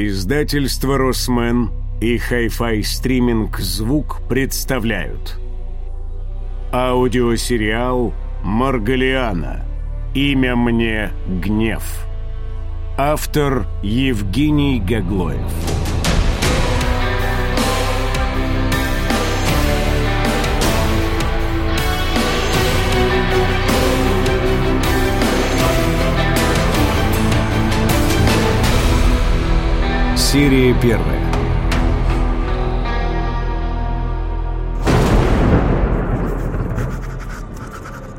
Издательство «Росмен» и Hi-Fi стриминг «Звук» представляют. Аудиосериал «Маргалиана. Имя мне Гнев» Автор Евгений Гаглоев Серия первая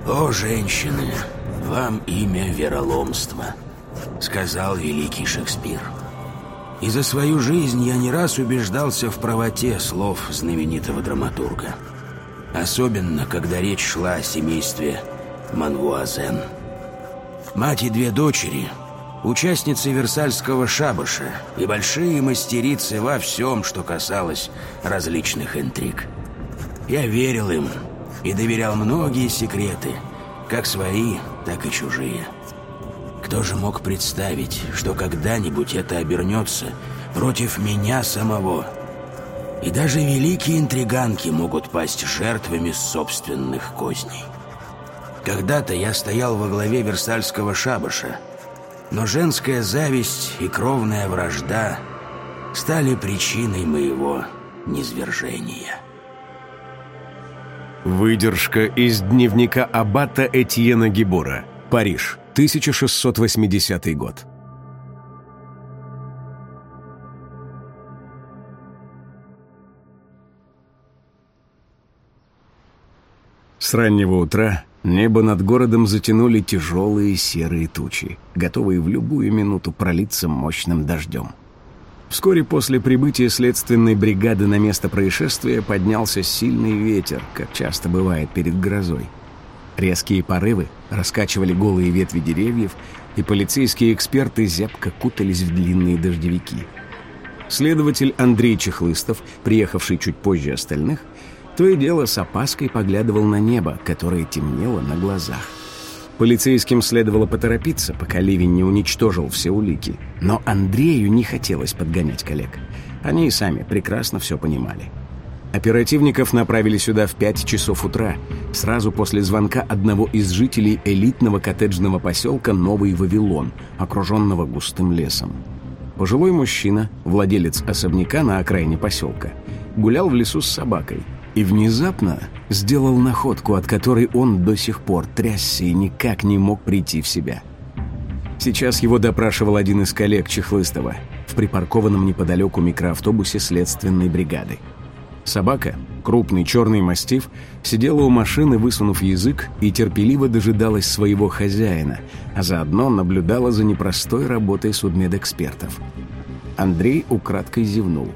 «О, женщины, вам имя вероломство», — сказал великий Шекспир. И за свою жизнь я не раз убеждался в правоте слов знаменитого драматурга. Особенно, когда речь шла о семействе Манвуазен. Мать и две дочери — участницы Версальского шабаша и большие мастерицы во всем, что касалось различных интриг. Я верил им и доверял многие секреты, как свои, так и чужие. Кто же мог представить, что когда-нибудь это обернется против меня самого? И даже великие интриганки могут пасть жертвами собственных козней. Когда-то я стоял во главе Версальского шабаша, но женская зависть и кровная вражда стали причиной моего низвержения. Выдержка из дневника аббата Этьена Гибора. Париж, 1680 год. С раннего утра небо над городом затянули тяжелые серые тучи, готовые в любую минуту пролиться мощным дождем. Вскоре после прибытия следственной бригады на место происшествия поднялся сильный ветер, как часто бывает перед грозой. Резкие порывы раскачивали голые ветви деревьев, и полицейские эксперты зябко кутались в длинные дождевики. Следователь Андрей Чехлыстов, приехавший чуть позже остальных, то и дело с опаской поглядывал на небо, которое темнело на глазах. Полицейским следовало поторопиться, пока ливень не уничтожил все улики. Но Андрею не хотелось подгонять коллег. Они и сами прекрасно все понимали. Оперативников направили сюда в 5 часов утра, сразу после звонка одного из жителей элитного коттеджного поселка Новый Вавилон, окруженного густым лесом. Пожилой мужчина, владелец особняка на окраине поселка, гулял в лесу с собакой – и внезапно сделал находку, от которой он до сих пор трясся и никак не мог прийти в себя. Сейчас его допрашивал один из коллег Чехлыстова в припаркованном неподалеку микроавтобусе следственной бригады. Собака, крупный черный мастиф, сидела у машины, высунув язык, и терпеливо дожидалась своего хозяина, а заодно наблюдала за непростой работой судмедэкспертов. Андрей украдкой зевнул.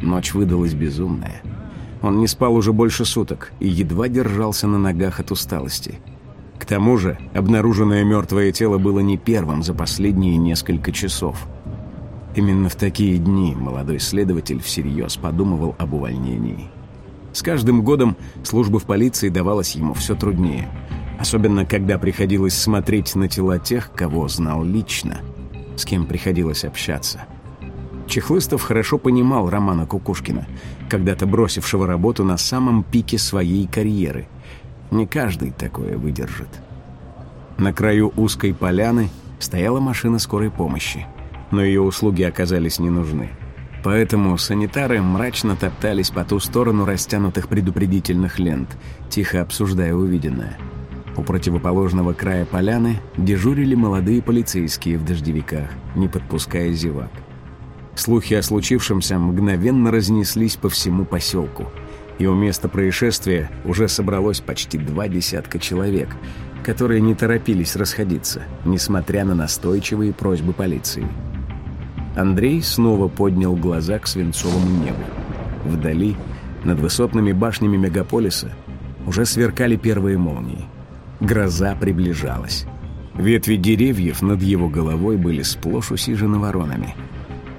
Ночь выдалась безумная. Он не спал уже больше суток и едва держался на ногах от усталости. К тому же, обнаруженное мертвое тело было не первым за последние несколько часов. Именно в такие дни молодой следователь всерьез подумывал об увольнении. С каждым годом служба в полиции давалась ему все труднее, особенно когда приходилось смотреть на тела тех, кого знал лично, с кем приходилось общаться – Чехлыстов хорошо понимал Романа Кукушкина, когда-то бросившего работу на самом пике своей карьеры. Не каждый такое выдержит. На краю узкой поляны стояла машина скорой помощи, но ее услуги оказались не нужны. Поэтому санитары мрачно топтались по ту сторону растянутых предупредительных лент, тихо обсуждая увиденное. У противоположного края поляны дежурили молодые полицейские в дождевиках, не подпуская зевак. Слухи о случившемся мгновенно разнеслись по всему поселку. И у места происшествия уже собралось почти два десятка человек, которые не торопились расходиться, несмотря на настойчивые просьбы полиции. Андрей снова поднял глаза к свинцовому небу. Вдали, над высотными башнями мегаполиса, уже сверкали первые молнии. Гроза приближалась. Ветви деревьев над его головой были сплошь усижены воронами –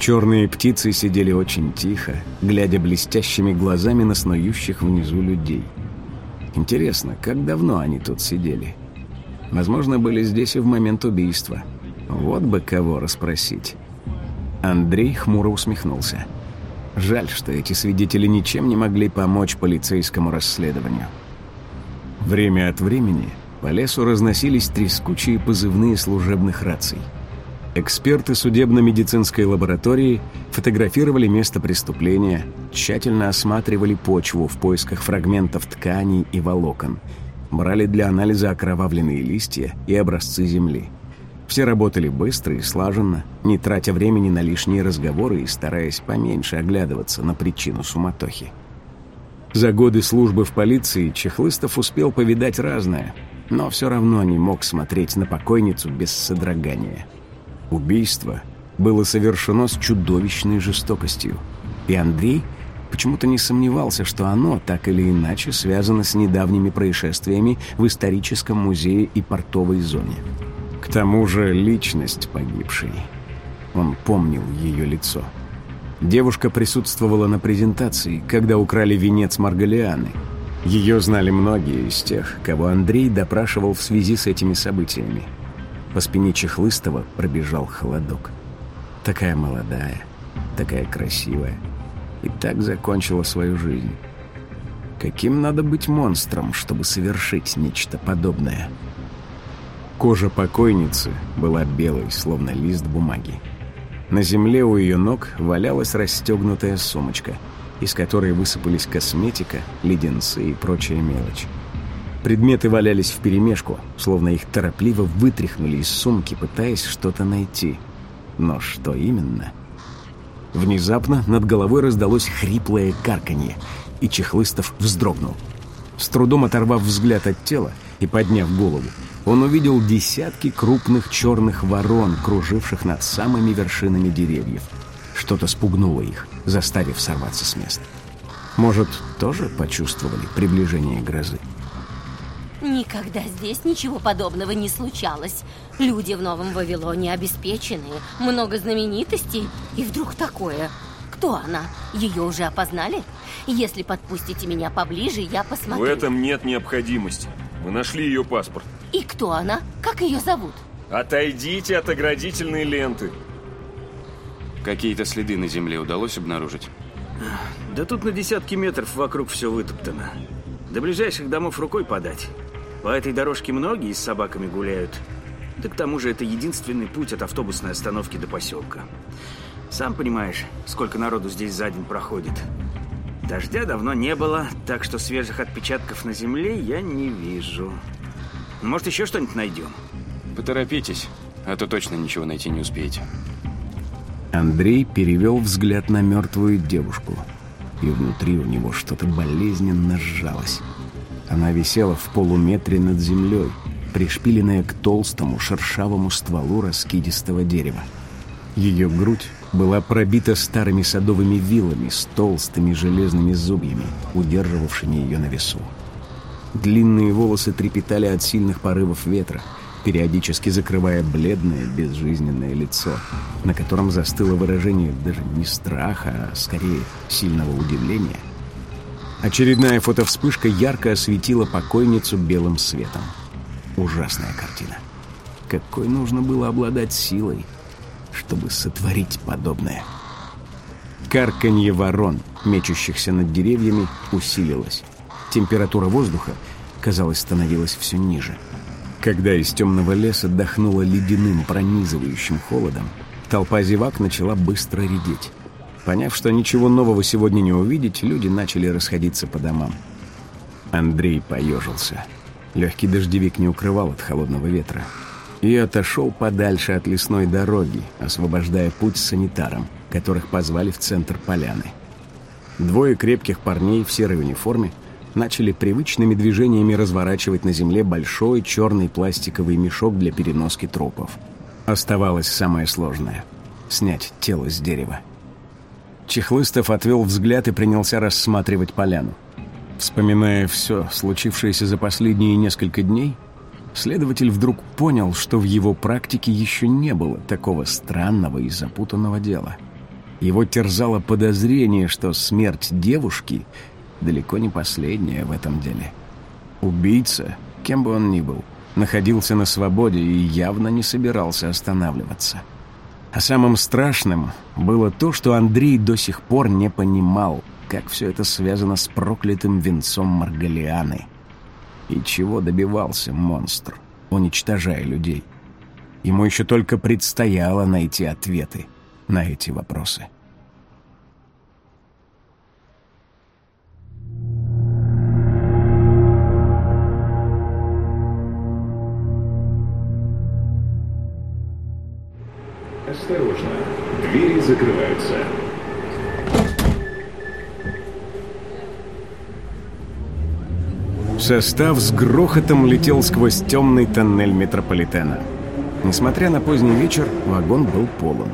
Черные птицы сидели очень тихо, глядя блестящими глазами на снующих внизу людей. Интересно, как давно они тут сидели? Возможно, были здесь и в момент убийства. Вот бы кого расспросить. Андрей хмуро усмехнулся. Жаль, что эти свидетели ничем не могли помочь полицейскому расследованию. Время от времени по лесу разносились трескучие позывные служебных раций. Эксперты судебно-медицинской лаборатории фотографировали место преступления, тщательно осматривали почву в поисках фрагментов тканей и волокон, брали для анализа окровавленные листья и образцы земли. Все работали быстро и слаженно, не тратя времени на лишние разговоры и стараясь поменьше оглядываться на причину суматохи. За годы службы в полиции Чехлыстов успел повидать разное, но все равно не мог смотреть на покойницу без содрогания – Убийство было совершено с чудовищной жестокостью, и Андрей почему-то не сомневался, что оно так или иначе связано с недавними происшествиями в историческом музее и портовой зоне. К тому же личность погибшей. Он помнил ее лицо. Девушка присутствовала на презентации, когда украли венец Маргалианы. Ее знали многие из тех, кого Андрей допрашивал в связи с этими событиями. По спине Чехлыстова пробежал холодок. Такая молодая, такая красивая. И так закончила свою жизнь. Каким надо быть монстром, чтобы совершить нечто подобное? Кожа покойницы была белой, словно лист бумаги. На земле у ее ног валялась расстегнутая сумочка, из которой высыпались косметика, леденцы и прочая мелочь. Предметы валялись вперемешку, словно их торопливо вытряхнули из сумки, пытаясь что-то найти. Но что именно? Внезапно над головой раздалось хриплое карканье, и Чехлыстов вздрогнул. С трудом оторвав взгляд от тела и подняв голову, он увидел десятки крупных черных ворон, круживших над самыми вершинами деревьев. Что-то спугнуло их, заставив сорваться с места. Может, тоже почувствовали приближение грозы? Никогда здесь ничего подобного не случалось. Люди в Новом Вавилоне обеспеченные, много знаменитостей, и вдруг такое. Кто она? Ее уже опознали? Если подпустите меня поближе, я посмотрю. В этом нет необходимости. Мы нашли ее паспорт. И кто она? Как ее зовут? Отойдите от оградительной ленты. Какие-то следы на земле удалось обнаружить? Да тут на десятки метров вокруг все вытоптано. До ближайших домов рукой подать. По этой дорожке многие с собаками гуляют. Да к тому же это единственный путь от автобусной остановки до поселка. Сам понимаешь, сколько народу здесь за день проходит. Дождя давно не было, так что свежих отпечатков на земле я не вижу. Может, еще что-нибудь найдем? Поторопитесь, а то точно ничего найти не успеете. Андрей перевел взгляд на мертвую девушку, и внутри у него что-то болезненно сжалось. Она висела в полуметре над землей, пришпиленная к толстому шершавому стволу раскидистого дерева. Ее грудь была пробита старыми садовыми вилами с толстыми железными зубьями, удерживавшими ее на весу. Длинные волосы трепетали от сильных порывов ветра, периодически закрывая бледное, безжизненное лицо, на котором застыло выражение даже не страха, а скорее сильного удивления — Очередная фотовспышка ярко осветила покойницу белым светом. Ужасная картина. Какой нужно было обладать силой, чтобы сотворить подобное? Карканье ворон, мечущихся над деревьями, усилилось. Температура воздуха, казалось, становилась все ниже. Когда из темного леса дохнуло ледяным пронизывающим холодом, толпа зевак начала быстро редеть. Поняв, что ничего нового сегодня не увидеть, люди начали расходиться по домам. Андрей поежился. Легкий дождевик не укрывал от холодного ветра. И отошел подальше от лесной дороги, освобождая путь санитарам, которых позвали в центр поляны. Двое крепких парней в серой униформе начали привычными движениями разворачивать на земле большой черный пластиковый мешок для переноски трупов. Оставалось самое сложное — снять тело с дерева. Чехлыстов отвел взгляд и принялся рассматривать поляну. Вспоминая все, случившееся за последние несколько дней, следователь вдруг понял, что в его практике еще не было такого странного и запутанного дела. Его терзало подозрение, что смерть девушки далеко не последняя в этом деле. Убийца, кем бы он ни был, находился на свободе и явно не собирался останавливаться. А самым страшным было то, что Андрей до сих пор не понимал, как все это связано с проклятым венцом Маргалианы. И чего добивался монстр, уничтожая людей. Ему еще только предстояло найти ответы на эти вопросы. Осторожно, двери закрываются. Состав с грохотом летел сквозь темный тоннель метрополитена. Несмотря на поздний вечер, вагон был полон.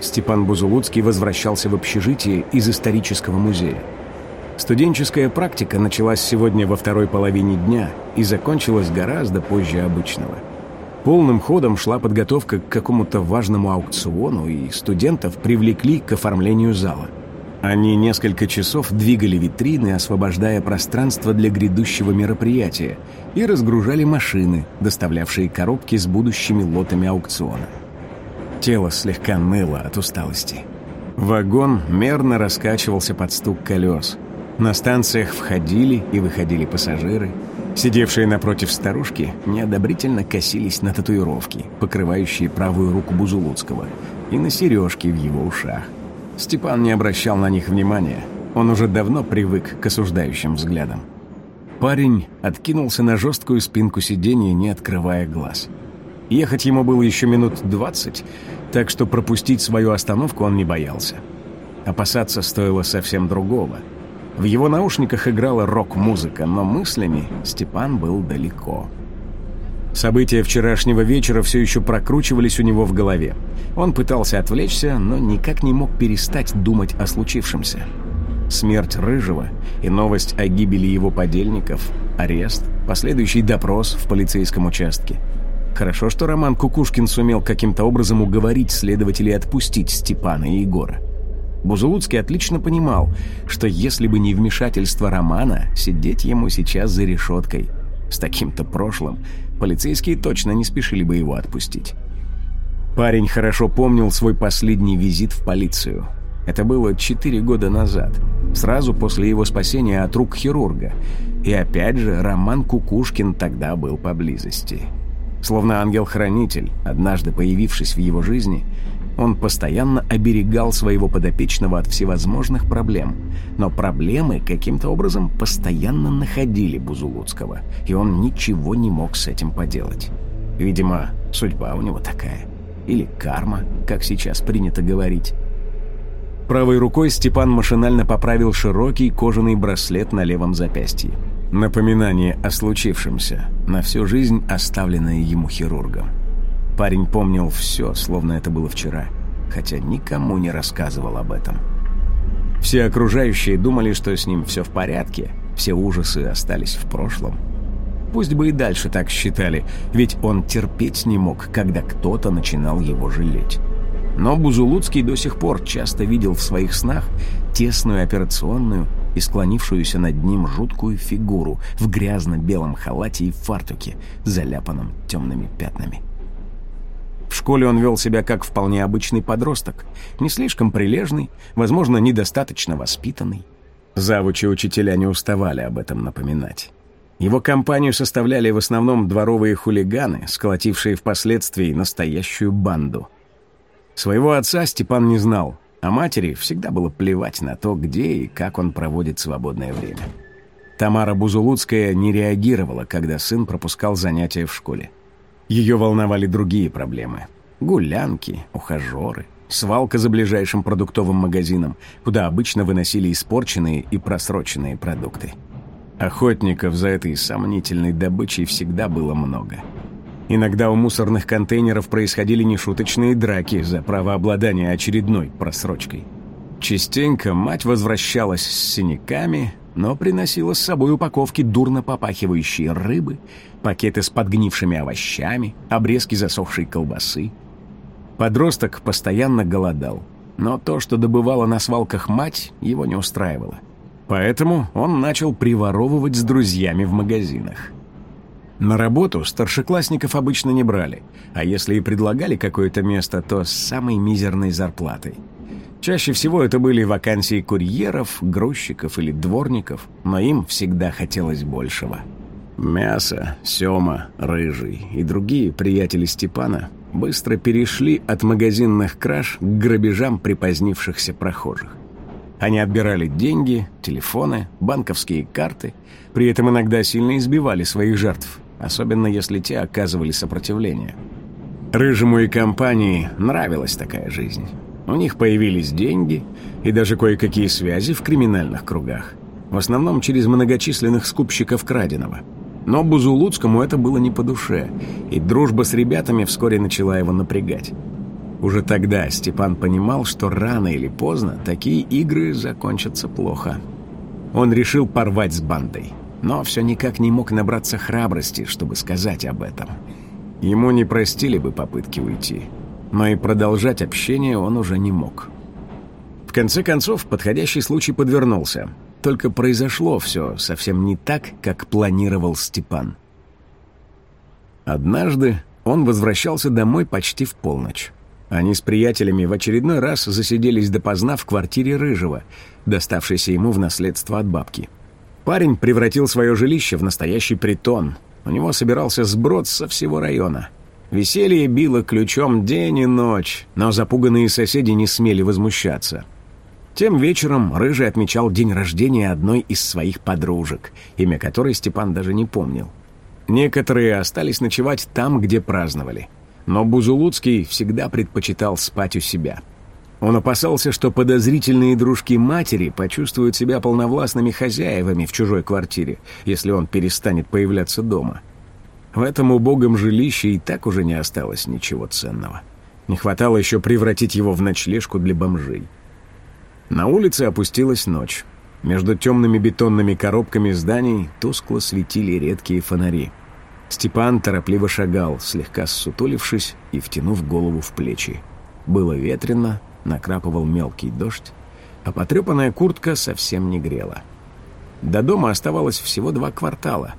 Степан Бузулуцкий возвращался в общежитие из исторического музея. Студенческая практика началась сегодня во второй половине дня и закончилась гораздо позже обычного. Полным ходом шла подготовка к какому-то важному аукциону, и студентов привлекли к оформлению зала. Они несколько часов двигали витрины, освобождая пространство для грядущего мероприятия, и разгружали машины, доставлявшие коробки с будущими лотами аукциона. Тело слегка ныло от усталости. Вагон мерно раскачивался под стук колес. На станциях входили и выходили пассажиры. Сидевшие напротив старушки неодобрительно косились на татуировки, покрывающие правую руку Бузулуцкого, и на сережки в его ушах. Степан не обращал на них внимания. Он уже давно привык к осуждающим взглядам. Парень откинулся на жесткую спинку сиденья, не открывая глаз. Ехать ему было еще минут двадцать, так что пропустить свою остановку он не боялся. Опасаться стоило совсем другого. В его наушниках играла рок-музыка, но мыслями Степан был далеко. События вчерашнего вечера все еще прокручивались у него в голове. Он пытался отвлечься, но никак не мог перестать думать о случившемся. Смерть Рыжего и новость о гибели его подельников, арест, последующий допрос в полицейском участке. Хорошо, что Роман Кукушкин сумел каким-то образом уговорить следователей отпустить Степана и Егора. Бузулуцкий отлично понимал, что если бы не вмешательство Романа, сидеть ему сейчас за решеткой. С таким-то прошлым полицейские точно не спешили бы его отпустить. Парень хорошо помнил свой последний визит в полицию. Это было четыре года назад, сразу после его спасения от рук хирурга. И опять же, Роман Кукушкин тогда был поблизости. Словно ангел-хранитель, однажды появившись в его жизни, он постоянно оберегал своего подопечного от всевозможных проблем. Но проблемы каким-то образом постоянно находили Бузулуцкого, и он ничего не мог с этим поделать. Видимо, судьба у него такая. Или карма, как сейчас принято говорить. Правой рукой Степан машинально поправил широкий кожаный браслет на левом запястье. Напоминание о случившемся, на всю жизнь оставленное ему хирургом. Парень помнил все, словно это было вчера, хотя никому не рассказывал об этом. Все окружающие думали, что с ним все в порядке, все ужасы остались в прошлом. Пусть бы и дальше так считали, ведь он терпеть не мог, когда кто-то начинал его жалеть. Но Бузулуцкий до сих пор часто видел в своих снах тесную операционную и склонившуюся над ним жуткую фигуру в грязно-белом халате и фартуке, заляпанном темными пятнами. В школе он вел себя как вполне обычный подросток, не слишком прилежный, возможно, недостаточно воспитанный. Завучи учителя не уставали об этом напоминать. Его компанию составляли в основном дворовые хулиганы, сколотившие впоследствии настоящую банду. Своего отца Степан не знал, а матери всегда было плевать на то, где и как он проводит свободное время. Тамара Бузулуцкая не реагировала, когда сын пропускал занятия в школе. Ее волновали другие проблемы. Гулянки, ухажеры, свалка за ближайшим продуктовым магазином, куда обычно выносили испорченные и просроченные продукты. Охотников за этой сомнительной добычей всегда было много. Иногда у мусорных контейнеров происходили нешуточные драки за право обладания очередной просрочкой. Частенько мать возвращалась с синяками, но приносила с собой упаковки дурно попахивающей рыбы, пакеты с подгнившими овощами, обрезки засохшей колбасы. Подросток постоянно голодал, но то, что добывала на свалках мать, его не устраивало. Поэтому он начал приворовывать с друзьями в магазинах. На работу старшеклассников обычно не брали, а если и предлагали какое-то место, то с самой мизерной зарплатой. Чаще всего это были вакансии курьеров, грузчиков или дворников, но им всегда хотелось большего. Мясо, Сёма, Рыжий и другие приятели Степана быстро перешли от магазинных краж к грабежам припозднившихся прохожих. Они отбирали деньги, телефоны, банковские карты, при этом иногда сильно избивали своих жертв, особенно если те оказывали сопротивление. Рыжему и компании нравилась такая жизнь. У них появились деньги и даже кое-какие связи в криминальных кругах. В основном через многочисленных скупщиков краденого – но Бузулуцкому это было не по душе, и дружба с ребятами вскоре начала его напрягать. Уже тогда Степан понимал, что рано или поздно такие игры закончатся плохо. Он решил порвать с бандой, но все никак не мог набраться храбрости, чтобы сказать об этом. Ему не простили бы попытки уйти, но и продолжать общение он уже не мог. В конце концов, подходящий случай подвернулся – только произошло все совсем не так, как планировал Степан. Однажды он возвращался домой почти в полночь. Они с приятелями в очередной раз засиделись допоздна в квартире Рыжего, доставшейся ему в наследство от бабки. Парень превратил свое жилище в настоящий притон. У него собирался сброд со всего района. Веселье било ключом день и ночь, но запуганные соседи не смели возмущаться — тем вечером Рыжий отмечал день рождения одной из своих подружек, имя которой Степан даже не помнил. Некоторые остались ночевать там, где праздновали. Но Бузулуцкий всегда предпочитал спать у себя. Он опасался, что подозрительные дружки матери почувствуют себя полновластными хозяевами в чужой квартире, если он перестанет появляться дома. В этом убогом жилище и так уже не осталось ничего ценного. Не хватало еще превратить его в ночлежку для бомжей. На улице опустилась ночь. Между темными бетонными коробками зданий тускло светили редкие фонари. Степан торопливо шагал, слегка ссутулившись и втянув голову в плечи. Было ветрено, накрапывал мелкий дождь, а потрепанная куртка совсем не грела. До дома оставалось всего два квартала.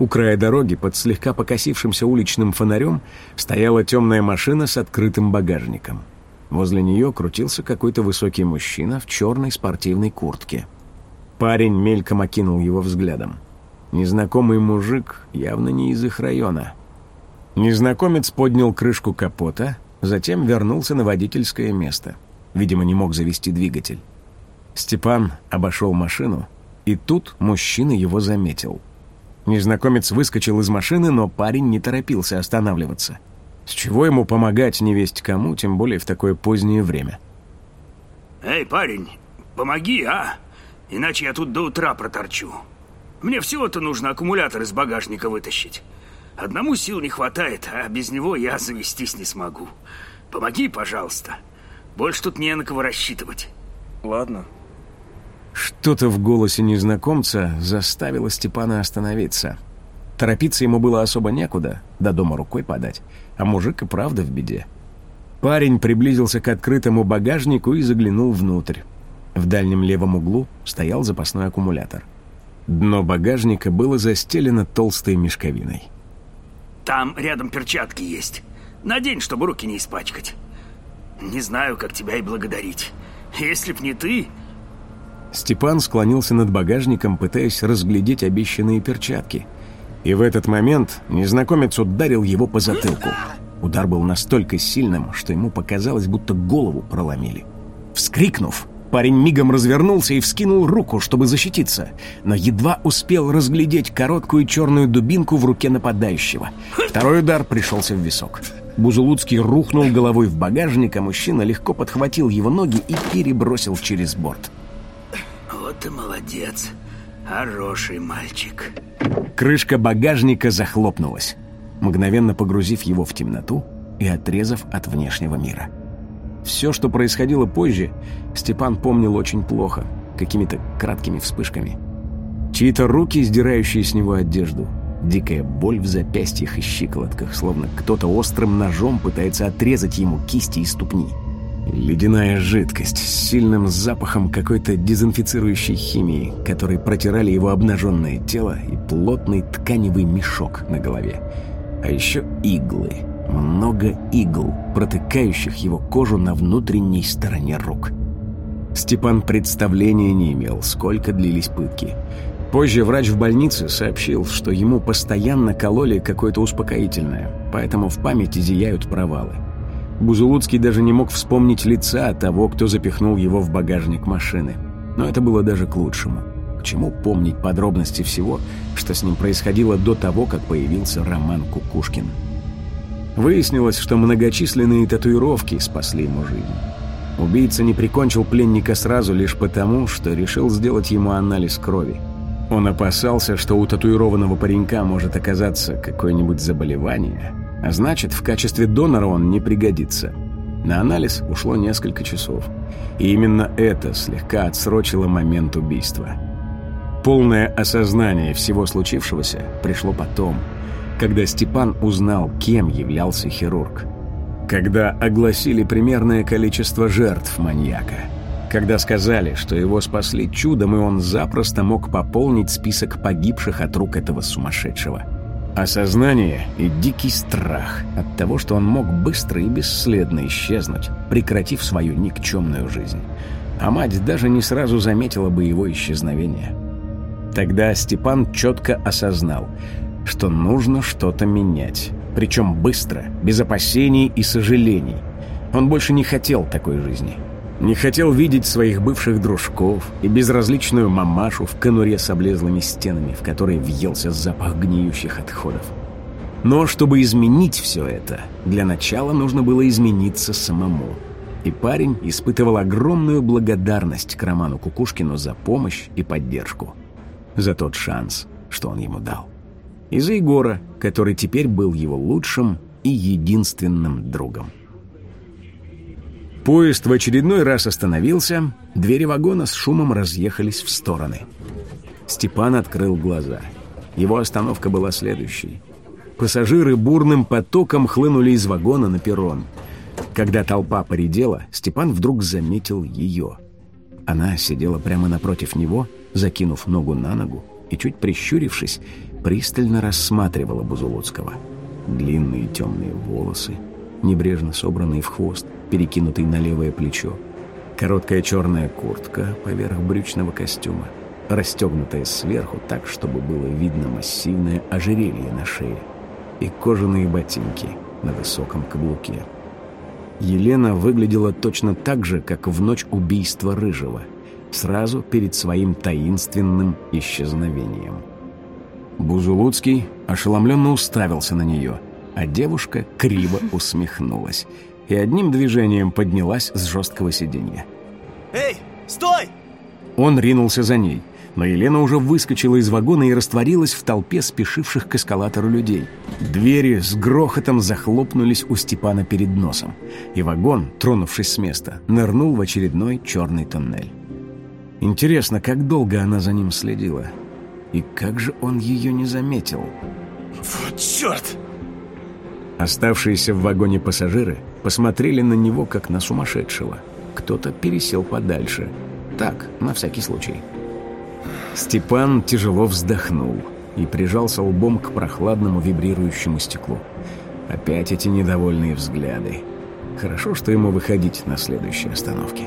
У края дороги под слегка покосившимся уличным фонарем стояла темная машина с открытым багажником. Возле нее крутился какой-то высокий мужчина в черной спортивной куртке. Парень мельком окинул его взглядом. Незнакомый мужик явно не из их района. Незнакомец поднял крышку капота, затем вернулся на водительское место. Видимо, не мог завести двигатель. Степан обошел машину, и тут мужчина его заметил. Незнакомец выскочил из машины, но парень не торопился останавливаться – с чего ему помогать невесть кому, тем более в такое позднее время? Эй, парень, помоги, а? Иначе я тут до утра проторчу. Мне всего-то нужно аккумулятор из багажника вытащить. Одному сил не хватает, а без него я завестись не смогу. Помоги, пожалуйста. Больше тут не на кого рассчитывать. Ладно. Что-то в голосе незнакомца заставило Степана остановиться. Торопиться ему было особо некуда, до дома рукой подать а мужик и правда в беде. Парень приблизился к открытому багажнику и заглянул внутрь. В дальнем левом углу стоял запасной аккумулятор. Дно багажника было застелено толстой мешковиной. «Там рядом перчатки есть. Надень, чтобы руки не испачкать. Не знаю, как тебя и благодарить. Если б не ты...» Степан склонился над багажником, пытаясь разглядеть обещанные перчатки – и в этот момент незнакомец ударил его по затылку. Удар был настолько сильным, что ему показалось, будто голову проломили. Вскрикнув, парень мигом развернулся и вскинул руку, чтобы защититься, но едва успел разглядеть короткую черную дубинку в руке нападающего. Второй удар пришелся в висок. Бузулуцкий рухнул головой в багажник, а мужчина легко подхватил его ноги и перебросил через борт. «Вот и молодец. Хороший мальчик». Крышка багажника захлопнулась, мгновенно погрузив его в темноту и отрезав от внешнего мира. Все, что происходило позже, Степан помнил очень плохо, какими-то краткими вспышками. Чьи-то руки, сдирающие с него одежду, дикая боль в запястьях и щиколотках, словно кто-то острым ножом пытается отрезать ему кисти и ступни. Ледяная жидкость с сильным запахом какой-то дезинфицирующей химии, которой протирали его обнаженное тело и плотный тканевый мешок на голове. А еще иглы. Много игл, протыкающих его кожу на внутренней стороне рук. Степан представления не имел, сколько длились пытки. Позже врач в больнице сообщил, что ему постоянно кололи какое-то успокоительное, поэтому в памяти зияют провалы. Бузулуцкий даже не мог вспомнить лица того, кто запихнул его в багажник машины. Но это было даже к лучшему. К чему помнить подробности всего, что с ним происходило до того, как появился Роман Кукушкин? Выяснилось, что многочисленные татуировки спасли ему жизнь. Убийца не прикончил пленника сразу лишь потому, что решил сделать ему анализ крови. Он опасался, что у татуированного паренька может оказаться какое-нибудь заболевание, а значит, в качестве донора он не пригодится. На анализ ушло несколько часов. И именно это слегка отсрочило момент убийства. Полное осознание всего случившегося пришло потом, когда Степан узнал, кем являлся хирург. Когда огласили примерное количество жертв маньяка. Когда сказали, что его спасли чудом, и он запросто мог пополнить список погибших от рук этого сумасшедшего – Осознание и дикий страх от того, что он мог быстро и бесследно исчезнуть, прекратив свою никчемную жизнь. А мать даже не сразу заметила бы его исчезновение. Тогда Степан четко осознал, что нужно что-то менять. Причем быстро, без опасений и сожалений. Он больше не хотел такой жизни. Не хотел видеть своих бывших дружков и безразличную мамашу в конуре с облезлыми стенами, в которой въелся запах гниющих отходов. Но чтобы изменить все это, для начала нужно было измениться самому. И парень испытывал огромную благодарность к Роману Кукушкину за помощь и поддержку. За тот шанс, что он ему дал. И за Егора, который теперь был его лучшим и единственным другом. Поезд в очередной раз остановился, двери вагона с шумом разъехались в стороны. Степан открыл глаза. Его остановка была следующей. Пассажиры бурным потоком хлынули из вагона на перрон. Когда толпа поредела, Степан вдруг заметил ее. Она сидела прямо напротив него, закинув ногу на ногу и, чуть прищурившись, пристально рассматривала Бузулуцкого. Длинные темные волосы, небрежно собранные в хвост – перекинутый на левое плечо, короткая черная куртка поверх брючного костюма, расстегнутая сверху так, чтобы было видно массивное ожерелье на шее и кожаные ботинки на высоком каблуке. Елена выглядела точно так же, как в ночь убийства Рыжего, сразу перед своим таинственным исчезновением. Бузулуцкий ошеломленно уставился на нее, а девушка криво усмехнулась – и одним движением поднялась с жесткого сиденья. «Эй, стой!» Он ринулся за ней, но Елена уже выскочила из вагона и растворилась в толпе спешивших к эскалатору людей. Двери с грохотом захлопнулись у Степана перед носом, и вагон, тронувшись с места, нырнул в очередной черный тоннель. Интересно, как долго она за ним следила? И как же он ее не заметил? «Вот черт!» Оставшиеся в вагоне пассажиры посмотрели на него, как на сумасшедшего. Кто-то пересел подальше. Так, на всякий случай. Степан тяжело вздохнул и прижался лбом к прохладному вибрирующему стеклу. Опять эти недовольные взгляды. Хорошо, что ему выходить на следующей остановке.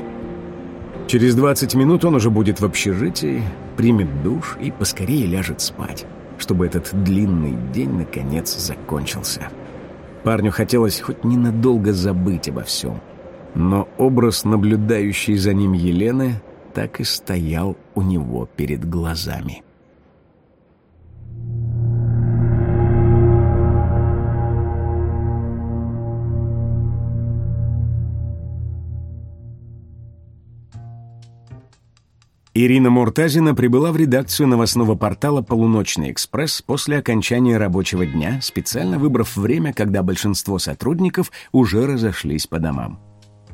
Через 20 минут он уже будет в общежитии, примет душ и поскорее ляжет спать, чтобы этот длинный день наконец закончился. Парню хотелось хоть ненадолго забыть обо всем. Но образ наблюдающей за ним Елены так и стоял у него перед глазами. Ирина Муртазина прибыла в редакцию новостного портала «Полуночный экспресс» после окончания рабочего дня, специально выбрав время, когда большинство сотрудников уже разошлись по домам.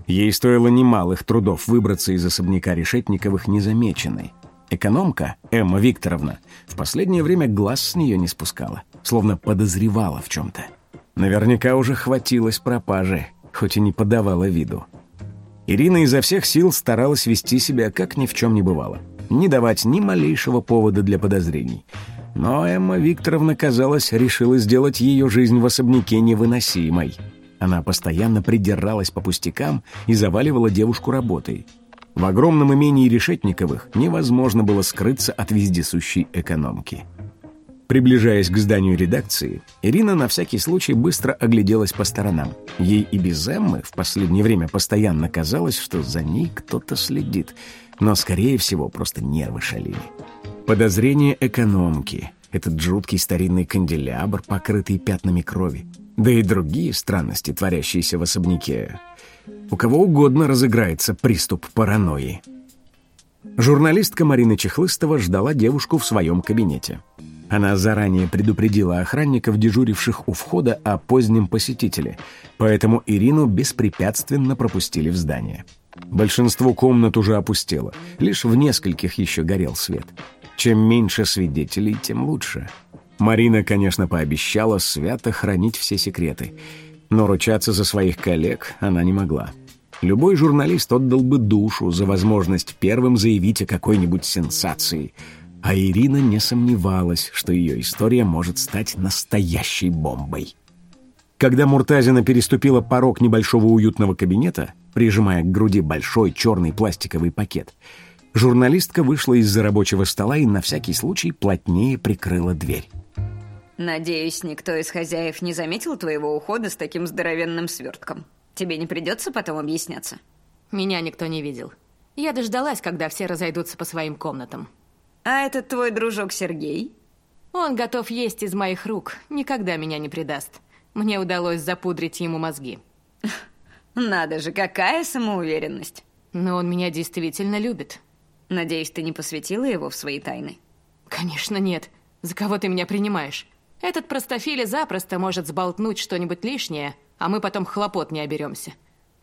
Ей стоило немалых трудов выбраться из особняка Решетниковых незамеченной. Экономка, Эмма Викторовна, в последнее время глаз с нее не спускала, словно подозревала в чем-то. Наверняка уже хватилось пропажи, хоть и не подавала виду. Ирина изо всех сил старалась вести себя, как ни в чем не бывало. Не давать ни малейшего повода для подозрений. Но Эмма Викторовна, казалось, решила сделать ее жизнь в особняке невыносимой. Она постоянно придиралась по пустякам и заваливала девушку работой. В огромном имении Решетниковых невозможно было скрыться от вездесущей экономки. Приближаясь к зданию редакции, Ирина на всякий случай быстро огляделась по сторонам. Ей и без Эммы в последнее время постоянно казалось, что за ней кто-то следит, но, скорее всего, просто нервы шалили. Подозрение экономки, этот жуткий старинный канделябр, покрытый пятнами крови, да и другие странности, творящиеся в особняке. У кого угодно разыграется приступ паранойи. Журналистка Марина Чехлыстова ждала девушку в своем кабинете. Она заранее предупредила охранников, дежуривших у входа, о позднем посетителе, поэтому Ирину беспрепятственно пропустили в здание. Большинство комнат уже опустело, лишь в нескольких еще горел свет. Чем меньше свидетелей, тем лучше. Марина, конечно, пообещала свято хранить все секреты, но ручаться за своих коллег она не могла. Любой журналист отдал бы душу за возможность первым заявить о какой-нибудь сенсации – а Ирина не сомневалась, что ее история может стать настоящей бомбой. Когда Муртазина переступила порог небольшого уютного кабинета, прижимая к груди большой черный пластиковый пакет, журналистка вышла из-за рабочего стола и на всякий случай плотнее прикрыла дверь. Надеюсь, никто из хозяев не заметил твоего ухода с таким здоровенным свертком. Тебе не придется потом объясняться? Меня никто не видел. Я дождалась, когда все разойдутся по своим комнатам. А этот твой дружок Сергей? Он готов есть из моих рук, никогда меня не предаст. Мне удалось запудрить ему мозги. Надо же, какая самоуверенность. Но он меня действительно любит. Надеюсь, ты не посвятила его в свои тайны? Конечно, нет. За кого ты меня принимаешь? Этот простофиля запросто может сболтнуть что-нибудь лишнее, а мы потом хлопот не оберемся.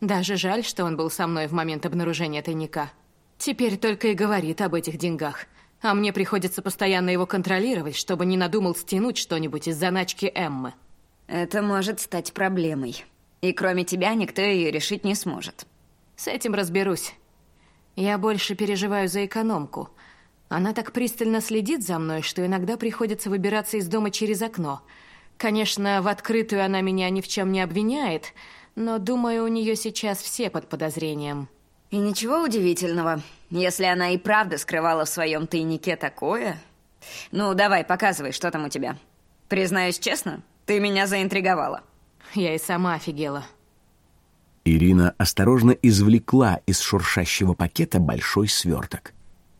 Даже жаль, что он был со мной в момент обнаружения тайника. Теперь только и говорит об этих деньгах – а мне приходится постоянно его контролировать, чтобы не надумал стянуть что-нибудь из заначки Эммы. Это может стать проблемой. И кроме тебя никто ее решить не сможет. С этим разберусь. Я больше переживаю за экономку. Она так пристально следит за мной, что иногда приходится выбираться из дома через окно. Конечно, в открытую она меня ни в чем не обвиняет, но, думаю, у нее сейчас все под подозрением. И ничего удивительного, если она и правда скрывала в своем тайнике такое. Ну, давай, показывай, что там у тебя. Признаюсь честно, ты меня заинтриговала. Я и сама офигела. Ирина осторожно извлекла из шуршащего пакета большой сверток.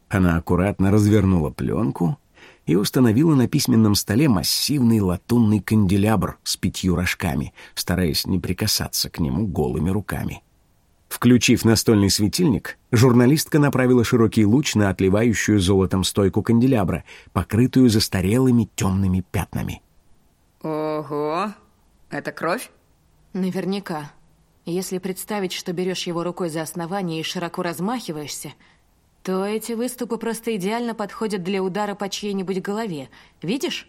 Она аккуратно развернула пленку и установила на письменном столе массивный латунный канделябр с пятью рожками, стараясь не прикасаться к нему голыми руками. Включив настольный светильник, журналистка направила широкий луч на отливающую золотом стойку канделябра, покрытую застарелыми темными пятнами. Ого! Это кровь? Наверняка. Если представить, что берешь его рукой за основание и широко размахиваешься, то эти выступы просто идеально подходят для удара по чьей-нибудь голове. Видишь?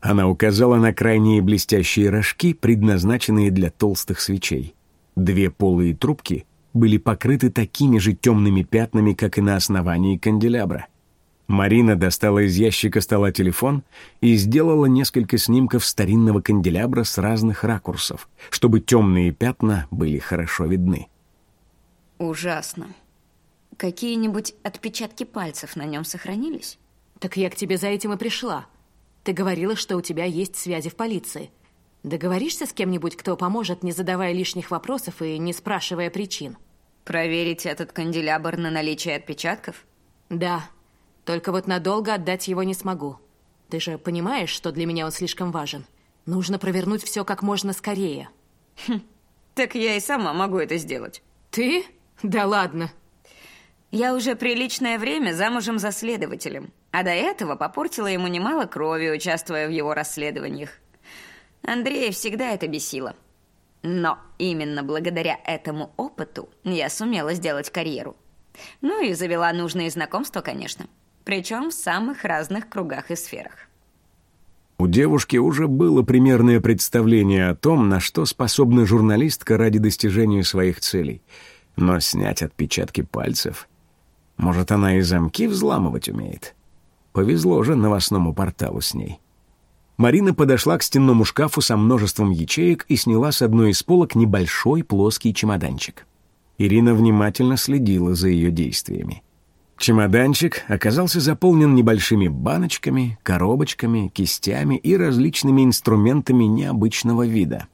Она указала на крайние блестящие рожки, предназначенные для толстых свечей. Две полые трубки были покрыты такими же темными пятнами, как и на основании канделябра. Марина достала из ящика стола телефон и сделала несколько снимков старинного канделябра с разных ракурсов, чтобы темные пятна были хорошо видны. Ужасно. Какие-нибудь отпечатки пальцев на нем сохранились? Так я к тебе за этим и пришла. Ты говорила, что у тебя есть связи в полиции. Договоришься с кем-нибудь, кто поможет, не задавая лишних вопросов и не спрашивая причин? Проверить этот канделябр на наличие отпечатков? Да. Только вот надолго отдать его не смогу. Ты же понимаешь, что для меня он слишком важен. Нужно провернуть все как можно скорее. Хм, так я и сама могу это сделать. Ты? Да ладно. Я уже приличное время замужем за следователем, а до этого попортила ему немало крови, участвуя в его расследованиях. Андрея всегда это бесило. Но именно благодаря этому опыту я сумела сделать карьеру. Ну и завела нужные знакомства, конечно. Причем в самых разных кругах и сферах. У девушки уже было примерное представление о том, на что способна журналистка ради достижения своих целей. Но снять отпечатки пальцев... Может, она и замки взламывать умеет? Повезло же новостному порталу с ней. Марина подошла к стенному шкафу со множеством ячеек и сняла с одной из полок небольшой плоский чемоданчик. Ирина внимательно следила за ее действиями. Чемоданчик оказался заполнен небольшими баночками, коробочками, кистями и различными инструментами необычного вида.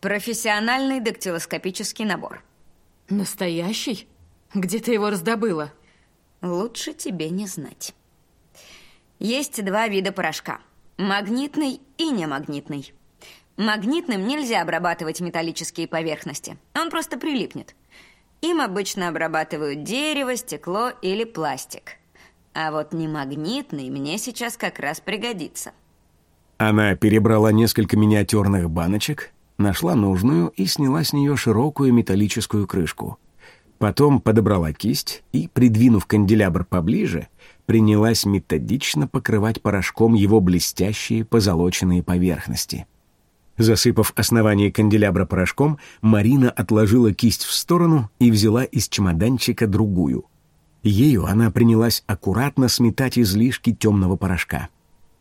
Профессиональный дактилоскопический набор. Настоящий? Где ты его раздобыла? Лучше тебе не знать. Есть два вида порошка. Магнитный и немагнитный. Магнитным нельзя обрабатывать металлические поверхности. Он просто прилипнет. Им обычно обрабатывают дерево, стекло или пластик. А вот немагнитный мне сейчас как раз пригодится. Она перебрала несколько миниатюрных баночек, нашла нужную и сняла с нее широкую металлическую крышку. Потом подобрала кисть и, придвинув канделябр поближе, принялась методично покрывать порошком его блестящие позолоченные поверхности. Засыпав основание канделябра порошком, Марина отложила кисть в сторону и взяла из чемоданчика другую. Ею она принялась аккуратно сметать излишки темного порошка.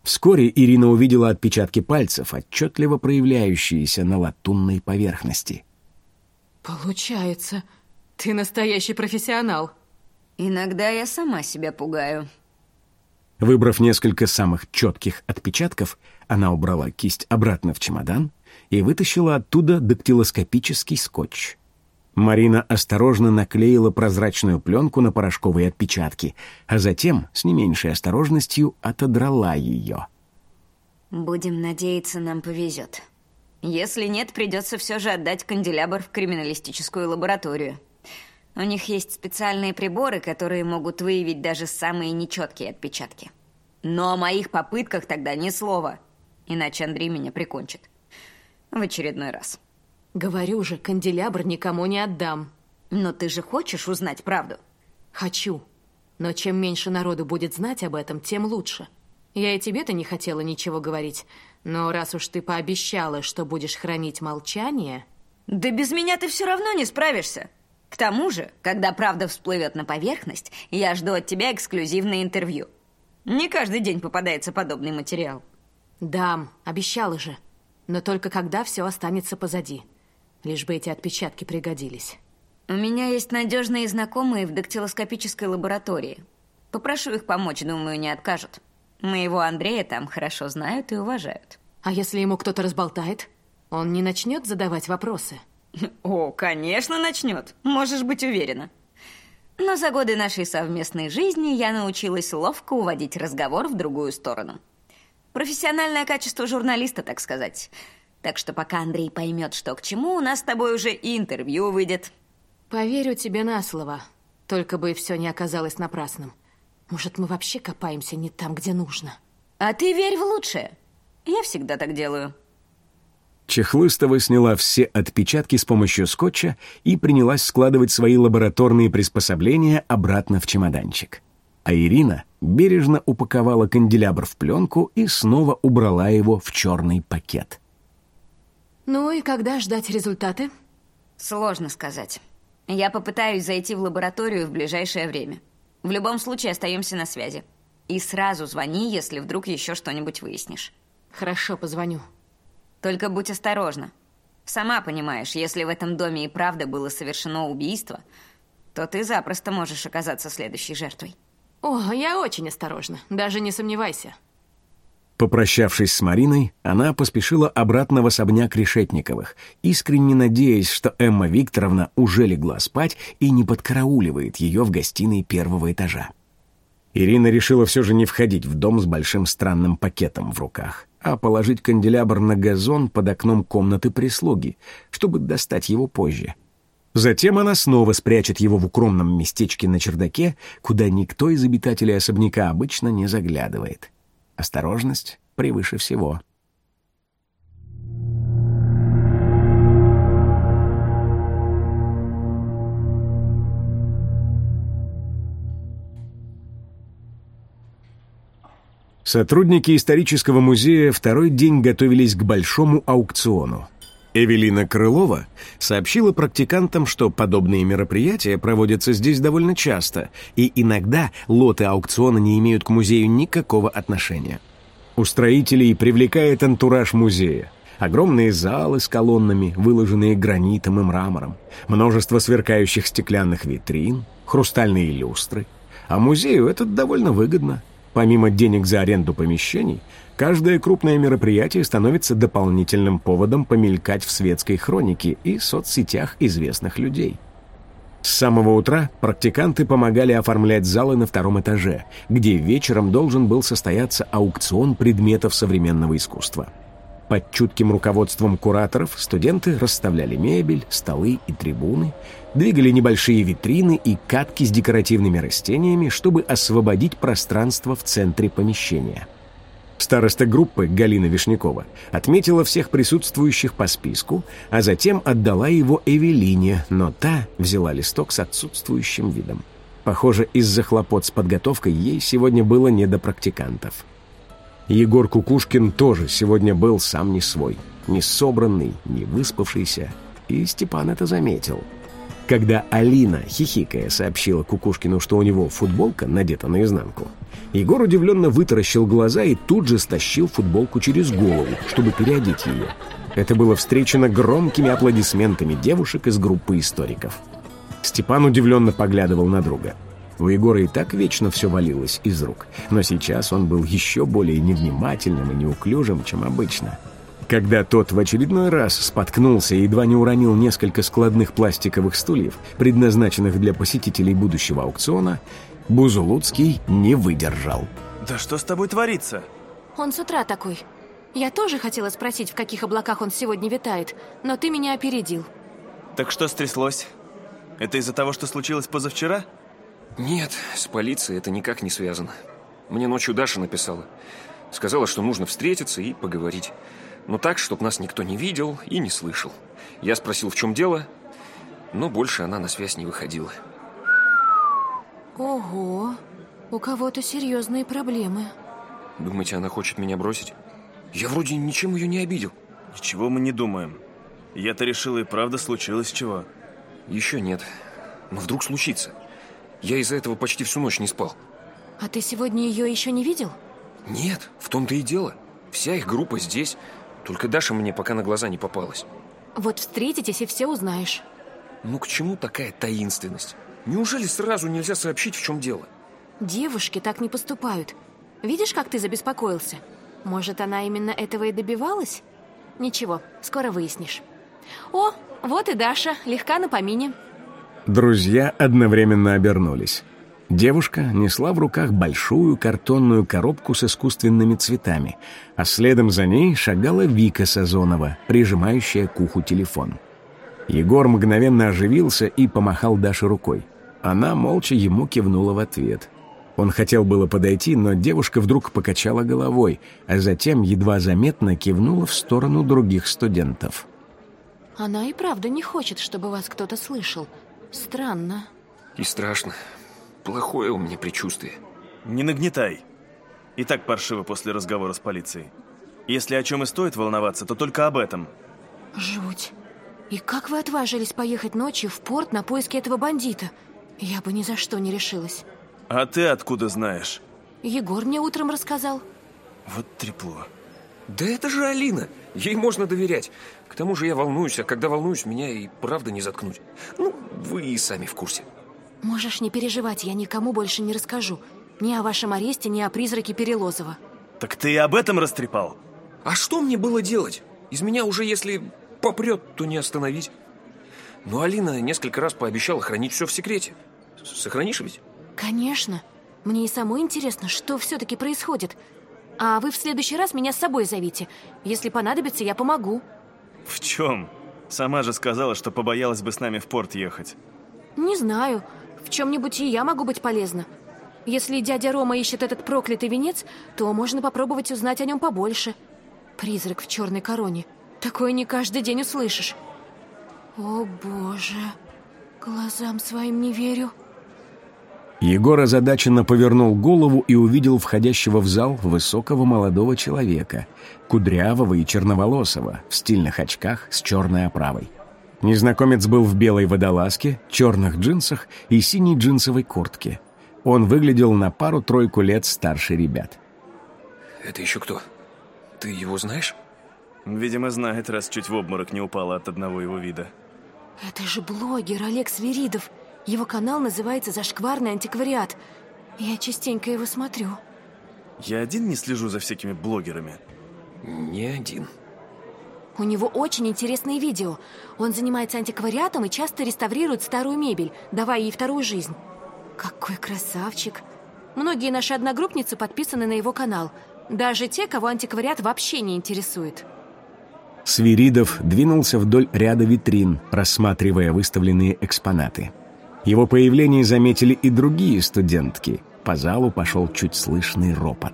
Вскоре Ирина увидела отпечатки пальцев, отчетливо проявляющиеся на латунной поверхности. Получается, ты настоящий профессионал. Иногда я сама себя пугаю. Выбрав несколько самых четких отпечатков, она убрала кисть обратно в чемодан и вытащила оттуда дактилоскопический скотч. Марина осторожно наклеила прозрачную пленку на порошковые отпечатки, а затем, с не меньшей осторожностью, отодрала ее. Будем надеяться, нам повезет. Если нет, придется все же отдать канделябр в криминалистическую лабораторию. У них есть специальные приборы, которые могут выявить даже самые нечеткие отпечатки. Но о моих попытках тогда ни слова, иначе Андрей меня прикончит. В очередной раз. Говорю же, канделябр никому не отдам. Но ты же хочешь узнать правду? Хочу. Но чем меньше народу будет знать об этом, тем лучше. Я и тебе-то не хотела ничего говорить. Но раз уж ты пообещала, что будешь хранить молчание... Да без меня ты все равно не справишься. К тому же, когда правда всплывет на поверхность, я жду от тебя эксклюзивное интервью. Не каждый день попадается подобный материал. Дам, обещала же. Но только когда все останется позади. Лишь бы эти отпечатки пригодились. У меня есть надежные знакомые в дактилоскопической лаборатории. Попрошу их помочь, думаю, не откажут. Моего Андрея там хорошо знают и уважают. А если ему кто-то разболтает? Он не начнет задавать вопросы? О, конечно, начнет. Можешь быть уверена. Но за годы нашей совместной жизни я научилась ловко уводить разговор в другую сторону. Профессиональное качество журналиста, так сказать. Так что пока Андрей поймет, что к чему, у нас с тобой уже и интервью выйдет. Поверю тебе на слово. Только бы все не оказалось напрасным. Может, мы вообще копаемся не там, где нужно. А ты верь в лучшее. Я всегда так делаю. Чехлыстова сняла все отпечатки с помощью скотча и принялась складывать свои лабораторные приспособления обратно в чемоданчик. А Ирина бережно упаковала канделябр в пленку и снова убрала его в черный пакет. Ну и когда ждать результаты? Сложно сказать. Я попытаюсь зайти в лабораторию в ближайшее время. В любом случае остаемся на связи. И сразу звони, если вдруг еще что-нибудь выяснишь. Хорошо, позвоню. Только будь осторожна. Сама понимаешь, если в этом доме и правда было совершено убийство, то ты запросто можешь оказаться следующей жертвой. О, я очень осторожна, даже не сомневайся. Попрощавшись с Мариной, она поспешила обратно в особняк Решетниковых, искренне надеясь, что Эмма Викторовна уже легла спать и не подкарауливает ее в гостиной первого этажа. Ирина решила все же не входить в дом с большим странным пакетом в руках а положить канделябр на газон под окном комнаты прислуги, чтобы достать его позже. Затем она снова спрячет его в укромном местечке на чердаке, куда никто из обитателей особняка обычно не заглядывает. Осторожность превыше всего. Сотрудники исторического музея второй день готовились к большому аукциону. Эвелина Крылова сообщила практикантам, что подобные мероприятия проводятся здесь довольно часто, и иногда лоты аукциона не имеют к музею никакого отношения. Устроителей привлекает антураж музея. Огромные залы с колоннами, выложенные гранитом и мрамором, множество сверкающих стеклянных витрин, хрустальные люстры. А музею это довольно выгодно. Помимо денег за аренду помещений, каждое крупное мероприятие становится дополнительным поводом помелькать в светской хронике и соцсетях известных людей. С самого утра практиканты помогали оформлять залы на втором этаже, где вечером должен был состояться аукцион предметов современного искусства. Под чутким руководством кураторов студенты расставляли мебель, столы и трибуны, двигали небольшие витрины и катки с декоративными растениями, чтобы освободить пространство в центре помещения. Староста группы Галина Вишнякова отметила всех присутствующих по списку, а затем отдала его Эвелине, но та взяла листок с отсутствующим видом. Похоже, из-за хлопот с подготовкой ей сегодня было не до практикантов. Егор Кукушкин тоже сегодня был сам не свой, не собранный, не выспавшийся, и Степан это заметил. Когда Алина, хихикая, сообщила Кукушкину, что у него футболка надета наизнанку, Егор удивленно вытаращил глаза и тут же стащил футболку через голову, чтобы переодеть ее. Это было встречено громкими аплодисментами девушек из группы историков. Степан удивленно поглядывал на друга. У Егора и так вечно все валилось из рук, но сейчас он был еще более невнимательным и неуклюжим, чем обычно. Когда тот в очередной раз споткнулся и едва не уронил несколько складных пластиковых стульев, предназначенных для посетителей будущего аукциона, Бузулуцкий не выдержал. Да что с тобой творится? Он с утра такой. Я тоже хотела спросить, в каких облаках он сегодня витает, но ты меня опередил. Так что стряслось? Это из-за того, что случилось позавчера? Нет, с полицией это никак не связано. Мне ночью Даша написала. Сказала, что нужно встретиться и поговорить. Но так, чтобы нас никто не видел и не слышал. Я спросил, в чем дело, но больше она на связь не выходила. Ого, у кого-то серьезные проблемы. Думаете, она хочет меня бросить? Я вроде ничем ее не обидел. Ничего мы не думаем. Я-то решил, и правда случилось чего. Еще нет. Но вдруг случится. Я из-за этого почти всю ночь не спал. А ты сегодня ее еще не видел? Нет, в том-то и дело. Вся их группа здесь. Только Даша мне пока на глаза не попалась. Вот встретитесь и все узнаешь. Ну к чему такая таинственность? Неужели сразу нельзя сообщить, в чем дело? Девушки так не поступают. Видишь, как ты забеспокоился? Может, она именно этого и добивалась? Ничего, скоро выяснишь. О, вот и Даша, легка на помине. Друзья одновременно обернулись. Девушка несла в руках большую картонную коробку с искусственными цветами, а следом за ней шагала Вика Сазонова, прижимающая к уху телефон. Егор мгновенно оживился и помахал Даше рукой. Она молча ему кивнула в ответ. Он хотел было подойти, но девушка вдруг покачала головой, а затем едва заметно кивнула в сторону других студентов. Она и правда не хочет, чтобы вас кто-то слышал. Странно. И страшно. Плохое у меня предчувствие. Не нагнетай. И так паршиво после разговора с полицией. Если о чем и стоит волноваться, то только об этом. Жуть. И как вы отважились поехать ночью в порт на поиски этого бандита? Я бы ни за что не решилась. А ты откуда знаешь? Егор мне утром рассказал. Вот трепло. Да это же Алина. Ей можно доверять. К тому же я волнуюсь, а когда волнуюсь, меня и правда не заткнуть. Ну, вы и сами в курсе. Можешь не переживать, я никому больше не расскажу. Ни о вашем аресте, ни о призраке Перелозова. Так ты и об этом растрепал? А что мне было делать? Из меня уже, если попрет, то не остановить. Но Алина несколько раз пообещала хранить все в секрете. Сохранишь ведь? Конечно. Мне и самой интересно, что все-таки происходит. А вы в следующий раз меня с собой зовите. Если понадобится, я помогу. В чем? Сама же сказала, что побоялась бы с нами в порт ехать. Не знаю. В чем-нибудь и я могу быть полезна. Если дядя Рома ищет этот проклятый венец, то можно попробовать узнать о нем побольше. Призрак в черной короне. Такое не каждый день услышишь. О, боже. Глазам своим не верю. Егор озадаченно повернул голову и увидел входящего в зал высокого молодого человека, кудрявого и черноволосого, в стильных очках с черной оправой. Незнакомец был в белой водолазке, черных джинсах и синей джинсовой куртке. Он выглядел на пару-тройку лет старше ребят. Это еще кто? Ты его знаешь? Видимо, знает, раз чуть в обморок не упала от одного его вида. Это же блогер Олег Свиридов. Его канал называется «Зашкварный антиквариат». Я частенько его смотрю. Я один не слежу за всякими блогерами? Не один. У него очень интересные видео. Он занимается антиквариатом и часто реставрирует старую мебель, давая ей вторую жизнь. Какой красавчик. Многие наши одногруппницы подписаны на его канал. Даже те, кого антиквариат вообще не интересует. Свиридов двинулся вдоль ряда витрин, рассматривая выставленные экспонаты. Его появление заметили и другие студентки. По залу пошел чуть слышный ропот.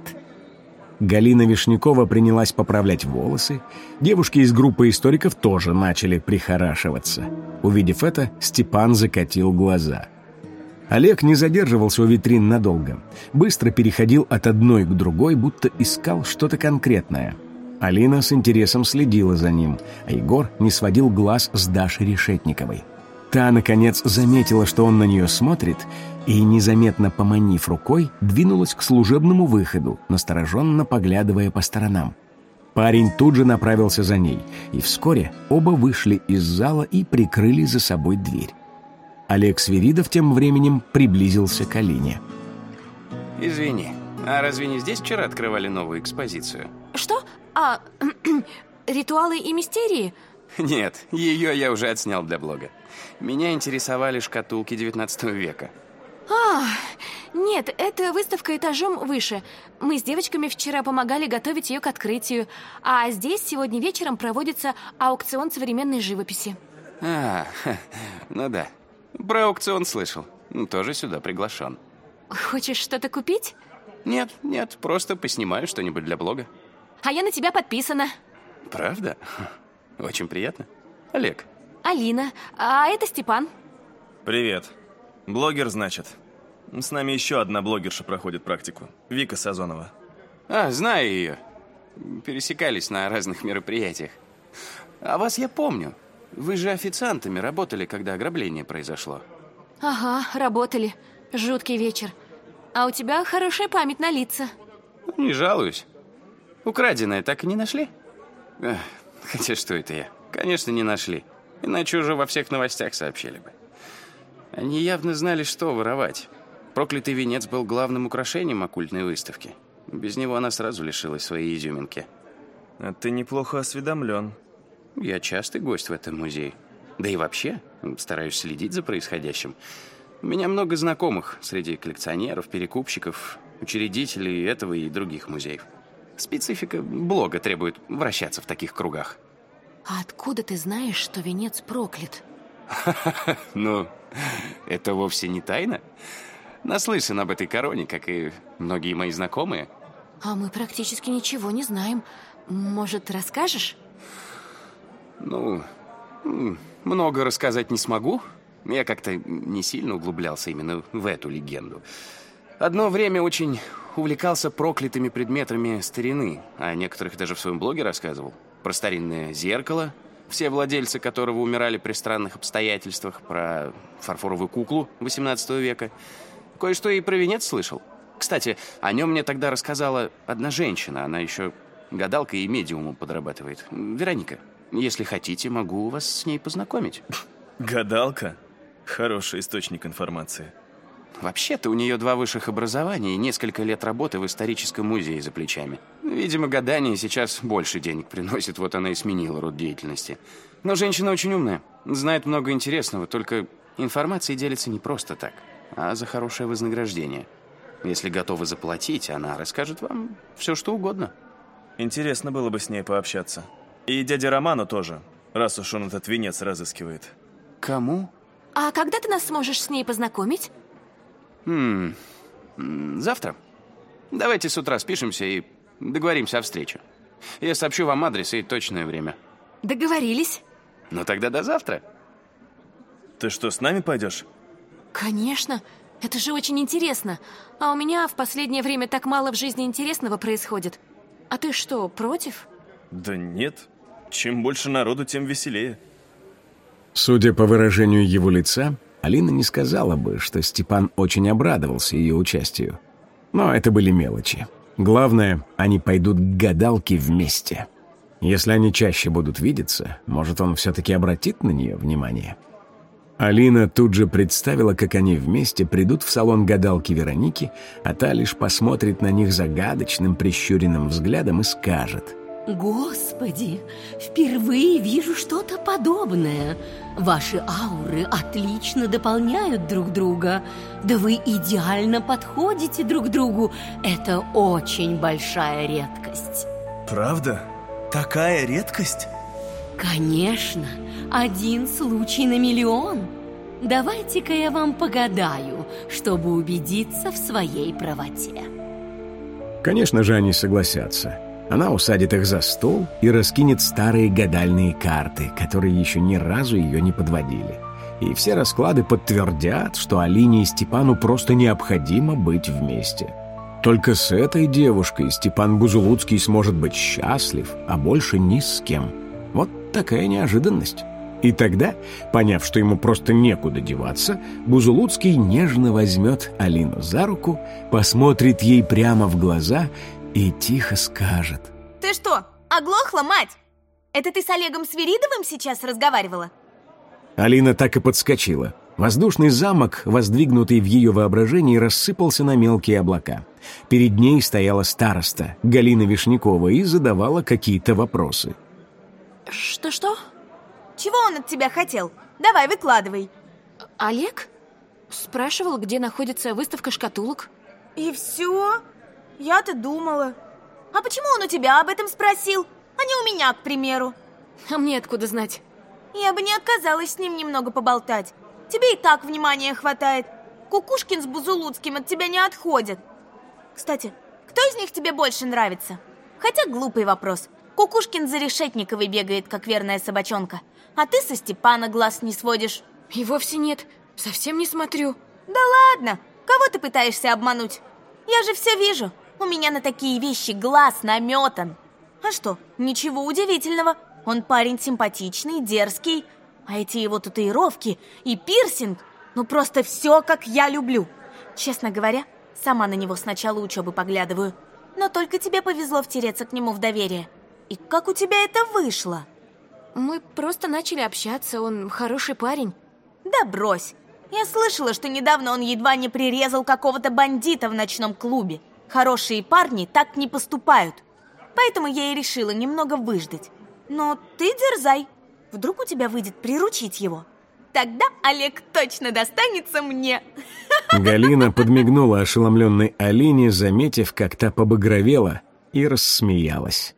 Галина Вишнякова принялась поправлять волосы. Девушки из группы историков тоже начали прихорашиваться. Увидев это, Степан закатил глаза. Олег не задерживался у витрин надолго. Быстро переходил от одной к другой, будто искал что-то конкретное. Алина с интересом следила за ним, а Егор не сводил глаз с Дашей Решетниковой. Та, наконец, заметила, что он на нее смотрит, и, незаметно поманив рукой, двинулась к служебному выходу, настороженно поглядывая по сторонам. Парень тут же направился за ней, и вскоре оба вышли из зала и прикрыли за собой дверь. Олег Свиридов тем временем приблизился к Алине. Извини, а разве не здесь вчера открывали новую экспозицию? Что? А, ритуалы и мистерии? Нет, ее я уже отснял для блога. Меня интересовали шкатулки 19 века. А, нет, это выставка этажом выше. Мы с девочками вчера помогали готовить ее к открытию. А здесь сегодня вечером проводится аукцион современной живописи. А, ну да. Про аукцион слышал. Тоже сюда приглашен. Хочешь что-то купить? Нет, нет, просто поснимаю что-нибудь для блога. А я на тебя подписана. Правда? Очень приятно. Олег. Алина. А это Степан. Привет. Блогер, значит. С нами еще одна блогерша проходит практику. Вика Сазонова. А, знаю ее. Пересекались на разных мероприятиях. А вас я помню. Вы же официантами работали, когда ограбление произошло. Ага, работали. Жуткий вечер. А у тебя хорошая память на лица. Не жалуюсь. Украденное так и не нашли? Эх, хотя что это я? Конечно, не нашли. Иначе уже во всех новостях сообщили бы. Они явно знали, что воровать. Проклятый венец был главным украшением оккультной выставки. Без него она сразу лишилась своей изюминки. А ты неплохо осведомлен. Я частый гость в этом музее. Да и вообще, стараюсь следить за происходящим. У меня много знакомых среди коллекционеров, перекупщиков, учредителей этого и других музеев. Специфика блога требует вращаться в таких кругах. А откуда ты знаешь, что венец проклят? Ну, это вовсе не тайна. Наслышан об этой короне, как и многие мои знакомые. А мы практически ничего не знаем. Может, расскажешь? Ну, много рассказать не смогу. Я как-то не сильно углублялся именно в эту легенду. Одно время очень увлекался проклятыми предметами старины, а некоторых даже в своем блоге рассказывал. Про старинное зеркало, все владельцы которого умирали при странных обстоятельствах, про фарфоровую куклу 18 века. Кое-что и про венец слышал. Кстати, о нем мне тогда рассказала одна женщина. Она еще гадалкой и медиумом подрабатывает. Вероника, если хотите, могу вас с ней познакомить. Гадалка? Хороший источник информации. Вообще-то у нее два высших образования и несколько лет работы в историческом музее за плечами. Видимо, гадание сейчас больше денег приносит, вот она и сменила род деятельности. Но женщина очень умная, знает много интересного, только информацией делится не просто так, а за хорошее вознаграждение. Если готовы заплатить, она расскажет вам все, что угодно. Интересно было бы с ней пообщаться. И дяде Роману тоже, раз уж он этот венец разыскивает. Кому? А когда ты нас сможешь с ней познакомить? Хм, завтра. Давайте с утра спишемся и договоримся о встрече. Я сообщу вам адрес и точное время. Договорились. Ну тогда до завтра. Ты что, с нами пойдешь? Конечно. Это же очень интересно. А у меня в последнее время так мало в жизни интересного происходит. А ты что, против? Да нет. Чем больше народу, тем веселее. Судя по выражению его лица, Алина не сказала бы, что Степан очень обрадовался ее участию. Но это были мелочи. Главное, они пойдут к гадалке вместе. Если они чаще будут видеться, может, он все-таки обратит на нее внимание. Алина тут же представила, как они вместе придут в салон гадалки Вероники, а та лишь посмотрит на них загадочным прищуренным взглядом и скажет. Господи, впервые вижу что-то подобное. Ваши ауры отлично дополняют друг друга. Да вы идеально подходите друг другу. Это очень большая редкость. Правда? Такая редкость? Конечно, один случай на миллион. Давайте-ка я вам погадаю, чтобы убедиться в своей правоте. Конечно же, они согласятся. Она усадит их за стол и раскинет старые гадальные карты, которые еще ни разу ее не подводили. И все расклады подтвердят, что Алине и Степану просто необходимо быть вместе. Только с этой девушкой Степан Бузулуцкий сможет быть счастлив, а больше ни с кем. Вот такая неожиданность. И тогда, поняв, что ему просто некуда деваться, Бузулуцкий нежно возьмет Алину за руку, посмотрит ей прямо в глаза и тихо скажет. Ты что, оглохла, мать? Это ты с Олегом Свиридовым сейчас разговаривала? Алина так и подскочила. Воздушный замок, воздвигнутый в ее воображении, рассыпался на мелкие облака. Перед ней стояла староста, Галина Вишнякова, и задавала какие-то вопросы. Что-что? Чего он от тебя хотел? Давай, выкладывай. Олег? Спрашивал, где находится выставка шкатулок. И все? Я-то думала. А почему он у тебя об этом спросил, а не у меня, к примеру? А мне откуда знать? Я бы не отказалась с ним немного поболтать. Тебе и так внимания хватает. Кукушкин с Бузулуцким от тебя не отходят. Кстати, кто из них тебе больше нравится? Хотя глупый вопрос. Кукушкин за Решетниковой бегает, как верная собачонка. А ты со Степана глаз не сводишь. И вовсе нет. Совсем не смотрю. Да ладно. Кого ты пытаешься обмануть? Я же все вижу. У меня на такие вещи глаз наметан. А что, ничего удивительного. Он парень симпатичный, дерзкий. А эти его татуировки и пирсинг, ну просто все, как я люблю. Честно говоря, сама на него с начала учебы поглядываю. Но только тебе повезло втереться к нему в доверие. И как у тебя это вышло? Мы просто начали общаться, он хороший парень. Да брось. Я слышала, что недавно он едва не прирезал какого-то бандита в ночном клубе. Хорошие парни так не поступают. Поэтому я и решила немного выждать. Но ты дерзай. Вдруг у тебя выйдет приручить его. Тогда Олег точно достанется мне. Галина подмигнула ошеломленной Алине, заметив, как та побагровела, и рассмеялась.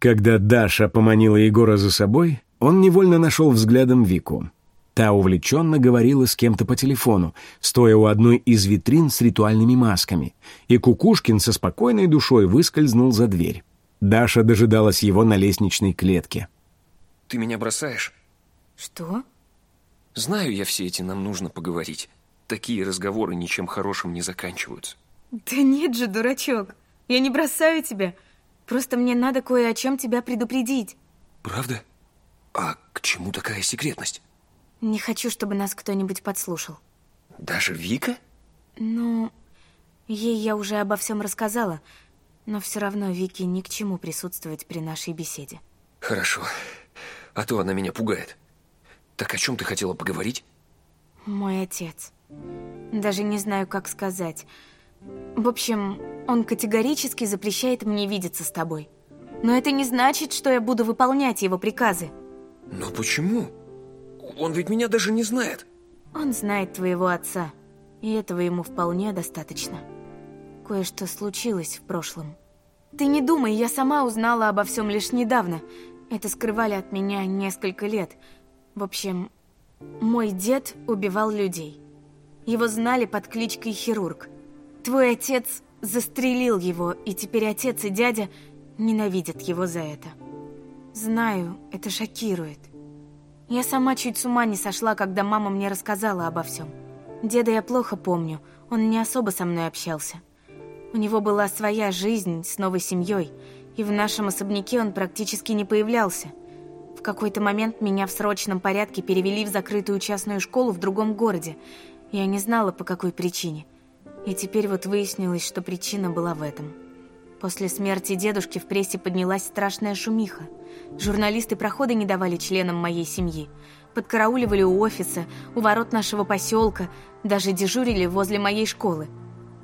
Когда Даша поманила Егора за собой, он невольно нашел взглядом Вику. Та увлеченно говорила с кем-то по телефону, стоя у одной из витрин с ритуальными масками, и Кукушкин со спокойной душой выскользнул за дверь. Даша дожидалась его на лестничной клетке. Ты меня бросаешь? Что? Знаю я все эти «нам нужно поговорить». Такие разговоры ничем хорошим не заканчиваются. Да нет же, дурачок. Я не бросаю тебя. Просто мне надо кое о чем тебя предупредить. Правда? А к чему такая секретность? Не хочу, чтобы нас кто-нибудь подслушал. Даже Вика? Ну, ей я уже обо всем рассказала, но все равно Вике ни к чему присутствовать при нашей беседе. Хорошо. А то она меня пугает. Так о чем ты хотела поговорить? Мой отец. Даже не знаю, как сказать. В общем, он категорически запрещает мне видеться с тобой. Но это не значит, что я буду выполнять его приказы. Но почему? Он ведь меня даже не знает. Он знает твоего отца, и этого ему вполне достаточно. Кое-что случилось в прошлом. Ты не думай, я сама узнала обо всем лишь недавно. Это скрывали от меня несколько лет. В общем, мой дед убивал людей. Его знали под кличкой Хирург. Твой отец застрелил его, и теперь отец и дядя ненавидят его за это. Знаю, это шокирует. Я сама чуть с ума не сошла, когда мама мне рассказала обо всем. Деда я плохо помню, он не особо со мной общался. У него была своя жизнь с новой семьей, и в нашем особняке он практически не появлялся. В какой-то момент меня в срочном порядке перевели в закрытую частную школу в другом городе. Я не знала, по какой причине. И теперь вот выяснилось, что причина была в этом. После смерти дедушки в прессе поднялась страшная шумиха. Журналисты прохода не давали членам моей семьи. Подкарауливали у офиса, у ворот нашего поселка, даже дежурили возле моей школы.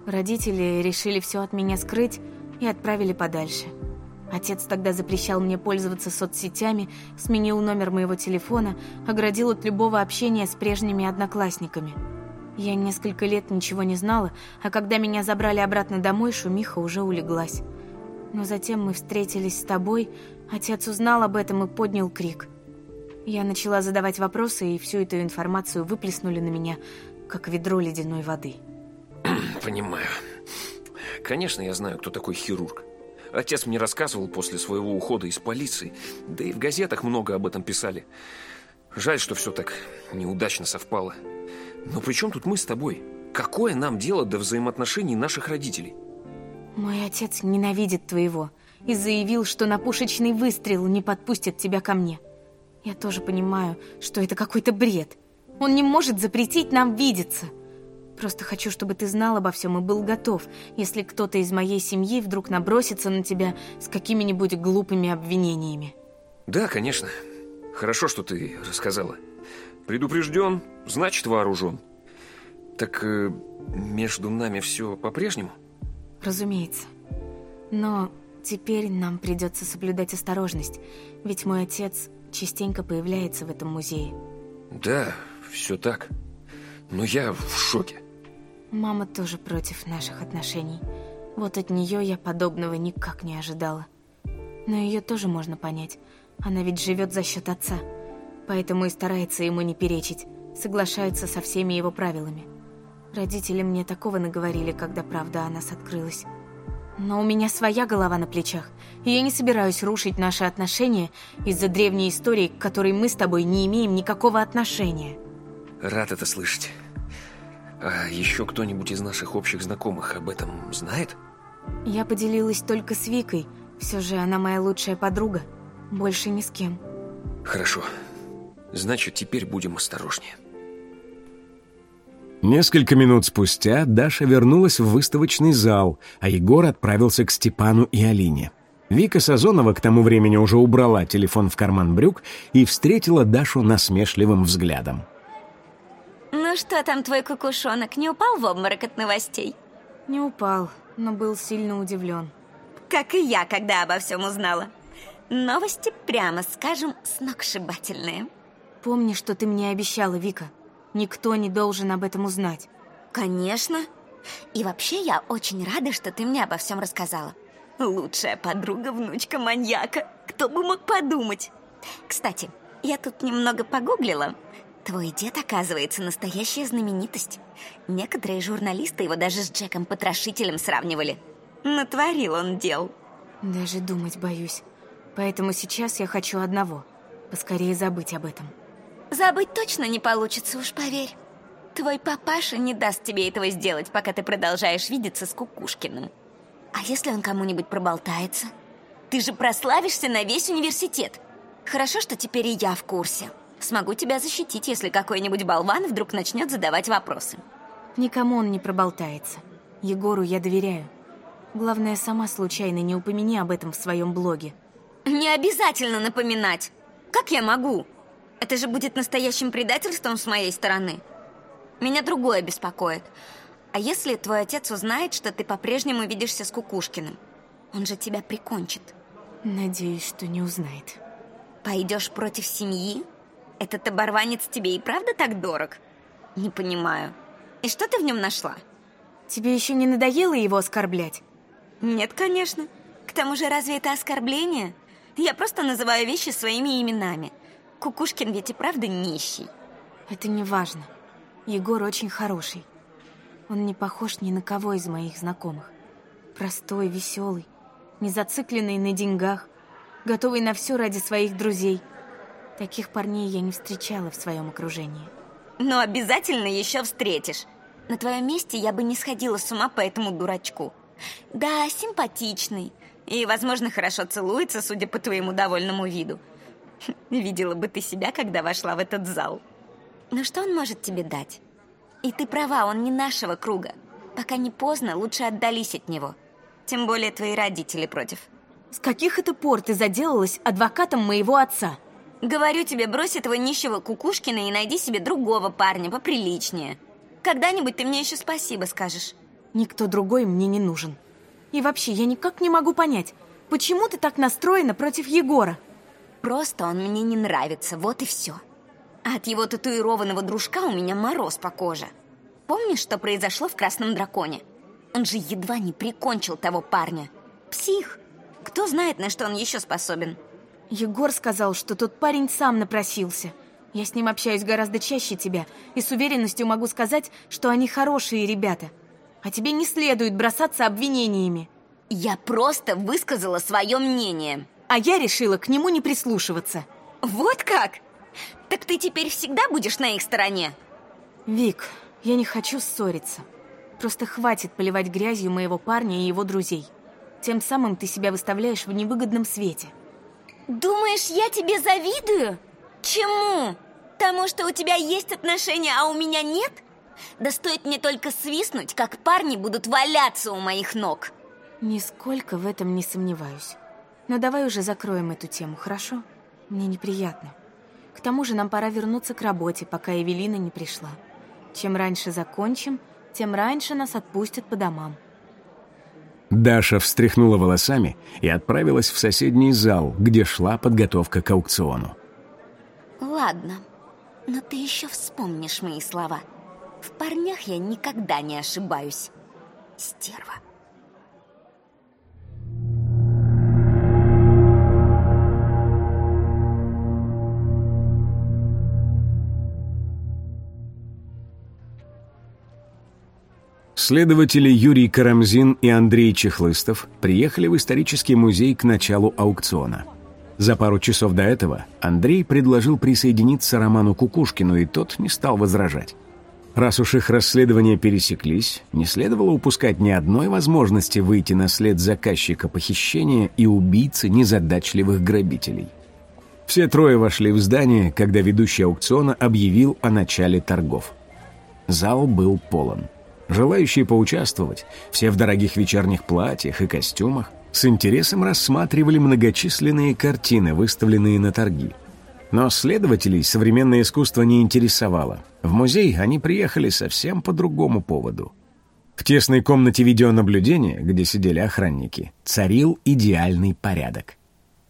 Родители решили все от меня скрыть и отправили подальше. Отец тогда запрещал мне пользоваться соцсетями, сменил номер моего телефона, оградил от любого общения с прежними одноклассниками. Я несколько лет ничего не знала, а когда меня забрали обратно домой, шумиха уже улеглась. Но затем мы встретились с тобой, отец узнал об этом и поднял крик. Я начала задавать вопросы, и всю эту информацию выплеснули на меня, как ведро ледяной воды. Понимаю. Конечно, я знаю, кто такой хирург. Отец мне рассказывал после своего ухода из полиции, да и в газетах много об этом писали. Жаль, что все так неудачно совпало. Но при чем тут мы с тобой? Какое нам дело до взаимоотношений наших родителей? Мой отец ненавидит твоего и заявил, что на пушечный выстрел не подпустит тебя ко мне. Я тоже понимаю, что это какой-то бред. Он не может запретить нам видеться. Просто хочу, чтобы ты знал обо всем и был готов, если кто-то из моей семьи вдруг набросится на тебя с какими-нибудь глупыми обвинениями. Да, конечно. Хорошо, что ты рассказала. Предупрежден, значит вооружен. Так э, между нами все по-прежнему? Разумеется. Но теперь нам придется соблюдать осторожность, ведь мой отец частенько появляется в этом музее. Да, все так. Но я в шоке. Мама тоже против наших отношений. Вот от нее я подобного никак не ожидала. Но ее тоже можно понять. Она ведь живет за счет отца. Поэтому и старается ему не перечить. Соглашается со всеми его правилами. Родители мне такого наговорили, когда правда о нас открылась. Но у меня своя голова на плечах, и я не собираюсь рушить наши отношения из-за древней истории, к которой мы с тобой не имеем никакого отношения. Рад это слышать. А еще кто-нибудь из наших общих знакомых об этом знает? Я поделилась только с Викой. Все же она моя лучшая подруга. Больше ни с кем. Хорошо. Значит, теперь будем осторожнее. Несколько минут спустя Даша вернулась в выставочный зал, а Егор отправился к Степану и Алине. Вика Сазонова к тому времени уже убрала телефон в карман брюк и встретила Дашу насмешливым взглядом. Ну что там твой кукушонок, не упал в обморок от новостей? Не упал, но был сильно удивлен. Как и я, когда обо всем узнала. Новости, прямо скажем, сногсшибательные. Помни, что ты мне обещала, Вика. Никто не должен об этом узнать. Конечно. И вообще я очень рада, что ты мне обо всем рассказала. Лучшая подруга внучка маньяка. Кто бы мог подумать? Кстати, я тут немного погуглила. Твой дед, оказывается, настоящая знаменитость. Некоторые журналисты его даже с Джеком Потрошителем сравнивали. Натворил он дел. Даже думать боюсь. Поэтому сейчас я хочу одного. Поскорее забыть об этом. Забыть точно не получится, уж поверь. Твой папаша не даст тебе этого сделать, пока ты продолжаешь видеться с Кукушкиным. А если он кому-нибудь проболтается? Ты же прославишься на весь университет. Хорошо, что теперь и я в курсе. Смогу тебя защитить, если какой-нибудь болван вдруг начнет задавать вопросы. Никому он не проболтается. Егору я доверяю. Главное, сама случайно не упомяни об этом в своем блоге. Не обязательно напоминать. Как я могу? Это же будет настоящим предательством с моей стороны. Меня другое беспокоит. А если твой отец узнает, что ты по-прежнему видишься с Кукушкиным? Он же тебя прикончит. Надеюсь, что не узнает. Пойдешь против семьи? Этот оборванец тебе и правда так дорог? Не понимаю. И что ты в нем нашла? Тебе еще не надоело его оскорблять? Нет, конечно. К тому же, разве это оскорбление? Я просто называю вещи своими именами. Кукушкин ведь и правда нищий. Это не важно. Егор очень хороший. Он не похож ни на кого из моих знакомых. Простой, веселый, не зацикленный на деньгах, готовый на все ради своих друзей. Таких парней я не встречала в своем окружении. Но обязательно еще встретишь. На твоем месте я бы не сходила с ума по этому дурачку. Да, симпатичный. И, возможно, хорошо целуется, судя по твоему довольному виду. Видела бы ты себя, когда вошла в этот зал. Но что он может тебе дать? И ты права, он не нашего круга. Пока не поздно, лучше отдались от него. Тем более твои родители против. С каких это пор ты заделалась адвокатом моего отца? Говорю тебе, брось этого нищего Кукушкина и найди себе другого парня поприличнее. Когда-нибудь ты мне еще спасибо скажешь. Никто другой мне не нужен. И вообще, я никак не могу понять, почему ты так настроена против Егора? Просто он мне не нравится, вот и все. А от его татуированного дружка у меня мороз по коже. Помнишь, что произошло в «Красном драконе»? Он же едва не прикончил того парня. Псих. Кто знает, на что он еще способен. Егор сказал, что тот парень сам напросился. Я с ним общаюсь гораздо чаще тебя, и с уверенностью могу сказать, что они хорошие ребята. А тебе не следует бросаться обвинениями. Я просто высказала свое мнение. А я решила к нему не прислушиваться. Вот как? Так ты теперь всегда будешь на их стороне? Вик, я не хочу ссориться. Просто хватит поливать грязью моего парня и его друзей. Тем самым ты себя выставляешь в невыгодном свете. Думаешь, я тебе завидую? Чему? Тому, что у тебя есть отношения, а у меня нет? Да стоит мне только свистнуть, как парни будут валяться у моих ног. Нисколько в этом не сомневаюсь. Но давай уже закроем эту тему, хорошо? Мне неприятно. К тому же нам пора вернуться к работе, пока Эвелина не пришла. Чем раньше закончим, тем раньше нас отпустят по домам. Даша встряхнула волосами и отправилась в соседний зал, где шла подготовка к аукциону. Ладно, но ты еще вспомнишь мои слова. В парнях я никогда не ошибаюсь. Стерва. Следователи Юрий Карамзин и Андрей Чехлыстов приехали в исторический музей к началу аукциона. За пару часов до этого Андрей предложил присоединиться Роману Кукушкину, и тот не стал возражать. Раз уж их расследования пересеклись, не следовало упускать ни одной возможности выйти на след заказчика похищения и убийцы незадачливых грабителей. Все трое вошли в здание, когда ведущий аукциона объявил о начале торгов. Зал был полон. Желающие поучаствовать, все в дорогих вечерних платьях и костюмах, с интересом рассматривали многочисленные картины, выставленные на торги. Но следователей современное искусство не интересовало. В музей они приехали совсем по другому поводу. В тесной комнате видеонаблюдения, где сидели охранники, царил идеальный порядок.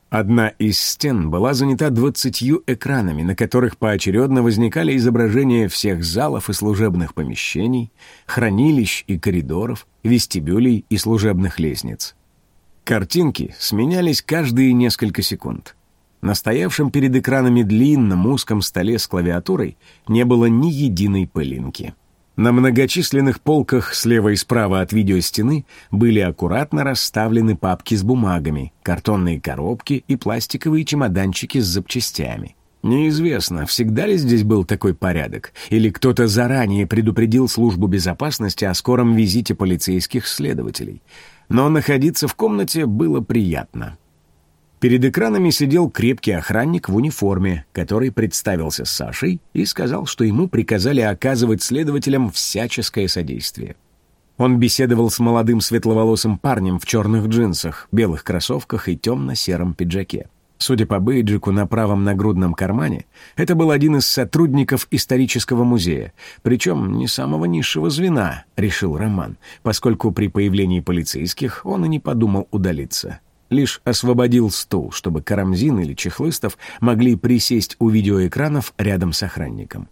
Одна из стен была занята двадцатью экранами, на которых поочередно возникали изображения всех залов и служебных помещений, хранилищ и коридоров, вестибюлей и служебных лестниц. Картинки сменялись каждые несколько секунд. На стоявшем перед экранами длинном узком столе с клавиатурой не было ни единой пылинки. На многочисленных полках слева и справа от видеостены были аккуратно расставлены папки с бумагами, картонные коробки и пластиковые чемоданчики с запчастями. Неизвестно, всегда ли здесь был такой порядок, или кто-то заранее предупредил службу безопасности о скором визите полицейских следователей. Но находиться в комнате было приятно. Перед экранами сидел крепкий охранник в униформе, который представился Сашей и сказал, что ему приказали оказывать следователям всяческое содействие. Он беседовал с молодым светловолосым парнем в черных джинсах, белых кроссовках и темно-сером пиджаке. Судя по бейджику на правом нагрудном кармане, это был один из сотрудников исторического музея, причем не самого низшего звена, решил Роман, поскольку при появлении полицейских он и не подумал удалиться лишь освободил стул, чтобы Карамзин или Чехлыстов могли присесть у видеоэкранов рядом с охранником.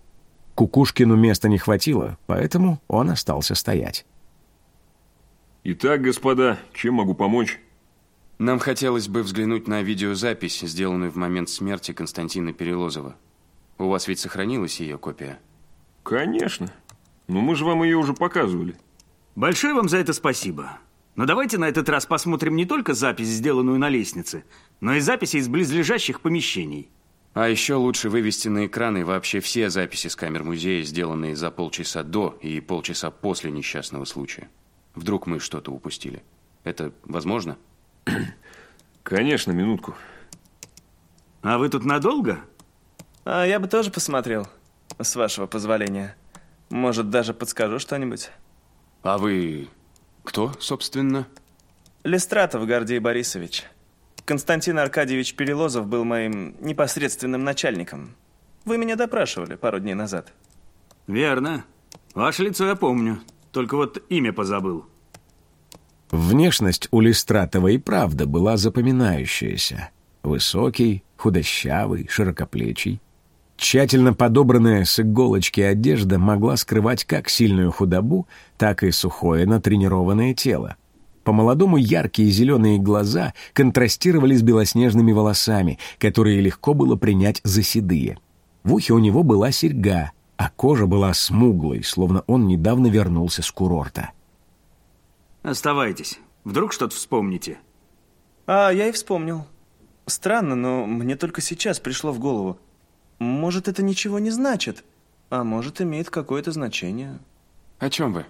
Кукушкину места не хватило, поэтому он остался стоять. Итак, господа, чем могу помочь? Нам хотелось бы взглянуть на видеозапись, сделанную в момент смерти Константина Перелозова. У вас ведь сохранилась ее копия? Конечно. Но мы же вам ее уже показывали. Большое вам за это спасибо. Но давайте на этот раз посмотрим не только запись, сделанную на лестнице, но и записи из близлежащих помещений. А еще лучше вывести на экраны вообще все записи с камер музея, сделанные за полчаса до и полчаса после несчастного случая. Вдруг мы что-то упустили. Это возможно? Конечно, минутку. А вы тут надолго? А я бы тоже посмотрел, с вашего позволения. Может, даже подскажу что-нибудь. А вы кто, собственно? Листратов Гордей Борисович. Константин Аркадьевич Перелозов был моим непосредственным начальником. Вы меня допрашивали пару дней назад. Верно. Ваше лицо я помню, только вот имя позабыл. Внешность у Листратова и правда была запоминающаяся. Высокий, худощавый, широкоплечий. Тщательно подобранная с иголочки одежда могла скрывать как сильную худобу, так и сухое натренированное тело. По-молодому яркие зеленые глаза контрастировали с белоснежными волосами, которые легко было принять за седые. В ухе у него была серьга, а кожа была смуглой, словно он недавно вернулся с курорта. Оставайтесь. Вдруг что-то вспомните. А, я и вспомнил. Странно, но мне только сейчас пришло в голову. Может, это ничего не значит, а может, имеет какое-то значение. О чем вы?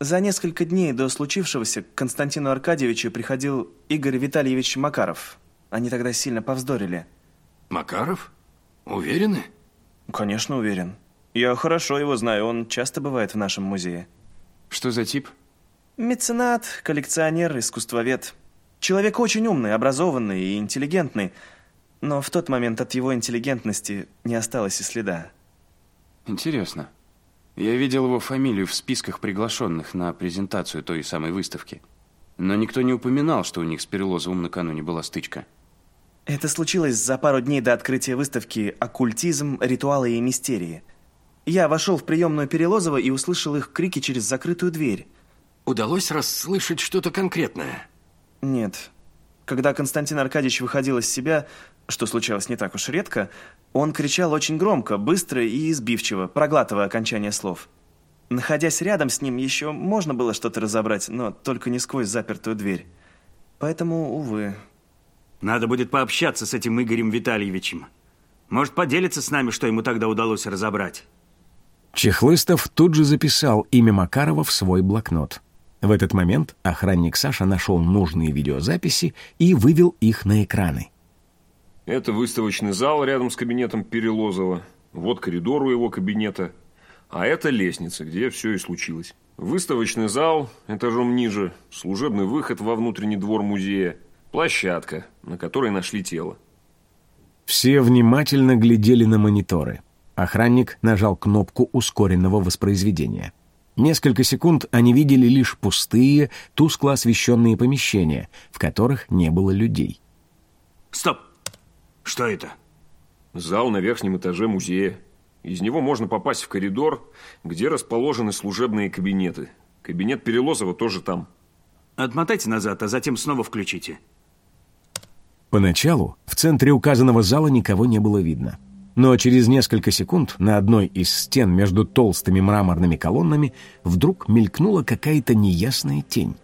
За несколько дней до случившегося к Константину Аркадьевичу приходил Игорь Витальевич Макаров. Они тогда сильно повздорили. Макаров? Уверены? Конечно, уверен. Я хорошо его знаю, он часто бывает в нашем музее. Что за тип? Меценат, коллекционер, искусствовед. Человек очень умный, образованный и интеллигентный – но в тот момент от его интеллигентности не осталось и следа. Интересно. Я видел его фамилию в списках приглашенных на презентацию той самой выставки. Но никто не упоминал, что у них с Перелозовым накануне была стычка. Это случилось за пару дней до открытия выставки «Оккультизм, ритуалы и мистерии». Я вошел в приемную Перелозова и услышал их крики через закрытую дверь. Удалось расслышать что-то конкретное? Нет. Когда Константин Аркадьевич выходил из себя, что случалось не так уж редко, он кричал очень громко, быстро и избивчиво, проглатывая окончание слов. Находясь рядом с ним, еще можно было что-то разобрать, но только не сквозь запертую дверь. Поэтому, увы. Надо будет пообщаться с этим Игорем Витальевичем. Может, поделиться с нами, что ему тогда удалось разобрать. Чехлыстов тут же записал имя Макарова в свой блокнот. В этот момент охранник Саша нашел нужные видеозаписи и вывел их на экраны. Это выставочный зал рядом с кабинетом Перелозова. Вот коридор у его кабинета. А это лестница, где все и случилось. Выставочный зал этажом ниже, служебный выход во внутренний двор музея, площадка, на которой нашли тело. Все внимательно глядели на мониторы. Охранник нажал кнопку ускоренного воспроизведения. Несколько секунд они видели лишь пустые, тускло освещенные помещения, в которых не было людей. «Стоп! Что это? Зал на верхнем этаже музея. Из него можно попасть в коридор, где расположены служебные кабинеты. Кабинет Перелозова тоже там. Отмотайте назад, а затем снова включите. Поначалу в центре указанного зала никого не было видно. Но через несколько секунд на одной из стен между толстыми мраморными колоннами вдруг мелькнула какая-то неясная тень.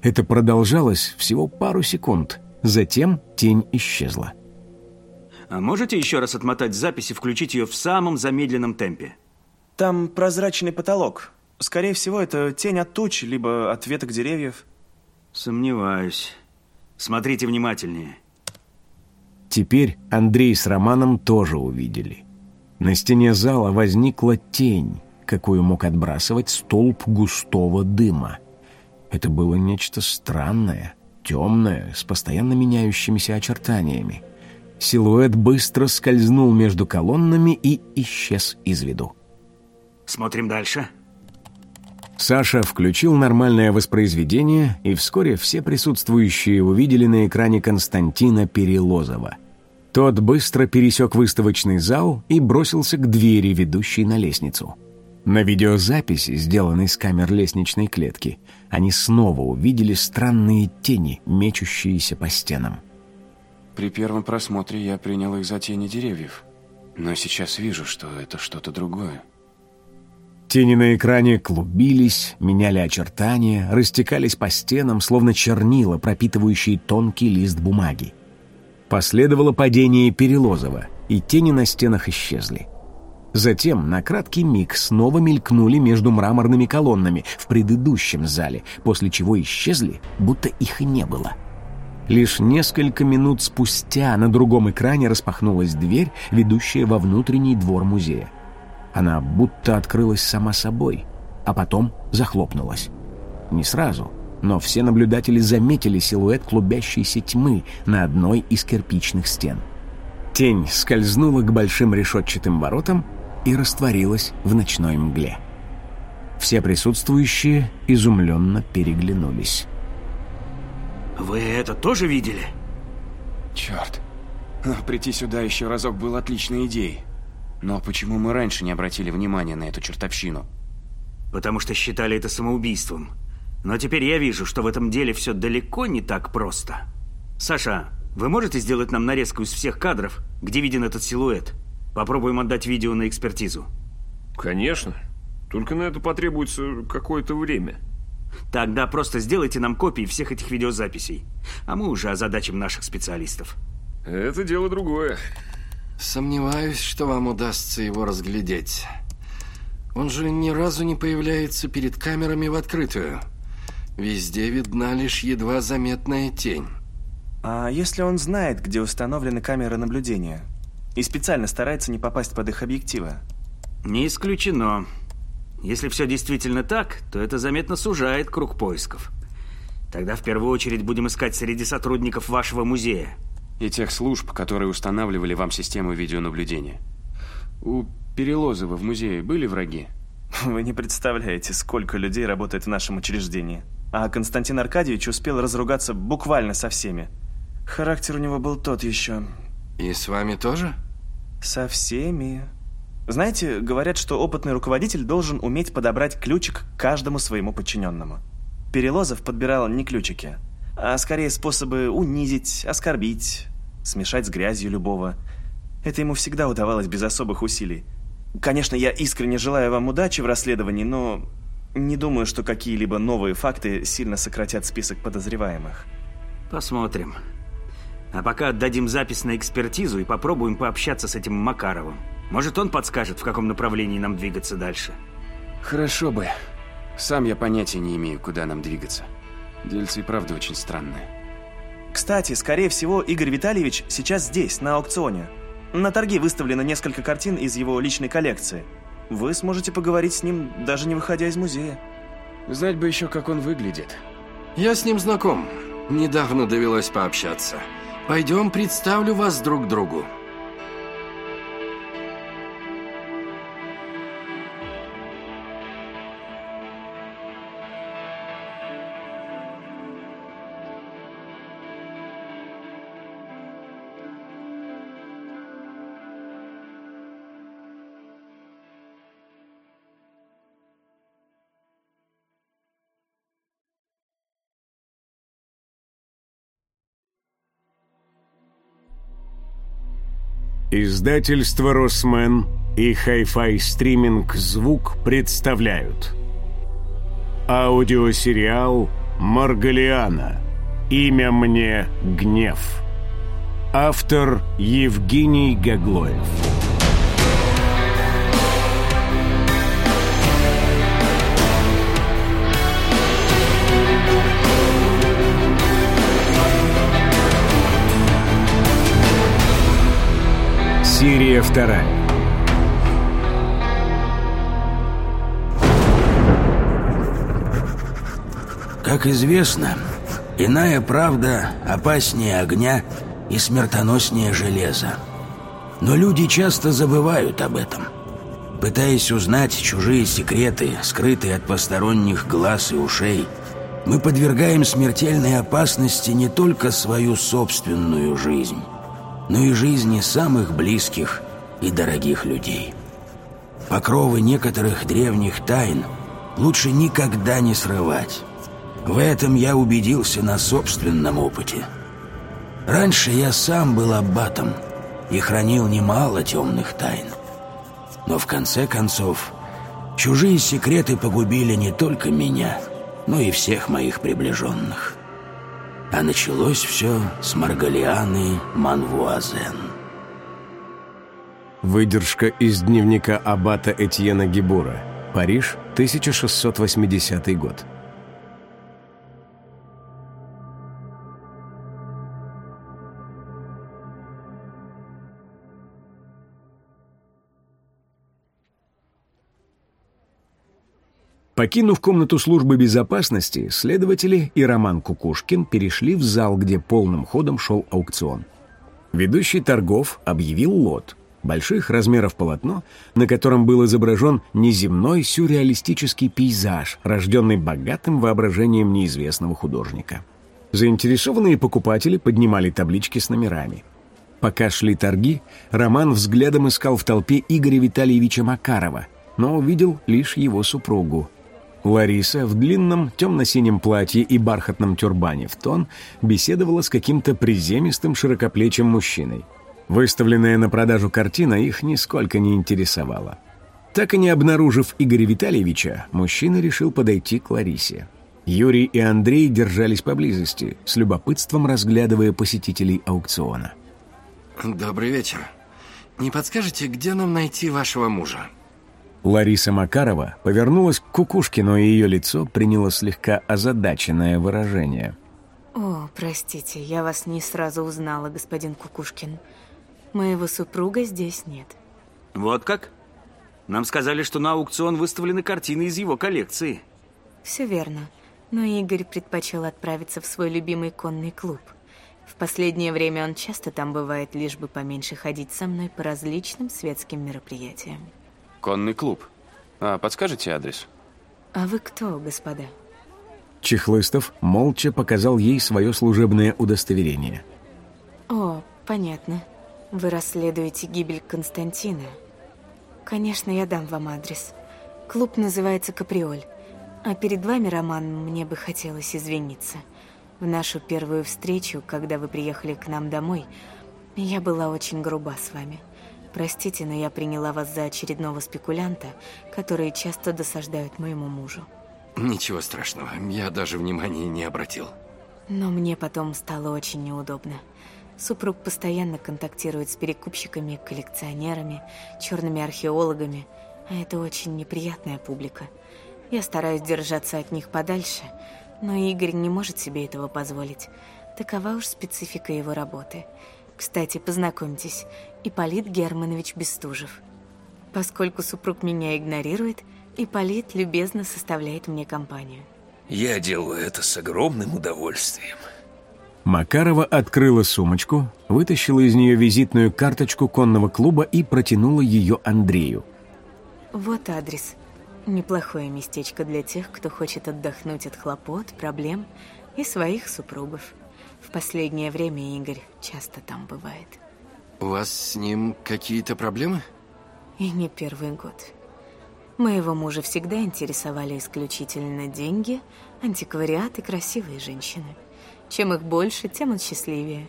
Это продолжалось всего пару секунд. Затем тень исчезла. А можете еще раз отмотать запись и включить ее в самом замедленном темпе? Там прозрачный потолок. Скорее всего, это тень от туч, либо от веток деревьев. Сомневаюсь. Смотрите внимательнее. Теперь Андрей с Романом тоже увидели. На стене зала возникла тень, какую мог отбрасывать столб густого дыма. Это было нечто странное, темное, с постоянно меняющимися очертаниями. Силуэт быстро скользнул между колоннами и исчез из виду. Смотрим дальше. Саша включил нормальное воспроизведение, и вскоре все присутствующие увидели на экране Константина Перелозова. Тот быстро пересек выставочный зал и бросился к двери, ведущей на лестницу. На видеозаписи, сделанной с камер лестничной клетки, они снова увидели странные тени, мечущиеся по стенам. При первом просмотре я принял их за тени деревьев. Но сейчас вижу, что это что-то другое. Тени на экране клубились, меняли очертания, растекались по стенам, словно чернила, пропитывающие тонкий лист бумаги. Последовало падение Перелозова, и тени на стенах исчезли. Затем на краткий миг снова мелькнули между мраморными колоннами в предыдущем зале, после чего исчезли, будто их и не было. Лишь несколько минут спустя на другом экране распахнулась дверь, ведущая во внутренний двор музея. Она будто открылась сама собой, а потом захлопнулась. Не сразу, но все наблюдатели заметили силуэт клубящейся тьмы на одной из кирпичных стен. Тень скользнула к большим решетчатым воротам и растворилась в ночной мгле. Все присутствующие изумленно переглянулись. Вы это тоже видели? Черт. Прийти сюда еще разок было отличной идеей. Но почему мы раньше не обратили внимания на эту чертовщину? Потому что считали это самоубийством. Но теперь я вижу, что в этом деле все далеко не так просто. Саша, вы можете сделать нам нарезку из всех кадров, где виден этот силуэт? Попробуем отдать видео на экспертизу. Конечно. Только на это потребуется какое-то время. Тогда просто сделайте нам копии всех этих видеозаписей. А мы уже озадачим наших специалистов. Это дело другое. Сомневаюсь, что вам удастся его разглядеть. Он же ни разу не появляется перед камерами в открытую. Везде видна лишь едва заметная тень. А если он знает, где установлены камеры наблюдения? И специально старается не попасть под их объективы? Не исключено. Если все действительно так, то это заметно сужает круг поисков. Тогда в первую очередь будем искать среди сотрудников вашего музея. И тех служб, которые устанавливали вам систему видеонаблюдения. У Перелозова в музее были враги? Вы не представляете, сколько людей работает в нашем учреждении. А Константин Аркадьевич успел разругаться буквально со всеми. Характер у него был тот еще. И с вами тоже? Со всеми. Знаете, говорят, что опытный руководитель должен уметь подобрать ключик к каждому своему подчиненному. Перелозов подбирал не ключики, а скорее способы унизить, оскорбить, смешать с грязью любого. Это ему всегда удавалось без особых усилий. Конечно, я искренне желаю вам удачи в расследовании, но не думаю, что какие-либо новые факты сильно сократят список подозреваемых. Посмотрим. А пока отдадим запись на экспертизу и попробуем пообщаться с этим Макаровым. Может, он подскажет, в каком направлении нам двигаться дальше. Хорошо бы. Сам я понятия не имею, куда нам двигаться. Дельцы и правда очень странные. Кстати, скорее всего, Игорь Витальевич сейчас здесь, на аукционе. На торги выставлено несколько картин из его личной коллекции. Вы сможете поговорить с ним, даже не выходя из музея. Знать бы еще, как он выглядит. Я с ним знаком. Недавно довелось пообщаться. Пойдем, представлю вас друг другу. Издательство «Росмен» и Hi-Fi стриминг «Звук» представляют. Аудиосериал «Маргалиана. Имя мне Гнев» Автор Евгений Гаглоев Серия вторая. Как известно, иная правда опаснее огня и смертоноснее железа. Но люди часто забывают об этом. Пытаясь узнать чужие секреты, скрытые от посторонних глаз и ушей, мы подвергаем смертельной опасности не только свою собственную жизнь, но и жизни самых близких и дорогих людей. Покровы некоторых древних тайн лучше никогда не срывать. В этом я убедился на собственном опыте. Раньше я сам был аббатом и хранил немало темных тайн. Но в конце концов Чужие секреты погубили не только меня, но и всех моих приближенных. А началось все с Маргалианы Манвуазен. Выдержка из дневника аббата Этьена Гибура. Париж, 1680 год. Покинув комнату службы безопасности, следователи и Роман Кукушкин перешли в зал, где полным ходом шел аукцион. Ведущий торгов объявил лот. Больших размеров полотно, на котором был изображен неземной сюрреалистический пейзаж, рожденный богатым воображением неизвестного художника. Заинтересованные покупатели поднимали таблички с номерами. Пока шли торги, Роман взглядом искал в толпе Игоря Витальевича Макарова, но увидел лишь его супругу, Лариса в длинном темно-синем платье и бархатном тюрбане в тон беседовала с каким-то приземистым широкоплечим мужчиной. Выставленная на продажу картина их нисколько не интересовала. Так и не обнаружив Игоря Витальевича, мужчина решил подойти к Ларисе. Юрий и Андрей держались поблизости, с любопытством разглядывая посетителей аукциона. «Добрый вечер. Не подскажете, где нам найти вашего мужа?» Лариса Макарова повернулась к Кукушкину, и ее лицо приняло слегка озадаченное выражение. «О, простите, я вас не сразу узнала, господин Кукушкин. Моего супруга здесь нет». «Вот как? Нам сказали, что на аукцион выставлены картины из его коллекции». «Все верно, но Игорь предпочел отправиться в свой любимый конный клуб. В последнее время он часто там бывает, лишь бы поменьше ходить со мной по различным светским мероприятиям». Конный клуб. А подскажете адрес? А вы кто, господа? Чехлыстов молча показал ей свое служебное удостоверение. О, понятно. Вы расследуете гибель Константина. Конечно, я дам вам адрес. Клуб называется «Каприоль». А перед вами, Роман, мне бы хотелось извиниться. В нашу первую встречу, когда вы приехали к нам домой, я была очень груба с вами. Простите, но я приняла вас за очередного спекулянта, которые часто досаждают моему мужу. Ничего страшного, я даже внимания не обратил. Но мне потом стало очень неудобно. Супруг постоянно контактирует с перекупщиками, коллекционерами, черными археологами, а это очень неприятная публика. Я стараюсь держаться от них подальше, но Игорь не может себе этого позволить. Такова уж специфика его работы. Кстати, познакомьтесь, Ипполит Германович Бестужев. Поскольку супруг меня игнорирует, Ипполит любезно составляет мне компанию. Я делаю это с огромным удовольствием. Макарова открыла сумочку, вытащила из нее визитную карточку конного клуба и протянула ее Андрею. Вот адрес. Неплохое местечко для тех, кто хочет отдохнуть от хлопот, проблем и своих супругов. В последнее время Игорь часто там бывает. У вас с ним какие-то проблемы? И не первый год. Моего мужа всегда интересовали исключительно деньги, антиквариат и красивые женщины. Чем их больше, тем он счастливее.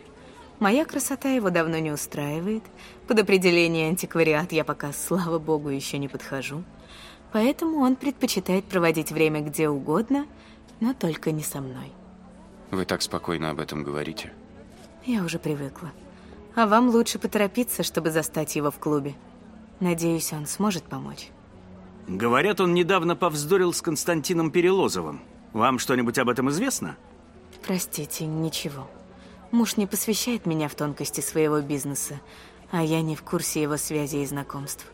Моя красота его давно не устраивает. Под определение антиквариат я пока, слава богу, еще не подхожу. Поэтому он предпочитает проводить время где угодно, но только не со мной. Вы так спокойно об этом говорите. Я уже привыкла. А вам лучше поторопиться, чтобы застать его в клубе. Надеюсь, он сможет помочь. Говорят, он недавно повздорил с Константином Перелозовым. Вам что-нибудь об этом известно? Простите, ничего. Муж не посвящает меня в тонкости своего бизнеса, а я не в курсе его связей и знакомств.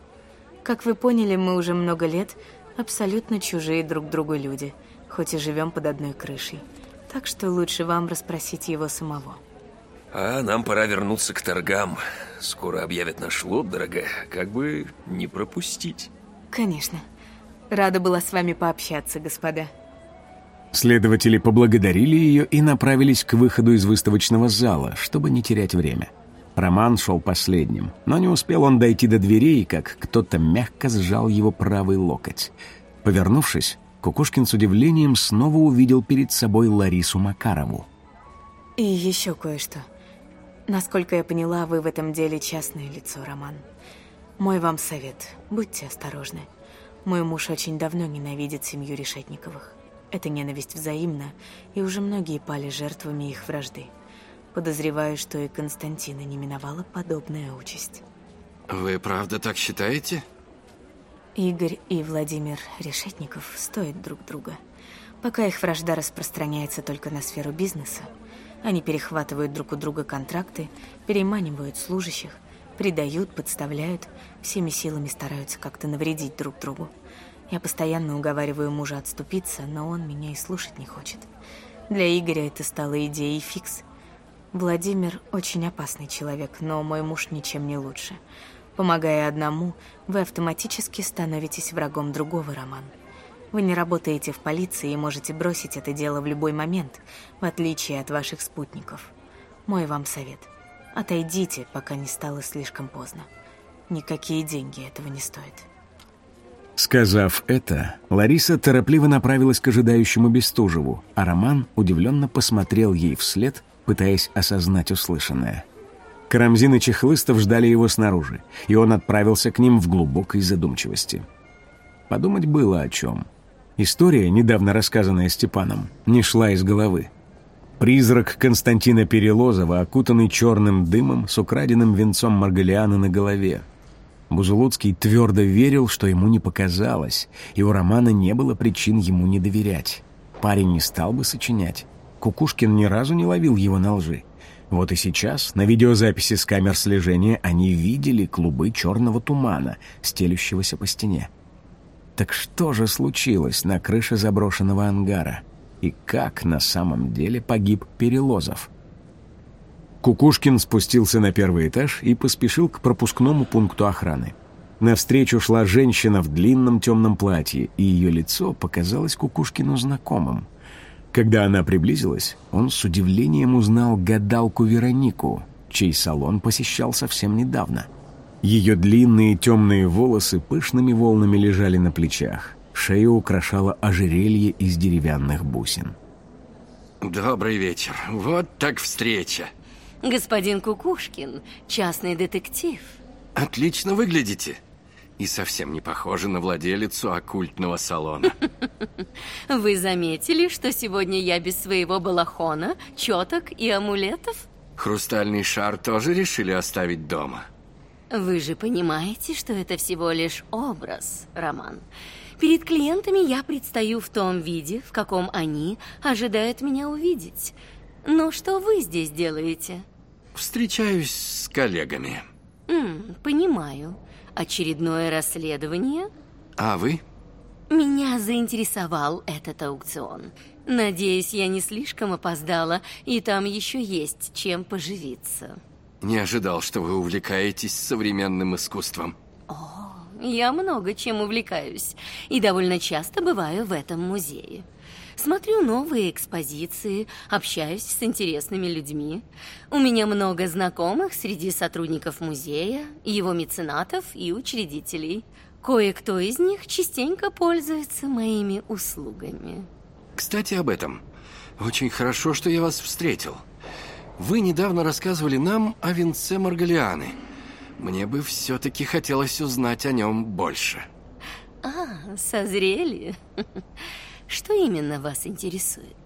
Как вы поняли, мы уже много лет абсолютно чужие друг другу люди, хоть и живем под одной крышей. Так что лучше вам расспросить его самого. А нам пора вернуться к торгам. Скоро объявят наш лот, дорогая. Как бы не пропустить. Конечно. Рада была с вами пообщаться, господа. Следователи поблагодарили ее и направились к выходу из выставочного зала, чтобы не терять время. Роман шел последним, но не успел он дойти до дверей, как кто-то мягко сжал его правый локоть. Повернувшись, Кукушкин с удивлением снова увидел перед собой Ларису Макарову. И еще кое-что. Насколько я поняла, вы в этом деле частное лицо, Роман. Мой вам совет. Будьте осторожны. Мой муж очень давно ненавидит семью Решетниковых. Эта ненависть взаимна, и уже многие пали жертвами их вражды. Подозреваю, что и Константина не миновала подобная участь. Вы правда так считаете? Игорь и Владимир Решетников стоят друг друга. Пока их вражда распространяется только на сферу бизнеса, они перехватывают друг у друга контракты, переманивают служащих, предают, подставляют, всеми силами стараются как-то навредить друг другу. Я постоянно уговариваю мужа отступиться, но он меня и слушать не хочет. Для Игоря это стало идеей фикс. Владимир очень опасный человек, но мой муж ничем не лучше. Помогая одному, вы автоматически становитесь врагом другого, Роман. Вы не работаете в полиции и можете бросить это дело в любой момент, в отличие от ваших спутников. Мой вам совет. Отойдите, пока не стало слишком поздно. Никакие деньги этого не стоят. Сказав это, Лариса торопливо направилась к ожидающему Бестужеву, а Роман удивленно посмотрел ей вслед, пытаясь осознать услышанное. Карамзин и Чехлыстов ждали его снаружи, и он отправился к ним в глубокой задумчивости. Подумать было о чем. История, недавно рассказанная Степаном, не шла из головы. Призрак Константина Перелозова, окутанный черным дымом с украденным венцом Маргалиана на голове. Бузулуцкий твердо верил, что ему не показалось, и у Романа не было причин ему не доверять. Парень не стал бы сочинять. Кукушкин ни разу не ловил его на лжи. Вот и сейчас на видеозаписи с камер слежения они видели клубы черного тумана, стелющегося по стене. Так что же случилось на крыше заброшенного ангара? И как на самом деле погиб Перелозов? Кукушкин спустился на первый этаж и поспешил к пропускному пункту охраны. Навстречу шла женщина в длинном темном платье, и ее лицо показалось Кукушкину знакомым – когда она приблизилась, он с удивлением узнал гадалку Веронику, чей салон посещал совсем недавно. Ее длинные темные волосы пышными волнами лежали на плечах. Шею украшало ожерелье из деревянных бусин. Добрый вечер. Вот так встреча. Господин Кукушкин, частный детектив. Отлично выглядите и совсем не похожа на владелицу оккультного салона. Вы заметили, что сегодня я без своего балахона, четок и амулетов? Хрустальный шар тоже решили оставить дома. Вы же понимаете, что это всего лишь образ, Роман. Перед клиентами я предстаю в том виде, в каком они ожидают меня увидеть. Но что вы здесь делаете? Встречаюсь с коллегами. М, понимаю. Очередное расследование? А вы? Меня заинтересовал этот аукцион. Надеюсь, я не слишком опоздала, и там еще есть чем поживиться. Не ожидал, что вы увлекаетесь современным искусством. О, я много чем увлекаюсь, и довольно часто бываю в этом музее. Смотрю новые экспозиции, общаюсь с интересными людьми. У меня много знакомых среди сотрудников музея, его меценатов и учредителей. Кое-кто из них частенько пользуется моими услугами. Кстати, об этом. Очень хорошо, что я вас встретил. Вы недавно рассказывали нам о венце Маргалианы. Мне бы все-таки хотелось узнать о нем больше. А, созрели? Что именно вас интересует?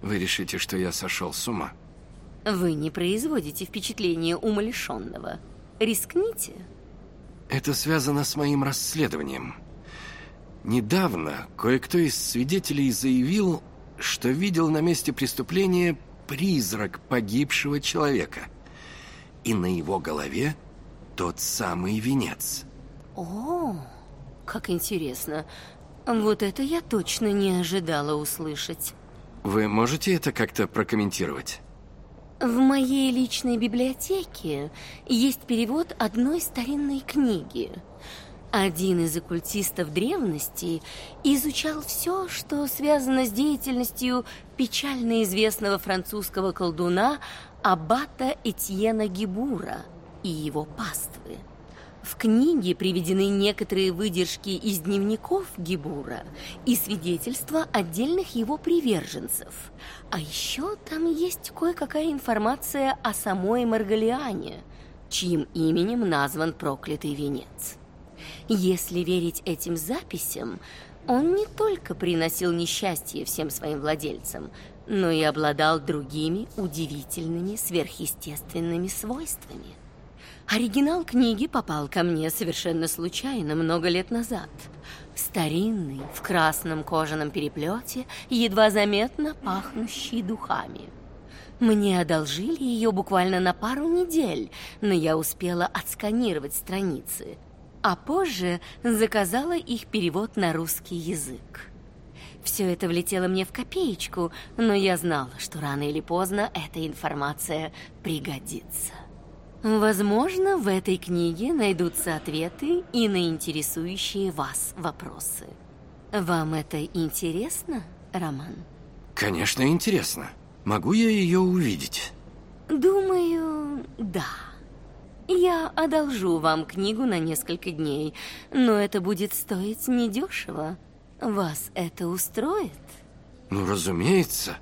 Вы решите, что я сошел с ума? Вы не производите впечатление умалишенного. Рискните. Это связано с моим расследованием. Недавно кое-кто из свидетелей заявил, что видел на месте преступления призрак погибшего человека. И на его голове тот самый венец. О, как интересно. Вот это я точно не ожидала услышать. Вы можете это как-то прокомментировать? В моей личной библиотеке есть перевод одной старинной книги. Один из оккультистов древности изучал все, что связано с деятельностью печально известного французского колдуна Аббата Этьена Гибура и его паствы. В книге приведены некоторые выдержки из дневников Гибура и свидетельства отдельных его приверженцев. А еще там есть кое-какая информация о самой Маргалиане, чьим именем назван проклятый венец. Если верить этим записям, он не только приносил несчастье всем своим владельцам, но и обладал другими удивительными сверхъестественными свойствами. Оригинал книги попал ко мне совершенно случайно много лет назад. Старинный, в красном кожаном переплете, едва заметно пахнущий духами. Мне одолжили ее буквально на пару недель, но я успела отсканировать страницы, а позже заказала их перевод на русский язык. Все это влетело мне в копеечку, но я знала, что рано или поздно эта информация пригодится. Возможно, в этой книге найдутся ответы и на интересующие вас вопросы. Вам это интересно, Роман? Конечно, интересно. Могу я ее увидеть? Думаю, да. Я одолжу вам книгу на несколько дней, но это будет стоить недешево. Вас это устроит? Ну, разумеется.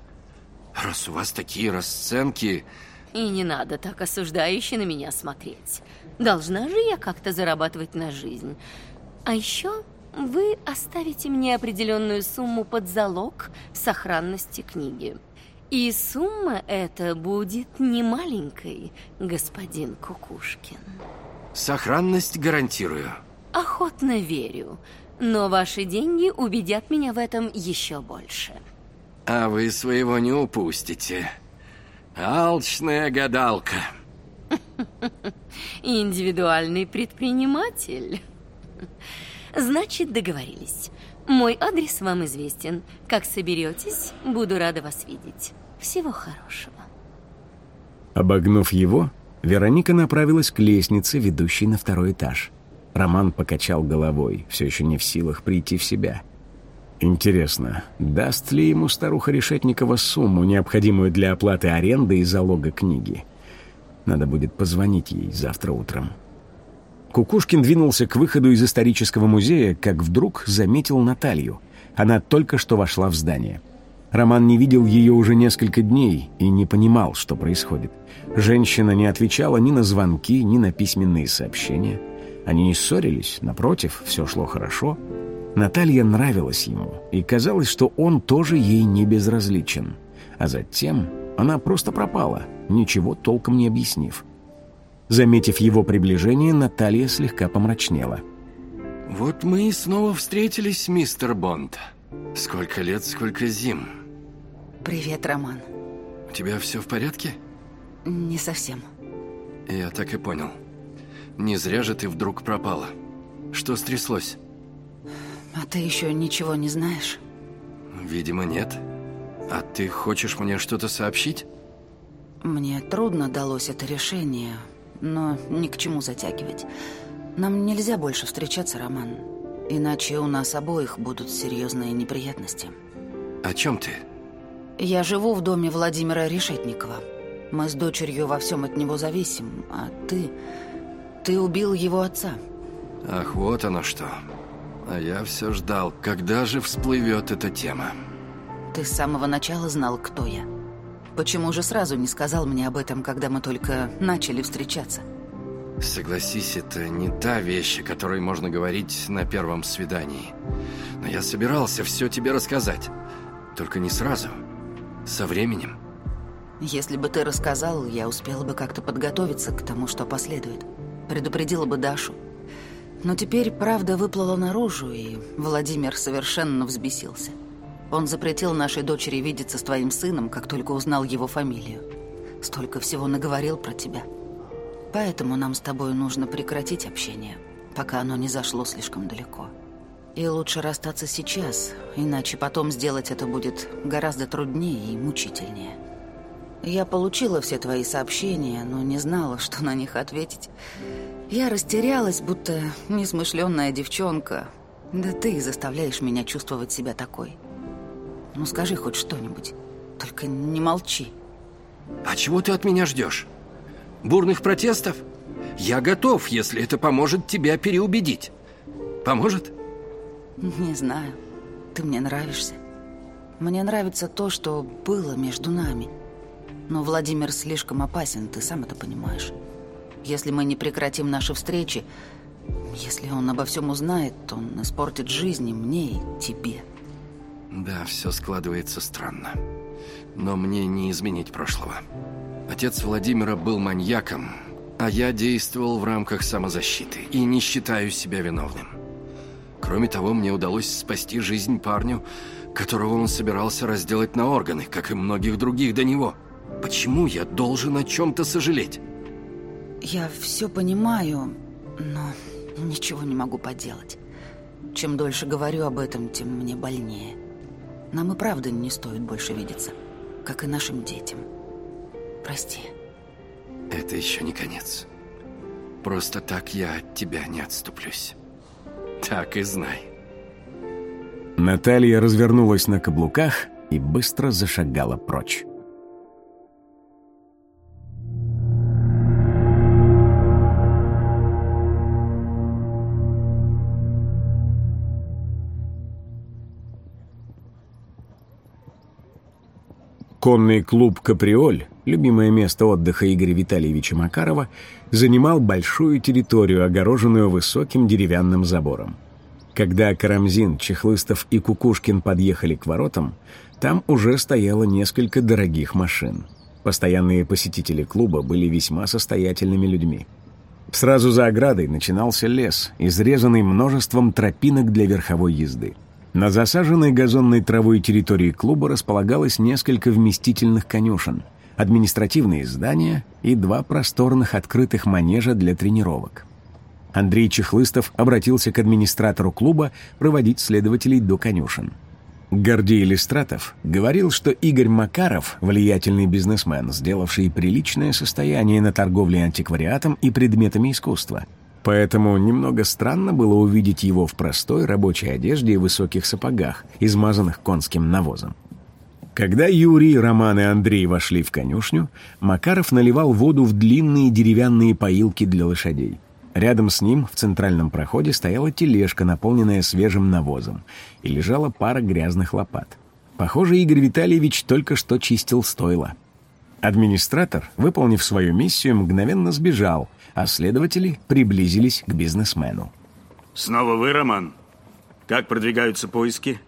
Раз у вас такие расценки... И не надо так осуждающе на меня смотреть. Должна же я как-то зарабатывать на жизнь. А еще вы оставите мне определенную сумму под залог сохранности книги. И сумма эта будет не маленькой, господин Кукушкин. Сохранность гарантирую. Охотно верю, но ваши деньги убедят меня в этом еще больше. А вы своего не упустите. Алчная гадалка. Индивидуальный предприниматель. Значит, договорились. Мой адрес вам известен. Как соберетесь, буду рада вас видеть. Всего хорошего. Обогнув его, Вероника направилась к лестнице, ведущей на второй этаж. Роман покачал головой, все еще не в силах прийти в себя. Интересно, даст ли ему старуха Решетникова сумму, необходимую для оплаты аренды и залога книги? Надо будет позвонить ей завтра утром. Кукушкин двинулся к выходу из исторического музея, как вдруг заметил Наталью. Она только что вошла в здание. Роман не видел ее уже несколько дней и не понимал, что происходит. Женщина не отвечала ни на звонки, ни на письменные сообщения. Они не ссорились, напротив, все шло хорошо. Наталья нравилась ему, и казалось, что он тоже ей не безразличен. А затем она просто пропала, ничего толком не объяснив. Заметив его приближение, Наталья слегка помрачнела. «Вот мы и снова встретились, мистер Бонд. Сколько лет, сколько зим». «Привет, Роман». «У тебя все в порядке?» «Не совсем». «Я так и понял. Не зря же ты вдруг пропала. Что стряслось?» «А ты еще ничего не знаешь?» «Видимо, нет. А ты хочешь мне что-то сообщить?» «Мне трудно далось это решение, но ни к чему затягивать. Нам нельзя больше встречаться, Роман. Иначе у нас обоих будут серьезные неприятности. О чем ты? Я живу в доме Владимира Решетникова. Мы с дочерью во всем от него зависим, а ты... Ты убил его отца. Ах, вот оно что. А я все ждал, когда же всплывет эта тема. Ты с самого начала знал, кто я. Почему же сразу не сказал мне об этом, когда мы только начали встречаться? Согласись, это не та вещь, о которой можно говорить на первом свидании. Но я собирался все тебе рассказать. Только не сразу. Со временем. Если бы ты рассказал, я успела бы как-то подготовиться к тому, что последует. Предупредила бы Дашу. Но теперь правда выплыла наружу, и Владимир совершенно взбесился. Он запретил нашей дочери видеться с твоим сыном, как только узнал его фамилию. Столько всего наговорил про тебя. Поэтому нам с тобой нужно прекратить общение, пока оно не зашло слишком далеко. И лучше расстаться сейчас, иначе потом сделать это будет гораздо труднее и мучительнее. Я получила все твои сообщения, но не знала, что на них ответить. Я растерялась, будто несмышленная девчонка. Да ты заставляешь меня чувствовать себя такой. Ну скажи хоть что-нибудь. Только не молчи. А чего ты от меня ждешь? Бурных протестов? Я готов, если это поможет тебя переубедить. Поможет? Не знаю. Ты мне нравишься. Мне нравится то, что было между нами. Но Владимир слишком опасен, ты сам это понимаешь. Если мы не прекратим наши встречи, Если он обо всем узнает, то он испортит жизнь и мне, и тебе. Да, все складывается странно. Но мне не изменить прошлого. Отец Владимира был маньяком, а я действовал в рамках самозащиты и не считаю себя виновным. Кроме того, мне удалось спасти жизнь парню, которого он собирался разделать на органы, как и многих других до него. Почему я должен о чем-то сожалеть? Я все понимаю, но ничего не могу поделать. Чем дольше говорю об этом, тем мне больнее. Нам и правда не стоит больше видеться, как и нашим детям. Прости. Это еще не конец. Просто так я от тебя не отступлюсь. Так и знай. Наталья развернулась на каблуках и быстро зашагала прочь. Конный клуб «Каприоль», любимое место отдыха Игоря Витальевича Макарова, занимал большую территорию, огороженную высоким деревянным забором. Когда Карамзин, Чехлыстов и Кукушкин подъехали к воротам, там уже стояло несколько дорогих машин. Постоянные посетители клуба были весьма состоятельными людьми. Сразу за оградой начинался лес, изрезанный множеством тропинок для верховой езды. На засаженной газонной травой территории клуба располагалось несколько вместительных конюшен, административные здания и два просторных открытых манежа для тренировок. Андрей Чехлыстов обратился к администратору клуба проводить следователей до конюшен. Гордей Листратов говорил, что Игорь Макаров – влиятельный бизнесмен, сделавший приличное состояние на торговле антиквариатом и предметами искусства – Поэтому немного странно было увидеть его в простой рабочей одежде и высоких сапогах, измазанных конским навозом. Когда Юрий, Роман и Андрей вошли в конюшню, Макаров наливал воду в длинные деревянные поилки для лошадей. Рядом с ним в центральном проходе стояла тележка, наполненная свежим навозом, и лежала пара грязных лопат. Похоже, Игорь Витальевич только что чистил стойло. Администратор, выполнив свою миссию, мгновенно сбежал, а следователи приблизились к бизнесмену. Снова вы, Роман? Как продвигаются поиски?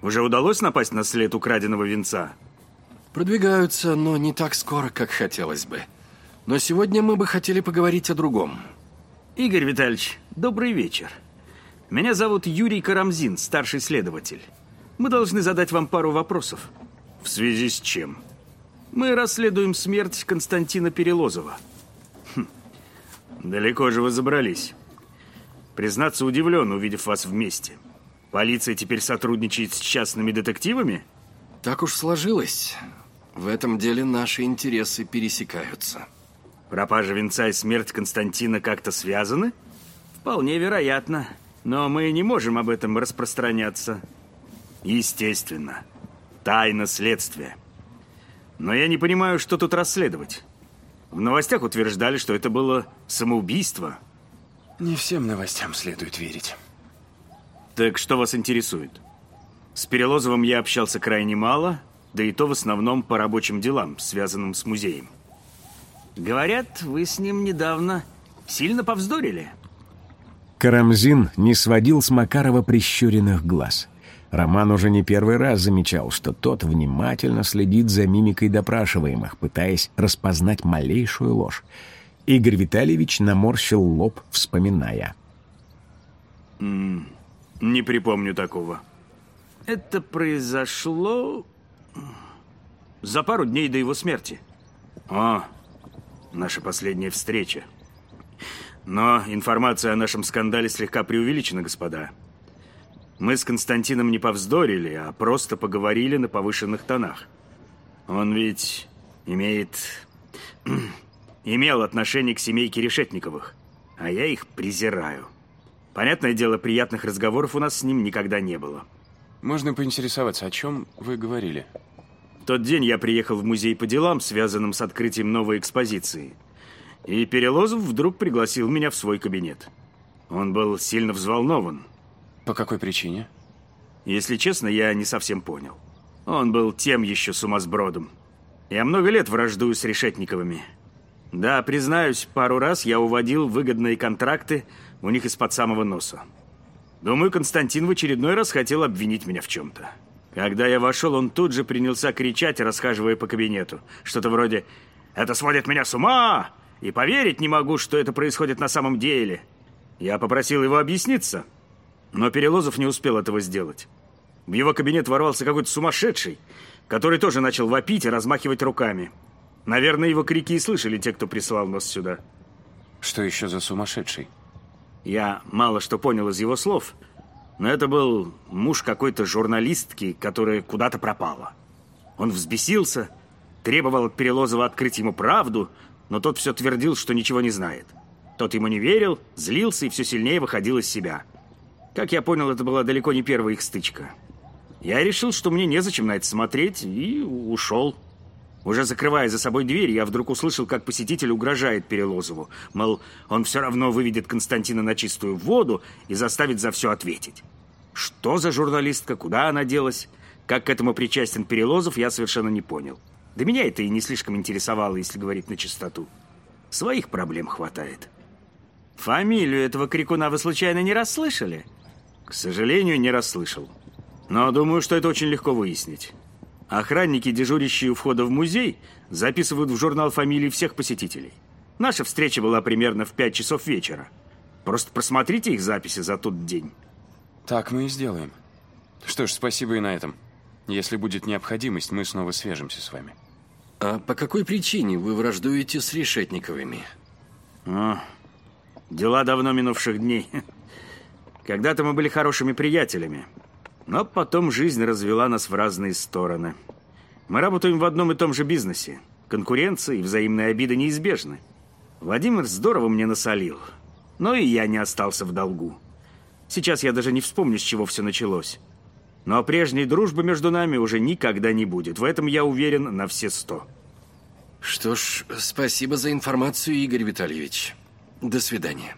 Уже удалось напасть на след украденного венца? Продвигаются, но не так скоро, как хотелось бы. Но сегодня мы бы хотели поговорить о другом. Игорь Витальевич, добрый вечер. Меня зовут Юрий Карамзин, старший следователь. Мы должны задать вам пару вопросов. В связи с чем? Мы расследуем смерть Константина Перелозова. Далеко же вы забрались. Признаться, удивлен, увидев вас вместе. Полиция теперь сотрудничает с частными детективами? Так уж сложилось. В этом деле наши интересы пересекаются. Пропажа венца и смерть Константина как-то связаны? Вполне вероятно. Но мы не можем об этом распространяться. Естественно. Тайна следствия. Но я не понимаю, что тут расследовать. В новостях утверждали, что это было самоубийство. Не всем новостям следует верить. Так что вас интересует? С Перелозовым я общался крайне мало, да и то в основном по рабочим делам, связанным с музеем. Говорят, вы с ним недавно сильно повздорили. Карамзин не сводил с Макарова прищуренных глаз – Роман уже не первый раз замечал, что тот внимательно следит за мимикой допрашиваемых, пытаясь распознать малейшую ложь. Игорь Витальевич наморщил лоб, вспоминая. Не припомню такого. Это произошло за пару дней до его смерти. О, наша последняя встреча. Но информация о нашем скандале слегка преувеличена, господа. Мы с Константином не повздорили, а просто поговорили на повышенных тонах. Он ведь имеет... имел отношение к семейке Решетниковых, а я их презираю. Понятное дело, приятных разговоров у нас с ним никогда не было. Можно поинтересоваться, о чем вы говорили? В тот день я приехал в музей по делам, связанным с открытием новой экспозиции. И Перелозов вдруг пригласил меня в свой кабинет. Он был сильно взволнован. По какой причине? Если честно, я не совсем понял. Он был тем еще сумасбродом. Я много лет враждую с Решетниковыми. Да, признаюсь, пару раз я уводил выгодные контракты у них из-под самого носа. Думаю, Константин в очередной раз хотел обвинить меня в чем-то. Когда я вошел, он тут же принялся кричать, расхаживая по кабинету. Что-то вроде «Это сводит меня с ума!» И поверить не могу, что это происходит на самом деле. Я попросил его объясниться, но Перелозов не успел этого сделать. В его кабинет ворвался какой-то сумасшедший, который тоже начал вопить и размахивать руками. Наверное, его крики и слышали те, кто прислал нас сюда. Что еще за сумасшедший? Я мало что понял из его слов, но это был муж какой-то журналистки, которая куда-то пропала. Он взбесился, требовал от Перелозова открыть ему правду, но тот все твердил, что ничего не знает. Тот ему не верил, злился и все сильнее выходил из себя. Как я понял, это была далеко не первая их стычка. Я решил, что мне незачем на это смотреть, и ушел. Уже закрывая за собой дверь, я вдруг услышал, как посетитель угрожает Перелозову. Мол, он все равно выведет Константина на чистую воду и заставит за все ответить. Что за журналистка, куда она делась, как к этому причастен Перелозов, я совершенно не понял. Да меня это и не слишком интересовало, если говорить на чистоту. Своих проблем хватает. Фамилию этого крикуна вы случайно не расслышали? К сожалению, не расслышал. Но думаю, что это очень легко выяснить. Охранники, дежурящие у входа в музей, записывают в журнал фамилии всех посетителей. Наша встреча была примерно в 5 часов вечера. Просто просмотрите их записи за тот день. Так мы и сделаем. Что ж, спасибо и на этом. Если будет необходимость, мы снова свяжемся с вами. А по какой причине вы враждуете с Решетниковыми? О, дела давно минувших дней. Когда-то мы были хорошими приятелями. Но потом жизнь развела нас в разные стороны. Мы работаем в одном и том же бизнесе. Конкуренция и взаимные обиды неизбежны. Владимир здорово мне насолил. Но и я не остался в долгу. Сейчас я даже не вспомню, с чего все началось. Но прежней дружбы между нами уже никогда не будет. В этом я уверен на все сто. Что ж, спасибо за информацию, Игорь Витальевич. До свидания.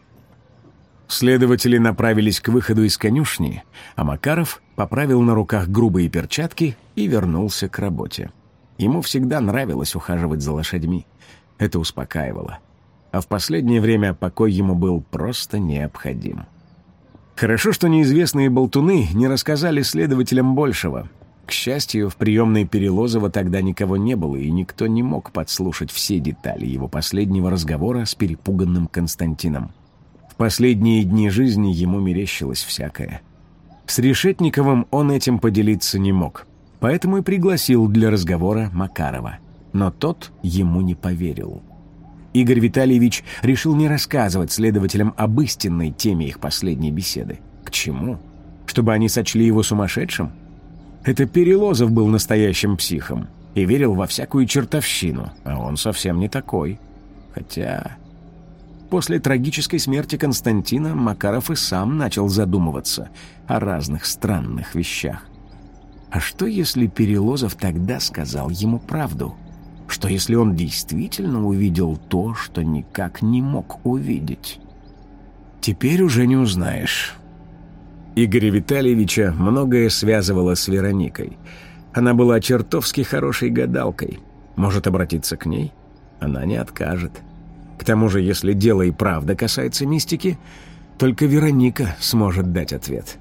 Следователи направились к выходу из конюшни, а Макаров поправил на руках грубые перчатки и вернулся к работе. Ему всегда нравилось ухаживать за лошадьми. Это успокаивало. А в последнее время покой ему был просто необходим. Хорошо, что неизвестные болтуны не рассказали следователям большего. К счастью, в приемной Перелозова тогда никого не было, и никто не мог подслушать все детали его последнего разговора с перепуганным Константином последние дни жизни ему мерещилось всякое. С Решетниковым он этим поделиться не мог, поэтому и пригласил для разговора Макарова. Но тот ему не поверил. Игорь Витальевич решил не рассказывать следователям об истинной теме их последней беседы. К чему? Чтобы они сочли его сумасшедшим? Это Перелозов был настоящим психом и верил во всякую чертовщину, а он совсем не такой. Хотя... После трагической смерти Константина Макаров и сам начал задумываться о разных странных вещах. А что, если Перелозов тогда сказал ему правду? Что, если он действительно увидел то, что никак не мог увидеть? Теперь уже не узнаешь. Игоря Витальевича многое связывало с Вероникой. Она была чертовски хорошей гадалкой. Может обратиться к ней? Она не откажет. — к тому же, если дело и правда касается мистики, только Вероника сможет дать ответ.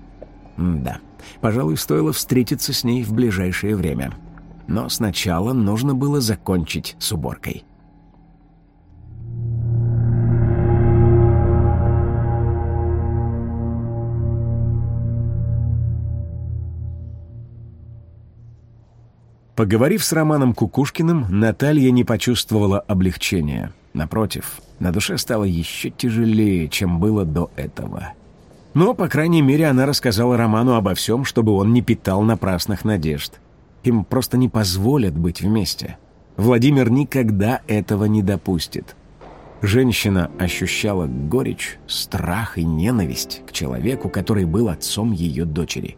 М да, пожалуй, стоило встретиться с ней в ближайшее время. Но сначала нужно было закончить с уборкой. Поговорив с Романом Кукушкиным, Наталья не почувствовала облегчения. Напротив, на душе стало еще тяжелее, чем было до этого. Но, по крайней мере, она рассказала Роману обо всем, чтобы он не питал напрасных надежд. Им просто не позволят быть вместе. Владимир никогда этого не допустит. Женщина ощущала горечь, страх и ненависть к человеку, который был отцом ее дочери.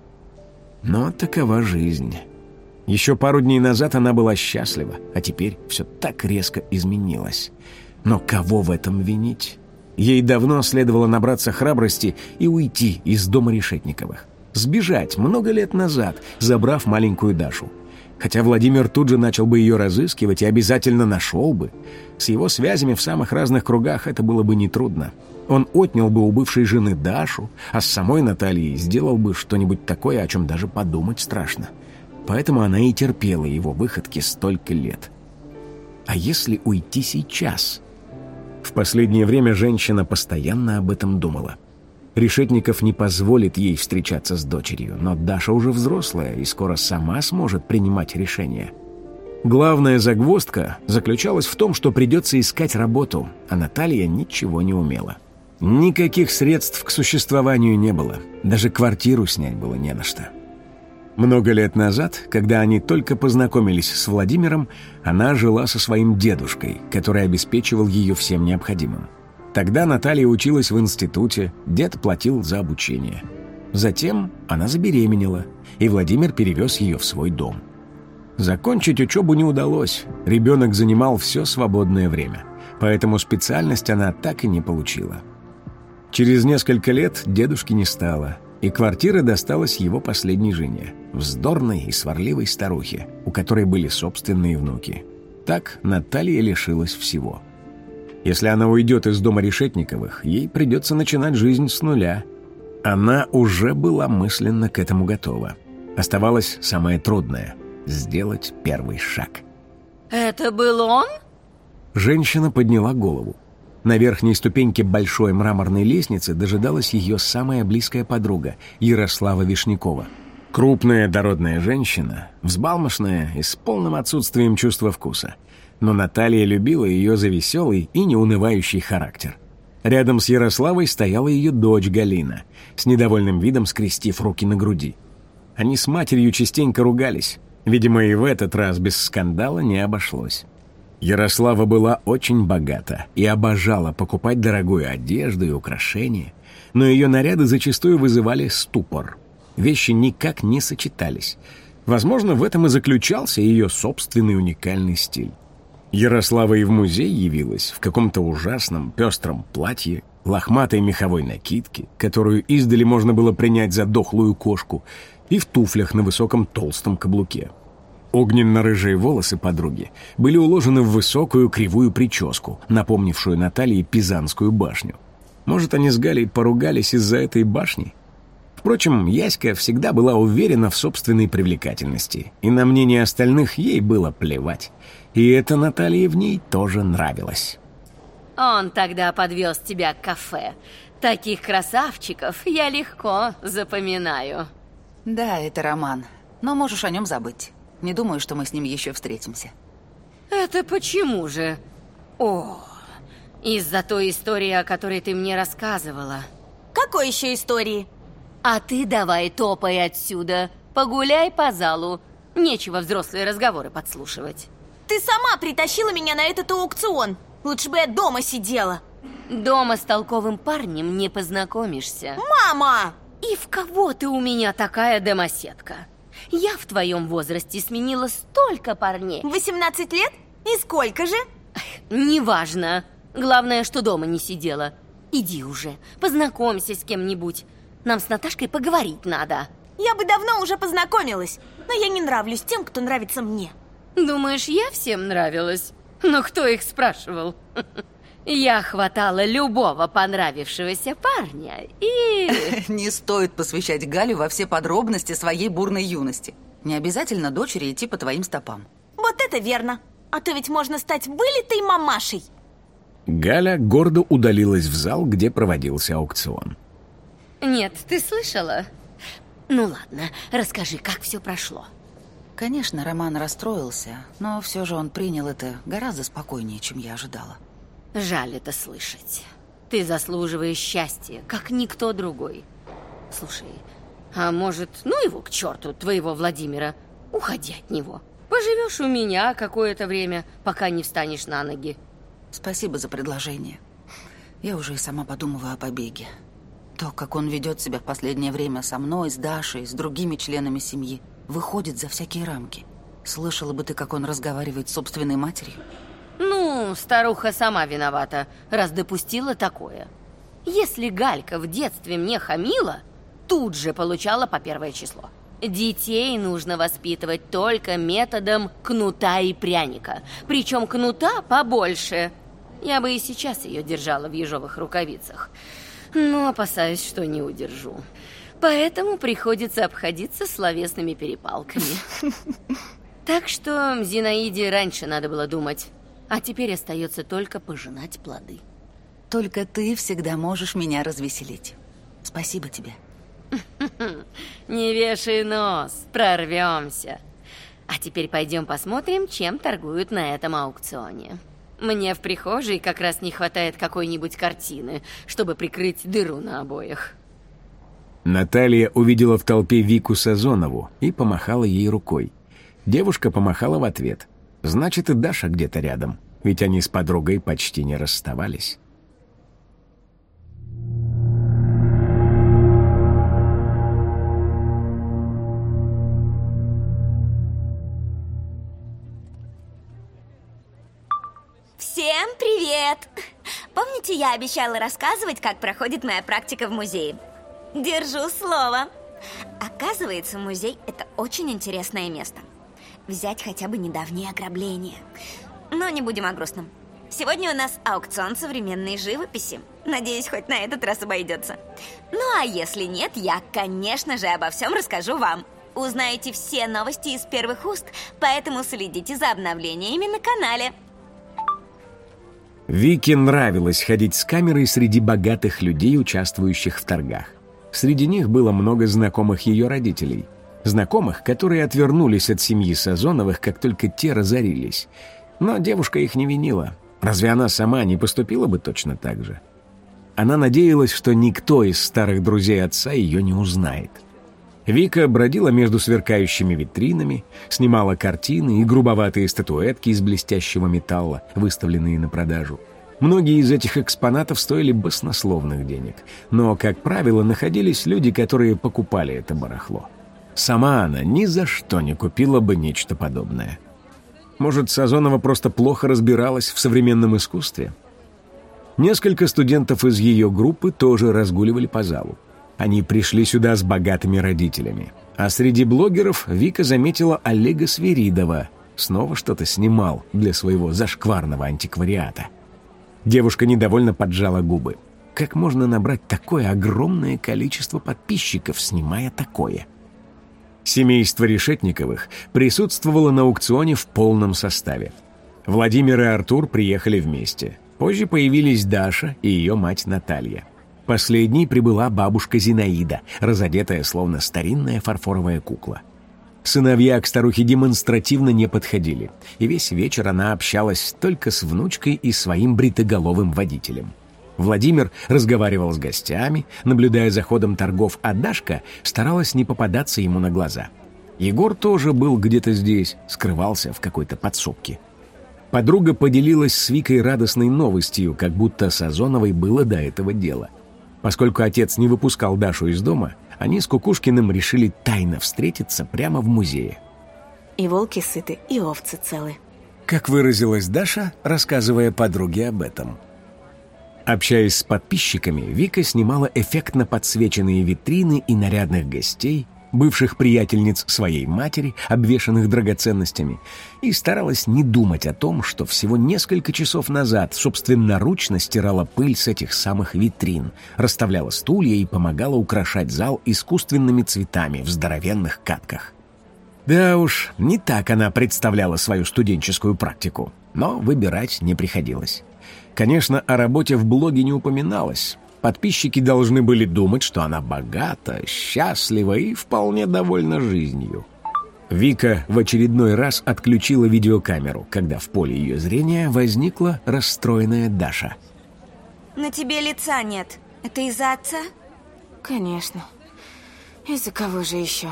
Но такова жизнь. Еще пару дней назад она была счастлива, а теперь все так резко изменилось. Но кого в этом винить? Ей давно следовало набраться храбрости и уйти из дома Решетниковых. Сбежать много лет назад, забрав маленькую Дашу. Хотя Владимир тут же начал бы ее разыскивать и обязательно нашел бы. С его связями в самых разных кругах это было бы нетрудно. Он отнял бы у бывшей жены Дашу, а с самой Натальей сделал бы что-нибудь такое, о чем даже подумать страшно. Поэтому она и терпела его выходки столько лет. А если уйти сейчас? В последнее время женщина постоянно об этом думала. Решетников не позволит ей встречаться с дочерью, но Даша уже взрослая и скоро сама сможет принимать решения. Главная загвоздка заключалась в том, что придется искать работу, а Наталья ничего не умела. Никаких средств к существованию не было, даже квартиру снять было не на что. Много лет назад, когда они только познакомились с Владимиром, она жила со своим дедушкой, который обеспечивал ее всем необходимым. Тогда Наталья училась в институте, дед платил за обучение. Затем она забеременела, и Владимир перевез ее в свой дом. Закончить учебу не удалось, ребенок занимал все свободное время, поэтому специальность она так и не получила. Через несколько лет дедушки не стало, и квартира досталась его последней жене, вздорной и сварливой старухе, у которой были собственные внуки. Так Наталья лишилась всего. Если она уйдет из дома Решетниковых, ей придется начинать жизнь с нуля. Она уже была мысленно к этому готова. Оставалось самое трудное — сделать первый шаг. Это был он? Женщина подняла голову. На верхней ступеньке большой мраморной лестницы дожидалась ее самая близкая подруга, Ярослава Вишнякова. Крупная дородная женщина, взбалмошная и с полным отсутствием чувства вкуса. Но Наталья любила ее за веселый и неунывающий характер. Рядом с Ярославой стояла ее дочь Галина, с недовольным видом скрестив руки на груди. Они с матерью частенько ругались, Видимо, и в этот раз без скандала не обошлось. Ярослава была очень богата и обожала покупать дорогую одежду и украшения, но ее наряды зачастую вызывали ступор. Вещи никак не сочетались. Возможно, в этом и заключался ее собственный уникальный стиль. Ярослава и в музей явилась в каком-то ужасном пестром платье, лохматой меховой накидке, которую издали можно было принять за дохлую кошку, и в туфлях на высоком толстом каблуке. Огненно-рыжие волосы подруги были уложены в высокую кривую прическу, напомнившую Наталье Пизанскую башню. Может, они с Галей поругались из-за этой башни? Впрочем, Яська всегда была уверена в собственной привлекательности, и на мнение остальных ей было плевать. И это Наталье в ней тоже нравилось. Он тогда подвез тебя к кафе. Таких красавчиков я легко запоминаю. Да, это роман. Но можешь о нем забыть. Не думаю, что мы с ним еще встретимся. Это почему же? О, из-за той истории, о которой ты мне рассказывала. Какой еще истории? А ты давай топай отсюда. Погуляй по залу. Нечего взрослые разговоры подслушивать. Ты сама притащила меня на этот аукцион. Лучше бы я дома сидела. Дома с толковым парнем не познакомишься. Мама! И в кого ты у меня такая домоседка? Я в твоем возрасте сменила столько парней. 18 лет? И сколько же? Неважно. Главное, что дома не сидела. Иди уже, познакомься с кем-нибудь. Нам с Наташкой поговорить надо. Я бы давно уже познакомилась, но я не нравлюсь тем, кто нравится мне. Думаешь, я всем нравилась? Но кто их спрашивал? Я хватала любого понравившегося парня и... Не стоит посвящать Галю во все подробности своей бурной юности. Не обязательно дочери идти по твоим стопам. Вот это верно. А то ведь можно стать вылитой мамашей. Галя гордо удалилась в зал, где проводился аукцион. Нет, ты слышала? Ну ладно, расскажи, как все прошло. Конечно, Роман расстроился, но все же он принял это гораздо спокойнее, чем я ожидала. Жаль это слышать. Ты заслуживаешь счастья, как никто другой. Слушай, а может, ну его к черту, твоего Владимира, уходи от него. Поживешь у меня какое-то время, пока не встанешь на ноги. Спасибо за предложение. Я уже и сама подумываю о побеге. То, как он ведет себя в последнее время со мной, с Дашей, с другими членами семьи, выходит за всякие рамки. Слышала бы ты, как он разговаривает с собственной матерью? Ну, старуха сама виновата, раз допустила такое. Если Галька в детстве мне хамила, тут же получала по первое число. Детей нужно воспитывать только методом кнута и пряника. Причем кнута побольше. Я бы и сейчас ее держала в ежовых рукавицах, но опасаюсь, что не удержу. Поэтому приходится обходиться словесными перепалками. Так что Зинаиде раньше надо было думать, а теперь остается только пожинать плоды. Только ты всегда можешь меня развеселить. Спасибо тебе. Не вешай нос, прорвемся. А теперь пойдем посмотрим, чем торгуют на этом аукционе. Мне в прихожей как раз не хватает какой-нибудь картины, чтобы прикрыть дыру на обоях. Наталья увидела в толпе Вику Сазонову и помахала ей рукой. Девушка помахала в ответ. Значит, и Даша где-то рядом, ведь они с подругой почти не расставались. Всем привет! Помните, я обещала рассказывать, как проходит моя практика в музее? Держу слово. Оказывается, музей – это очень интересное место. Взять хотя бы недавние ограбления. Но не будем о грустном. Сегодня у нас аукцион современной живописи. Надеюсь, хоть на этот раз обойдется. Ну а если нет, я, конечно же, обо всем расскажу вам. Узнаете все новости из первых уст, поэтому следите за обновлениями на канале. Вике нравилось ходить с камерой среди богатых людей, участвующих в торгах. Среди них было много знакомых ее родителей. Знакомых, которые отвернулись от семьи Сазоновых, как только те разорились. Но девушка их не винила. Разве она сама не поступила бы точно так же? Она надеялась, что никто из старых друзей отца ее не узнает. Вика бродила между сверкающими витринами, снимала картины и грубоватые статуэтки из блестящего металла, выставленные на продажу. Многие из этих экспонатов стоили баснословных денег, но, как правило, находились люди, которые покупали это барахло. Сама она ни за что не купила бы нечто подобное. Может, Сазонова просто плохо разбиралась в современном искусстве? Несколько студентов из ее группы тоже разгуливали по залу. Они пришли сюда с богатыми родителями. А среди блогеров Вика заметила Олега Свиридова. Снова что-то снимал для своего зашкварного антиквариата. Девушка недовольно поджала губы. Как можно набрать такое огромное количество подписчиков, снимая такое? Семейство Решетниковых присутствовало на аукционе в полном составе. Владимир и Артур приехали вместе. Позже появились Даша и ее мать Наталья. Последней прибыла бабушка Зинаида, разодетая словно старинная фарфоровая кукла. Сыновья к старухе демонстративно не подходили, и весь вечер она общалась только с внучкой и своим бритоголовым водителем. Владимир разговаривал с гостями, наблюдая за ходом торгов, а Дашка старалась не попадаться ему на глаза. Егор тоже был где-то здесь, скрывался в какой-то подсобке. Подруга поделилась с Викой радостной новостью, как будто Сазоновой было до этого дела. Поскольку отец не выпускал Дашу из дома, они с Кукушкиным решили тайно встретиться прямо в музее. И волки сыты, и овцы целы. Как выразилась Даша, рассказывая подруге об этом. Общаясь с подписчиками, Вика снимала эффектно подсвеченные витрины и нарядных гостей, бывших приятельниц своей матери, обвешанных драгоценностями, и старалась не думать о том, что всего несколько часов назад собственноручно стирала пыль с этих самых витрин, расставляла стулья и помогала украшать зал искусственными цветами в здоровенных катках. Да уж, не так она представляла свою студенческую практику, но выбирать не приходилось. Конечно, о работе в блоге не упоминалось, Подписчики должны были думать, что она богата, счастлива и вполне довольна жизнью. Вика в очередной раз отключила видеокамеру, когда в поле ее зрения возникла расстроенная Даша. На тебе лица нет. Это из-за отца? Конечно. Из-за кого же еще?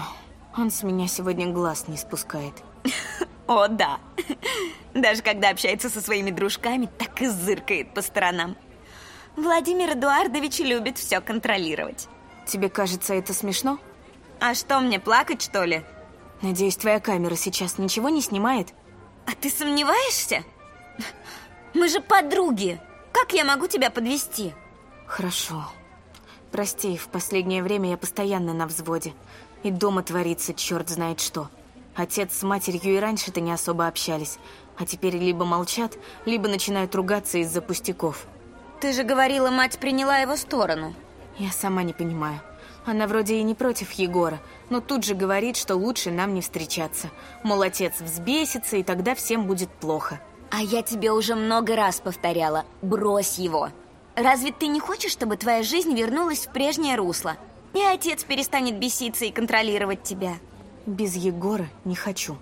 Он с меня сегодня глаз не спускает. О, да. Даже когда общается со своими дружками, так и зыркает по сторонам. Владимир Эдуардович любит все контролировать. Тебе кажется это смешно? А что, мне плакать, что ли? Надеюсь, твоя камера сейчас ничего не снимает? А ты сомневаешься? Мы же подруги. Как я могу тебя подвести? Хорошо. Прости, в последнее время я постоянно на взводе. И дома творится черт знает что. Отец с матерью и раньше-то не особо общались, а теперь либо молчат, либо начинают ругаться из-за пустяков. Ты же говорила, мать приняла его сторону. Я сама не понимаю. Она вроде и не против Егора, но тут же говорит, что лучше нам не встречаться. Мол, отец взбесится, и тогда всем будет плохо. А я тебе уже много раз повторяла, брось его. Разве ты не хочешь, чтобы твоя жизнь вернулась в прежнее русло? И отец перестанет беситься и контролировать тебя. Без Егора не хочу.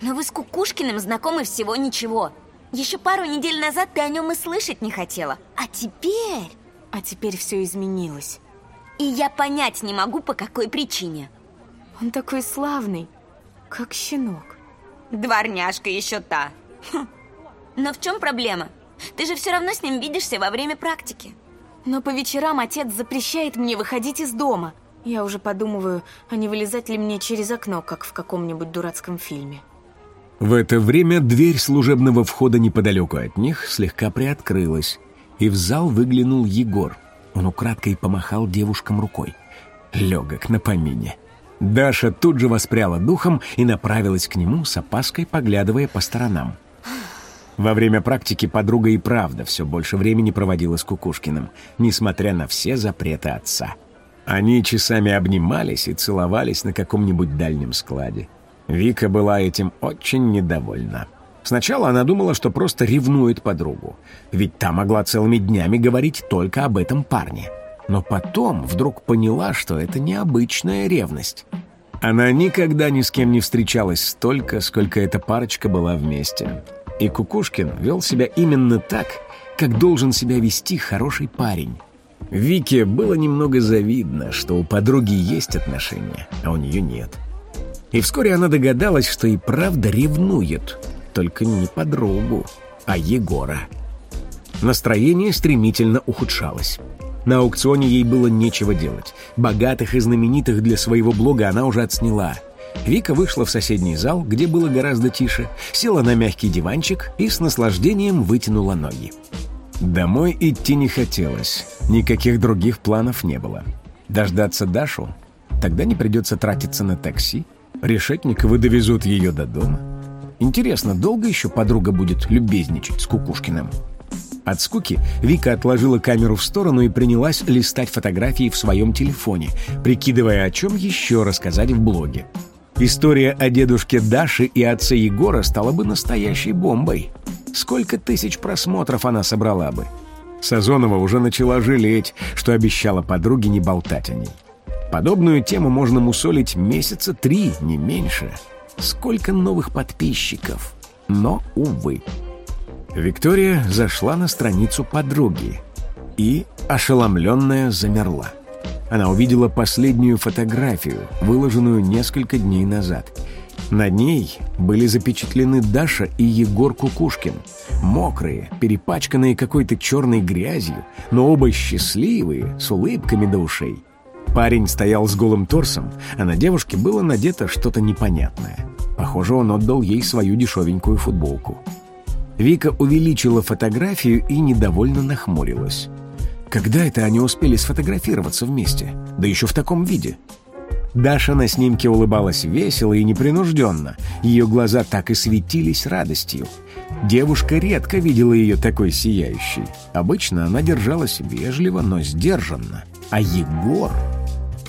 Но вы с Кукушкиным знакомы всего ничего. Еще пару недель назад ты о нем и слышать не хотела. А теперь... А теперь все изменилось. И я понять не могу, по какой причине. Он такой славный, как щенок. Дворняжка еще та. Хм. Но в чем проблема? Ты же все равно с ним видишься во время практики. Но по вечерам отец запрещает мне выходить из дома. Я уже подумываю, а не вылезать ли мне через окно, как в каком-нибудь дурацком фильме. В это время дверь служебного входа неподалеку от них слегка приоткрылась, и в зал выглянул Егор. Он украдкой помахал девушкам рукой. Легок на помине. Даша тут же воспряла духом и направилась к нему с опаской, поглядывая по сторонам. Во время практики подруга и правда все больше времени проводила с Кукушкиным, несмотря на все запреты отца. Они часами обнимались и целовались на каком-нибудь дальнем складе. Вика была этим очень недовольна. Сначала она думала, что просто ревнует подругу, ведь та могла целыми днями говорить только об этом парне. Но потом вдруг поняла, что это необычная ревность. Она никогда ни с кем не встречалась столько, сколько эта парочка была вместе. И Кукушкин вел себя именно так, как должен себя вести хороший парень. Вике было немного завидно, что у подруги есть отношения, а у нее нет. И вскоре она догадалась, что и правда ревнует, только не подругу, а Егора. Настроение стремительно ухудшалось. На аукционе ей было нечего делать. Богатых и знаменитых для своего блога она уже отсняла. Вика вышла в соседний зал, где было гораздо тише, села на мягкий диванчик и с наслаждением вытянула ноги. Домой идти не хотелось, никаких других планов не было. Дождаться Дашу? Тогда не придется тратиться на такси. Решетниковы довезут ее до дома. Интересно, долго еще подруга будет любезничать с Кукушкиным? От скуки Вика отложила камеру в сторону и принялась листать фотографии в своем телефоне, прикидывая, о чем еще рассказать в блоге. История о дедушке Даши и отце Егора стала бы настоящей бомбой. Сколько тысяч просмотров она собрала бы? Сазонова уже начала жалеть, что обещала подруге не болтать о ней. Подобную тему можно мусолить месяца три, не меньше. Сколько новых подписчиков. Но, увы. Виктория зашла на страницу подруги и, ошеломленная, замерла. Она увидела последнюю фотографию, выложенную несколько дней назад. На ней были запечатлены Даша и Егор Кукушкин. Мокрые, перепачканные какой-то черной грязью, но оба счастливые, с улыбками до ушей. Парень стоял с голым торсом, а на девушке было надето что-то непонятное. Похоже, он отдал ей свою дешевенькую футболку. Вика увеличила фотографию и недовольно нахмурилась. Когда это они успели сфотографироваться вместе? Да еще в таком виде. Даша на снимке улыбалась весело и непринужденно. Ее глаза так и светились радостью. Девушка редко видела ее такой сияющей. Обычно она держалась вежливо, но сдержанно. А Егор...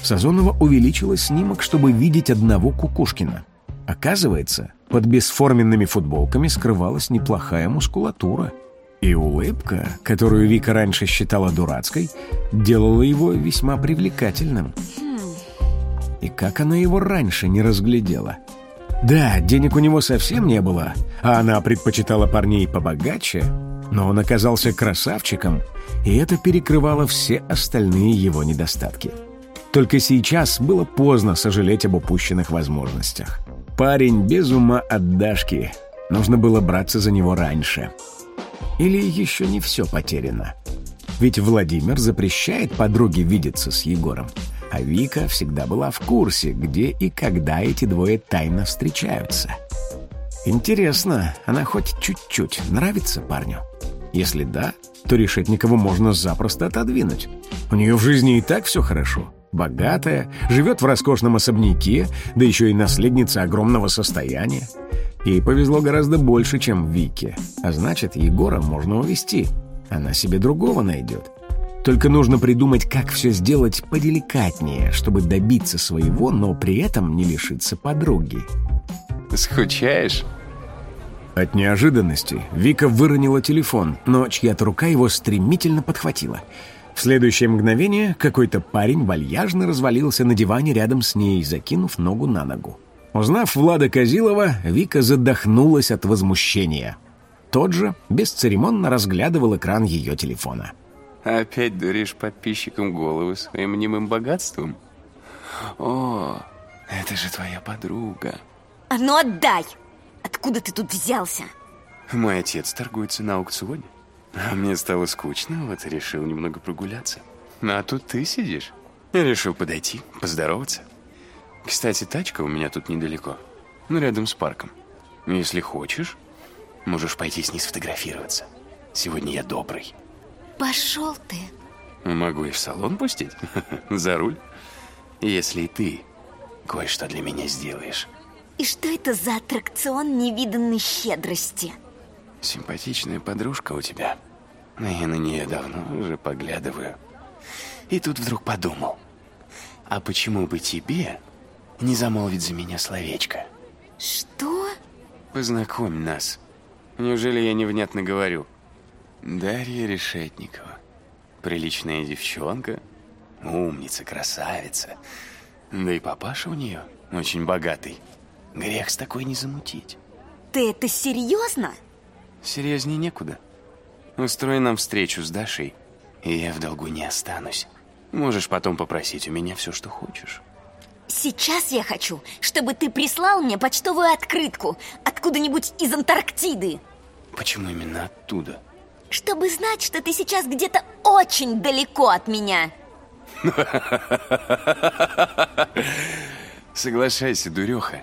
Сазонова увеличила снимок, чтобы видеть одного Кукушкина. Оказывается, под бесформенными футболками скрывалась неплохая мускулатура. И улыбка, которую Вика раньше считала дурацкой, делала его весьма привлекательным. И как она его раньше не разглядела? Да, денег у него совсем не было, а она предпочитала парней побогаче, но он оказался красавчиком, и это перекрывало все остальные его недостатки. Только сейчас было поздно сожалеть об упущенных возможностях. Парень без ума от Дашки. Нужно было браться за него раньше. Или еще не все потеряно? Ведь Владимир запрещает подруге видеться с Егором, а Вика всегда была в курсе, где и когда эти двое тайно встречаются. Интересно, она хоть чуть-чуть нравится парню? Если да, то Решетникову можно запросто отодвинуть. У нее в жизни и так все хорошо. Богатая, живет в роскошном особняке, да еще и наследница огромного состояния. Ей повезло гораздо больше, чем Вике, а значит, Егора можно увести. Она себе другого найдет. Только нужно придумать, как все сделать поделикатнее, чтобы добиться своего, но при этом не лишиться подруги. Скучаешь? От неожиданности Вика выронила телефон, но чья-то рука его стремительно подхватила. В следующее мгновение какой-то парень вальяжно развалился на диване рядом с ней, закинув ногу на ногу. Узнав Влада Козилова, Вика задохнулась от возмущения. Тот же бесцеремонно разглядывал экран ее телефона. Опять дуришь подписчикам голову своим мнимым богатством? О, это же твоя подруга. А ну отдай! Откуда ты тут взялся? Мой отец торгуется на аукционе. А мне стало скучно, вот решил немного прогуляться. А тут ты сидишь. Я решил подойти, поздороваться. Кстати, тачка у меня тут недалеко. Ну, рядом с парком. Если хочешь, можешь пойти с ней сфотографироваться. Сегодня я добрый. Пошел ты. Могу и в салон пустить. За руль. Если и ты кое-что для меня сделаешь. И что это за аттракцион невиданной щедрости? Симпатичная подружка у тебя. Я на нее давно уже поглядываю. И тут вдруг подумал, а почему бы тебе не замолвить за меня словечко? Что? Познакомь нас. Неужели я невнятно говорю? Дарья Решетникова. Приличная девчонка, умница, красавица. Да и папаша у нее очень богатый. Грех с такой не замутить. Ты это серьезно? Серьезнее некуда. Устрой нам встречу с Дашей, и я в долгу не останусь. Можешь потом попросить у меня все, что хочешь. Сейчас я хочу, чтобы ты прислал мне почтовую открытку откуда-нибудь из Антарктиды. Почему именно оттуда? Чтобы знать, что ты сейчас где-то очень далеко от меня. Соглашайся, дуреха.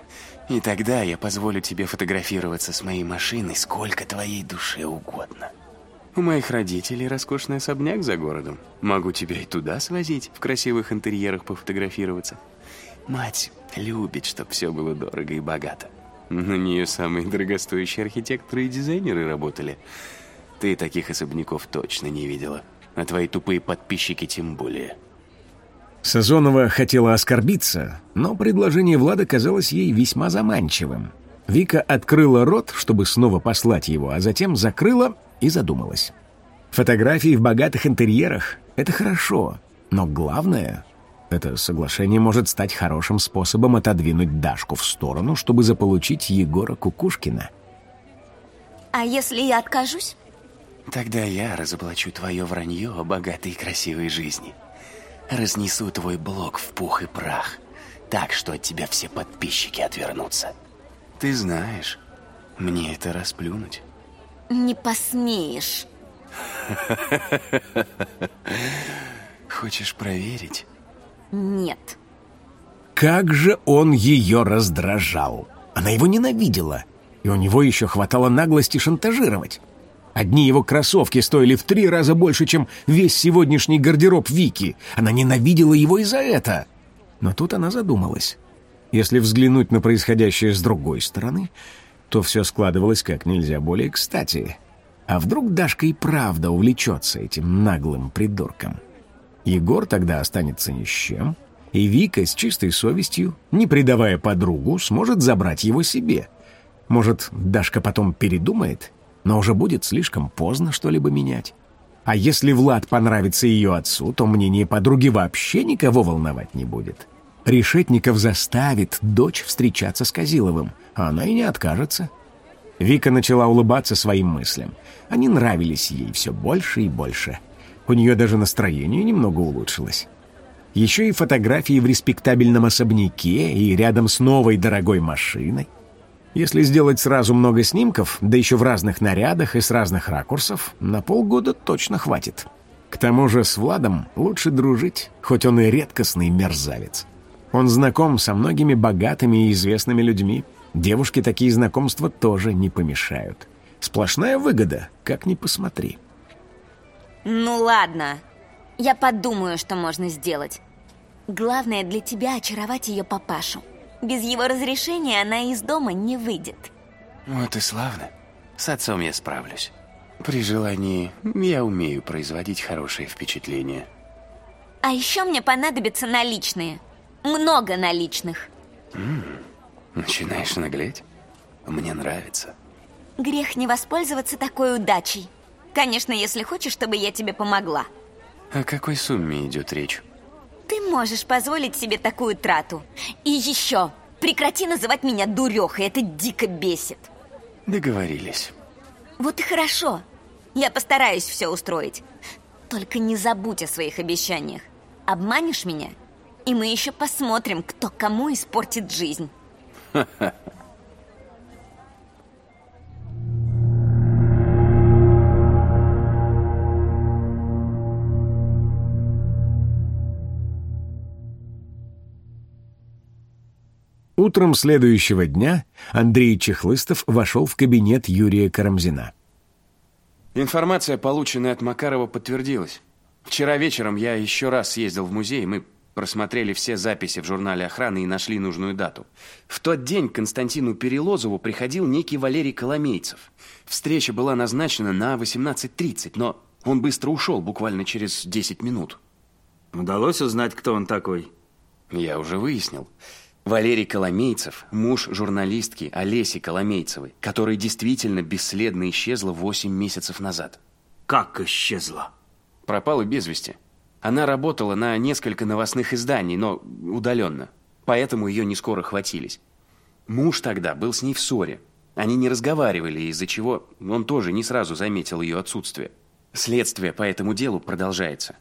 И тогда я позволю тебе фотографироваться с моей машиной сколько твоей душе угодно. У моих родителей роскошный особняк за городом. Могу тебя и туда свозить, в красивых интерьерах пофотографироваться. Мать любит, чтобы все было дорого и богато. На нее самые дорогостоящие архитекторы и дизайнеры работали. Ты таких особняков точно не видела. А твои тупые подписчики тем более. Сазонова хотела оскорбиться, но предложение Влада казалось ей весьма заманчивым. Вика открыла рот, чтобы снова послать его, а затем закрыла и задумалась. Фотографии в богатых интерьерах — это хорошо, но главное — это соглашение может стать хорошим способом отодвинуть Дашку в сторону, чтобы заполучить Егора Кукушкина. А если я откажусь? Тогда я разоблачу твое вранье о богатой и красивой жизни. Разнесу твой блог в пух и прах, так что от тебя все подписчики отвернутся. Ты знаешь, мне это расплюнуть. Не посмеешь. Хочешь проверить? Нет. Как же он ее раздражал. Она его ненавидела, и у него еще хватало наглости шантажировать. Одни его кроссовки стоили в три раза больше, чем весь сегодняшний гардероб Вики. Она ненавидела его и за это. Но тут она задумалась. Если взглянуть на происходящее с другой стороны, то все складывалось как нельзя более кстати. А вдруг Дашка и правда увлечется этим наглым придурком? Егор тогда останется ни с чем, и Вика с чистой совестью, не предавая подругу, сможет забрать его себе. Может, Дашка потом передумает но уже будет слишком поздно что-либо менять. А если Влад понравится ее отцу, то мнение подруги вообще никого волновать не будет. Решетников заставит дочь встречаться с Козиловым, а она и не откажется. Вика начала улыбаться своим мыслям. Они нравились ей все больше и больше. У нее даже настроение немного улучшилось. Еще и фотографии в респектабельном особняке и рядом с новой дорогой машиной. Если сделать сразу много снимков, да еще в разных нарядах и с разных ракурсов, на полгода точно хватит. К тому же с Владом лучше дружить, хоть он и редкостный мерзавец. Он знаком со многими богатыми и известными людьми. Девушке такие знакомства тоже не помешают. Сплошная выгода, как ни посмотри. Ну ладно, я подумаю, что можно сделать. Главное для тебя очаровать ее папашу. Без его разрешения она из дома не выйдет. Вот и славно. С отцом я справлюсь. При желании я умею производить хорошее впечатление. А еще мне понадобятся наличные. Много наличных. М -м, начинаешь наглеть? Мне нравится. Грех не воспользоваться такой удачей. Конечно, если хочешь, чтобы я тебе помогла. О какой сумме идет речь? Ты можешь позволить себе такую трату. И еще, прекрати называть меня дурехой, это дико бесит. Договорились. Вот и хорошо. Я постараюсь все устроить. Только не забудь о своих обещаниях. Обманешь меня, и мы еще посмотрим, кто кому испортит жизнь. Утром следующего дня Андрей Чехлыстов вошел в кабинет Юрия Карамзина. Информация, полученная от Макарова, подтвердилась. Вчера вечером я еще раз съездил в музей, мы просмотрели все записи в журнале охраны и нашли нужную дату. В тот день к Константину Перелозову приходил некий Валерий Коломейцев. Встреча была назначена на 18.30, но он быстро ушел, буквально через 10 минут. Удалось узнать, кто он такой? Я уже выяснил. Валерий Коломейцев – муж журналистки Олеси Коломейцевой, которая действительно бесследно исчезла 8 месяцев назад. Как исчезла? Пропала без вести. Она работала на несколько новостных изданий, но удаленно. Поэтому ее не скоро хватились. Муж тогда был с ней в ссоре. Они не разговаривали, из-за чего он тоже не сразу заметил ее отсутствие. Следствие по этому делу продолжается.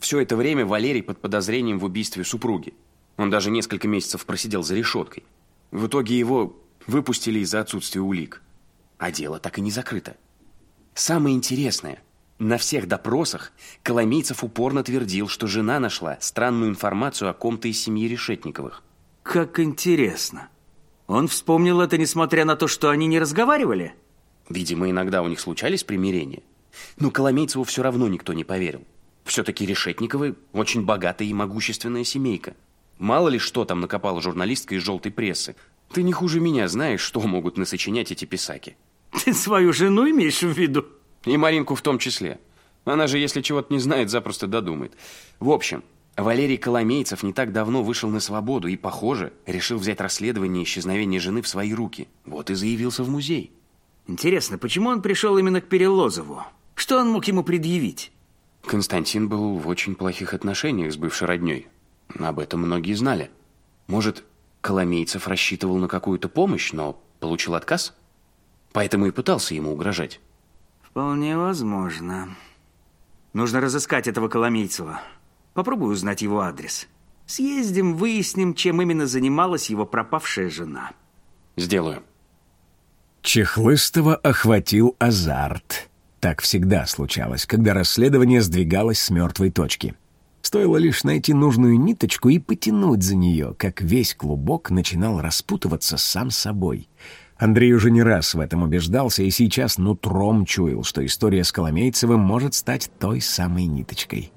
Все это время Валерий под подозрением в убийстве супруги. Он даже несколько месяцев просидел за решеткой. В итоге его выпустили из-за отсутствия улик. А дело так и не закрыто. Самое интересное, на всех допросах Коломейцев упорно твердил, что жена нашла странную информацию о ком-то из семьи Решетниковых. Как интересно. Он вспомнил это, несмотря на то, что они не разговаривали? Видимо, иногда у них случались примирения. Но Коломейцеву все равно никто не поверил. Все-таки Решетниковы очень богатая и могущественная семейка. Мало ли что там накопала журналистка из желтой прессы. Ты не хуже меня знаешь, что могут насочинять эти писаки. Ты свою жену имеешь в виду? И Маринку в том числе. Она же, если чего-то не знает, запросто додумает. В общем, Валерий Коломейцев не так давно вышел на свободу и, похоже, решил взять расследование исчезновения жены в свои руки. Вот и заявился в музей. Интересно, почему он пришел именно к Перелозову? Что он мог ему предъявить? Константин был в очень плохих отношениях с бывшей родней. Об этом многие знали. Может, Коломейцев рассчитывал на какую-то помощь, но получил отказ? Поэтому и пытался ему угрожать. Вполне возможно. Нужно разыскать этого Коломейцева. Попробую узнать его адрес. Съездим, выясним, чем именно занималась его пропавшая жена. Сделаю. Чехлыстова охватил азарт. Так всегда случалось, когда расследование сдвигалось с мертвой точки. Стоило лишь найти нужную ниточку и потянуть за нее, как весь клубок начинал распутываться сам собой. Андрей уже не раз в этом убеждался и сейчас нутром чуял, что история с Коломейцевым может стать той самой ниточкой.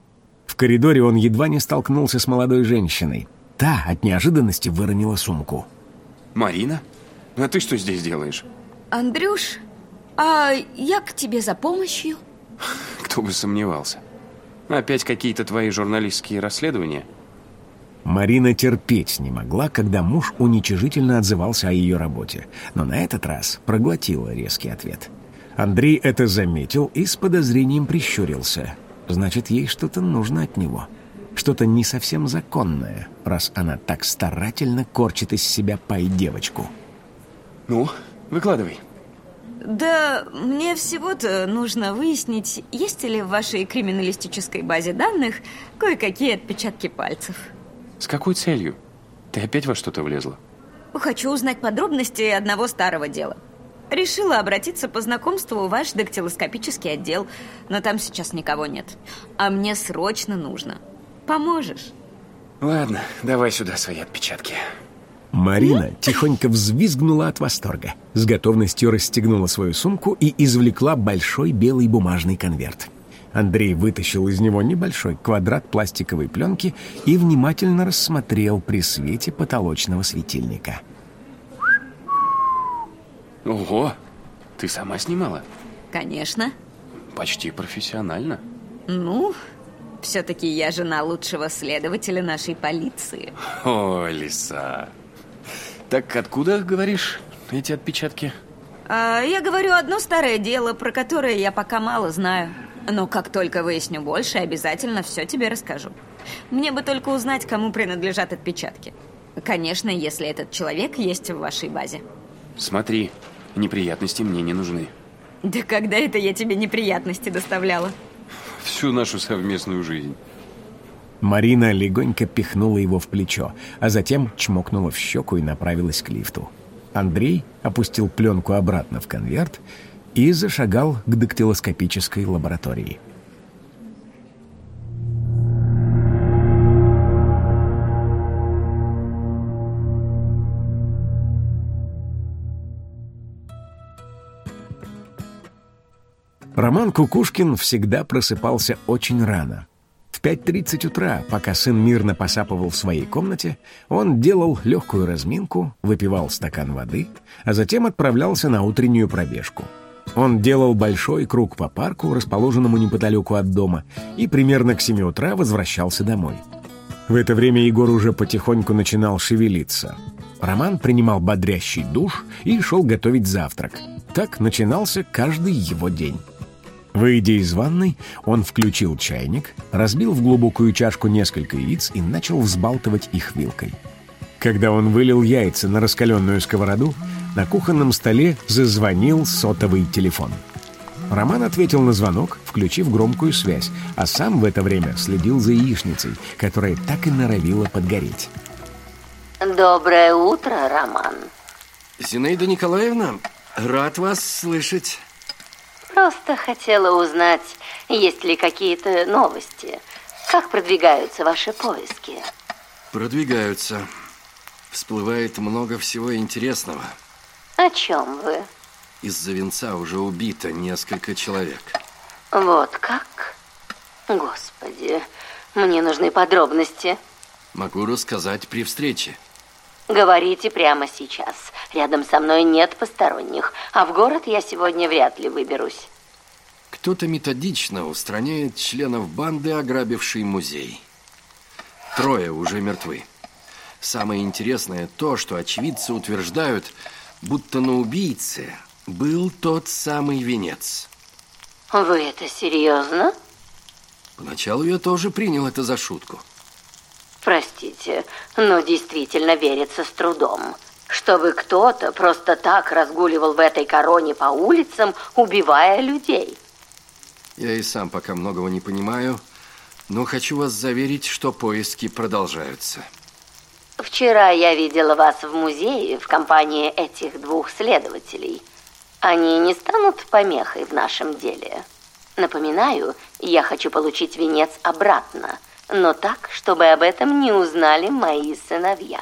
В коридоре он едва не столкнулся с молодой женщиной. Та от неожиданности выронила сумку. «Марина? А ты что здесь делаешь?» «Андрюш, а я к тебе за помощью?» Кто бы сомневался. Опять какие-то твои журналистские расследования? Марина терпеть не могла, когда муж уничижительно отзывался о ее работе, но на этот раз проглотила резкий ответ. Андрей это заметил и с подозрением прищурился. Значит, ей что-то нужно от него. Что-то не совсем законное, раз она так старательно корчит из себя пай-девочку. Ну, выкладывай. Да, мне всего-то нужно выяснить, есть ли в вашей криминалистической базе данных кое-какие отпечатки пальцев. С какой целью? Ты опять во что-то влезла? Хочу узнать подробности одного старого дела. Решила обратиться по знакомству в ваш дактилоскопический отдел, но там сейчас никого нет. А мне срочно нужно. Поможешь? Ладно, давай сюда свои отпечатки. Марина тихонько взвизгнула от восторга, с готовностью расстегнула свою сумку и извлекла большой белый бумажный конверт. Андрей вытащил из него небольшой квадрат пластиковой пленки и внимательно рассмотрел при свете потолочного светильника. Ого, ты сама снимала? Конечно. Почти профессионально. Ну, все-таки я жена лучшего следователя нашей полиции. О, лиса. Так откуда, говоришь, эти отпечатки? А, я говорю одно старое дело, про которое я пока мало знаю. Но как только выясню больше, обязательно все тебе расскажу. Мне бы только узнать, кому принадлежат отпечатки. Конечно, если этот человек есть в вашей базе. Смотри, неприятности мне не нужны. Да когда это я тебе неприятности доставляла? Всю нашу совместную жизнь. Марина легонько пихнула его в плечо, а затем чмокнула в щеку и направилась к лифту. Андрей опустил пленку обратно в конверт и зашагал к дактилоскопической лаборатории. Роман Кукушкин всегда просыпался очень рано. В 5.30 утра, пока сын мирно посапывал в своей комнате, он делал легкую разминку, выпивал стакан воды, а затем отправлялся на утреннюю пробежку. Он делал большой круг по парку, расположенному неподалеку от дома, и примерно к 7 утра возвращался домой. В это время Егор уже потихоньку начинал шевелиться. Роман принимал бодрящий душ и шел готовить завтрак. Так начинался каждый его день. Выйдя из ванной, он включил чайник, разбил в глубокую чашку несколько яиц и начал взбалтывать их вилкой. Когда он вылил яйца на раскаленную сковороду, на кухонном столе зазвонил сотовый телефон. Роман ответил на звонок, включив громкую связь, а сам в это время следил за яичницей, которая так и норовила подгореть. Доброе утро, Роман. Зинаида Николаевна, рад вас слышать. Просто хотела узнать, есть ли какие-то новости. Как продвигаются ваши поиски? Продвигаются. Всплывает много всего интересного. О чем вы? Из-за венца уже убито несколько человек. Вот как? Господи, мне нужны подробности. Могу рассказать при встрече. Говорите прямо сейчас. Рядом со мной нет посторонних, а в город я сегодня вряд ли выберусь. Кто-то методично устраняет членов банды, ограбившей музей. Трое уже мертвы. Самое интересное то, что очевидцы утверждают, будто на убийце был тот самый венец. Вы это серьезно? Поначалу я тоже принял это за шутку. Простите, но действительно верится с трудом. Чтобы кто-то просто так разгуливал в этой короне по улицам, убивая людей. Я и сам пока многого не понимаю, но хочу вас заверить, что поиски продолжаются. Вчера я видела вас в музее в компании этих двух следователей. Они не станут помехой в нашем деле. Напоминаю, я хочу получить венец обратно – но так, чтобы об этом не узнали мои сыновья.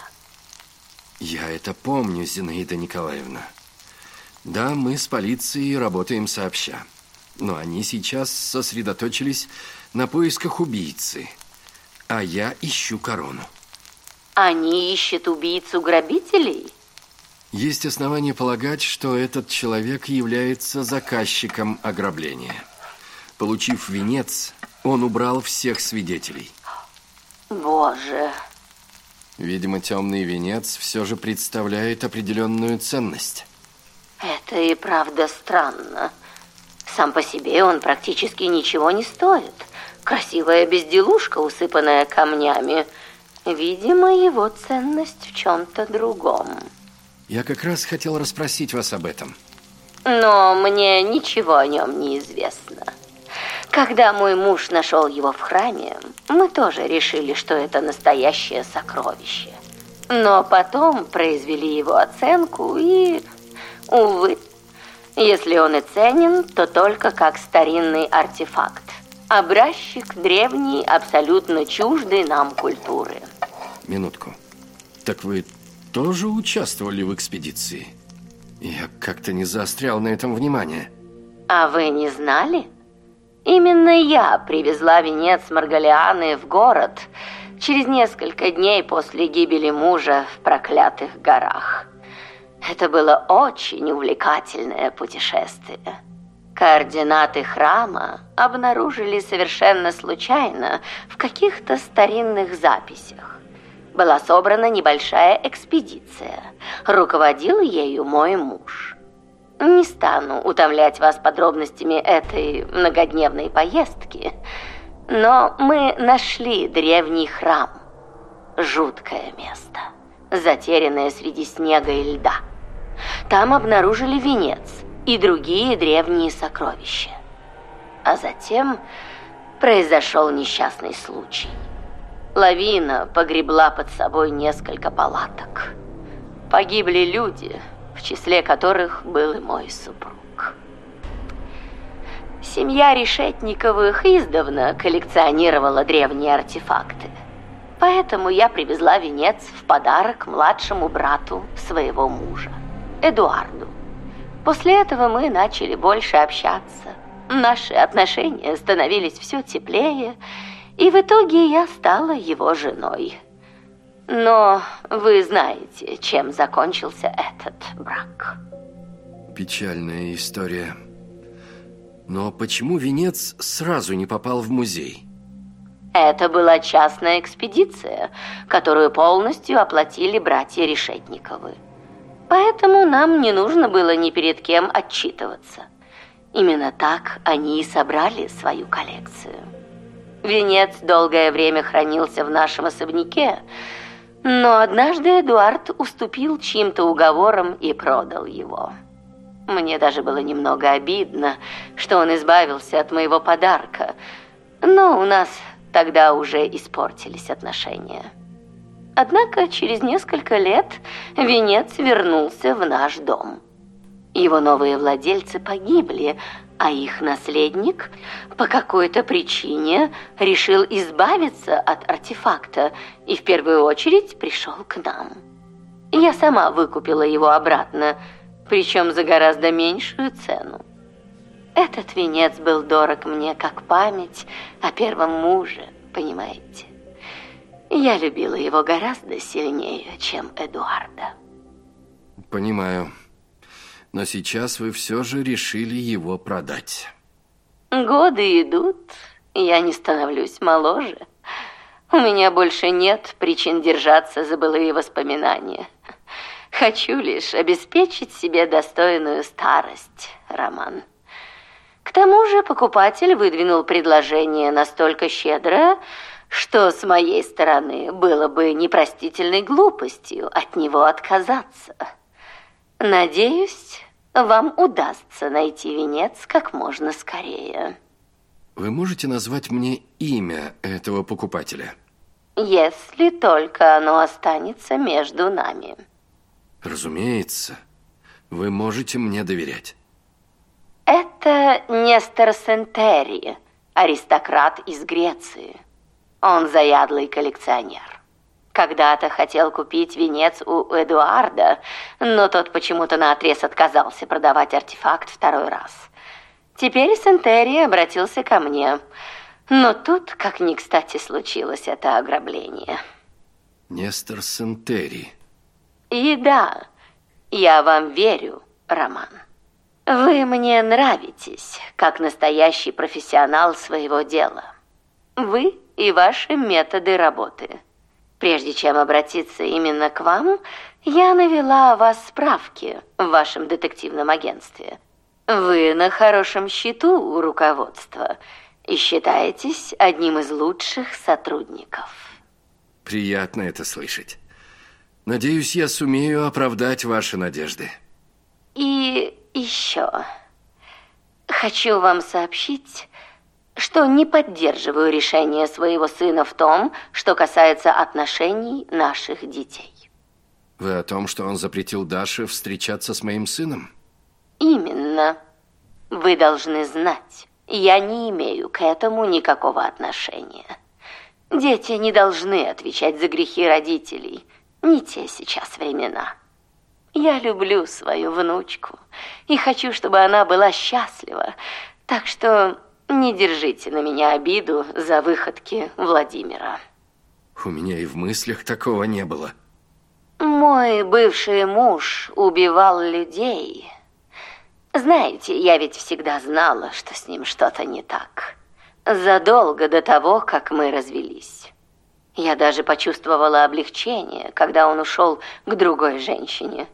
Я это помню, Зинаида Николаевна. Да, мы с полицией работаем сообща. Но они сейчас сосредоточились на поисках убийцы. А я ищу корону. Они ищут убийцу грабителей? Есть основания полагать, что этот человек является заказчиком ограбления. Получив венец, он убрал всех свидетелей. Боже. Видимо, темный венец все же представляет определенную ценность. Это и правда странно. Сам по себе он практически ничего не стоит. Красивая безделушка, усыпанная камнями. Видимо, его ценность в чем-то другом. Я как раз хотел расспросить вас об этом. Но мне ничего о нем не известно. Когда мой муж нашел его в храме, мы тоже решили, что это настоящее сокровище. Но потом произвели его оценку и, увы, если он и ценен, то только как старинный артефакт. Образчик древней, абсолютно чуждой нам культуры. Минутку. Так вы тоже участвовали в экспедиции? Я как-то не заострял на этом внимание. А вы не знали? Именно я привезла венец Маргалианы в город через несколько дней после гибели мужа в проклятых горах. Это было очень увлекательное путешествие. Координаты храма обнаружили совершенно случайно в каких-то старинных записях. Была собрана небольшая экспедиция. Руководил ею мой муж. Не стану утомлять вас подробностями этой многодневной поездки, но мы нашли древний храм. Жуткое место, затерянное среди снега и льда. Там обнаружили венец и другие древние сокровища. А затем произошел несчастный случай. Лавина погребла под собой несколько палаток. Погибли люди, в числе которых был и мой супруг. Семья Решетниковых издавна коллекционировала древние артефакты. Поэтому я привезла венец в подарок младшему брату своего мужа, Эдуарду. После этого мы начали больше общаться. Наши отношения становились все теплее, и в итоге я стала его женой. Но вы знаете, чем закончился этот брак. Печальная история. Но почему венец сразу не попал в музей? Это была частная экспедиция, которую полностью оплатили братья Решетниковы. Поэтому нам не нужно было ни перед кем отчитываться. Именно так они и собрали свою коллекцию. Венец долгое время хранился в нашем особняке, но однажды Эдуард уступил чьим-то уговорам и продал его. Мне даже было немного обидно, что он избавился от моего подарка, но у нас тогда уже испортились отношения. Однако через несколько лет венец вернулся в наш дом. Его новые владельцы погибли, а их наследник по какой-то причине решил избавиться от артефакта и в первую очередь пришел к нам. Я сама выкупила его обратно, причем за гораздо меньшую цену. Этот венец был дорог мне как память о первом муже, понимаете? Я любила его гораздо сильнее, чем Эдуарда. Понимаю. Но сейчас вы все же решили его продать. Годы идут, я не становлюсь моложе. У меня больше нет причин держаться за былые воспоминания. Хочу лишь обеспечить себе достойную старость, Роман. К тому же покупатель выдвинул предложение настолько щедрое, что с моей стороны было бы непростительной глупостью от него отказаться. Надеюсь, вам удастся найти венец как можно скорее. Вы можете назвать мне имя этого покупателя? Если только оно останется между нами. Разумеется. Вы можете мне доверять. Это Нестор Сентери, аристократ из Греции. Он заядлый коллекционер. Когда-то хотел купить венец у Эдуарда, но тот почему-то наотрез отказался продавать артефакт второй раз. Теперь Сентери обратился ко мне. Но тут, как ни кстати, случилось это ограбление. Нестор Сентери. И да, я вам верю, Роман. Вы мне нравитесь, как настоящий профессионал своего дела. Вы и ваши методы работы. Прежде чем обратиться именно к вам, я навела о вас справки в вашем детективном агентстве. Вы на хорошем счету у руководства и считаетесь одним из лучших сотрудников. Приятно это слышать. Надеюсь, я сумею оправдать ваши надежды. И еще хочу вам сообщить, что не поддерживаю решение своего сына в том, что касается отношений наших детей. Вы о том, что он запретил Даше встречаться с моим сыном? Именно. Вы должны знать, я не имею к этому никакого отношения. Дети не должны отвечать за грехи родителей. Не те сейчас времена. Я люблю свою внучку и хочу, чтобы она была счастлива. Так что Не держите на меня обиду за выходки Владимира. У меня и в мыслях такого не было. Мой бывший муж убивал людей. Знаете, я ведь всегда знала, что с ним что-то не так. Задолго до того, как мы развелись. Я даже почувствовала облегчение, когда он ушел к другой женщине.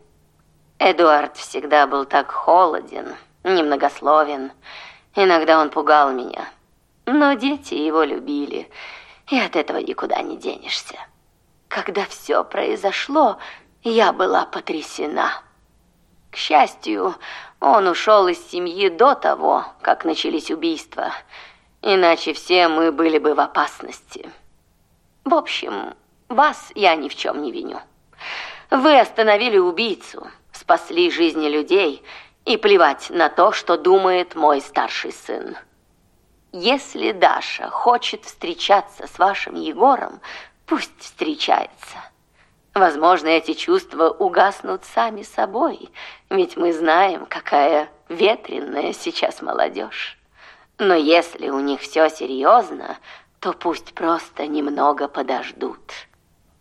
Эдуард всегда был так холоден, немногословен. Иногда он пугал меня. Но дети его любили, и от этого никуда не денешься. Когда все произошло, я была потрясена. К счастью, он ушел из семьи до того, как начались убийства, иначе все мы были бы в опасности. В общем, вас я ни в чем не виню. Вы остановили убийцу, спасли жизни людей, и плевать на то, что думает мой старший сын. Если Даша хочет встречаться с вашим Егором, Пусть встречается. Возможно, эти чувства угаснут сами собой, ведь мы знаем, какая ветренная сейчас молодежь. Но если у них все серьезно, то пусть просто немного подождут.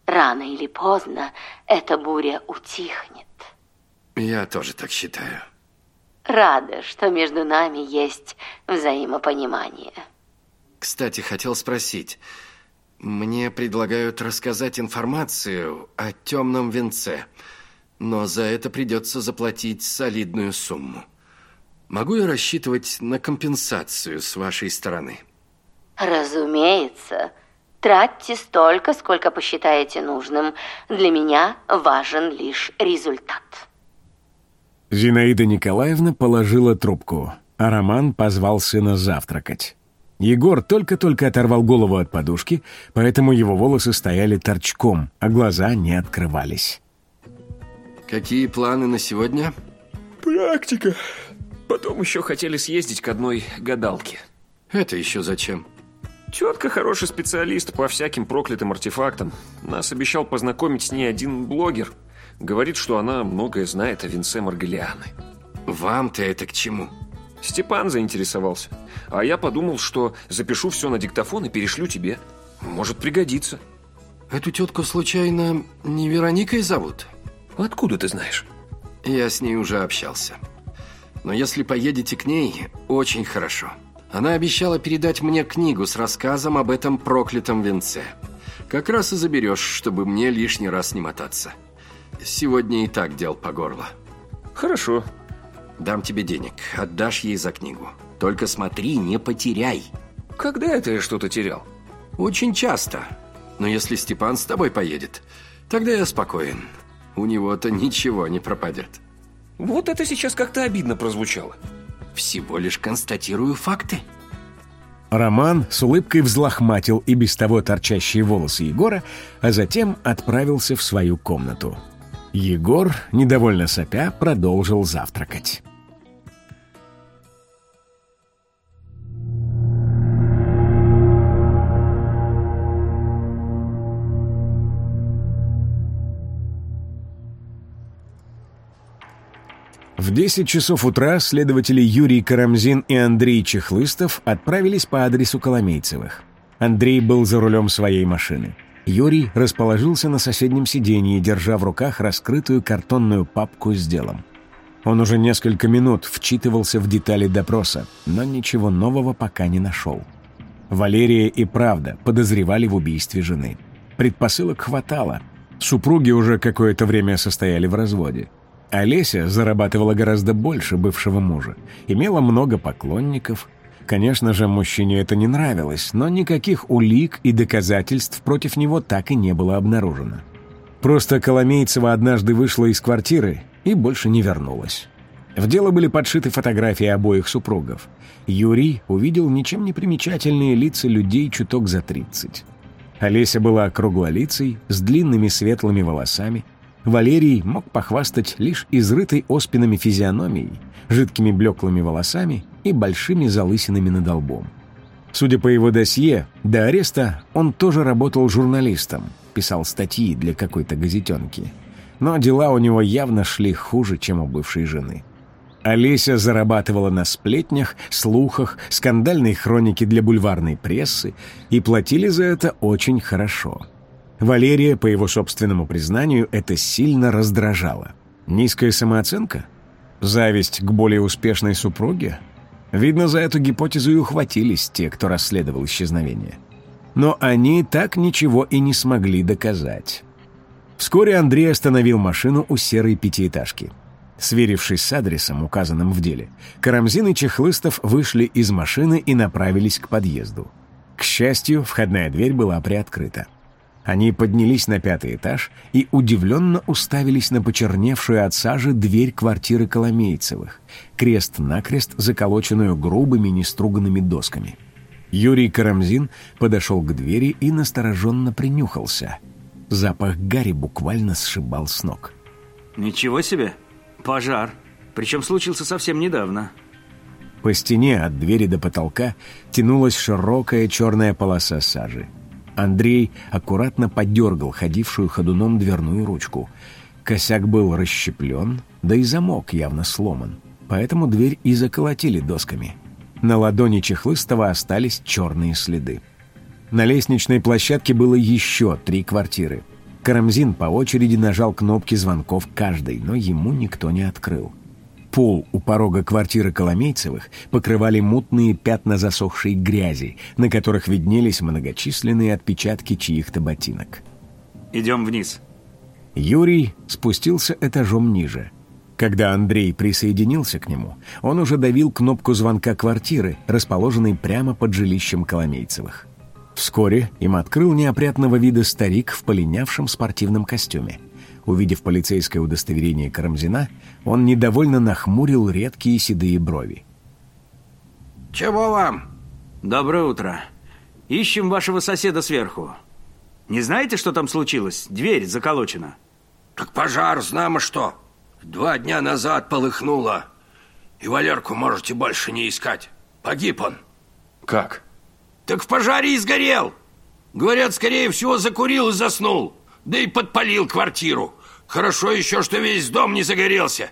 Рано или поздно эта буря утихнет. Я тоже так считаю. Рада, что между нами есть взаимопонимание. Кстати, хотел спросить, мне предлагают рассказать информацию о темном венце, но за это придется заплатить солидную сумму. Могу я рассчитывать на компенсацию с вашей стороны? Разумеется. Тратьте столько, сколько посчитаете нужным. Для меня важен лишь результат. Зинаида Николаевна положила трубку, а Роман позвал сына завтракать. Егор только-только оторвал голову от подушки, поэтому его волосы стояли торчком, а глаза не открывались. Какие планы на сегодня? Практика. Потом еще хотели съездить к одной гадалке. Это еще зачем? Тетка хороший специалист по всяким проклятым артефактам. Нас обещал познакомить с ней один блогер. Говорит, что она многое знает о венце Маргалианы. Вам-то это к чему? Степан заинтересовался. А я подумал, что запишу все на диктофон и перешлю тебе. Может пригодиться. Эту тетку случайно не Вероникой зовут? Откуда ты знаешь? Я с ней уже общался. Но если поедете к ней, очень хорошо. Она обещала передать мне книгу с рассказом об этом проклятом венце. Как раз и заберешь, чтобы мне лишний раз не мотаться. Сегодня и так дел по горло. Хорошо. Дам тебе денег, отдашь ей за книгу. Только смотри, не потеряй. Когда это я что-то терял? Очень часто. Но если Степан с тобой поедет, тогда я спокоен. У него-то ничего не пропадет. Вот это сейчас как-то обидно прозвучало. Всего лишь констатирую факты. Роман с улыбкой взлохматил и без того торчащие волосы Егора, а затем отправился в свою комнату. Егор, недовольно сопя, продолжил завтракать. В 10 часов утра следователи Юрий Карамзин и Андрей Чехлыстов отправились по адресу Коломейцевых. Андрей был за рулем своей машины. Юрий расположился на соседнем сиденье, держа в руках раскрытую картонную папку с делом. Он уже несколько минут вчитывался в детали допроса, но ничего нового пока не нашел. Валерия и правда подозревали в убийстве жены. Предпосылок хватало. Супруги уже какое-то время состояли в разводе. Олеся зарабатывала гораздо больше бывшего мужа, имела много поклонников. Конечно же, мужчине это не нравилось, но никаких улик и доказательств против него так и не было обнаружено. Просто Коломейцева однажды вышла из квартиры и больше не вернулась. В дело были подшиты фотографии обоих супругов. Юрий увидел ничем не примечательные лица людей чуток за 30. Олеся была круглолицей, с длинными светлыми волосами, Валерий мог похвастать лишь изрытой оспинами физиономией, жидкими блеклыми волосами и большими залысинами над лбом. Судя по его досье, до ареста он тоже работал журналистом, писал статьи для какой-то газетенки. Но дела у него явно шли хуже, чем у бывшей жены. Олеся зарабатывала на сплетнях, слухах, скандальной хронике для бульварной прессы, и платили за это очень хорошо. Валерия, по его собственному признанию, это сильно раздражало. Низкая самооценка? Зависть к более успешной супруге? Видно, за эту гипотезу и ухватились те, кто расследовал исчезновение. Но они так ничего и не смогли доказать. Вскоре Андрей остановил машину у серой пятиэтажки – Сверившись с адресом, указанным в деле, Карамзин и Чехлыстов вышли из машины и направились к подъезду. К счастью, входная дверь была приоткрыта. Они поднялись на пятый этаж и удивленно уставились на почерневшую от сажи дверь квартиры Коломейцевых, крест-накрест заколоченную грубыми неструганными досками. Юрий Карамзин подошел к двери и настороженно принюхался. Запах гари буквально сшибал с ног. «Ничего себе! Пожар. Причем случился совсем недавно. По стене от двери до потолка тянулась широкая черная полоса сажи. Андрей аккуратно подергал ходившую ходуном дверную ручку. Косяк был расщеплен, да и замок явно сломан. Поэтому дверь и заколотили досками. На ладони Чехлыстова остались черные следы. На лестничной площадке было еще три квартиры. Карамзин по очереди нажал кнопки звонков каждой, но ему никто не открыл. Пол у порога квартиры Коломейцевых покрывали мутные пятна засохшей грязи, на которых виднелись многочисленные отпечатки чьих-то ботинок. «Идем вниз». Юрий спустился этажом ниже. Когда Андрей присоединился к нему, он уже давил кнопку звонка квартиры, расположенной прямо под жилищем Коломейцевых. Вскоре им открыл неопрятного вида старик в полинявшем спортивном костюме. Увидев полицейское удостоверение Карамзина, он недовольно нахмурил редкие седые брови. «Чего вам?» «Доброе утро. Ищем вашего соседа сверху. Не знаете, что там случилось? Дверь заколочена». «Так пожар, знамо что. Два дня назад полыхнуло. И Валерку можете больше не искать. Погиб он». «Как?» Так в пожаре и сгорел. Говорят, скорее всего, закурил и заснул. Да и подпалил квартиру. Хорошо еще, что весь дом не загорелся.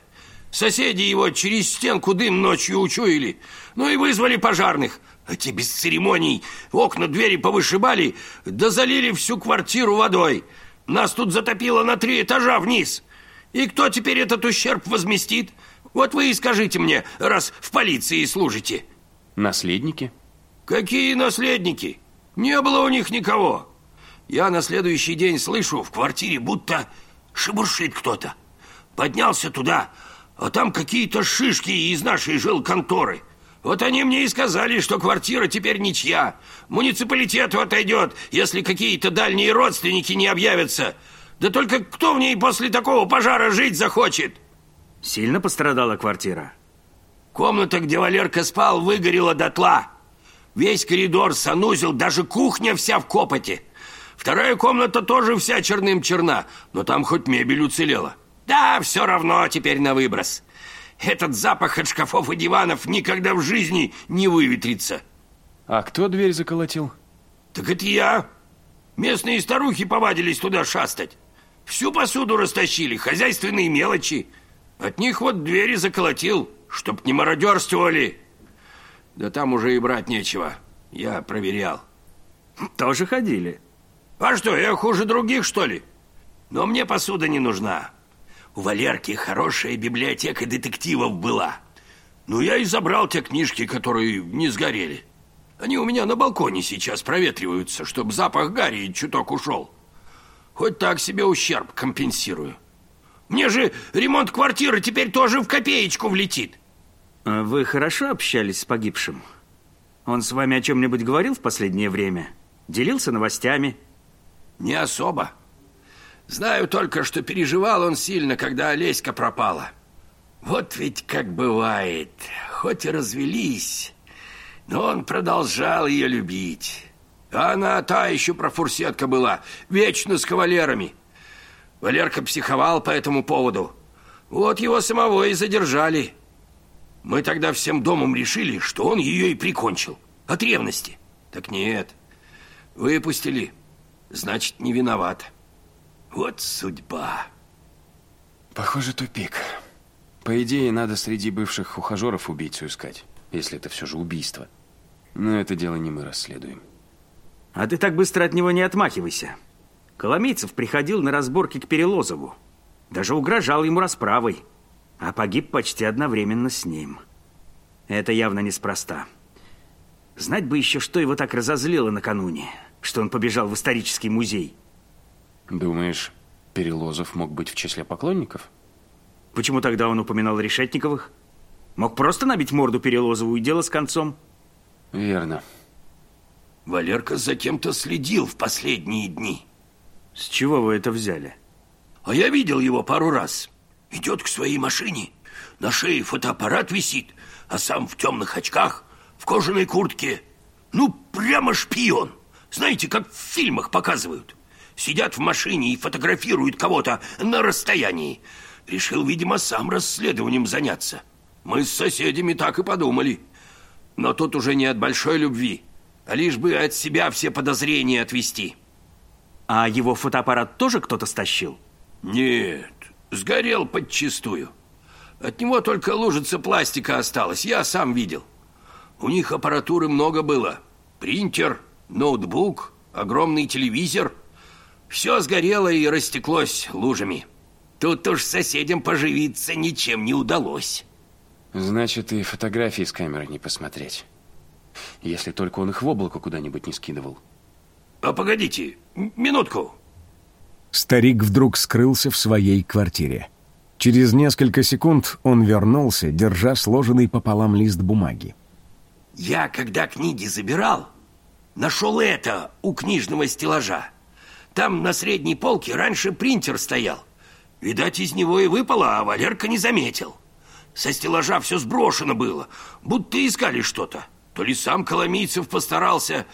Соседи его через стенку дым ночью учуяли. Ну и вызвали пожарных. А те без церемоний окна двери повышибали, да залили всю квартиру водой. Нас тут затопило на три этажа вниз. И кто теперь этот ущерб возместит? Вот вы и скажите мне, раз в полиции служите. Наследники? Какие наследники? Не было у них никого. Я на следующий день слышу, в квартире будто шебуршит кто-то. Поднялся туда, а там какие-то шишки из нашей жилконторы. Вот они мне и сказали, что квартира теперь ничья. Муниципалитету отойдет, если какие-то дальние родственники не объявятся. Да только кто в ней после такого пожара жить захочет? Сильно пострадала квартира? Комната, где Валерка спал, выгорела дотла. Весь коридор, санузел, даже кухня вся в копоте. Вторая комната тоже вся черным черна, но там хоть мебель уцелела. Да, все равно теперь на выброс. Этот запах от шкафов и диванов никогда в жизни не выветрится. А кто дверь заколотил? Так это я. Местные старухи повадились туда шастать. Всю посуду растащили, хозяйственные мелочи. От них вот двери заколотил, чтоб не мародерствовали. Да там уже и брать нечего. Я проверял. Тоже ходили? А что, я хуже других, что ли? Но мне посуда не нужна. У Валерки хорошая библиотека детективов была. Ну, я и забрал те книжки, которые не сгорели. Они у меня на балконе сейчас проветриваются, чтобы запах гари чуток ушел. Хоть так себе ущерб компенсирую. Мне же ремонт квартиры теперь тоже в копеечку влетит. А вы хорошо общались с погибшим? Он с вами о чем-нибудь говорил в последнее время? Делился новостями? Не особо. Знаю только, что переживал он сильно, когда Олеська пропала. Вот ведь как бывает. Хоть и развелись, но он продолжал ее любить. Она та еще профурсетка была, вечно с кавалерами. Валерка психовал по этому поводу. Вот его самого и задержали. Мы тогда всем домом решили, что он ее и прикончил. От ревности. Так нет. Выпустили. Значит, не виноват. Вот судьба. Похоже, тупик. По идее, надо среди бывших ухажеров убийцу искать, если это все же убийство. Но это дело не мы расследуем. А ты так быстро от него не отмахивайся. Коломейцев приходил на разборки к Перелозову. Даже угрожал ему расправой. А погиб почти одновременно с ним. Это явно неспроста. Знать бы еще, что его так разозлило накануне, что он побежал в исторический музей. Думаешь, Перелозов мог быть в числе поклонников? Почему тогда он упоминал Решетниковых? Мог просто набить морду Перелозову и дело с концом? Верно. Валерка за кем-то следил в последние дни. С чего вы это взяли? А я видел его пару раз. Идет к своей машине, на шее фотоаппарат висит, а сам в темных очках, в кожаной куртке. Ну, прямо шпион. Знаете, как в фильмах показывают. Сидят в машине и фотографируют кого-то на расстоянии. Решил, видимо, сам расследованием заняться. Мы с соседями так и подумали. Но тут уже не от большой любви, а лишь бы от себя все подозрения отвести. А его фотоаппарат тоже кто-то стащил? Нет, сгорел подчистую. От него только лужица пластика осталась, я сам видел. У них аппаратуры много было. Принтер, ноутбук, огромный телевизор. Все сгорело и растеклось лужами. Тут уж соседям поживиться ничем не удалось. Значит, и фотографии с камеры не посмотреть. Если только он их в облако куда-нибудь не скидывал. А погодите, минутку. Старик вдруг скрылся в своей квартире. Через несколько секунд он вернулся, держа сложенный пополам лист бумаги. Я, когда книги забирал, нашел это у книжного стеллажа. Там на средней полке раньше принтер стоял. Видать, из него и выпало, а Валерка не заметил. Со стеллажа все сброшено было, будто искали что-то. То ли сам Коломийцев постарался,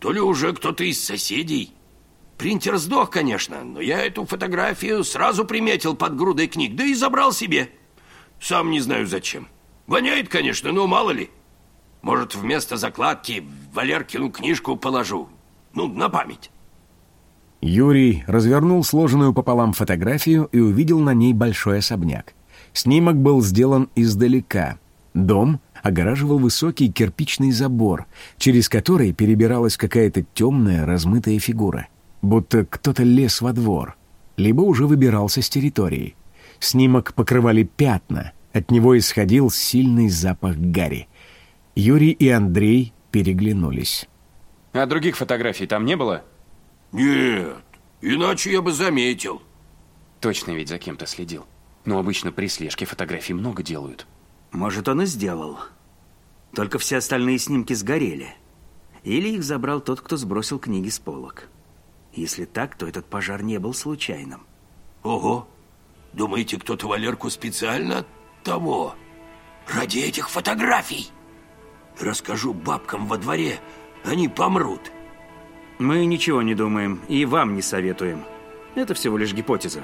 то ли уже кто-то из соседей. Принтер сдох, конечно, но я эту фотографию сразу приметил под грудой книг, да и забрал себе. Сам не знаю зачем. Воняет, конечно, но мало ли. Может, вместо закладки Валеркину книжку положу. Ну, на память. Юрий развернул сложенную пополам фотографию и увидел на ней большой особняк. Снимок был сделан издалека. Дом огораживал высокий кирпичный забор, через который перебиралась какая-то темная размытая фигура. Будто кто-то лез во двор, либо уже выбирался с территории. Снимок покрывали пятна, от него исходил сильный запах гари. Юрий и Андрей переглянулись. А других фотографий там не было? Нет, иначе я бы заметил. Точно ведь за кем-то следил. Но обычно при слежке фотографий много делают. Может, он и сделал. Только все остальные снимки сгорели. Или их забрал тот, кто сбросил книги с полок. Если так, то этот пожар не был случайным. Ого! Думаете, кто-то Валерку специально того? Ради этих фотографий? Расскажу бабкам во дворе, они помрут. Мы ничего не думаем и вам не советуем. Это всего лишь гипотеза.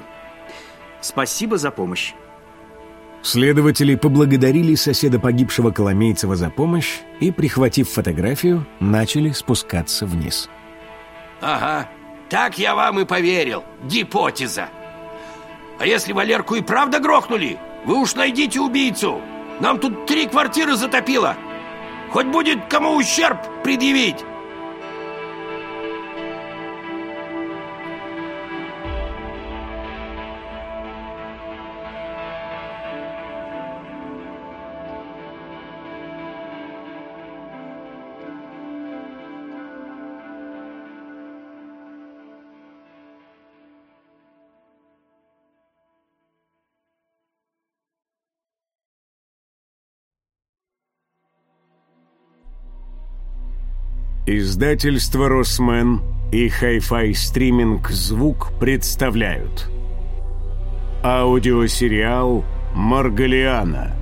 Спасибо за помощь. Следователи поблагодарили соседа погибшего Коломейцева за помощь и, прихватив фотографию, начали спускаться вниз. Ага, так я вам и поверил. Гипотеза. А если Валерку и правда грохнули, вы уж найдите убийцу. Нам тут три квартиры затопило. Хоть будет кому ущерб предъявить. Издательство «Росмен» и Hi-Fi стриминг «Звук» представляют. Аудиосериал «Маргалиана.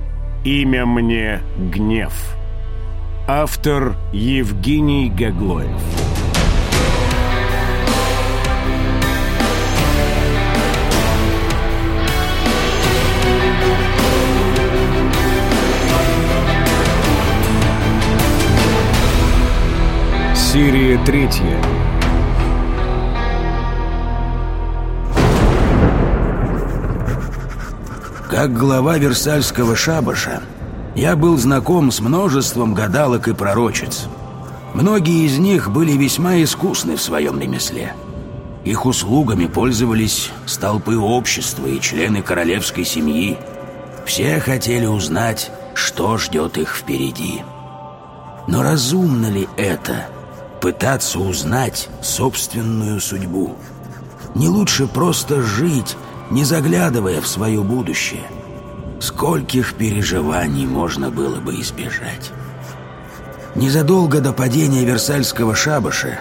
Имя мне Гнев» Автор Евгений Гаглоев Серия третья. Как глава Версальского шабаша, я был знаком с множеством гадалок и пророчиц. Многие из них были весьма искусны в своем ремесле. Их услугами пользовались столпы общества и члены королевской семьи. Все хотели узнать, что ждет их впереди. Но разумно ли это — пытаться узнать собственную судьбу? Не лучше просто жить, не заглядывая в свое будущее? Скольких переживаний можно было бы избежать? Незадолго до падения Версальского шабаша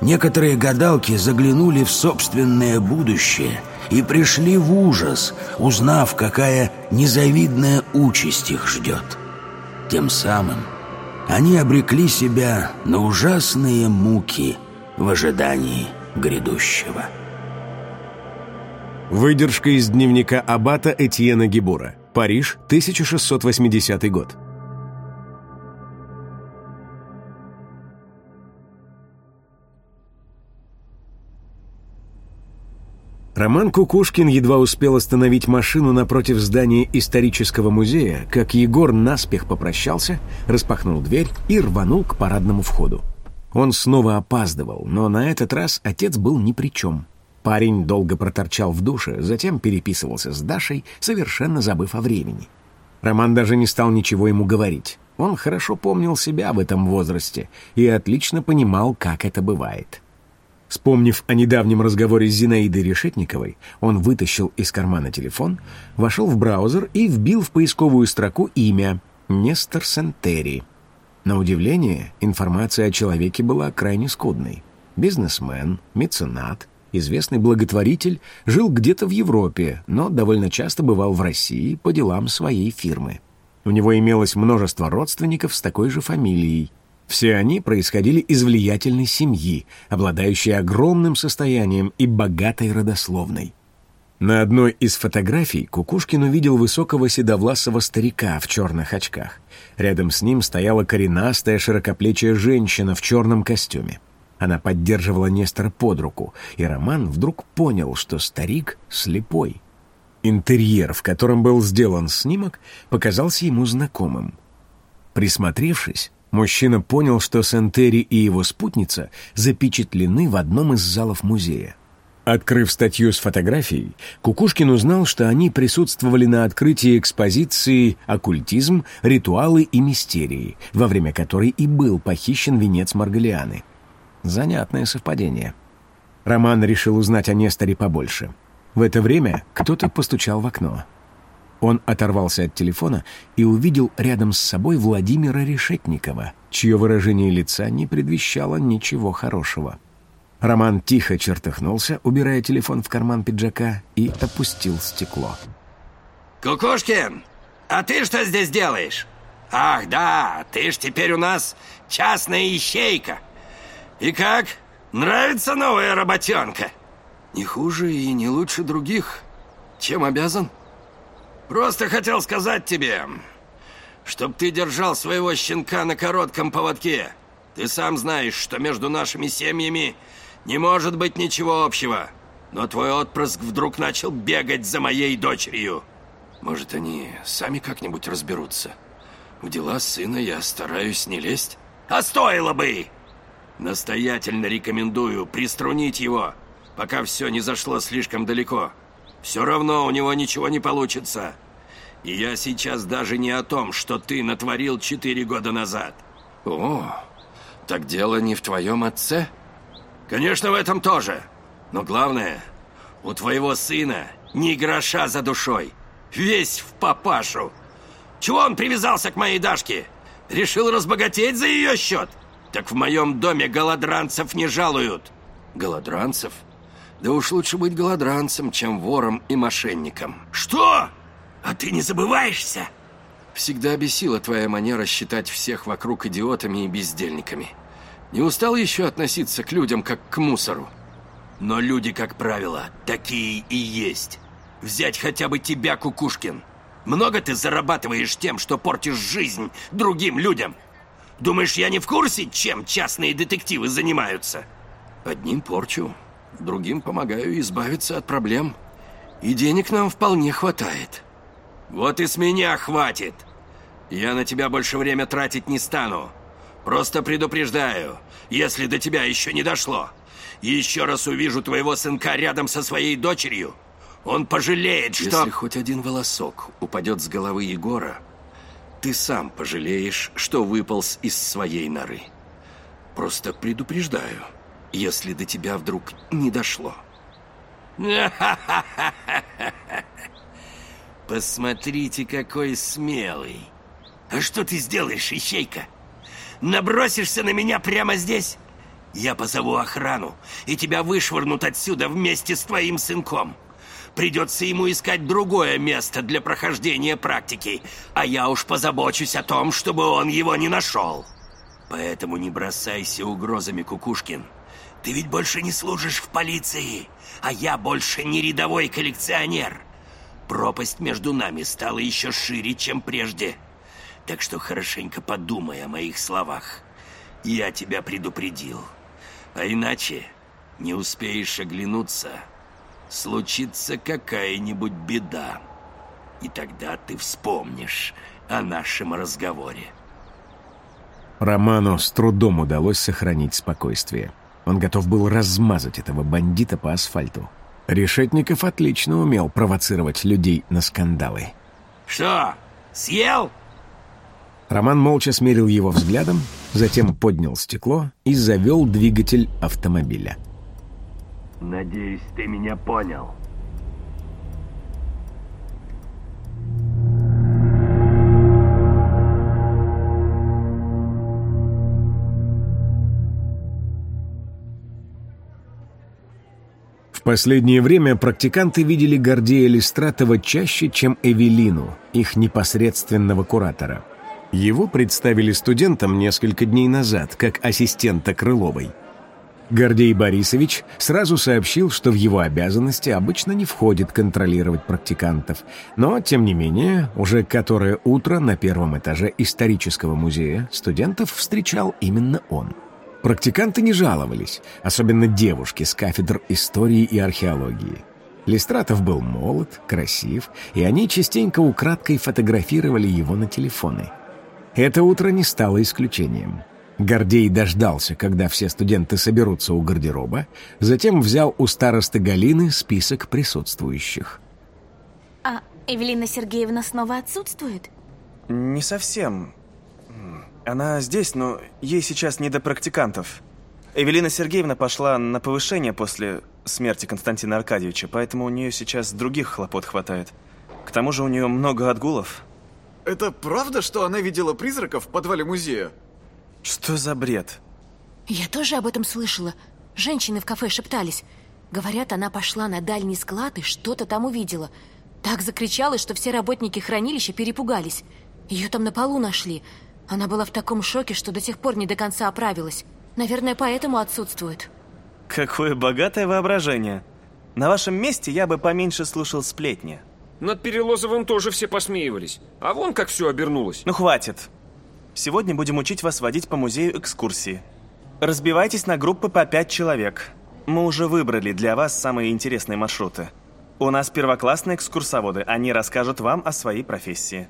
некоторые гадалки заглянули в собственное будущее и пришли в ужас, узнав, какая незавидная участь их ждет. Тем самым они обрекли себя на ужасные муки в ожидании грядущего. Выдержка из дневника аббата Этьена Гибура. Париж, 1680 год. Роман Кукушкин едва успел остановить машину напротив здания исторического музея, как Егор наспех попрощался, распахнул дверь и рванул к парадному входу. Он снова опаздывал, но на этот раз отец был ни при чем. Парень долго проторчал в душе, затем переписывался с Дашей, совершенно забыв о времени. Роман даже не стал ничего ему говорить. Он хорошо помнил себя в этом возрасте и отлично понимал, как это бывает. Вспомнив о недавнем разговоре с Зинаидой Решетниковой, он вытащил из кармана телефон, вошел в браузер и вбил в поисковую строку имя Нестор Сентери. На удивление, информация о человеке была крайне скудной. Бизнесмен, меценат, известный благотворитель, жил где-то в Европе, но довольно часто бывал в России по делам своей фирмы. У него имелось множество родственников с такой же фамилией, все они происходили из влиятельной семьи, обладающей огромным состоянием и богатой родословной. На одной из фотографий Кукушкин увидел высокого седовласого старика в черных очках. Рядом с ним стояла коренастая широкоплечая женщина в черном костюме. Она поддерживала Нестора под руку, и Роман вдруг понял, что старик слепой. Интерьер, в котором был сделан снимок, показался ему знакомым. Присмотревшись, Мужчина понял, что Сентери и его спутница запечатлены в одном из залов музея. Открыв статью с фотографией, Кукушкин узнал, что они присутствовали на открытии экспозиции «Оккультизм, ритуалы и мистерии», во время которой и был похищен венец Маргалианы. Занятное совпадение. Роман решил узнать о Несторе побольше. В это время кто-то постучал в окно. Он оторвался от телефона и увидел рядом с собой Владимира Решетникова, чье выражение лица не предвещало ничего хорошего. Роман тихо чертыхнулся, убирая телефон в карман пиджака, и опустил стекло. «Кукушкин, а ты что здесь делаешь? Ах, да, ты ж теперь у нас частная ищейка. И как, нравится новая работенка?» «Не хуже и не лучше других. Чем обязан?» Просто хотел сказать тебе, чтоб ты держал своего щенка на коротком поводке. Ты сам знаешь, что между нашими семьями не может быть ничего общего. Но твой отпрыск вдруг начал бегать за моей дочерью. Может, они сами как-нибудь разберутся? В дела сына я стараюсь не лезть. А стоило бы! Настоятельно рекомендую приструнить его, пока все не зашло слишком далеко. Все равно у него ничего не получится. И я сейчас даже не о том, что ты натворил четыре года назад. О, так дело не в твоем отце? Конечно, в этом тоже. Но главное, у твоего сына ни гроша за душой. Весь в папашу. Чего он привязался к моей Дашке? Решил разбогатеть за ее счет? Так в моем доме голодранцев не жалуют. Голодранцев? Да уж лучше быть голодранцем, чем вором и мошенником. Что? А ты не забываешься? Всегда бесила твоя манера считать всех вокруг идиотами и бездельниками. Не устал еще относиться к людям, как к мусору? Но люди, как правило, такие и есть. Взять хотя бы тебя, Кукушкин. Много ты зарабатываешь тем, что портишь жизнь другим людям? Думаешь, я не в курсе, чем частные детективы занимаются? Одним порчу, другим помогаю избавиться от проблем. И денег нам вполне хватает. Вот и с меня хватит. Я на тебя больше время тратить не стану. Просто предупреждаю, если до тебя еще не дошло. Еще раз увижу твоего сынка рядом со своей дочерью, он пожалеет, что... Если хоть один волосок упадет с головы Егора, ты сам пожалеешь, что выполз из своей норы. Просто предупреждаю, если до тебя вдруг не дошло. Посмотрите, какой смелый. А что ты сделаешь, ищейка? Набросишься на меня прямо здесь? Я позову охрану, и тебя вышвырнут отсюда вместе с твоим сынком. Придется ему искать другое место для прохождения практики, а я уж позабочусь о том, чтобы он его не нашел. Поэтому не бросайся угрозами, Кукушкин. Ты ведь больше не служишь в полиции, а я больше не рядовой коллекционер. Пропасть между нами стала еще шире, чем прежде. Так что хорошенько подумай о моих словах. Я тебя предупредил. А иначе не успеешь оглянуться, случится какая-нибудь беда. И тогда ты вспомнишь о нашем разговоре. Роману с трудом удалось сохранить спокойствие. Он готов был размазать этого бандита по асфальту. Решетников отлично умел провоцировать людей на скандалы. Что, съел? Роман молча смерил его взглядом, затем поднял стекло и завел двигатель автомобиля. Надеюсь, ты меня понял. Последнее время практиканты видели Гордея Листратова чаще, чем Эвелину, их непосредственного куратора. Его представили студентам несколько дней назад, как ассистента Крыловой – Гордей Борисович сразу сообщил, что в его обязанности обычно не входит контролировать практикантов, но, тем не менее, уже которое утро на первом этаже исторического музея студентов встречал именно он. Практиканты не жаловались, особенно девушки с кафедр истории и археологии. Листратов был молод, красив, и они частенько украдкой фотографировали его на телефоны. Это утро не стало исключением. Гордей дождался, когда все студенты соберутся у гардероба, затем взял у старосты Галины список присутствующих. А Эвелина Сергеевна снова отсутствует? Не совсем. Она здесь, но ей сейчас не до практикантов. Эвелина Сергеевна пошла на повышение после смерти Константина Аркадьевича, поэтому у нее сейчас других хлопот хватает. К тому же у нее много отгулов. Это правда, что она видела призраков в подвале музея? Что за бред? Я тоже об этом слышала. Женщины в кафе шептались. Говорят, она пошла на дальний склад и что-то там увидела. Так закричала, что все работники хранилища перепугались. Ее там на полу нашли. Она была в таком шоке, что до сих пор не до конца оправилась. Наверное, поэтому отсутствует. Какое богатое воображение. На вашем месте я бы поменьше слушал сплетни. Над Перелозовым тоже все посмеивались. А вон как все обернулось. Ну хватит. Сегодня будем учить вас водить по музею экскурсии. Разбивайтесь на группы по пять человек. Мы уже выбрали для вас самые интересные маршруты. У нас первоклассные экскурсоводы, они расскажут вам о своей профессии.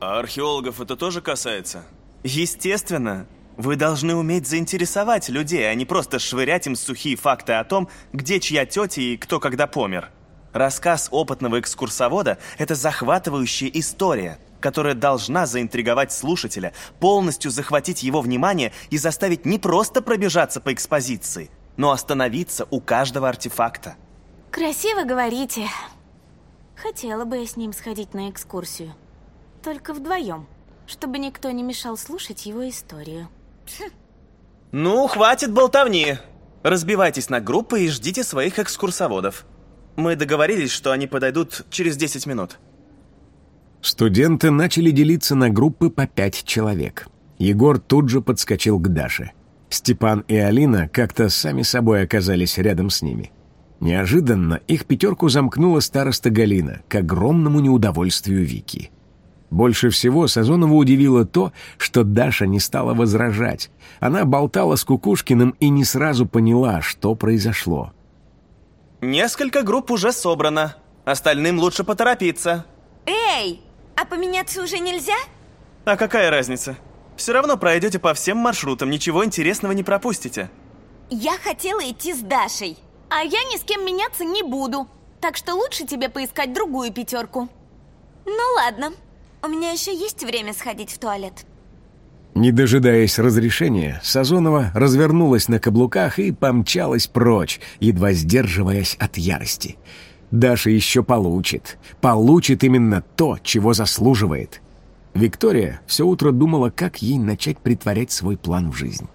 А археологов это тоже касается? Естественно. Вы должны уметь заинтересовать людей, а не просто швырять им сухие факты о том, где чья тетя и кто когда помер. Рассказ опытного экскурсовода – это захватывающая история – которая должна заинтриговать слушателя, полностью захватить его внимание и заставить не просто пробежаться по экспозиции, но остановиться у каждого артефакта. Красиво говорите. Хотела бы я с ним сходить на экскурсию. Только вдвоем, чтобы никто не мешал слушать его историю. Ну, хватит болтовни. Разбивайтесь на группы и ждите своих экскурсоводов. Мы договорились, что они подойдут через 10 минут. Студенты начали делиться на группы по пять человек. Егор тут же подскочил к Даше. Степан и Алина как-то сами собой оказались рядом с ними. Неожиданно их пятерку замкнула староста Галина к огромному неудовольствию Вики. Больше всего Сазонова удивило то, что Даша не стала возражать. Она болтала с Кукушкиным и не сразу поняла, что произошло. «Несколько групп уже собрано. Остальным лучше поторопиться». Эй, А поменяться уже нельзя? А какая разница? Все равно пройдете по всем маршрутам, ничего интересного не пропустите. Я хотела идти с Дашей. А я ни с кем меняться не буду. Так что лучше тебе поискать другую пятерку. Ну ладно. У меня еще есть время сходить в туалет. Не дожидаясь разрешения, Сазонова развернулась на каблуках и помчалась прочь, едва сдерживаясь от ярости. Даша еще получит. Получит именно то, чего заслуживает. Виктория все утро думала, как ей начать притворять свой план в жизнь.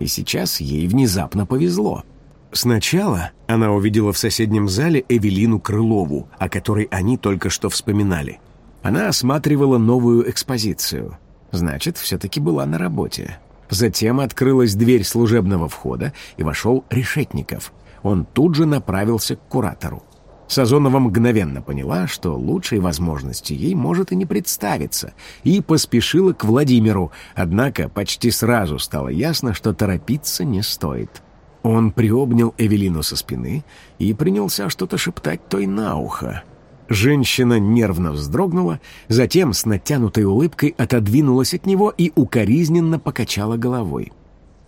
И сейчас ей внезапно повезло. Сначала она увидела в соседнем зале Эвелину Крылову, о которой они только что вспоминали. Она осматривала новую экспозицию. Значит, все-таки была на работе. Затем открылась дверь служебного входа, и вошел Решетников. Он тут же направился к куратору. Сазонова мгновенно поняла, что лучшей возможности ей может и не представиться, и поспешила к Владимиру, однако почти сразу стало ясно, что торопиться не стоит. Он приобнял Эвелину со спины и принялся что-то шептать той на ухо. Женщина нервно вздрогнула, затем с натянутой улыбкой отодвинулась от него и укоризненно покачала головой.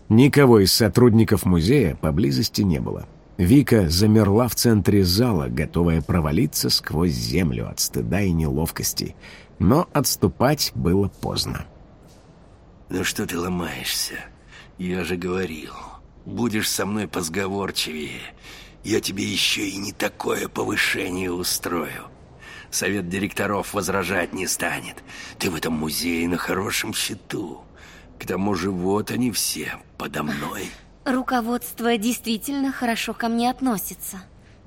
Никого из сотрудников музея поблизости не было. Вика замерла в центре зала, готовая провалиться сквозь землю от стыда и неловкости. Но отступать было поздно. «Ну что ты ломаешься? Я же говорил, будешь со мной позговорчивее. Я тебе еще и не такое повышение устрою. Совет директоров возражать не станет. Ты в этом музее на хорошем счету. К тому же вот они все подо мной». Руководство действительно хорошо ко мне относится.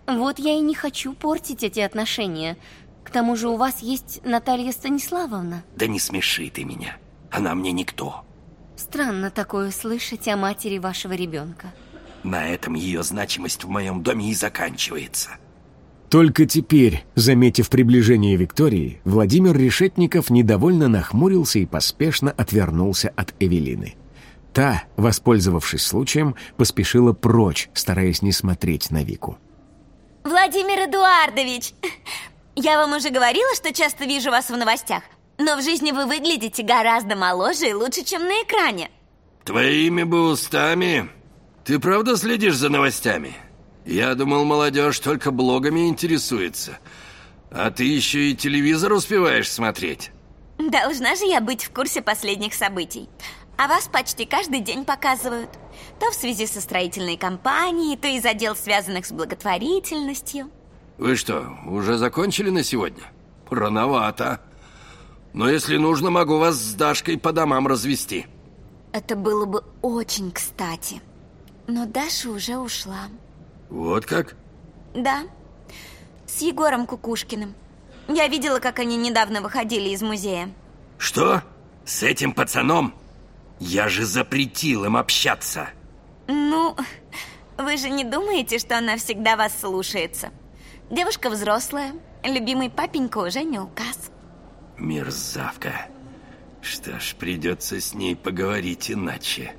Вот я и не хочу портить эти отношения. К тому же у вас есть Наталья Станиславовна. Да не смеши ты меня. Она мне никто. Странно такое слышать о матери вашего ребенка. На этом ее значимость в моем доме и заканчивается. Только теперь, заметив приближение Виктории, Владимир Решетников недовольно нахмурился и поспешно отвернулся от Эвелины. Та, воспользовавшись случаем, поспешила прочь, стараясь не смотреть на Вику. Владимир Эдуардович, я вам уже говорила, что часто вижу вас в новостях, но в жизни вы выглядите гораздо моложе и лучше, чем на экране. Твоими бы устами. Ты правда следишь за новостями? Я думал, молодежь только блогами интересуется. А ты еще и телевизор успеваешь смотреть. Должна же я быть в курсе последних событий. А вас почти каждый день показывают. То в связи со строительной компанией, то из отдел, связанных с благотворительностью. Вы что, уже закончили на сегодня? Рановато. Но если нужно, могу вас с Дашкой по домам развести. Это было бы очень кстати. Но Даша уже ушла. Вот как? Да. С Егором Кукушкиным. Я видела, как они недавно выходили из музея. Что? С этим пацаном? Я же запретил им общаться. Ну, вы же не думаете, что она всегда вас слушается? Девушка взрослая, любимый папенька уже не указ. Мерзавка. Что ж, придется с ней поговорить иначе.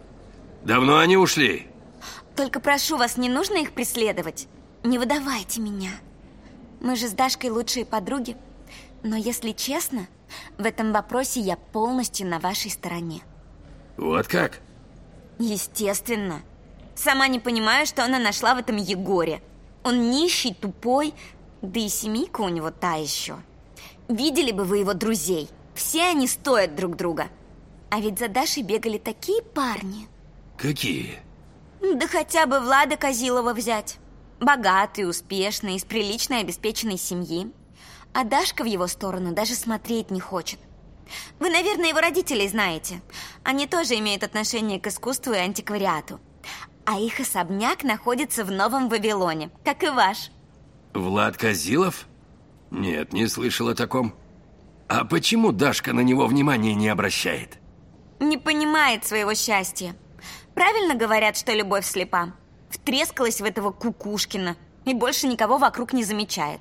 Давно они ушли? Только прошу вас, не нужно их преследовать. Не выдавайте меня. Мы же с Дашкой лучшие подруги. Но если честно, в этом вопросе я полностью на вашей стороне. Вот как? Естественно. Сама не понимаю, что она нашла в этом Егоре. Он нищий, тупой, да и семейка у него та еще. Видели бы вы его друзей. Все они стоят друг друга. А ведь за Дашей бегали такие парни. Какие? Да хотя бы Влада Козилова взять. Богатый, успешный, из приличной обеспеченной семьи. А Дашка в его сторону даже смотреть не хочет. Вы, наверное, его родителей знаете. Они тоже имеют отношение к искусству и антиквариату. А их особняк находится в Новом Вавилоне, как и ваш. Влад Козилов? Нет, не слышал о таком. А почему Дашка на него внимания не обращает? Не понимает своего счастья. Правильно говорят, что любовь слепа. Втрескалась в этого Кукушкина и больше никого вокруг не замечает.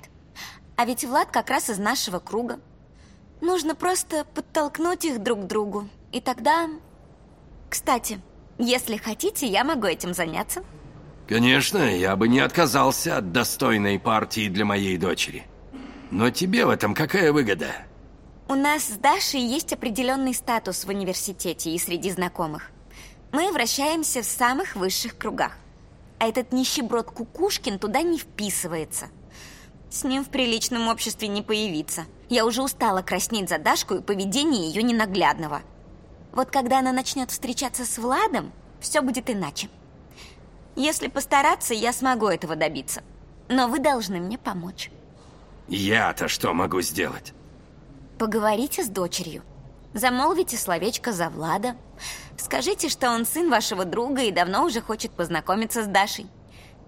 А ведь Влад как раз из нашего круга. Нужно просто подтолкнуть их друг к другу. И тогда... Кстати, если хотите, я могу этим заняться. Конечно, я бы не отказался от достойной партии для моей дочери. Но тебе в этом какая выгода? У нас с Дашей есть определенный статус в университете и среди знакомых. Мы вращаемся в самых высших кругах. А этот нищеброд Кукушкин туда не вписывается. С ним в приличном обществе не появиться. Я уже устала краснеть за Дашку и поведение ее ненаглядного. Вот когда она начнет встречаться с Владом, все будет иначе. Если постараться, я смогу этого добиться. Но вы должны мне помочь. Я-то что могу сделать? Поговорите с дочерью. Замолвите словечко за Влада. Скажите, что он сын вашего друга и давно уже хочет познакомиться с Дашей.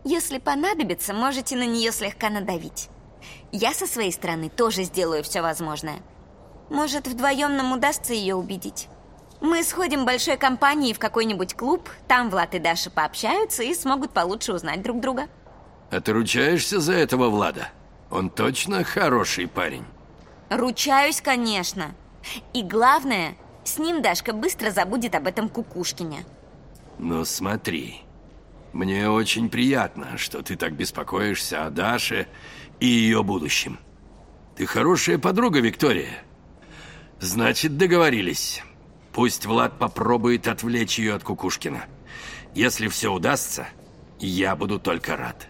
Если понадобится, можете на нее слегка надавить. Я со своей стороны тоже сделаю все возможное. Может, вдвоем нам удастся ее убедить. Мы сходим большой компанией в какой-нибудь клуб, там Влад и Даша пообщаются и смогут получше узнать друг друга. А ты ручаешься за этого Влада? Он точно хороший парень? Ручаюсь, конечно. И главное, с ним Дашка быстро забудет об этом Кукушкине. Ну смотри, мне очень приятно, что ты так беспокоишься о Даше и ее будущем. Ты хорошая подруга, Виктория. Значит, договорились. Пусть Влад попробует отвлечь ее от Кукушкина. Если все удастся, я буду только рад.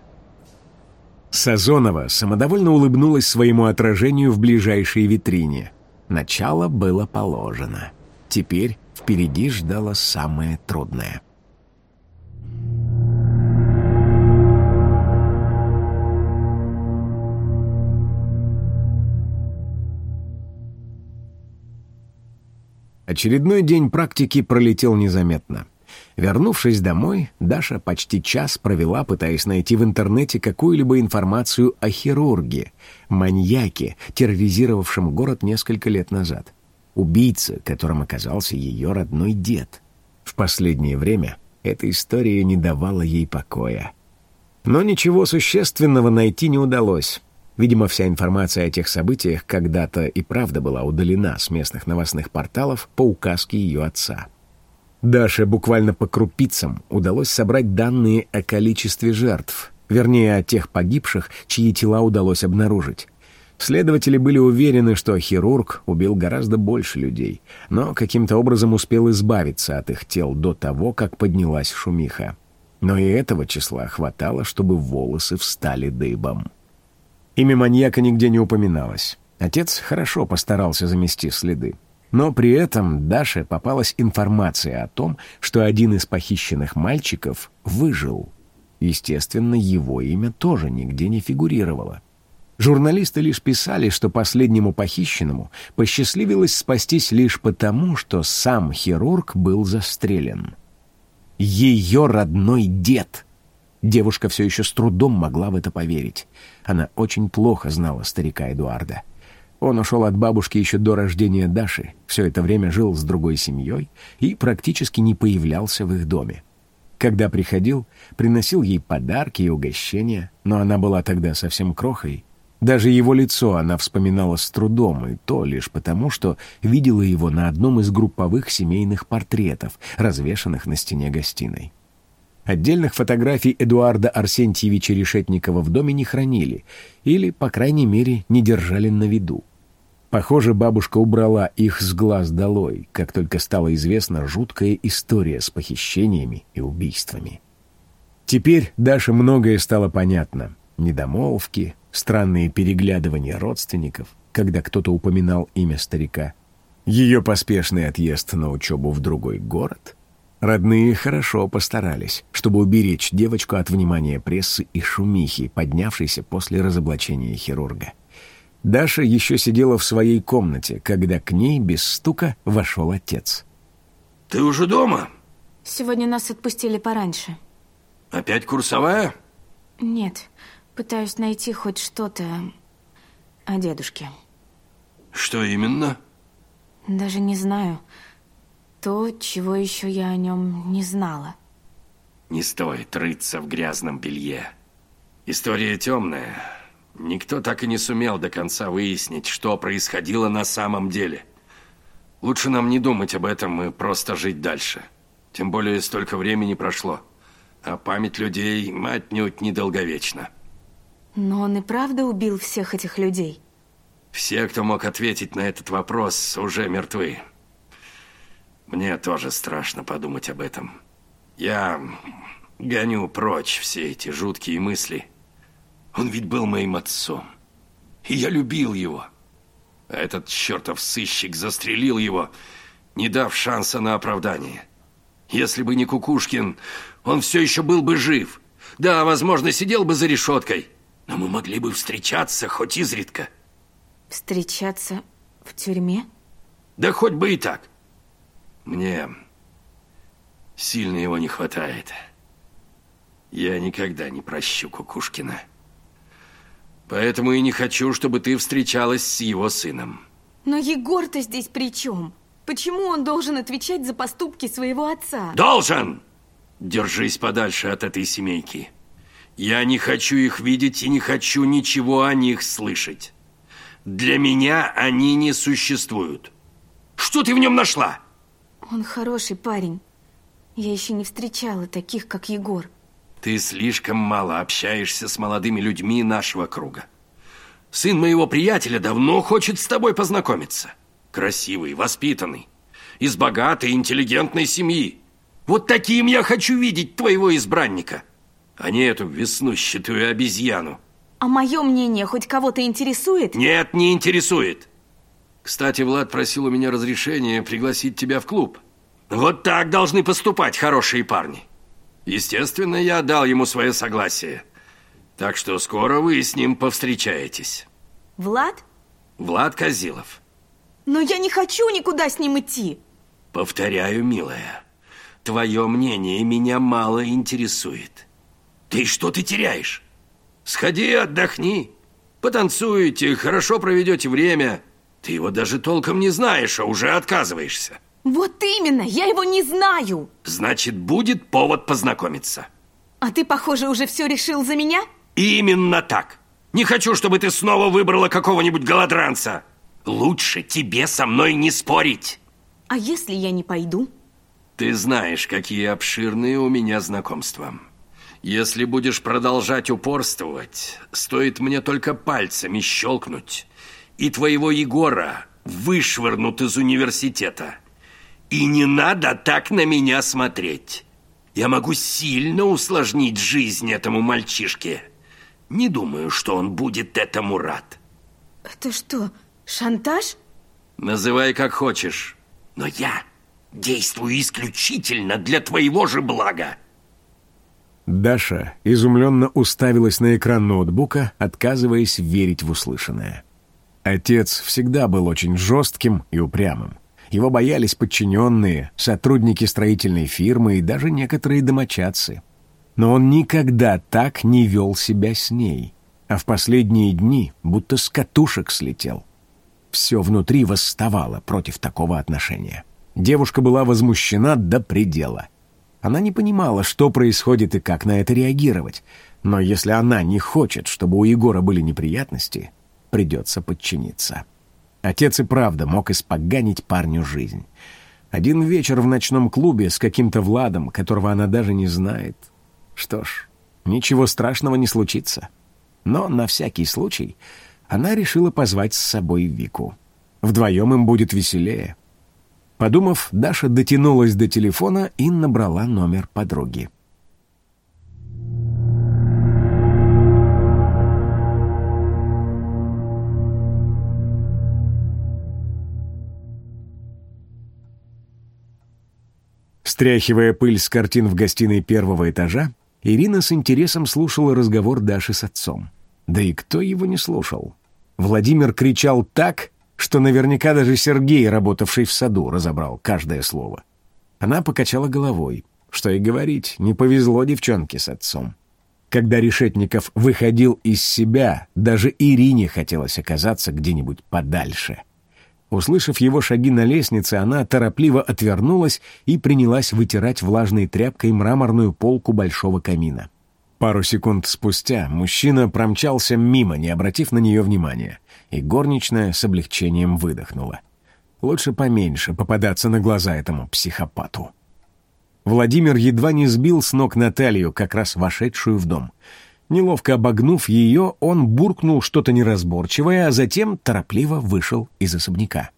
Сазонова самодовольно улыбнулась своему отражению в ближайшей витрине. Начало было положено. Теперь впереди ждало самое трудное. Очередной день практики пролетел незаметно. Вернувшись домой, Даша почти час провела, пытаясь найти в интернете какую-либо информацию о хирурге, маньяке, терроризировавшем город несколько лет назад. Убийце, которым оказался ее родной дед. В последнее время эта история не давала ей покоя. Но ничего существенного найти не удалось. Видимо, вся информация о тех событиях когда-то и правда была удалена с местных новостных порталов по указке ее отца. Даше буквально по крупицам удалось собрать данные о количестве жертв, вернее, о тех погибших, чьи тела удалось обнаружить. Следователи были уверены, что хирург убил гораздо больше людей, но каким-то образом успел избавиться от их тел до того, как поднялась шумиха. Но и этого числа хватало, чтобы волосы встали дыбом. Имя маньяка нигде не упоминалось. Отец хорошо постарался замести следы. Но при этом Даше попалась информация о том, что один из похищенных мальчиков выжил. Естественно, его имя тоже нигде не фигурировало. Журналисты лишь писали, что последнему похищенному посчастливилось спастись лишь потому, что сам хирург был застрелен. Ее родной дед — Девушка все еще с трудом могла в это поверить. Она очень плохо знала старика Эдуарда. Он ушел от бабушки еще до рождения Даши, все это время жил с другой семьей и практически не появлялся в их доме. Когда приходил, приносил ей подарки и угощения, но она была тогда совсем крохой. Даже его лицо она вспоминала с трудом, и то лишь потому, что видела его на одном из групповых семейных портретов, развешанных на стене гостиной. Отдельных фотографий Эдуарда Арсентьевича Решетникова в доме не хранили или, по крайней мере, не держали на виду. Похоже, бабушка убрала их с глаз долой, как только стала известна жуткая история с похищениями и убийствами. Теперь Даше многое стало понятно. Недомолвки, странные переглядывания родственников, когда кто-то упоминал имя старика, ее поспешный отъезд на учебу в другой город — Родные хорошо постарались, чтобы уберечь девочку от внимания прессы и шумихи, поднявшейся после разоблачения хирурга. Даша еще сидела в своей комнате, когда к ней без стука вошел отец. «Ты уже дома?» Сегодня нас отпустили пораньше. «Опять курсовая?» Нет, пытаюсь найти хоть что-то о дедушке. Что именно? Даже не знаю то, чего еще я о нем не знала. Не стоит рыться в грязном белье. История темная. Никто так и не сумел до конца выяснить, что происходило на самом деле. Лучше нам не думать об этом и просто жить дальше. Тем более столько времени прошло. А память людей отнюдь недолговечна. Но он и правда убил всех этих людей? Все, кто мог ответить на этот вопрос, уже мертвы. Мне тоже страшно подумать об этом. Я гоню прочь все эти жуткие мысли. Он ведь был моим отцом. И я любил его. А этот чертов сыщик застрелил его, не дав шанса на оправдание. Если бы не Кукушкин, он все еще был бы жив. Да, возможно, сидел бы за решеткой. Но мы могли бы встречаться хоть изредка. Встречаться в тюрьме? Да хоть бы и так. Мне сильно его не хватает. Я никогда не прощу Кукушкина. Поэтому и не хочу, чтобы ты встречалась с его сыном. Но Егор-то здесь при чем? Почему он должен отвечать за поступки своего отца? Должен! Держись подальше от этой семейки. Я не хочу их видеть и не хочу ничего о них слышать. Для меня они не существуют. Что ты в нем нашла? Он хороший парень. Я еще не встречала таких, как Егор. Ты слишком мало общаешься с молодыми людьми нашего круга. Сын моего приятеля давно хочет с тобой познакомиться. Красивый, воспитанный, из богатой, интеллигентной семьи. Вот таким я хочу видеть твоего избранника, а не эту веснущатую обезьяну. А мое мнение хоть кого-то интересует? Нет, не интересует. Кстати, Влад просил у меня разрешения пригласить тебя в клуб. Вот так должны поступать хорошие парни. Естественно, я дал ему свое согласие. Так что скоро вы с ним повстречаетесь. Влад? Влад Козилов. Но я не хочу никуда с ним идти. Повторяю, милая, твое мнение меня мало интересует. Ты что ты теряешь? Сходи, отдохни. Потанцуете, хорошо проведете время. Ты его даже толком не знаешь, а уже отказываешься. Вот именно, я его не знаю. Значит, будет повод познакомиться. А ты, похоже, уже все решил за меня? Именно так. Не хочу, чтобы ты снова выбрала какого-нибудь голодранца. Лучше тебе со мной не спорить. А если я не пойду? Ты знаешь, какие обширные у меня знакомства. Если будешь продолжать упорствовать, стоит мне только пальцами щелкнуть, и твоего Егора вышвырнут из университета. И не надо так на меня смотреть. Я могу сильно усложнить жизнь этому мальчишке. Не думаю, что он будет этому рад. Это что, шантаж? Называй как хочешь. Но я действую исключительно для твоего же блага. Даша изумленно уставилась на экран ноутбука, отказываясь верить в услышанное. Отец всегда был очень жестким и упрямым. Его боялись подчиненные, сотрудники строительной фирмы и даже некоторые домочадцы. Но он никогда так не вел себя с ней, а в последние дни будто с катушек слетел. Все внутри восставало против такого отношения. Девушка была возмущена до предела. Она не понимала, что происходит и как на это реагировать. Но если она не хочет, чтобы у Егора были неприятности, придется подчиниться. Отец и правда мог испоганить парню жизнь. Один вечер в ночном клубе с каким-то Владом, которого она даже не знает. Что ж, ничего страшного не случится. Но на всякий случай она решила позвать с собой Вику. Вдвоем им будет веселее. Подумав, Даша дотянулась до телефона и набрала номер подруги. Стряхивая пыль с картин в гостиной первого этажа, Ирина с интересом слушала разговор Даши с отцом. Да и кто его не слушал? Владимир кричал так, что наверняка даже Сергей, работавший в саду, разобрал каждое слово. Она покачала головой. Что и говорить, не повезло девчонке с отцом. Когда Решетников выходил из себя, даже Ирине хотелось оказаться где-нибудь подальше. Услышав его шаги на лестнице, она торопливо отвернулась и принялась вытирать влажной тряпкой мраморную полку большого камина. Пару секунд спустя мужчина промчался мимо, не обратив на нее внимания, и горничная с облегчением выдохнула. Лучше поменьше попадаться на глаза этому психопату. Владимир едва не сбил с ног Наталью, как раз вошедшую в дом. Неловко обогнув ее, он буркнул что-то неразборчивое, а затем торопливо вышел из особняка.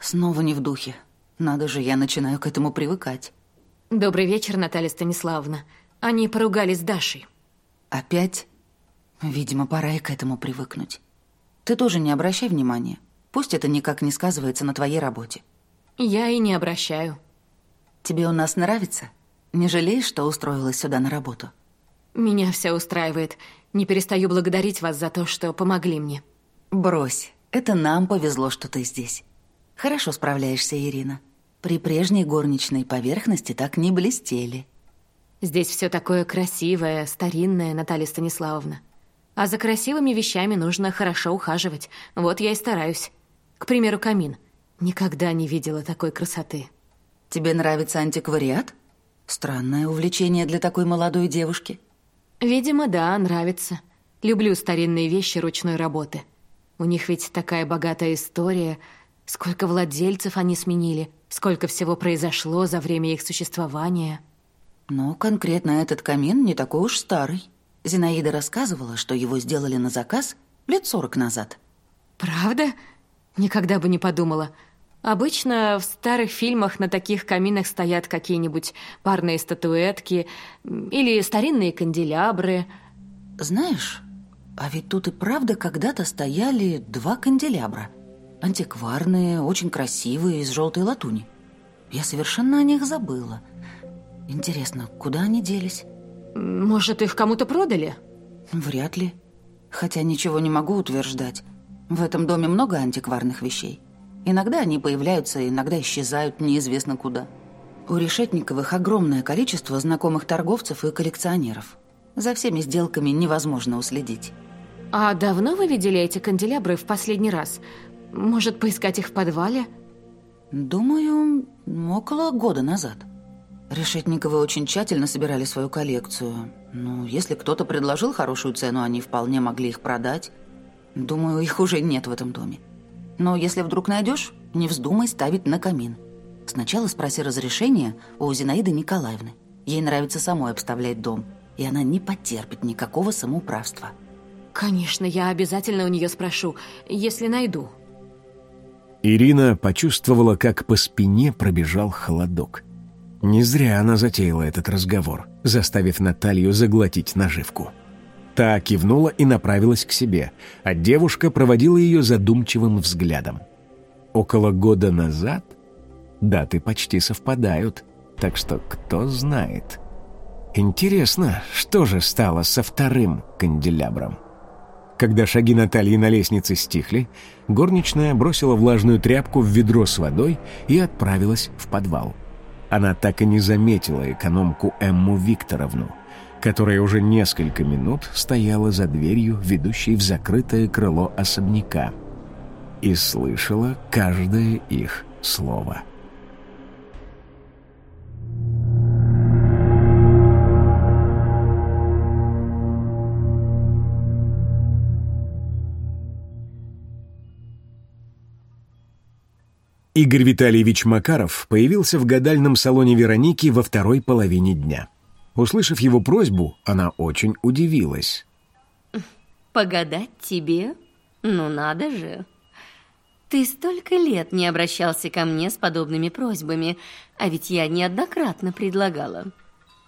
Снова не в духе. Надо же, я начинаю к этому привыкать. Добрый вечер, Наталья Станиславовна. Они поругались с Дашей. Опять? Видимо, пора и к этому привыкнуть. Ты тоже не обращай внимания. Пусть это никак не сказывается на твоей работе. Я и не обращаю. Тебе у нас нравится? Не жалеешь, что устроилась сюда на работу? Меня все устраивает. Не перестаю благодарить вас за то, что помогли мне. Брось. Это нам повезло, что ты здесь. Хорошо справляешься, Ирина. При прежней горничной поверхности так не блестели. Здесь все такое красивое, старинное, Наталья Станиславовна. А за красивыми вещами нужно хорошо ухаживать. Вот я и стараюсь. К примеру, камин. Никогда не видела такой красоты. Тебе нравится антиквариат? Странное увлечение для такой молодой девушки. Видимо, да, нравится. Люблю старинные вещи ручной работы. У них ведь такая богатая история. Сколько владельцев они сменили, сколько всего произошло за время их существования. Но конкретно этот камин не такой уж старый. Зинаида рассказывала, что его сделали на заказ лет сорок назад. Правда? Никогда бы не подумала. Обычно в старых фильмах на таких каминах стоят какие-нибудь парные статуэтки или старинные канделябры. Знаешь, а ведь тут и правда когда-то стояли два канделябра. Антикварные, очень красивые, из желтой латуни. Я совершенно о них забыла. Интересно, куда они делись? Может, их кому-то продали? Вряд ли. Хотя ничего не могу утверждать. В этом доме много антикварных вещей. Иногда они появляются, иногда исчезают неизвестно куда. У Решетниковых огромное количество знакомых торговцев и коллекционеров. За всеми сделками невозможно уследить. А давно вы видели эти канделябры в последний раз? Может, поискать их в подвале? Думаю, около года назад. Решетниковы очень тщательно собирали свою коллекцию. Ну, если кто-то предложил хорошую цену, они вполне могли их продать. Думаю, их уже нет в этом доме. Но если вдруг найдешь, не вздумай ставить на камин. Сначала спроси разрешения у Зинаиды Николаевны. Ей нравится самой обставлять дом, и она не потерпит никакого самоуправства. Конечно, я обязательно у нее спрошу, если найду. Ирина почувствовала, как по спине пробежал холодок. Не зря она затеяла этот разговор, заставив Наталью заглотить наживку. Та кивнула и направилась к себе, а девушка проводила ее задумчивым взглядом. Около года назад даты почти совпадают, так что кто знает. Интересно, что же стало со вторым канделябром? Когда шаги Натальи на лестнице стихли, горничная бросила влажную тряпку в ведро с водой и отправилась в подвал она так и не заметила экономку Эмму Викторовну, которая уже несколько минут стояла за дверью, ведущей в закрытое крыло особняка, и слышала каждое их слово. Игорь Витальевич Макаров появился в гадальном салоне Вероники во второй половине дня. Услышав его просьбу, она очень удивилась. «Погадать тебе? Ну надо же! Ты столько лет не обращался ко мне с подобными просьбами, а ведь я неоднократно предлагала.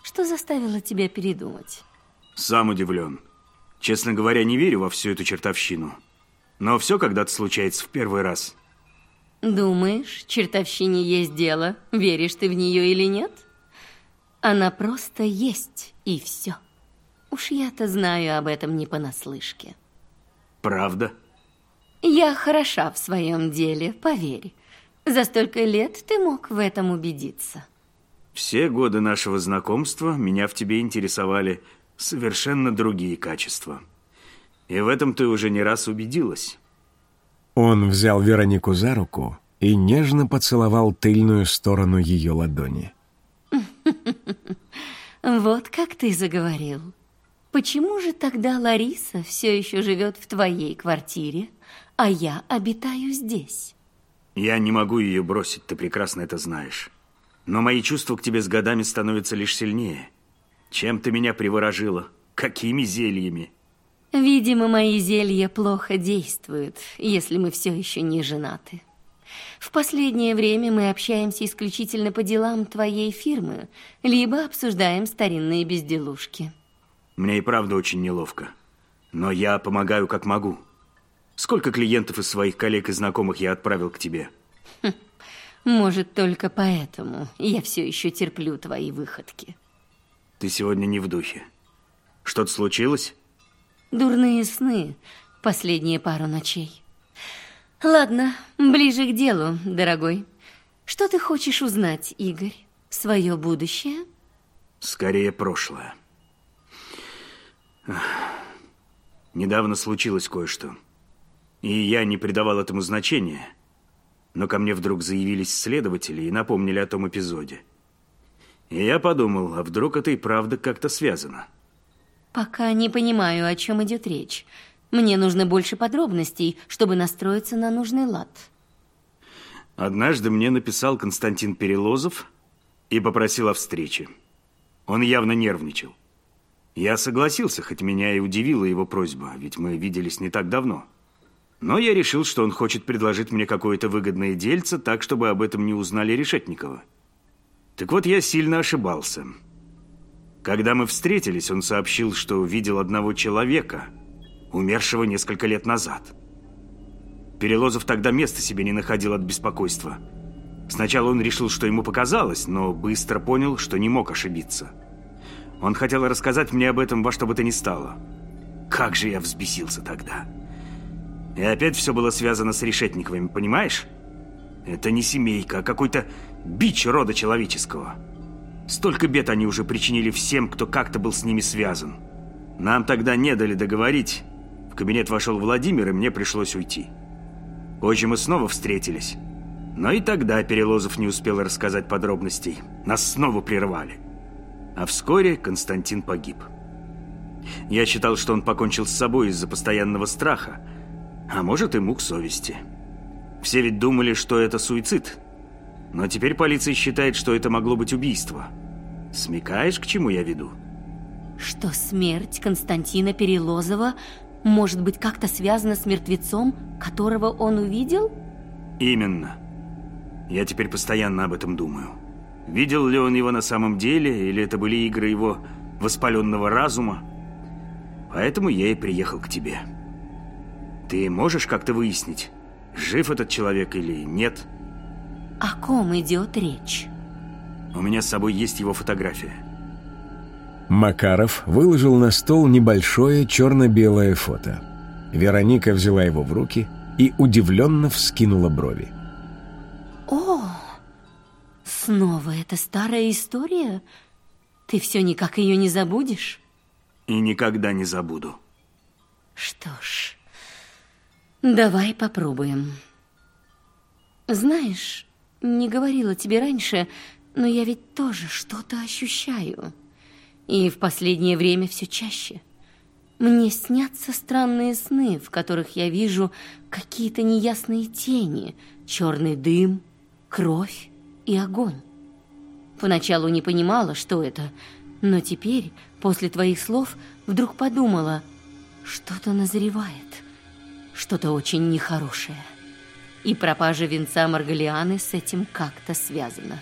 Что заставило тебя передумать?» Сам удивлен. Честно говоря, не верю во всю эту чертовщину. Но все когда-то случается в первый раз – Думаешь, чертовщине есть дело, веришь ты в нее или нет? Она просто есть, и все. Уж я-то знаю об этом не понаслышке. Правда? Я хороша в своем деле, поверь. За столько лет ты мог в этом убедиться. Все годы нашего знакомства меня в тебе интересовали совершенно другие качества. И в этом ты уже не раз убедилась. Он взял Веронику за руку и нежно поцеловал тыльную сторону ее ладони. Вот как ты заговорил. Почему же тогда Лариса все еще живет в твоей квартире, а я обитаю здесь? Я не могу ее бросить, ты прекрасно это знаешь. Но мои чувства к тебе с годами становятся лишь сильнее. Чем ты меня приворожила? Какими зельями? Видимо, мои зелья плохо действуют, если мы все еще не женаты. В последнее время мы общаемся исключительно по делам твоей фирмы, либо обсуждаем старинные безделушки. Мне и правда очень неловко. Но я помогаю как могу. Сколько клиентов из своих коллег и знакомых я отправил к тебе? Хм, может, только поэтому я все еще терплю твои выходки. Ты сегодня не в духе. Что-то случилось? Дурные сны последние пару ночей. Ладно, ближе к делу, дорогой. Что ты хочешь узнать, Игорь? Свое будущее? Скорее, прошлое. Недавно случилось кое-что. И я не придавал этому значения. Но ко мне вдруг заявились следователи и напомнили о том эпизоде. И я подумал, а вдруг это и правда как-то связано? Пока не понимаю, о чем идет речь. Мне нужно больше подробностей, чтобы настроиться на нужный лад. Однажды мне написал Константин Перелозов и попросил о встрече. Он явно нервничал. Я согласился, хоть меня и удивила его просьба, ведь мы виделись не так давно. Но я решил, что он хочет предложить мне какое-то выгодное дельце, так, чтобы об этом не узнали Решетникова. Так вот, я сильно ошибался. Когда мы встретились, он сообщил, что видел одного человека, умершего несколько лет назад. Перелозов тогда места себе не находил от беспокойства. Сначала он решил, что ему показалось, но быстро понял, что не мог ошибиться. Он хотел рассказать мне об этом во что бы то ни стало. Как же я взбесился тогда. И опять все было связано с Решетниковыми, понимаешь? Это не семейка, а какой-то бич рода человеческого. Столько бед они уже причинили всем, кто как-то был с ними связан. Нам тогда не дали договорить. Кабинет вошел Владимир, и мне пришлось уйти. Позже мы снова встретились. Но и тогда Перелозов не успел рассказать подробностей. Нас снова прервали. А вскоре Константин погиб. Я считал, что он покончил с собой из-за постоянного страха, а может и мук совести. Все ведь думали, что это суицид. Но теперь полиция считает, что это могло быть убийство. Смекаешь, к чему я веду? Что смерть Константина Перелозова может быть как-то связана с мертвецом, которого он увидел? Именно. Я теперь постоянно об этом думаю. Видел ли он его на самом деле, или это были игры его воспаленного разума? Поэтому я и приехал к тебе. Ты можешь как-то выяснить, жив этот человек или нет? О ком идет речь? У меня с собой есть его фотография. Макаров выложил на стол небольшое черно-белое фото. Вероника взяла его в руки и удивленно вскинула брови. О, снова эта старая история? Ты все никак ее не забудешь? И никогда не забуду. Что ж, давай попробуем. Знаешь, не говорила тебе раньше, но я ведь тоже что-то ощущаю. И в последнее время все чаще. Мне снятся странные сны, в которых я вижу какие-то неясные тени, черный дым, кровь и огонь. Поначалу не понимала, что это, но теперь, после твоих слов, вдруг подумала, что-то назревает, что-то очень нехорошее. И пропажа венца Маргалианы с этим как-то связана.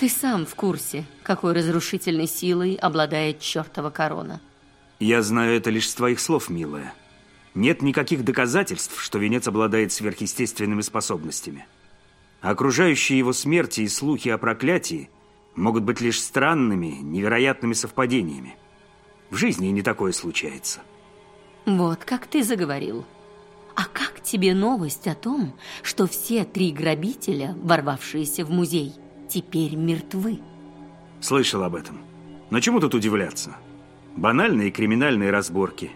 Ты сам в курсе, какой разрушительной силой обладает чертова корона. Я знаю это лишь с твоих слов, милая. Нет никаких доказательств, что венец обладает сверхъестественными способностями. Окружающие его смерти и слухи о проклятии могут быть лишь странными, невероятными совпадениями. В жизни не такое случается. Вот как ты заговорил. А как тебе новость о том, что все три грабителя, ворвавшиеся в музей, теперь мертвы? Слышал об этом. Но чему тут удивляться? Банальные криминальные разборки.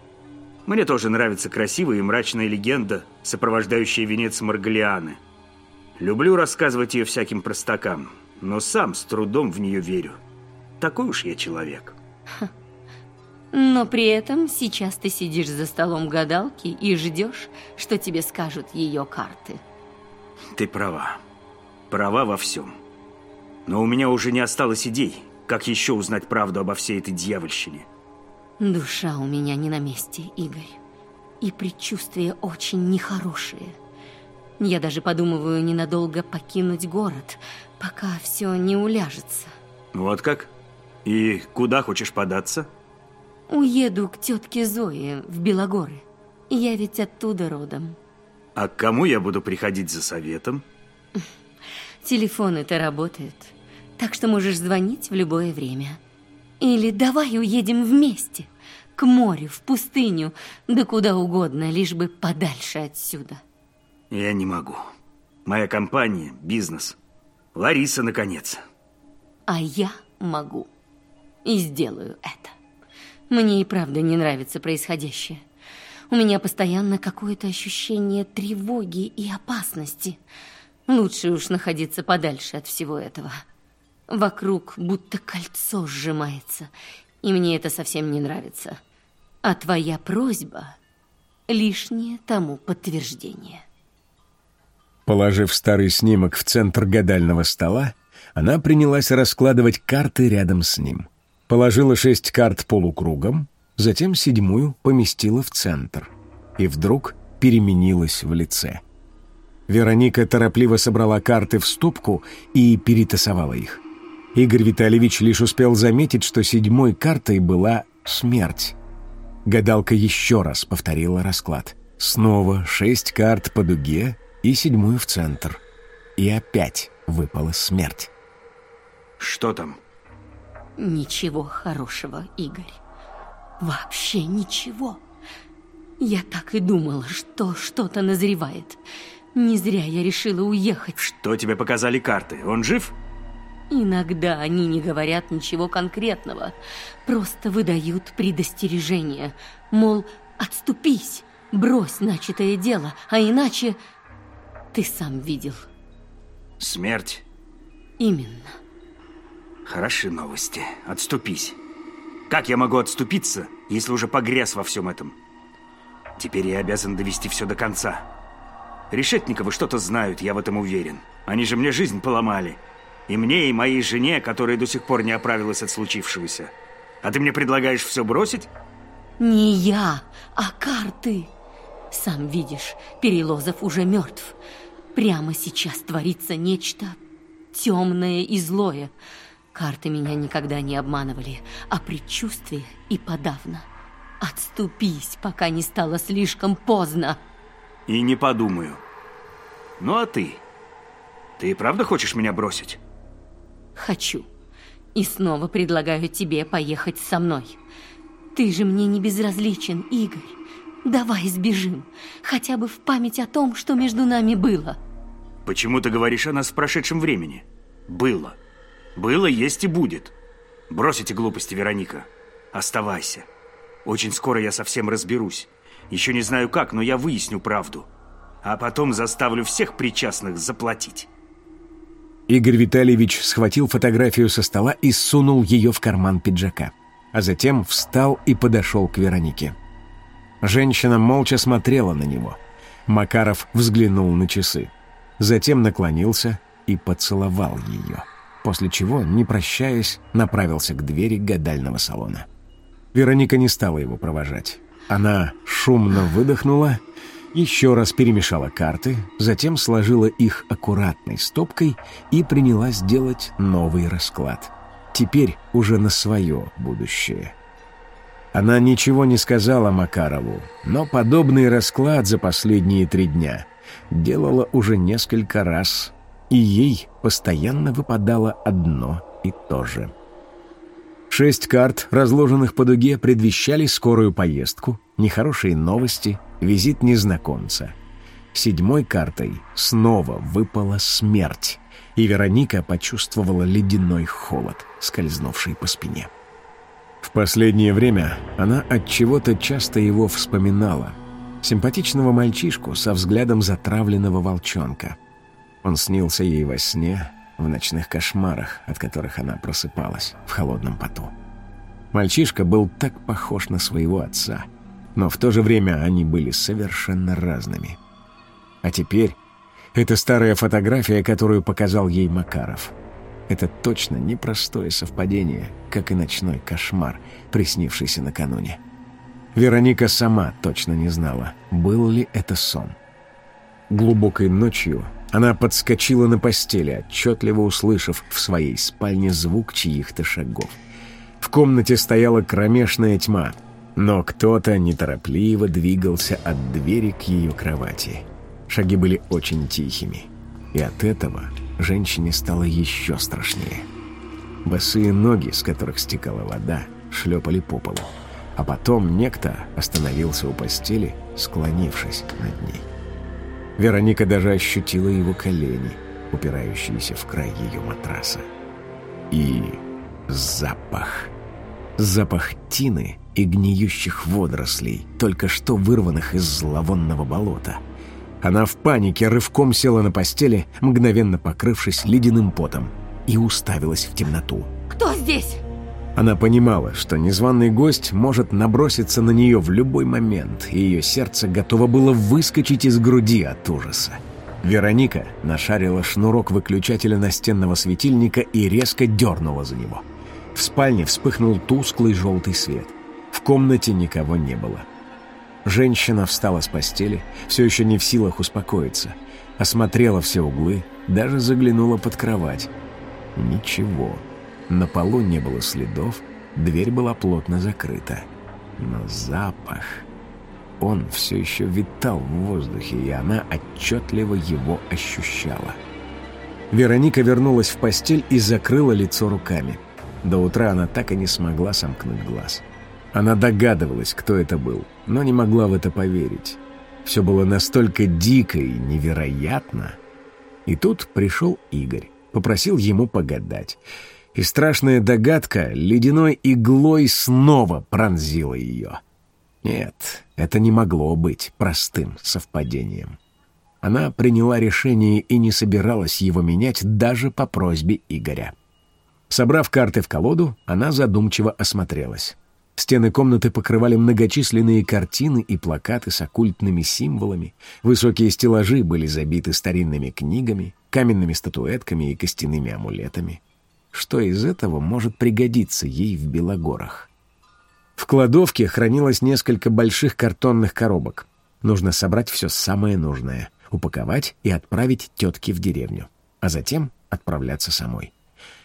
Мне тоже нравится красивая и мрачная легенда, сопровождающая венец Маргалианы. Люблю рассказывать ее всяким простакам, но сам с трудом в нее верю. Такой уж я человек. Но при этом сейчас ты сидишь за столом гадалки и ждешь, что тебе скажут ее карты. Ты права. Права во всем. Но у меня уже не осталось идей, как еще узнать правду обо всей этой дьявольщине. Душа у меня не на месте, Игорь. И предчувствия очень нехорошие. Я даже подумываю ненадолго покинуть город, пока все не уляжется. Вот как? И куда хочешь податься? Уеду к тетке Зое в Белогоры. Я ведь оттуда родом. А к кому я буду приходить за советом? Телефон это работает, так что можешь звонить в любое время. Или давай уедем вместе, к морю, в пустыню, да куда угодно, лишь бы подальше отсюда. Я не могу. Моя компания, бизнес. Лариса, наконец. А я могу. И сделаю это. Мне и правда не нравится происходящее. У меня постоянно какое-то ощущение тревоги и опасности. Лучше уж находиться подальше от всего этого. Вокруг будто кольцо сжимается, и мне это совсем не нравится. А твоя просьба — лишнее тому подтверждение. Положив старый снимок в центр гадального стола, она принялась раскладывать карты рядом с ним. Положила шесть карт полукругом, затем седьмую поместила в центр. И вдруг переменилась в лице. Вероника торопливо собрала карты в стопку и перетасовала их. Игорь Витальевич лишь успел заметить, что седьмой картой была смерть. Гадалка еще раз повторила расклад. Снова шесть карт по дуге и седьмую в центр. И опять выпала смерть. Что там? Ничего хорошего, Игорь. Вообще ничего. Я так и думала, что что-то назревает. Не зря я решила уехать. Что тебе показали карты? Он жив? Иногда они не говорят ничего конкретного, просто выдают предостережение. Мол, отступись, брось начатое дело, а иначе ты сам видел. Смерть? Именно. Хороши новости. Отступись. Как я могу отступиться, если уже погряз во всем этом? Теперь я обязан довести все до конца. Решетниковы что-то знают, я в этом уверен. Они же мне жизнь поломали. И мне, и моей жене, которая до сих пор не оправилась от случившегося. А ты мне предлагаешь все бросить? Не я, а карты. Сам видишь, Перелозов уже мертв. Прямо сейчас творится нечто темное и злое. Карты меня никогда не обманывали, а предчувствие и подавно. Отступись, пока не стало слишком поздно. И не подумаю. Ну а ты? Ты правда хочешь меня бросить? Хочу. И снова предлагаю тебе поехать со мной. Ты же мне не безразличен, Игорь. Давай сбежим, хотя бы в память о том, что между нами было. Почему ты говоришь о нас в прошедшем времени? Было. Было, есть и будет. Брось эти глупости, Вероника. Оставайся. Очень скоро я совсем разберусь. Еще не знаю как, но я выясню правду. А потом заставлю всех причастных заплатить. Игорь Витальевич схватил фотографию со стола и сунул ее в карман пиджака. А затем встал и подошел к Веронике. Женщина молча смотрела на него. Макаров взглянул на часы. Затем наклонился и поцеловал ее. После чего, не прощаясь, направился к двери гадального салона. Вероника не стала его провожать. Она шумно выдохнула еще раз перемешала карты, затем сложила их аккуратной стопкой и принялась делать новый расклад. Теперь уже на свое будущее. Она ничего не сказала Макарову, но подобный расклад за последние три дня делала уже несколько раз, и ей постоянно выпадало одно и то же. Шесть карт, разложенных по дуге, предвещали скорую поездку, нехорошие новости — визит незнакомца. Седьмой картой снова выпала смерть, и Вероника почувствовала ледяной холод, скользнувший по спине. В последнее время она от чего-то часто его вспоминала. Симпатичного мальчишку со взглядом затравленного волчонка. Он снился ей во сне, в ночных кошмарах, от которых она просыпалась в холодном поту. Мальчишка был так похож на своего отца — но в то же время они были совершенно разными. А теперь это старая фотография, которую показал ей Макаров. Это точно непростое совпадение, как и ночной кошмар, приснившийся накануне. Вероника сама точно не знала, был ли это сон. Глубокой ночью она подскочила на постели, отчетливо услышав в своей спальне звук чьих-то шагов. В комнате стояла кромешная тьма, но кто-то неторопливо двигался от двери к ее кровати. Шаги были очень тихими, и от этого женщине стало еще страшнее. Босые ноги, с которых стекала вода, шлепали по полу. А потом некто остановился у постели, склонившись над ней. Вероника даже ощутила его колени, упирающиеся в край ее матраса. И запах. Запах тины и гниющих водорослей, только что вырванных из зловонного болота — она в панике рывком села на постели, мгновенно покрывшись ледяным потом, и уставилась в темноту. «Кто здесь?» Она понимала, что незваный гость может наброситься на нее в любой момент, и ее сердце готово было выскочить из груди от ужаса. Вероника нашарила шнурок выключателя настенного светильника и резко дернула за него. В спальне вспыхнул тусклый желтый свет. В комнате никого не было. Женщина встала с постели, все еще не в силах успокоиться. Осмотрела все углы, даже заглянула под кровать. Ничего. На полу не было следов, дверь была плотно закрыта. Но запах... Он все еще витал в воздухе, и она отчетливо его ощущала. Вероника вернулась в постель и закрыла лицо руками. До утра она так и не смогла сомкнуть глаз. — она догадывалась, кто это был, но не могла в это поверить. Все было настолько дико и невероятно. И тут пришел Игорь, попросил ему погадать. И страшная догадка ледяной иглой снова пронзила ее. Нет, это не могло быть простым совпадением. Она приняла решение и не собиралась его менять даже по просьбе Игоря. Собрав карты в колоду, она задумчиво осмотрелась. Стены комнаты покрывали многочисленные картины и плакаты с оккультными символами. Высокие стеллажи были забиты старинными книгами, каменными статуэтками и костяными амулетами. Что из этого может пригодиться ей в Белогорах? В кладовке хранилось несколько больших картонных коробок. Нужно собрать все самое нужное, упаковать и отправить тетке в деревню, а затем отправляться самой.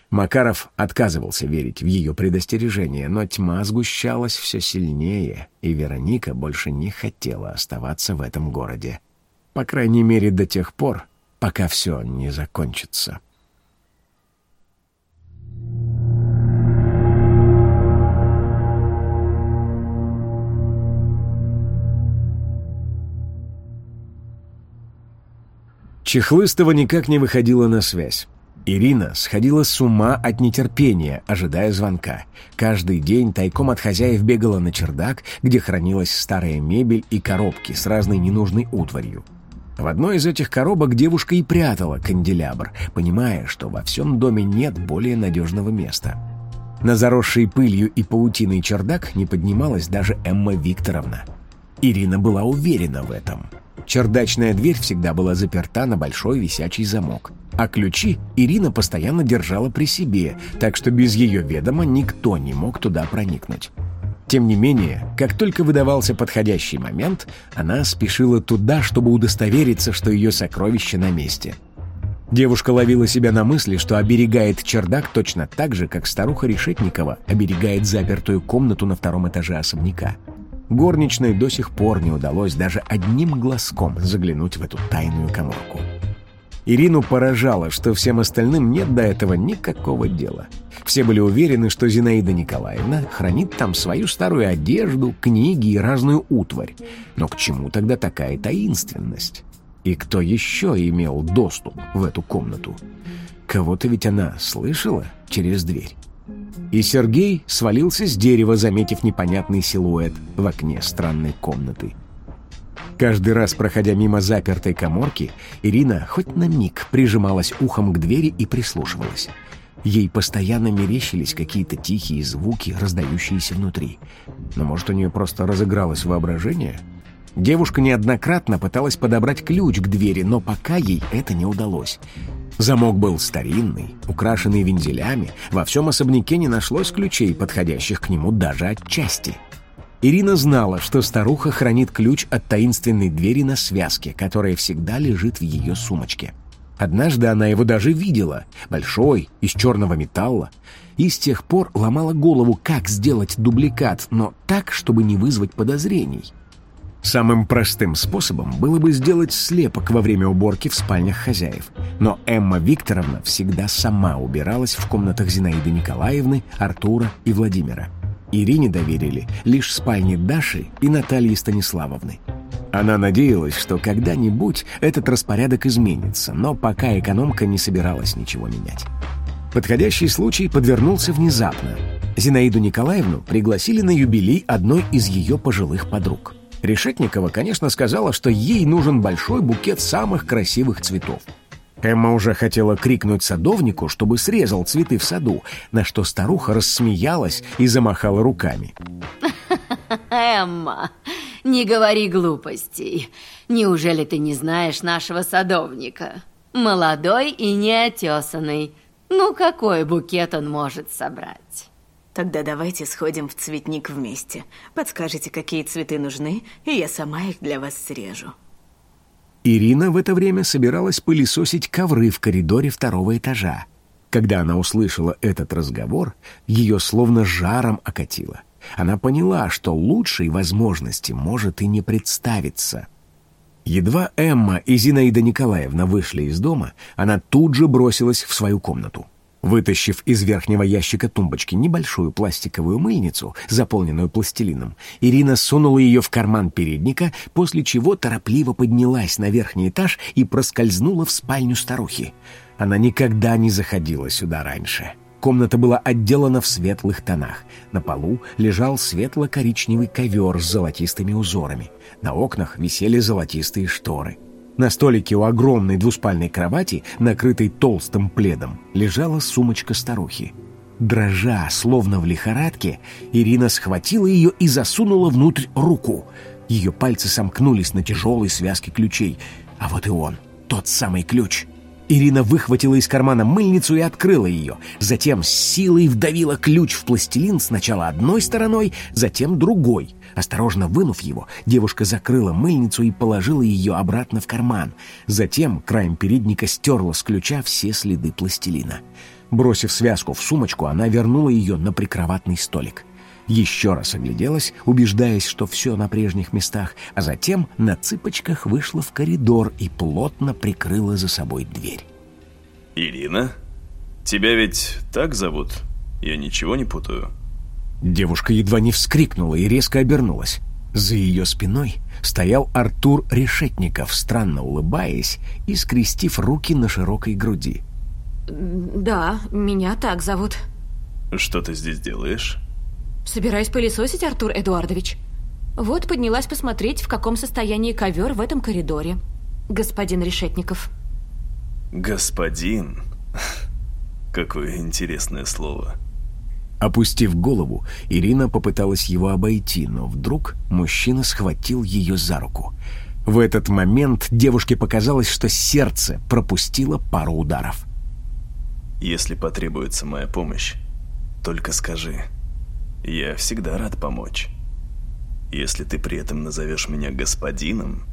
Макаров отказывался верить в ее предостережение, но тьма сгущалась все сильнее, и Вероника больше не хотела оставаться в этом городе. По крайней мере, до тех пор, пока все не закончится. Чехлыстова никак не выходила на связь. Ирина сходила с ума от нетерпения, ожидая звонка. Каждый день тайком от хозяев бегала на чердак, где хранилась старая мебель и коробки с разной ненужной утварью. В одной из этих коробок девушка и прятала канделябр, понимая, что во всем доме нет более надежного места. На заросший пылью и паутиной чердак не поднималась даже Эмма Викторовна. Ирина была уверена в этом. Чердачная дверь всегда была заперта на большой висячий замок. А ключи Ирина постоянно держала при себе, так что без ее ведома никто не мог туда проникнуть. Тем не менее, как только выдавался подходящий момент, она спешила туда, чтобы удостовериться, что ее сокровище на месте. Девушка ловила себя на мысли, что оберегает чердак точно так же, как старуха Решетникова оберегает запертую комнату на втором этаже особняка. Горничной до сих пор не удалось даже одним глазком заглянуть в эту тайную коморку. Ирину поражало, что всем остальным нет до этого никакого дела. Все были уверены, что Зинаида Николаевна хранит там свою старую одежду, книги и разную утварь. Но к чему тогда такая таинственность? И кто еще имел доступ в эту комнату? Кого-то ведь она слышала через дверь. И Сергей свалился с дерева, заметив непонятный силуэт в окне странной комнаты. Каждый раз, проходя мимо запертой коморки, Ирина хоть на миг прижималась ухом к двери и прислушивалась. Ей постоянно мерещились какие-то тихие звуки, раздающиеся внутри. Но, может, у нее просто разыгралось воображение? Девушка неоднократно пыталась подобрать ключ к двери, но пока ей это не удалось. Замок был старинный, украшенный вензелями, во всем особняке не нашлось ключей, подходящих к нему даже отчасти. Ирина знала, что старуха хранит ключ от таинственной двери на связке, которая всегда лежит в ее сумочке. Однажды она его даже видела, большой, из черного металла, и с тех пор ломала голову, как сделать дубликат, но так, чтобы не вызвать подозрений. Самым простым способом было бы сделать слепок во время уборки в спальнях хозяев. Но Эмма Викторовна всегда сама убиралась в комнатах Зинаиды Николаевны, Артура и Владимира. Ирине доверили лишь спальни Даши и Натальи Станиславовны. Она надеялась, что когда-нибудь этот распорядок изменится, но пока экономка не собиралась ничего менять. Подходящий случай подвернулся внезапно. Зинаиду Николаевну пригласили на юбилей одной из ее пожилых подруг – Решетникова, конечно, сказала, что ей нужен большой букет самых красивых цветов. Эмма уже хотела крикнуть садовнику, чтобы срезал цветы в саду, на что старуха рассмеялась и замахала руками. Эмма, не говори глупостей. Неужели ты не знаешь нашего садовника? Молодой и неотесанный. Ну, какой букет он может собрать? Тогда давайте сходим в цветник вместе. Подскажите, какие цветы нужны, и я сама их для вас срежу. Ирина в это время собиралась пылесосить ковры в коридоре второго этажа. Когда она услышала этот разговор, ее словно жаром окатило. Она поняла, что лучшей возможности может и не представиться. Едва Эмма и Зинаида Николаевна вышли из дома, она тут же бросилась в свою комнату. Вытащив из верхнего ящика тумбочки небольшую пластиковую мыльницу, заполненную пластилином, Ирина сунула ее в карман передника, после чего торопливо поднялась на верхний этаж и проскользнула в спальню старухи. Она никогда не заходила сюда раньше. Комната была отделана в светлых тонах. На полу лежал светло-коричневый ковер с золотистыми узорами. На окнах висели золотистые шторы — на столике у огромной двуспальной кровати, накрытой толстым пледом, лежала сумочка старухи. Дрожа, словно в лихорадке, Ирина схватила ее и засунула внутрь руку. Ее пальцы сомкнулись на тяжелой связке ключей. А вот и он, тот самый ключ — Ирина выхватила из кармана мыльницу и открыла ее. Затем с силой вдавила ключ в пластилин сначала одной стороной, затем другой. Осторожно вынув его, девушка закрыла мыльницу и положила ее обратно в карман. Затем краем передника стерла с ключа все следы пластилина. Бросив связку в сумочку, она вернула ее на прикроватный столик еще раз огляделась, убеждаясь, что все на прежних местах, а затем на цыпочках вышла в коридор и плотно прикрыла за собой дверь. «Ирина? Тебя ведь так зовут? Я ничего не путаю?» Девушка едва не вскрикнула и резко обернулась. За ее спиной стоял Артур Решетников, странно улыбаясь и скрестив руки на широкой груди. «Да, меня так зовут». «Что ты здесь делаешь?» Собираюсь пылесосить, Артур Эдуардович. Вот поднялась посмотреть, в каком состоянии ковер в этом коридоре. Господин Решетников. Господин? Какое интересное слово. Опустив голову, Ирина попыталась его обойти, но вдруг мужчина схватил ее за руку. В этот момент девушке показалось, что сердце пропустило пару ударов. «Если потребуется моя помощь, только скажи». Я всегда рад помочь. Если ты при этом назовешь меня господином,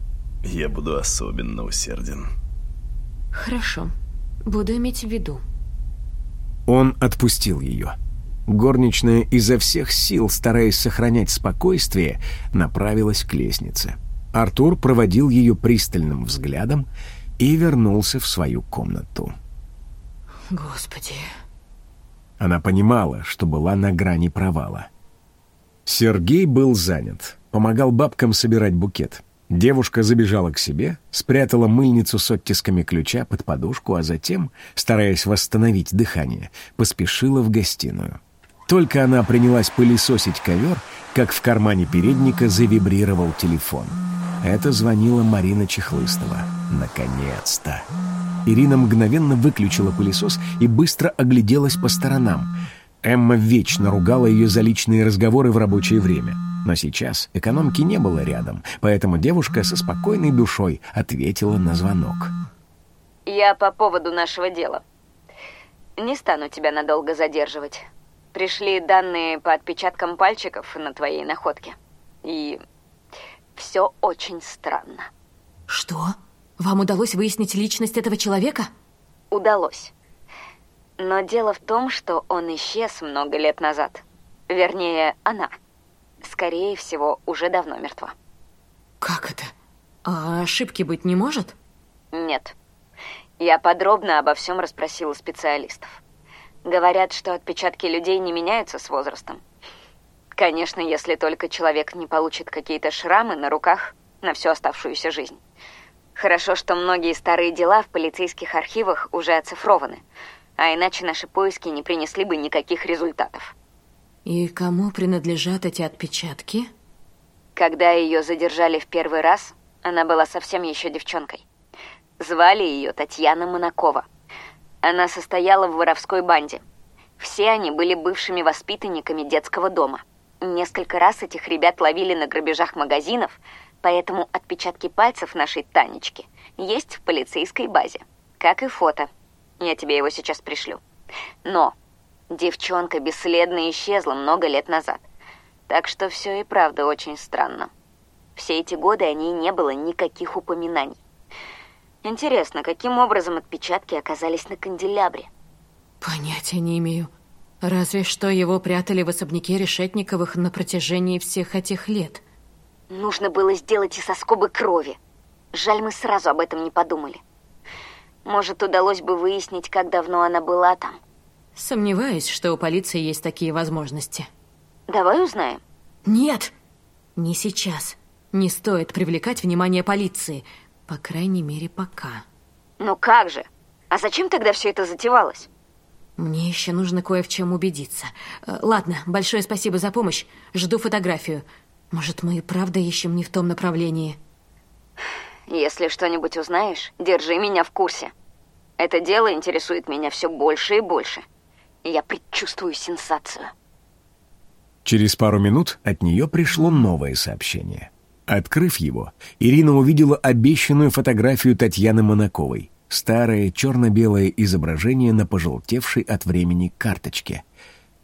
я буду особенно усерден. Хорошо. Буду иметь в виду. Он отпустил ее. Горничная изо всех сил, стараясь сохранять спокойствие, направилась к лестнице. Артур проводил ее пристальным взглядом и вернулся в свою комнату. Господи, она понимала, что была на грани провала. Сергей был занят, помогал бабкам собирать букет. Девушка забежала к себе, спрятала мыльницу с оттисками ключа под подушку, а затем, стараясь восстановить дыхание, поспешила в гостиную. Только она принялась пылесосить ковер, как в кармане передника завибрировал телефон. Это звонила Марина Чехлыстова. Наконец-то! Ирина мгновенно выключила пылесос и быстро огляделась по сторонам. Эмма вечно ругала ее за личные разговоры в рабочее время. Но сейчас экономки не было рядом, поэтому девушка со спокойной душой ответила на звонок. Я по поводу нашего дела. Не стану тебя надолго задерживать. Пришли данные по отпечаткам пальчиков на твоей находке. И все очень странно. Что? Вам удалось выяснить личность этого человека? Удалось. Но дело в том, что он исчез много лет назад. Вернее, она. Скорее всего, уже давно мертва. Как это? А ошибки быть не может? Нет. Я подробно обо всем расспросила специалистов. Говорят, что отпечатки людей не меняются с возрастом. Конечно, если только человек не получит какие-то шрамы на руках на всю оставшуюся жизнь. Хорошо, что многие старые дела в полицейских архивах уже оцифрованы, а иначе наши поиски не принесли бы никаких результатов. И кому принадлежат эти отпечатки? Когда ее задержали в первый раз, она была совсем еще девчонкой. Звали ее Татьяна Монакова. Она состояла в воровской банде. Все они были бывшими воспитанниками детского дома. Несколько раз этих ребят ловили на грабежах магазинов, поэтому отпечатки пальцев нашей Танечки есть в полицейской базе. Как и фото. Я тебе его сейчас пришлю. Но девчонка бесследно исчезла много лет назад. Так что все и правда очень странно. Все эти годы о ней не было никаких упоминаний. Интересно, каким образом отпечатки оказались на канделябре? Понятия не имею. Разве что его прятали в особняке Решетниковых на протяжении всех этих лет. Нужно было сделать и соскобы крови. Жаль, мы сразу об этом не подумали. Может, удалось бы выяснить, как давно она была там. Сомневаюсь, что у полиции есть такие возможности. Давай узнаем. Нет, не сейчас. Не стоит привлекать внимание полиции. По крайней мере, пока. Ну как же? А зачем тогда все это затевалось? Мне еще нужно кое в чем убедиться. Э, ладно, большое спасибо за помощь. Жду фотографию. Может, мы и правда ищем не в том направлении. Если что-нибудь узнаешь, держи меня в курсе. Это дело интересует меня все больше и больше. Я предчувствую сенсацию. Через пару минут от нее пришло новое сообщение. Открыв его, Ирина увидела обещанную фотографию Татьяны Монаковой. Старое черно-белое изображение на пожелтевшей от времени карточке.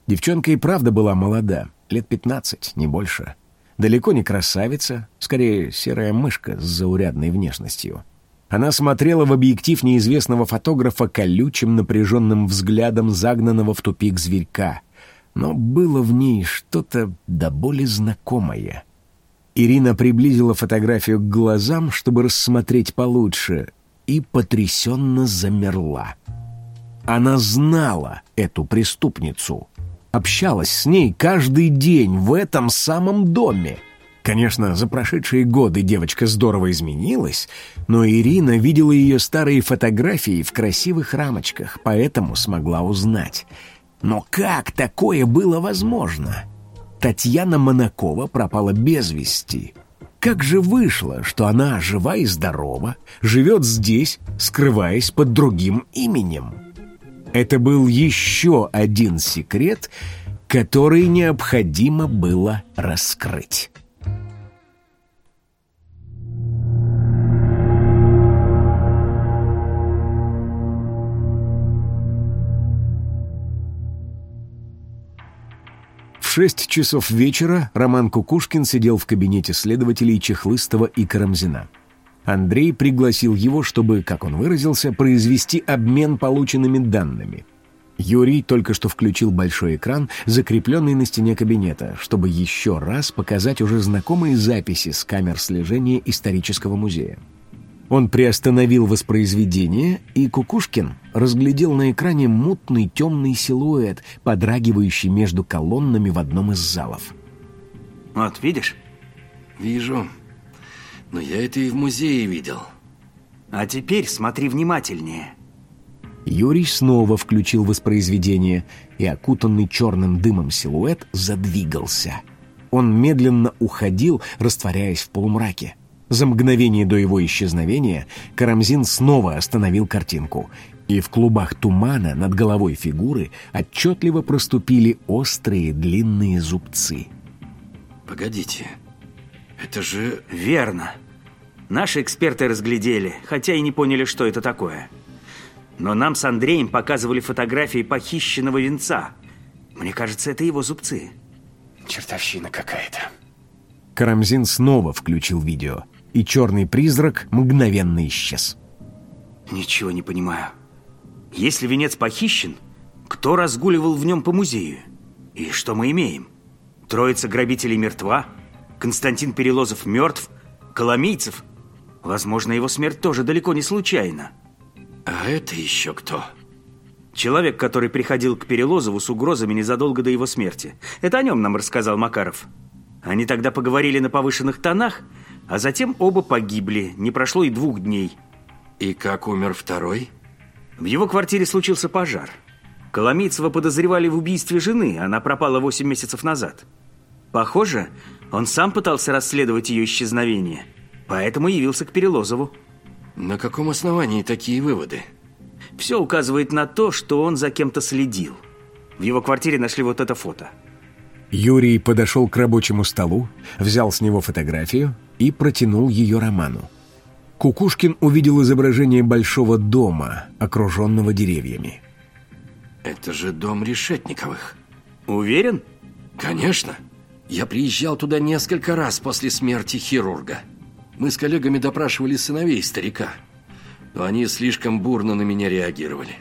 Девчонка и правда была молода, лет пятнадцать, не больше. Далеко не красавица, скорее серая мышка с заурядной внешностью. Она смотрела в объектив неизвестного фотографа колючим напряженным взглядом загнанного в тупик зверька. Но было в ней что-то до боли знакомое. Ирина приблизила фотографию к глазам, чтобы рассмотреть получше, и потрясенно замерла. Она знала эту преступницу — общалась с ней каждый день в этом самом доме. Конечно, за прошедшие годы девочка здорово изменилась, но Ирина видела ее старые фотографии в красивых рамочках, поэтому смогла узнать. Но как такое было возможно? Татьяна Монакова пропала без вести. Как же вышло, что она жива и здорова, живет здесь, скрываясь под другим именем? Это был еще один секрет, который необходимо было раскрыть. В шесть часов вечера Роман Кукушкин сидел в кабинете следователей Чехлыстова и Карамзина. Андрей пригласил его, чтобы, как он выразился, произвести обмен полученными данными. Юрий только что включил большой экран, закрепленный на стене кабинета, чтобы еще раз показать уже знакомые записи с камер слежения исторического музея. Он приостановил воспроизведение, и Кукушкин разглядел на экране мутный темный силуэт, подрагивающий между колоннами в одном из залов. «Вот, видишь?» «Вижу. Но я это и в музее видел. А теперь смотри внимательнее. Юрий снова включил воспроизведение, и окутанный черным дымом силуэт задвигался. Он медленно уходил, растворяясь в полумраке. За мгновение до его исчезновения Карамзин снова остановил картинку, и в клубах тумана над головой фигуры отчетливо проступили острые длинные зубцы. «Погодите, это же...» «Верно. Наши эксперты разглядели, хотя и не поняли, что это такое. Но нам с Андреем показывали фотографии похищенного венца. Мне кажется, это его зубцы. Чертовщина какая-то. Карамзин снова включил видео, и черный призрак мгновенно исчез. Ничего не понимаю. Если венец похищен, кто разгуливал в нем по музею? И что мы имеем? Троица грабителей мертва, Константин Перелозов мертв, Коломийцев. Возможно, его смерть тоже далеко не случайна. А это еще кто? Человек, который приходил к Перелозову с угрозами незадолго до его смерти. Это о нем нам рассказал Макаров. Они тогда поговорили на повышенных тонах, а затем оба погибли. Не прошло и двух дней. И как умер второй? В его квартире случился пожар. Коломийцева подозревали в убийстве жены, она пропала 8 месяцев назад. Похоже, он сам пытался расследовать ее исчезновение, поэтому явился к Перелозову. На каком основании такие выводы? Все указывает на то, что он за кем-то следил. В его квартире нашли вот это фото. Юрий подошел к рабочему столу, взял с него фотографию и протянул ее Роману. Кукушкин увидел изображение большого дома, окруженного деревьями. Это же дом Решетниковых. Уверен? Конечно. Я приезжал туда несколько раз после смерти хирурга. Мы с коллегами допрашивали сыновей старика, но они слишком бурно на меня реагировали.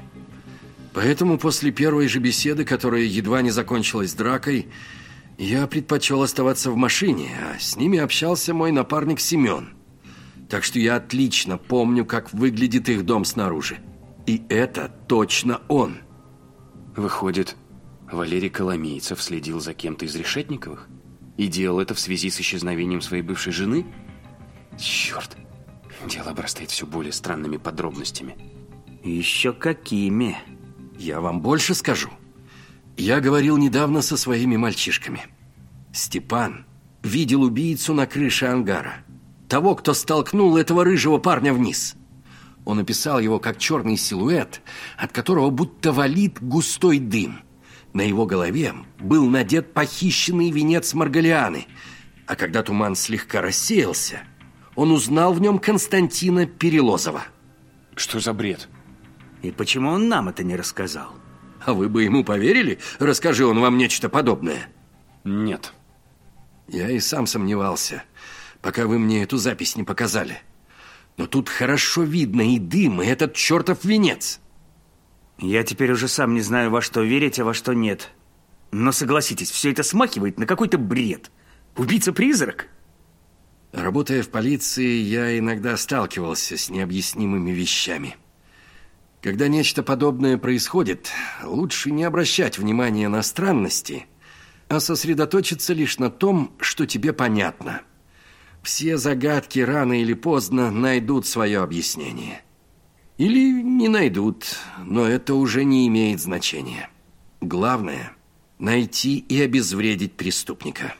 Поэтому после первой же беседы, которая едва не закончилась дракой, я предпочел оставаться в машине, а с ними общался мой напарник Семен. Так что я отлично помню, как выглядит их дом снаружи. И это точно он. Выходит, Валерий Коломейцев следил за кем-то из Решетниковых? И делал это в связи с исчезновением своей бывшей жены? Черт, дело обрастает все более странными подробностями. Еще какими? Я вам больше скажу. Я говорил недавно со своими мальчишками. Степан видел убийцу на крыше ангара. Того, кто столкнул этого рыжего парня вниз. Он описал его как черный силуэт, от которого будто валит густой дым. На его голове был надет похищенный венец Маргалианы, а когда туман слегка рассеялся, он узнал в нем Константина Перелозова. Что за бред? И почему он нам это не рассказал? А вы бы ему поверили, расскажи он вам нечто подобное? Нет. Я и сам сомневался, пока вы мне эту запись не показали. Но тут хорошо видно и дым, и этот чертов венец. Я теперь уже сам не знаю, во что верить, а во что нет. Но согласитесь, все это смахивает на какой-то бред. Убийца-призрак? Работая в полиции, я иногда сталкивался с необъяснимыми вещами. Когда нечто подобное происходит, лучше не обращать внимания на странности, а сосредоточиться лишь на том, что тебе понятно. Все загадки рано или поздно найдут свое объяснение. Или не найдут, но это уже не имеет значения. Главное – найти и обезвредить преступника.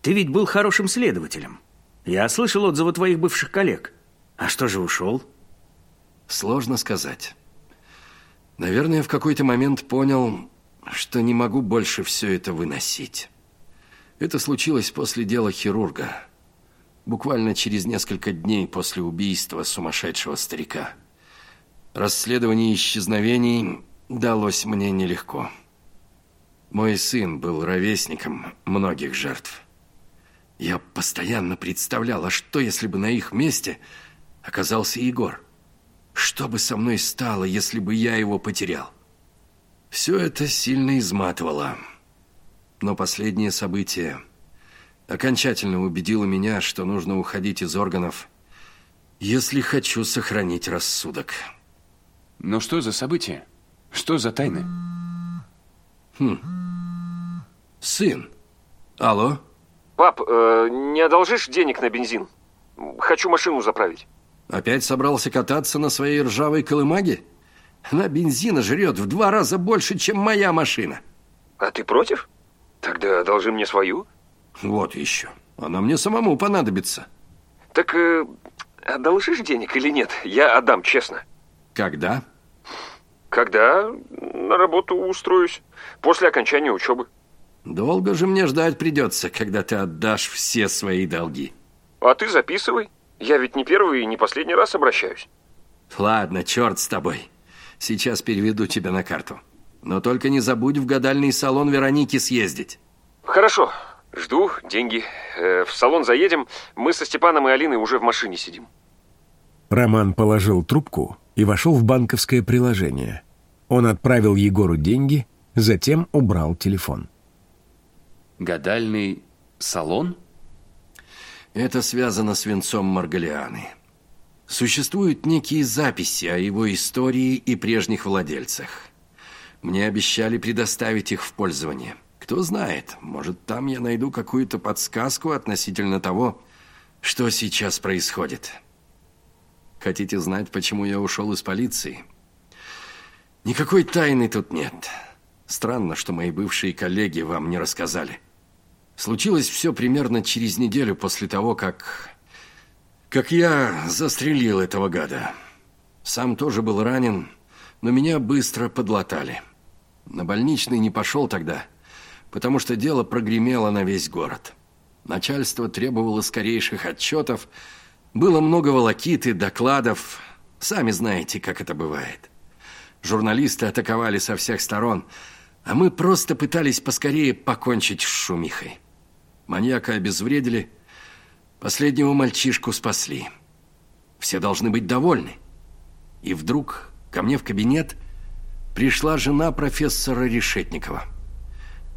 Ты ведь был хорошим следователем. Я слышал отзывы твоих бывших коллег. А что же ушел? Сложно сказать. Наверное, в какой-то момент понял, что не могу больше все это выносить. Это случилось после дела хирурга. Буквально через несколько дней после убийства сумасшедшего старика. Расследование исчезновений далось мне нелегко. Мой сын был ровесником многих жертв. Я постоянно представлял, а что, если бы на их месте оказался Егор? Что бы со мной стало, если бы я его потерял? Все это сильно изматывало. Но последнее событие окончательно убедило меня, что нужно уходить из органов, если хочу сохранить рассудок. Но что за событие? Что за тайны? Хм. Сын. Алло? Пап, э, не одолжишь денег на бензин? Хочу машину заправить. Опять собрался кататься на своей ржавой колымаге? Она бензина жрет в два раза больше, чем моя машина. А ты против? Тогда одолжи мне свою. Вот еще. Она мне самому понадобится. Так э, одолжишь денег или нет? Я отдам, честно. Когда? Когда на работу устроюсь. После окончания учебы. Долго же мне ждать придется, когда ты отдашь все свои долги. А ты записывай. Я ведь не первый и не последний раз обращаюсь. Ладно, черт с тобой. Сейчас переведу тебя на карту. Но только не забудь в гадальный салон Вероники съездить. Хорошо, жду, деньги. Э, в салон заедем, мы со Степаном и Алиной уже в машине сидим. Роман положил трубку и вошел в банковское приложение. Он отправил Егору деньги, затем убрал телефон. Гадальный салон? Это связано с венцом Маргалианы. Существуют некие записи о его истории и прежних владельцах. Мне обещали предоставить их в пользование. Кто знает, может, там я найду какую-то подсказку относительно того, что сейчас происходит. Хотите знать, почему я ушел из полиции? Никакой тайны тут нет. Странно, что мои бывшие коллеги вам не рассказали. Случилось все примерно через неделю после того, как... Как я застрелил этого гада. Сам тоже был ранен, но меня быстро подлатали. На больничный не пошел тогда, потому что дело прогремело на весь город. Начальство требовало скорейших отчетов, было много волокиты, докладов. Сами знаете, как это бывает. Журналисты атаковали со всех сторон, а мы просто пытались поскорее покончить с шумихой. Маньяка обезвредили, последнего мальчишку спасли. Все должны быть довольны. И вдруг ко мне в кабинет пришла жена профессора Решетникова.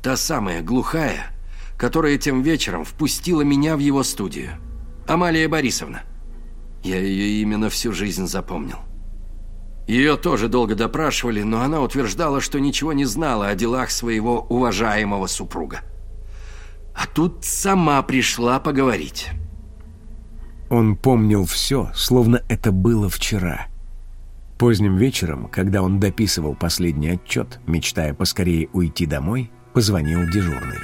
Та самая глухая, которая тем вечером впустила меня в его студию. Амалия Борисовна. Я ее именно всю жизнь запомнил. Ее тоже долго допрашивали, но она утверждала, что ничего не знала о делах своего уважаемого супруга. А тут сама пришла поговорить. Он помнил все, словно это было вчера. Поздним вечером, когда он дописывал последний отчет, мечтая поскорее уйти домой, позвонил дежурный.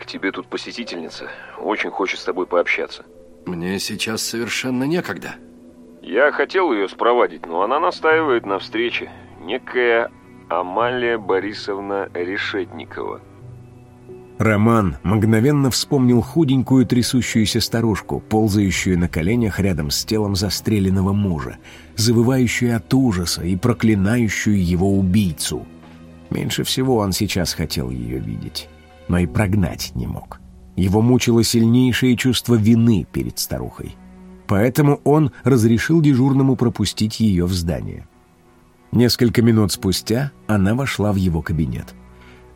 К тебе тут посетительница. Очень хочет с тобой пообщаться. Мне сейчас совершенно некогда. Я хотел ее спровадить, но она настаивает на встрече. Некая Амалия Борисовна Решетникова. Роман мгновенно вспомнил худенькую трясущуюся старушку, ползающую на коленях рядом с телом застреленного мужа, завывающую от ужаса и проклинающую его убийцу. Меньше всего он сейчас хотел ее видеть, но и прогнать не мог. Его мучило сильнейшее чувство вины перед старухой. Поэтому он разрешил дежурному пропустить ее в здание. Несколько минут спустя она вошла в его кабинет.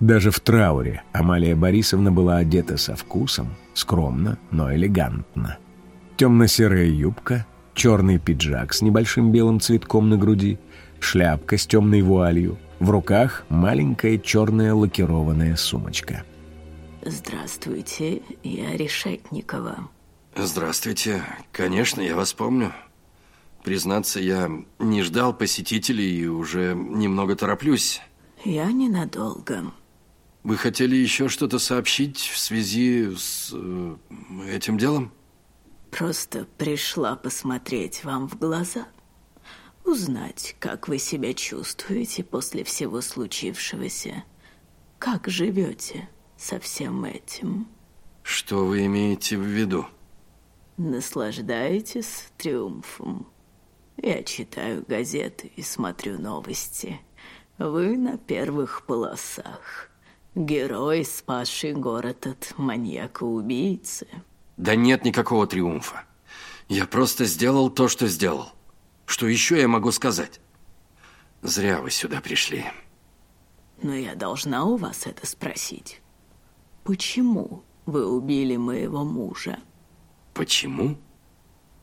Даже в трауре Амалия Борисовна была одета со вкусом, скромно, но элегантно. Темно-серая юбка, черный пиджак с небольшим белым цветком на груди, шляпка с темной вуалью, в руках маленькая черная лакированная сумочка. Здравствуйте, я Решетникова. Здравствуйте. Конечно, я вас помню. Признаться, я не ждал посетителей и уже немного тороплюсь. Я ненадолго. Вы хотели еще что-то сообщить в связи с э, этим делом? Просто пришла посмотреть вам в глаза. Узнать, как вы себя чувствуете после всего случившегося. Как живете со всем этим. Что вы имеете в виду? Наслаждаетесь триумфом. Я читаю газеты и смотрю новости. Вы на первых полосах. Герой, спасший город от маньяка-убийцы. Да нет никакого триумфа. Я просто сделал то, что сделал. Что еще я могу сказать? Зря вы сюда пришли. Но я должна у вас это спросить. Почему вы убили моего мужа? Почему?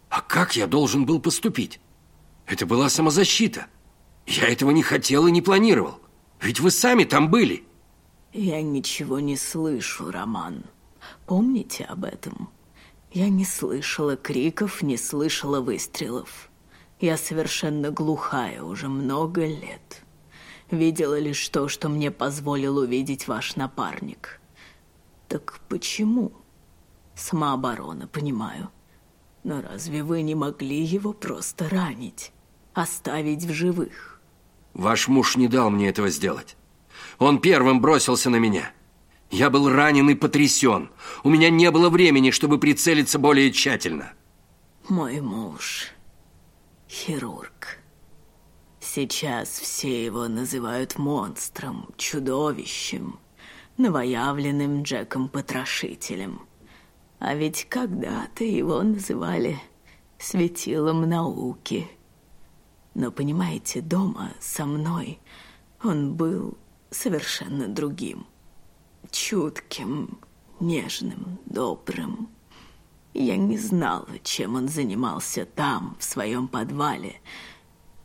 А как я должен был поступить? Это была самозащита. Я этого не хотел и не планировал. Ведь вы сами там были. Я ничего не слышу, Роман. Помните об этом? Я не слышала криков, не слышала выстрелов. Я совершенно глухая уже много лет. Видела лишь то, что мне позволил увидеть ваш напарник. Так почему? Самооборона, понимаю. Но разве вы не могли его просто ранить? Оставить в живых? Ваш муж не дал мне этого сделать. Он первым бросился на меня. Я был ранен и потрясен. У меня не было времени, чтобы прицелиться более тщательно. Мой муж хирург. Сейчас все его называют монстром, чудовищем, новоявленным Джеком-потрошителем. А ведь когда-то его называли светилом науки. Но, понимаете, дома со мной он был совершенно другим. Чутким, нежным, добрым. Я не знала, чем он занимался там, в своем подвале.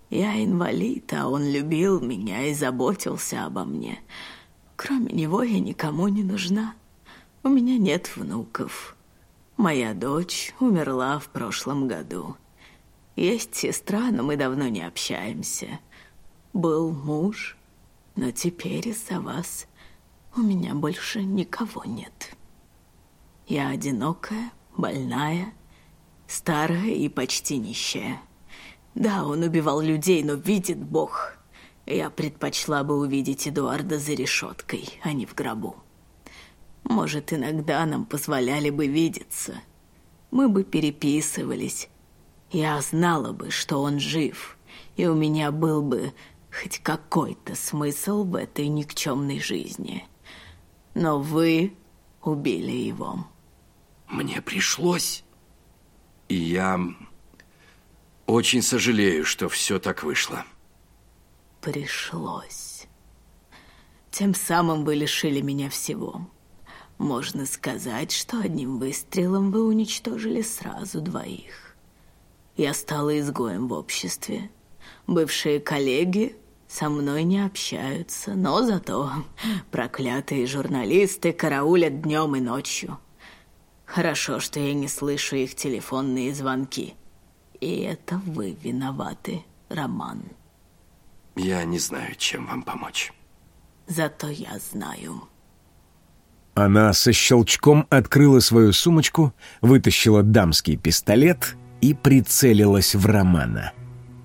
Я инвалид, а он любил меня и заботился обо мне. Кроме него я никому не нужна. У меня нет внуков. Моя дочь умерла в прошлом году. Есть сестра, но мы давно не общаемся. Был муж, но теперь из-за вас у меня больше никого нет. Я одинокая, больная, старая и почти нищая. Да, он убивал людей, но видит Бог. Я предпочла бы увидеть Эдуарда за решеткой, а не в гробу. Может, иногда нам позволяли бы видеться. Мы бы переписывались. Я знала бы, что он жив, и у меня был бы хоть какой-то смысл в этой никчемной жизни. Но вы убили его. Мне пришлось. И я очень сожалею, что все так вышло. Пришлось. Тем самым вы лишили меня всего. Можно сказать, что одним выстрелом вы уничтожили сразу двоих. Я стала изгоем в обществе. Бывшие коллеги со мной не общаются, но зато проклятые журналисты караулят днем и ночью. Хорошо, что я не слышу их телефонные звонки. И это вы виноваты, Роман. Я не знаю, чем вам помочь. Зато я знаю. Она со щелчком открыла свою сумочку, вытащила дамский пистолет и прицелилась в Романа.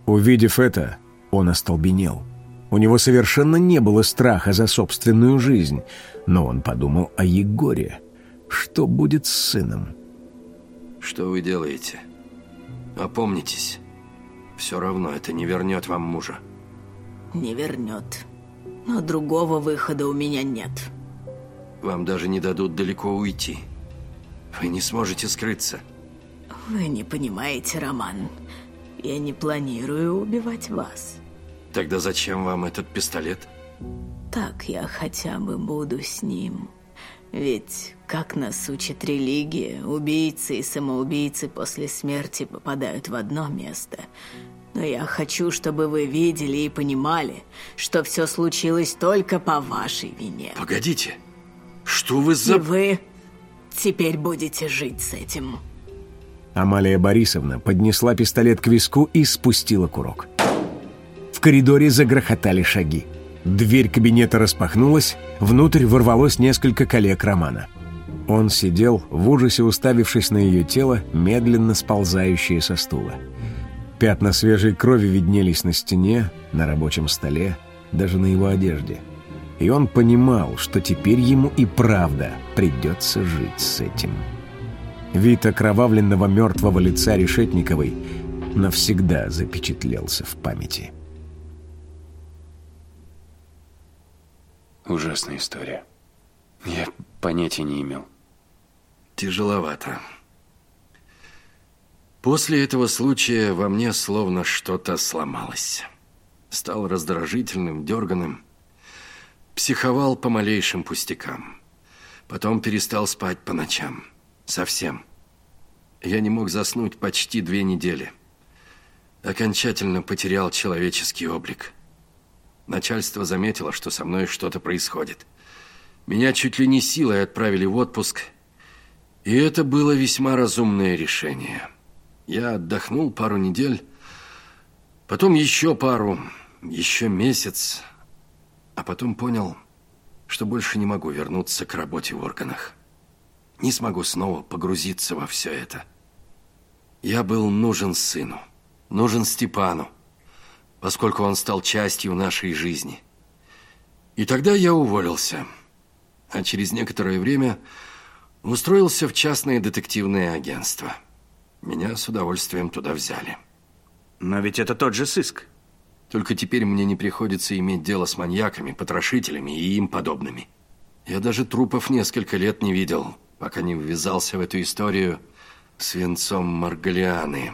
Увидев это, он остолбенел. У него совершенно не было страха за собственную жизнь, но он подумал о Егоре. Что будет с сыном? Что вы делаете? Опомнитесь. Все равно это не вернет вам мужа. Не вернет. Но другого выхода у меня нет. Вам даже не дадут далеко уйти. Вы не сможете скрыться. Вы не понимаете, Роман. Я не планирую убивать вас. Тогда зачем вам этот пистолет? Так я хотя бы буду с ним. Ведь, как нас учит религия, убийцы и самоубийцы после смерти попадают в одно место. Но я хочу, чтобы вы видели и понимали, что все случилось только по вашей вине. Погодите. Что вы за... И вы теперь будете жить с этим. Амалия Борисовна поднесла пистолет к виску и спустила курок. В коридоре загрохотали шаги. Дверь кабинета распахнулась, внутрь ворвалось несколько коллег Романа. Он сидел, в ужасе уставившись на ее тело, медленно сползающее со стула. Пятна свежей крови виднелись на стене, на рабочем столе, даже на его одежде – и он понимал, что теперь ему и правда придется жить с этим. Вид окровавленного мертвого лица Решетниковой навсегда запечатлелся в памяти. Ужасная история. Я понятия не имел. Тяжеловато. После этого случая во мне словно что-то сломалось. Стал раздражительным, дерганым. Психовал по малейшим пустякам. Потом перестал спать по ночам. Совсем. Я не мог заснуть почти две недели. Окончательно потерял человеческий облик. Начальство заметило, что со мной что-то происходит. Меня чуть ли не силой отправили в отпуск. И это было весьма разумное решение. Я отдохнул пару недель, потом еще пару, еще месяц, а потом понял, что больше не могу вернуться к работе в органах. Не смогу снова погрузиться во все это. Я был нужен сыну, нужен Степану, поскольку он стал частью нашей жизни. И тогда я уволился, а через некоторое время устроился в частное детективное агентство. Меня с удовольствием туда взяли. Но ведь это тот же сыск. Только теперь мне не приходится иметь дело с маньяками, потрошителями и им подобными. Я даже трупов несколько лет не видел, пока не ввязался в эту историю с венцом Маргалианы.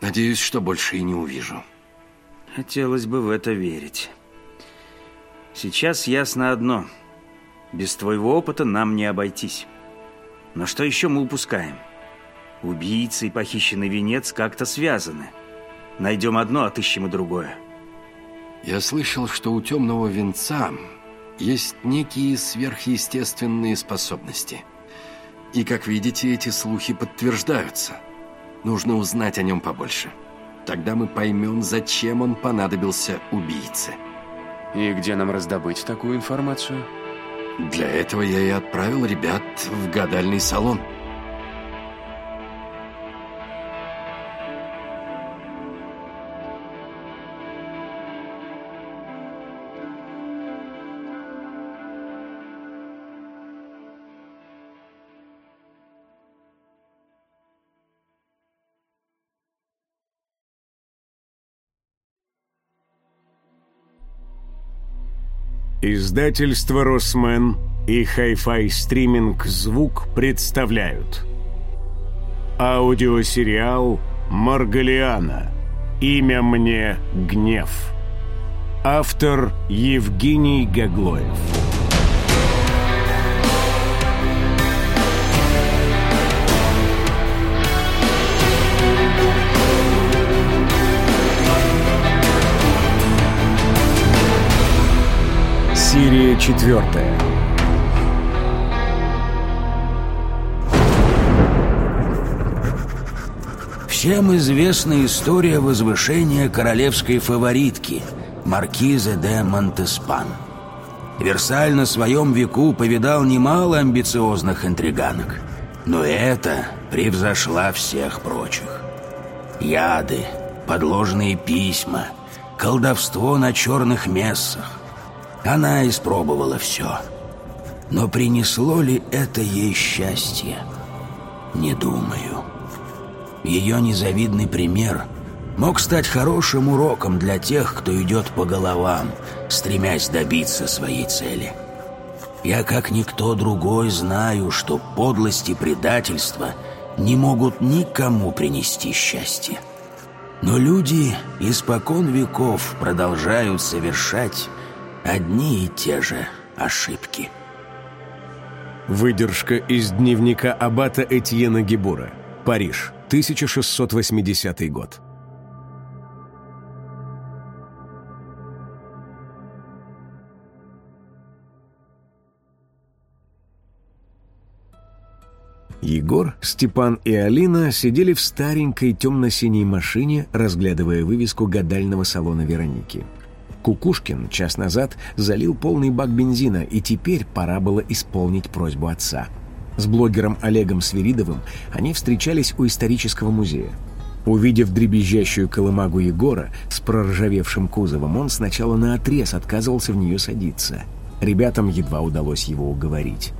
Надеюсь, что больше и не увижу. Хотелось бы в это верить. Сейчас ясно одно. Без твоего опыта нам не обойтись. Но что еще мы упускаем? Убийца и похищенный венец как-то связаны. Найдем одно, отыщем и другое. Я слышал, что у темного венца есть некие сверхъестественные способности. И, как видите, эти слухи подтверждаются. Нужно узнать о нем побольше. Тогда мы поймем, зачем он понадобился убийце. И где нам раздобыть такую информацию? Для этого я и отправил ребят в гадальный салон. Издательство «Росмен» и Hi-Fi стриминг «Звук» представляют Аудиосериал «Маргалиана. Имя мне Гнев». Автор Евгений Гаглоев. Серия четвертая. Всем известна история возвышения королевской фаворитки, маркиза де Монтеспан. Версаль на своем веку повидал немало амбициозных интриганок, но эта превзошла всех прочих. Яды, подложные письма, колдовство на черных мессах. Она испробовала все. Но принесло ли это ей счастье? Не думаю. Ее незавидный пример мог стать хорошим уроком для тех, кто идет по головам, стремясь добиться своей цели. Я, как никто другой, знаю, что подлость и предательство не могут никому принести счастье. Но люди испокон веков продолжают совершать одни и те же ошибки. Выдержка из дневника аббата Этьена Гебура. Париж, 1680 год. Егор, Степан и Алина сидели в старенькой темно-синей машине, разглядывая вывеску гадального салона Вероники. Кукушкин час назад залил полный бак бензина, и теперь пора было исполнить просьбу отца. С блогером Олегом Свиридовым они встречались у исторического музея. Увидев дребезжащую колымагу Егора с проржавевшим кузовом, он сначала наотрез отказывался в нее садиться. Ребятам едва удалось его уговорить.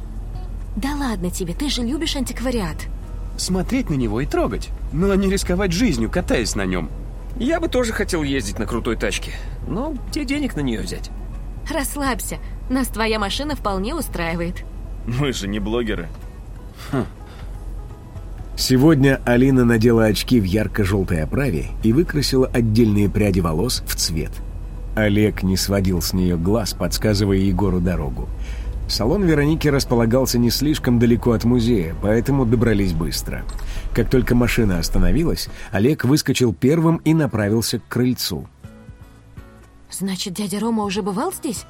Да ладно тебе, ты же любишь антиквариат. Смотреть на него и трогать, но не рисковать жизнью, катаясь на нем. Я бы тоже хотел ездить на крутой тачке, но где денег на нее взять? Расслабься, нас твоя машина вполне устраивает. Мы же не блогеры. Хм. Сегодня Алина надела очки в ярко-желтой оправе и выкрасила отдельные пряди волос в цвет. Олег не сводил с нее глаз, подсказывая Егору дорогу. Салон Вероники располагался не слишком далеко от музея, поэтому добрались быстро. Как только машина остановилась, Олег выскочил первым и направился к крыльцу. Значит, дядя Рома уже бывал здесь?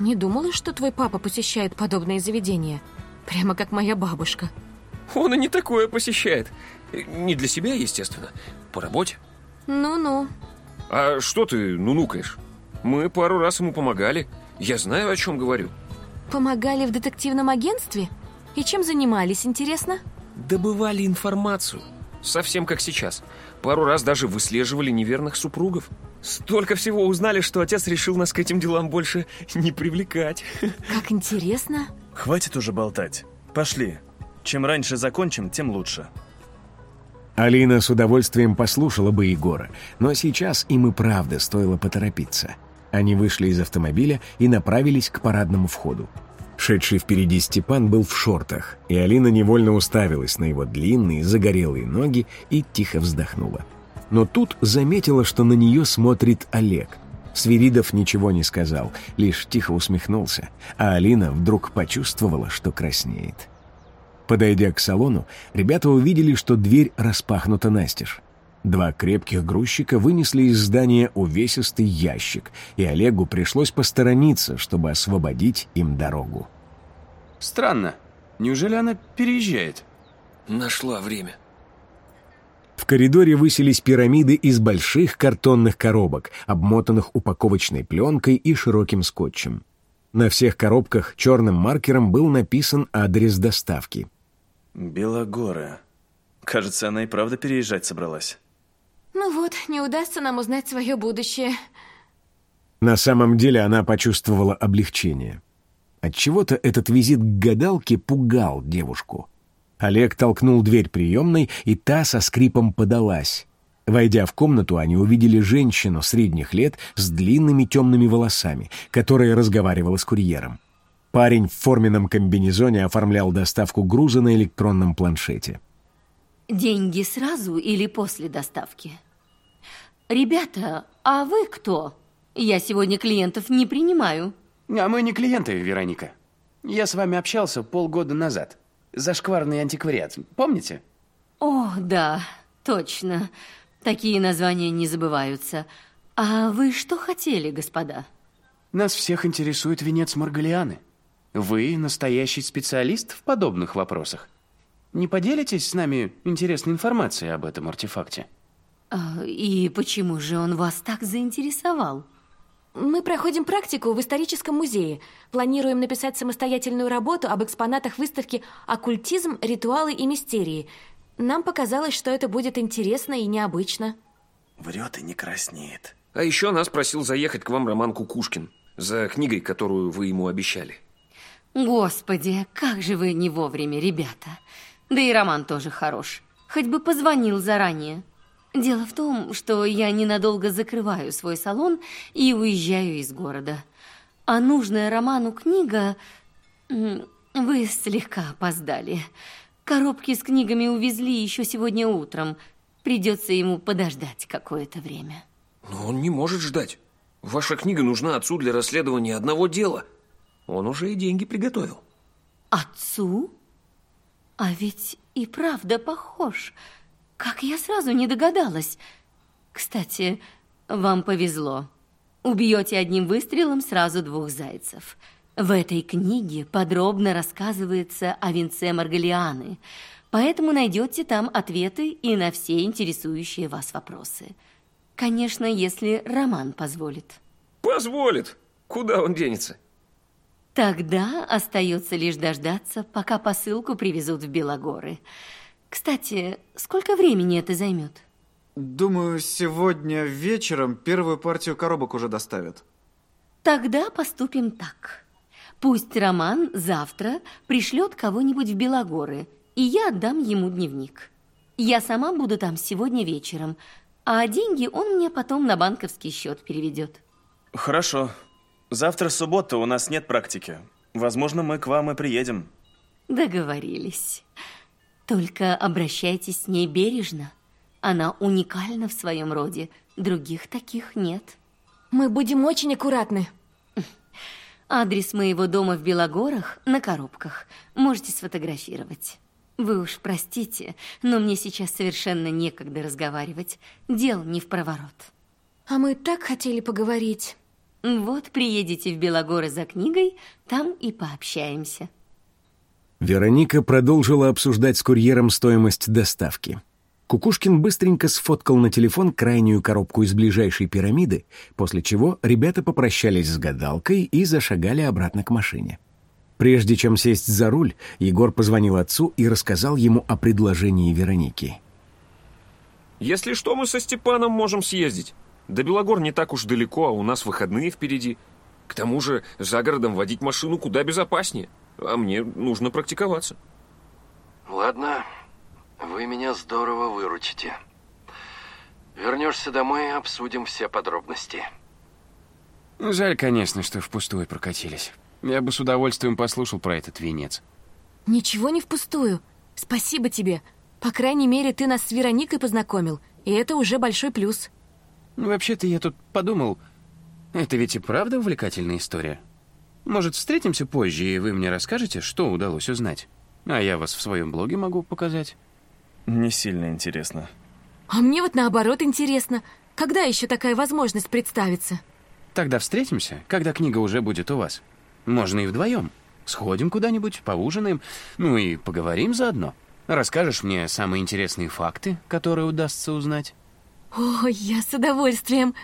Не думала, что твой папа посещает подобные заведения. Прямо как моя бабушка. Он и не такое посещает. Не для себя, естественно. По работе. Ну-ну. А что ты ну-нукаешь? Мы пару раз ему помогали. Я знаю, о чем говорю. Помогали в детективном агентстве? И чем занимались, интересно? Добывали информацию. Совсем как сейчас. Пару раз даже выслеживали неверных супругов. Столько всего узнали, что отец решил нас к этим делам больше не привлекать. Как интересно. Хватит уже болтать. Пошли. Чем раньше закончим, тем лучше. Алина с удовольствием послушала бы Егора, но сейчас им и правда стоило поторопиться. Они вышли из автомобиля и направились к парадному входу. Шедший впереди Степан был в шортах, и Алина невольно уставилась на его длинные загорелые ноги и тихо вздохнула. Но тут заметила, что на нее смотрит Олег. Свиридов ничего не сказал, лишь тихо усмехнулся, а Алина вдруг почувствовала, что краснеет. Подойдя к салону, ребята увидели, что дверь распахнута настежь. Два крепких грузчика вынесли из здания увесистый ящик, и Олегу пришлось посторониться, чтобы освободить им дорогу. Странно. Неужели она переезжает? Нашла время. В коридоре высились пирамиды из больших картонных коробок, обмотанных упаковочной пленкой и широким скотчем. На всех коробках черным маркером был написан адрес доставки — Белогоры. Кажется, она и правда переезжать собралась. Ну вот, не удастся нам узнать свое будущее. На самом деле она почувствовала облегчение. Отчего-то этот визит к гадалке пугал девушку. Олег толкнул дверь приемной, и та со скрипом подалась. Войдя в комнату, они увидели женщину средних лет с длинными темными волосами, которая разговаривала с курьером. Парень в форменном комбинезоне оформлял доставку груза на электронном планшете. Деньги сразу или после доставки? Ребята, а вы кто? Я сегодня клиентов не принимаю. А мы не клиенты, Вероника. Я с вами общался полгода назад. Зашкварный антиквариат, помните? О, да, точно. Такие названия не забываются. А вы что хотели, господа? Нас всех интересует венец Маргалианы. Вы настоящий специалист в подобных вопросах. Не поделитесь с нами интересной информацией об этом артефакте? А, и почему же он вас так заинтересовал? Мы проходим практику в историческом музее. Планируем написать самостоятельную работу об экспонатах выставки «Оккультизм, ритуалы и мистерии». Нам показалось, что это будет интересно и необычно. Врет и не краснеет. А еще нас просил заехать к вам Роман Кукушкин за книгой, которую вы ему обещали. Господи, как же вы не вовремя, ребята. Да и Роман тоже хорош. Хоть бы позвонил заранее. Дело в том, что я ненадолго закрываю свой салон и уезжаю из города. А нужная Роману книга... Вы слегка опоздали. Коробки с книгами увезли еще сегодня утром. Придется ему подождать какое-то время. Но он не может ждать. Ваша книга нужна отцу для расследования одного дела – он уже и деньги приготовил. Отцу? А ведь и правда похож. Как я сразу не догадалась. Кстати, вам повезло. Убьете одним выстрелом сразу двух зайцев. В этой книге подробно рассказывается о венце Маргалианы, поэтому найдете там ответы и на все интересующие вас вопросы. Конечно, если Роман позволит. Позволит. Куда он денется? Тогда остается лишь дождаться, пока посылку привезут в Белогоры. Кстати, сколько времени это займет? Думаю, сегодня вечером первую партию коробок уже доставят. Тогда поступим так. Пусть Роман завтра пришлет кого-нибудь в Белогоры, и я отдам ему дневник. Я сама буду там сегодня вечером, а деньги он мне потом на банковский счет переведет. Хорошо. Завтра суббота, у нас нет практики. Возможно, мы к вам и приедем. Договорились. Только обращайтесь с ней бережно. Она уникальна в своем роде. Других таких нет. Мы будем очень аккуратны. Адрес моего дома в Белогорах на коробках. Можете сфотографировать. Вы уж простите, но мне сейчас совершенно некогда разговаривать. Дел не в проворот. А мы так хотели поговорить. Вот приедете в Белогоры за книгой, там и пообщаемся. Вероника продолжила обсуждать с курьером стоимость доставки. Кукушкин быстренько сфоткал на телефон крайнюю коробку из ближайшей пирамиды, после чего ребята попрощались с гадалкой и зашагали обратно к машине. Прежде чем сесть за руль, Егор позвонил отцу и рассказал ему о предложении Вероники. «Если что, мы со Степаном можем съездить. До Белогор не так уж далеко, а у нас выходные впереди. К тому же за городом водить машину куда безопаснее, а мне нужно практиковаться. Ладно, Вы меня здорово выручите. Вернешься домой, обсудим все подробности. Жаль, конечно, что впустую прокатились. Я бы с удовольствием послушал про этот венец. Ничего не впустую. Спасибо тебе. По крайней мере, ты нас с Вероникой познакомил, и это уже большой плюс. Ну, Вообще-то я тут подумал, это ведь и правда увлекательная история. Может, встретимся позже, и вы мне расскажете, что удалось узнать? А я вас в своем блоге могу показать. Не сильно интересно. А мне вот наоборот интересно, когда еще такая возможность представится? Тогда встретимся, когда книга уже будет у вас. Можно и вдвоем. Сходим куда-нибудь, поужинаем, ну и поговорим заодно. Расскажешь мне самые интересные факты, которые удастся узнать. Ой, я с удовольствием.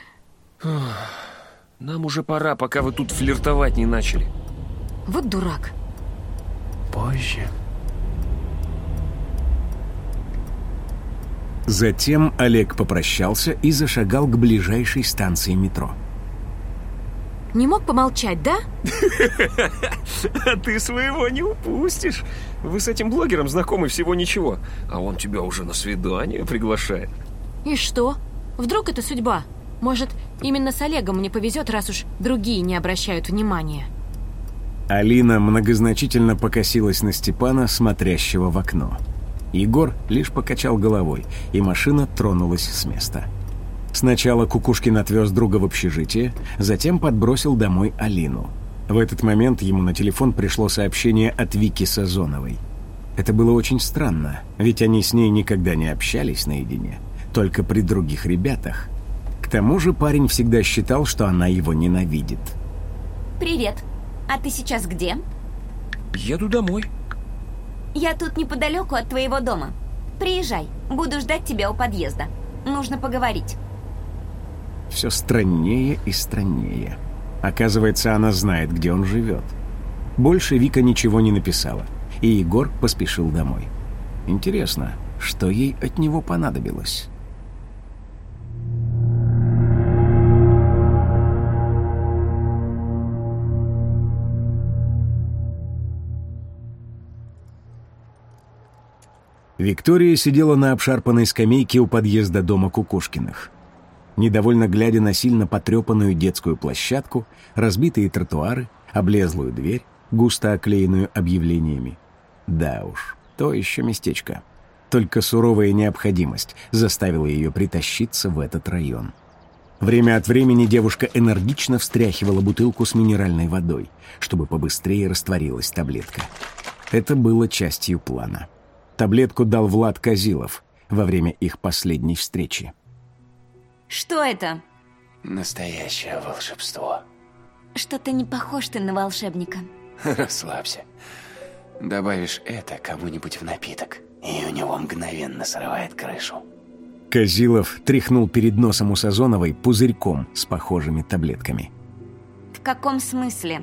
Нам уже пора, пока вы тут флиртовать не начали. Вот дурак. Позже. Затем Олег попрощался и зашагал к ближайшей станции метро. Не мог помолчать, да? А ты своего не упустишь. Вы с этим блогером знакомы всего ничего, а он тебя уже на свидание приглашает. И что? Вдруг это судьба? Может, именно с Олегом мне повезет, раз уж другие не обращают внимания. Алина многозначительно покосилась на Степана, смотрящего в окно. Егор лишь покачал головой, и машина тронулась с места. Сначала Кукушкин отвез друга в общежитие, затем подбросил домой Алину. В этот момент ему на телефон пришло сообщение от Вики Сазоновой. Это было очень странно, ведь они с ней никогда не общались наедине, только при других ребятах. К тому же парень всегда считал, что она его ненавидит. Привет. А ты сейчас где? Еду домой. Я тут неподалеку от твоего дома. Приезжай. Буду ждать тебя у подъезда. Нужно поговорить. Все страннее и страннее. Оказывается, она знает, где он живет. Больше Вика ничего не написала, и Егор поспешил домой. Интересно, что ей от него понадобилось? Виктория сидела на обшарпанной скамейке у подъезда дома Кукушкиных. Недовольно глядя на сильно потрепанную детскую площадку, разбитые тротуары, облезлую дверь, густо оклеенную объявлениями. Да уж, то еще местечко. Только суровая необходимость заставила ее притащиться в этот район. Время от времени девушка энергично встряхивала бутылку с минеральной водой, чтобы побыстрее растворилась таблетка. Это было частью плана. Таблетку дал Влад Казилов во время их последней встречи. Что это? Настоящее волшебство. Что-то не похож ты на волшебника. Расслабься. Добавишь это кому-нибудь в напиток, и у него мгновенно срывает крышу. Казилов тряхнул перед носом у Сазоновой пузырьком с похожими таблетками. В каком смысле?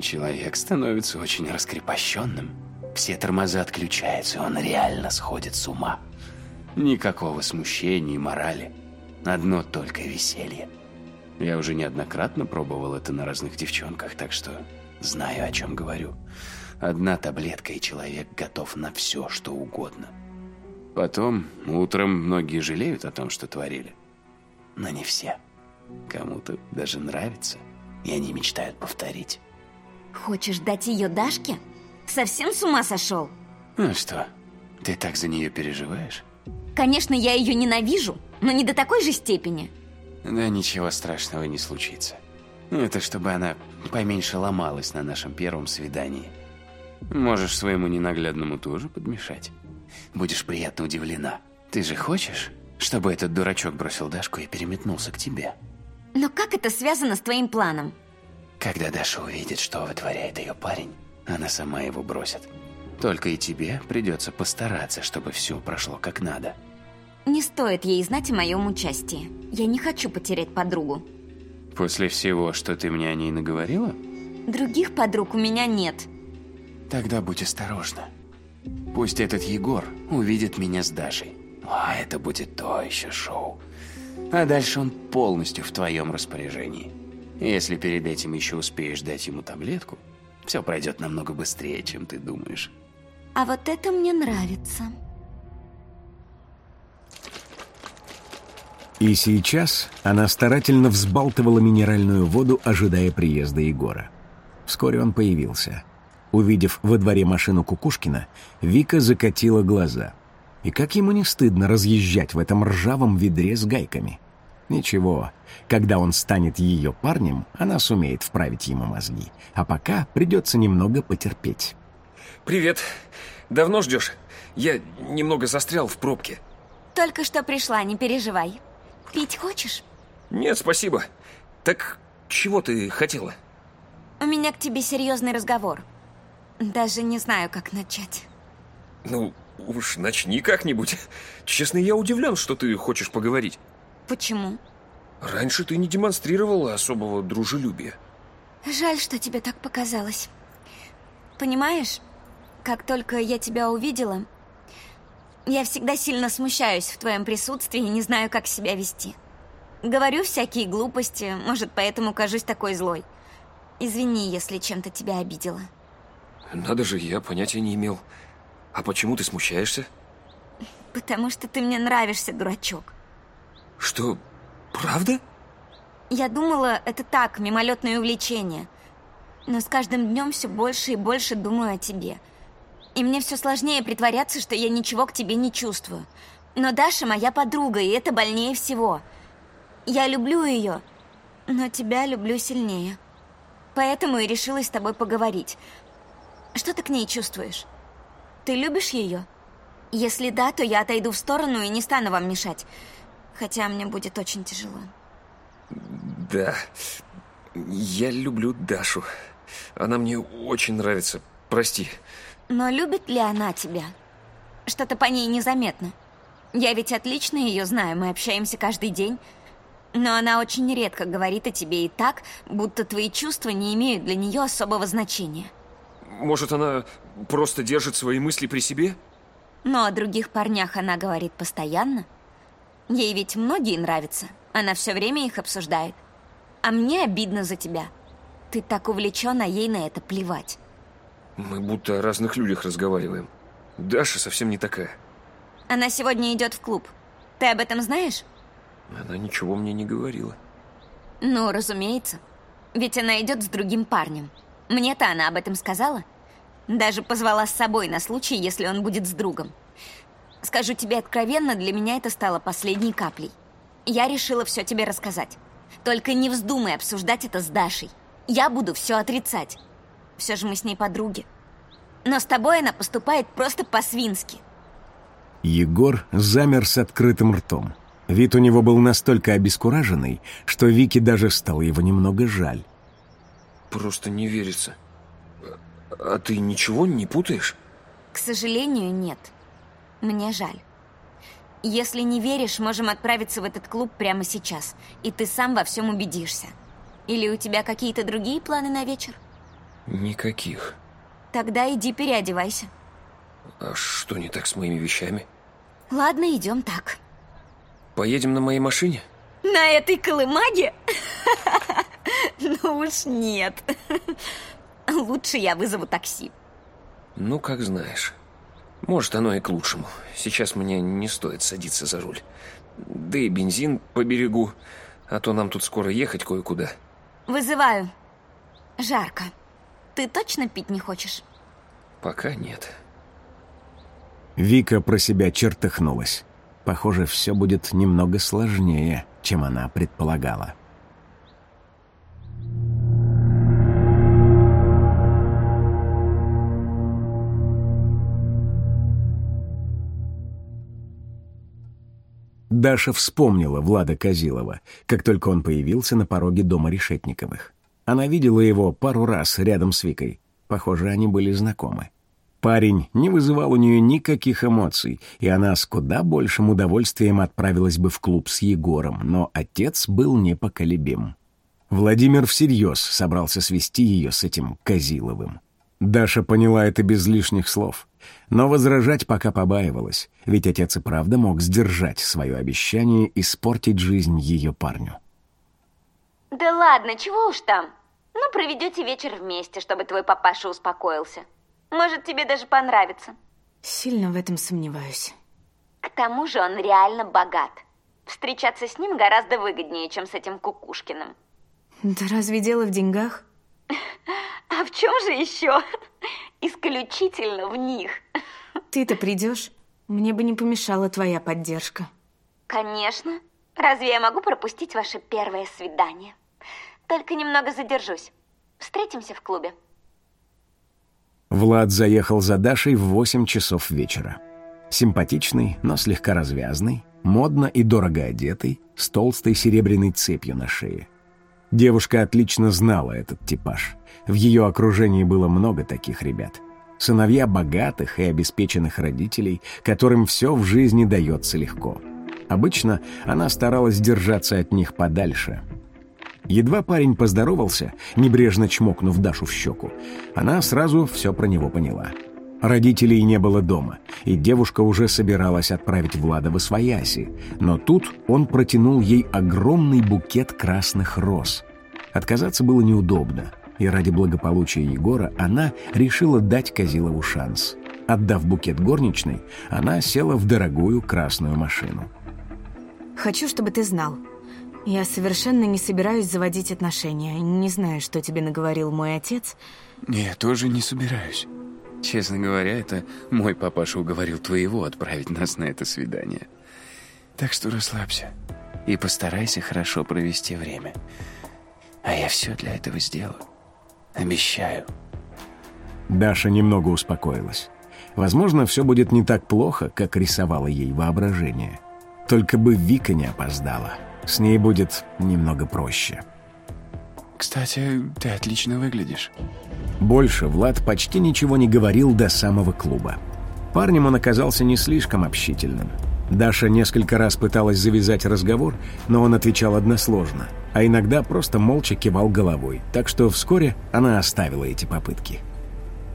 Человек становится очень раскрепощенным. Все тормоза отключаются, он реально сходит с ума. Никакого смущения и морали. Одно только веселье. Я уже неоднократно пробовал это на разных девчонках, так что знаю, о чем говорю. Одна таблетка, и человек готов на все, что угодно. Потом, утром, многие жалеют о том, что творили. Но не все. Кому-то даже нравится, и они мечтают повторить. Хочешь дать ее Дашке? Совсем с ума сошел? Ну что, ты так за нее переживаешь? Конечно, я ее ненавижу, но не до такой же степени. Да ничего страшного не случится. Это чтобы она поменьше ломалась на нашем первом свидании. Можешь своему ненаглядному тоже подмешать. Будешь приятно удивлена. Ты же хочешь, чтобы этот дурачок бросил Дашку и переметнулся к тебе? Но как это связано с твоим планом? Когда Даша увидит, что вытворяет ее парень, она сама его бросит. Только и тебе придется постараться, чтобы все прошло как надо. Не стоит ей знать о моем участии. Я не хочу потерять подругу. После всего, что ты мне о ней наговорила? Других подруг у меня нет. Тогда будь осторожна. Пусть этот Егор увидит меня с Дашей. А это будет то еще шоу. А дальше он полностью в твоем распоряжении. Если перед этим еще успеешь дать ему таблетку, все пройдет намного быстрее, чем ты думаешь. А вот это мне нравится. И сейчас она старательно взбалтывала минеральную воду, ожидая приезда Егора. Вскоре он появился. Увидев во дворе машину Кукушкина, Вика закатила глаза. И как ему не стыдно разъезжать в этом ржавом ведре с гайками – Ничего, когда он станет ее парнем, она сумеет вправить ему мозги. А пока придется немного потерпеть. Привет. Давно ждешь? Я немного застрял в пробке. Только что пришла, не переживай. Пить хочешь? Нет, спасибо. Так чего ты хотела? У меня к тебе серьезный разговор. Даже не знаю, как начать. Ну, уж начни как-нибудь. Честно, я удивлен, что ты хочешь поговорить. Почему? Раньше ты не демонстрировала особого дружелюбия. Жаль, что тебе так показалось. Понимаешь, как только я тебя увидела, я всегда сильно смущаюсь в твоем присутствии и не знаю, как себя вести. Говорю всякие глупости, может, поэтому кажусь такой злой. Извини, если чем-то тебя обидела. Надо же, я понятия не имел. А почему ты смущаешься? Потому что ты мне нравишься, дурачок. Что, правда? Я думала, это так, мимолетное увлечение. Но с каждым днем все больше и больше думаю о тебе – и мне все сложнее притворяться, что я ничего к тебе не чувствую. Но Даша моя подруга, и это больнее всего. Я люблю ее, но тебя люблю сильнее. Поэтому и решилась с тобой поговорить. Что ты к ней чувствуешь? Ты любишь ее? Если да, то я отойду в сторону и не стану вам мешать. Хотя мне будет очень тяжело. Да, я люблю Дашу. Она мне очень нравится. Прости. Но любит ли она тебя? Что-то по ней незаметно. Я ведь отлично ее знаю, мы общаемся каждый день. Но она очень редко говорит о тебе и так, будто твои чувства не имеют для нее особого значения. Может, она просто держит свои мысли при себе? Но о других парнях она говорит постоянно. Ей ведь многие нравятся. Она все время их обсуждает. А мне обидно за тебя. Ты так увлечен, а ей на это плевать. Мы будто о разных людях разговариваем. Даша совсем не такая. Она сегодня идет в клуб. Ты об этом знаешь? Она ничего мне не говорила. Ну, разумеется. Ведь она идет с другим парнем. Мне-то она об этом сказала. Даже позвала с собой на случай, если он будет с другом. Скажу тебе откровенно, для меня это стало последней каплей. Я решила все тебе рассказать. Только не вздумай обсуждать это с Дашей. Я буду все отрицать. Все же мы с ней подруги. Но с тобой она поступает просто по-свински. Егор замер с открытым ртом. Вид у него был настолько обескураженный, что Вике даже стало его немного жаль. Просто не верится. А ты ничего не путаешь? К сожалению, нет. Мне жаль. Если не веришь, можем отправиться в этот клуб прямо сейчас, и ты сам во всем убедишься. Или у тебя какие-то другие планы на вечер? Никаких. Тогда иди переодевайся. А что не так с моими вещами? Ладно, идем так. Поедем на моей машине? На этой колымаге? Ну уж нет. Лучше я вызову такси. Ну, как знаешь. Может, оно и к лучшему. Сейчас мне не стоит садиться за руль. Да и бензин по берегу, а то нам тут скоро ехать кое-куда. Вызываю. Жарко. Ты точно пить не хочешь? Пока нет. Вика про себя чертыхнулась. Похоже, все будет немного сложнее, чем она предполагала. Даша вспомнила Влада Козилова, как только он появился на пороге дома Решетниковых. Она видела его пару раз рядом с Викой. Похоже, они были знакомы. Парень не вызывал у нее никаких эмоций, и она с куда большим удовольствием отправилась бы в клуб с Егором, но отец был непоколебим. Владимир всерьез собрался свести ее с этим Козиловым. Даша поняла это без лишних слов, но возражать пока побаивалась, ведь отец и правда мог сдержать свое обещание испортить жизнь ее парню. Да ладно, чего уж там. Ну, проведете вечер вместе, чтобы твой папаша успокоился. Может, тебе даже понравится. Сильно в этом сомневаюсь. К тому же он реально богат. Встречаться с ним гораздо выгоднее, чем с этим Кукушкиным. Да разве дело в деньгах? А в чем же еще? Исключительно в них. Ты-то придешь? Мне бы не помешала твоя поддержка. Конечно. Разве я могу пропустить ваше первое свидание? Только немного задержусь. Встретимся в клубе. Влад заехал за Дашей в 8 часов вечера. Симпатичный, но слегка развязный, модно и дорого одетый, с толстой серебряной цепью на шее. Девушка отлично знала этот типаж. В ее окружении было много таких ребят. Сыновья богатых и обеспеченных родителей, которым все в жизни дается легко. Обычно она старалась держаться от них подальше. Едва парень поздоровался, небрежно чмокнув Дашу в щеку, она сразу все про него поняла. Родителей не было дома, и девушка уже собиралась отправить Влада в Освояси, но тут он протянул ей огромный букет красных роз. Отказаться было неудобно, и ради благополучия Егора она решила дать Козилову шанс. Отдав букет горничной, она села в дорогую красную машину. Хочу, чтобы ты знал. Я совершенно не собираюсь заводить отношения. Не знаю, что тебе наговорил мой отец. Я тоже не собираюсь. Честно говоря, это мой папаша уговорил твоего отправить нас на это свидание. Так что расслабься и постарайся хорошо провести время. А я все для этого сделаю. Обещаю. Даша немного успокоилась. Возможно, все будет не так плохо, как рисовало ей воображение. Только бы Вика не опоздала. С ней будет немного проще. Кстати, ты отлично выглядишь. Больше Влад почти ничего не говорил до самого клуба. Парнем он оказался не слишком общительным. Даша несколько раз пыталась завязать разговор, но он отвечал односложно, а иногда просто молча кивал головой, так что вскоре она оставила эти попытки.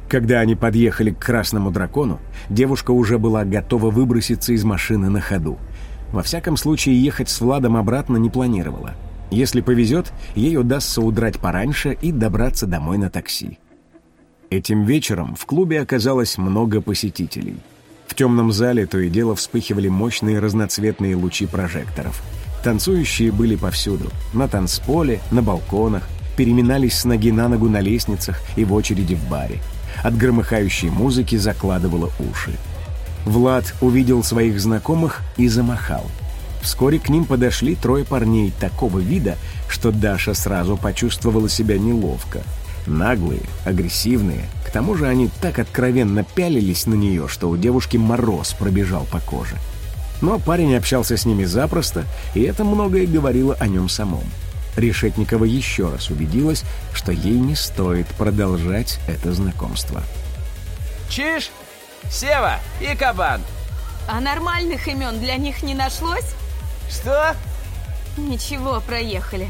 Когда они подъехали к Красному Дракону, девушка уже была готова выброситься из машины на ходу. Во всяком случае, ехать с Владом обратно не планировала. Если повезет, ей удастся удрать пораньше и добраться домой на такси. Этим вечером в клубе оказалось много посетителей. В темном зале то и дело вспыхивали мощные разноцветные лучи прожекторов. Танцующие были повсюду. На танцполе, на балконах, переминались с ноги на ногу на лестницах и в очереди в баре. От громыхающей музыки закладывало уши. Влад увидел своих знакомых и замахал. Вскоре к ним подошли трое парней такого вида, что Даша сразу почувствовала себя неловко. Наглые, агрессивные, к тому же они так откровенно пялились на нее, что у девушки мороз пробежал по коже. Но парень общался с ними запросто, и это многое говорило о нем самом. Решетникова еще раз убедилась, что ей не стоит продолжать это знакомство. Чиж, Сева и Кабан. А нормальных имен для них не нашлось? Что? Ничего, проехали.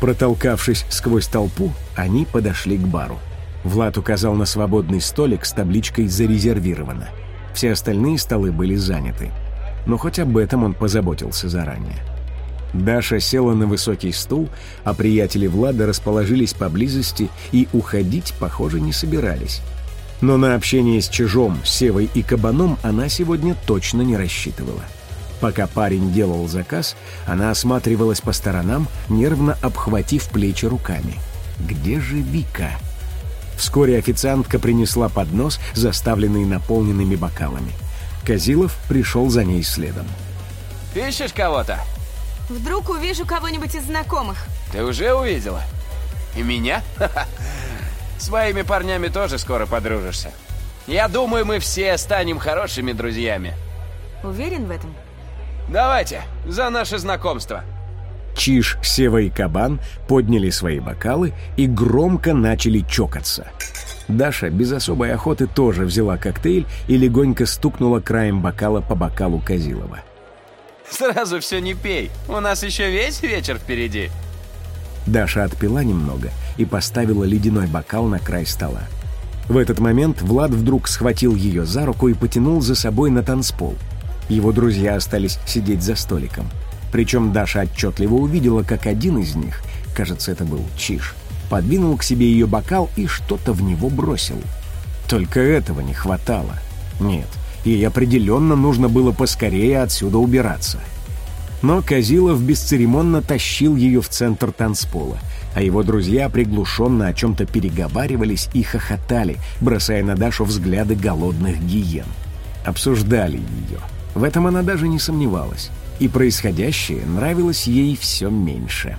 Протолкавшись сквозь толпу, они подошли к бару. Влад указал на свободный столик с табличкой «Зарезервировано». Все остальные столы были заняты. Но хоть об этом он позаботился заранее. Даша села на высокий стул, а приятели Влада расположились поблизости и уходить, похоже, не собирались. Но на общение с Чижом, Севой и Кабаном она сегодня точно не рассчитывала. Пока парень делал заказ, она осматривалась по сторонам, нервно обхватив плечи руками. «Где же Вика?» Вскоре официантка принесла поднос, заставленный наполненными бокалами. Козилов пришел за ней следом. Ищешь кого-то? Вдруг увижу кого-нибудь из знакомых. Ты уже увидела? И меня? С моими парнями тоже скоро подружишься. Я думаю, мы все станем хорошими друзьями. Уверен в этом? Давайте, за наше знакомство. Чиж, Сева и Кабан подняли свои бокалы и громко начали чокаться. Даша без особой охоты тоже взяла коктейль и легонько стукнула краем бокала по бокалу Козилова. Сразу все не пей, у нас еще весь вечер впереди. Даша отпила немного и поставила ледяной бокал на край стола. В этот момент Влад вдруг схватил ее за руку и потянул за собой на танцпол. Его друзья остались сидеть за столиком. Причем Даша отчетливо увидела, как один из них, кажется, это был Чиж, подвинул к себе ее бокал и что-то в него бросил. Только этого не хватало. Нет, ей определенно нужно было поскорее отсюда убираться. Но Козилов бесцеремонно тащил ее в центр танцпола, а его друзья приглушенно о чем-то переговаривались и хохотали, бросая на Дашу взгляды голодных гиен. Обсуждали ее. В этом она даже не сомневалась. И происходящее нравилось ей все меньше.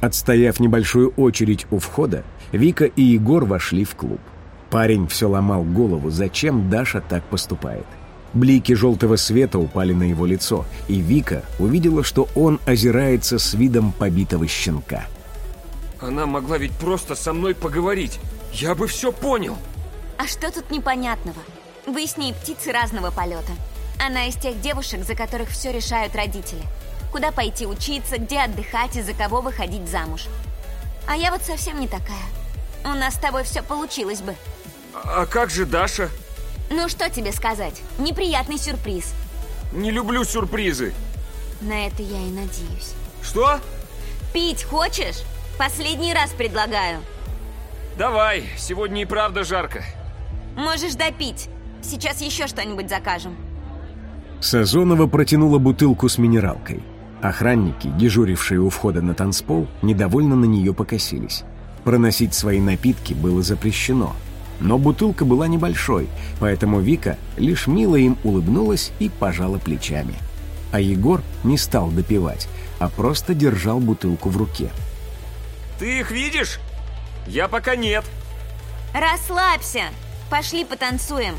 Отстояв небольшую очередь у входа, Вика и Егор вошли в клуб. Парень все ломал голову, зачем Даша так поступает. Блики желтого света упали на его лицо, и Вика увидела, что он озирается с видом побитого щенка. Она могла ведь просто со мной поговорить. Я бы все понял. А что тут непонятного? Вы с ней птицы разного полета. Она из тех девушек, за которых все решают родители. Куда пойти учиться, где отдыхать и за кого выходить замуж. А я вот совсем не такая. У нас с тобой все получилось бы. А как же Даша? Ну что тебе сказать? Неприятный сюрприз. Не люблю сюрпризы. На это я и надеюсь. Что? Пить хочешь? Последний раз предлагаю. Давай, сегодня и правда жарко. Можешь допить. Сейчас еще что-нибудь закажем. Сазонова протянула бутылку с минералкой. Охранники, дежурившие у входа на танцпол, недовольно на нее покосились. Проносить свои напитки было запрещено. Но бутылка была небольшой, поэтому Вика лишь мило им улыбнулась и пожала плечами. А Егор не стал допивать, а просто держал бутылку в руке. Ты их видишь? Я пока нет. Расслабься. Пошли потанцуем.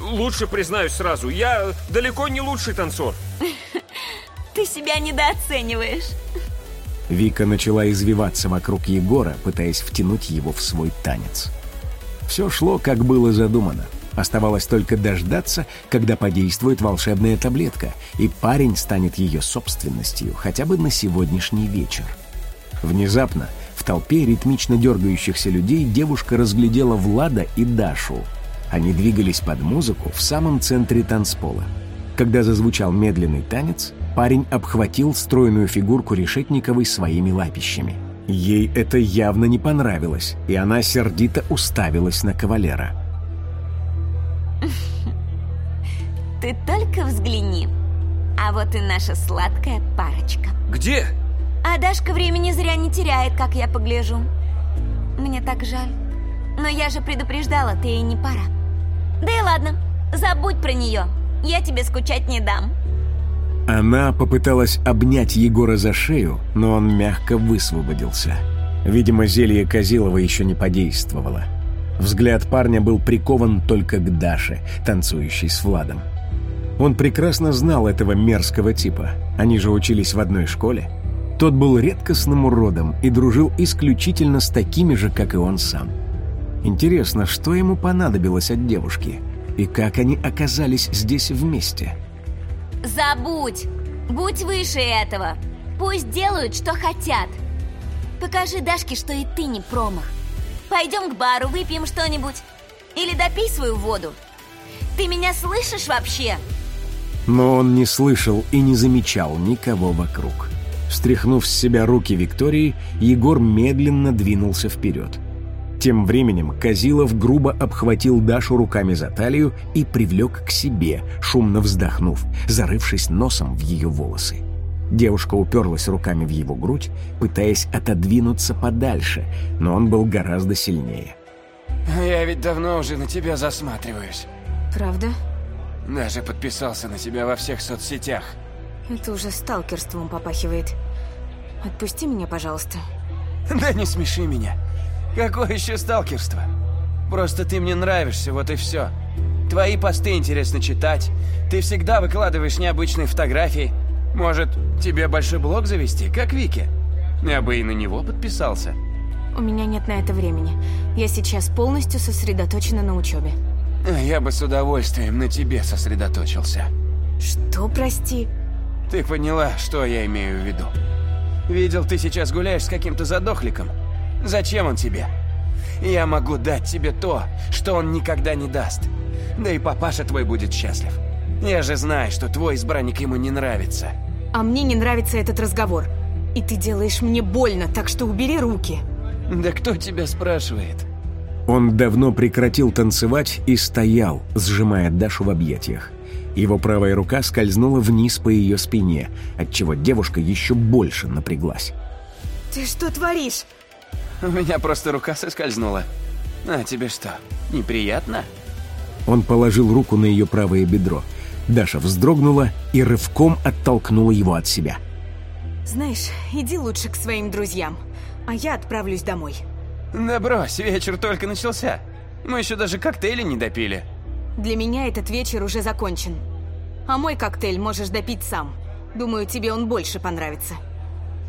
Лучше признаюсь сразу, я далеко не лучший танцор. Ты себя недооцениваешь. Вика начала извиваться вокруг Егора, пытаясь втянуть его в свой танец. Все шло, как было задумано. Оставалось только дождаться, когда подействует волшебная таблетка, и парень станет ее собственностью хотя бы на сегодняшний вечер. Внезапно толпе ритмично дергающихся людей девушка разглядела Влада и Дашу. Они двигались под музыку в самом центре танцпола. Когда зазвучал медленный танец, парень обхватил стройную фигурку Решетниковой своими лапищами. Ей это явно не понравилось, и она сердито уставилась на кавалера. Ты только взгляни. А вот и наша сладкая парочка. Где? А Дашка времени зря не теряет, как я погляжу. Мне так жаль. Но я же предупреждала, ты ей не пара. Да и ладно, забудь про нее. Я тебе скучать не дам. Она попыталась обнять Егора за шею, но он мягко высвободился. Видимо, зелье Козилова еще не подействовало. Взгляд парня был прикован только к Даше, танцующей с Владом. Он прекрасно знал этого мерзкого типа. Они же учились в одной школе. Тот был редкостным уродом и дружил исключительно с такими же, как и он сам. Интересно, что ему понадобилось от девушки? И как они оказались здесь вместе? Забудь! Будь выше этого! Пусть делают, что хотят! Покажи Дашке, что и ты не промах. Пойдем к бару, выпьем что-нибудь. Или допей свою воду. Ты меня слышишь вообще? Но он не слышал и не замечал никого вокруг. Стряхнув с себя руки Виктории, Егор медленно двинулся вперед. Тем временем Козилов грубо обхватил Дашу руками за талию и привлек к себе, шумно вздохнув, зарывшись носом в ее волосы. Девушка уперлась руками в его грудь, пытаясь отодвинуться подальше, но он был гораздо сильнее. Я ведь давно уже на тебя засматриваюсь. Правда? Даже подписался на тебя во всех соцсетях. Это уже сталкерством попахивает. Отпусти меня, пожалуйста. Да не смеши меня. Какое еще сталкерство? Просто ты мне нравишься, вот и все. Твои посты интересно читать. Ты всегда выкладываешь необычные фотографии. Может, тебе большой блог завести, как Вики? Я бы и на него подписался. У меня нет на это времени. Я сейчас полностью сосредоточена на учебе. Я бы с удовольствием на тебе сосредоточился. Что, прости? Ты поняла, что я имею в виду. Видел, ты сейчас гуляешь с каким-то задохликом. Зачем он тебе? Я могу дать тебе то, что он никогда не даст. Да и папаша твой будет счастлив. Я же знаю, что твой избранник ему не нравится. А мне не нравится этот разговор. И ты делаешь мне больно, так что убери руки. Да кто тебя спрашивает? Он давно прекратил танцевать и стоял, сжимая Дашу в объятиях. Его правая рука скользнула вниз по ее спине, отчего девушка еще больше напряглась. Ты что творишь? У меня просто рука соскользнула. А тебе что, неприятно? Он положил руку на ее правое бедро. Даша вздрогнула и рывком оттолкнула его от себя. Знаешь, иди лучше к своим друзьям, а я отправлюсь домой. Да брось, вечер только начался. Мы еще даже коктейли не допили. Для меня этот вечер уже закончен. А мой коктейль можешь допить сам. Думаю, тебе он больше понравится.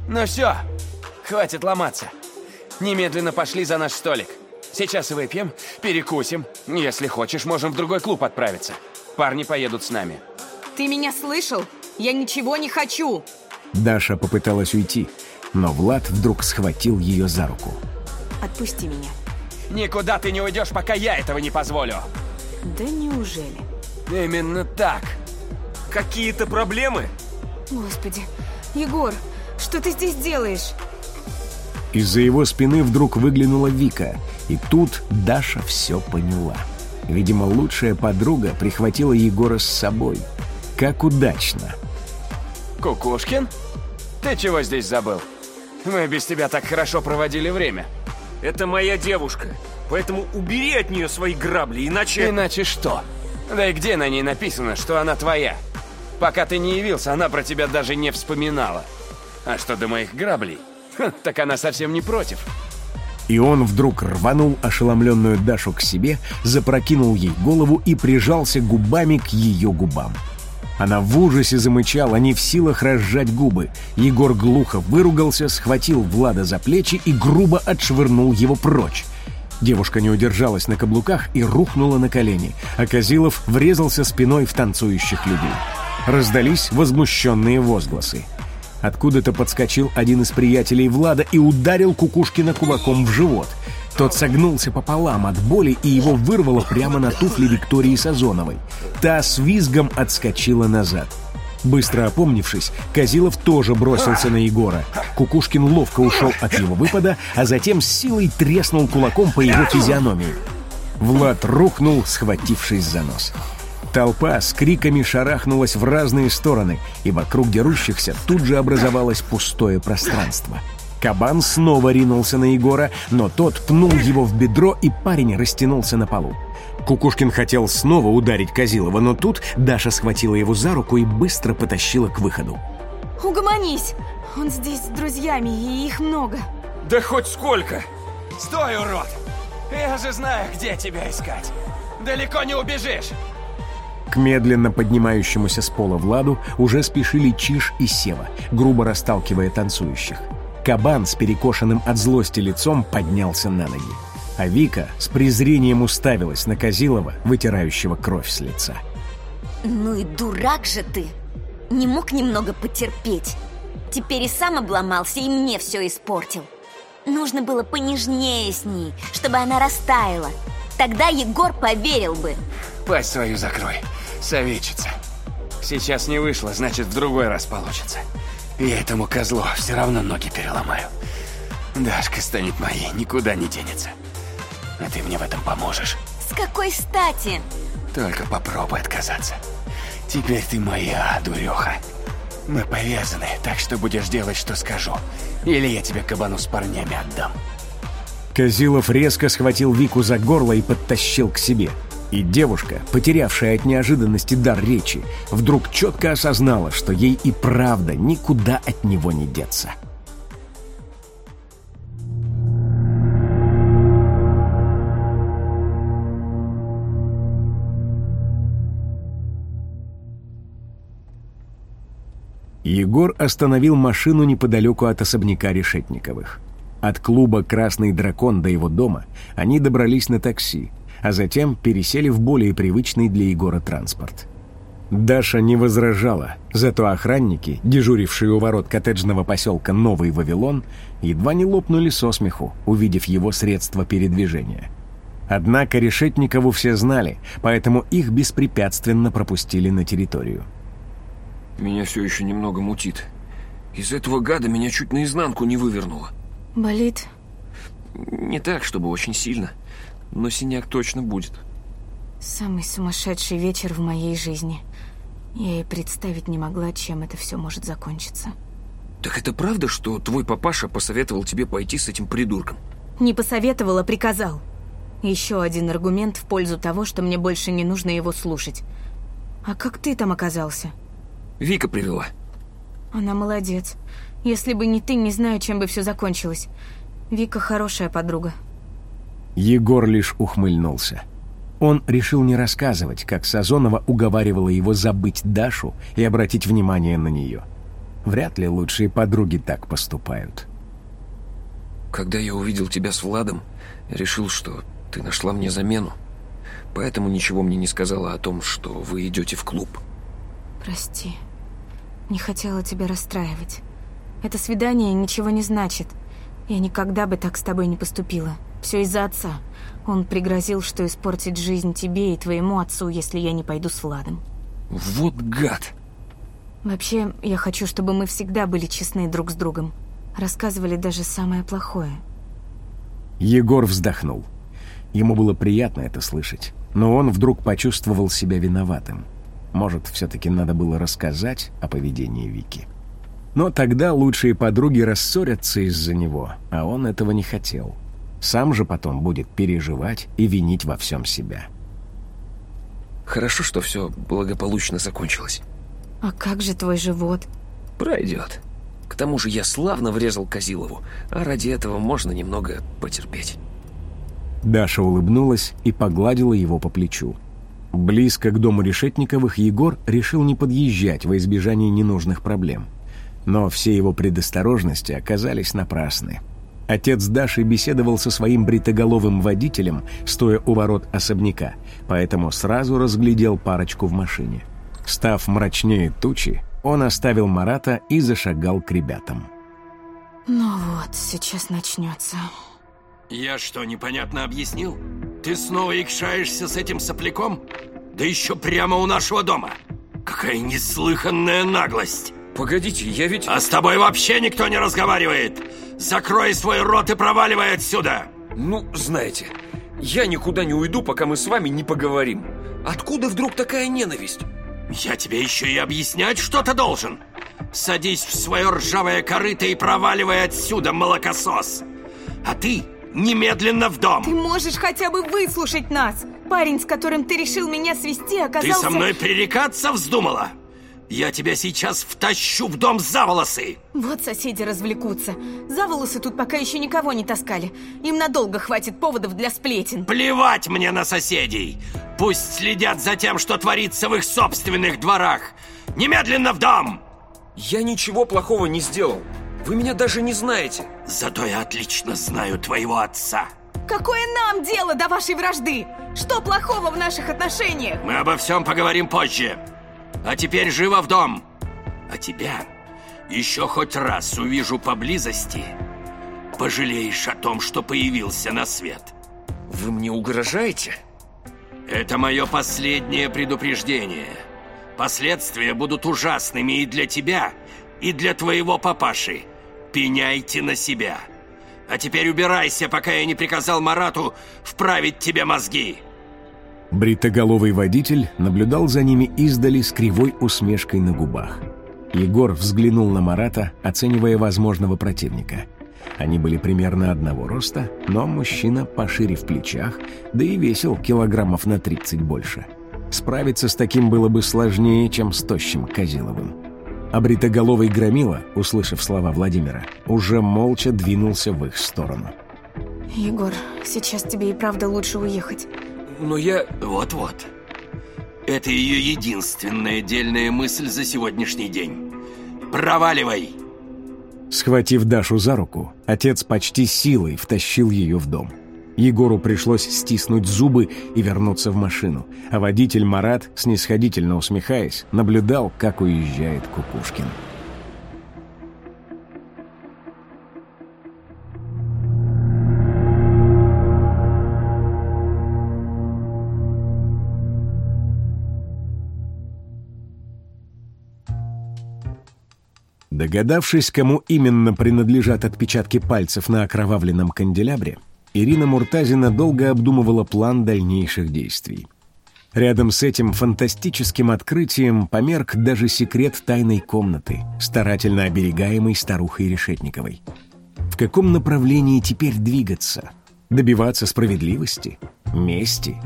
Ну все, хватит ломаться. Немедленно пошли за наш столик. Сейчас выпьем, перекусим. Если хочешь, можем в другой клуб отправиться. Парни поедут с нами. Ты меня слышал? Я ничего не хочу. Даша попыталась уйти, но Влад вдруг схватил ее за руку. Отпусти меня. Никуда ты не уйдешь, пока я этого не позволю. Да неужели? Именно так. Какие-то проблемы? Господи, Егор, что ты здесь делаешь? Из-за его спины вдруг выглянула Вика, и тут Даша все поняла. Видимо, лучшая подруга прихватила Егора с собой. Как удачно. Кукушкин? Ты чего здесь забыл? Мы без тебя так хорошо проводили время. Это моя девушка, поэтому убери от нее свои грабли, иначе... Иначе что? Да и где на ней написано, что она твоя? Пока ты не явился, она про тебя даже не вспоминала. А что до моих граблей? Ха, так она совсем не против. И он вдруг рванул ошеломленную Дашу к себе, запрокинул ей голову и прижался губами к ее губам. Она в ужасе замычала, не в силах разжать губы. Егор глухо выругался, схватил Влада за плечи и грубо отшвырнул его прочь. Девушка не удержалась на каблуках и рухнула на колени, а Козилов врезался спиной в танцующих людей. Раздались возмущенные возгласы. Откуда-то подскочил один из приятелей Влада и ударил Кукушкина кулаком в живот. Тот согнулся пополам от боли, и его вырвало прямо на туфли Виктории Сазоновой. Та с визгом отскочила назад. Быстро опомнившись, Козилов тоже бросился на Егора. Кукушкин ловко ушел от его выпада, а затем с силой треснул кулаком по его физиономии. Влад рухнул, схватившись за нос. Толпа с криками шарахнулась в разные стороны, и вокруг дерущихся тут же образовалось пустое пространство. Кабан снова ринулся на Егора, но тот пнул его в бедро, и парень растянулся на полу. Кукушкин хотел снова ударить Козилова, но тут Даша схватила его за руку и быстро потащила к выходу. Угомонись! Он здесь с друзьями, и их много. Да хоть сколько! Стой, урод! Я же знаю, где тебя искать. Далеко не убежишь. К медленно поднимающемуся с пола Владу уже спешили Чиж и Сева, грубо расталкивая танцующих. Кабан с перекошенным от злости лицом поднялся на ноги. А Вика с презрением уставилась на Козилова, вытирающего кровь с лица. Ну и дурак же ты! Не мог немного потерпеть. Теперь и сам обломался, и мне все испортил. Нужно было понежнее с ней, чтобы она растаяла. Тогда Егор поверил бы. Пасть свою закрой, советчица. Сейчас не вышло, значит, в другой раз получится. Я этому козлу все равно ноги переломаю. Дашка станет моей, никуда не денется. А ты мне в этом поможешь. С какой стати? Только попробуй отказаться. Теперь ты моя, дуреха. Мы повязаны, так что будешь делать, что скажу. Или я тебе кабану с парнями отдам. Козилов резко схватил Вику за горло и подтащил к себе. И девушка, потерявшая от неожиданности дар речи, вдруг четко осознала, что ей и правда никуда от него не деться. Егор остановил машину неподалеку от особняка Решетниковых. От клуба «Красный дракон» до его дома они добрались на такси, а затем пересели в более привычный для Егора транспорт. Даша не возражала, зато охранники, дежурившие у ворот коттеджного поселка Новый Вавилон, едва не лопнули со смеху, увидев его средства передвижения. Однако Решетникову все знали, поэтому их беспрепятственно пропустили на территорию. Меня все еще немного мутит. Из этого гада меня чуть наизнанку не вывернуло. Болит? Не так, чтобы очень сильно, но синяк точно будет. Самый сумасшедший вечер в моей жизни. Я и представить не могла, чем это все может закончиться. Так это правда, что твой папаша посоветовал тебе пойти с этим придурком? Не посоветовал, а приказал. Еще один аргумент в пользу того, что мне больше не нужно его слушать. А как ты там оказался? Вика привела. Она молодец. Если бы не ты, не знаю, чем бы все закончилось. Вика хорошая подруга. Егор лишь ухмыльнулся. Он решил не рассказывать, как Сазонова уговаривала его забыть Дашу и обратить внимание на нее. Вряд ли лучшие подруги так поступают. Когда я увидел тебя с Владом, решил, что ты нашла мне замену. Поэтому ничего мне не сказала о том, что вы идете в клуб. Прости. Не хотела тебя расстраивать. Это свидание ничего не значит. Я никогда бы так с тобой не поступила. Все из-за отца. Он пригрозил, что испортит жизнь тебе и твоему отцу, если я не пойду с Владом. Вот гад! Вообще, я хочу, чтобы мы всегда были честны друг с другом. Рассказывали даже самое плохое. Егор вздохнул. Ему было приятно это слышать, но он вдруг почувствовал себя виноватым. Может, все-таки надо было рассказать о поведении Вики. Но тогда лучшие подруги рассорятся из-за него, а он этого не хотел. Сам же потом будет переживать и винить во всем себя. Хорошо, что все благополучно закончилось. А как же твой живот? Пройдет. К тому же я славно врезал Козилову, а ради этого можно немного потерпеть. Даша улыбнулась и погладила его по плечу. Близко к дому Решетниковых Егор решил не подъезжать во избежание ненужных проблем. Но все его предосторожности оказались напрасны. Отец Даши беседовал со своим бритоголовым водителем, стоя у ворот особняка, поэтому сразу разглядел парочку в машине. Став мрачнее тучи, он оставил Марата и зашагал к ребятам. Ну вот, сейчас начнется. Я что, непонятно объяснил? Ты снова икшаешься с этим сопляком? Да еще прямо у нашего дома. Какая неслыханная наглость. Погодите, я ведь... А с тобой вообще никто не разговаривает. Закрой свой рот и проваливай отсюда. Ну, знаете, я никуда не уйду, пока мы с вами не поговорим. Откуда вдруг такая ненависть? Я тебе еще и объяснять что-то должен. Садись в свое ржавое корыто и проваливай отсюда, молокосос. А ты немедленно в дом. Ты можешь хотя бы выслушать нас. Парень, с которым ты решил меня свести, оказался... Ты со мной пререкаться вздумала? Я тебя сейчас втащу в дом за волосы! Вот соседи развлекутся. За волосы тут пока еще никого не таскали. Им надолго хватит поводов для сплетен. Плевать мне на соседей! Пусть следят за тем, что творится в их собственных дворах! Немедленно в дом! Я ничего плохого не сделал. Вы меня даже не знаете. Зато я отлично знаю твоего отца. Какое нам дело до вашей вражды? Что плохого в наших отношениях? Мы обо всем поговорим позже. А теперь живо в дом. А тебя еще хоть раз увижу поблизости, пожалеешь о том, что появился на свет. Вы мне угрожаете? Это мое последнее предупреждение. Последствия будут ужасными и для тебя, и для твоего папаши. Пеняйте на себя. А теперь убирайся, пока я не приказал Марату вправить тебе мозги. Бритоголовый водитель наблюдал за ними издали с кривой усмешкой на губах. Егор взглянул на Марата, оценивая возможного противника. Они были примерно одного роста, но мужчина пошире в плечах, да и весил килограммов на 30 больше. Справиться с таким было бы сложнее, чем с тощим Козиловым. А бритоголовый громила, услышав слова Владимира, уже молча двинулся в их сторону. Егор, сейчас тебе и правда лучше уехать. Но я... Вот-вот. Это ее единственная дельная мысль за сегодняшний день. Проваливай! Схватив Дашу за руку, отец почти силой втащил ее в дом. Егору пришлось стиснуть зубы и вернуться в машину, а водитель Марат, снисходительно усмехаясь, наблюдал, как уезжает Кукушкин. Догадавшись, кому именно принадлежат отпечатки пальцев на окровавленном канделябре, Ирина Муртазина долго обдумывала план дальнейших действий. Рядом с этим фантастическим открытием померк даже секрет тайной комнаты, старательно оберегаемой старухой Решетниковой. В каком направлении теперь двигаться? Добиваться справедливости? Мести?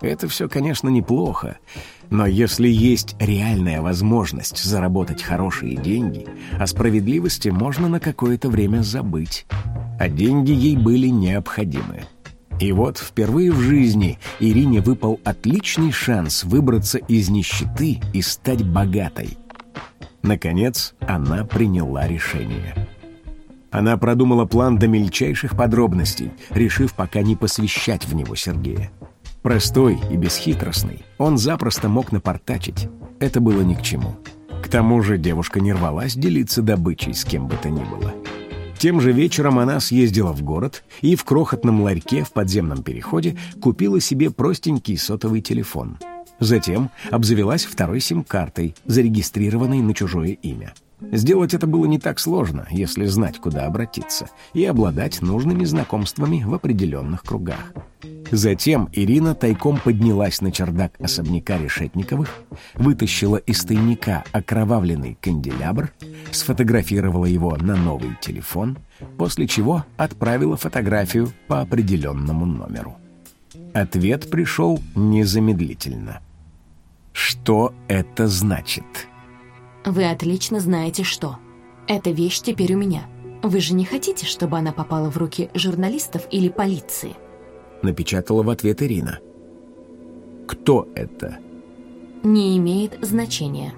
Это все, конечно, неплохо, но если есть реальная возможность заработать хорошие деньги, о справедливости можно на какое-то время забыть. А деньги ей были необходимы. И вот впервые в жизни Ирине выпал отличный шанс выбраться из нищеты и стать богатой. Наконец, она приняла решение. Она продумала план до мельчайших подробностей, решив пока не посвящать в него Сергея. Простой и бесхитростный, он запросто мог напортачить. Это было ни к чему. К тому же девушка не рвалась делиться добычей с кем бы то ни было. Тем же вечером она съездила в город и в крохотном ларьке в подземном переходе купила себе простенький сотовый телефон. Затем обзавелась второй сим-картой, зарегистрированной на чужое имя. Сделать это было не так сложно, если знать, куда обратиться, и обладать нужными знакомствами в определенных кругах. Затем Ирина тайком поднялась на чердак особняка Решетниковых, вытащила из тайника окровавленный канделябр, сфотографировала его на новый телефон, после чего отправила фотографию по определенному номеру. Ответ пришел незамедлительно. Что это значит? Вы отлично знаете, что. Эта вещь теперь у меня. Вы же не хотите, чтобы она попала в руки журналистов или полиции? Напечатала в ответ Ирина. Кто это? Не имеет значения.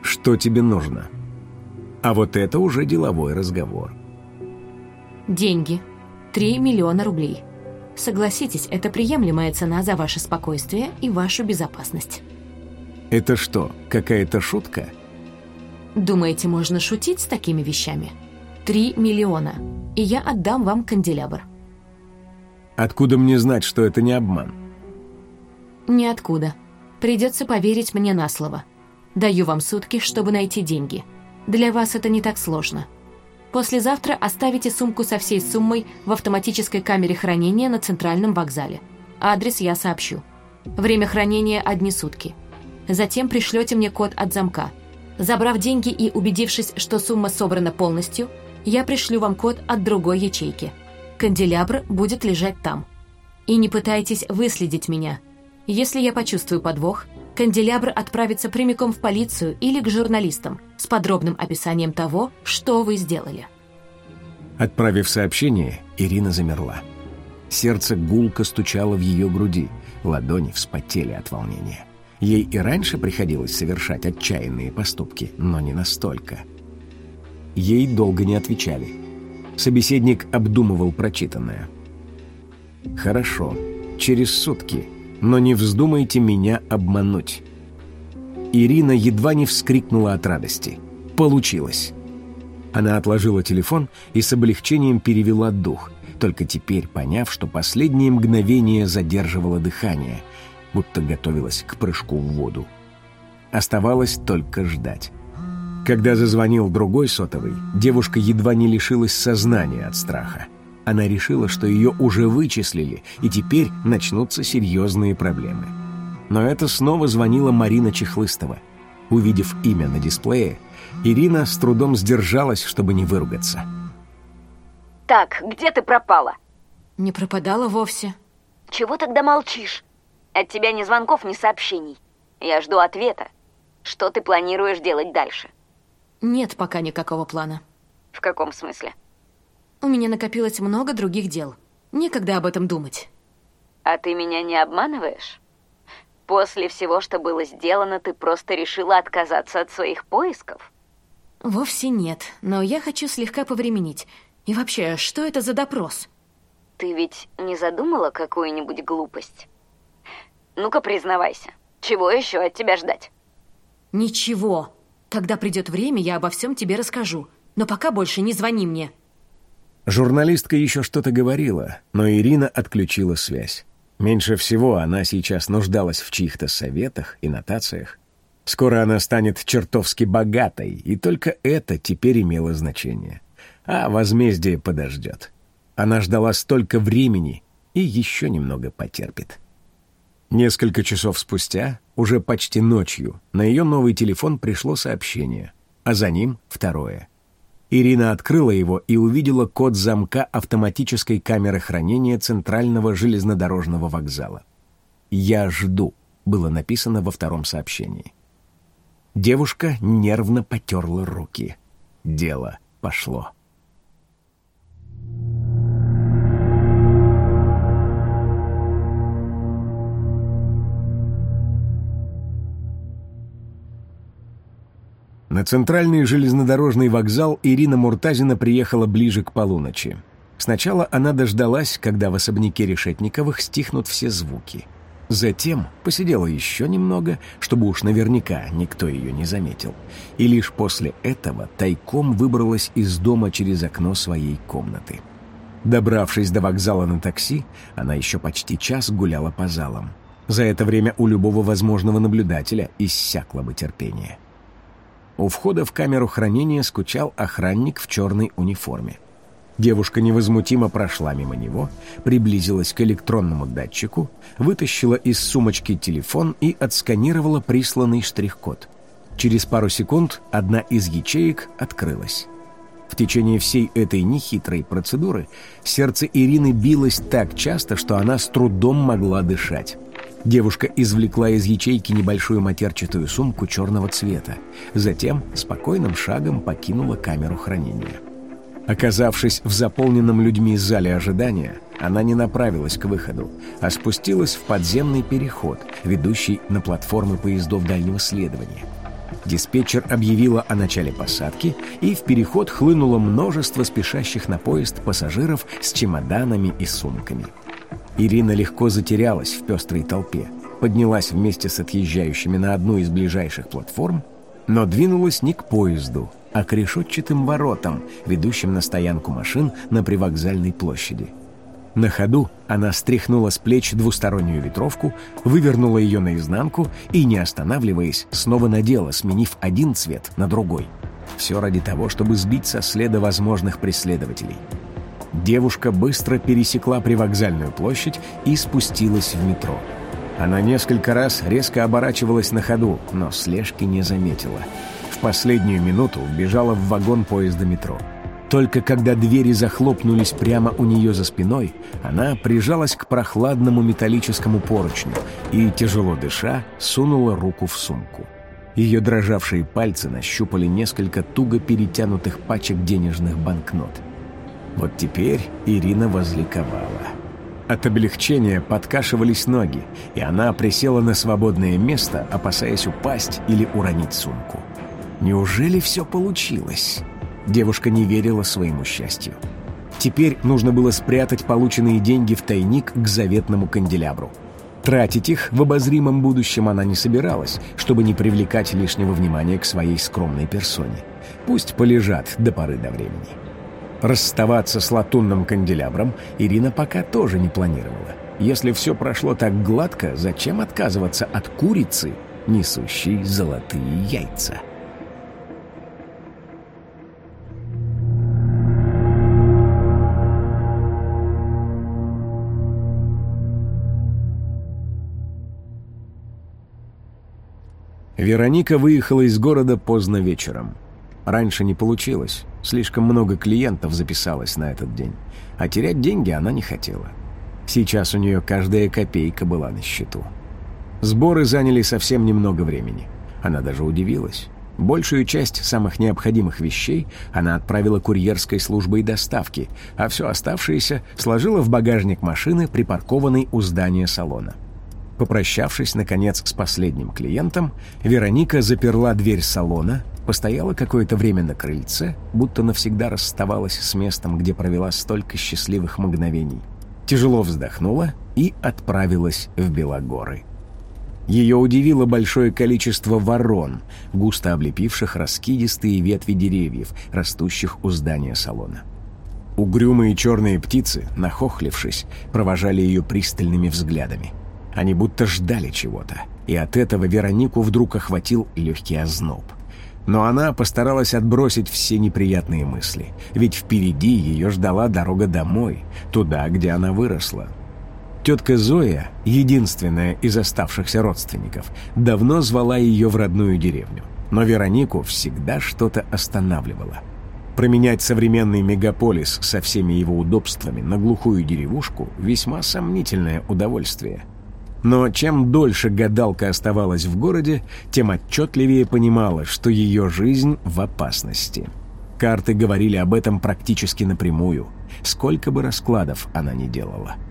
Что тебе нужно? А вот это уже деловой разговор. Деньги. Три миллиона рублей. Согласитесь, это приемлемая цена за ваше спокойствие и вашу безопасность. Это что, какая-то шутка? Думаете, можно шутить с такими вещами? Три миллиона, и я отдам вам канделябр. Откуда мне знать, что это не обман? Ниоткуда. Придется поверить мне на слово. Даю вам сутки, чтобы найти деньги. Для вас это не так сложно. Послезавтра оставите сумку со всей суммой в автоматической камере хранения на центральном вокзале. Адрес я сообщу. Время хранения одни сутки. Затем пришлете мне код от замка – Забрав деньги и убедившись, что сумма собрана полностью, я пришлю вам код от другой ячейки. Канделябр будет лежать там. И не пытайтесь выследить меня. Если я почувствую подвох, канделябр отправится прямиком в полицию или к журналистам с подробным описанием того, что вы сделали. Отправив сообщение, Ирина замерла. Сердце гулко стучало в ее груди, ладони вспотели от волнения. Ей и раньше приходилось совершать отчаянные поступки, но не настолько. Ей долго не отвечали. Собеседник обдумывал прочитанное. «Хорошо, через сутки, но не вздумайте меня обмануть». Ирина едва не вскрикнула от радости. «Получилось!» Она отложила телефон и с облегчением перевела дух, только теперь поняв, что последние мгновения задерживало дыхание – будто готовилась к прыжку в воду. Оставалось только ждать. Когда зазвонил другой сотовый, девушка едва не лишилась сознания от страха. Она решила, что ее уже вычислили, и теперь начнутся серьезные проблемы. Но это снова звонила Марина Чехлыстова. Увидев имя на дисплее, Ирина с трудом сдержалась, чтобы не выругаться. Так, где ты пропала? Не пропадала вовсе. Чего тогда молчишь? От тебя ни звонков, ни сообщений. Я жду ответа. Что ты планируешь делать дальше? Нет пока никакого плана. В каком смысле? У меня накопилось много других дел. Некогда об этом думать. А ты меня не обманываешь? После всего, что было сделано, ты просто решила отказаться от своих поисков? Вовсе нет, но я хочу слегка повременить. И вообще, что это за допрос? Ты ведь не задумала какую-нибудь глупость? Ну-ка, признавайся, чего еще от тебя ждать? Ничего. Когда придет время, я обо всем тебе расскажу. Но пока больше не звони мне. Журналистка еще что-то говорила, но Ирина отключила связь. Меньше всего она сейчас нуждалась в чьих-то советах и нотациях. Скоро она станет чертовски богатой, и только это теперь имело значение. А возмездие подождет. Она ждала столько времени и еще немного потерпит. Несколько часов спустя, уже почти ночью, на ее новый телефон пришло сообщение, а за ним второе. Ирина открыла его и увидела код замка автоматической камеры хранения Центрального железнодорожного вокзала. «Я жду», было написано во втором сообщении. Девушка нервно потерла руки. Дело пошло. На центральный железнодорожный вокзал Ирина Муртазина приехала ближе к полуночи. Сначала она дождалась, когда в особняке Решетниковых стихнут все звуки. Затем посидела еще немного, чтобы уж наверняка никто ее не заметил. И лишь после этого тайком выбралась из дома через окно своей комнаты. Добравшись до вокзала на такси, она еще почти час гуляла по залам. За это время у любого возможного наблюдателя иссякло бы терпение. У входа в камеру хранения скучал охранник в черной униформе. Девушка невозмутимо прошла мимо него, приблизилась к электронному датчику, вытащила из сумочки телефон и отсканировала присланный штрих-код. Через пару секунд одна из ячеек открылась. В течение всей этой нехитрой процедуры сердце Ирины билось так часто, что она с трудом могла дышать. Девушка извлекла из ячейки небольшую матерчатую сумку черного цвета. Затем спокойным шагом покинула камеру хранения. Оказавшись в заполненном людьми зале ожидания, она не направилась к выходу, а спустилась в подземный переход, ведущий на платформы поездов дальнего следования. Диспетчер объявила о начале посадки, и в переход хлынуло множество спешащих на поезд пассажиров с чемоданами и сумками. Ирина легко затерялась в пестрой толпе, поднялась вместе с отъезжающими на одну из ближайших платформ, но двинулась не к поезду, а к решетчатым воротам, ведущим на стоянку машин на привокзальной площади. На ходу она стряхнула с плеч двустороннюю ветровку, вывернула ее наизнанку и, не останавливаясь, снова надела, сменив один цвет на другой. Все ради того, чтобы сбить со следа возможных преследователей – Девушка быстро пересекла привокзальную площадь и спустилась в метро. Она несколько раз резко оборачивалась на ходу, но слежки не заметила. В последнюю минуту вбежала в вагон поезда метро. Только когда двери захлопнулись прямо у нее за спиной, она прижалась к прохладному металлическому поручню и, тяжело дыша, сунула руку в сумку. Ее дрожавшие пальцы нащупали несколько туго перетянутых пачек денежных банкнот – вот теперь Ирина возликовала. От облегчения подкашивались ноги, и она присела на свободное место, опасаясь упасть или уронить сумку. Неужели все получилось? Девушка не верила своему счастью. Теперь нужно было спрятать полученные деньги в тайник к заветному канделябру. Тратить их в обозримом будущем она не собиралась, чтобы не привлекать лишнего внимания к своей скромной персоне. Пусть полежат до поры до времени. Расставаться с латунным канделябром Ирина пока тоже не планировала. Если все прошло так гладко, зачем отказываться от курицы, несущей золотые яйца? Вероника выехала из города поздно вечером. Раньше не получилось. Слишком много клиентов записалось на этот день. А терять деньги она не хотела. Сейчас у нее каждая копейка была на счету. Сборы заняли совсем немного времени. Она даже удивилась. Большую часть самых необходимых вещей она отправила курьерской службой доставки, а все оставшееся сложила в багажник машины, припаркованной у здания салона. Попрощавшись, наконец, с последним клиентом, Вероника заперла дверь салона, постояла какое-то время на крыльце, будто навсегда расставалась с местом, где провела столько счастливых мгновений. Тяжело вздохнула и отправилась в Белогоры. Ее удивило большое количество ворон, густо облепивших раскидистые ветви деревьев, растущих у здания салона. Угрюмые черные птицы, нахохлившись, провожали ее пристальными взглядами – они будто ждали чего-то, и от этого Веронику вдруг охватил легкий озноб. Но она постаралась отбросить все неприятные мысли, ведь впереди ее ждала дорога домой, туда, где она выросла. Тетка Зоя, единственная из оставшихся родственников, давно звала ее в родную деревню. Но Веронику всегда что-то останавливало. Променять современный мегаполис со всеми его удобствами на глухую деревушку – весьма сомнительное удовольствие. Но чем дольше гадалка оставалась в городе, тем отчетливее понимала, что ее жизнь в опасности. Карты говорили об этом практически напрямую, сколько бы раскладов она ни делала –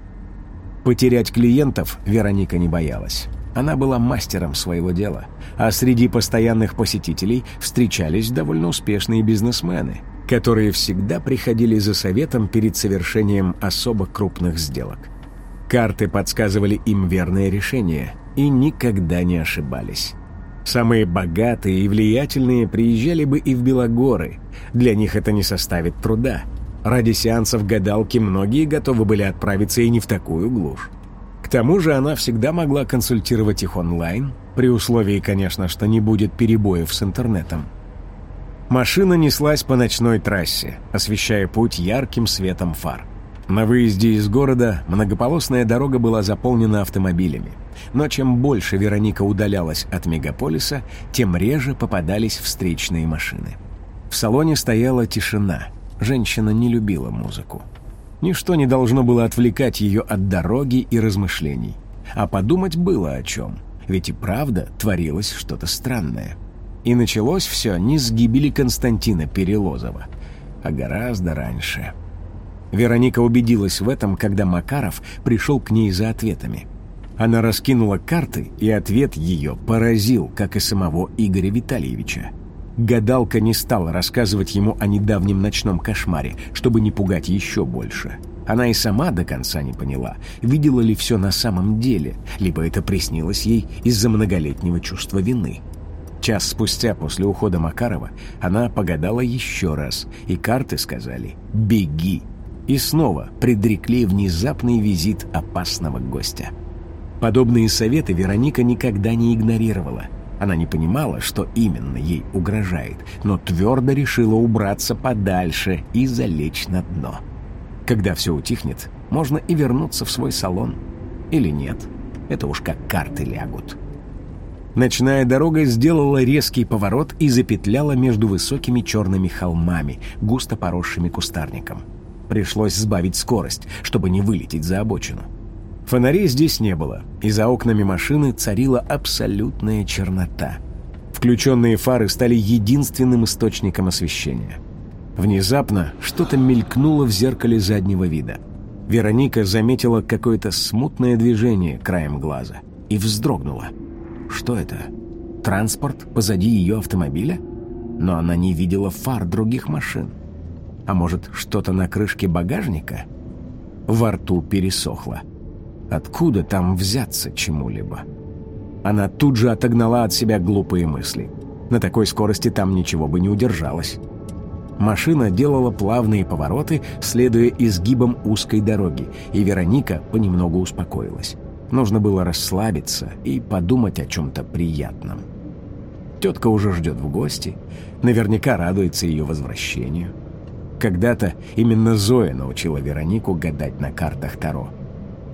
Потерять клиентов Вероника не боялась. Она была мастером своего дела, а среди постоянных посетителей встречались довольно успешные бизнесмены, которые всегда приходили за советом перед совершением особо крупных сделок. Карты подсказывали им верное решение и никогда не ошибались. Самые богатые и влиятельные приезжали бы и в Белогоры. Для них это не составит труда – Ради сеансов гадалки многие готовы были отправиться и не в такую глушь. К тому же она всегда могла консультировать их онлайн, при условии, конечно, что не будет перебоев с интернетом. Машина неслась по ночной трассе, освещая путь ярким светом фар. На выезде из города многополосная дорога была заполнена автомобилями. Но чем больше Вероника удалялась от мегаполиса, тем реже попадались встречные машины. В салоне стояла тишина – Женщина не любила музыку. Ничто не должно было отвлекать ее от дороги и размышлений. А подумать было о чем. Ведь и правда творилось что-то странное. И началось все не с гибели Константина Перелозова, а гораздо раньше. Вероника убедилась в этом, когда Макаров пришел к ней за ответами. Она раскинула карты, и ответ ее поразил, как и самого Игоря Витальевича. Гадалка не стала рассказывать ему о недавнем ночном кошмаре, чтобы не пугать еще больше. Она и сама до конца не поняла, видела ли все на самом деле, либо это приснилось ей из-за многолетнего чувства вины. Час спустя после ухода Макарова она погадала еще раз, и карты сказали «беги». И снова предрекли внезапный визит опасного гостя. Подобные советы Вероника никогда не игнорировала – она не понимала, что именно ей угрожает, но твердо решила убраться подальше и залечь на дно. Когда все утихнет, можно и вернуться в свой салон. Или нет, это уж как карты лягут. Ночная дорога сделала резкий поворот и запетляла между высокими черными холмами, густо поросшими кустарником. Пришлось сбавить скорость, чтобы не вылететь за обочину. Фонарей здесь не было, и за окнами машины царила абсолютная чернота. Включенные фары стали единственным источником освещения. Внезапно что-то мелькнуло в зеркале заднего вида. Вероника заметила какое-то смутное движение краем глаза и вздрогнула. Что это? Транспорт позади ее автомобиля? Но она не видела фар других машин. А может, что-то на крышке багажника? Во рту пересохло. Откуда там взяться чему-либо? Она тут же отогнала от себя глупые мысли. На такой скорости там ничего бы не удержалось. Машина делала плавные повороты, следуя изгибам узкой дороги, и Вероника понемногу успокоилась. Нужно было расслабиться и подумать о чем-то приятном. Тетка уже ждет в гости, наверняка радуется ее возвращению. Когда-то именно Зоя научила Веронику гадать на картах Таро.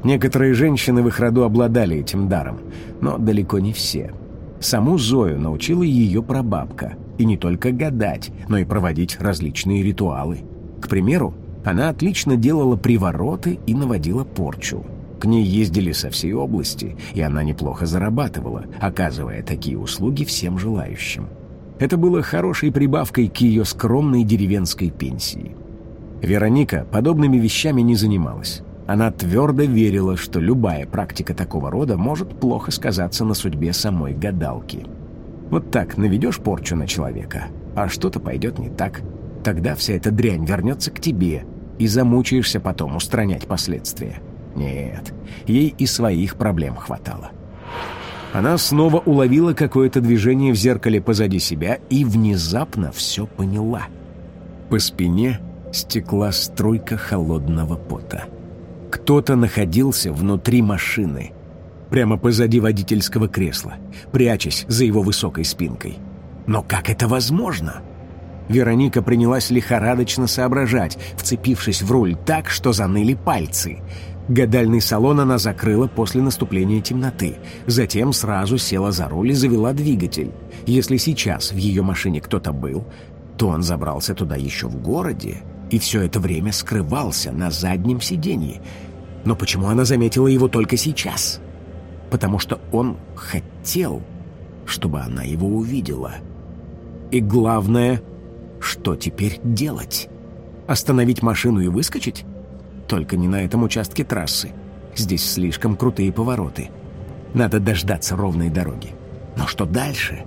Некоторые женщины в их роду обладали этим даром, но далеко не все. Саму Зою научила ее прабабка. И не только гадать, но и проводить различные ритуалы. К примеру, она отлично делала привороты и наводила порчу. К ней ездили со всей области, и она неплохо зарабатывала, оказывая такие услуги всем желающим. Это было хорошей прибавкой к ее скромной деревенской пенсии. Вероника подобными вещами не занималась. Она твердо верила, что любая практика такого рода может плохо сказаться на судьбе самой гадалки. Вот так наведешь порчу на человека, а что-то пойдет не так. Тогда вся эта дрянь вернется к тебе, и замучаешься потом устранять последствия. Нет, ей и своих проблем хватало. Она снова уловила какое-то движение в зеркале позади себя и внезапно все поняла. По спине стекла струйка холодного пота. Кто-то находился внутри машины, прямо позади водительского кресла, прячась за его высокой спинкой. Но как это возможно? Вероника принялась лихорадочно соображать, вцепившись в руль так, что заныли пальцы. Гадальный салон она закрыла после наступления темноты. Затем сразу села за руль и завела двигатель. Если сейчас в ее машине кто-то был, то он забрался туда еще в городе и все это время скрывался на заднем сиденье. Но почему она заметила его только сейчас? Потому что он хотел, чтобы она его увидела. И главное, что теперь делать? Остановить машину и выскочить? Только не на этом участке трассы. Здесь слишком крутые повороты. Надо дождаться ровной дороги. Но что дальше?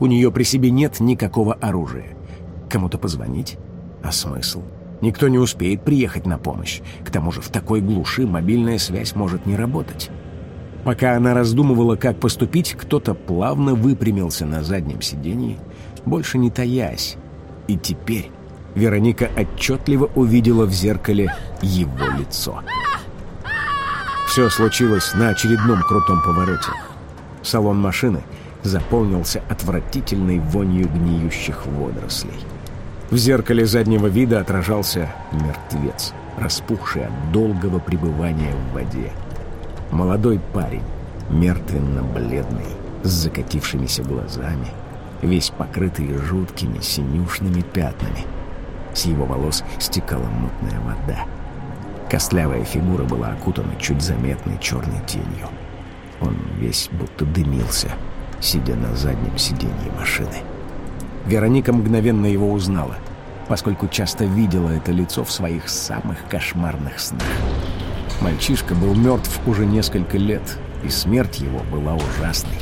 У нее при себе нет никакого оружия. Кому-то позвонить? А смысл? Никто не успеет приехать на помощь. К тому же в такой глуши мобильная связь может не работать. Пока она раздумывала, как поступить, кто-то плавно выпрямился на заднем сиденье, больше не таясь. И теперь Вероника отчетливо увидела в зеркале его лицо. Все случилось на очередном крутом повороте. Салон машины заполнился отвратительной вонью гниющих водорослей. В зеркале заднего вида отражался мертвец, распухший от долгого пребывания в воде. Молодой парень, мертвенно-бледный, с закатившимися глазами, весь покрытый жуткими синюшными пятнами. С его волос стекала мутная вода. Костлявая фигура была окутана чуть заметной черной тенью. Он весь будто дымился, сидя на заднем сиденье машины. Вероника мгновенно его узнала, поскольку часто видела это лицо в своих самых кошмарных снах. Мальчишка был мертв уже несколько лет, и смерть его была ужасной.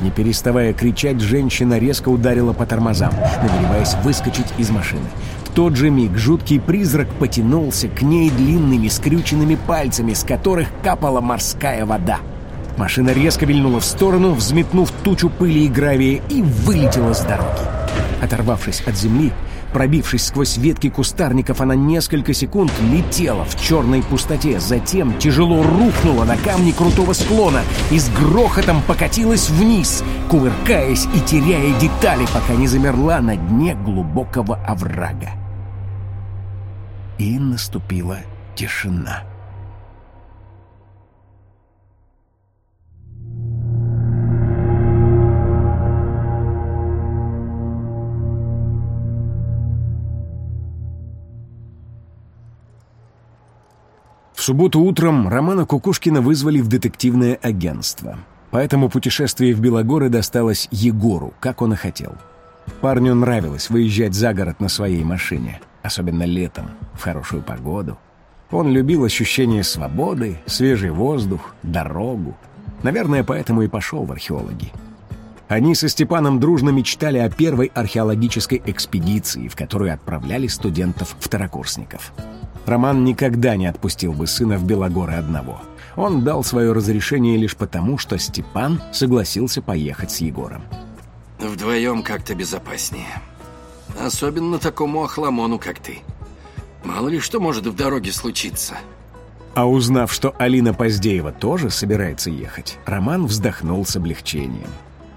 Не переставая кричать, женщина резко ударила по тормозам, намереваясь выскочить из машины. Тот же миг жуткий призрак потянулся к ней длинными скрюченными пальцами, с которых капала морская вода. Машина резко вильнула в сторону, взметнув тучу пыли и гравия, и вылетела с дороги. Оторвавшись от земли, пробившись сквозь ветки кустарников, она несколько секунд летела в черной пустоте, затем тяжело рухнула на камни крутого склона и с грохотом покатилась вниз, кувыркаясь и теряя детали, пока не замерла на дне глубокого оврага. И наступила тишина. В субботу утром Романа Кукушкина вызвали в детективное агентство. Поэтому путешествие в Белогоры досталось Егору, как он и хотел. Парню нравилось выезжать за город на своей машине, особенно летом, в хорошую погоду. Он любил ощущение свободы, свежий воздух, дорогу. Наверное, поэтому и пошел в археологи. Они со Степаном дружно мечтали о первой археологической экспедиции, в которую отправляли студентов-второкурсников. Роман никогда не отпустил бы сына в Белогоры одного. Он дал свое разрешение лишь потому, что Степан согласился поехать с Егором. Вдвоем как-то безопаснее. Особенно такому охламону, как ты. Мало ли что может в дороге случиться. А узнав, что Алина Поздеева тоже собирается ехать, Роман вздохнул с облегчением.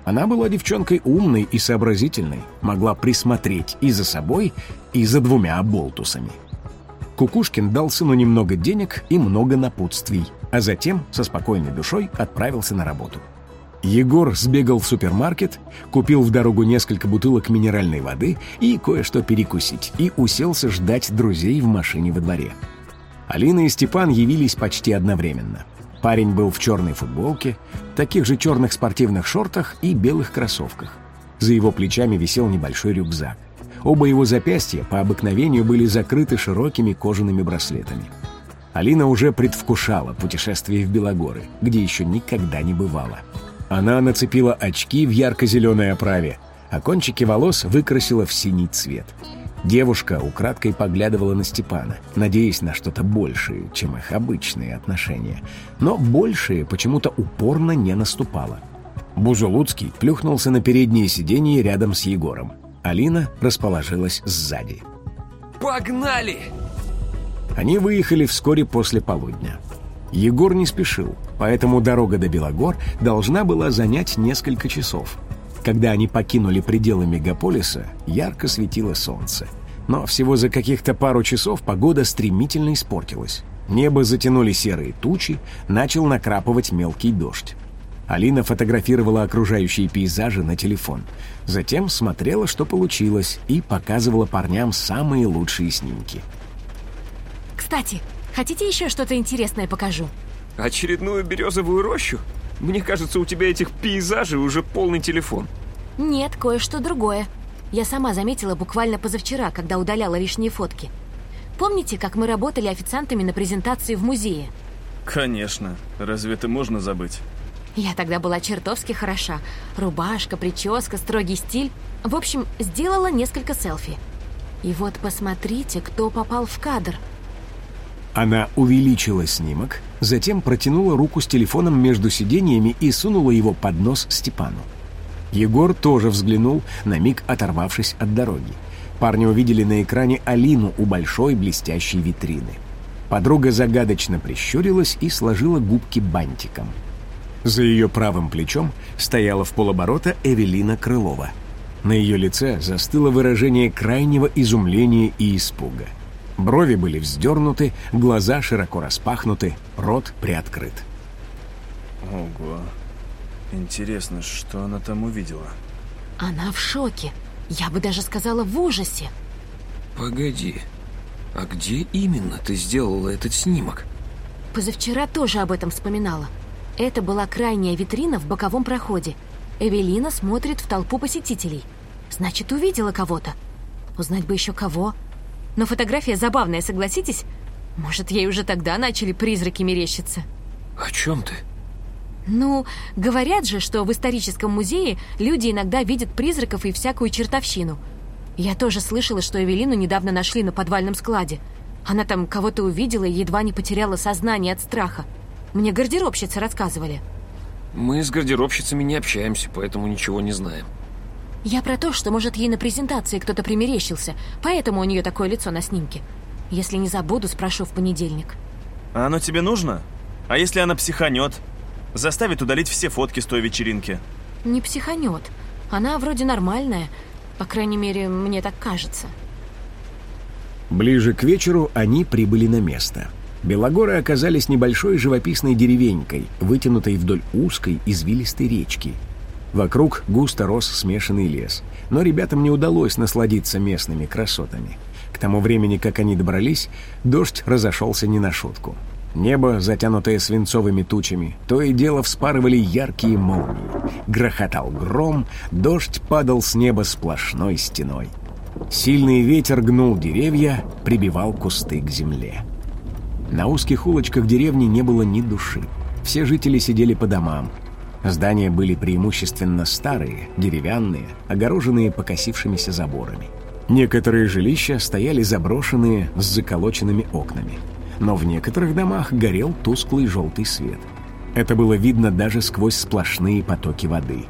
Она была девчонкой умной и сообразительной, могла присмотреть и за собой, и за двумя болтусами. Кукушкин дал сыну немного денег и много напутствий, а затем со спокойной душой отправился на работу. Егор сбегал в супермаркет, купил в дорогу несколько бутылок минеральной воды и кое-что перекусить, и уселся ждать друзей в машине во дворе. Алина и Степан явились почти одновременно. Парень был в черной футболке, таких же черных спортивных шортах и белых кроссовках. За его плечами висел небольшой рюкзак. Оба его запястья по обыкновению были закрыты широкими кожаными браслетами. Алина уже предвкушала путешествие в Белогоры, где еще никогда не бывала. Она нацепила очки в ярко-зеленой оправе, а кончики волос выкрасила в синий цвет. Девушка украдкой поглядывала на Степана, надеясь на что-то большее, чем их обычные отношения. Но большее почему-то упорно не наступало. Бузулуцкий плюхнулся на переднее сиденье рядом с Егором. Алина расположилась сзади. Погнали! Они выехали вскоре после полудня. Егор не спешил, поэтому дорога до Белогор должна была занять несколько часов. Когда они покинули пределы мегаполиса, ярко светило солнце. Но всего за каких-то пару часов погода стремительно испортилась. Небо затянули серые тучи, начал накрапывать мелкий дождь. Алина фотографировала окружающие пейзажи на телефон. Затем смотрела, что получилось, и показывала парням самые лучшие снимки. Кстати, хотите еще что-то интересное покажу? Очередную березовую рощу? Мне кажется, у тебя этих пейзажей уже полный телефон. Нет, кое-что другое. Я сама заметила буквально позавчера, когда удаляла лишние фотки. Помните, как мы работали официантами на презентации в музее? Конечно. Разве это можно забыть? Я тогда была чертовски хороша. Рубашка, прическа, строгий стиль. В общем, сделала несколько селфи. И вот посмотрите, кто попал в кадр. Она увеличила снимок, затем протянула руку с телефоном между сиденьями и сунула его под нос Степану. Егор тоже взглянул, на миг оторвавшись от дороги. Парни увидели на экране Алину у большой блестящей витрины. Подруга загадочно прищурилась и сложила губки бантиком. За ее правым плечом стояла в полоборота Эвелина Крылова. На ее лице застыло выражение крайнего изумления и испуга. Брови были вздернуты, глаза широко распахнуты, рот приоткрыт. Ого. Интересно, что она там увидела? Она в шоке. Я бы даже сказала в ужасе. Погоди, а где именно ты сделала этот снимок? Позавчера тоже об этом вспоминала. Это была крайняя витрина в боковом проходе. Эвелина смотрит в толпу посетителей. Значит, увидела кого-то. Узнать бы еще кого. Но фотография забавная, согласитесь? Может, ей уже тогда начали призраки мерещиться? О чем ты? Ну, говорят же, что в историческом музее люди иногда видят призраков и всякую чертовщину. Я тоже слышала, что Эвелину недавно нашли на подвальном складе. Она там кого-то увидела и едва не потеряла сознание от страха. Мне гардеробщицы рассказывали. Мы с гардеробщицами не общаемся, поэтому ничего не знаем. Я про то, что, может, ей на презентации кто-то примерещился, поэтому у нее такое лицо на снимке. Если не забуду, спрошу в понедельник. А оно тебе нужно? А если она психанет? Заставит удалить все фотки с той вечеринки. Не психанет. Она вроде нормальная. По крайней мере, мне так кажется. Ближе к вечеру они прибыли на место. Белогоры оказались небольшой живописной деревенькой, вытянутой вдоль узкой извилистой речки. Вокруг густо рос смешанный лес, но ребятам не удалось насладиться местными красотами. К тому времени, как они добрались, дождь разошелся не на шутку. Небо, затянутое свинцовыми тучами, то и дело вспарывали яркие молнии. Грохотал гром, дождь падал с неба сплошной стеной. Сильный ветер гнул деревья, прибивал кусты к земле. На узких улочках деревни не было ни души. Все жители сидели по домам. Здания были преимущественно старые, деревянные, огороженные покосившимися заборами. Некоторые жилища стояли заброшенные с заколоченными окнами – но в некоторых домах горел тусклый желтый свет. Это было видно даже сквозь сплошные потоки воды.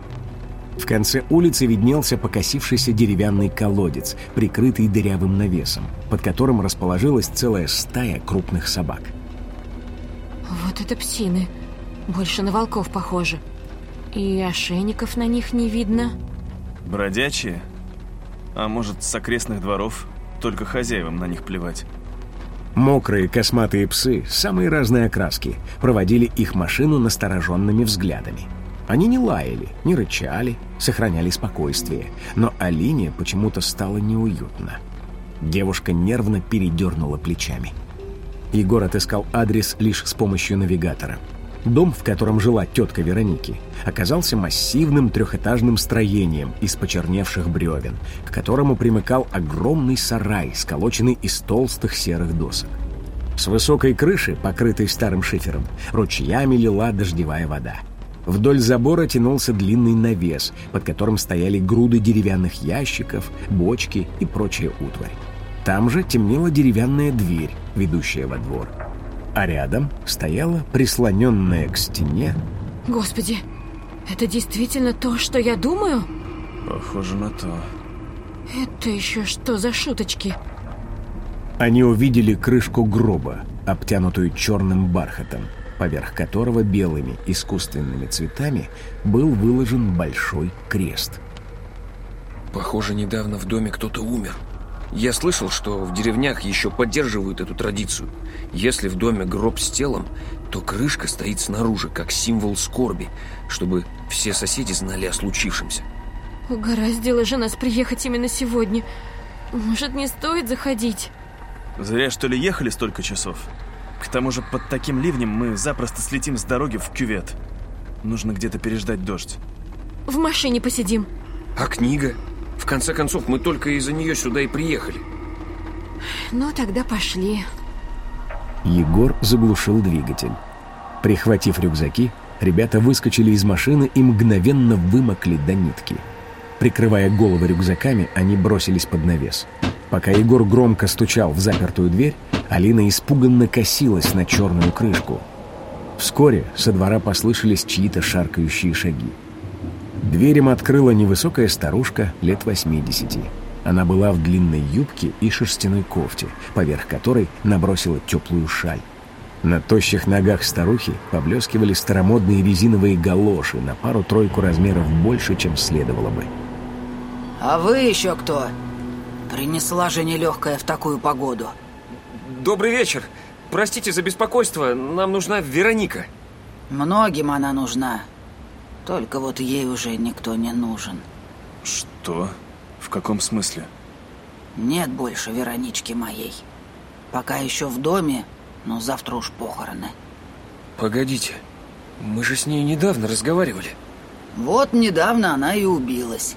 В конце улицы виднелся покосившийся деревянный колодец, прикрытый дырявым навесом, под которым расположилась целая стая крупных собак. Вот это псины. Больше на волков похожи. И ошейников на них не видно. Бродячие? А может, с окрестных дворов? Только хозяевам на них плевать. Мокрые косматые псы, самые разные окраски, проводили их машину настороженными взглядами. Они не лаяли, не рычали, сохраняли спокойствие, но Алине почему-то стало неуютно. Девушка нервно передернула плечами. Егор отыскал адрес лишь с помощью навигатора – Дом, в котором жила тетка Вероники, оказался массивным трехэтажным строением из почерневших бревен, к которому примыкал огромный сарай, сколоченный из толстых серых досок. С высокой крыши, покрытой старым шифером, ручьями лила дождевая вода. Вдоль забора тянулся длинный навес, под которым стояли груды деревянных ящиков, бочки и прочая утварь. Там же темнела деревянная дверь, ведущая во двор а рядом стояла прислоненная к стене. Господи, это действительно то, что я думаю? Похоже на то. Это еще что за шуточки? Они увидели крышку гроба, обтянутую черным бархатом, поверх которого белыми искусственными цветами был выложен большой крест. Похоже, недавно в доме кто-то умер. Я слышал, что в деревнях еще поддерживают эту традицию. Если в доме гроб с телом, то крышка стоит снаружи, как символ скорби, чтобы все соседи знали о случившемся. Угораздило же нас приехать именно сегодня. Может, не стоит заходить? Зря, что ли, ехали столько часов. К тому же под таким ливнем мы запросто слетим с дороги в кювет. Нужно где-то переждать дождь. В машине посидим. А книга? В конце концов, мы только из-за нее сюда и приехали. Ну, тогда пошли. Егор заглушил двигатель. Прихватив рюкзаки, ребята выскочили из машины и мгновенно вымокли до нитки. Прикрывая головы рюкзаками, они бросились под навес. Пока Егор громко стучал в запертую дверь, Алина испуганно косилась на черную крышку. Вскоре со двора послышались чьи-то шаркающие шаги. Дверь им открыла невысокая старушка лет 80. Она была в длинной юбке и шерстяной кофте, поверх которой набросила теплую шаль. На тощих ногах старухи поблескивали старомодные резиновые галоши на пару-тройку размеров больше, чем следовало бы. А вы еще кто? Принесла же нелегкая в такую погоду. Добрый вечер. Простите за беспокойство, нам нужна Вероника. Многим она нужна. Только вот ей уже никто не нужен. Что? В каком смысле? Нет больше Веронички моей. Пока еще в доме, но завтра уж похороны. Погодите, мы же с ней недавно разговаривали. Вот недавно она и убилась.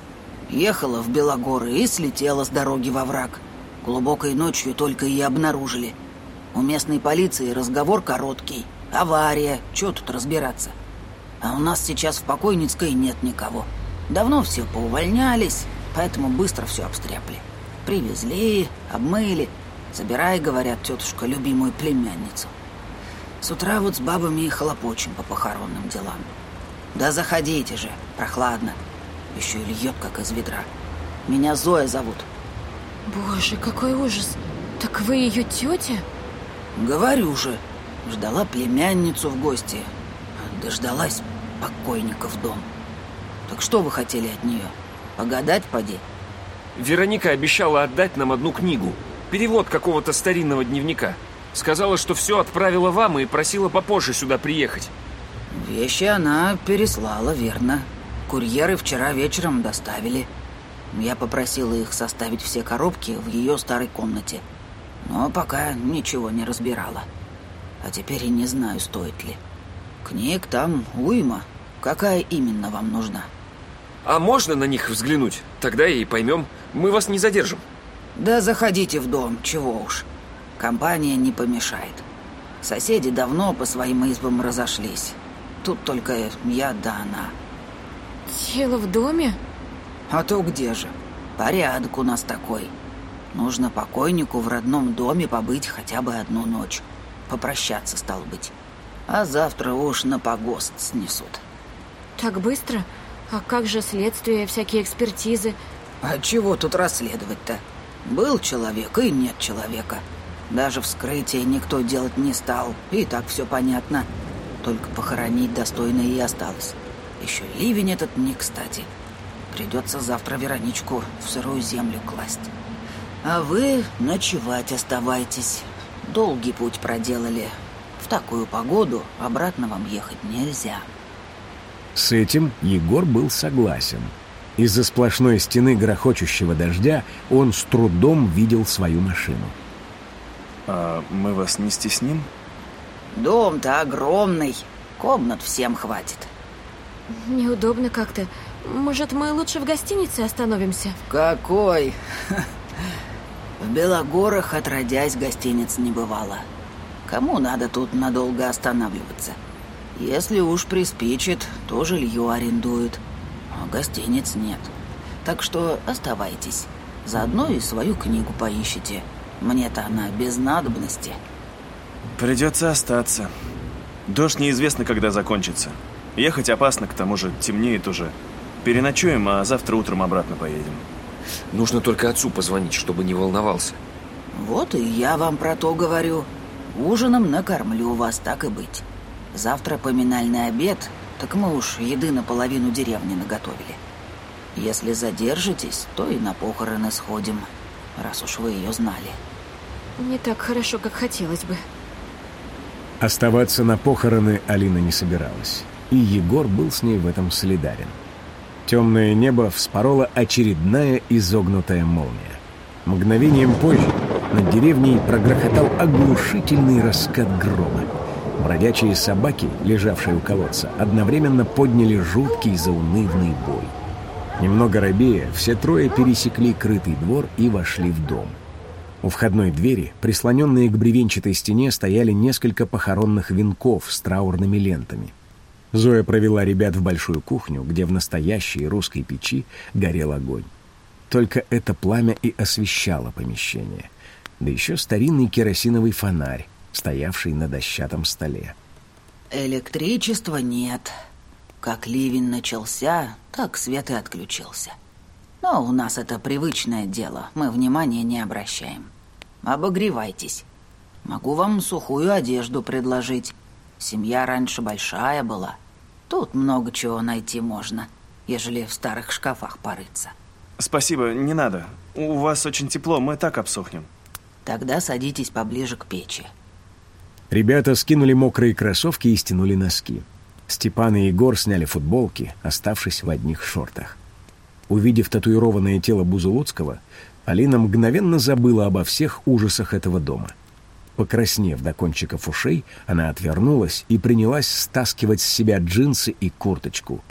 Ехала в Белогоры и слетела с дороги во враг. Глубокой ночью только и обнаружили. У местной полиции разговор короткий. Авария, что тут разбираться? А у нас сейчас в Покойницкой нет никого. Давно все поувольнялись, поэтому быстро все обстряпли. Привезли, обмыли. Забирай, говорят, тетушка, любимую племянницу. С утра вот с бабами и хлопочем по похоронным делам. Да заходите же, прохладно. Еще и льет, как из ведра. Меня Зоя зовут. Боже, какой ужас. Так вы ее тетя? Говорю же, ждала племянницу в гости. Дождалась покойника в дом. Так что вы хотели от нее? Погадать, поди? Вероника обещала отдать нам одну книгу. Перевод какого-то старинного дневника. Сказала, что все отправила вам и просила попозже сюда приехать. Вещи она переслала, верно. Курьеры вчера вечером доставили. Я попросила их составить все коробки в ее старой комнате. Но пока ничего не разбирала. А теперь и не знаю, стоит ли. Книг там уйма. Какая именно вам нужна? А можно на них взглянуть? Тогда и поймем. Мы вас не задержим. Да заходите в дом, чего уж. Компания не помешает. Соседи давно по своим избам разошлись. Тут только я да она. Тело в доме? А то где же? Порядок у нас такой. Нужно покойнику в родном доме побыть хотя бы одну ночь. Попрощаться, стал быть. А завтра уж на погост снесут. Так быстро? А как же следствие, всякие экспертизы? А чего тут расследовать-то? Был человек и нет человека. Даже вскрытие никто делать не стал. И так все понятно. Только похоронить достойно и осталось. Еще ливень этот не кстати. Придется завтра Вероничку в сырую землю класть. А вы ночевать оставайтесь. Долгий путь проделали. В такую погоду обратно вам ехать нельзя. С этим Егор был согласен. Из-за сплошной стены грохочущего дождя он с трудом видел свою машину. А мы вас не стесним? Дом-то огромный. Комнат всем хватит. Неудобно как-то. Может, мы лучше в гостинице остановимся? Какой? В Белогорах, отродясь, гостиниц не бывало. Кому надо тут надолго останавливаться? Если уж приспичит, то жилье арендуют. А гостиниц нет. Так что оставайтесь. Заодно и свою книгу поищите. Мне-то она без надобности. Придется остаться. Дождь неизвестно, когда закончится. Ехать опасно, к тому же темнеет уже. Переночуем, а завтра утром обратно поедем. Нужно только отцу позвонить, чтобы не волновался. Вот и я вам про то говорю. Ужином накормлю вас, так и быть. Завтра поминальный обед, так мы уж еды наполовину деревни наготовили. Если задержитесь, то и на похороны сходим. раз уж вы ее знали. Не так хорошо, как хотелось бы. Оставаться на похороны Алина не собиралась, и Егор был с ней в этом солидарен. Темное небо вспорола очередная изогнутая молния. Мгновением позже над деревней прогрохотал оглушительный раскат грома. Бродячие собаки, лежавшие у колодца, одновременно подняли жуткий заунывный бой. Немного робея, все трое пересекли крытый двор и вошли в дом. У входной двери, прислоненные к бревенчатой стене, стояли несколько похоронных венков с траурными лентами. Зоя провела ребят в большую кухню, где в настоящей русской печи горел огонь. Только это пламя и освещало помещение. Да еще старинный керосиновый фонарь, стоявший на дощатом столе. Электричества нет. Как ливень начался, так свет и отключился. Но у нас это привычное дело, мы внимания не обращаем. Обогревайтесь. Могу вам сухую одежду предложить. Семья раньше большая была. Тут много чего найти можно, ежели в старых шкафах порыться. Спасибо, не надо. У вас очень тепло, мы так обсохнем. Тогда садитесь поближе к печи. Ребята скинули мокрые кроссовки и стянули носки. Степан и Егор сняли футболки, оставшись в одних шортах. Увидев татуированное тело Бузулуцкого, Алина мгновенно забыла обо всех ужасах этого дома. Покраснев до кончиков ушей, она отвернулась и принялась стаскивать с себя джинсы и курточку.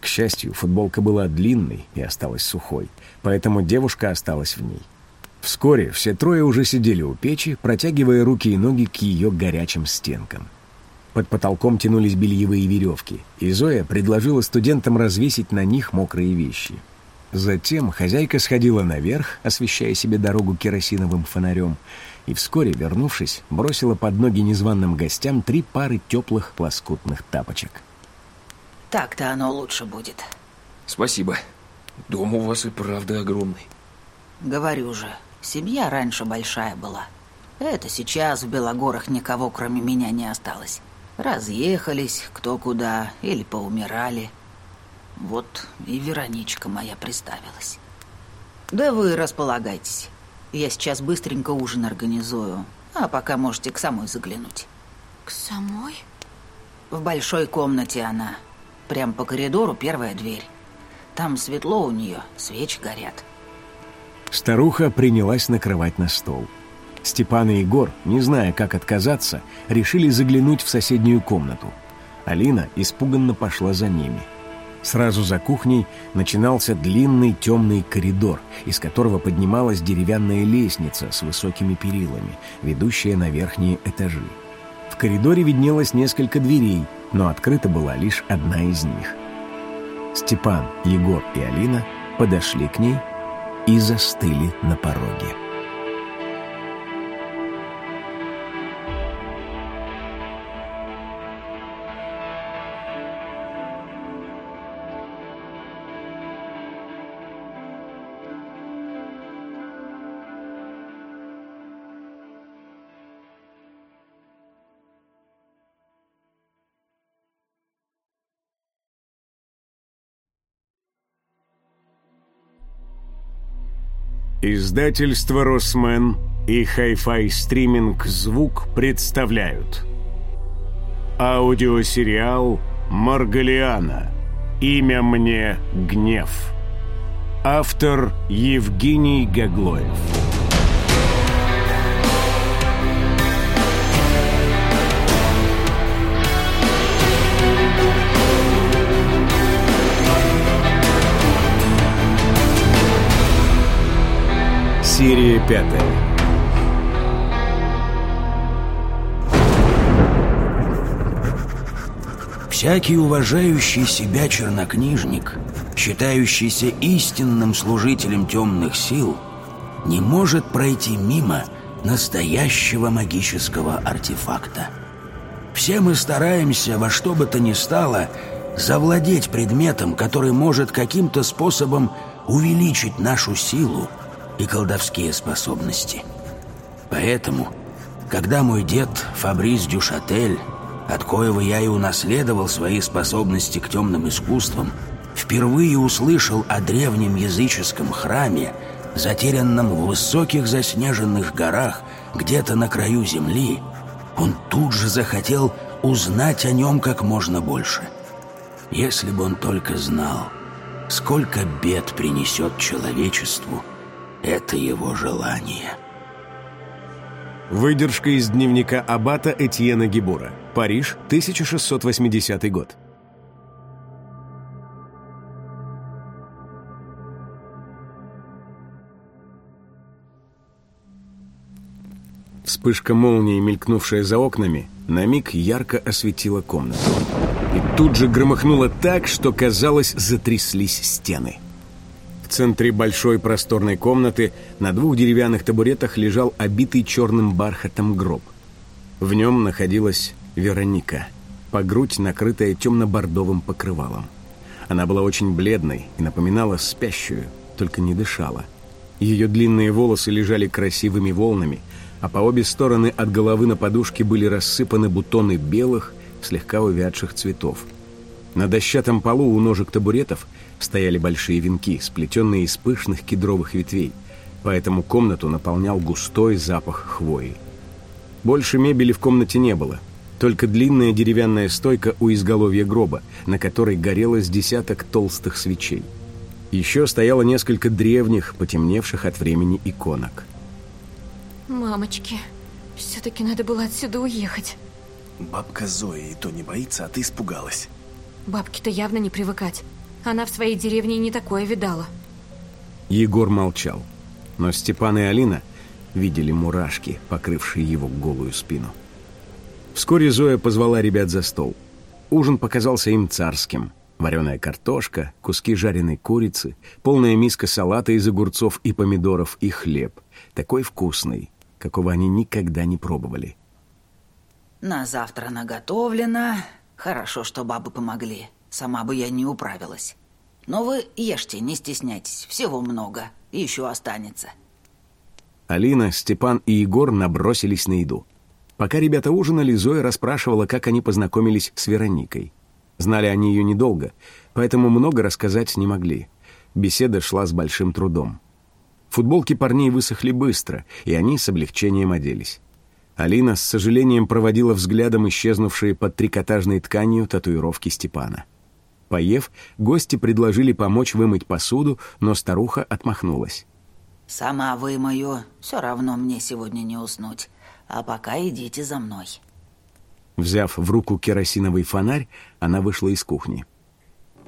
К счастью, футболка была длинной и осталась сухой, поэтому девушка осталась в ней. Вскоре все трое уже сидели у печи, протягивая руки и ноги к ее горячим стенкам. Под потолком тянулись бельевые веревки, и Зоя предложила студентам развесить на них мокрые вещи. Затем хозяйка сходила наверх, освещая себе дорогу керосиновым фонарем, и вскоре, вернувшись, бросила под ноги незваным гостям три пары теплых лоскутных тапочек. Так-то оно лучше будет. Спасибо. Дом у вас и правда огромный. Говорю же, Семья раньше большая была. Это сейчас в Белогорах никого, кроме меня, не осталось. Разъехались кто куда или поумирали. Вот и Вероничка моя приставилась. Да вы располагайтесь. Я сейчас быстренько ужин организую, а пока можете к самой заглянуть. К самой? В большой комнате она. Прям по коридору первая дверь. Там светло у нее, свечи горят. Старуха принялась накрывать на стол. Степан и Егор, не зная, как отказаться, решили заглянуть в соседнюю комнату. Алина испуганно пошла за ними. Сразу за кухней начинался длинный темный коридор, из которого поднималась деревянная лестница с высокими перилами, ведущая на верхние этажи. В коридоре виднелось несколько дверей, но открыта была лишь одна из них. Степан, Егор и Алина подошли к ней и застыли на пороге. Издательство «Росмен» и Hi-Fi стриминг «Звук» представляют Аудиосериал «Маргалиана. Имя мне Гнев». Автор Евгений Гаглоев. Серия пятая. Всякий уважающий себя чернокнижник, считающийся истинным служителем темных сил, не может пройти мимо настоящего магического артефакта. Все мы стараемся во что бы то ни стало завладеть предметом, который может каким-то способом увеличить нашу силу и колдовские способности. Поэтому, когда мой дед Фабрис Дюшатель, от коего я и унаследовал свои способности к темным искусствам, впервые услышал о древнем языческом храме, затерянном в высоких заснеженных горах, где-то на краю земли, он тут же захотел узнать о нем как можно больше. Если бы он только знал, сколько бед принесет человечеству это его желание. Выдержка из дневника аббата Этьена Гибура. Париж, 1680 год. Вспышка молнии, мелькнувшая за окнами, на миг ярко осветила комнату. И тут же громыхнуло так, что, казалось, затряслись стены. Центре большой просторной комнаты на двух деревянных табуретах лежал обитый черным бархатом гроб. В нем находилась Вероника, по грудь накрытая темно-бордовым покрывалом. Она была очень бледной и напоминала спящую, только не дышала. Ее длинные волосы лежали красивыми волнами – а по обе стороны от головы на подушке были рассыпаны бутоны белых, слегка увядших цветов. На дощатом полу у ножек табуретов стояли большие венки, сплетенные из пышных кедровых ветвей, поэтому комнату наполнял густой запах хвои. Больше мебели в комнате не было, только длинная деревянная стойка у изголовья гроба, на которой горело с десяток толстых свечей. Еще стояло несколько древних, потемневших от времени иконок. Мамочки, все-таки надо было отсюда уехать. Бабка Зоя и то не боится, а ты испугалась. Бабке-то явно не привыкать. Она в своей деревне не такое видала. Егор молчал, но Степан и Алина видели мурашки, покрывшие его голую спину. Вскоре Зоя позвала ребят за стол. Ужин показался им царским. Вареная картошка, куски жареной курицы, полная миска салата из огурцов и помидоров и хлеб. Такой вкусный, какого они никогда не пробовали. На завтра наготовлено. Хорошо, что бабы помогли. Сама бы я не управилась. Но вы ешьте, не стесняйтесь. Всего много. И еще останется. Алина, Степан и Егор набросились на еду. Пока ребята ужинали, Зоя расспрашивала, как они познакомились с Вероникой. Знали они ее недолго, поэтому много рассказать не могли. Беседа шла с большим трудом. Футболки парней высохли быстро, и они с облегчением оделись. Алина с сожалением проводила взглядом исчезнувшие под трикотажной тканью татуировки Степана. Поев, гости предложили помочь вымыть посуду, но старуха отмахнулась. «Сама вымою, все равно мне сегодня не уснуть. А пока идите за мной». Взяв в руку керосиновый фонарь, она вышла из кухни.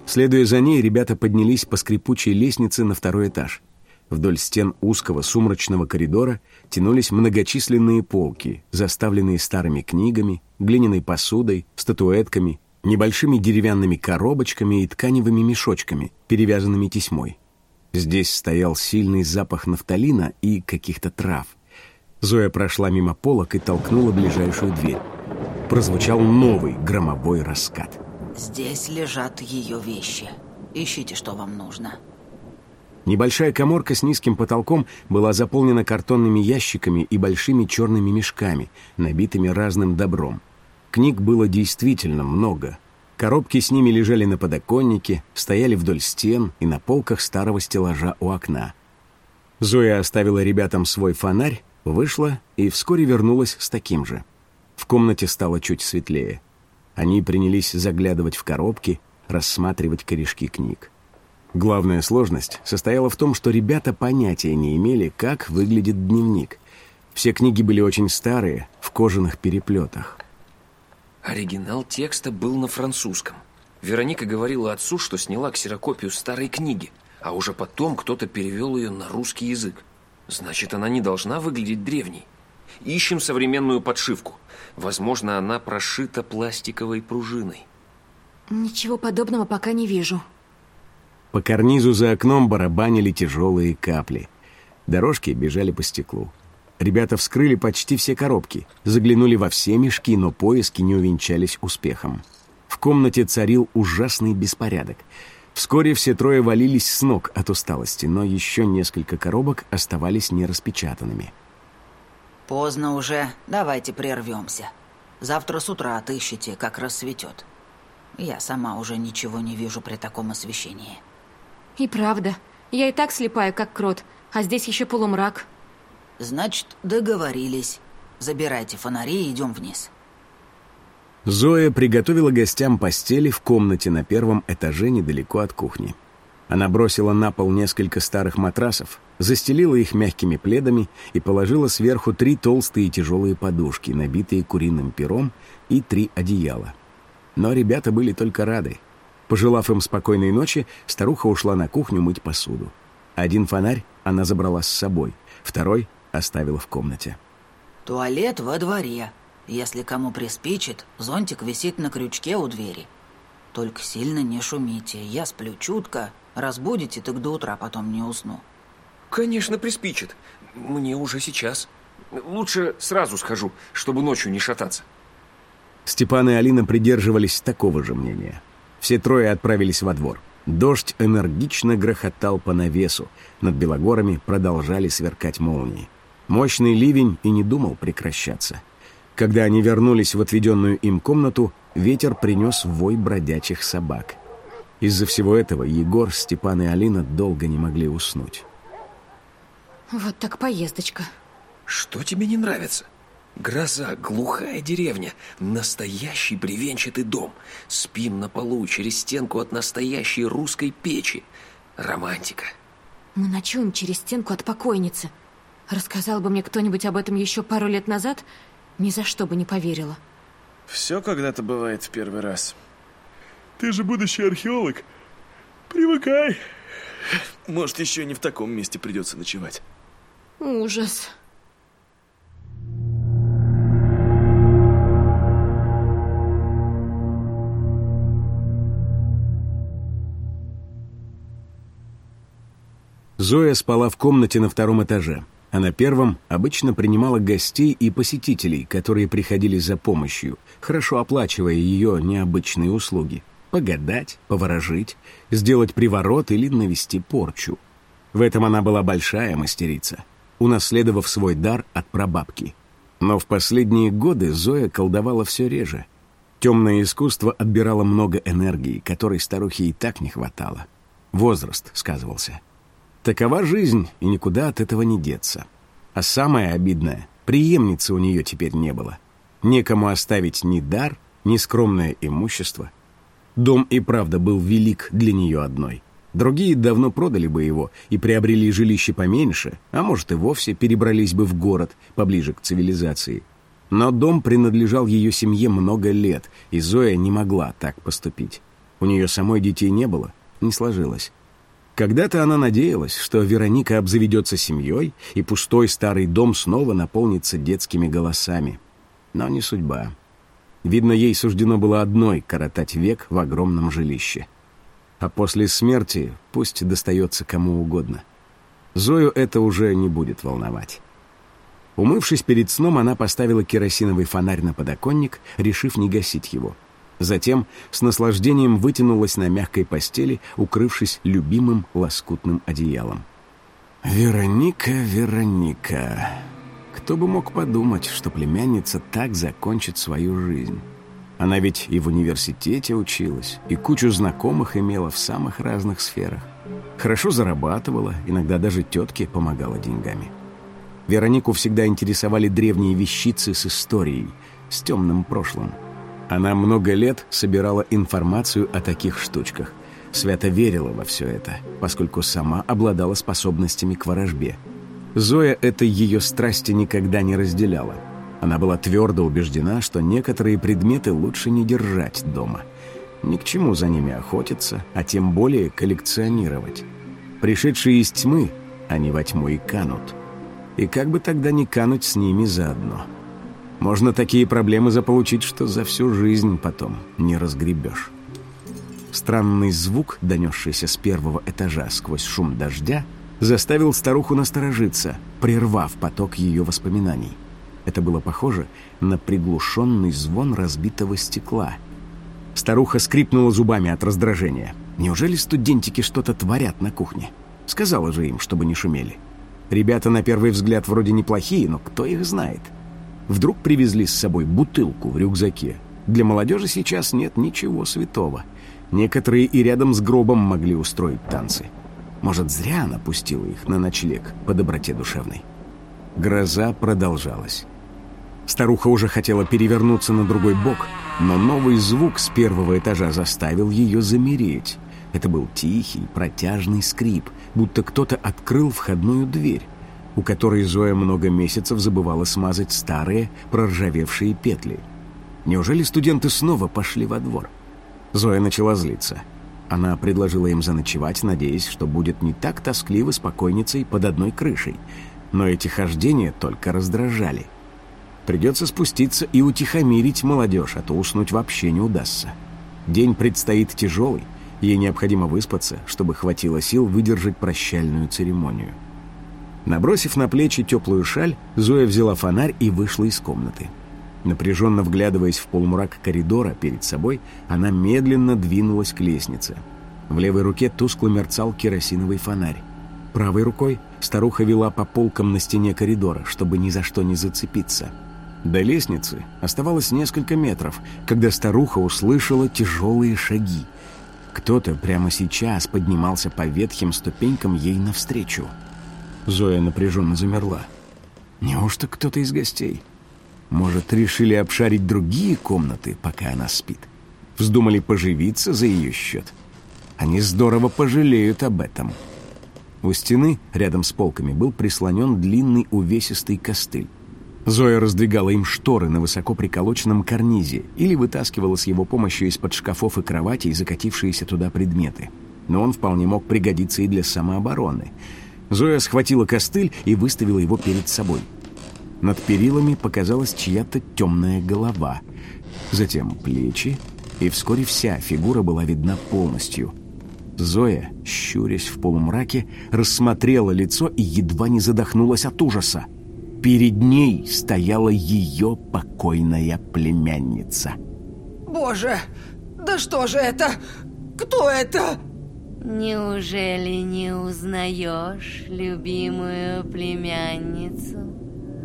Следуя за ней, ребята поднялись по скрипучей лестнице на второй этаж – Вдоль стен узкого сумрачного коридора тянулись многочисленные полки, заставленные старыми книгами, глиняной посудой, статуэтками, небольшими деревянными коробочками и тканевыми мешочками, перевязанными тесьмой. Здесь стоял сильный запах нафталина и каких-то трав. Зоя прошла мимо полок и толкнула ближайшую дверь. Прозвучал новый громовой раскат. «Здесь лежат ее вещи. Ищите, что вам нужно». Небольшая коморка с низким потолком была заполнена картонными ящиками и большими черными мешками, набитыми разным добром. Книг было действительно много. Коробки с ними лежали на подоконнике, стояли вдоль стен и на полках старого стеллажа у окна. Зоя оставила ребятам свой фонарь, вышла и вскоре вернулась с таким же. В комнате стало чуть светлее. Они принялись заглядывать в коробки, рассматривать корешки книг. Главная сложность состояла в том, что ребята понятия не имели, как выглядит дневник. Все книги были очень старые, в кожаных переплетах. Оригинал текста был на французском. Вероника говорила отцу, что сняла ксерокопию старой книги, а уже потом кто-то перевел ее на русский язык. Значит, она не должна выглядеть древней. Ищем современную подшивку. Возможно, она прошита пластиковой пружиной. Ничего подобного пока не вижу. По карнизу за окном барабанили тяжелые капли. Дорожки бежали по стеклу. Ребята вскрыли почти все коробки, заглянули во все мешки, но поиски не увенчались успехом. В комнате царил ужасный беспорядок. Вскоре все трое валились с ног от усталости, но еще несколько коробок оставались нераспечатанными. «Поздно уже, давайте прервемся. Завтра с утра отыщите, как рассветет. Я сама уже ничего не вижу при таком освещении». И правда, я и так слепаю, как крот, А здесь еще полумрак. Значит, договорились. Забирайте фонари и идем вниз. Зоя приготовила гостям постели в комнате на первом этаже недалеко от кухни. Она бросила на пол несколько старых матрасов, застелила их мягкими пледами и положила сверху три толстые тяжелые подушки, набитые куриным пером, и три одеяла. Но ребята были только рады. Пожелав им спокойной ночи, старуха ушла на кухню мыть посуду. Один фонарь она забрала с собой, второй оставила в комнате. Туалет во дворе. Если кому приспичит, зонтик висит на крючке у двери. Только сильно не шумите. Я сплю чутко. Разбудите, так до утра потом не усну. Конечно, приспичит. Мне уже сейчас. Лучше сразу схожу, чтобы ночью не шататься. Степан и Алина придерживались такого же мнения. Все трое отправились во двор. Дождь энергично грохотал по навесу. Над Белогорами продолжали сверкать молнии. Мощный ливень и не думал прекращаться. Когда они вернулись в отведенную им комнату, ветер принес вой бродячих собак. Из-за всего этого Егор, Степан и Алина долго не могли уснуть. Вот так поездочка. Что тебе не нравится? Гроза, глухая деревня, настоящий бревенчатый дом. Спим на полу через стенку от настоящей русской печи. Романтика. Мы ночуем через стенку от покойницы. Рассказал бы мне кто-нибудь об этом еще пару лет назад, ни за что бы не поверила. Все когда-то бывает в первый раз. Ты же будущий археолог. Привыкай. Может, еще не в таком месте придется ночевать. Ужас. Зоя спала в комнате на втором этаже, а на первом обычно принимала гостей и посетителей, которые приходили за помощью, хорошо оплачивая ее необычные услуги. Погадать, поворожить, сделать приворот или навести порчу. В этом она была большая мастерица, унаследовав свой дар от прабабки. Но в последние годы Зоя колдовала все реже. Темное искусство отбирало много энергии, которой старухе и так не хватало. Возраст сказывался. Такова жизнь, и никуда от этого не деться. А самое обидное, преемницы у нее теперь не было. Некому оставить ни дар, ни скромное имущество. Дом и правда был велик для нее одной. Другие давно продали бы его и приобрели жилище поменьше, а может и вовсе перебрались бы в город, поближе к цивилизации. Но дом принадлежал ее семье много лет, и Зоя не могла так поступить. У нее самой детей не было, не сложилось. Когда-то она надеялась, что Вероника обзаведется семьей, и пустой старый дом снова наполнится детскими голосами. Но не судьба. Видно, ей суждено было одной коротать век в огромном жилище. А после смерти пусть достается кому угодно. Зою это уже не будет волновать. Умывшись перед сном, она поставила керосиновый фонарь на подоконник, решив не гасить его — Затем с наслаждением вытянулась на мягкой постели, укрывшись любимым лоскутным одеялом. «Вероника, Вероника...» Кто бы мог подумать, что племянница так закончит свою жизнь? Она ведь и в университете училась, и кучу знакомых имела в самых разных сферах. Хорошо зарабатывала, иногда даже тетке помогала деньгами. Веронику всегда интересовали древние вещицы с историей, с темным прошлым. Она много лет собирала информацию о таких штучках. Свято верила во все это, поскольку сама обладала способностями к ворожбе. Зоя этой ее страсти никогда не разделяла. Она была твердо убеждена, что некоторые предметы лучше не держать дома. Ни к чему за ними охотиться, а тем более коллекционировать. Пришедшие из тьмы, они во тьму и канут. И как бы тогда не кануть с ними заодно – можно такие проблемы заполучить, что за всю жизнь потом не разгребешь. Странный звук, донесшийся с первого этажа сквозь шум дождя, заставил старуху насторожиться, прервав поток ее воспоминаний. Это было похоже на приглушенный звон разбитого стекла. Старуха скрипнула зубами от раздражения. Неужели студентики что-то творят на кухне? Сказала же им, чтобы не шумели. Ребята на первый взгляд вроде неплохие, но кто их знает? Вдруг привезли с собой бутылку в рюкзаке. Для молодежи сейчас нет ничего святого. Некоторые и рядом с гробом могли устроить танцы. Может, зря она пустила их на ночлег по доброте душевной. Гроза продолжалась. Старуха уже хотела перевернуться на другой бок, но новый звук с первого этажа заставил ее замереть. Это был тихий, протяжный скрип, будто кто-то открыл входную дверь, у которой Зоя много месяцев забывала смазать старые, проржавевшие петли. Неужели студенты снова пошли во двор? Зоя начала злиться. Она предложила им заночевать, надеясь, что будет не так тоскливо с покойницей под одной крышей. Но эти хождения только раздражали. Придется спуститься и утихомирить молодежь, а то уснуть вообще не удастся. День предстоит тяжелый, ей необходимо выспаться, чтобы хватило сил выдержать прощальную церемонию. Набросив на плечи теплую шаль, Зоя взяла фонарь и вышла из комнаты. Напряженно вглядываясь в полумрак коридора перед собой, она медленно двинулась к лестнице. В левой руке тускло мерцал керосиновый фонарь. Правой рукой старуха вела по полкам на стене коридора, чтобы ни за что не зацепиться. До лестницы оставалось несколько метров, когда старуха услышала тяжелые шаги. Кто-то прямо сейчас поднимался по ветхим ступенькам ей навстречу. Зоя напряженно замерла. Неужто кто-то из гостей? Может, решили обшарить другие комнаты, пока она спит? Вздумали поживиться за ее счет? Они здорово пожалеют об этом. У стены, рядом с полками, был прислонен длинный увесистый костыль. Зоя раздвигала им шторы на высоко приколоченном карнизе или вытаскивала с его помощью из-под шкафов и кроватей закатившиеся туда предметы. Но он вполне мог пригодиться и для самообороны. Зоя схватила костыль и выставила его перед собой. Над перилами показалась чья-то темная голова. Затем плечи, и вскоре вся фигура была видна полностью. Зоя, щурясь в полумраке, рассмотрела лицо и едва не задохнулась от ужаса. Перед ней стояла ее покойная племянница. Боже, да что же это? Кто это? Неужели не узнаешь любимую племянницу?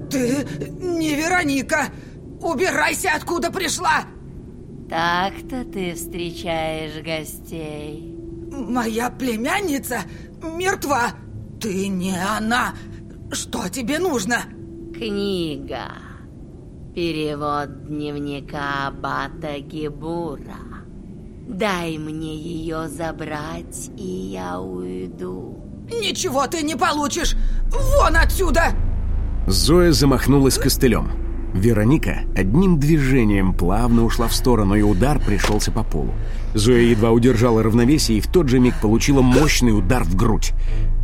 Ты не Вероника! Убирайся, откуда пришла! Так-то ты встречаешь гостей. Моя племянница мертва. Ты не она. Что тебе нужно? Книга. Перевод дневника Аббата Гебура. Дай мне ее забрать, и я уйду. Ничего ты не получишь! Вон отсюда! Зоя замахнулась костылем. Вероника одним движением плавно ушла в сторону, и удар пришелся по полу. Зоя едва удержала равновесие и в тот же миг получила мощный удар в грудь.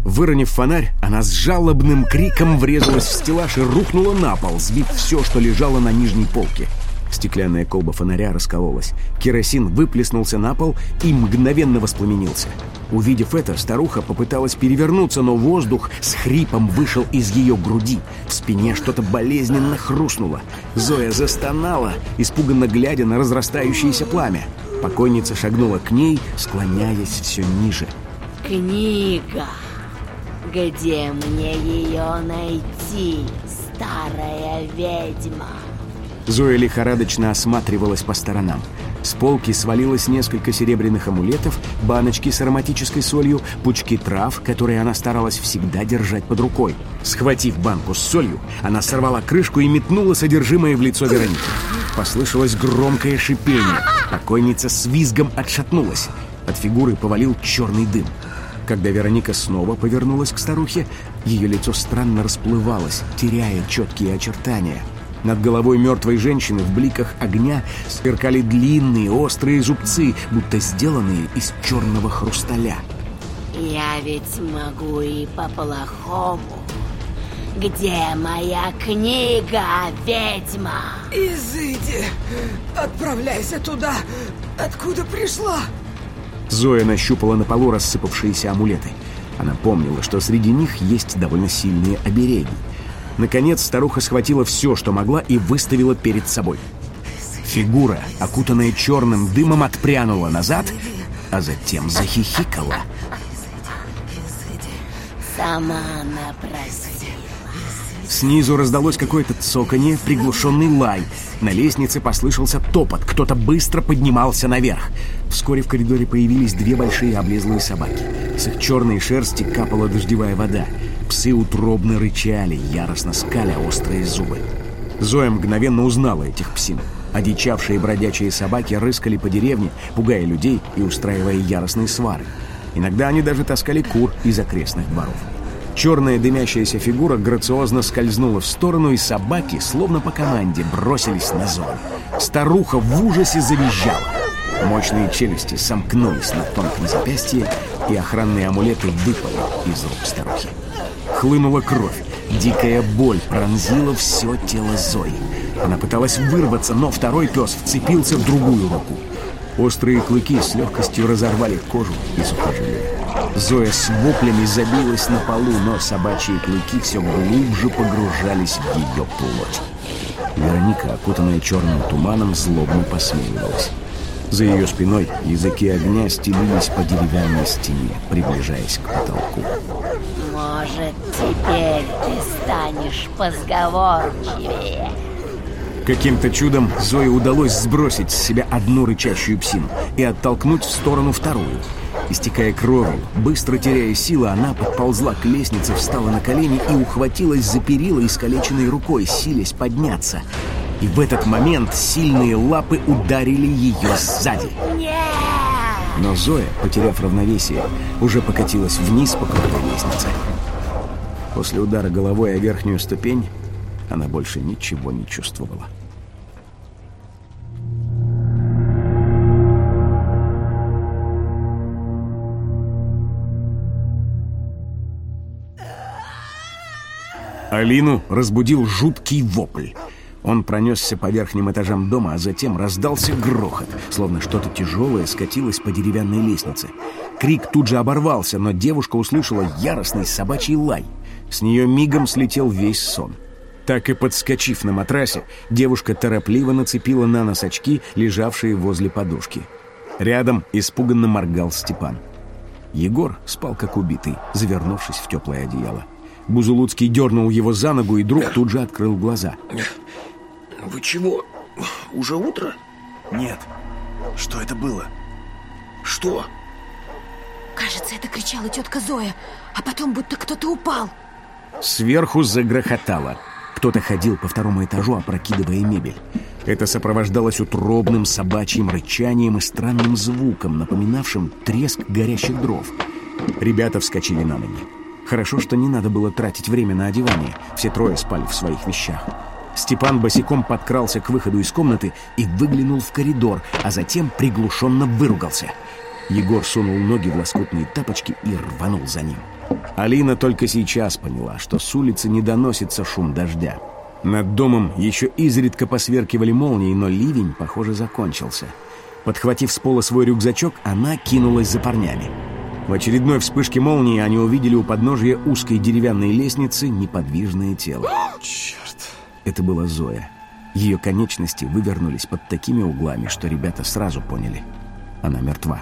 Выронив фонарь, она с жалобным криком врезалась в стеллаж и рухнула на пол, сбив все, что лежало на нижней полке. Стеклянная колба фонаря раскололась. Керосин выплеснулся на пол и мгновенно воспламенился. Увидев это, старуха попыталась перевернуться, но воздух с хрипом вышел из ее груди. В спине что-то болезненно хрустнуло. Зоя застонала, испуганно глядя на разрастающееся пламя. Покойница шагнула к ней, склоняясь все ниже. Книга. Где мне ее найти, старая ведьма? Зоя лихорадочно осматривалась по сторонам. С полки свалилось несколько серебряных амулетов, баночки с ароматической солью, пучки трав, которые она старалась всегда держать под рукой. Схватив банку с солью, она сорвала крышку и метнула содержимое в лицо Вероники. Послышалось громкое шипение. Покойница с визгом отшатнулась. От фигуры повалил черный дым. Когда Вероника снова повернулась к старухе, ее лицо странно расплывалось, теряя четкие очертания. Над головой мертвой женщины в бликах огня сверкали длинные острые зубцы, будто сделанные из черного хрусталя. Я ведь могу и по-плохому. Где моя книга, ведьма? Изыди, отправляйся туда, откуда пришла. Зоя нащупала на полу рассыпавшиеся амулеты. Она помнила, что среди них есть довольно сильные обереги. Наконец старуха схватила все, что могла, и выставила перед собой. Фигура, окутанная черным дымом, отпрянула назад, а затем захихикала. Сама напросила. Снизу раздалось какое-то цоканье, приглушенный лай. На лестнице послышался топот, кто-то быстро поднимался наверх. Вскоре в коридоре появились две большие облезлые собаки. С их черной шерсти капала дождевая вода. Псы утробно рычали, яростно скаля острые зубы. Зоя мгновенно узнала этих псин. Одичавшие бродячие собаки рыскали по деревне, пугая людей и устраивая яростные свары. Иногда они даже таскали кур из окрестных дворов. Черная дымящаяся фигура грациозно скользнула в сторону, и собаки, словно по команде, бросились на Зою. Старуха в ужасе завизжала. Мощные челюсти сомкнулись на тонком запястье, и охранные амулеты выпали из рук старухи. Хлынула кровь. Дикая боль пронзила все тело Зои. Она пыталась вырваться, но второй пес вцепился в другую руку. Острые клыки с легкостью разорвали кожу и сухожилия. Зоя с воплями забилась на полу, но собачьи клыки все глубже погружались в ее плоть. Вероника, окутанная черным туманом, злобно посмеивалась. За ее спиной языки огня стелились по деревянной стене, приближаясь к потолку. Может, теперь ты станешь позговорчивее. Каким-то чудом Зое удалось сбросить с себя одну рычащую псину и оттолкнуть в сторону вторую. Истекая кровью, быстро теряя силы, она подползла к лестнице, встала на колени и ухватилась за перила искалеченной рукой, силясь подняться. И в этот момент сильные лапы ударили ее сзади. Но Зоя, потеряв равновесие, уже покатилась вниз по крутой лестнице. После удара головой о верхнюю ступень она больше ничего не чувствовала. Алину разбудил жуткий вопль. Он пронесся по верхним этажам дома, а затем раздался грохот, словно что-то тяжелое скатилось по деревянной лестнице. Крик тут же оборвался, но девушка услышала яростный собачий лай. С нее мигом слетел весь сон. Так и подскочив на матрасе, девушка торопливо нацепила на нос очки, лежавшие возле подушки. Рядом испуганно моргал Степан. Егор спал как убитый, завернувшись в теплое одеяло. Бузулуцкий дернул его за ногу, и друг тут же открыл глаза. Вы чего? Уже утро? Нет. Что это было? Что? Кажется, это кричала тетка Зоя, а потом будто кто-то упал. Сверху загрохотало. Кто-то ходил по второму этажу, опрокидывая мебель. Это сопровождалось утробным собачьим рычанием и странным звуком, напоминавшим треск горящих дров. Ребята вскочили на ноги. Хорошо, что не надо было тратить время на одевание. Все трое спали в своих вещах. Степан босиком подкрался к выходу из комнаты и выглянул в коридор, а затем приглушенно выругался. Егор сунул ноги в лоскутные тапочки и рванул за ним. Алина только сейчас поняла, что с улицы не доносится шум дождя. Над домом еще изредка посверкивали молнии, но ливень, похоже, закончился. Подхватив с пола свой рюкзачок, она кинулась за парнями. В очередной вспышке молнии они увидели у подножия узкой деревянной лестницы неподвижное тело. Черт. Это была Зоя. Ее конечности вывернулись под такими углами, что ребята сразу поняли. Она мертва.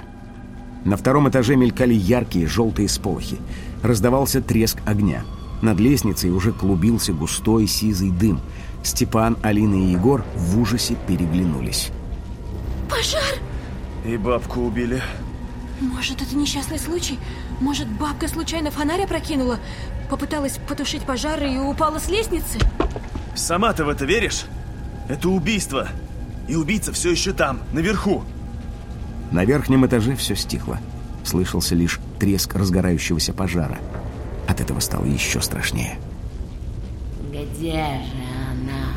На втором этаже мелькали яркие желтые сполохи. Раздавался треск огня. Над лестницей уже клубился густой сизый дым. Степан, Алина и Егор в ужасе переглянулись. Пожар! И бабку убили. Может, это несчастный случай? Может, бабка случайно фонарь опрокинула? Попыталась потушить пожар и упала с лестницы? Сама ты в это веришь? Это убийство. И убийца все еще там, наверху. На верхнем этаже все стихло. Слышался лишь треск разгорающегося пожара. От этого стало еще страшнее. Где же она?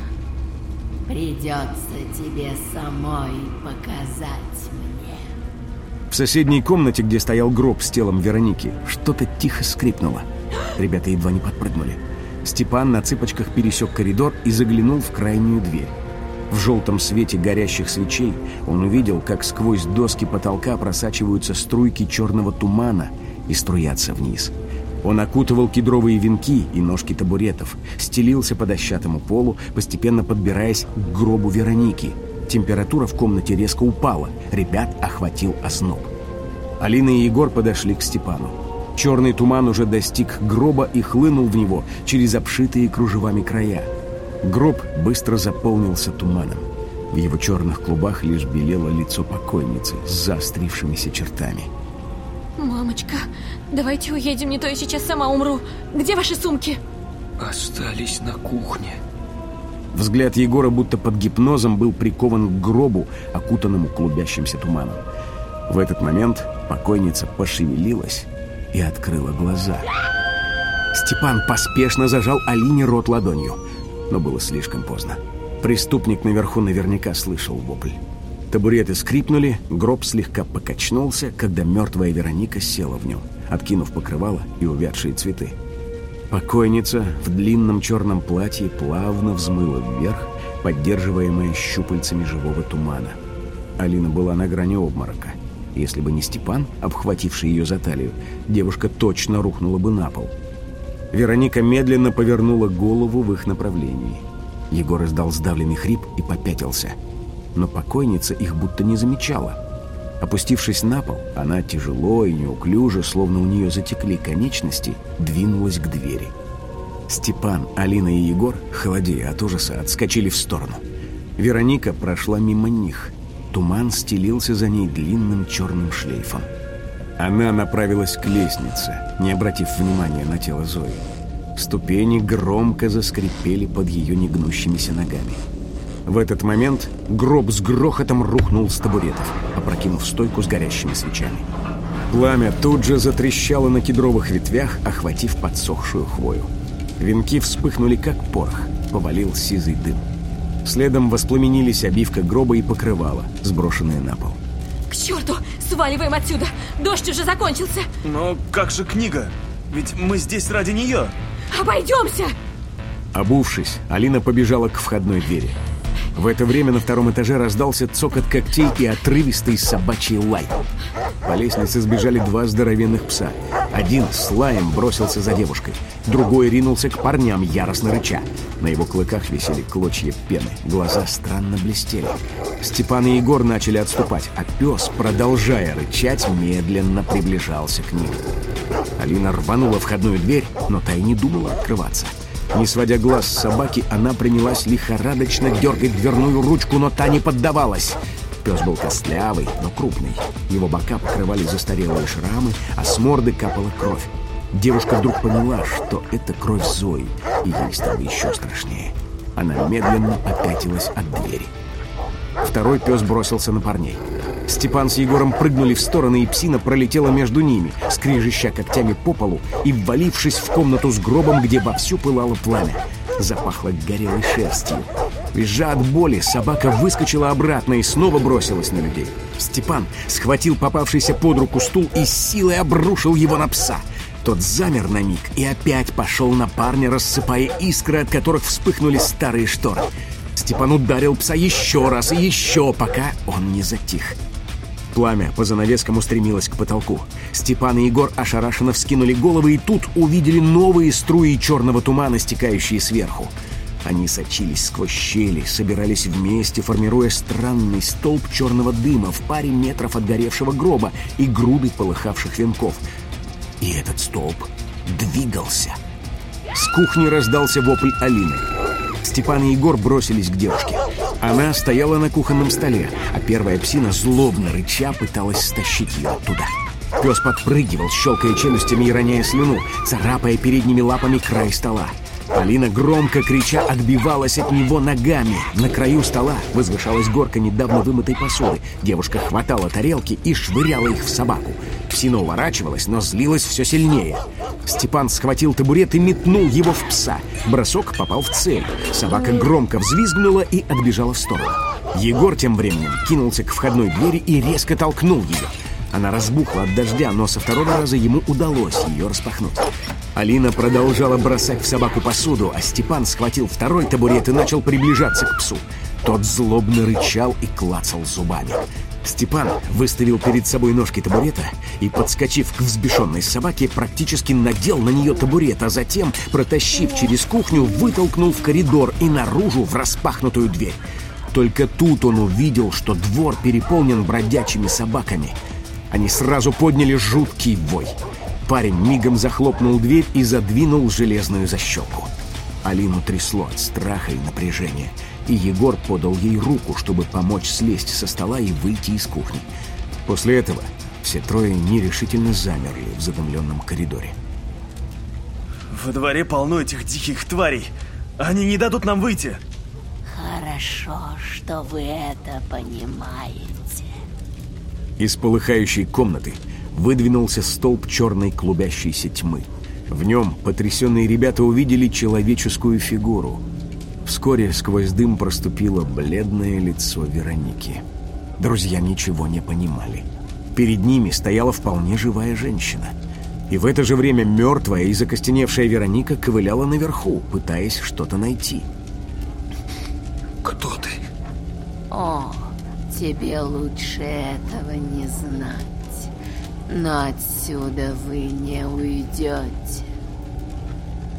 Придется тебе самой показать мне. В соседней комнате, где стоял гроб с телом Вероники, что-то тихо скрипнуло. Ребята едва не подпрыгнули. Степан на цыпочках пересек коридор и заглянул в крайнюю дверь. В желтом свете горящих свечей он увидел, как сквозь доски потолка просачиваются струйки черного тумана и струятся вниз. Он окутывал кедровые венки и ножки табуретов, стелился по дощатому полу, постепенно подбираясь к гробу Вероники. Температура в комнате резко упала, ребят охватил озноб. Алина и Егор подошли к Степану. Черный туман уже достиг гроба и хлынул в него через обшитые кружевами края. Гроб быстро заполнился туманом. В его черных клубах лишь белело лицо покойницы с заострившимися чертами. Мамочка, давайте уедем, не то я сейчас сама умру. Где ваши сумки? Остались на кухне. Взгляд Егора будто под гипнозом был прикован к гробу, окутанному клубящимся туманом. В этот момент покойница пошевелилась и открыла глаза. Степан поспешно зажал Алине рот ладонью, но было слишком поздно. Преступник наверху наверняка слышал вопль. Табуреты скрипнули, гроб слегка покачнулся, когда мертвая Вероника села в нем, откинув покрывало и увядшие цветы. Покойница в длинном черном платье плавно взмыла вверх, поддерживаемая щупальцами живого тумана. Алина была на грани обморока. Если бы не Степан, обхвативший ее за талию, девушка точно рухнула бы на пол. Вероника медленно повернула голову в их направлении. Егор издал сдавленный хрип и попятился. Но покойница их будто не замечала. Опустившись на пол, она тяжело и неуклюже, словно у нее затекли конечности, двинулась к двери. Степан, Алина и Егор, холодея от ужаса, отскочили в сторону. Вероника прошла мимо них. Туман стелился за ней длинным черным шлейфом. Она направилась к лестнице, не обратив внимания на тело Зои. Ступени громко заскрипели под ее негнущимися ногами. В этот момент гроб с грохотом рухнул с табуретов, опрокинув стойку с горящими свечами. Пламя тут же затрещало на кедровых ветвях, охватив подсохшую хвою. Венки вспыхнули, как порох, повалил сизый дым. Следом воспламенились обивка гроба и покрывало, сброшенные на пол. Черту! Сваливаем отсюда! Дождь уже закончился! Но как же книга? Ведь мы здесь ради нее. Обойдемся! Обувшись, Алина побежала к входной двери. В это время на втором этаже раздался цокот когтей и отрывистый собачий лай. По лестнице сбежали два здоровенных пса. Один с лаем бросился за девушкой, другой ринулся к парням, яростно рыча. На его клыках висели клочья пены, глаза странно блестели. Степан и Егор начали отступать, а пес, продолжая рычать, медленно приближался к ним. Алина рванула входную дверь, но та и не думала открываться. Не сводя глаз с собаки, она принялась лихорадочно дергать дверную ручку, но та не поддавалась. Пес был костлявый, но крупный. Его бока покрывали застарелые шрамы, а с морды капала кровь. Девушка вдруг поняла, что это кровь Зои, и ей стало еще страшнее. Она медленно попятилась от двери. Второй пес бросился на парней. Степан с Егором прыгнули в стороны, и псина пролетела между ними, скрижища когтями по полу и ввалившись в комнату с гробом, где вовсю пылало пламя. Запахло горелой шерстью. Визжа от боли, собака выскочила обратно и снова бросилась на людей. Степан схватил попавшийся под руку стул и силой обрушил его на пса. Тот замер на миг и опять пошел на парня, рассыпая искры, от которых вспыхнули старые шторы. Степан ударил пса еще раз и еще, пока он не затих. Пламя по занавескам устремилось к потолку. Степан и Егор ошарашенно вскинули головы и тут увидели новые струи черного тумана, стекающие сверху. Они сочились сквозь щели, собирались вместе, формируя странный столб черного дыма в паре метров от горевшего гроба и груды полыхавших венков. И этот столб двигался. С кухни раздался вопль Алины. Степан и Егор бросились к девушке. Она стояла на кухонном столе, а первая псина, злобно рыча, пыталась стащить ее оттуда. Пес подпрыгивал, щелкая челюстями и роняя слюну, царапая передними лапами край стола. Полина, громко крича, отбивалась от него ногами. На краю стола возвышалась горка недавно вымытой посуды. Девушка хватала тарелки и швыряла их в собаку. Псина уворачивалась, но злилась все сильнее. Степан схватил табурет и метнул его в пса. Бросок попал в цель. Собака громко взвизгнула и отбежала в сторону. Егор тем временем кинулся к входной двери и резко толкнул ее. Она разбухла от дождя, но со второго раза ему удалось ее распахнуть. Алина продолжала бросать в собаку посуду, а Степан схватил второй табурет и начал приближаться к псу. Тот злобно рычал и клацал зубами. Степан выставил перед собой ножки табурета и, подскочив к взбешенной собаке, практически надел на нее табурет, а затем, протащив через кухню, вытолкнул в коридор и наружу в распахнутую дверь. Только тут он увидел, что двор переполнен бродячими собаками. Они сразу подняли жуткий вой. Парень мигом захлопнул дверь и задвинул железную защелку. Алину трясло от страха и напряжения, и Егор подал ей руку, чтобы помочь слезть со стола и выйти из кухни. После этого Все трое нерешительно замерли в задымленном коридоре. Во дворе полно этих диких тварей. Они не дадут нам выйти. Хорошо, что вы это понимаете. Из полыхающей комнаты выдвинулся столб черной клубящейся тьмы. В нем потрясенные ребята увидели человеческую фигуру. Вскоре сквозь дым проступило бледное лицо Вероники. Друзья ничего не понимали. Перед ними стояла вполне живая женщина. И в это же время мертвая и закостеневшая Вероника ковыляла наверху, пытаясь что-то найти. Кто ты? О, тебе лучше этого не знать. Но отсюда вы не уйдете.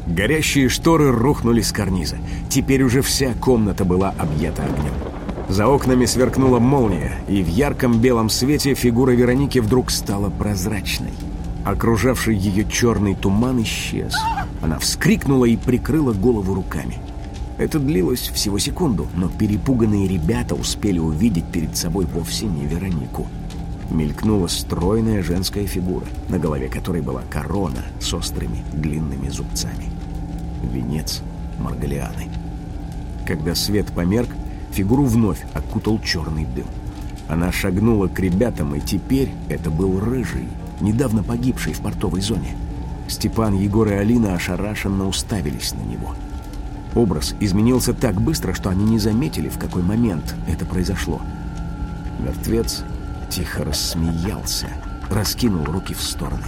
Горящие шторы рухнули с карниза. Теперь уже вся комната была объята огнем. За окнами сверкнула молния, и в ярком белом свете фигура Вероники вдруг стала прозрачной. Окружавший ее черный туман исчез. Она вскрикнула и прикрыла голову руками. Это длилось всего секунду, но перепуганные ребята успели увидеть перед собой вовсе не Веронику. Мелькнула стройная женская фигура, на голове которой была корона с острыми длинными зубцами. Венец Маргалианы. Когда свет померк, фигуру вновь окутал черный дым. Она шагнула к ребятам, и теперь это был рыжий, недавно погибший в портовой зоне. Степан, Егор и Алина ошарашенно уставились на него. Образ изменился так быстро, что они не заметили, в какой момент это произошло. Мертвец тихо рассмеялся, раскинул руки в стороны.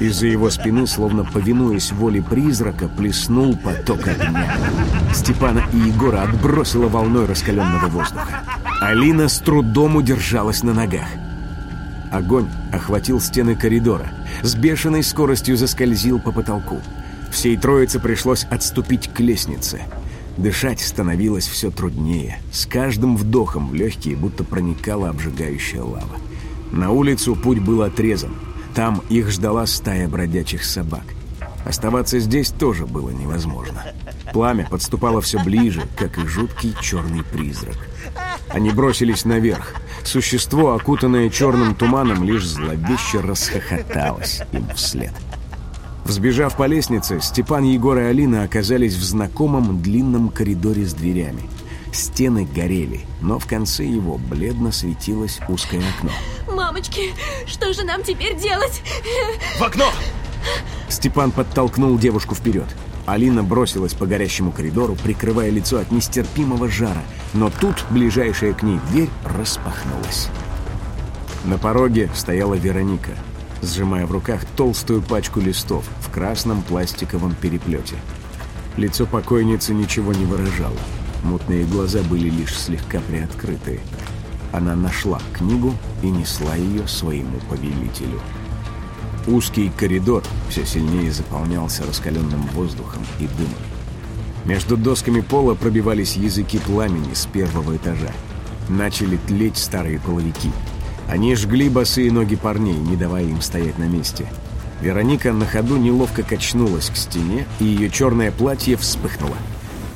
Из-за его спины, словно повинуясь воле призрака, плеснул поток огня. Степана и Егора отбросило волной раскаленного воздуха. Алина с трудом удержалась на ногах. Огонь охватил стены коридора, с бешеной скоростью заскользил по потолку. Всей троице пришлось отступить к лестнице. Дышать становилось все труднее. С каждым вдохом в легкие будто проникала обжигающая лава. На улицу путь был отрезан. Там их ждала стая бродячих собак. Оставаться здесь тоже было невозможно. Пламя подступало все ближе, как и жуткий черный призрак. Они бросились наверх. Существо, окутанное черным туманом, лишь зловеще расхохоталось им вслед. Взбежав по лестнице, Степан, Егор и Алина оказались в знакомом длинном коридоре с дверями. Стены горели, но в конце его бледно светилось узкое окно. Мамочки, что же нам теперь делать? В окно! Степан подтолкнул девушку вперед. Алина бросилась по горящему коридору, прикрывая лицо от нестерпимого жара, но тут ближайшая к ней дверь распахнулась. На пороге стояла Вероника, сжимая в руках толстую пачку листов в красном пластиковом переплете. Лицо покойницы ничего не выражало. Мутные глаза были лишь слегка приоткрыты. Она нашла книгу и несла ее своему повелителю. Узкий коридор все сильнее заполнялся раскаленным воздухом и дымом. Между досками пола пробивались языки пламени с первого этажа. Начали тлеть старые половики. Они жгли босые ноги парней, не давая им стоять на месте. Вероника на ходу неловко качнулась к стене, и ее черное платье вспыхнуло.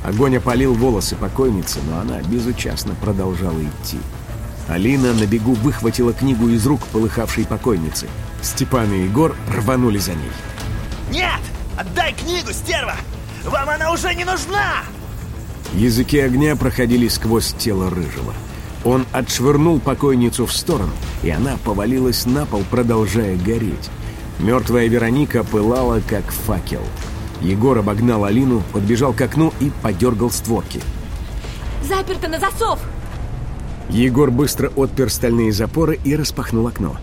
Огонь опалил волосы покойницы, но она безучастно продолжала идти. Алина на бегу выхватила книгу из рук полыхавшей покойницы. Степан и Егор рванули за ней. Нет! Отдай книгу, стерва! Вам она уже не нужна! Языки огня проходили сквозь тело Рыжего. Он отшвырнул покойницу в сторону, и она повалилась на пол, продолжая гореть. Мертвая Вероника пылала, как факел. Егор обогнал Алину, подбежал к окну и подергал створки. Заперто на засов! Егор быстро отпер стальные запоры и распахнул окно.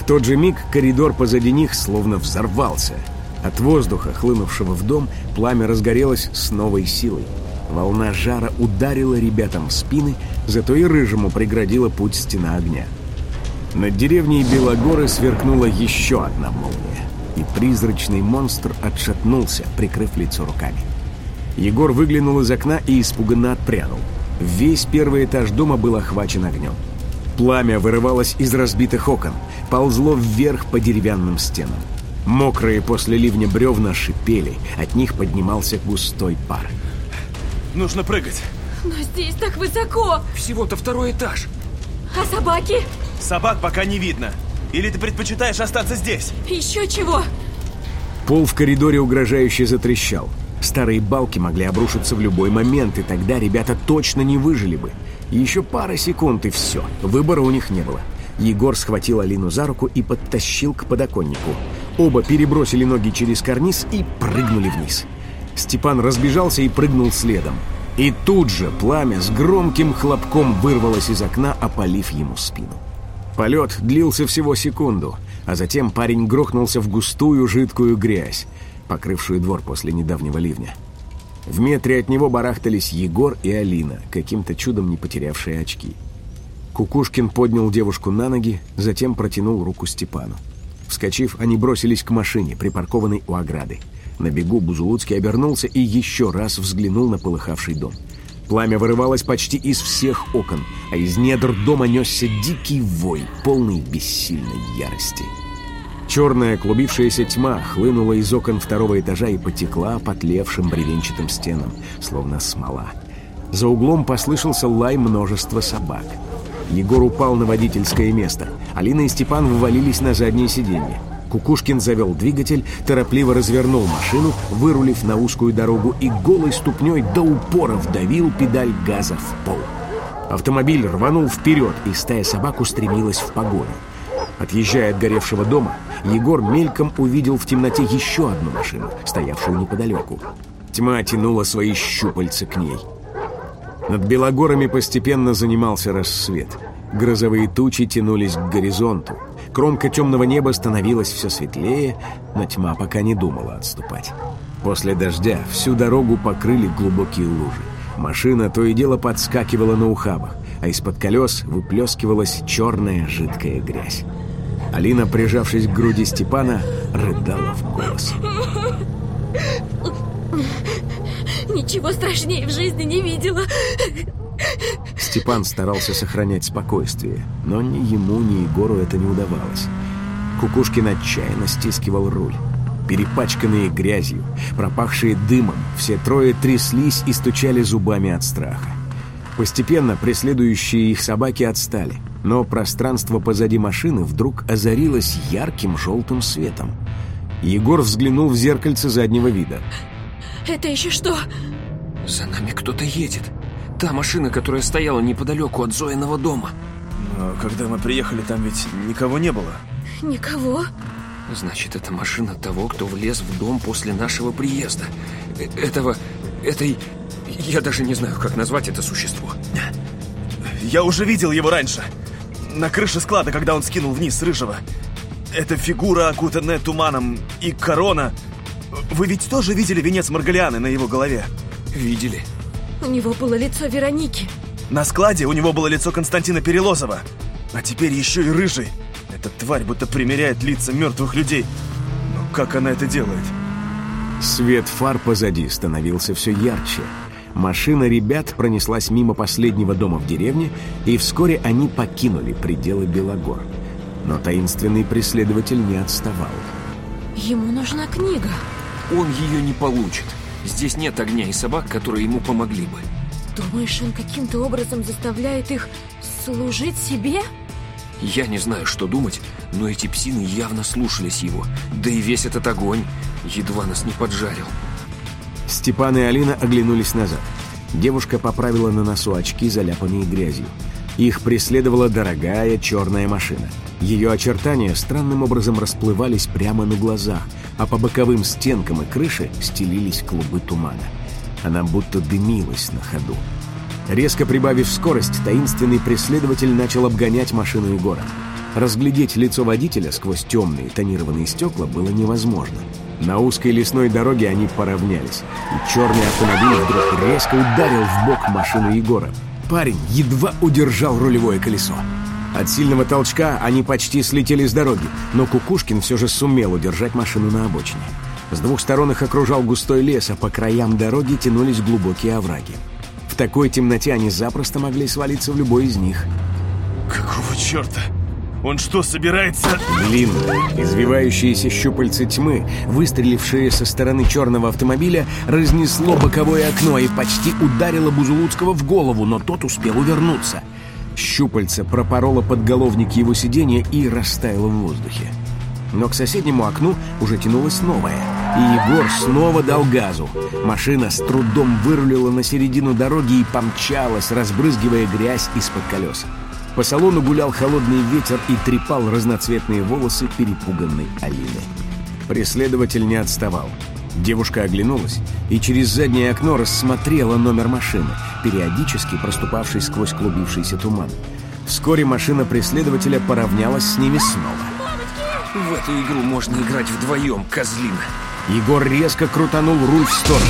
В тот же миг коридор позади них словно взорвался. От воздуха, хлынувшего в дом, пламя разгорелось с новой силой. Волна жара ударила ребятам в спины, зато и рыжему преградила путь стена огня. Над деревней Белогоры сверкнула еще одна молния, и призрачный монстр отшатнулся, прикрыв лицо руками. Егор выглянул из окна и испуганно отпрянул. Весь первый этаж дома был охвачен огнем. Пламя вырывалось из разбитых окон, ползло вверх по деревянным стенам. Мокрые после ливня бревна шипели, от них поднимался густой пар. Нужно прыгать. Но здесь так высоко. Всего-то второй этаж. А собаки? Собак пока не видно. Или ты предпочитаешь остаться здесь? Еще чего? Пол в коридоре угрожающе затрещал. Старые балки могли обрушиться в любой момент, и тогда ребята точно не выжили бы. Еще пара секунд, и все. Выбора у них не было. Егор схватил Алину за руку и подтащил к подоконнику. Оба перебросили ноги через карниз и прыгнули вниз. Степан разбежался и прыгнул следом. И тут же пламя с громким хлопком вырвалось из окна, опалив ему спину. Полет длился всего секунду, а затем парень грохнулся в густую жидкую грязь, покрывшую двор после недавнего ливня. В метре от него барахтались Егор и Алина, каким-то чудом не потерявшие очки. Кукушкин поднял девушку на ноги, затем протянул руку Степану. Вскочив, они бросились к машине, припаркованной у ограды. На бегу Бузулуцкий обернулся и еще раз взглянул на полыхавший дом. Пламя вырывалось почти из всех окон, а из недр дома несся дикий вой, полный бессильной ярости. Черная клубившаяся тьма хлынула из окон второго этажа и потекла по тлевшим бревенчатым стенам, словно смола. За углом послышался лай множества собак. Егор упал на водительское место. Алина и Степан вывалились на заднее сиденье. Кукушкин завел двигатель, торопливо развернул машину, вырулив на узкую дорогу и голой ступней до упора вдавил педаль газа в пол. Автомобиль рванул вперед, и стая собак устремилась в погоню. Отъезжая от горевшего дома, Егор мельком увидел в темноте еще одну машину, стоявшую неподалеку. Тьма тянула свои щупальца к ней. Над Белогорами постепенно занимался рассвет. Грозовые тучи тянулись к горизонту. Кромка темного неба становилась все светлее, но тьма пока не думала отступать. После дождя всю дорогу покрыли глубокие лужи. Машина то и дело подскакивала на ухабах, а из-под колес выплескивалась черная жидкая грязь. Алина, прижавшись к груди Степана, рыдала в голос. Ничего страшнее в жизни не видела. Степан старался сохранять спокойствие, но ни ему, ни Егору это не удавалось. Кукушкин отчаянно стискивал руль. Перепачканные грязью, пропахшие дымом, все трое тряслись и стучали зубами от страха. Постепенно преследующие их собаки отстали, но пространство позади машины вдруг озарилось ярким желтым светом. Егор взглянул в зеркальце заднего вида. Это еще что? За нами кто-то едет. Та машина, которая стояла неподалеку от Зоиного дома. Но когда мы приехали, там ведь никого не было. Никого? Значит, это машина того, кто влез в дом после нашего приезда. Э, этого... этой... Я даже не знаю, как назвать это существо. Я уже видел его раньше. На крыше склада, когда он скинул вниз рыжего. Эта фигура, окутанная туманом, и корона. Вы ведь тоже видели венец Маргалианы на его голове? Видели. У него было лицо Вероники. На складе у него было лицо Константина Перелозова. А теперь еще и рыжий. Эта тварь будто примеряет лица мертвых людей. Но как она это делает? Свет фар позади становился все ярче. Машина ребят пронеслась мимо последнего дома в деревне, и вскоре они покинули пределы Белогор. Но таинственный преследователь не отставал. Ему нужна книга. Он ее не получит. Здесь нет огня и собак, которые ему помогли бы. Думаешь, он каким-то образом заставляет их служить себе? Я не знаю, что думать, но эти псины явно слушались его. Да и весь этот огонь едва нас не поджарил. Степан и Алина оглянулись назад. Девушка поправила на носу очки, заляпанные грязью. Их преследовала дорогая черная машина. Ее очертания странным образом расплывались прямо на глазах, а по боковым стенкам и крыше стелились клубы тумана. Она будто дымилась на ходу. Резко прибавив скорость, таинственный преследователь начал обгонять машину Егора. Разглядеть лицо водителя сквозь темные тонированные стекла было невозможно. На узкой лесной дороге они поравнялись, и черный автомобиль вдруг резко ударил в бок машину Егора. Парень едва удержал рулевое колесо. От сильного толчка они почти слетели с дороги, но Кукушкин все же сумел удержать машину на обочине. С двух сторон их окружал густой лес, а по краям дороги тянулись глубокие овраги. В такой темноте они запросто могли свалиться в любой из них. Какого черта? Он что, собирается... Длинные, извивающиеся щупальца тьмы, выстрелившие со стороны черного автомобиля, разнесло боковое окно и почти ударило Бузулуцкого в голову, но тот успел увернуться. Щупальце пропороло подголовник его сиденья и растаяло в воздухе. Но к соседнему окну уже тянулось новое, и Егор снова дал газу. Машина с трудом вырулила на середину дороги и помчалась, разбрызгивая грязь из-под колес. По салону гулял холодный ветер и трепал разноцветные волосы перепуганной Алины. Преследователь не отставал. Девушка оглянулась и через заднее окно рассмотрела номер машины, периодически проступавший сквозь клубившийся туман. Вскоре машина преследователя поравнялась с ними снова. В эту игру можно играть вдвоем, козлина. Егор резко крутанул руль в сторону.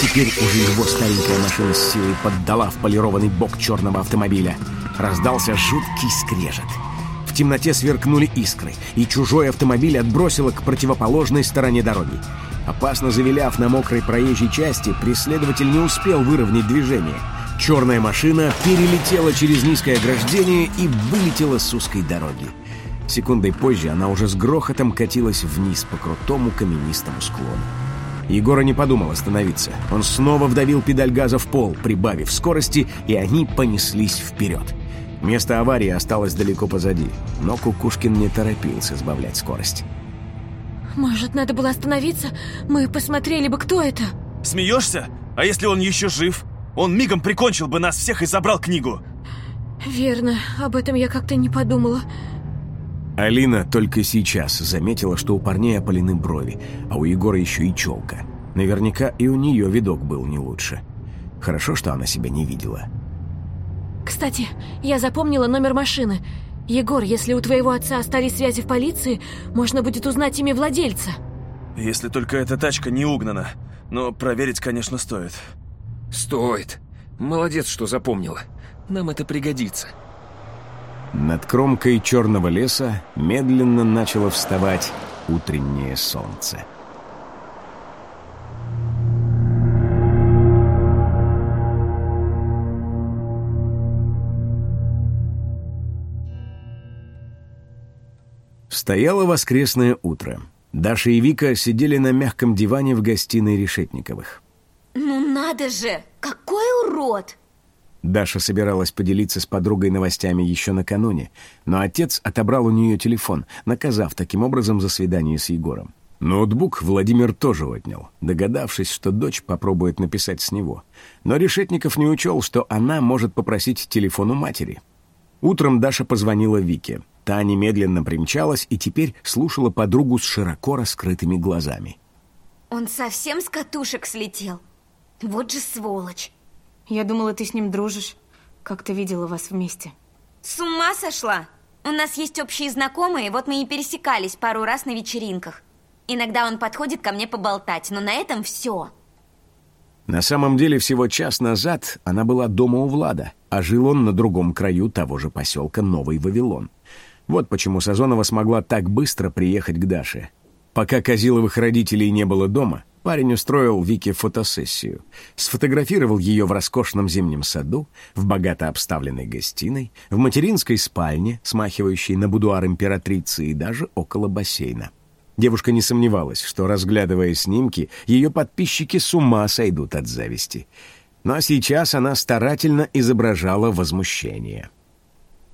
Теперь уже его старенькая машина с силой поддала в полированный бок черного автомобиля. Раздался жуткий скрежет. В темноте сверкнули искры, и чужой автомобиль отбросило к противоположной стороне дороги. Опасно завиляв на мокрой проезжей части, преследователь не успел выровнять движение. Черная машина перелетела через низкое ограждение и вылетела с узкой дороги. Секундой позже она уже с грохотом катилась вниз по крутому каменистому склону. Егора не подумал остановиться. Он снова вдавил педаль газа в пол, прибавив скорости, и они понеслись вперед. Место аварии осталось далеко позади, но Кукушкин не торопился сбавлять скорость. Может, надо было остановиться? Мы посмотрели бы, кто это. Смеешься? А если он еще жив? Он мигом прикончил бы нас всех и забрал книгу. Верно, об этом я как-то не подумала. Алина только сейчас заметила, что у парней опалены брови, а у Егора еще и челка. Наверняка и у нее видок был не лучше. Хорошо, что она себя не видела. Кстати, я запомнила номер машины. Егор, если у твоего отца остались связи в полиции, можно будет узнать имя владельца. Если только эта тачка не угнана. Но проверить, конечно, стоит. Стоит. Молодец, что запомнила. Нам это пригодится. Над кромкой черного леса медленно начало вставать утреннее солнце. Стояло воскресное утро. Даша и Вика сидели на мягком диване в гостиной Решетниковых. Ну надо же! Какой урод! Даша собиралась поделиться с подругой новостями еще накануне, но отец отобрал у нее телефон, наказав таким образом за свидание с Егором. Ноутбук Владимир тоже отнял, догадавшись, что дочь попробует написать с него. Но Решетников не учел, что она может попросить телефон у матери. Утром Даша позвонила Вике. Та немедленно примчалась и теперь слушала подругу с широко раскрытыми глазами. Он совсем с катушек слетел. Вот же сволочь. Я думала, ты с ним дружишь. Как-то видела вас вместе. С ума сошла? У нас есть общие знакомые, вот мы и пересекались пару раз на вечеринках. Иногда он подходит ко мне поболтать, но на этом все. На самом деле, всего час назад она была дома у Влада, а жил он на другом краю того же поселка Новый Вавилон. Вот почему Сазонова смогла так быстро приехать к Даше. Пока Козиловых родителей не было дома, парень устроил Вике фотосессию. Сфотографировал ее в роскошном зимнем саду, в богато обставленной гостиной, в материнской спальне, смахивающей на будуар императрицы и даже около бассейна. Девушка не сомневалась, что, разглядывая снимки, ее подписчики с ума сойдут от зависти. Но сейчас она старательно изображала возмущение.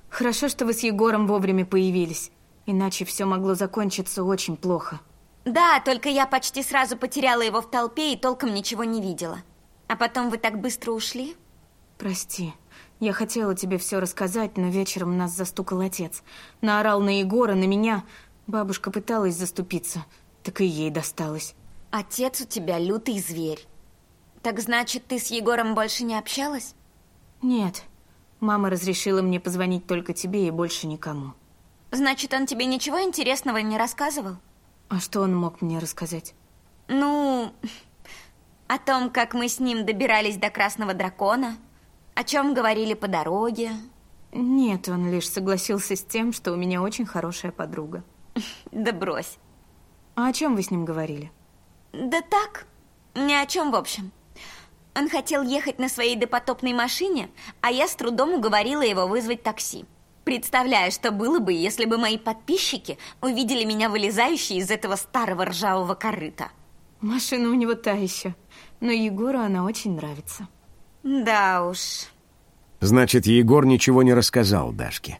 Хорошо, что вы с Егором вовремя появились. Иначе все могло закончиться очень плохо. Да, только я почти сразу потеряла его в толпе и толком ничего не видела. А потом вы так быстро ушли? Прости. Я хотела тебе все рассказать, но вечером нас застукал отец. Наорал на Егора, на меня. Бабушка пыталась заступиться, так и ей досталось. Отец у тебя лютый зверь. Так значит, ты с Егором больше не общалась? Нет. Мама разрешила мне позвонить только тебе и больше никому. Значит, он тебе ничего интересного не рассказывал? А что он мог мне рассказать? Ну, о том, как мы с ним добирались до Красного Дракона, о чем говорили по дороге. Нет, он лишь согласился с тем, что у меня очень хорошая подруга. Да брось. А о чем вы с ним говорили? Да так, ни о чем в общем. Он хотел ехать на своей допотопной машине, а я с трудом уговорила его вызвать такси. Представляю, что было бы, если бы мои подписчики увидели меня вылезающей из этого старого ржавого корыта. Машина у него та еще, но Егору она очень нравится. Да уж. Значит, Егор ничего не рассказал Дашке.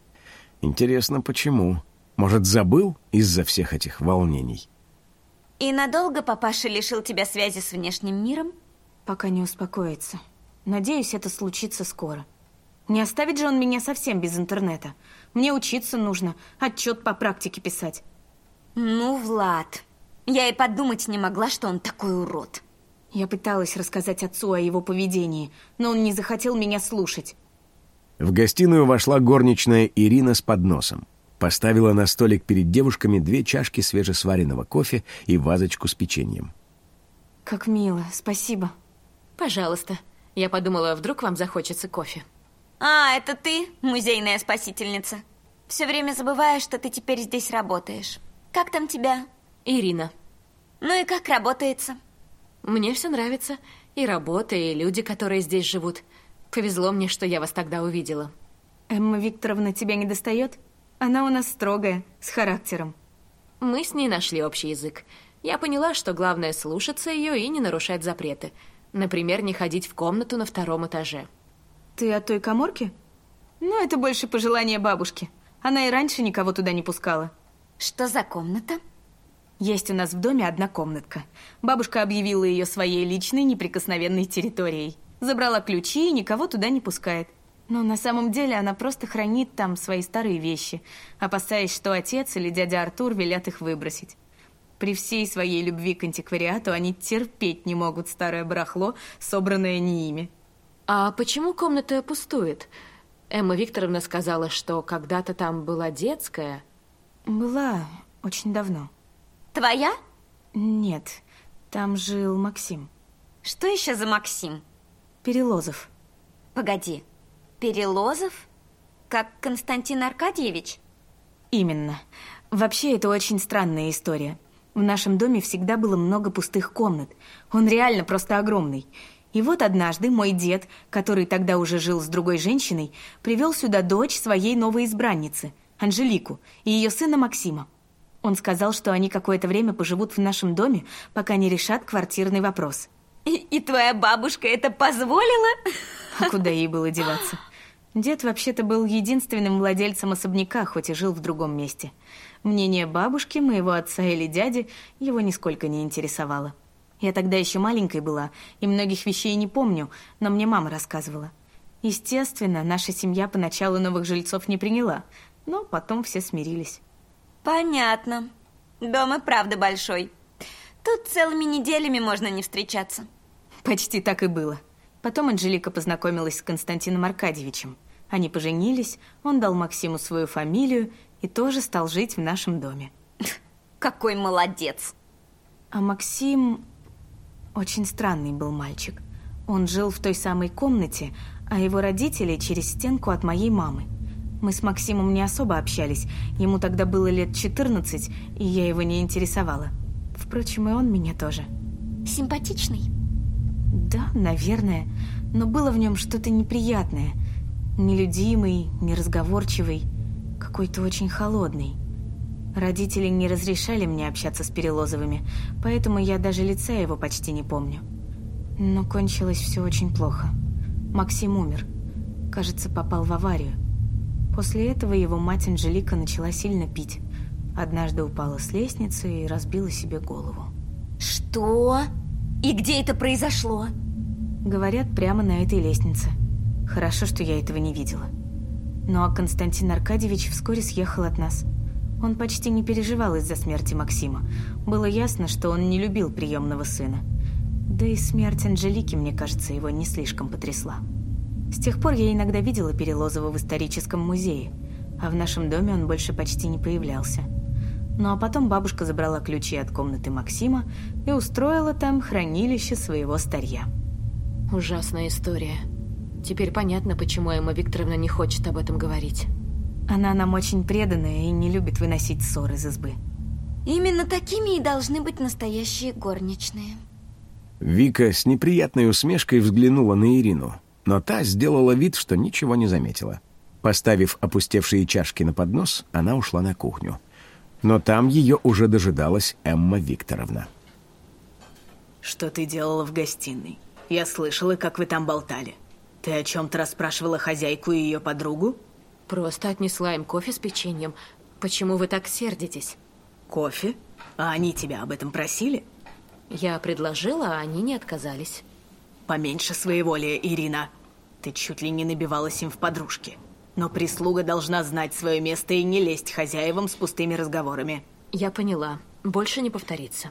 Интересно, почему? Может, забыл из-за всех этих волнений? И надолго папаша лишил тебя связи с внешним миром? Пока не успокоится. Надеюсь, это случится скоро. Не оставит же он меня совсем без интернета. Мне учиться нужно, отчет по практике писать. Ну, Влад, я и подумать не могла, что он такой урод. Я пыталась рассказать отцу о его поведении, но он не захотел меня слушать. В гостиную вошла горничная Ирина с подносом. Поставила на столик перед девушками две чашки свежесваренного кофе и вазочку с печеньем. Как мило, спасибо. Пожалуйста. Я подумала, вдруг вам захочется кофе. А, это ты, музейная спасительница. Все время забываешь, что ты теперь здесь работаешь. Как там тебя? Ирина. Ну и как работается? Мне все нравится. И работа, и люди, которые здесь живут. Повезло мне, что я вас тогда увидела. Эмма Викторовна тебя не достает? Она у нас строгая, с характером. Мы с ней нашли общий язык. Я поняла, что главное слушаться ее и не нарушать запреты. Например, не ходить в комнату на втором этаже. Ты о той коморке? Ну, это больше пожелание бабушки. Она и раньше никого туда не пускала. Что за комната? Есть у нас в доме одна комнатка. Бабушка объявила ее своей личной неприкосновенной территорией. Забрала ключи и никого туда не пускает. Но на самом деле она просто хранит там свои старые вещи, опасаясь, что отец или дядя Артур велят их выбросить. При всей своей любви к антиквариату они терпеть не могут старое барахло, собранное не ими. А почему комната пустует? Эмма Викторовна сказала, что когда-то там была детская. Была очень давно. Твоя? Нет, там жил Максим. Что еще за Максим? Перелозов. Погоди, Перелозов? Как Константин Аркадьевич? Именно. Вообще, это очень странная история. В нашем доме всегда было много пустых комнат. Он реально просто огромный. И вот однажды мой дед, который тогда уже жил с другой женщиной, привел сюда дочь своей новой избранницы, Анжелику, и ее сына Максима. Он сказал, что они какое-то время поживут в нашем доме, пока не решат квартирный вопрос. И, и твоя бабушка это позволила? А куда ей было деваться? Дед вообще-то был единственным владельцем особняка, хоть и жил в другом месте. Мнение бабушки, моего отца или дяди его нисколько не интересовало. Я тогда еще маленькой была и многих вещей не помню, но мне мама рассказывала. Естественно, наша семья поначалу новых жильцов не приняла, но потом все смирились. Понятно. Дом и правда большой. Тут целыми неделями можно не встречаться. Почти так и было. Потом Анжелика познакомилась с Константином Аркадьевичем. Они поженились, он дал Максиму свою фамилию и тоже стал жить в нашем доме. Какой молодец! А Максим очень странный был мальчик. Он жил в той самой комнате, а его родители через стенку от моей мамы. Мы с Максимом не особо общались. Ему тогда было лет 14, и я его не интересовала. Впрочем, и он меня тоже. Симпатичный? Да, наверное. Но было в нем что-то неприятное. Нелюдимый, неразговорчивый, какой-то очень холодный. Родители не разрешали мне общаться с Перелозовыми, поэтому я даже лица его почти не помню. Но кончилось все очень плохо. Максим умер. Кажется, попал в аварию. После этого его мать Анжелика начала сильно пить. Однажды упала с лестницы и разбила себе голову. Что? И где это произошло? Говорят, прямо на этой лестнице. Хорошо, что я этого не видела. Ну а Константин Аркадьевич вскоре съехал от нас. Он почти не переживал из-за смерти Максима. Было ясно, что он не любил приемного сына. Да и смерть Анжелики, мне кажется, его не слишком потрясла. С тех пор я иногда видела Перелозова в историческом музее, а в нашем доме он больше почти не появлялся. Ну а потом бабушка забрала ключи от комнаты Максима и устроила там хранилище своего старья. Ужасная история. Теперь понятно, почему Эмма Викторовна не хочет об этом говорить. Она нам очень преданная и не любит выносить ссоры из избы. Именно такими и должны быть настоящие горничные. Вика с неприятной усмешкой взглянула на Ирину, но та сделала вид, что ничего не заметила. Поставив опустевшие чашки на поднос, она ушла на кухню. Но там ее уже дожидалась Эмма Викторовна. Что ты делала в гостиной? Я слышала, как вы там болтали. Ты о чем-то расспрашивала хозяйку и ее подругу? Просто отнесла им кофе с печеньем. Почему вы так сердитесь? Кофе? А они тебя об этом просили? Я предложила, а они не отказались. Поменьше своеволия, Ирина. Ты чуть ли не набивалась им в подружки. Но прислуга должна знать свое место и не лезть хозяевам с пустыми разговорами. Я поняла. Больше не повторится.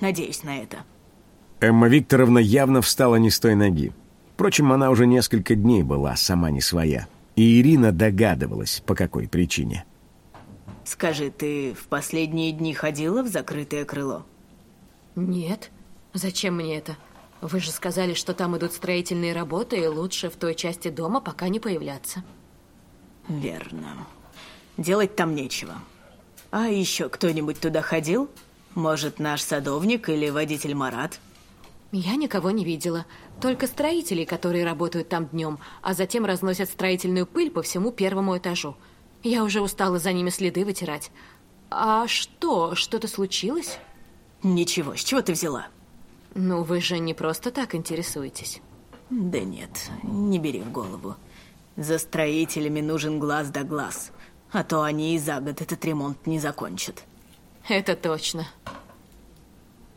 Надеюсь на это. Эмма Викторовна явно встала не с той ноги. Впрочем, она уже несколько дней была сама не своя. И Ирина догадывалась, по какой причине. Скажи, ты в последние дни ходила в закрытое крыло? Нет. Зачем мне это? Вы же сказали, что там идут строительные работы, и лучше в той части дома пока не появляться. Верно. Делать там нечего. А еще кто-нибудь туда ходил? Может, наш садовник или водитель Марат? Я никого не видела. Только строителей, которые работают там днем, а затем разносят строительную пыль по всему первому этажу. Я уже устала за ними следы вытирать. А что, что-то случилось? Ничего, с чего ты взяла? Ну, вы же не просто так интересуетесь. Да нет, не бери в голову. За строителями нужен глаз да глаз. А то они и за год этот ремонт не закончат. Это точно.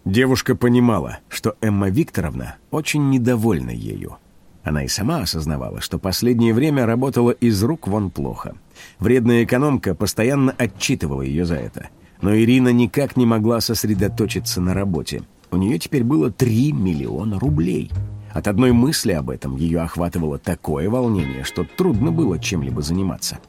Девушка понимала, что Эмма Викторовна очень недовольна ею. Она и сама осознавала, что последнее время работала из рук вон плохо. Вредная экономка постоянно отчитывала ее за это. Но Ирина никак не могла сосредоточиться на работе. У нее теперь было 3 миллиона рублей. От одной мысли об этом ее охватывало такое волнение, что трудно было чем-либо заниматься.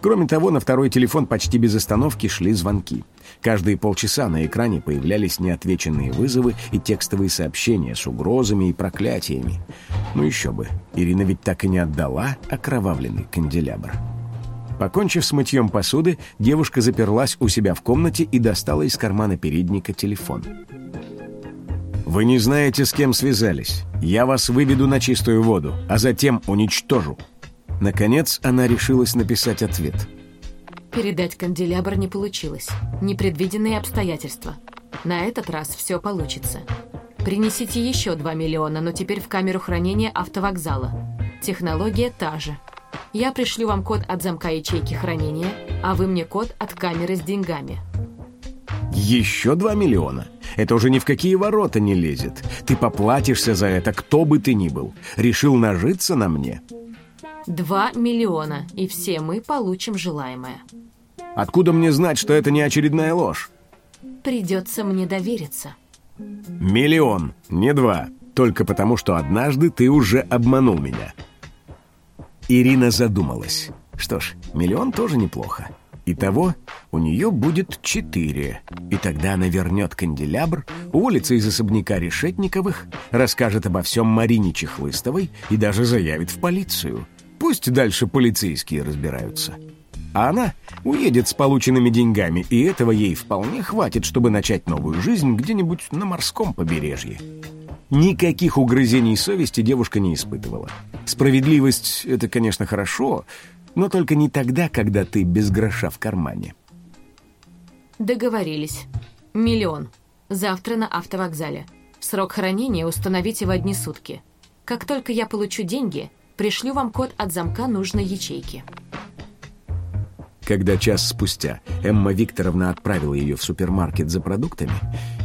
Кроме того, на второй телефон почти без остановки шли звонки. Каждые полчаса на экране появлялись неотвеченные вызовы и текстовые сообщения с угрозами и проклятиями. Ну еще бы, Ирина ведь так и не отдала окровавленный канделябр. Покончив с мытьем посуды, девушка заперлась у себя в комнате и достала из кармана передника телефон. «Вы не знаете, с кем связались. Я вас выведу на чистую воду, а затем уничтожу», Наконец она решилась написать ответ. Передать канделябр не получилось. Непредвиденные обстоятельства. На этот раз все получится. Принесите еще 2 миллиона, но теперь в камеру хранения автовокзала. Технология та же. Я пришлю вам код от замка ячейки хранения, а вы мне код от камеры с деньгами. Еще 2 миллиона? Это уже ни в какие ворота не лезет. Ты поплатишься за это, кто бы ты ни был. Решил нажиться на мне? Два миллиона, и все мы получим желаемое. Откуда мне знать, что это не очередная ложь? Придется мне довериться. Миллион, не два. Только потому, что однажды ты уже обманул меня. Ирина задумалась. Что ж, миллион тоже неплохо. Итого у нее будет четыре. И тогда она вернет канделябр, улицы из особняка Решетниковых, расскажет обо всем Марине Чехлыстовой и даже заявит в полицию. Пусть дальше полицейские разбираются. А она уедет с полученными деньгами, и этого ей вполне хватит, чтобы начать новую жизнь где-нибудь на морском побережье. Никаких угрызений совести девушка не испытывала. Справедливость — это, конечно, хорошо, но только не тогда, когда ты без гроша в кармане. Договорились. Миллион. Завтра на автовокзале. Срок хранения установите в одни сутки. Как только я получу деньги, Пришлю вам код от замка нужной ячейки. Когда час спустя Эмма Викторовна отправила ее в супермаркет за продуктами,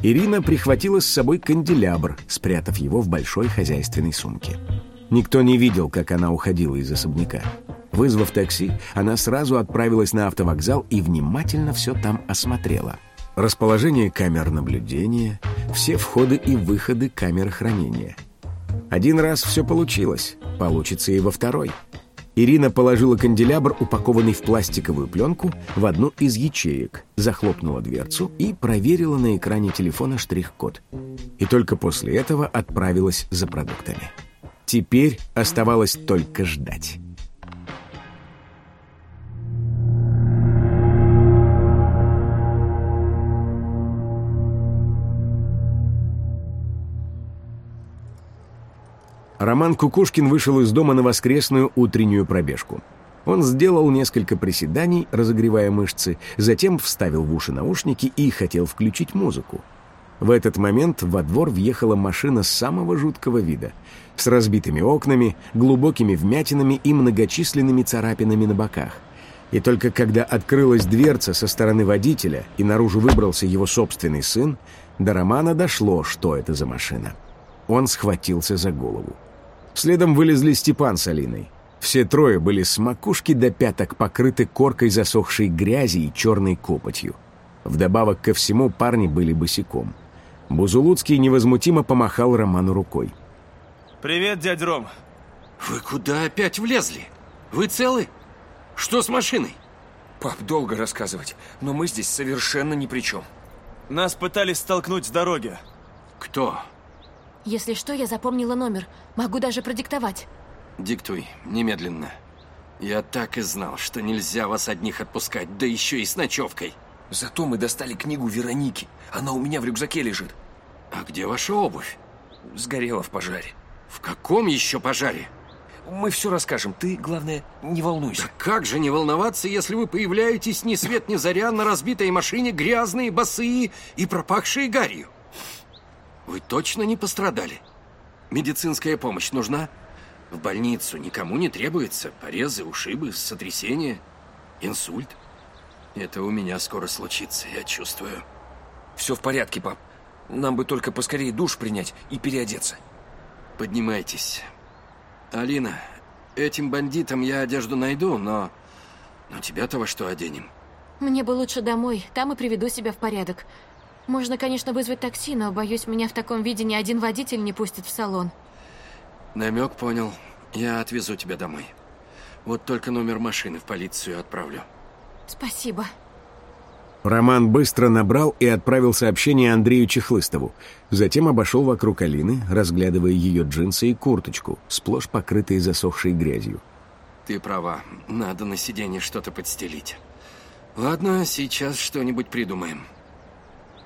Ирина прихватила с собой канделябр, спрятав его в большой хозяйственной сумке. Никто не видел, как она уходила из особняка. Вызвав такси, она сразу отправилась на автовокзал и внимательно все там осмотрела. Расположение камер наблюдения, все входы и выходы камер хранения. Один раз все получилось, Получится и во второй. Ирина положила канделябр, упакованный в пластиковую пленку, в одну из ячеек, захлопнула дверцу и проверила на экране телефона штрих-код. И только после этого отправилась за продуктами. Теперь оставалось только ждать. Роман Кукушкин вышел из дома на воскресную утреннюю пробежку. Он сделал несколько приседаний, разогревая мышцы, затем вставил в уши наушники и хотел включить музыку. В этот момент во двор въехала машина самого жуткого вида, с разбитыми окнами, глубокими вмятинами и многочисленными царапинами на боках. И только когда открылась дверца со стороны водителя и наружу выбрался его собственный сын, до Романа дошло, что это за машина. Он схватился за голову. Следом вылезли Степан с Алиной. Все трое были с макушки до пяток покрыты коркой засохшей грязи и черной копотью. Вдобавок ко всему парни были босиком. Бузулуцкий невозмутимо помахал Роману рукой. Привет, дядь Ром. Вы куда опять влезли? Вы целы? Что с машиной? Пап, долго рассказывать, но мы здесь совершенно ни при чем. Нас пытались столкнуть с дороги. Кто? Если что, я запомнила номер. Могу даже продиктовать. Диктуй, немедленно. Я так и знал, что нельзя вас одних отпускать, да еще и с ночевкой. Зато мы достали книгу Вероники. Она у меня в рюкзаке лежит. А где ваша обувь? Сгорела в пожаре. В каком еще пожаре? Мы все расскажем. Ты, главное, не волнуйся. Да как же не волноваться, если вы появляетесь ни свет ни заря на разбитой машине, грязные, босые и пропахшие гарью? Вы точно не пострадали? Медицинская помощь нужна? В больницу никому не требуется. Порезы, ушибы, сотрясение, инсульт. Это у меня скоро случится, я чувствую. Все в порядке, пап. Нам бы только поскорее душ принять и переодеться. Поднимайтесь. Алина, этим бандитам я одежду найду, но... Но тебя-то во что оденем? Мне бы лучше домой, там и приведу себя в порядок. Можно, конечно, вызвать такси, но, боюсь, меня в таком виде ни один водитель не пустит в салон. Намек понял. Я отвезу тебя домой. Вот только номер машины в полицию отправлю. Спасибо. Роман быстро набрал и отправил сообщение Андрею Чехлыстову. Затем обошел вокруг Алины, разглядывая ее джинсы и курточку, сплошь покрытые засохшей грязью. Ты права. Надо на сиденье что-то подстелить. Ладно, сейчас что-нибудь придумаем.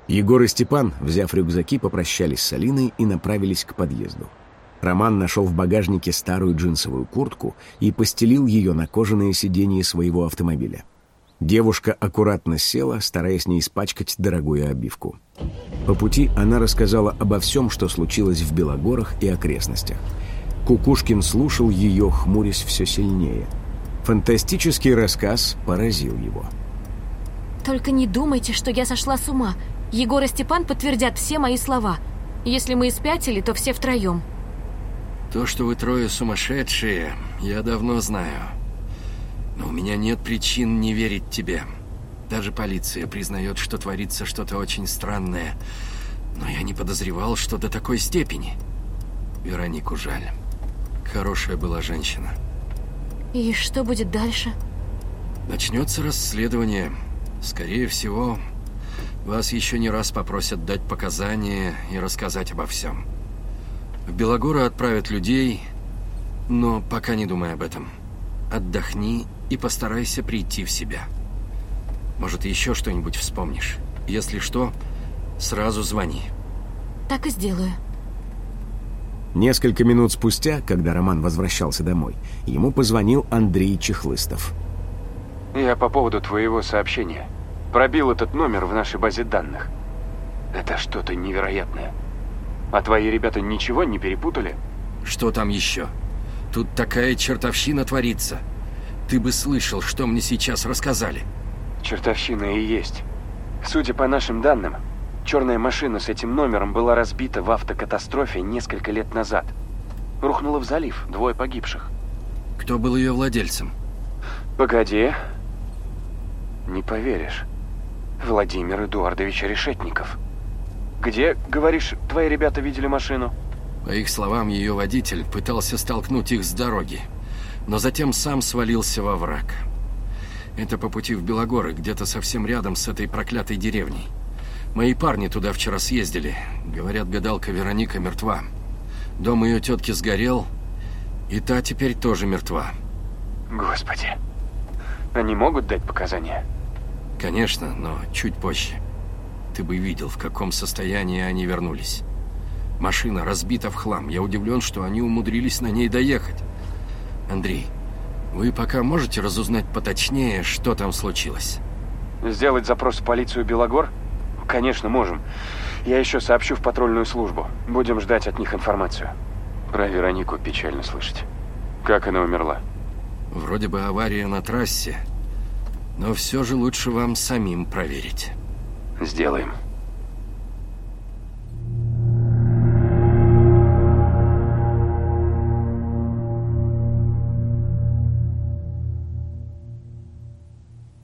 Егор и Степан, взяв рюкзаки, попрощались с Алиной и направились к подъезду. Роман нашел в багажнике старую джинсовую куртку и постелил ее на кожаное сиденье своего автомобиля. Девушка аккуратно села, стараясь не испачкать дорогую обивку. По пути она рассказала обо всем, что случилось в Белогорах и окрестностях. Кукушкин слушал ее, хмурясь все сильнее. Фантастический рассказ поразил его. Только не думайте, что я сошла с ума. Егор и Степан подтвердят все мои слова. Если мы и спятили, то все втроем. То, что вы трое сумасшедшие, я давно знаю. Но у меня нет причин не верить тебе. Даже полиция признает, что творится что-то очень странное. Но я не подозревал, что до такой степени. Веронику жаль. Хорошая была женщина. И что будет дальше? Начнется расследование. Скорее всего, вас еще не раз попросят дать показания и рассказать обо всем. В Белогору отправят людей, но пока не думай об этом. Отдохни и постарайся прийти в себя. Может, еще что-нибудь вспомнишь. Если что, сразу звони. Так и сделаю. Несколько минут спустя, когда Роман возвращался домой, ему позвонил Андрей Чехлыстов. Я по поводу твоего сообщения. Пробил этот номер в нашей базе данных. Это что-то невероятное. А твои ребята ничего не перепутали? Что там еще? Тут такая чертовщина творится. Ты бы слышал, что мне сейчас рассказали. Чертовщина и есть. Судя по нашим данным, черная машина с этим номером была разбита в автокатастрофе несколько лет назад. Рухнула в залив, двое погибших. Кто был ее владельцем? Погоди. Не поверишь. Владимир Эдуардович Решетников. Где, говоришь, твои ребята видели машину? По их словам, ее водитель пытался столкнуть их с дороги, но затем сам свалился во враг. Это по пути в Белогоры, где-то совсем рядом с этой проклятой деревней. Мои парни туда вчера съездили. Говорят, гадалка Вероника мертва. Дом ее тетки сгорел, и та теперь тоже мертва. Господи. Они могут дать показания? Конечно, но чуть позже. Ты бы видел, в каком состоянии они вернулись. Машина разбита в хлам. Я удивлен, что они умудрились на ней доехать. Андрей, вы пока можете разузнать поточнее, что там случилось? Сделать запрос в полицию Белогор? Конечно, можем. Я еще сообщу в патрульную службу. Будем ждать от них информацию. Про Веронику печально слышать. Как она умерла? Вроде бы авария на трассе, но все же лучше вам самим проверить. Сделаем.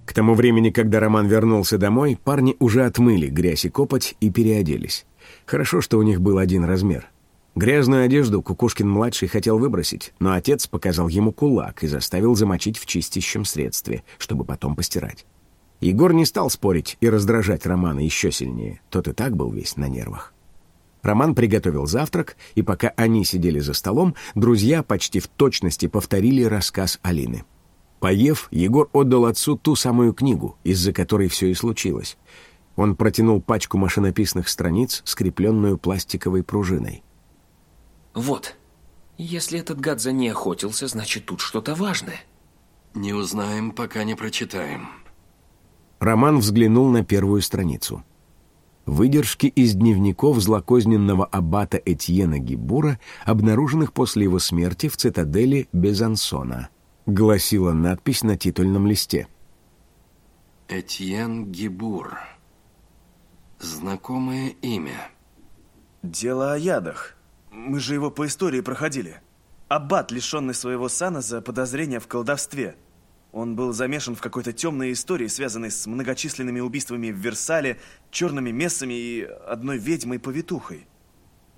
К тому времени, когда Роман вернулся домой, парни уже отмыли грязь и копоть и переоделись. Хорошо, что у них был один размер. Грязную одежду Кукушкин-младший хотел выбросить, но отец показал ему кулак и заставил замочить в чистящем средстве, чтобы потом постирать. Егор не стал спорить и раздражать Романа еще сильнее. Тот и так был весь на нервах. Роман приготовил завтрак, и пока они сидели за столом, друзья почти в точности повторили рассказ Алины. Поев, Егор отдал отцу ту самую книгу, из-за которой все и случилось. Он протянул пачку машинописных страниц, скрепленную пластиковой пружиной. Вот. Если этот гад за ней охотился, значит, тут что-то важное. Не узнаем, пока не прочитаем. Роман взглянул на первую страницу. Выдержки из дневников злокозненного аббата Этьена Гибура, обнаруженных после его смерти в цитадели Безансона –— гласила надпись на титульном листе. Этьен Гибур. Знакомое имя. Дело о ядах. Мы же его по истории проходили. Аббат, лишенный своего сана за подозрение в колдовстве. Он был замешан в какой-то темной истории, связанной с многочисленными убийствами в Версале, черными мессами и одной ведьмой-повитухой.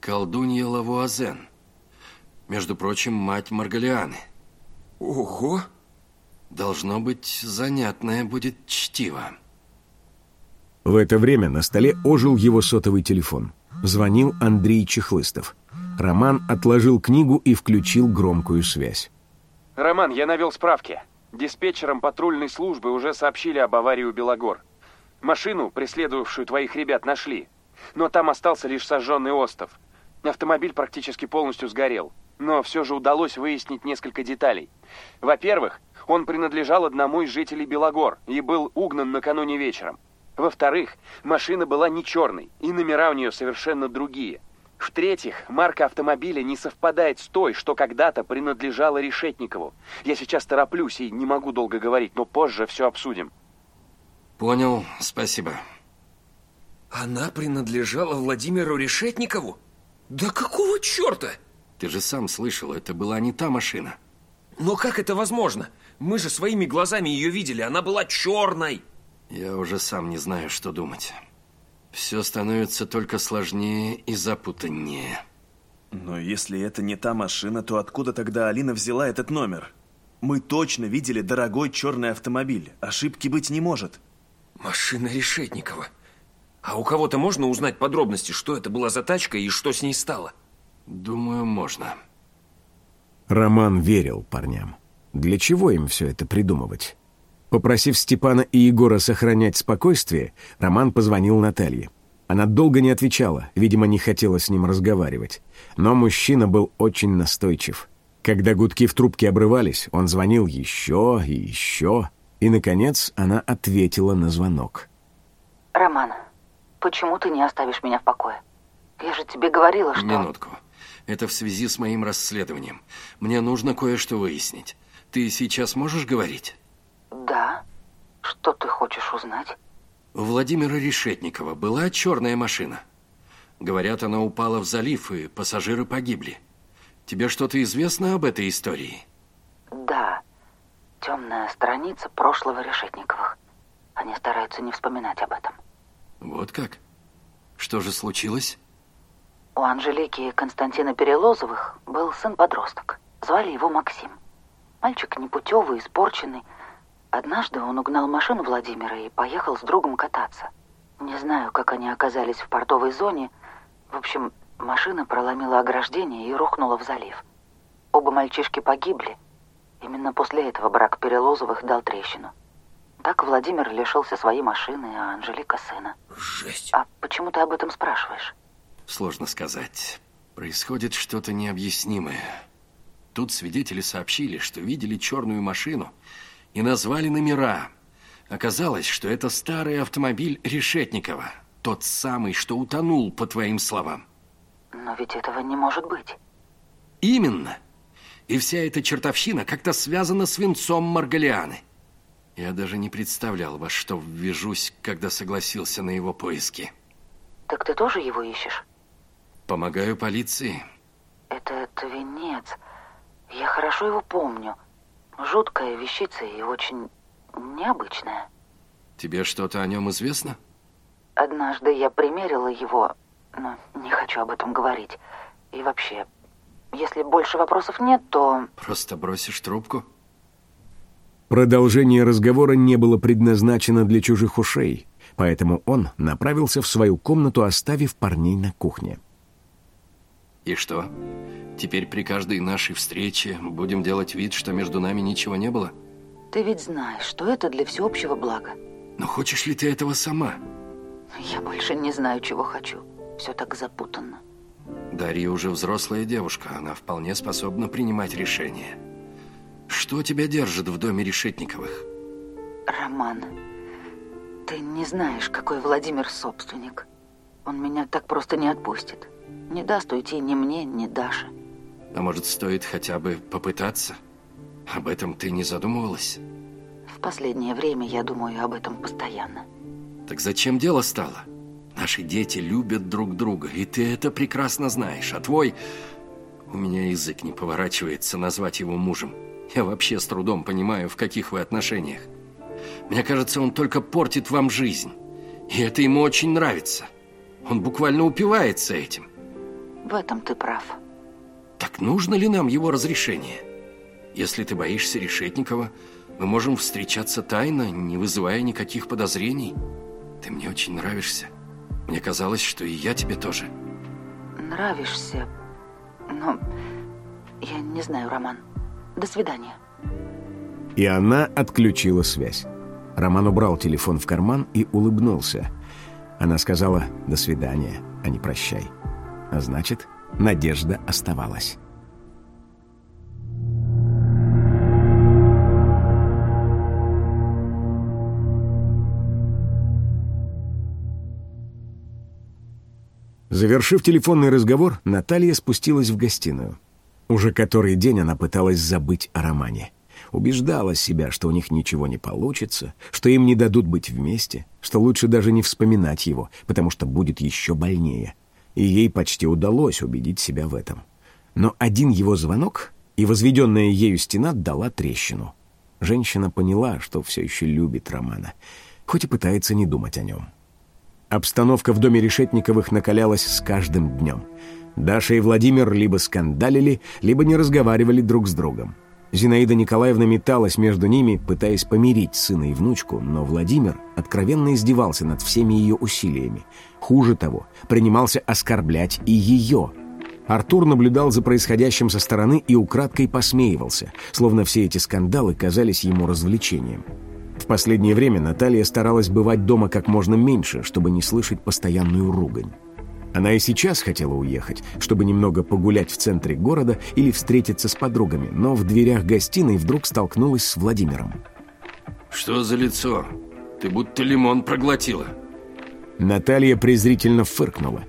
Колдунья Лавуазен. Между прочим, мать Маргалианы. Ого! Должно быть, занятное будет чтиво. В это время на столе ожил его сотовый телефон. Звонил Андрей Чехлыстов. Роман отложил книгу и включил громкую связь. Роман, я навел справки. Диспетчерам патрульной службы уже сообщили об аварии у Белогор. Машину, преследовавшую твоих ребят, нашли. Но там остался лишь сожженный остов. Автомобиль практически полностью сгорел. Но все же удалось выяснить несколько деталей. Во-первых, он принадлежал одному из жителей Белогор и был угнан накануне вечером. Во-вторых, машина была не черной, и номера у нее совершенно другие. В-третьих, марка автомобиля не совпадает с той, что когда-то принадлежала Решетникову. Я сейчас тороплюсь и не могу долго говорить, но позже все обсудим. Понял, спасибо. Она принадлежала Владимиру Решетникову? Да какого черта? Ты же сам слышал, это была не та машина. Но как это возможно? Мы же своими глазами ее видели, она была черной. Я уже сам не знаю, что думать. Все становится только сложнее и запутаннее. Но если это не та машина, то откуда тогда Алина взяла этот номер? Мы точно видели дорогой черный автомобиль. Ошибки быть не может. Машина Решетникова. А у кого-то можно узнать подробности, что это была за тачка и что с ней стало? Думаю, можно. Роман верил парням. Для чего им все это придумывать? Попросив Степана и Егора сохранять спокойствие, Роман позвонил Наталье. Она долго не отвечала, видимо, не хотела с ним разговаривать. Но мужчина был очень настойчив. Когда гудки в трубке обрывались, он звонил еще и еще, и, наконец, она ответила на звонок. «Роман, почему ты не оставишь меня в покое? Я же тебе говорила, что...» «Минутку. Это в связи с моим расследованием. Мне нужно кое-что выяснить. Ты сейчас можешь говорить?» «Да. Что ты хочешь узнать?» У Владимира Решетникова была черная машина. Говорят, она упала в залив, и пассажиры погибли. Тебе что-то известно об этой истории? Да. Темная страница прошлого Решетниковых. Они стараются не вспоминать об этом. Вот как? Что же случилось? У Анжелики и Константина Перелозовых был сын-подросток. Звали его Максим. Мальчик непутевый, испорченный. Однажды он угнал машину Владимира и поехал с другом кататься. Не знаю, как они оказались в портовой зоне. В общем, машина проломила ограждение и рухнула в залив. Оба мальчишки погибли. Именно после этого брак Перелозовых дал трещину. Так Владимир лишился своей машины, а Анжелика сына. Жесть. А почему ты об этом спрашиваешь? Сложно сказать. Происходит что-то необъяснимое. Тут свидетели сообщили, что видели черную машину и назвали номера. Оказалось, что это старый автомобиль Решетникова. тот самый, что утонул, по твоим словам. Но ведь этого не может быть. Именно. И вся эта чертовщина как-то связана с венцом Маргалианы. Я даже не представлял, во что ввяжусь, когда согласился на его поиски. Так ты тоже его ищешь? Помогаю полиции. Этот венец... Я хорошо его помню. Жуткая вещица и очень необычная. Тебе что-то о нем известно? Однажды я примерила его, но не хочу об этом говорить. И вообще, если больше вопросов нет, то... Просто бросишь трубку? Продолжение разговора не было предназначено для чужих ушей, поэтому он направился в свою комнату, оставив парней на кухне. И что? Теперь при каждой нашей встрече будем делать вид, что между нами ничего не было? Ты ведь знаешь, что это для всеобщего блага. Но хочешь ли ты этого сама? Я больше не знаю, чего хочу. Все так запутанно. Дарья уже взрослая девушка, она вполне способна принимать решения. Что тебя держит в доме Решетниковых? Роман, ты не знаешь, какой Владимир собственник. Он меня так просто не отпустит. Не даст уйти ни мне, ни Даше. А может, стоит хотя бы попытаться? Об этом ты не задумывалась? В последнее время я думаю об этом постоянно. Так зачем дело стало? Наши дети любят друг друга, и ты это прекрасно знаешь. А твой... У меня язык не поворачивается назвать его мужем. Я вообще с трудом понимаю, в каких вы отношениях. Мне кажется, он только портит вам жизнь. И это ему очень нравится. Он буквально упивается этим. В этом ты прав. Так нужно ли нам его разрешение? Если ты боишься Решетникова, мы можем встречаться тайно, не вызывая никаких подозрений. Ты мне очень нравишься. Мне казалось, что и я тебе тоже. Нравишься, но я не знаю, Роман. До свидания. И она отключила связь. Роман убрал телефон в карман и улыбнулся. Она сказала «до свидания», а не «прощай». А значит, надежда оставалась. Завершив телефонный разговор, Наталья спустилась в гостиную. Уже который день она пыталась забыть о романе. Убеждала себя, что у них ничего не получится, что им не дадут быть вместе, что лучше даже не вспоминать его, потому что будет еще больнее. И ей почти удалось убедить себя в этом. Но один его звонок, и возведенная ею стена дала трещину. Женщина поняла, что все еще любит Романа, хоть и пытается не думать о нем. Обстановка в доме Решетниковых накалялась с каждым днем. Даша и Владимир либо скандалили, либо не разговаривали друг с другом. Зинаида Николаевна металась между ними, пытаясь помирить сына и внучку, но Владимир откровенно издевался над всеми ее усилиями. Хуже того, принимался оскорблять и ее. Артур наблюдал за происходящим со стороны и украдкой посмеивался, словно все эти скандалы казались ему развлечением. В последнее время Наталья старалась бывать дома как можно меньше, чтобы не слышать постоянную ругань. Она и сейчас хотела уехать, чтобы немного погулять в центре города или встретиться с подругами, но в дверях гостиной вдруг столкнулась с Владимиром. Что за лицо? Ты будто лимон проглотила. Наталья презрительно фыркнула.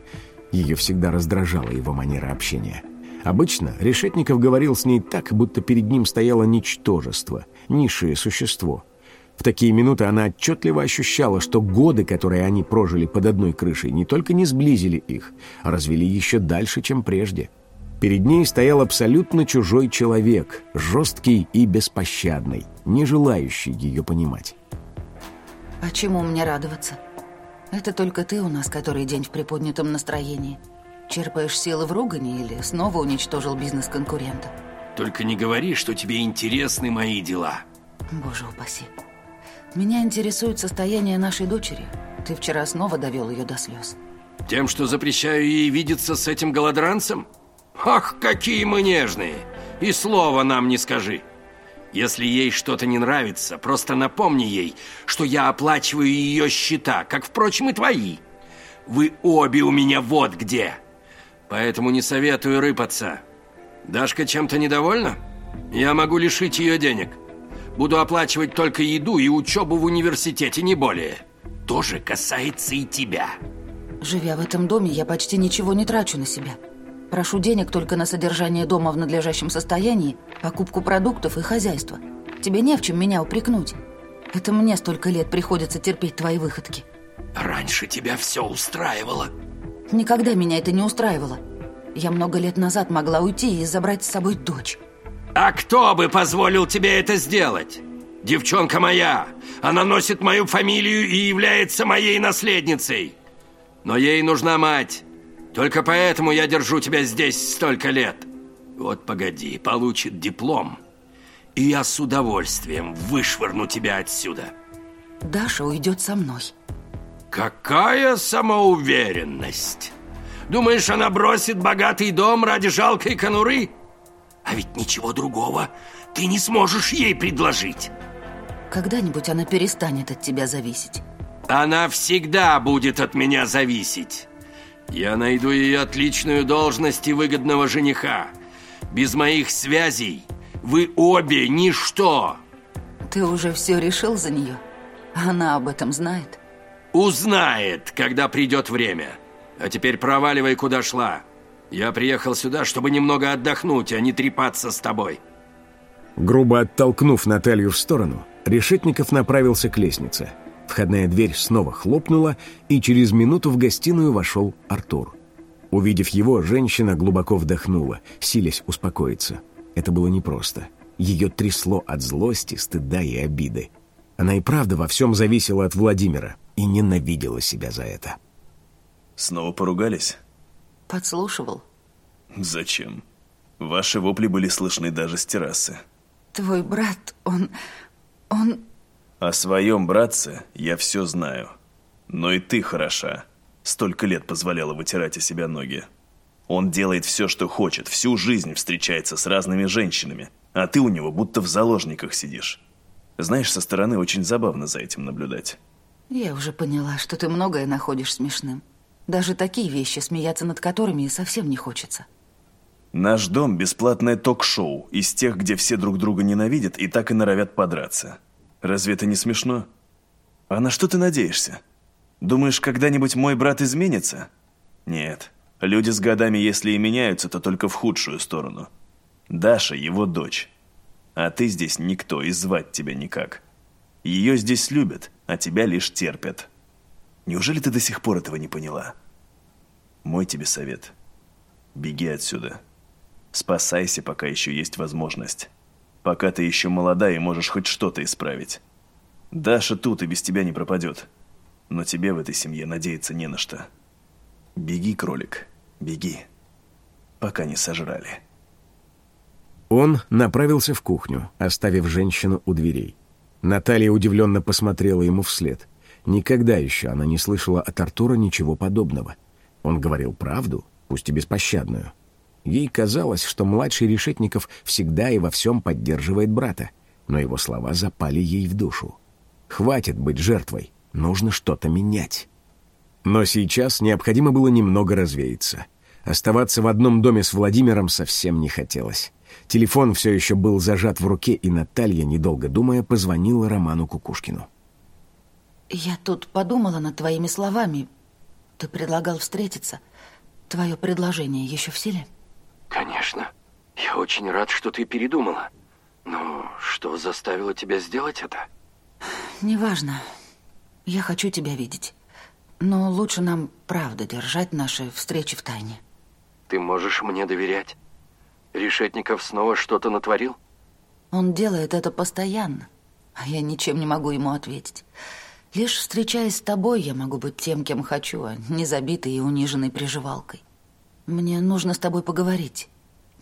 Ее всегда раздражала его манера общения. Обычно Решетников говорил с ней так, будто перед ним стояло ничтожество, низшее существо — в такие минуты она отчетливо ощущала, что годы, которые они прожили под одной крышей, не только не сблизили их, а развели еще дальше, чем прежде. Перед ней стоял абсолютно чужой человек, жесткий и беспощадный, не желающий ее понимать. А чему мне радоваться? Это только ты у нас который день в приподнятом настроении. Черпаешь силы в ругани или снова уничтожил бизнес конкурента? Только не говори, что тебе интересны мои дела. Боже упаси. Меня интересует состояние нашей дочери. Ты вчера снова довел ее до слез. Тем, что запрещаю ей видеться с этим голодранцем? Ах, какие мы нежные! И слова нам не скажи. Если ей что-то не нравится, просто напомни ей, что я оплачиваю ее счета, как, впрочем, и твои. Вы обе у меня вот где. Поэтому не советую рыпаться. Дашка чем-то недовольна? Я могу лишить ее денег. Буду оплачивать только еду и учебу в университете, не более. То же касается и тебя. Живя в этом доме, я почти ничего не трачу на себя. Прошу денег только на содержание дома в надлежащем состоянии, покупку продуктов и хозяйство. Тебе не в чем меня упрекнуть. Это мне столько лет приходится терпеть твои выходки. Раньше тебя все устраивало. Никогда меня это не устраивало. Я много лет назад могла уйти и забрать с собой дочь. А кто бы позволил тебе это сделать? Девчонка моя. Она носит мою фамилию и является моей наследницей. Но ей нужна мать. Только поэтому я держу тебя здесь столько лет. Вот погоди, получит диплом. И я с удовольствием вышвырну тебя отсюда. Даша уйдет со мной. Какая самоуверенность! Думаешь, она бросит богатый дом ради жалкой конуры? А ведь ничего другого ты не сможешь ей предложить. Когда-нибудь она перестанет от тебя зависеть. Она всегда будет от меня зависеть. Я найду ей отличную должность и выгодного жениха. Без моих связей вы обе ничто. Ты уже все решил за нее? Она об этом знает? Узнает, когда придет время. А теперь проваливай, куда шла. Я приехал сюда, чтобы немного отдохнуть, а не трепаться с тобой. Грубо оттолкнув Наталью в сторону, Решетников направился к лестнице. Входная дверь снова хлопнула, и через минуту в гостиную вошел Артур. Увидев его, женщина глубоко вдохнула, силясь успокоиться. Это было непросто. Ее трясло от злости, стыда и обиды. Она и правда во всем зависела от Владимира и ненавидела себя за это. Снова поругались? Подслушивал. Зачем? Ваши вопли были слышны даже с террасы. Твой брат, он... он... О своем братце я все знаю. Но и ты хороша. Столько лет позволяла вытирать о себя ноги. Он делает все, что хочет, всю жизнь встречается с разными женщинами, а ты у него будто в заложниках сидишь. Знаешь, со стороны очень забавно за этим наблюдать. Я уже поняла, что ты многое находишь смешным. Даже такие вещи, смеяться над которыми и совсем не хочется. Наш дом – бесплатное ток-шоу из тех, где все друг друга ненавидят и так и норовят подраться. Разве это не смешно? А на что ты надеешься? Думаешь, когда-нибудь мой брат изменится? Нет. Люди с годами, если и меняются, то только в худшую сторону. Даша – его дочь. А ты здесь никто, и звать тебя никак. Ее здесь любят, а тебя лишь терпят. Неужели ты до сих пор этого не поняла? Мой тебе совет. Беги отсюда. Спасайся, пока еще есть возможность. Пока ты еще молода и можешь хоть что-то исправить. Даша тут и без тебя не пропадет. Но тебе в этой семье надеяться не на что. Беги, кролик, беги. Пока не сожрали. Он направился в кухню, оставив женщину у дверей. Наталья удивленно посмотрела ему вслед. Никогда еще она не слышала от Артура ничего подобного. Он говорил правду, пусть и беспощадную. Ей казалось, что младший Решетников всегда и во всем поддерживает брата, но его слова запали ей в душу. «Хватит быть жертвой, нужно что-то менять». Но сейчас необходимо было немного развеяться. Оставаться в одном доме с Владимиром совсем не хотелось. Телефон все еще был зажат в руке, и Наталья, недолго думая, позвонила Роману Кукушкину. Я тут подумала над твоими словами. Ты предлагал встретиться. Твое предложение еще в силе? Конечно. Я очень рад, что ты передумала. Но что заставило тебя сделать это? Неважно. Я хочу тебя видеть. Но лучше нам, правда, держать наши встречи в тайне. Ты можешь мне доверять? Решетников снова что-то натворил? Он делает это постоянно, а я ничем не могу ему ответить. Лишь встречаясь с тобой, я могу быть тем, кем хочу, а не забитой и униженной приживалкой. Мне нужно с тобой поговорить.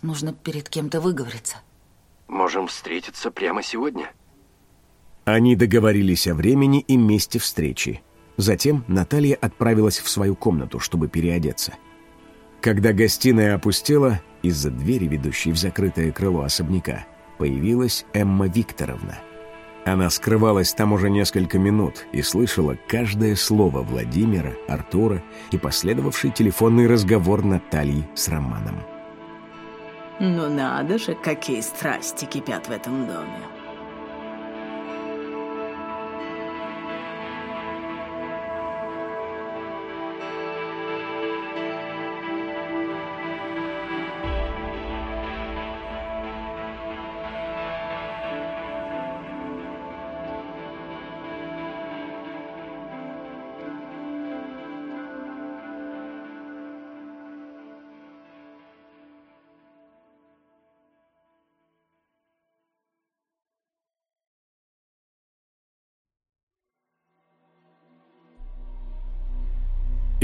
Нужно перед кем-то выговориться. Можем встретиться прямо сегодня. Они договорились о времени и месте встречи. Затем Наталья отправилась в свою комнату, чтобы переодеться. Когда гостиная опустела, из-за двери, ведущей в закрытое крыло особняка, появилась Эмма Викторовна. Она скрывалась там уже несколько минут и слышала каждое слово Владимира, Артура и последовавший телефонный разговор Натальи с Романом. Ну надо же, какие страсти кипят в этом доме.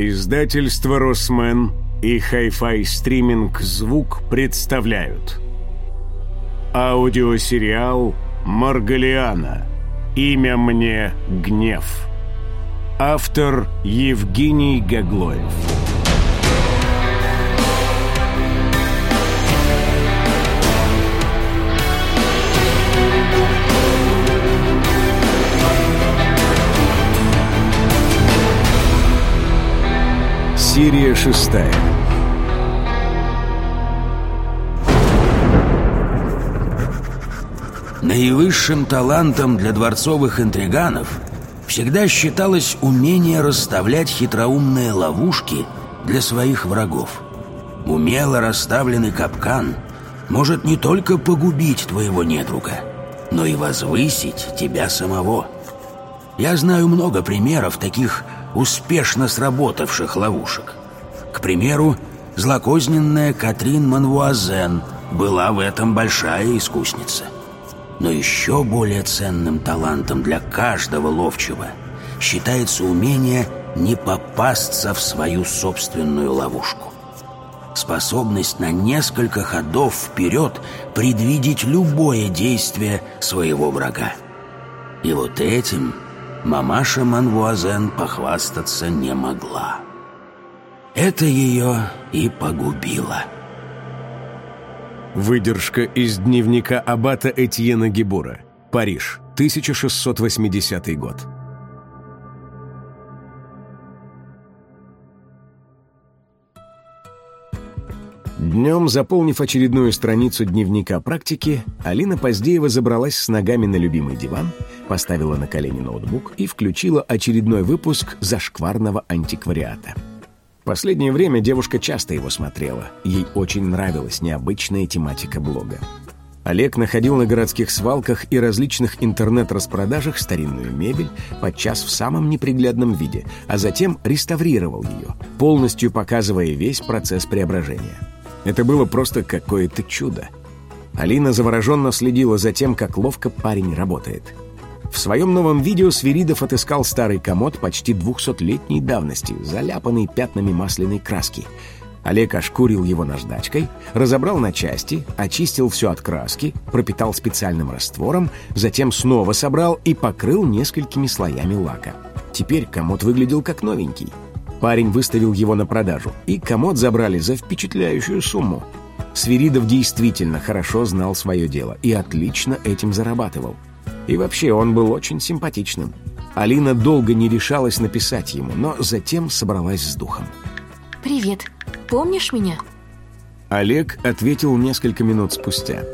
Издательство «Росмен» и Hi-Fi стриминг «Звук» представляют. Аудиосериал «Маргалиана. Имя мне Гнев» Автор Евгений Гаглоев Серия шестая Наивысшим талантом для дворцовых интриганов всегда считалось умение расставлять хитроумные ловушки для своих врагов. Умело расставленный капкан может не только погубить твоего недруга, но и возвысить тебя самого. Я знаю много примеров таких успешно сработавших ловушек. К примеру, злокозненная Катрин Манвуазен была в этом большая искусница. Но еще более ценным талантом для каждого ловчего считается умение не попасться в свою собственную ловушку. Способность на несколько ходов вперед предвидеть любое действие своего врага. И вот этим мамаша Манвуазен похвастаться не могла. Это ее и погубило. Выдержка из дневника аббата Этьена Гебура. Париж, 1680 год. Днем, заполнив очередную страницу дневника практики, Алина Поздеева забралась с ногами на любимый диван, поставила на колени ноутбук и включила очередной выпуск зашкварного антиквариата. Последнее время девушка часто его смотрела. Ей очень нравилась необычная тематика блога. Олег находил на городских свалках и различных интернет-распродажах старинную мебель, подчас в самом неприглядном виде, а затем реставрировал ее, полностью показывая весь процесс преображения. Это было просто какое-то чудо. Алина завороженно следила за тем, как ловко парень работает. В своем новом видео Свиридов отыскал старый комод почти двухсотлетней давности, заляпанный пятнами масляной краски. Олег ошкурил его наждачкой, разобрал на части, очистил все от краски, пропитал специальным раствором, затем снова собрал и покрыл несколькими слоями лака. Теперь комод выглядел как новенький. Парень выставил его на продажу, и комод забрали за впечатляющую сумму. Свиридов действительно хорошо знал свое дело и отлично этим зарабатывал. И вообще он был очень симпатичным. Алина долго не решалась написать ему, но затем собралась с духом. Привет. Помнишь меня? Олег ответил несколько минут спустя.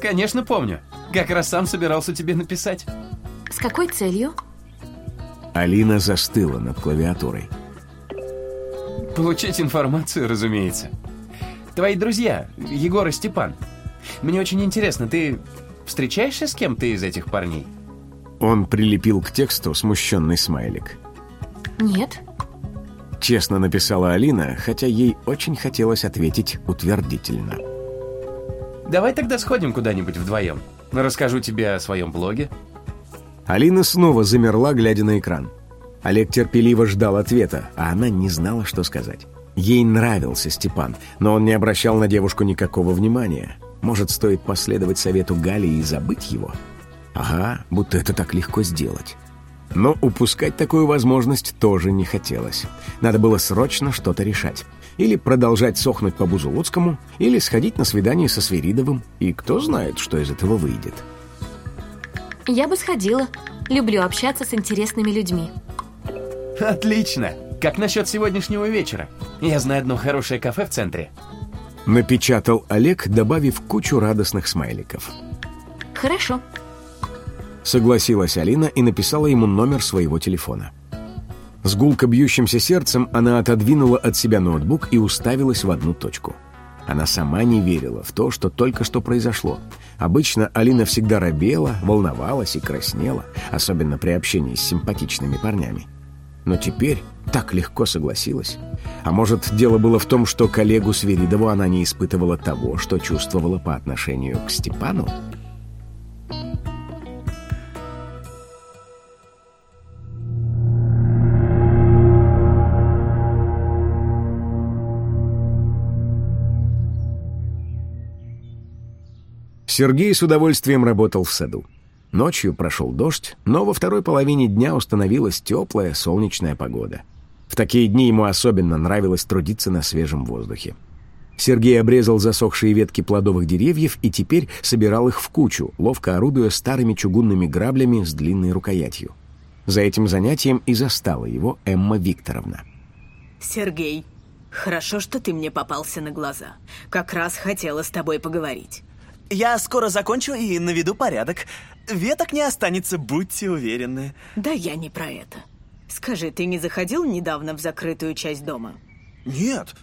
Конечно, помню. Как раз сам собирался тебе написать. С какой целью? Алина застыла над клавиатурой. Получить информацию, разумеется. Твои друзья, Егор и Степан. Мне очень интересно, ты встречаешься с кем-то из этих парней? Он прилепил к тексту смущенный смайлик. Нет. Честно написала Алина, хотя ей очень хотелось ответить утвердительно. Давай тогда сходим куда-нибудь вдвоем. Расскажу тебе о своем блоге. Алина снова замерла, глядя на экран. Олег терпеливо ждал ответа, а она не знала, что сказать. Ей нравился Степан, но он не обращал на девушку никакого внимания. Может, стоит последовать совету Гали и забыть его? Ага, будто это так легко сделать. Но упускать такую возможность тоже не хотелось. Надо было срочно что-то решать. Или продолжать сохнуть по Бузулуцкому, или сходить на свидание со Свиридовым. И кто знает, что из этого выйдет. Я бы сходила. Люблю общаться с интересными людьми. Отлично! Как насчет сегодняшнего вечера? Я знаю одно хорошее кафе в центре. Напечатал Олег, добавив кучу радостных смайликов. Хорошо. Согласилась Алина и написала ему номер своего телефона. С гулко бьющимся сердцем она отодвинула от себя ноутбук и уставилась в одну точку. Она сама не верила в то, что только что произошло. Обычно Алина всегда робела, волновалась и краснела, особенно при общении с симпатичными парнями. Но теперь так легко согласилась. А может, дело было в том, что коллегу Свиридову она не испытывала того, что чувствовала по отношению к Степану? Сергей с удовольствием работал в саду. Ночью прошел дождь, но во второй половине дня установилась теплая солнечная погода. В такие дни ему особенно нравилось трудиться на свежем воздухе. Сергей обрезал засохшие ветки плодовых деревьев и теперь собирал их в кучу, ловко орудуя старыми чугунными граблями с длинной рукоятью. За этим занятием и застала его Эмма Викторовна. Сергей, хорошо, что ты мне попался на глаза. Как раз хотела с тобой поговорить. Я скоро закончу и наведу порядок. Веток не останется, будьте уверены. Да я не про это. Скажи, ты не заходил недавно в закрытую часть дома? Нет,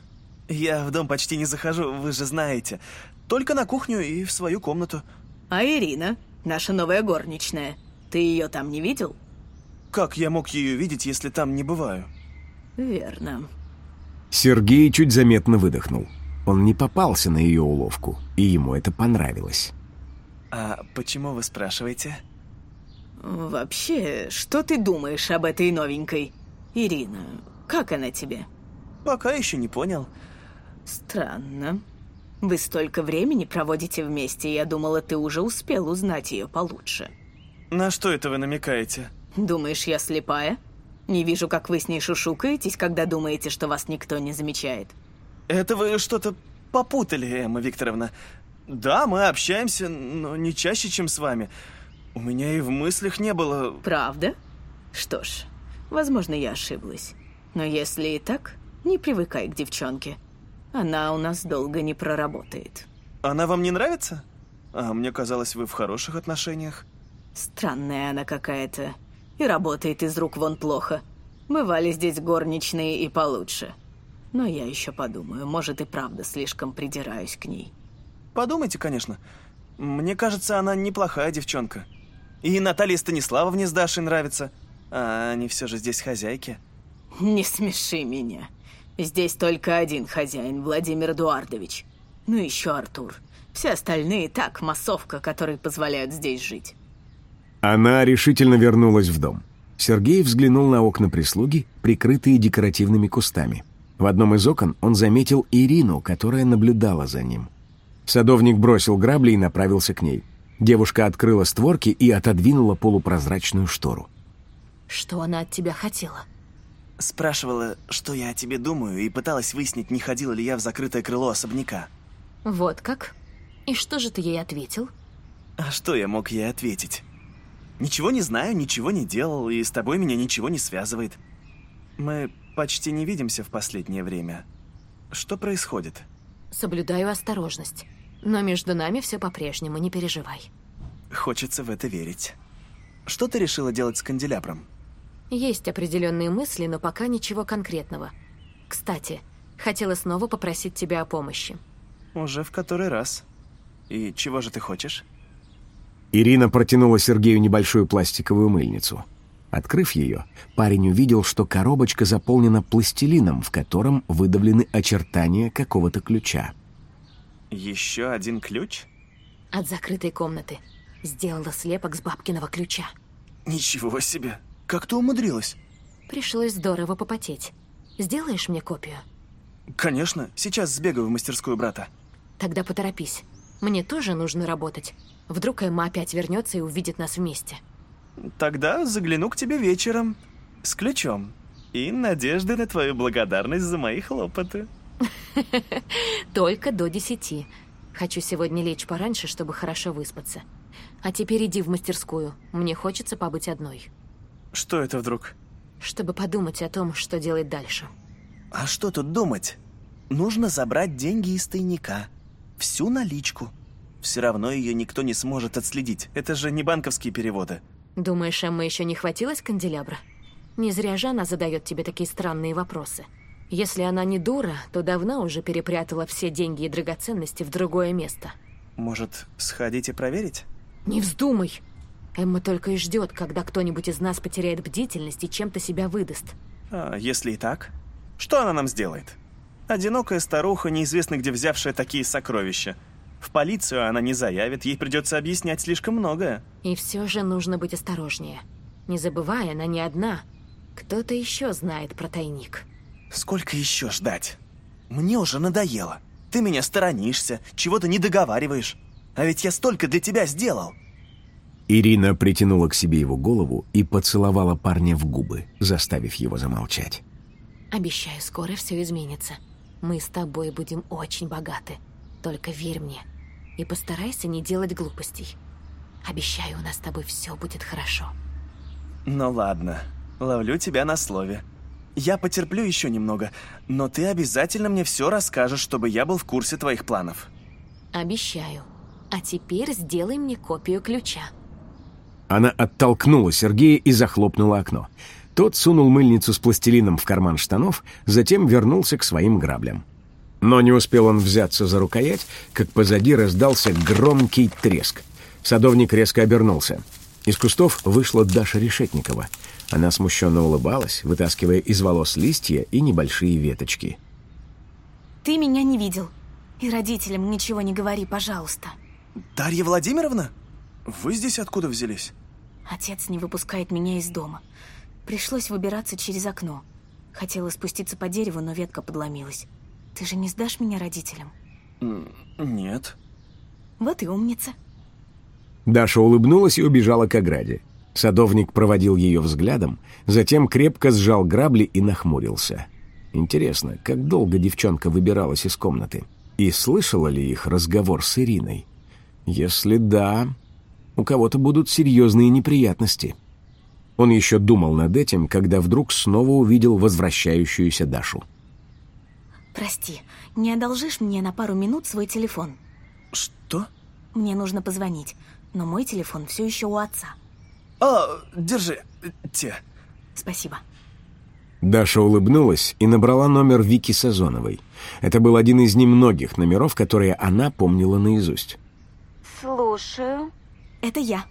я в дом почти не захожу, вы же знаете. Только на кухню и в свою комнату. А Ирина, наша новая горничная, ты ее там не видел? Как я мог ее видеть, если там не бываю? Верно. Сергей чуть заметно выдохнул. Он не попался на ее уловку, и ему это понравилось. А почему вы спрашиваете? Вообще, что ты думаешь об этой новенькой? Ирина, как она тебе? Пока еще не понял. Странно. Вы столько времени проводите вместе, я думала, ты уже успел узнать ее получше. На что это вы намекаете? Думаешь, я слепая? Не вижу, как вы с ней шушукаетесь, когда думаете, что вас никто не замечает. Это вы что-то попутали, Эмма Викторовна. Да, мы общаемся, но не чаще, чем с вами. У меня и в мыслях не было... Правда? Что ж, возможно, я ошиблась. Но если и так, не привыкай к девчонке. Она у нас долго не проработает. Она вам не нравится? А мне казалось, вы в хороших отношениях. Странная она какая-то. И работает из рук вон плохо. Бывали здесь горничные и получше. Но я еще подумаю, может и правда слишком придираюсь к ней. Подумайте, конечно. Мне кажется, она неплохая девчонка. И Наталья Станиславовне с Дашей нравится. А они все же здесь хозяйки. Не смеши меня. Здесь только один хозяин, Владимир Эдуардович. Ну еще Артур. Все остальные так, массовка, которые позволяют здесь жить. Она решительно вернулась в дом. Сергей взглянул на окна прислуги, прикрытые декоративными кустами. В одном из окон он заметил Ирину, которая наблюдала за ним. Садовник бросил грабли и направился к ней. Девушка открыла створки и отодвинула полупрозрачную штору. Что она от тебя хотела? Спрашивала, что я о тебе думаю, и пыталась выяснить, не ходила ли я в закрытое крыло особняка. Вот как? И что же ты ей ответил? А что я мог ей ответить? Ничего не знаю, ничего не делал, и с тобой меня ничего не связывает. Мы почти не видимся в последнее время. Что происходит? Соблюдаю осторожность. Но между нами все по-прежнему, не переживай. Хочется в это верить. Что ты решила делать с канделябром? Есть определенные мысли, но пока ничего конкретного. Кстати, хотела снова попросить тебя о помощи. Уже в который раз. И чего же ты хочешь? Ирина протянула Сергею небольшую пластиковую мыльницу. Открыв ее, парень увидел, что коробочка заполнена пластилином, в котором выдавлены очертания какого-то ключа. Еще один ключ? От закрытой комнаты. Сделала слепок с бабкиного ключа. Ничего себе! Как ты умудрилась? Пришлось здорово попотеть. Сделаешь мне копию? Конечно. Сейчас сбегаю в мастерскую брата. Тогда поторопись. Мне тоже нужно работать. Вдруг Эмма опять вернется и увидит нас вместе. Тогда загляну к тебе вечером с ключом. И надежды на твою благодарность за мои хлопоты. Только до десяти. Хочу сегодня лечь пораньше, чтобы хорошо выспаться. А теперь иди в мастерскую. Мне хочется побыть одной. Что это вдруг? Чтобы подумать о том, что делать дальше. А что тут думать? Нужно забрать деньги из тайника. Всю наличку. Все равно ее никто не сможет отследить. Это же не банковские переводы. Думаешь, Эмма еще не хватилась канделябра? Не зря же она задает тебе такие странные вопросы. Если она не дура, то давно уже перепрятала все деньги и драгоценности в другое место. Может, сходите проверить? Не вздумай! Эмма только и ждет, когда кто-нибудь из нас потеряет бдительность и чем-то себя выдаст. А если и так? Что она нам сделает? Одинокая старуха, неизвестно где взявшая такие сокровища. В полицию она не заявит, ей придется объяснять слишком многое. И все же нужно быть осторожнее. Не забывай, она не одна. Кто-то еще знает про тайник. Сколько еще ждать? Мне уже надоело. Ты меня сторонишься, чего-то не договариваешь. А ведь я столько для тебя сделал. Ирина притянула к себе его голову и поцеловала парня в губы, заставив его замолчать. Обещаю, скоро все изменится. Мы с тобой будем очень богаты. Только верь мне. И постарайся не делать глупостей. Обещаю, у нас с тобой все будет хорошо. Ну ладно, ловлю тебя на слове. Я потерплю еще немного, но ты обязательно мне все расскажешь, чтобы я был в курсе твоих планов. Обещаю. А теперь сделай мне копию ключа. Она оттолкнула Сергея и захлопнула окно. Тот сунул мыльницу с пластилином в карман штанов, затем вернулся к своим граблям. Но не успел он взяться за рукоять, как позади раздался громкий треск. Садовник резко обернулся. Из кустов вышла Даша Решетникова. Она смущенно улыбалась, вытаскивая из волос листья и небольшие веточки. Ты меня не видел. И родителям ничего не говори, пожалуйста. Дарья Владимировна? Вы здесь откуда взялись? Отец не выпускает меня из дома. Пришлось выбираться через окно. Хотела спуститься по дереву, но ветка подломилась. Ты же не сдашь меня родителям? Нет. Вот и умница. Даша улыбнулась и убежала к ограде. Садовник проводил ее взглядом, затем крепко сжал грабли и нахмурился. Интересно, как долго девчонка выбиралась из комнаты? И слышала ли их разговор с Ириной? Если да, у кого-то будут серьезные неприятности. Он еще думал над этим, когда вдруг снова увидел возвращающуюся Дашу. Прости, не одолжишь мне на пару минут свой телефон? Что? Мне нужно позвонить, но мой телефон все еще у отца. А, держи, те. Спасибо. Даша улыбнулась и набрала номер Вики Сазоновой. Это был один из немногих номеров, которые она помнила наизусть. Слушаю. Это я.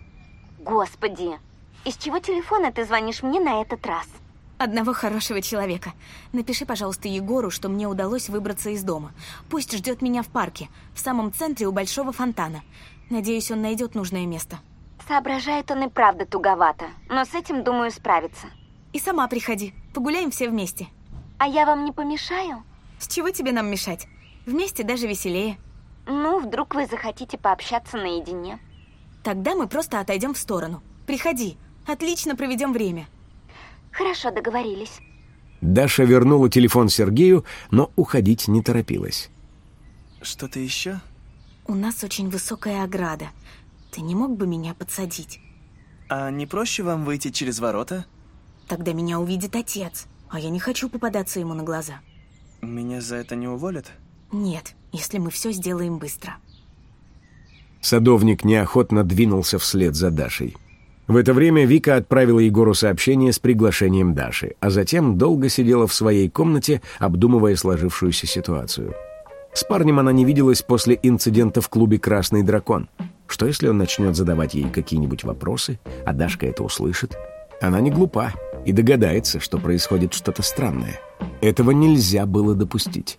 Господи, из чего телефона ты звонишь мне на этот раз? Одного хорошего человека. Напиши, пожалуйста, Егору, что мне удалось выбраться из дома. Пусть ждет меня в парке, в самом центре у большого фонтана. Надеюсь, он найдет нужное место. Соображает он и правда туговато, но с этим, думаю, справится. И сама приходи, погуляем все вместе. А я вам не помешаю? С чего тебе нам мешать? Вместе даже веселее. Ну, вдруг вы захотите пообщаться наедине. Тогда мы просто отойдем в сторону. Приходи, отлично проведем время. Хорошо, договорились. Даша вернула телефон Сергею, но уходить не торопилась. Что-то еще? У нас очень высокая ограда. Ты не мог бы меня подсадить? А не проще вам выйти через ворота? Тогда меня увидит отец, а я не хочу попадаться ему на глаза. Меня за это не уволят? Нет, если мы все сделаем быстро. Садовник неохотно двинулся вслед за Дашей. В это время Вика отправила Егору сообщение с приглашением Даши, а затем долго сидела в своей комнате, обдумывая сложившуюся ситуацию. С парнем она не виделась после инцидента в клубе «Красный дракон». Что, если он начнет задавать ей какие-нибудь вопросы, а Дашка это услышит? Она не глупа и догадается, что происходит что-то странное. Этого нельзя было допустить.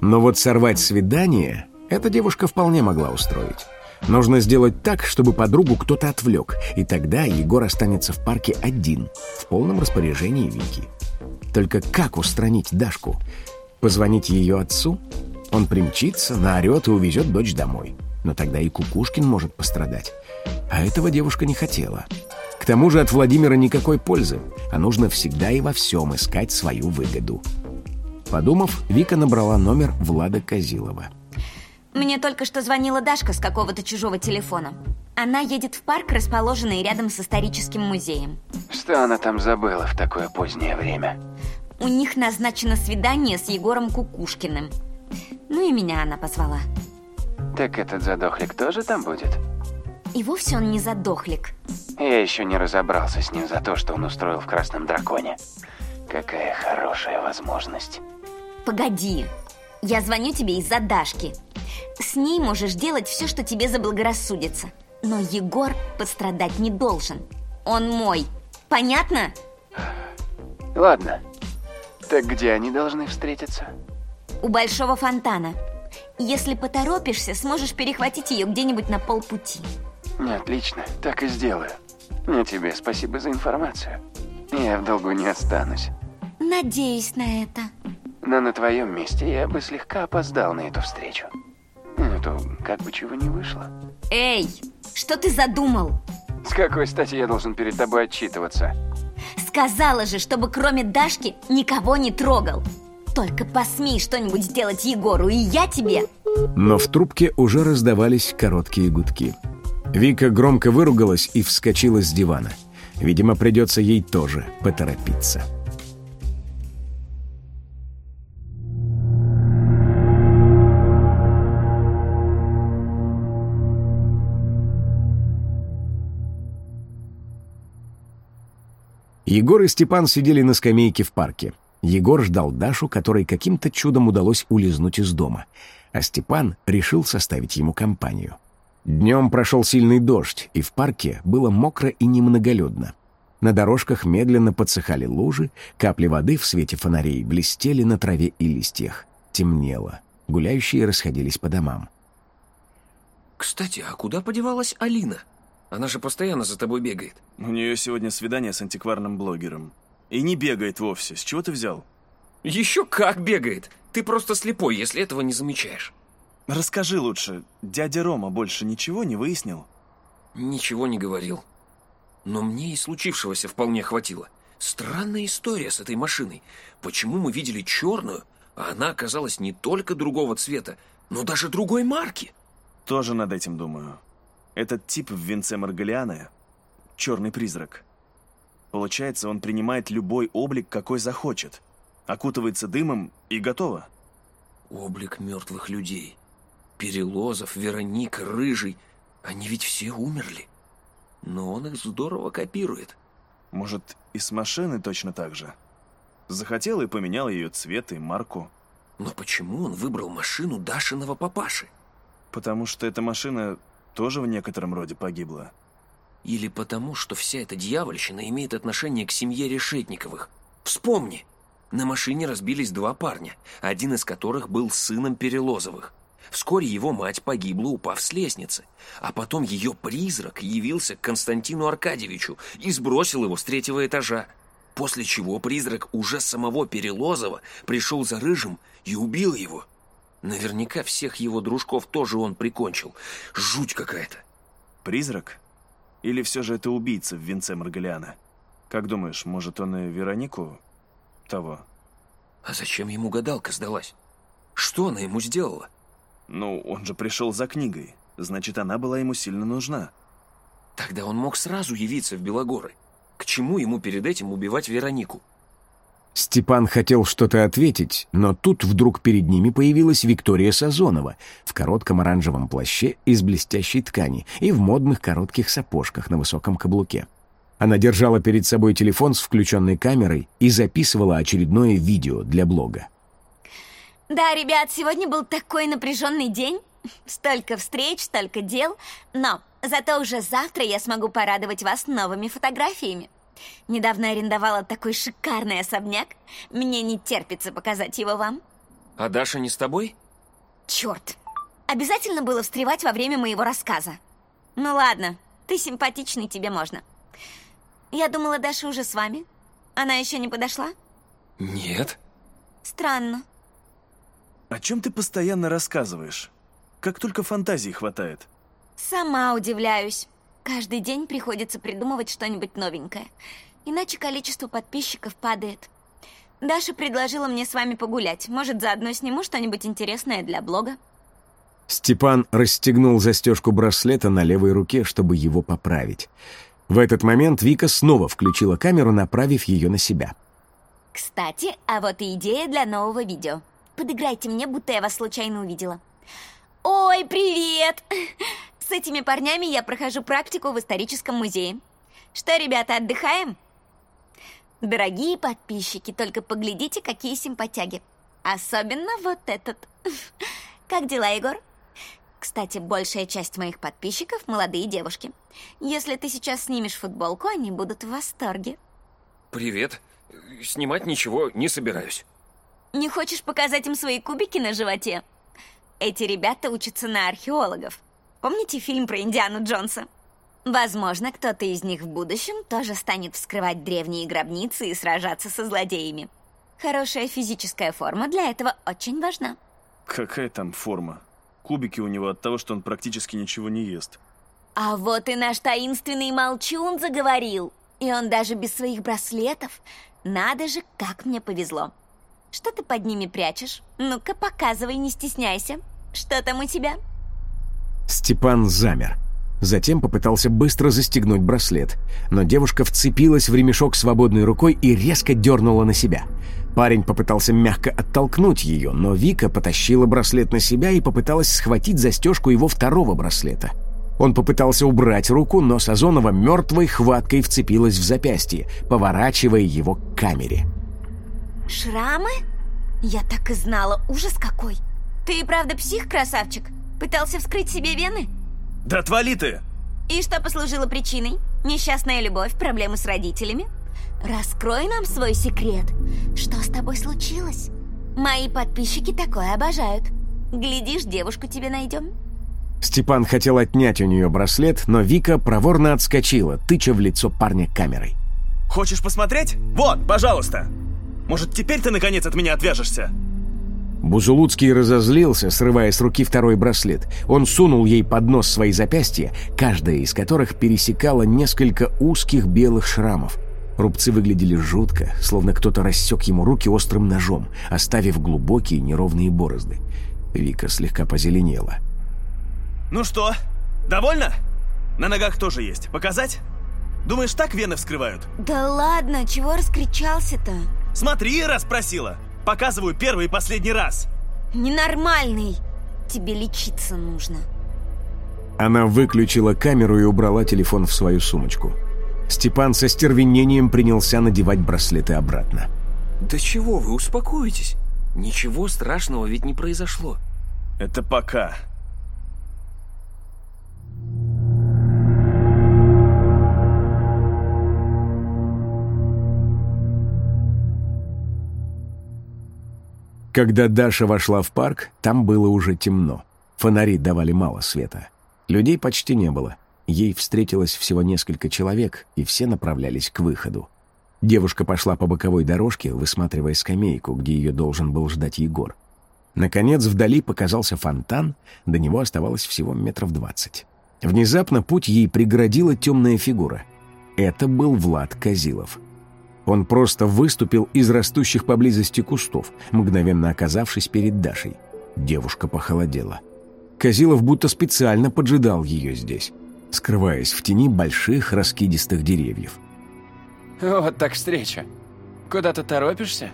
Но вот сорвать свидание эта девушка вполне могла устроить. Нужно сделать так, чтобы подругу кто-то отвлек, и тогда Егор останется в парке один, в полном распоряжении Вики. Только как устранить Дашку? Позвонить ее отцу? Он примчится, наорет и увезет дочь домой. Но тогда и Кукушкин может пострадать. А этого девушка не хотела. К тому же от Владимира никакой пользы, а нужно всегда и во всем искать свою выгоду. Подумав, Вика набрала номер Влада Козилова. Мне только что звонила Дашка с какого-то чужого телефона. Она едет в парк, расположенный рядом с историческим музеем. Что она там забыла в такое позднее время? У них назначено свидание с Егором Кукушкиным. Ну и меня она позвала. Так этот задохлик тоже там будет? И вовсе он не задохлик. Я еще не разобрался с ним за то, что он устроил в Красном Драконе. Какая хорошая возможность. Погоди. Я звоню тебе из-за Дашки. С ней можешь делать все, что тебе заблагорассудится. Но Егор пострадать не должен. Он мой. Понятно? Ладно. Так где они должны встретиться? У большого фонтана. Если поторопишься, сможешь перехватить ее где-нибудь на полпути. Отлично, так и сделаю. Но тебе спасибо за информацию. Я в долгу не останусь. Надеюсь на это. Но на твоем месте я бы слегка опоздал на эту встречу. а то как бы чего не вышло. Эй, что ты задумал? С какой стати я должен перед тобой отчитываться? Сказала же, чтобы кроме Дашки никого не трогал. Только посмей что-нибудь сделать Егору, и я тебе... Но в трубке уже раздавались короткие гудки. Вика громко выругалась и вскочила с дивана. Видимо, придется ей тоже поторопиться. Егор и Степан сидели на скамейке в парке. Егор ждал Дашу, которой каким-то чудом удалось улизнуть из дома, а Степан решил составить ему компанию. Днем прошел сильный дождь, и в парке было мокро и немноголюдно. На дорожках медленно подсыхали лужи, капли воды в свете фонарей блестели на траве и листьях. Темнело. Гуляющие расходились по домам. Кстати, а куда подевалась Алина? Она же постоянно за тобой бегает. У нее сегодня свидание с антикварным блогером. И не бегает вовсе. С чего ты взял? Еще как бегает. Ты просто слепой, если этого не замечаешь. Расскажи лучше, дядя Рома больше ничего не выяснил? Ничего не говорил. Но мне и случившегося вполне хватило. Странная история с этой машиной. Почему мы видели черную, а она оказалась не только другого цвета, но даже другой марки? Тоже над этим думаю. Этот тип в венце Маргалиана — черный призрак. Получается, он принимает любой облик, какой захочет. Окутывается дымом и готово. Облик мертвых людей. Перелозов, Вероника, Рыжий. Они ведь все умерли. Но он их здорово копирует. Может, и с машины точно так же? Захотел и поменял ее цвет и марку. Но почему он выбрал машину Дашиного папаши? Потому что эта машина тоже в некотором роде погибла. Или потому, что вся эта дьявольщина имеет отношение к семье Решетниковых. Вспомни, на машине разбились два парня, один из которых был сыном Перелозовых. Вскоре его мать погибла, упав с лестницы. А потом ее призрак явился к Константину Аркадьевичу и сбросил его с третьего этажа. После чего призрак уже самого Перелозова пришел за Рыжим и убил его. Наверняка всех его дружков тоже он прикончил. Жуть какая-то. Призрак? Или все же это убийца в венце Маргалиана? Как думаешь, может, он и Веронику того? А зачем ему гадалка сдалась? Что она ему сделала? Ну, он же пришел за книгой. Значит, она была ему сильно нужна. Тогда он мог сразу явиться в Белогоры. К чему ему перед этим убивать Веронику? Степан хотел что-то ответить, но тут вдруг перед ними появилась Виктория Сазонова в коротком оранжевом плаще из блестящей ткани и в модных коротких сапожках на высоком каблуке. Она держала перед собой телефон с включенной камерой и записывала очередное видео для блога. Да, ребят, сегодня был такой напряженный день. Столько встреч, столько дел. Но зато уже завтра я смогу порадовать вас новыми фотографиями. Недавно арендовала такой шикарный особняк. Мне не терпится показать его вам. А Даша не с тобой? Черт! Обязательно было встревать во время моего рассказа. Ну ладно, ты симпатичный, тебе можно. Я думала, Даша уже с вами. Она еще не подошла? Нет. Странно. О чем ты постоянно рассказываешь? Как только фантазии хватает. Сама удивляюсь. Каждый день приходится придумывать что-нибудь новенькое. Иначе количество подписчиков падает. Даша предложила мне с вами погулять. Может, заодно сниму что-нибудь интересное для блога? Степан расстегнул застежку браслета на левой руке, чтобы его поправить. В этот момент Вика снова включила камеру, направив ее на себя. Кстати, а вот и идея для нового видео. Подыграйте мне, будто я вас случайно увидела. Ой, привет! С этими парнями я прохожу практику в историческом музее. Что, ребята, отдыхаем? Дорогие подписчики, только поглядите, какие симпатяги. Особенно вот этот. Как дела, Егор? Кстати, большая часть моих подписчиков – молодые девушки. Если ты сейчас снимешь футболку, они будут в восторге. Привет. Снимать ничего не собираюсь. Не хочешь показать им свои кубики на животе? Эти ребята учатся на археологов. Помните фильм про Индиану Джонса? Возможно, кто-то из них в будущем тоже станет вскрывать древние гробницы и сражаться со злодеями. Хорошая физическая форма для этого очень важна. Какая там форма? Кубики у него от того, что он практически ничего не ест. А вот и наш таинственный молчун заговорил. И он даже без своих браслетов. Надо же, как мне повезло. Что ты под ними прячешь? Ну-ка, показывай, не стесняйся. Что там у тебя? Степан замер. Затем попытался быстро застегнуть браслет, но девушка вцепилась в ремешок свободной рукой и резко дернула на себя. Парень попытался мягко оттолкнуть ее, но Вика потащила браслет на себя и попыталась схватить застежку его второго браслета. Он попытался убрать руку, но Сазонова мертвой хваткой вцепилась в запястье, поворачивая его к камере. Шрамы? Я так и знала, ужас какой. Ты и правда псих, красавчик? Пытался вскрыть себе вены? Да отвали ты! И что послужило причиной? Несчастная любовь, проблемы с родителями? Раскрой нам свой секрет. Что с тобой случилось? Мои подписчики такое обожают. Глядишь, девушку тебе найдем. Степан хотел отнять у нее браслет, но Вика проворно отскочила, тыча в лицо парня камерой. Хочешь посмотреть? Вот, пожалуйста. Может, теперь ты наконец от меня отвяжешься? Бузулуцкий разозлился, срывая с руки второй браслет. Он сунул ей под нос свои запястья, каждая из которых пересекала несколько узких белых шрамов. Рубцы выглядели жутко, словно кто-то рассек ему руки острым ножом, оставив глубокие неровные борозды. Вика слегка позеленела. Ну что, довольно? На ногах тоже есть. Показать? Думаешь, так вены вскрывают? Да ладно, чего раскричался-то? Смотри, раз просила. Показываю первый и последний раз. Ненормальный. Тебе лечиться нужно. Она выключила камеру и убрала телефон в свою сумочку. Степан со стервенением принялся надевать браслеты обратно. Да чего вы, успокойтесь. Ничего страшного ведь не произошло. Это пока. Когда Даша вошла в парк, там было уже темно. Фонари давали мало света. Людей почти не было. Ей встретилось всего несколько человек, и все направлялись к выходу. Девушка пошла по боковой дорожке, высматривая скамейку, где ее должен был ждать Егор. Наконец, вдали показался фонтан, до него оставалось всего метров двадцать. Внезапно путь ей преградила темная фигура. Это был Влад Казилов. Он просто выступил из растущих поблизости кустов, мгновенно оказавшись перед Дашей. Девушка похолодела. Казилов будто специально поджидал ее здесь, скрываясь в тени больших раскидистых деревьев. Вот так встреча. Куда ты торопишься?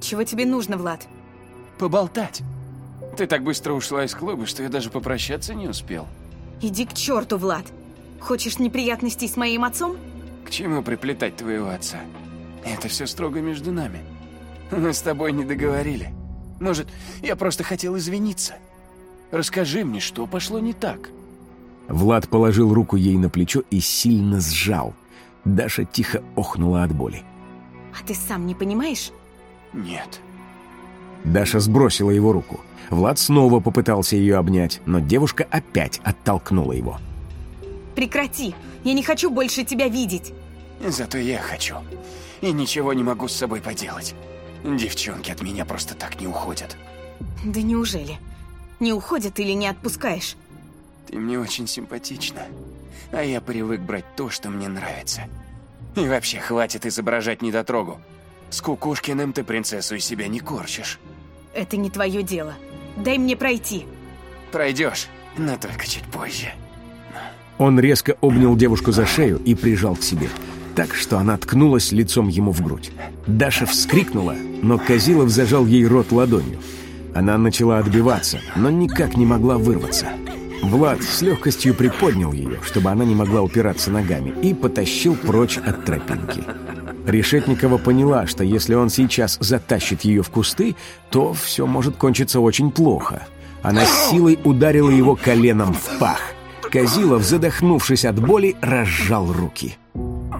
Чего тебе нужно, Влад? Поболтать. Ты так быстро ушла из клуба, что я даже попрощаться не успел. Иди к черту, Влад. Хочешь неприятностей с моим отцом? К чему приплетать твоего отца? Это все строго между нами. Мы с тобой не договорили. Может, я просто хотел извиниться. Расскажи мне, что пошло не так. Влад положил руку ей на плечо и сильно сжал. Даша тихо охнула от боли. А ты сам не понимаешь? Нет. Даша сбросила его руку. Влад снова попытался ее обнять, но девушка опять оттолкнула его. Прекрати! Я не хочу больше тебя видеть! Зато я хочу. И ничего не могу с собой поделать. Девчонки от меня просто так не уходят. Да неужели? Не уходят или не отпускаешь? Ты мне очень симпатична. А я привык брать то, что мне нравится. И вообще, хватит изображать недотрогу. С Кукушкиным ты принцессу из себя не корчишь. Это не твое дело. Дай мне пройти. Пройдешь, но только чуть позже. Он резко обнял девушку за шею и прижал к себе, так что она ткнулась лицом ему в грудь. Даша вскрикнула, но Козилов зажал ей рот ладонью. Она начала отбиваться, но никак не могла вырваться. Влад с легкостью приподнял ее, чтобы она не могла упираться ногами, и потащил прочь от тропинки. Решетникова поняла, что если он сейчас затащит ее в кусты, то все может кончиться очень плохо. Она с силой ударила его коленом в пах. Козилов, задохнувшись от боли, разжал руки.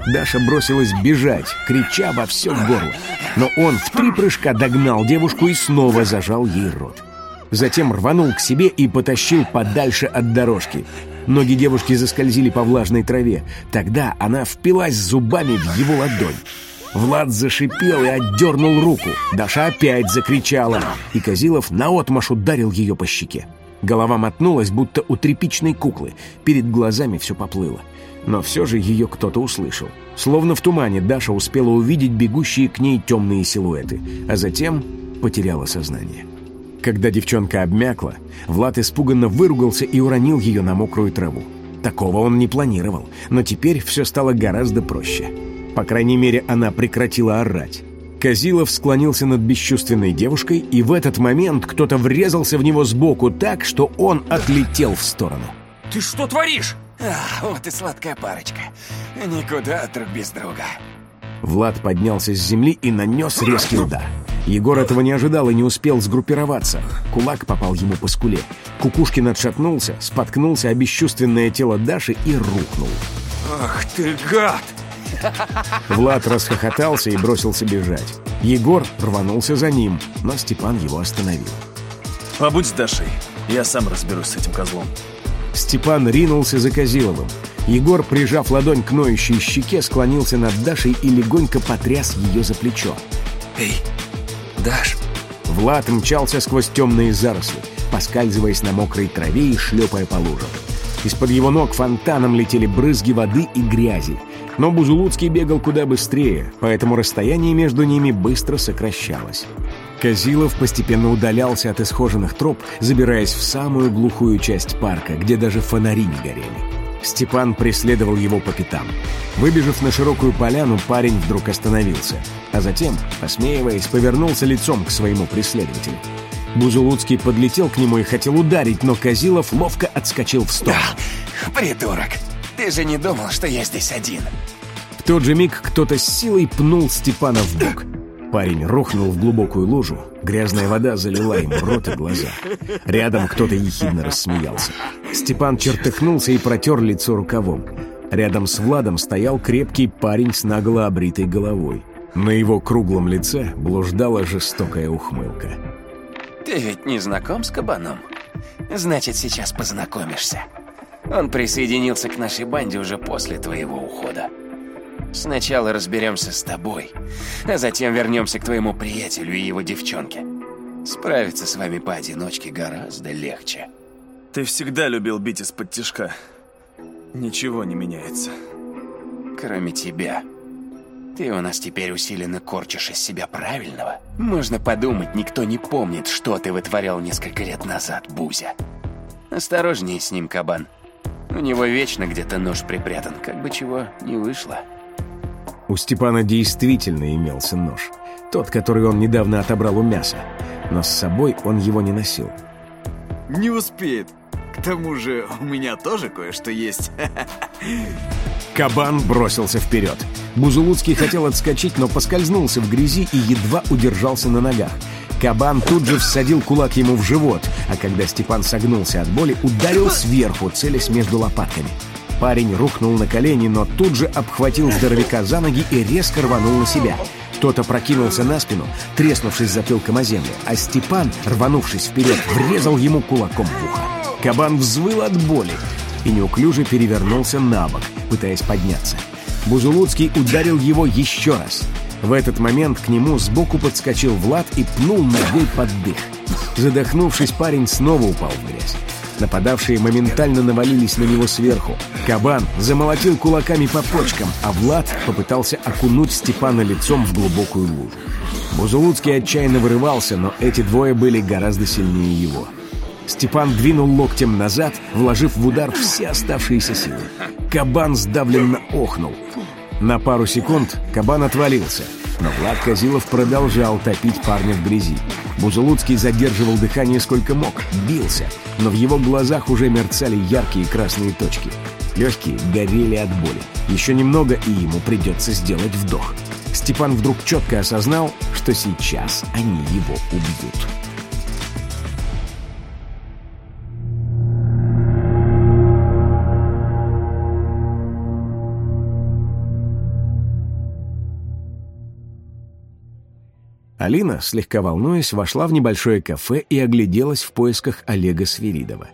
Даша бросилась бежать, крича во все горло. Но он в три прыжка догнал девушку и снова зажал ей рот. Затем рванул к себе и потащил подальше от дорожки. Ноги девушки заскользили по влажной траве. Тогда она впилась зубами в его ладонь. Влад зашипел и отдернул руку. Даша опять закричала, и Козилов наотмашь ударил ее по щеке. Голова мотнулась, будто у тряпичной куклы. Перед глазами все поплыло. Но все же ее кто-то услышал. Словно в тумане Даша успела увидеть бегущие к ней темные силуэты, а затем потеряла сознание. Когда девчонка обмякла, Влад испуганно выругался и уронил ее на мокрую траву. Такого он не планировал, но теперь все стало гораздо проще. По крайней мере, она прекратила орать. Козилов склонился над бесчувственной девушкой, и в этот момент кто-то врезался в него сбоку так, что он отлетел в сторону. Ты что творишь? А, вот и сладкая парочка. Никуда друг без друга. Влад поднялся с земли и нанес резкий удар. Егор этого не ожидал и не успел сгруппироваться. Кулак попал ему по скуле. Кукушкин отшатнулся, споткнулся о бесчувственное тело Даши и рухнул. Ах ты гад! Влад расхохотался и бросился бежать. Егор рванулся за ним, но Степан его остановил. Побудь с Дашей, я сам разберусь с этим козлом. Степан ринулся за Козиловым. Егор, прижав ладонь к ноющей щеке, склонился над Дашей и легонько потряс ее за плечо. «Эй, Даш!» Влад мчался сквозь темные заросли, поскальзываясь на мокрой траве и шлепая по лужам. Из-под его ног фонтаном летели брызги воды и грязи. Но Бузулуцкий бегал куда быстрее, поэтому расстояние между ними быстро сокращалось. Козилов постепенно удалялся от исхоженных троп, забираясь в самую глухую часть парка, где даже фонари не горели. Степан преследовал его по пятам. Выбежав на широкую поляну, парень вдруг остановился, а затем, посмеиваясь, повернулся лицом к своему преследователю. Бузулуцкий подлетел к нему и хотел ударить, но Козилов ловко отскочил в сторону. Придурок! Ты же не думал, что я здесь один? В тот же миг кто-то с силой пнул Степана в бок. Парень рухнул в глубокую лужу, грязная вода залила ему рот и глаза. Рядом кто-то ехидно рассмеялся. Степан чертыхнулся и протер лицо рукавом. Рядом с Владом стоял крепкий парень с нагло обритой головой. На его круглом лице блуждала жестокая ухмылка. Ты ведь не знаком с кабаном? Значит, сейчас познакомишься. Он присоединился к нашей банде уже после твоего ухода. Сначала разберемся с тобой, а затем вернемся к твоему приятелю и его девчонке. Справиться с вами поодиночке гораздо легче. Ты всегда любил бить из-под тишка. Ничего не меняется. Кроме тебя. Ты у нас теперь усиленно корчишь из себя правильного. Можно подумать, никто не помнит, что ты вытворял несколько лет назад, Бузя. Осторожнее с ним, кабан. У него вечно где-то нож припрятан, как бы чего не вышло. У Степана действительно имелся нож. Тот, который он недавно отобрал у мяса. Но с собой он его не носил. Не успеет. К тому же у меня тоже кое-что есть. Кабан бросился вперед. Бузулуцкий хотел отскочить, но поскользнулся в грязи и едва удержался на ногах. Кабан тут же всадил кулак ему в живот, а когда Степан согнулся от боли, ударил сверху, целясь между лопатками. Парень рухнул на колени, но тут же обхватил здоровяка за ноги и резко рванул на себя. Кто-то прокинулся на спину, треснувшись затылком о землю, а Степан, рванувшись вперед, врезал ему кулаком в ухо. Кабан взвыл от боли и неуклюже перевернулся на бок, пытаясь подняться. Бузулуцкий ударил его еще раз. В этот момент к нему сбоку подскочил Влад и пнул ногой под дых. Задохнувшись, парень снова упал в грязь. Нападавшие моментально навалились на него сверху. Кабан замолотил кулаками по почкам, а Влад попытался окунуть Степана лицом в глубокую лужу. Бузулуцкий отчаянно вырывался, но эти двое были гораздо сильнее его. Степан двинул локтем назад, вложив в удар все оставшиеся силы. Кабан сдавленно охнул. На пару секунд кабан отвалился, но Влад Козилов продолжал топить парня в грязи. Бузулуцкий задерживал дыхание сколько мог, бился, но в его глазах уже мерцали яркие красные точки. Легкие горели от боли. Еще немного, и ему придется сделать вдох. Степан вдруг четко осознал, что сейчас они его убьют. Алина, слегка волнуясь, вошла в небольшое кафе и огляделась в поисках Олега Свиридова.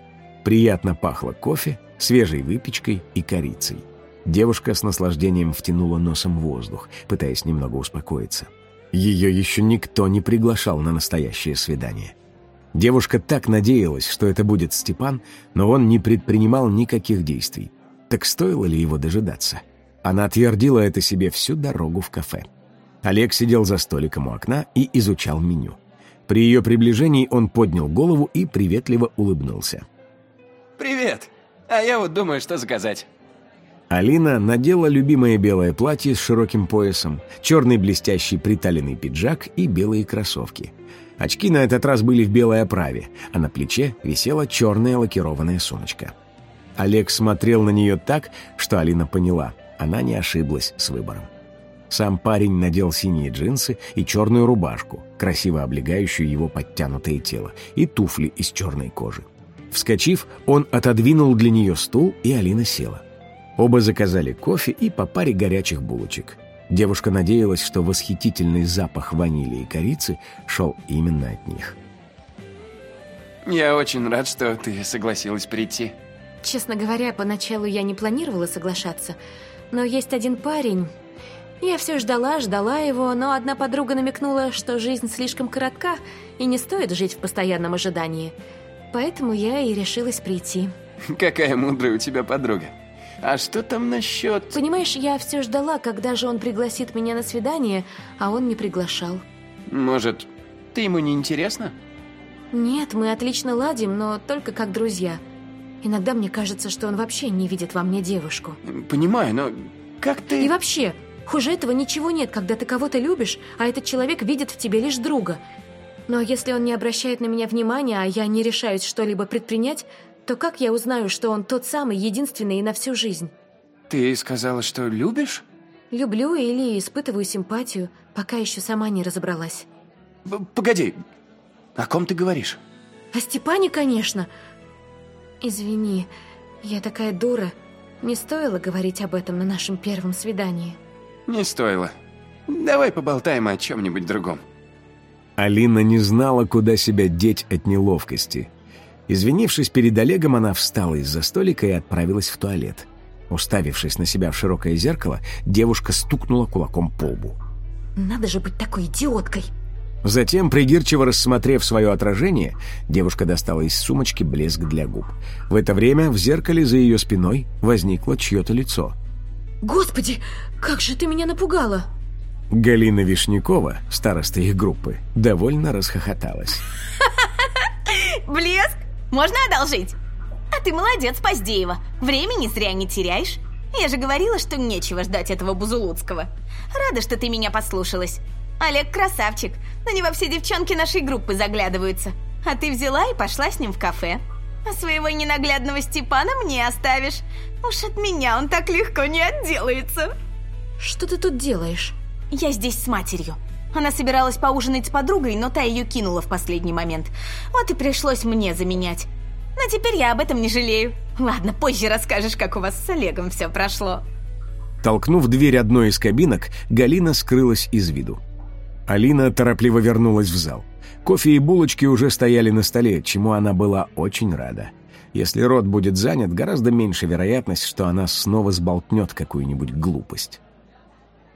Приятно пахло кофе, свежей выпечкой и корицей. Девушка с наслаждением втянула носом воздух, пытаясь немного успокоиться. Ее еще никто не приглашал на настоящее свидание. Девушка так надеялась, что это будет Степан, но он не предпринимал никаких действий. Так стоило ли его дожидаться? Она твердила это себе всю дорогу в кафе. Олег сидел за столиком у окна и изучал меню. При ее приближении он поднял голову и приветливо улыбнулся. Привет! А я вот думаю, что заказать. Алина надела любимое белое платье с широким поясом, черный блестящий приталенный пиджак и белые кроссовки. Очки на этот раз были в белой оправе, а на плече висела черная лакированная сумочка. Олег смотрел на нее так, что Алина поняла, она не ошиблась с выбором. Сам парень надел синие джинсы и черную рубашку, красиво облегающую его подтянутое тело, и туфли из черной кожи. Вскочив, он отодвинул для нее стул, и Алина села. Оба заказали кофе и по паре горячих булочек. Девушка надеялась, что восхитительный запах ванили и корицы шел именно от них. Я очень рад, что ты согласилась прийти. Честно говоря, поначалу я не планировала соглашаться. Но есть один парень. Я все ждала, ждала его, но одна подруга намекнула, что жизнь слишком коротка и не стоит жить в постоянном ожидании. Поэтому я и решилась прийти. Какая мудрая у тебя подруга. А что там насчет... Понимаешь, я все ждала, когда же он пригласит меня на свидание, а он не приглашал. Может, ты ему не интересна? Нет, мы отлично ладим, но только как друзья. Иногда мне кажется, что он вообще не видит во мне девушку. Понимаю, но как ты... И вообще, хуже этого ничего нет, когда ты кого-то любишь, а этот человек видит в тебе лишь друга. Но если он не обращает на меня внимания, а я не решаюсь что-либо предпринять, то как я узнаю, что он тот самый, единственный и на всю жизнь? Ты сказала, что любишь? Люблю или испытываю симпатию, пока еще сама не разобралась. П Погоди, о ком ты говоришь? О Степане, конечно. Извини, я такая дура. Не стоило говорить об этом на нашем первом свидании. Не стоило. Давай поболтаем о чем-нибудь другом. Алина не знала, куда себя деть от неловкости. Извинившись перед Олегом, она встала из-за столика и отправилась в туалет. Уставившись на себя в широкое зеркало, девушка стукнула кулаком по лбу. Надо же быть такой идиоткой! Затем, придирчиво рассмотрев свое отражение, девушка достала из сумочки блеск для губ. В это время в зеркале за ее спиной возникло чье-то лицо. Господи, как же ты меня напугала! Галина Вишнякова, староста их группы, довольно расхохоталась. Блеск? Можно одолжить? А ты молодец, Поздеева. Времени зря не теряешь. Я же говорила, что нечего ждать этого Бузулуцкого. Рада, что ты меня послушалась. Олег красавчик. На него все девчонки нашей группы заглядываются. А ты взяла и пошла с ним в кафе. А своего ненаглядного Степана мне оставишь. Уж от меня он так легко не отделается. Что ты тут делаешь? Я здесь с матерью. Она собиралась поужинать с подругой, но та ее кинула в последний момент. Вот и пришлось мне заменять. Но теперь я об этом не жалею. Ладно, позже расскажешь, как у вас с Олегом все прошло. Толкнув дверь одной из кабинок, Галина скрылась из виду. Алина торопливо вернулась в зал. Кофе и булочки уже стояли на столе, чему она была очень рада. Если рот будет занят, гораздо меньше вероятность, что она снова сболтнет какую-нибудь глупость.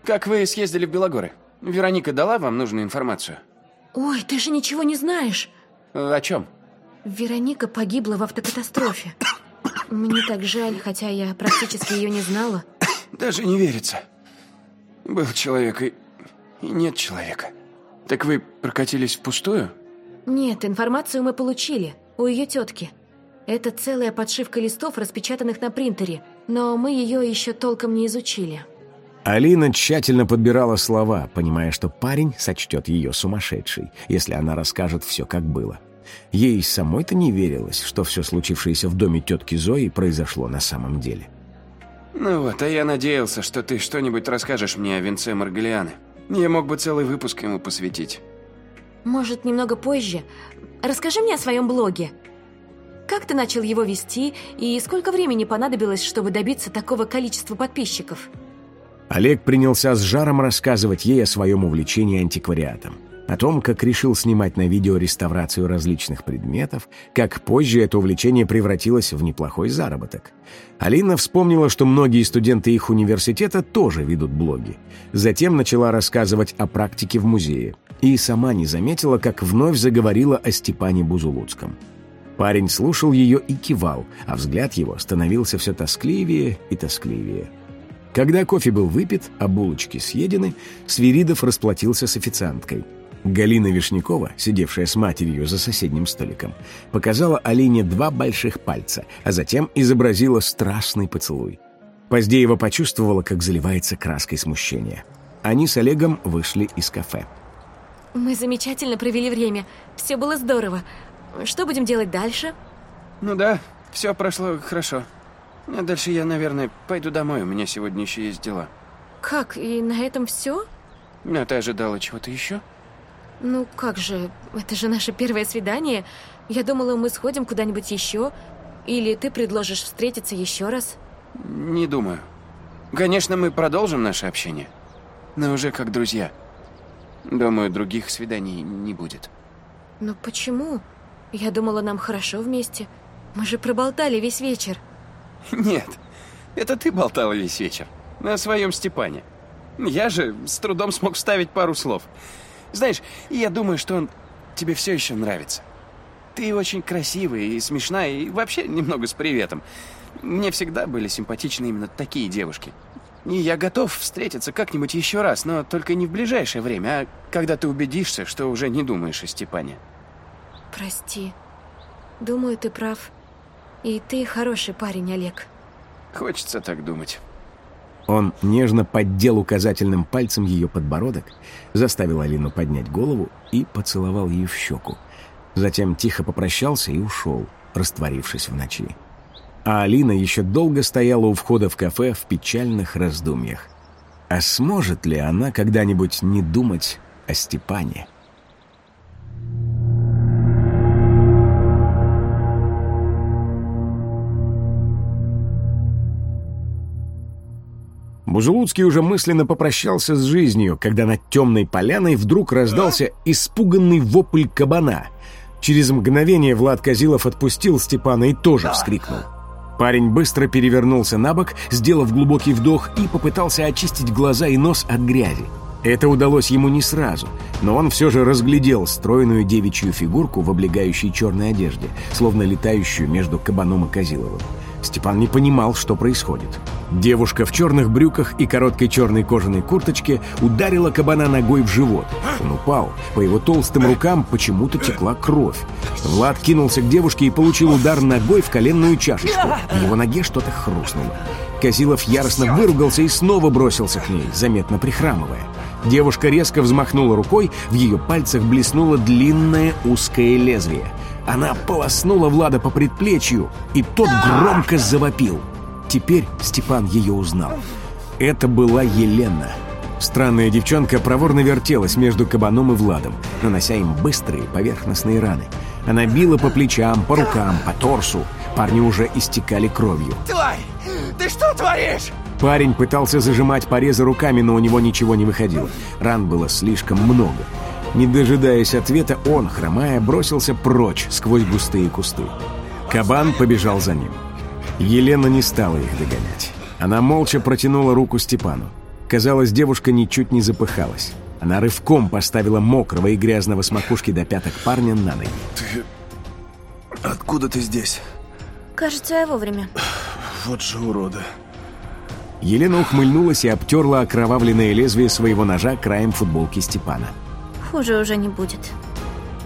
Как вы съездили в Белогоры? Вероника дала вам нужную информацию? Ой, ты же ничего не знаешь. О чем? Вероника погибла в автокатастрофе. Мне так жаль, хотя я практически ее не знала. Даже не верится. Был человек и, и нет человека. Так вы прокатились впустую? Нет, информацию мы получили. У ее тетки. Это целая подшивка листов, распечатанных на принтере. Но мы ее еще толком не изучили. Алина тщательно подбирала слова, понимая, что парень сочтет ее сумасшедшей, если она расскажет все, как было. Ей самой-то не верилось, что все случившееся в доме тетки Зои произошло на самом деле. Ну вот, а я надеялся, что ты что-нибудь расскажешь мне о венце Маргалианы. Я мог бы целый выпуск ему посвятить. Может, немного позже. Расскажи мне о своем блоге. Как ты начал его вести и сколько времени понадобилось, чтобы добиться такого количества подписчиков? Олег принялся с жаром рассказывать ей о своем увлечении антиквариатом. О том, как решил снимать на видео реставрацию различных предметов, как позже это увлечение превратилось в неплохой заработок. Алина вспомнила, что многие студенты их университета тоже ведут блоги. Затем начала рассказывать о практике в музее. И сама не заметила, как вновь заговорила о Степане Бузулуцком. Парень слушал ее и кивал, а взгляд его становился все тоскливее и тоскливее. Когда кофе был выпит, а булочки съедены, Свиридов расплатился с официанткой – Галина Вишнякова, сидевшая с матерью за соседним столиком, показала Алине два больших пальца, а затем изобразила страстный поцелуй. Поздеева почувствовала, как заливается краской смущения. Они с Олегом вышли из кафе. Мы замечательно провели время. Все было здорово. Что будем делать дальше? Ну да, все прошло хорошо. А дальше я, наверное, пойду домой. У меня сегодня еще есть дела. Как? И на этом все? Ну, ты ожидала чего-то еще? Ну как же, это же наше первое свидание. Я думала, мы сходим куда-нибудь еще. Или ты предложишь встретиться еще раз? Не думаю. Конечно, мы продолжим наше общение. Но уже как друзья. Думаю, других свиданий не будет. Но почему? Я думала, нам хорошо вместе. Мы же проболтали весь вечер. Нет, это ты болтала весь вечер. На своем Степане. Я же с трудом смог вставить пару слов. Знаешь, я думаю, что он тебе все еще нравится. Ты очень красивая и смешная, и вообще немного с приветом. Мне всегда были симпатичны именно такие девушки. И я готов встретиться как-нибудь еще раз, но только не в ближайшее время, а когда ты убедишься, что уже не думаешь о Степане. Прости. Думаю, ты прав. И ты хороший парень, Олег. Хочется так думать. Он нежно поддел указательным пальцем ее подбородок, заставил Алину поднять голову и поцеловал ее в щеку. Затем тихо попрощался и ушел, растворившись в ночи. А Алина еще долго стояла у входа в кафе в печальных раздумьях. А сможет ли она когда-нибудь не думать о Степане? Бузулуцкий уже мысленно попрощался с жизнью, когда над темной поляной вдруг раздался испуганный вопль кабана. Через мгновение Влад Казилов отпустил Степана и тоже вскрикнул. Парень быстро перевернулся на бок, сделав глубокий вдох и попытался очистить глаза и нос от грязи. Это удалось ему не сразу, но он все же разглядел стройную девичью фигурку в облегающей черной одежде, словно летающую между кабаном и Казиловым. Степан не понимал, что происходит. Девушка в черных брюках и короткой черной кожаной курточке ударила кабана ногой в живот. Он упал. По его толстым рукам почему-то текла кровь. Влад кинулся к девушке и получил удар ногой в коленную чашечку. В его ноге что-то хрустнуло. Козилов яростно выругался и снова бросился к ней, заметно прихрамывая. Девушка резко взмахнула рукой, в ее пальцах блеснуло длинное узкое лезвие — она полоснула Влада по предплечью, и тот громко завопил. Теперь Степан ее узнал. Это была Елена. Странная девчонка проворно вертелась между кабаном и Владом, нанося им быстрые поверхностные раны. Она била по плечам, по рукам, по торсу. Парни уже истекали кровью. Тварь! Ты что творишь? Парень пытался зажимать порезы руками, но у него ничего не выходило. Ран было слишком много. Не дожидаясь ответа, он, хромая, бросился прочь сквозь густые кусты. Кабан побежал за ним. Елена не стала их догонять. Она молча протянула руку Степану. Казалось, девушка ничуть не запыхалась. Она рывком поставила мокрого и грязного с макушки до пяток парня на ноги. Ты... Откуда ты здесь? Кажется, я вовремя. Вот же уроды. Елена ухмыльнулась и обтерла окровавленное лезвие своего ножа краем футболки Степана. Хуже уже не будет.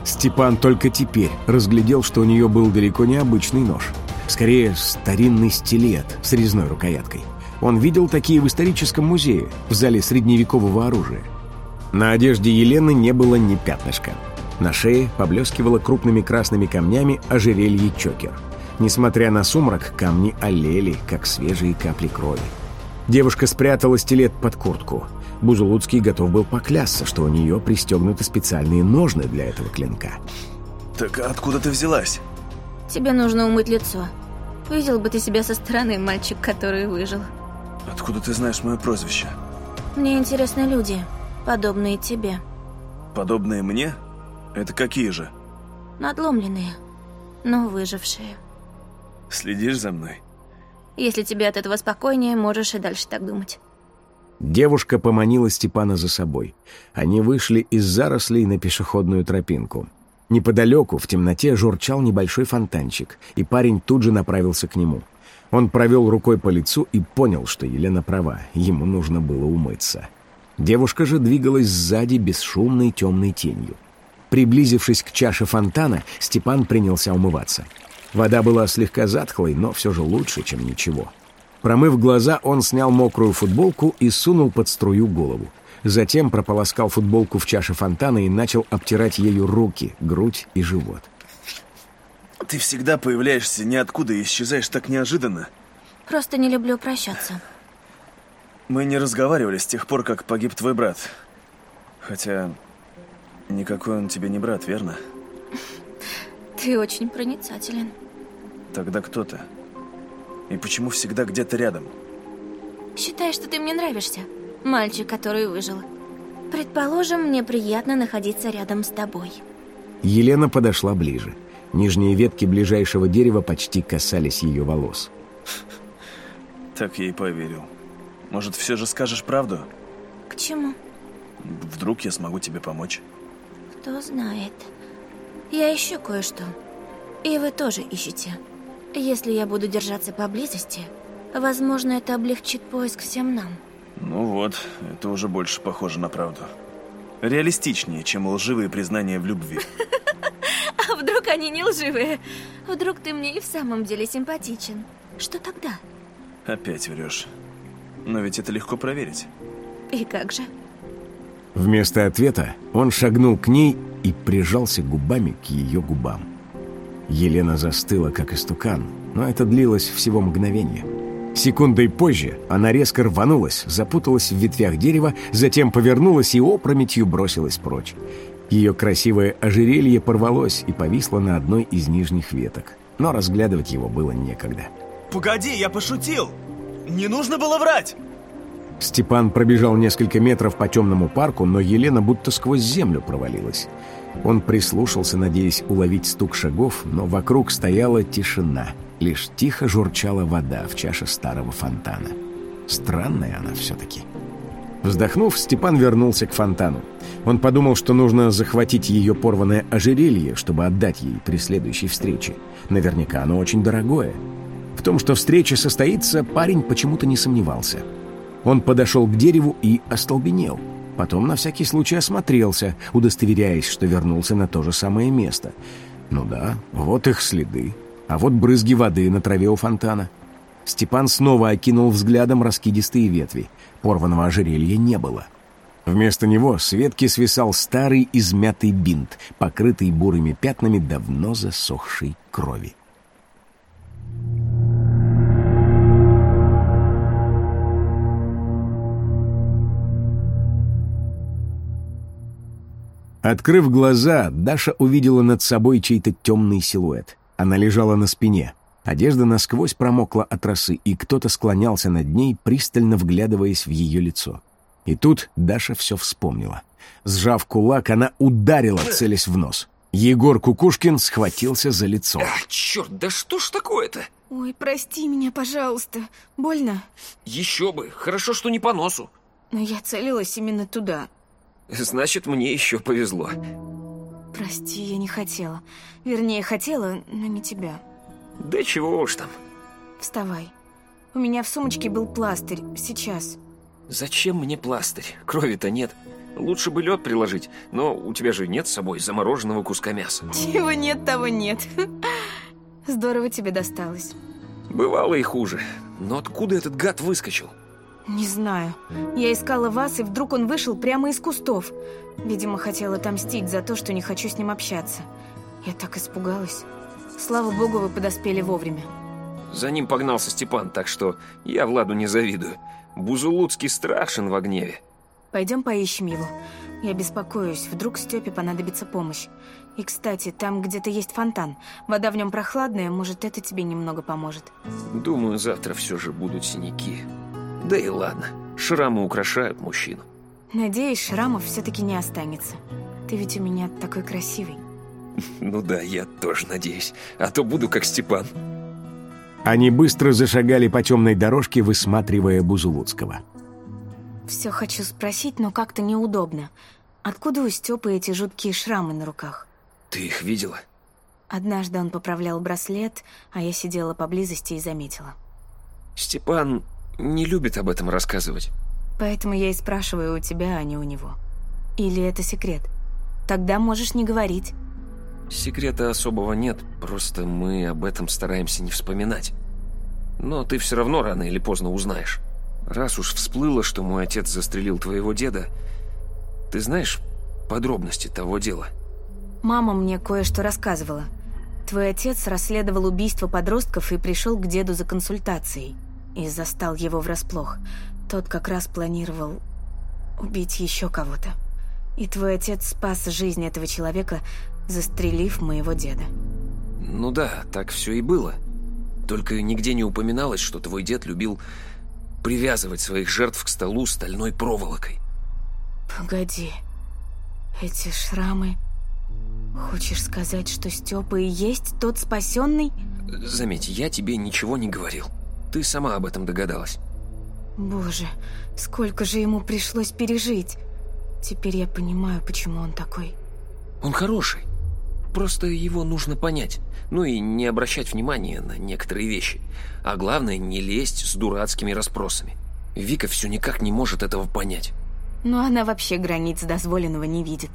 Степан только теперь разглядел, что у нее был далеко не обычный нож. Скорее, старинный стилет с резной рукояткой. Он видел такие в историческом музее, в зале средневекового оружия. На одежде Елены не было ни пятнышка. На шее поблескивало крупными красными камнями ожерелье чокер. Несмотря на сумрак, камни олели, как свежие капли крови. Девушка спрятала стилет под куртку. Бузулуцкий готов был поклясться, что у нее пристегнуты специальные ножны для этого клинка. Так откуда ты взялась? Тебе нужно умыть лицо. Видел бы ты себя со стороны, мальчик, который выжил. Откуда ты знаешь мое прозвище? Мне интересны люди, подобные тебе. Подобные мне? Это какие же? Надломленные, но выжившие. Следишь за мной? Если тебе от этого спокойнее, можешь и дальше так думать. Девушка поманила Степана за собой. Они вышли из зарослей на пешеходную тропинку. Неподалеку, в темноте, журчал небольшой фонтанчик, и парень тут же направился к нему. Он провел рукой по лицу и понял, что Елена права, ему нужно было умыться. Девушка же двигалась сзади бесшумной темной тенью. Приблизившись к чаше фонтана, Степан принялся умываться. Вода была слегка затхлой, но все же лучше, чем ничего. Промыв глаза, он снял мокрую футболку и сунул под струю голову. Затем прополоскал футболку в чаше фонтана и начал обтирать ею руки, грудь и живот. Ты всегда появляешься ниоткуда и исчезаешь так неожиданно. Просто не люблю прощаться. Мы не разговаривали с тех пор, как погиб твой брат. Хотя никакой он тебе не брат, верно? Ты очень проницателен. Тогда кто ты? И почему всегда где-то рядом? Считай, что ты мне нравишься. Мальчик, который выжил. Предположим, мне приятно находиться рядом с тобой. Елена подошла ближе. Нижние ветки ближайшего дерева почти касались ее волос. Так я и поверил. Может, все же скажешь правду? К чему? Вдруг я смогу тебе помочь? Кто знает. Я ищу кое-что. И вы тоже ищете. Если я буду держаться поблизости, возможно, это облегчит поиск всем нам. Ну вот, это уже больше похоже на правду. Реалистичнее, чем лживые признания в любви. А вдруг они не лживые? Вдруг ты мне и в самом деле симпатичен? Что тогда? Опять врешь. Но ведь это легко проверить. И как же? Вместо ответа он шагнул к ней и прижался губами к ее губам. Елена застыла, как истукан, но это длилось всего мгновение. Секундой позже она резко рванулась, запуталась в ветвях дерева, затем повернулась и опрометью бросилась прочь. Ее красивое ожерелье порвалось и повисло на одной из нижних веток, но разглядывать его было некогда. Погоди, я пошутил! Не нужно было врать! Степан пробежал несколько метров по темному парку, но Елена будто сквозь землю провалилась. Он прислушался, надеясь уловить стук шагов, но вокруг стояла тишина. Лишь тихо журчала вода в чаше старого фонтана. Странная она все-таки. Вздохнув, Степан вернулся к фонтану. Он подумал, что нужно захватить ее порванное ожерелье, чтобы отдать ей при следующей встрече. Наверняка оно очень дорогое. В том, что встреча состоится, парень почему-то не сомневался. Он подошел к дереву и остолбенел. Потом на всякий случай осмотрелся, удостоверяясь, что вернулся на то же самое место. Ну да, вот их следы. А вот брызги воды на траве у фонтана. Степан снова окинул взглядом раскидистые ветви. Порванного ожерелья не было. Вместо него с ветки свисал старый измятый бинт, покрытый бурыми пятнами давно засохшей крови. Открыв глаза, Даша увидела над собой чей-то темный силуэт. Она лежала на спине. Одежда насквозь промокла от росы, и кто-то склонялся над ней, пристально вглядываясь в ее лицо. И тут Даша все вспомнила. Сжав кулак, она ударила, целясь в нос. Егор Кукушкин схватился за лицо. А, черт, да что ж такое-то? Ой, прости меня, пожалуйста. Больно? Еще бы. Хорошо, что не по носу. Но я целилась именно туда. Значит, мне еще повезло. Прости, я не хотела. Вернее, хотела, но не тебя. Да чего уж там. Вставай. У меня в сумочке был пластырь. Сейчас. Зачем мне пластырь? Крови-то нет. Лучше бы лед приложить, но у тебя же нет с собой замороженного куска мяса. Чего нет, того нет. Здорово тебе досталось. Бывало и хуже. Но откуда этот гад выскочил? Не знаю. Я искала вас, и вдруг он вышел прямо из кустов. Видимо, хотел отомстить за то, что не хочу с ним общаться. Я так испугалась. Слава богу, вы подоспели вовремя. За ним погнался Степан, так что я Владу не завидую. Бузулуцкий страшен в гневе. Пойдем поищем его. Я беспокоюсь, вдруг Степе понадобится помощь. И, кстати, там где-то есть фонтан. Вода в нем прохладная, может, это тебе немного поможет. Думаю, завтра все же будут синяки. Да и ладно, шрамы украшают мужчину. Надеюсь, шрамов все-таки не останется. Ты ведь у меня такой красивый. Ну да, я тоже надеюсь. А то буду как Степан. Они быстро зашагали по темной дорожке, высматривая Бузулуцкого. Все хочу спросить, но как-то неудобно. Откуда у Степы эти жуткие шрамы на руках? Ты их видела? Однажды он поправлял браслет, а я сидела поблизости и заметила. Степан не любит об этом рассказывать. Поэтому я и спрашиваю у тебя, а не у него. Или это секрет? Тогда можешь не говорить. Секрета особого нет, просто мы об этом стараемся не вспоминать. Но ты все равно рано или поздно узнаешь. Раз уж всплыло, что мой отец застрелил твоего деда, ты знаешь подробности того дела? Мама мне кое-что рассказывала. Твой отец расследовал убийство подростков и пришел к деду за консультацией. И застал его врасплох. Тот как раз планировал убить еще кого-то. И твой отец спас жизнь этого человека, застрелив моего деда. Ну да, так все и было. Только нигде не упоминалось, что твой дед любил привязывать своих жертв к столу стальной проволокой. Погоди. Эти шрамы... Хочешь сказать, что Степа и есть тот спасенный? Заметь, я тебе ничего не говорил. Ты сама об этом догадалась. Боже, сколько же ему пришлось пережить. Теперь я понимаю, почему он такой. Он хороший. Просто его нужно понять. Ну и не обращать внимания на некоторые вещи. А главное, не лезть с дурацкими расспросами. Вика все никак не может этого понять. Но она вообще границ дозволенного не видит.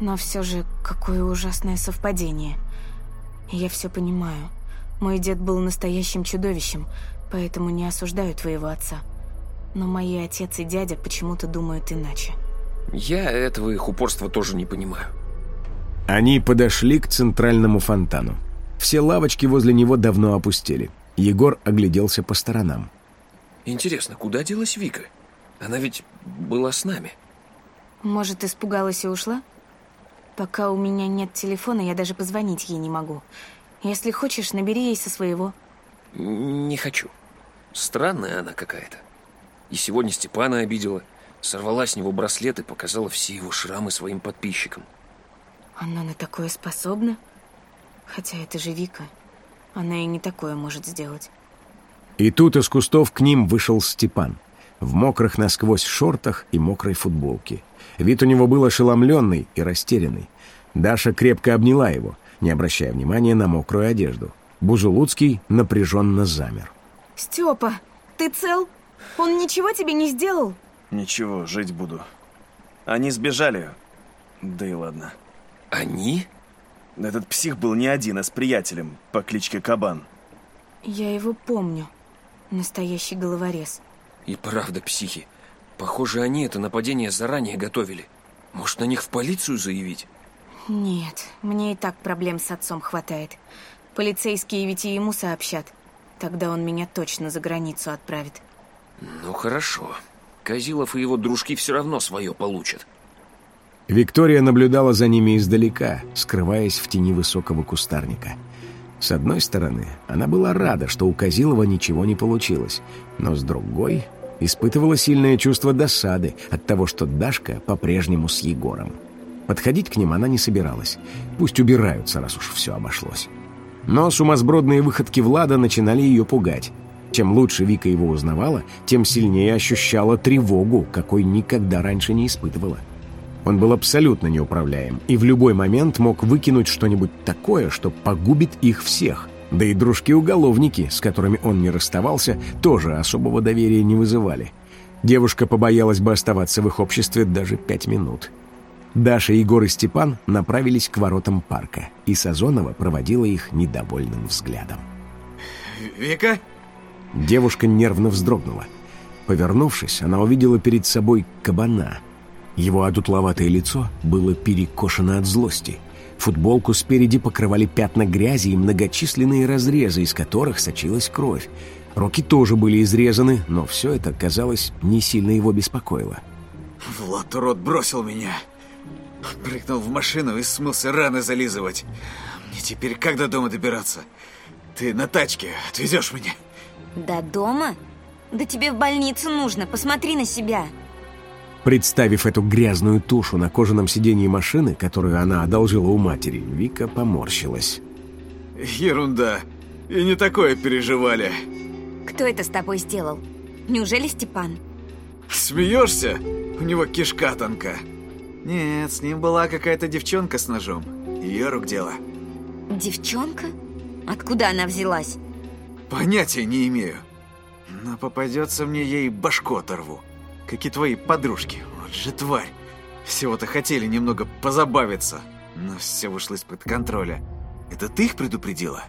Но все же, какое ужасное совпадение. Я все понимаю. Мой дед был настоящим чудовищем, поэтому не осуждаю твоего отца. Но мои отец и дядя почему-то думают иначе. Я этого их упорства тоже не понимаю. Они подошли к центральному фонтану. Все лавочки возле него давно опустели. Егор огляделся по сторонам. Интересно, куда делась Вика? Она ведь была с нами. Может, испугалась и ушла? Пока у меня нет телефона, я даже позвонить ей не могу. Если хочешь, набери ей со своего. Не хочу. Странная она какая-то. И сегодня Степана обидела. Сорвала с него браслет и показала все его шрамы своим подписчикам. Она на такое способна? Хотя это же Вика. Она и не такое может сделать. И тут из кустов к ним вышел Степан. В мокрых насквозь шортах и мокрой футболке. Вид у него был ошеломленный и растерянный. Даша крепко обняла его, не обращая внимания на мокрую одежду. Бузулуцкий напряженно замер. Степа, ты цел? Он ничего тебе не сделал? Ничего, жить буду. Они сбежали. Да и ладно. Они? Этот псих был не один, а с приятелем по кличке Кабан. Я его помню. Настоящий головорез. И правда психи. Похоже, они это нападение заранее готовили. Может, на них в полицию заявить? Нет, мне и так проблем с отцом хватает. Полицейские ведь и ему сообщат. Тогда он меня точно за границу отправит. Ну хорошо. Козилов и его дружки все равно свое получат. Виктория наблюдала за ними издалека, скрываясь в тени высокого кустарника. С одной стороны, она была рада, что у Козилова ничего не получилось, но с другой испытывала сильное чувство досады от того, что Дашка по-прежнему с Егором. Подходить к ним она не собиралась. Пусть убираются, раз уж все обошлось. Но сумасбродные выходки Влада начинали ее пугать. Чем лучше Вика его узнавала, тем сильнее ощущала тревогу, какой никогда раньше не испытывала. Он был абсолютно неуправляем и в любой момент мог выкинуть что-нибудь такое, что погубит их всех. Да и дружки-уголовники, с которыми он не расставался, тоже особого доверия не вызывали. Девушка побоялась бы оставаться в их обществе даже пять минут. Даша, Егор и Степан направились к воротам парка, и Сазонова проводила их недовольным взглядом. «Вика?» Девушка нервно вздрогнула. Повернувшись, она увидела перед собой кабана. Его одутловатое лицо было перекошено от злости. Футболку спереди покрывали пятна грязи и многочисленные разрезы, из которых сочилась кровь. Руки тоже были изрезаны, но все это, казалось, не сильно его беспокоило. Влад, урод, бросил меня. Прыгнул в машину и смылся раны зализывать. Мне теперь как до дома добираться? Ты на тачке отвезешь меня? До дома? Да тебе в больницу нужно, посмотри на себя. Представив эту грязную тушу на кожаном сиденье машины, которую она одолжила у матери, Вика поморщилась. Ерунда. И не такое переживали. Кто это с тобой сделал? Неужели Степан? Смеешься? У него кишка тонка. Нет, с ним была какая-то девчонка с ножом. Ее рук дело. Девчонка? Откуда она взялась? Понятия не имею. Но попадется мне ей башку оторву. Как и твои подружки. Вот же тварь. Всего-то хотели немного позабавиться. Но все вышло из-под контроля. Это ты их предупредила?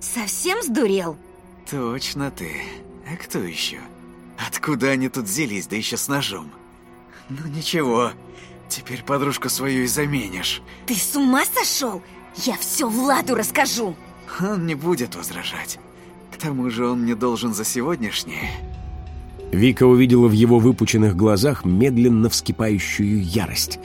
Совсем сдурел? Точно ты. А кто еще? Откуда они тут взялись, да еще с ножом? Ну ничего, теперь подружку свою и заменишь. Ты с ума сошел? Я все Владу расскажу. Он не будет возражать. К тому же он мне должен за сегодняшнее. Вика увидела в его выпученных глазах медленно вскипающую ярость.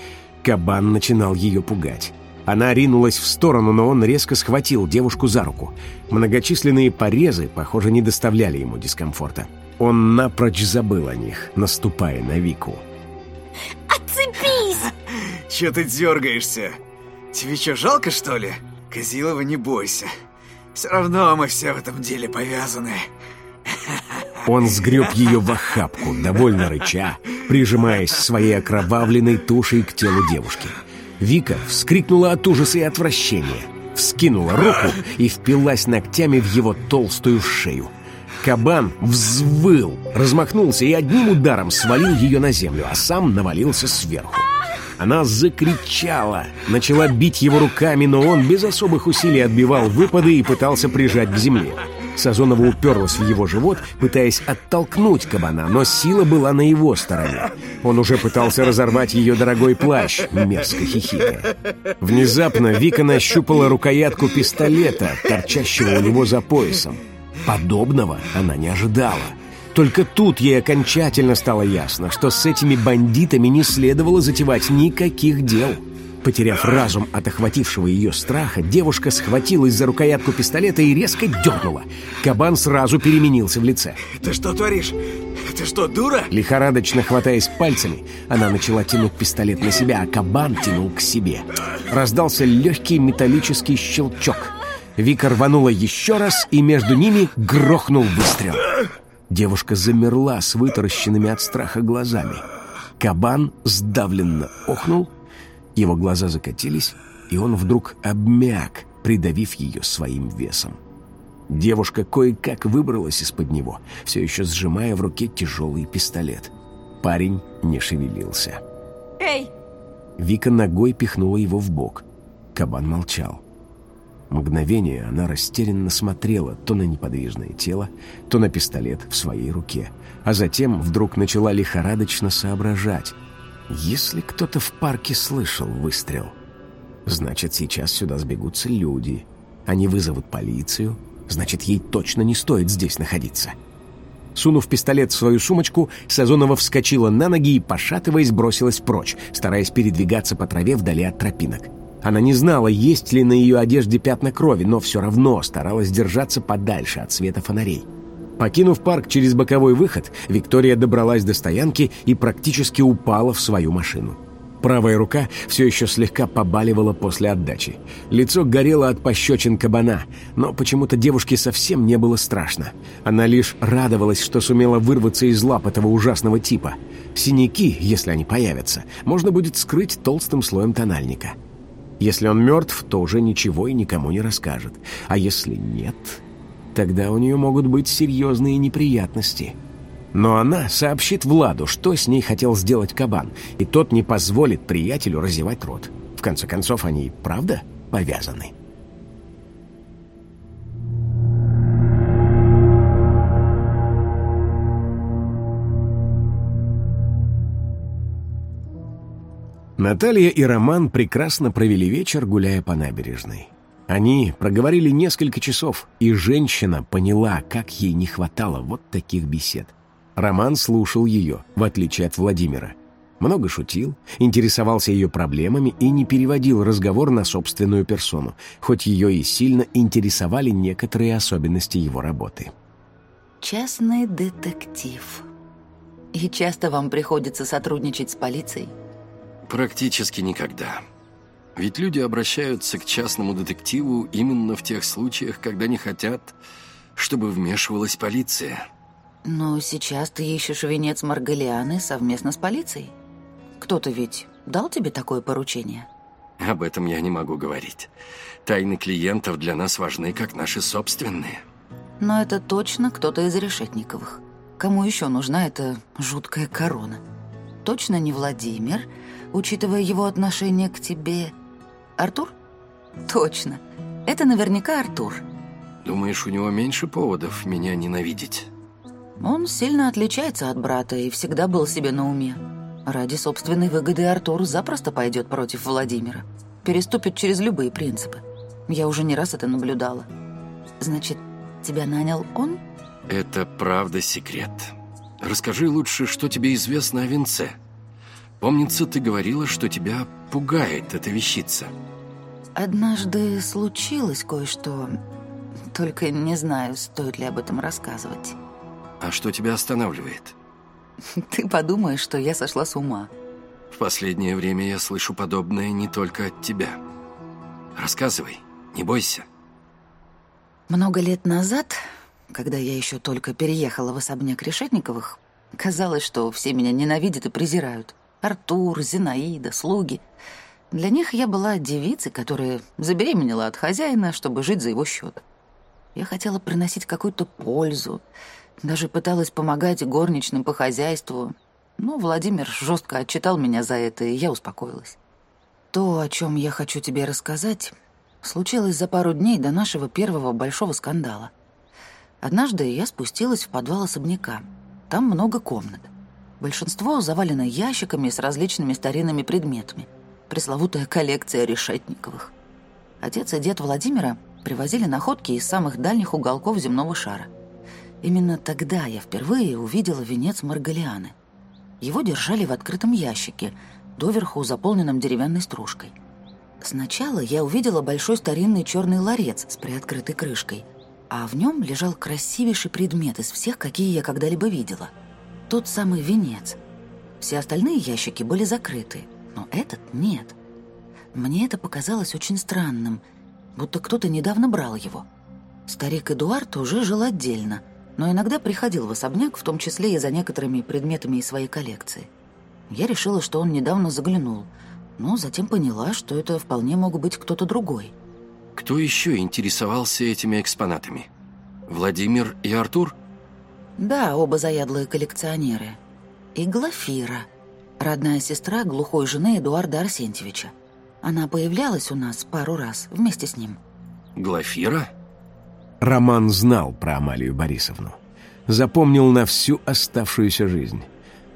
Кабан начинал ее пугать. Она ринулась в сторону, но он резко схватил девушку за руку. Многочисленные порезы, похоже, не доставляли ему дискомфорта. Он напрочь забыл о них, наступая на Вику. Че ты дергаешься? Тебе что, жалко, что ли? Козилова, не бойся. Все равно мы все в этом деле повязаны. Он сгреб ее в охапку, довольно рыча, прижимаясь своей окровавленной тушей к телу девушки. Вика вскрикнула от ужаса и отвращения, вскинула руку и впилась ногтями в его толстую шею. Кабан взвыл, размахнулся и одним ударом свалил ее на землю, а сам навалился сверху. Она закричала, начала бить его руками, но он без особых усилий отбивал выпады и пытался прижать к земле. Сазонова уперлась в его живот, пытаясь оттолкнуть кабана, но сила была на его стороне. Он уже пытался разорвать ее дорогой плащ, мерзко хихикая. Внезапно Вика нащупала рукоятку пистолета, торчащего у него за поясом. Подобного она не ожидала. Только тут ей окончательно стало ясно, что с этими бандитами не следовало затевать никаких дел. Потеряв разум от охватившего ее страха, девушка схватилась за рукоятку пистолета и резко дернула. Кабан сразу переменился в лице. Ты что творишь? Ты что, дура? Лихорадочно хватаясь пальцами, она начала тянуть пистолет на себя, а кабан тянул к себе. Раздался легкий металлический щелчок. Вика рванула еще раз, и между ними грохнул выстрел. Девушка замерла с вытаращенными от страха глазами. Кабан сдавленно охнул, его глаза закатились, и он вдруг обмяк, придавив ее своим весом. Девушка кое-как выбралась из-под него, все еще сжимая в руке тяжелый пистолет. Парень не шевелился. Эй! Вика ногой пихнула его в бок. Кабан молчал. Мгновение она растерянно смотрела то на неподвижное тело, то на пистолет в своей руке, а затем вдруг начала лихорадочно соображать. Если кто-то в парке слышал выстрел, значит, сейчас сюда сбегутся люди. Они вызовут полицию, значит, ей точно не стоит здесь находиться. Сунув пистолет в свою сумочку, Сазонова вскочила на ноги и, пошатываясь, бросилась прочь, стараясь передвигаться по траве вдали от тропинок. Она не знала, есть ли на ее одежде пятна крови, но все равно старалась держаться подальше от света фонарей. Покинув парк через боковой выход, Виктория добралась до стоянки и практически упала в свою машину. Правая рука все еще слегка побаливала после отдачи. Лицо горело от пощечин кабана, но почему-то девушке совсем не было страшно. Она лишь радовалась, что сумела вырваться из лап этого ужасного типа. Синяки, если они появятся, можно будет скрыть толстым слоем тональника. Если он мертв, то уже ничего и никому не расскажет. А если нет, тогда у нее могут быть серьезные неприятности. Но она сообщит Владу, что с ней хотел сделать кабан, и тот не позволит приятелю разевать рот. В конце концов, они правда повязаны. Наталья и Роман прекрасно провели вечер, гуляя по набережной. Они проговорили несколько часов, и женщина поняла, как ей не хватало вот таких бесед. Роман слушал ее, в отличие от Владимира. Много шутил, интересовался ее проблемами и не переводил разговор на собственную персону, хоть ее и сильно интересовали некоторые особенности его работы. Частный детектив. И часто вам приходится сотрудничать с полицией? Практически никогда. Ведь люди обращаются к частному детективу именно в тех случаях, когда не хотят, чтобы вмешивалась полиция. Но сейчас ты ищешь венец Маргалианы совместно с полицией. Кто-то ведь дал тебе такое поручение? Об этом я не могу говорить. Тайны клиентов для нас важны, как наши собственные. Но это точно кто-то из Решетниковых. Кому еще нужна эта жуткая корона? Точно не Владимир, учитывая его отношение к тебе. Артур? Точно. Это наверняка Артур. Думаешь, у него меньше поводов меня ненавидеть? Он сильно отличается от брата и всегда был себе на уме. Ради собственной выгоды Артур запросто пойдет против Владимира. Переступит через любые принципы. Я уже не раз это наблюдала. Значит, тебя нанял он? Это правда секрет. Расскажи лучше, что тебе известно о венце. Помнится, ты говорила, что тебя пугает эта вещица. Однажды случилось кое-что. Только не знаю, стоит ли об этом рассказывать. А что тебя останавливает? Ты подумаешь, что я сошла с ума. В последнее время я слышу подобное не только от тебя. Рассказывай, не бойся. Много лет назад, когда я еще только переехала в особняк Решетниковых, казалось, что все меня ненавидят и презирают. Артур, Зинаида, слуги. Для них я была девицей, которая забеременела от хозяина, чтобы жить за его счет. Я хотела приносить какую-то пользу, даже пыталась помогать горничным по хозяйству, но Владимир жестко отчитал меня за это, и я успокоилась. То, о чем я хочу тебе рассказать, случилось за пару дней до нашего первого большого скандала. Однажды я спустилась в подвал особняка. Там много комнат. Большинство завалено ящиками с различными старинными предметами. Пресловутая коллекция решетниковых. Отец и дед Владимира привозили находки из самых дальних уголков земного шара. Именно тогда я впервые увидела венец Маргалианы. Его держали в открытом ящике, доверху заполненном деревянной стружкой. Сначала я увидела большой старинный черный ларец с приоткрытой крышкой, а в нем лежал красивейший предмет из всех, какие я когда-либо видела. Тот самый венец. Все остальные ящики были закрыты, но этот нет. Мне это показалось очень странным, будто кто-то недавно брал его. Старик Эдуард уже жил отдельно, но иногда приходил в особняк, в том числе и за некоторыми предметами из своей коллекции. Я решила, что он недавно заглянул, но затем поняла, что это вполне мог быть кто-то другой. Кто еще интересовался этими экспонатами? Владимир и Артур? Да, оба заядлые коллекционеры. И Глафира, родная сестра глухой жены Эдуарда Арсентьевича. Она появлялась у нас пару раз вместе с ним. Глафира? Роман знал про Амалию Борисовну. Запомнил на всю оставшуюся жизнь.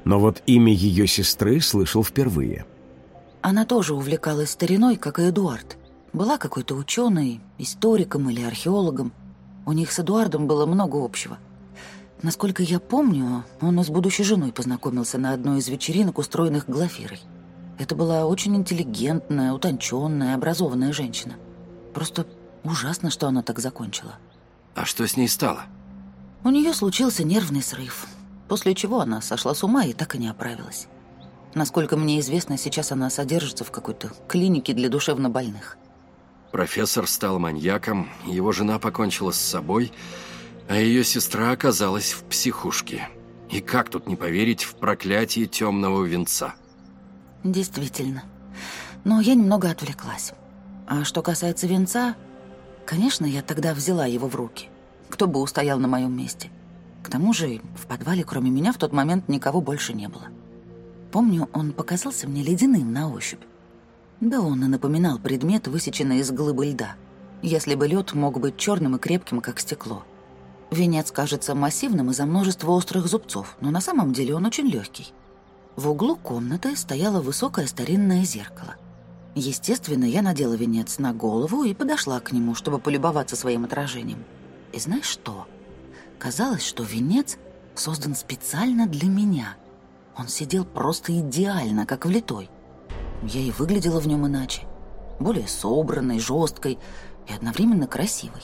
Но вот имя ее сестры слышал впервые. Она тоже увлекалась стариной, как и Эдуард. Была какой-то ученой, историком или археологом. У них с Эдуардом было много общего. Насколько я помню, он с будущей женой познакомился на одной из вечеринок, устроенных Глафирой. Это была очень интеллигентная, утонченная, образованная женщина. Просто ужасно, что она так закончила. А что с ней стало? У нее случился нервный срыв, после чего она сошла с ума и так и не оправилась. Насколько мне известно, сейчас она содержится в какой-то клинике для душевнобольных. Профессор стал маньяком, его жена покончила с собой, а ее сестра оказалась в психушке. И как тут не поверить в проклятие темного венца? Действительно. Но я немного отвлеклась. А что касается венца, конечно, я тогда взяла его в руки. Кто бы устоял на моем месте. К тому же в подвале, кроме меня, в тот момент никого больше не было. Помню, он показался мне ледяным на ощупь. Да он и напоминал предмет, высеченный из глыбы льда. Если бы лед мог быть черным и крепким, как стекло. Венец кажется массивным из-за множества острых зубцов, но на самом деле он очень легкий. В углу комнаты стояло высокое старинное зеркало. Естественно, я надела венец на голову и подошла к нему, чтобы полюбоваться своим отражением. И знаешь что? Казалось, что венец создан специально для меня. Он сидел просто идеально, как влитой. Я и выглядела в нем иначе. Более собранной, жесткой и одновременно красивой.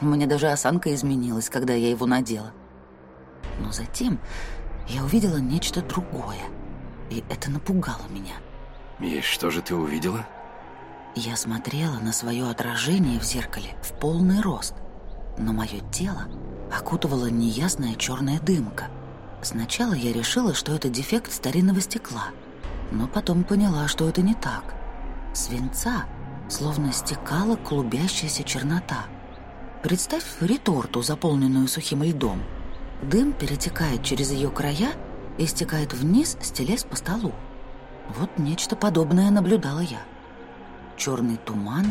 У меня даже осанка изменилась, когда я его надела. Но затем я увидела нечто другое, и это напугало меня. И что же ты увидела? Я смотрела на свое отражение в зеркале в полный рост, но мое тело окутывала неясная черная дымка. Сначала я решила, что это дефект старинного стекла, но потом поняла, что это не так. Свинца словно стекала клубящаяся чернота. Представь реторту, заполненную сухим льдом. Дым перетекает через ее края и стекает вниз, стелясь по столу. Вот нечто подобное наблюдала я. Черный туман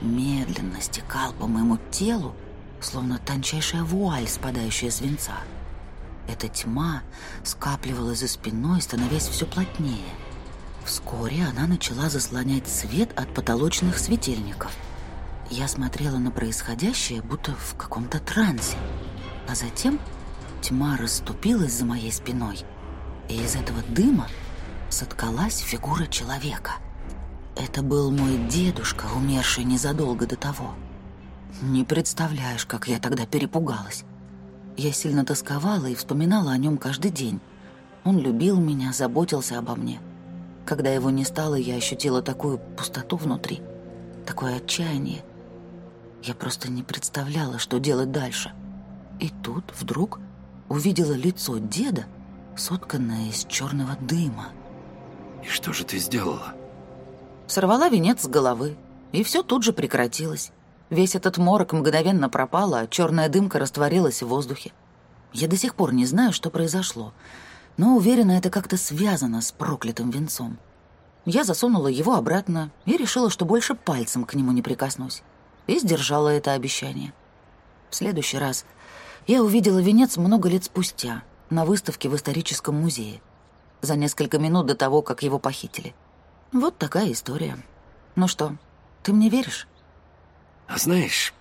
медленно стекал по моему телу, словно тончайшая вуаль, спадающая свинца. Эта тьма скапливалась за спиной, становясь все плотнее. Вскоре она начала заслонять свет от потолочных светильников. Я смотрела на происходящее, будто в каком-то трансе. А затем тьма расступилась за моей спиной, и из этого дыма соткалась фигура человека. Это был мой дедушка, умерший незадолго до того. Не представляешь, как я тогда перепугалась. Я сильно тосковала и вспоминала о нем каждый день. Он любил меня, заботился обо мне. Когда его не стало, я ощутила такую пустоту внутри, такое отчаяние. Я просто не представляла, что делать дальше. И тут вдруг увидела лицо деда, сотканное из черного дыма. И что же ты сделала? Сорвала венец с головы, и все тут же прекратилось. Весь этот морок мгновенно пропал, а черная дымка растворилась в воздухе. Я до сих пор не знаю, что произошло, но уверена, это как-то связано с проклятым венцом. Я засунула его обратно и решила, что больше пальцем к нему не прикоснусь. И сдержала это обещание. В следующий раз я увидела венец много лет спустя на выставке в историческом музее. За несколько минут до того, как его похитили. Вот такая история. Ну что, ты мне веришь? А знаешь,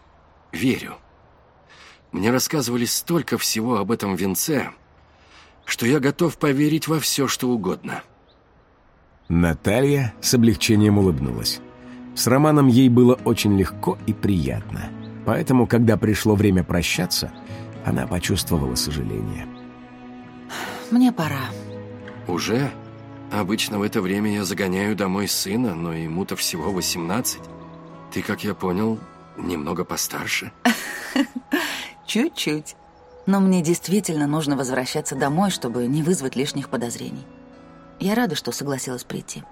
верю. Мне рассказывали столько всего об этом венце, что я готов поверить во все, что угодно. Наталья с облегчением улыбнулась. С Романом ей было очень легко и приятно. Поэтому, когда пришло время прощаться, она почувствовала сожаление. Мне пора. Уже? Обычно в это время я загоняю домой сына, но ему-то всего 18. Ты, как я понял, немного постарше. Чуть-чуть. Но мне действительно нужно возвращаться домой, чтобы не вызвать лишних подозрений. Я рада, что согласилась прийти.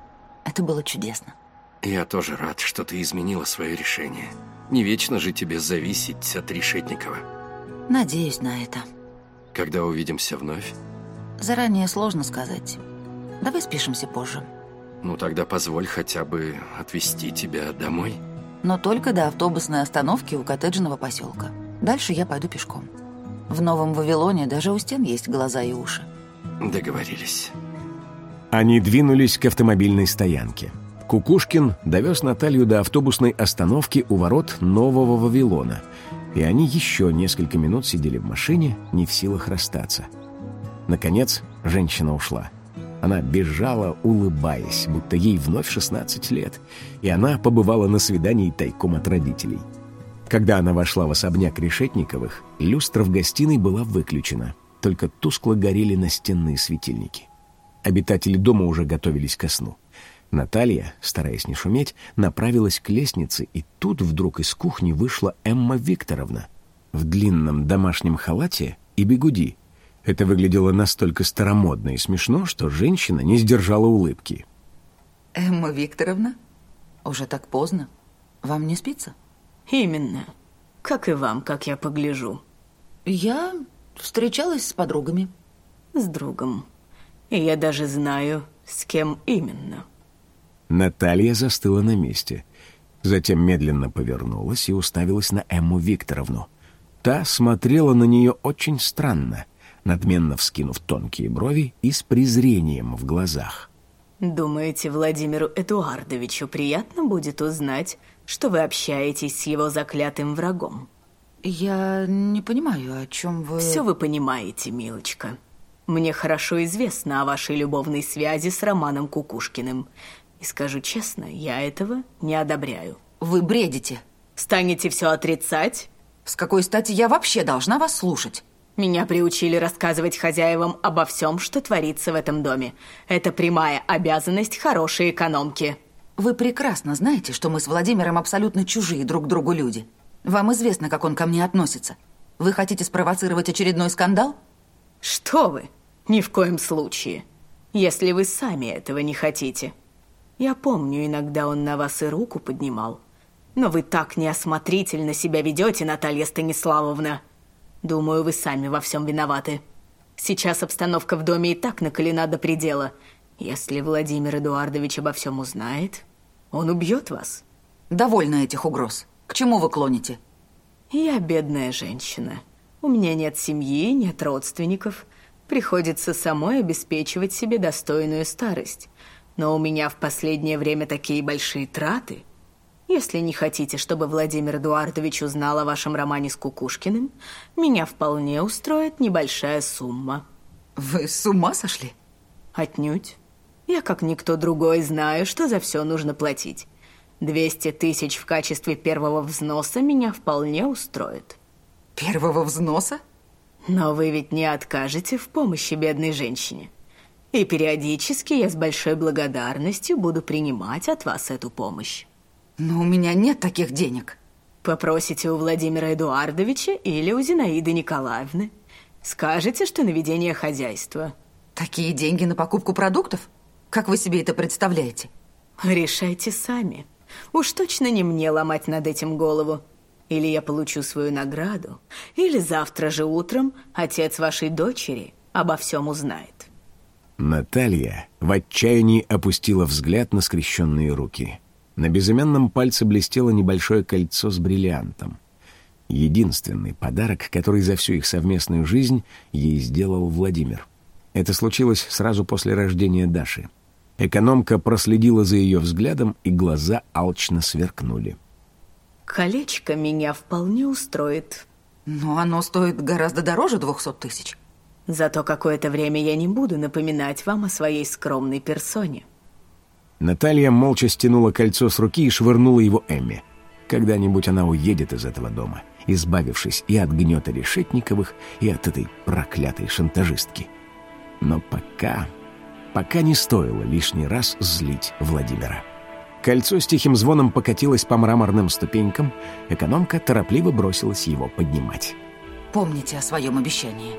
Это было чудесно. Я тоже рад, что ты изменила свое решение. Не вечно же тебе зависеть от Решетникова. Надеюсь на это. Когда увидимся вновь? Заранее сложно сказать. Давай спишемся позже. Ну тогда позволь хотя бы отвезти тебя домой. Но только до автобусной остановки у коттеджного поселка. Дальше я пойду пешком. В Новом Вавилоне даже у стен есть глаза и уши. Договорились. Они двинулись к автомобильной стоянке. Кукушкин довез Наталью до автобусной остановки у ворот Нового Вавилона, и они еще несколько минут сидели в машине, не в силах расстаться. Наконец, женщина ушла. Она бежала, улыбаясь, будто ей вновь 16 лет, и она побывала на свидании тайком от родителей. Когда она вошла в особняк Решетниковых, люстра в гостиной была выключена, только тускло горели настенные светильники. Обитатели дома уже готовились ко сну. Наталья, стараясь не шуметь, направилась к лестнице, и тут вдруг из кухни вышла Эмма Викторовна в длинном домашнем халате и бегуди. Это выглядело настолько старомодно и смешно, что женщина не сдержала улыбки. Эмма Викторовна? Уже так поздно. Вам не спится? Именно. Как и вам, как я погляжу. Я встречалась с подругами. С другом. И я даже знаю, с кем именно. Наталья застыла на месте. Затем медленно повернулась и уставилась на Эмму Викторовну. Та смотрела на нее очень странно, надменно вскинув тонкие брови и с презрением в глазах. Думаете, Владимиру Эдуардовичу приятно будет узнать, что вы общаетесь с его заклятым врагом? Я не понимаю, о чем вы... Все вы понимаете, милочка. Мне хорошо известно о вашей любовной связи с Романом Кукушкиным. И скажу честно, я этого не одобряю. Вы бредите. Станете все отрицать? С какой стати я вообще должна вас слушать? Меня приучили рассказывать хозяевам обо всем, что творится в этом доме. Это прямая обязанность хорошей экономки. Вы прекрасно знаете, что мы с Владимиром абсолютно чужие друг другу люди. Вам известно, как он ко мне относится. Вы хотите спровоцировать очередной скандал? Что вы? Ни в коем случае. Если вы сами этого не хотите. Я помню, иногда он на вас и руку поднимал. Но вы так неосмотрительно себя ведете, Наталья Станиславовна. Думаю, вы сами во всем виноваты. Сейчас обстановка в доме и так накалена до предела. Если Владимир Эдуардович обо всем узнает, он убьет вас. Довольно этих угроз. К чему вы клоните? Я бедная женщина. У меня нет семьи, нет родственников. Приходится самой обеспечивать себе достойную старость. Но у меня в последнее время такие большие траты. Если не хотите, чтобы Владимир Эдуардович узнал о вашем романе с Кукушкиным, меня вполне устроит небольшая сумма. Вы с ума сошли? Отнюдь. Я, как никто другой, знаю, что за все нужно платить. 200 тысяч в качестве первого взноса меня вполне устроит. Первого взноса? Но вы ведь не откажете в помощи бедной женщине. И периодически я с большой благодарностью буду принимать от вас эту помощь. Но у меня нет таких денег. Попросите у Владимира Эдуардовича или у Зинаиды Николаевны. Скажете, что наведение хозяйства. Такие деньги на покупку продуктов? Как вы себе это представляете? Решайте сами. Уж точно не мне ломать над этим голову. Или я получу свою награду, или завтра же утром отец вашей дочери обо всем узнает. Наталья в отчаянии опустила взгляд на скрещенные руки. На безымянном пальце блестело небольшое кольцо с бриллиантом. Единственный подарок, который за всю их совместную жизнь ей сделал Владимир. Это случилось сразу после рождения Даши. Экономка проследила за ее взглядом, и глаза алчно сверкнули. Колечко меня вполне устроит. Но оно стоит гораздо дороже двухсот тысяч. Зато какое-то время я не буду напоминать вам о своей скромной персоне. Наталья молча стянула кольцо с руки и швырнула его Эмме. Когда-нибудь она уедет из этого дома, избавившись и от гнета Решетниковых, и от этой проклятой шантажистки. Но пока... пока не стоило лишний раз злить Владимира. Кольцо с тихим звоном покатилось по мраморным ступенькам, экономка торопливо бросилась его поднимать. Помните о своем обещании.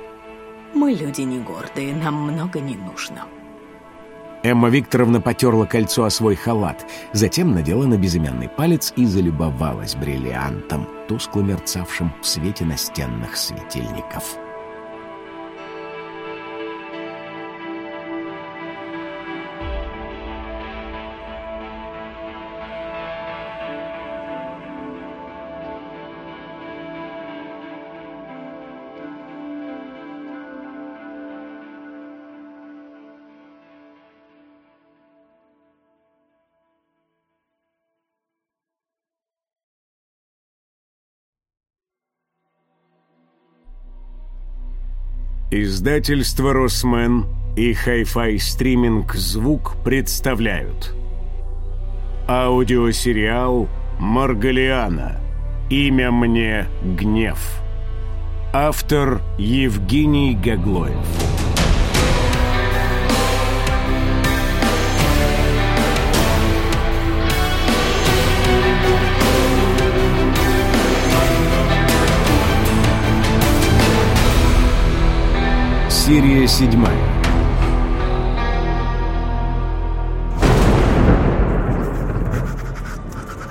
Мы люди не гордые, нам много не нужно. Эмма Викторовна потерла кольцо о свой халат, затем надела на безымянный палец и залюбовалась бриллиантом, тускло мерцавшим в свете настенных светильников. Издательство «Росмен» и Hi-Fi стриминг «Звук» представляют. Аудиосериал «Маргалиана. Имя мне Гнев» Автор Евгений Гаглоев Серия седьмая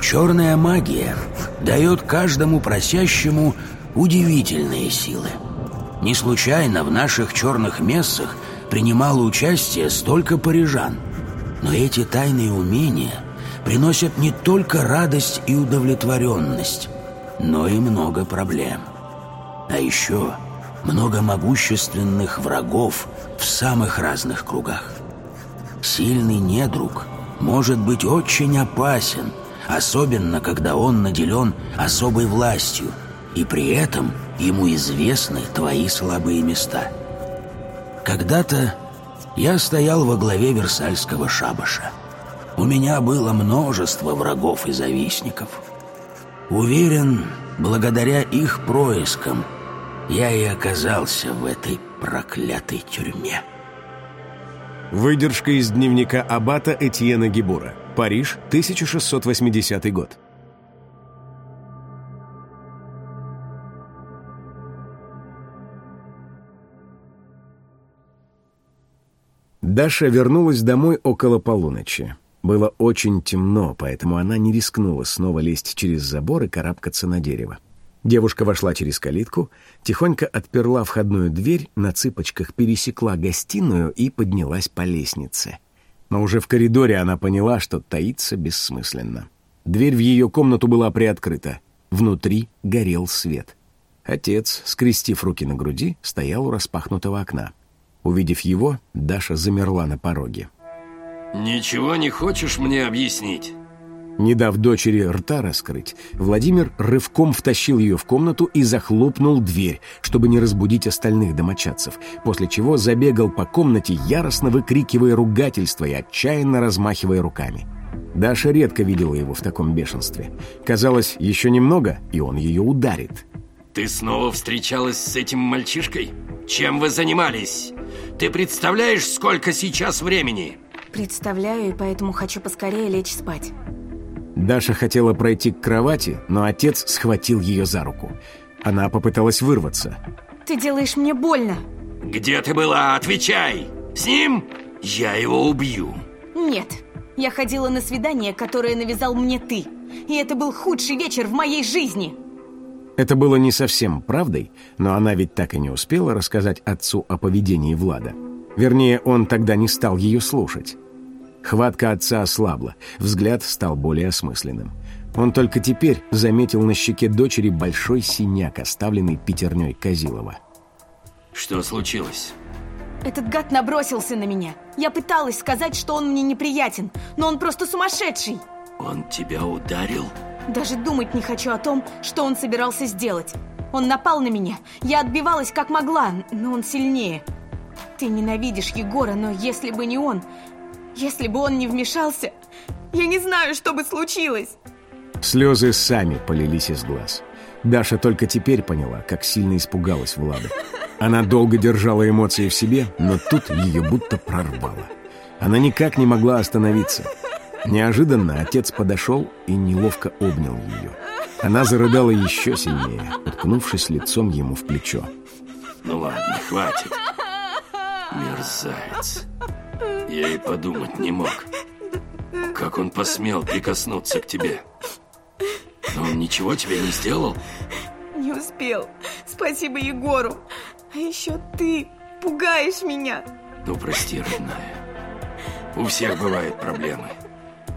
Черная магия дает каждому просящему удивительные силы. Не случайно в наших черных мессах принимало участие столько парижан. Но эти тайные умения приносят не только радость и удовлетворенность, но и много проблем. А еще много могущественных врагов в самых разных кругах. Сильный недруг может быть очень опасен, особенно когда он наделен особой властью, и при этом ему известны твои слабые места. Когда-то я стоял во главе Версальского шабаша. У меня было множество врагов и завистников. Уверен, благодаря их проискам я и оказался в этой проклятой тюрьме. Выдержка из дневника аббата Этьена Гибура. Париж, 1680 год. Даша вернулась домой около полуночи. Было очень темно, поэтому она не рискнула снова лезть через забор и карабкаться на дерево. Девушка вошла через калитку, тихонько отперла входную дверь, на цыпочках пересекла гостиную и поднялась по лестнице. Но уже в коридоре она поняла, что таиться бессмысленно. Дверь в ее комнату была приоткрыта. Внутри горел свет. Отец, скрестив руки на груди, стоял у распахнутого окна. Увидев его, Даша замерла на пороге. «Ничего не хочешь мне объяснить?» Не дав дочери рта раскрыть, Владимир рывком втащил ее в комнату и захлопнул дверь, чтобы не разбудить остальных домочадцев, после чего забегал по комнате, яростно выкрикивая ругательства и отчаянно размахивая руками. Даша редко видела его в таком бешенстве. Казалось, еще немного, и он ее ударит. «Ты снова встречалась с этим мальчишкой? Чем вы занимались? Ты представляешь, сколько сейчас времени?» Представляю, и поэтому хочу поскорее лечь спать. Даша хотела пройти к кровати, но отец схватил ее за руку. Она попыталась вырваться. Ты делаешь мне больно. Где ты была? Отвечай! С ним? Я его убью. Нет. Я ходила на свидание, которое навязал мне ты. И это был худший вечер в моей жизни. Это было не совсем правдой, но она ведь так и не успела рассказать отцу о поведении Влада. Вернее, он тогда не стал ее слушать. Хватка отца ослабла, взгляд стал более осмысленным. Он только теперь заметил на щеке дочери большой синяк, оставленный пятерней Козилова. Что случилось? Этот гад набросился на меня. Я пыталась сказать, что он мне неприятен, но он просто сумасшедший. Он тебя ударил? Даже думать не хочу о том, что он собирался сделать. Он напал на меня. Я отбивалась как могла, но он сильнее. Ты ненавидишь Егора, но если бы не он, если бы он не вмешался, я не знаю, что бы случилось. Слезы сами полились из глаз. Даша только теперь поняла, как сильно испугалась Влада. Она долго держала эмоции в себе, но тут ее будто прорвало. Она никак не могла остановиться. Неожиданно отец подошел и неловко обнял ее. Она зарыдала еще сильнее, уткнувшись лицом ему в плечо. Ну ладно, хватит. Мерзавец. Я и подумать не мог. Как он посмел прикоснуться к тебе? Но он ничего тебе не сделал? Не успел. Спасибо Егору. А еще ты пугаешь меня. Ну, прости, родная. У всех бывают проблемы.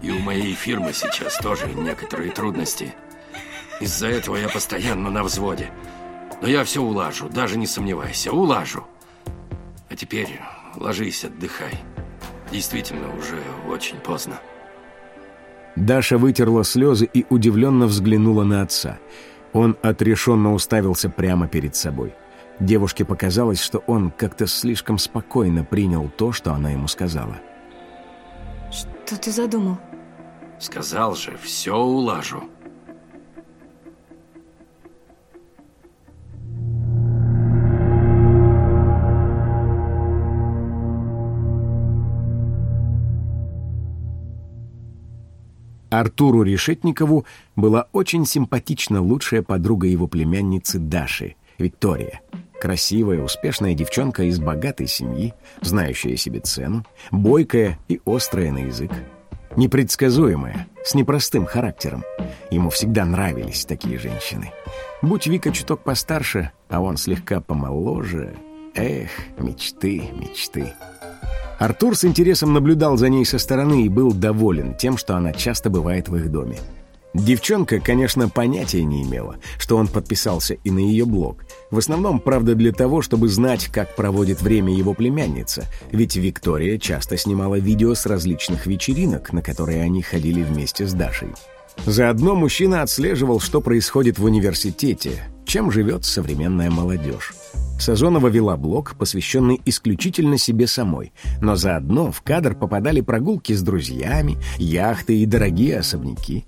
И у моей фирмы сейчас тоже некоторые трудности. Из-за этого я постоянно на взводе. Но я все улажу, даже не сомневайся, улажу. А теперь ложись, отдыхай. Действительно, уже очень поздно. Даша вытерла слезы и удивленно взглянула на отца. Он отрешенно уставился прямо перед собой. Девушке показалось, что он как-то слишком спокойно принял то, что она ему сказала. Что ты задумал? Сказал же, все улажу. Артуру Решетникову была очень симпатична лучшая подруга его племянницы Даши, Виктория. Красивая, успешная девчонка из богатой семьи, знающая себе цену, бойкая и острая на язык. Непредсказуемая, с непростым характером. Ему всегда нравились такие женщины. Будь Вика чуток постарше, а он слегка помоложе... Эх, мечты, мечты. Артур с интересом наблюдал за ней со стороны и был доволен тем, что она часто бывает в их доме. Девчонка, конечно, понятия не имела, что он подписался и на ее блог. В основном, правда, для того, чтобы знать, как проводит время его племянница, ведь Виктория часто снимала видео с различных вечеринок, на которые они ходили вместе с Дашей. Заодно мужчина отслеживал, что происходит в университете, чем живет современная молодежь. Сазонова вела блог, посвященный исключительно себе самой, но заодно в кадр попадали прогулки с друзьями, яхты и дорогие особняки.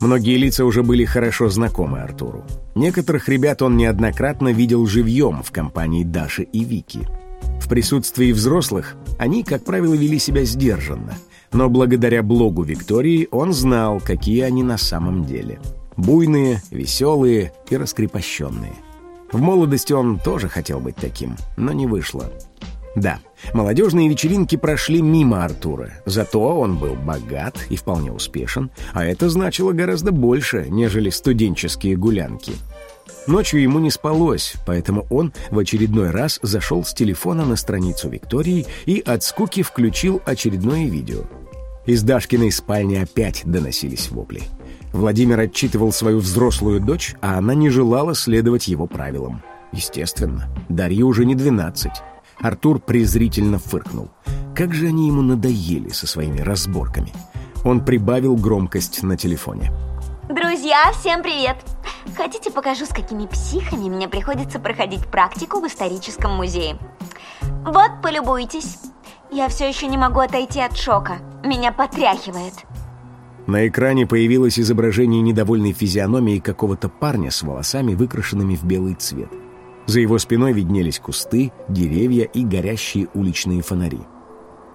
Многие лица уже были хорошо знакомы Артуру. Некоторых ребят он неоднократно видел живьем в компании Даши и Вики. В присутствии взрослых они, как правило, вели себя сдержанно, но благодаря блогу Виктории он знал, какие они на самом деле. Буйные, веселые и раскрепощенные. В молодости он тоже хотел быть таким, но не вышло. Да, молодежные вечеринки прошли мимо Артура, зато он был богат и вполне успешен, а это значило гораздо больше, нежели студенческие гулянки. Ночью ему не спалось, поэтому он в очередной раз зашел с телефона на страницу Виктории и от скуки включил очередное видео. Из Дашкиной спальни опять доносились вопли. Владимир отчитывал свою взрослую дочь, а она не желала следовать его правилам. Естественно, Дарье уже не двенадцать. Артур презрительно фыркнул. Как же они ему надоели со своими разборками. Он прибавил громкость на телефоне. Друзья, всем привет! Хотите, покажу, с какими психами мне приходится проходить практику в историческом музее? Вот, полюбуйтесь. Я все еще не могу отойти от шока. Меня потряхивает. На экране появилось изображение недовольной физиономии какого-то парня с волосами, выкрашенными в белый цвет. За его спиной виднелись кусты, деревья и горящие уличные фонари.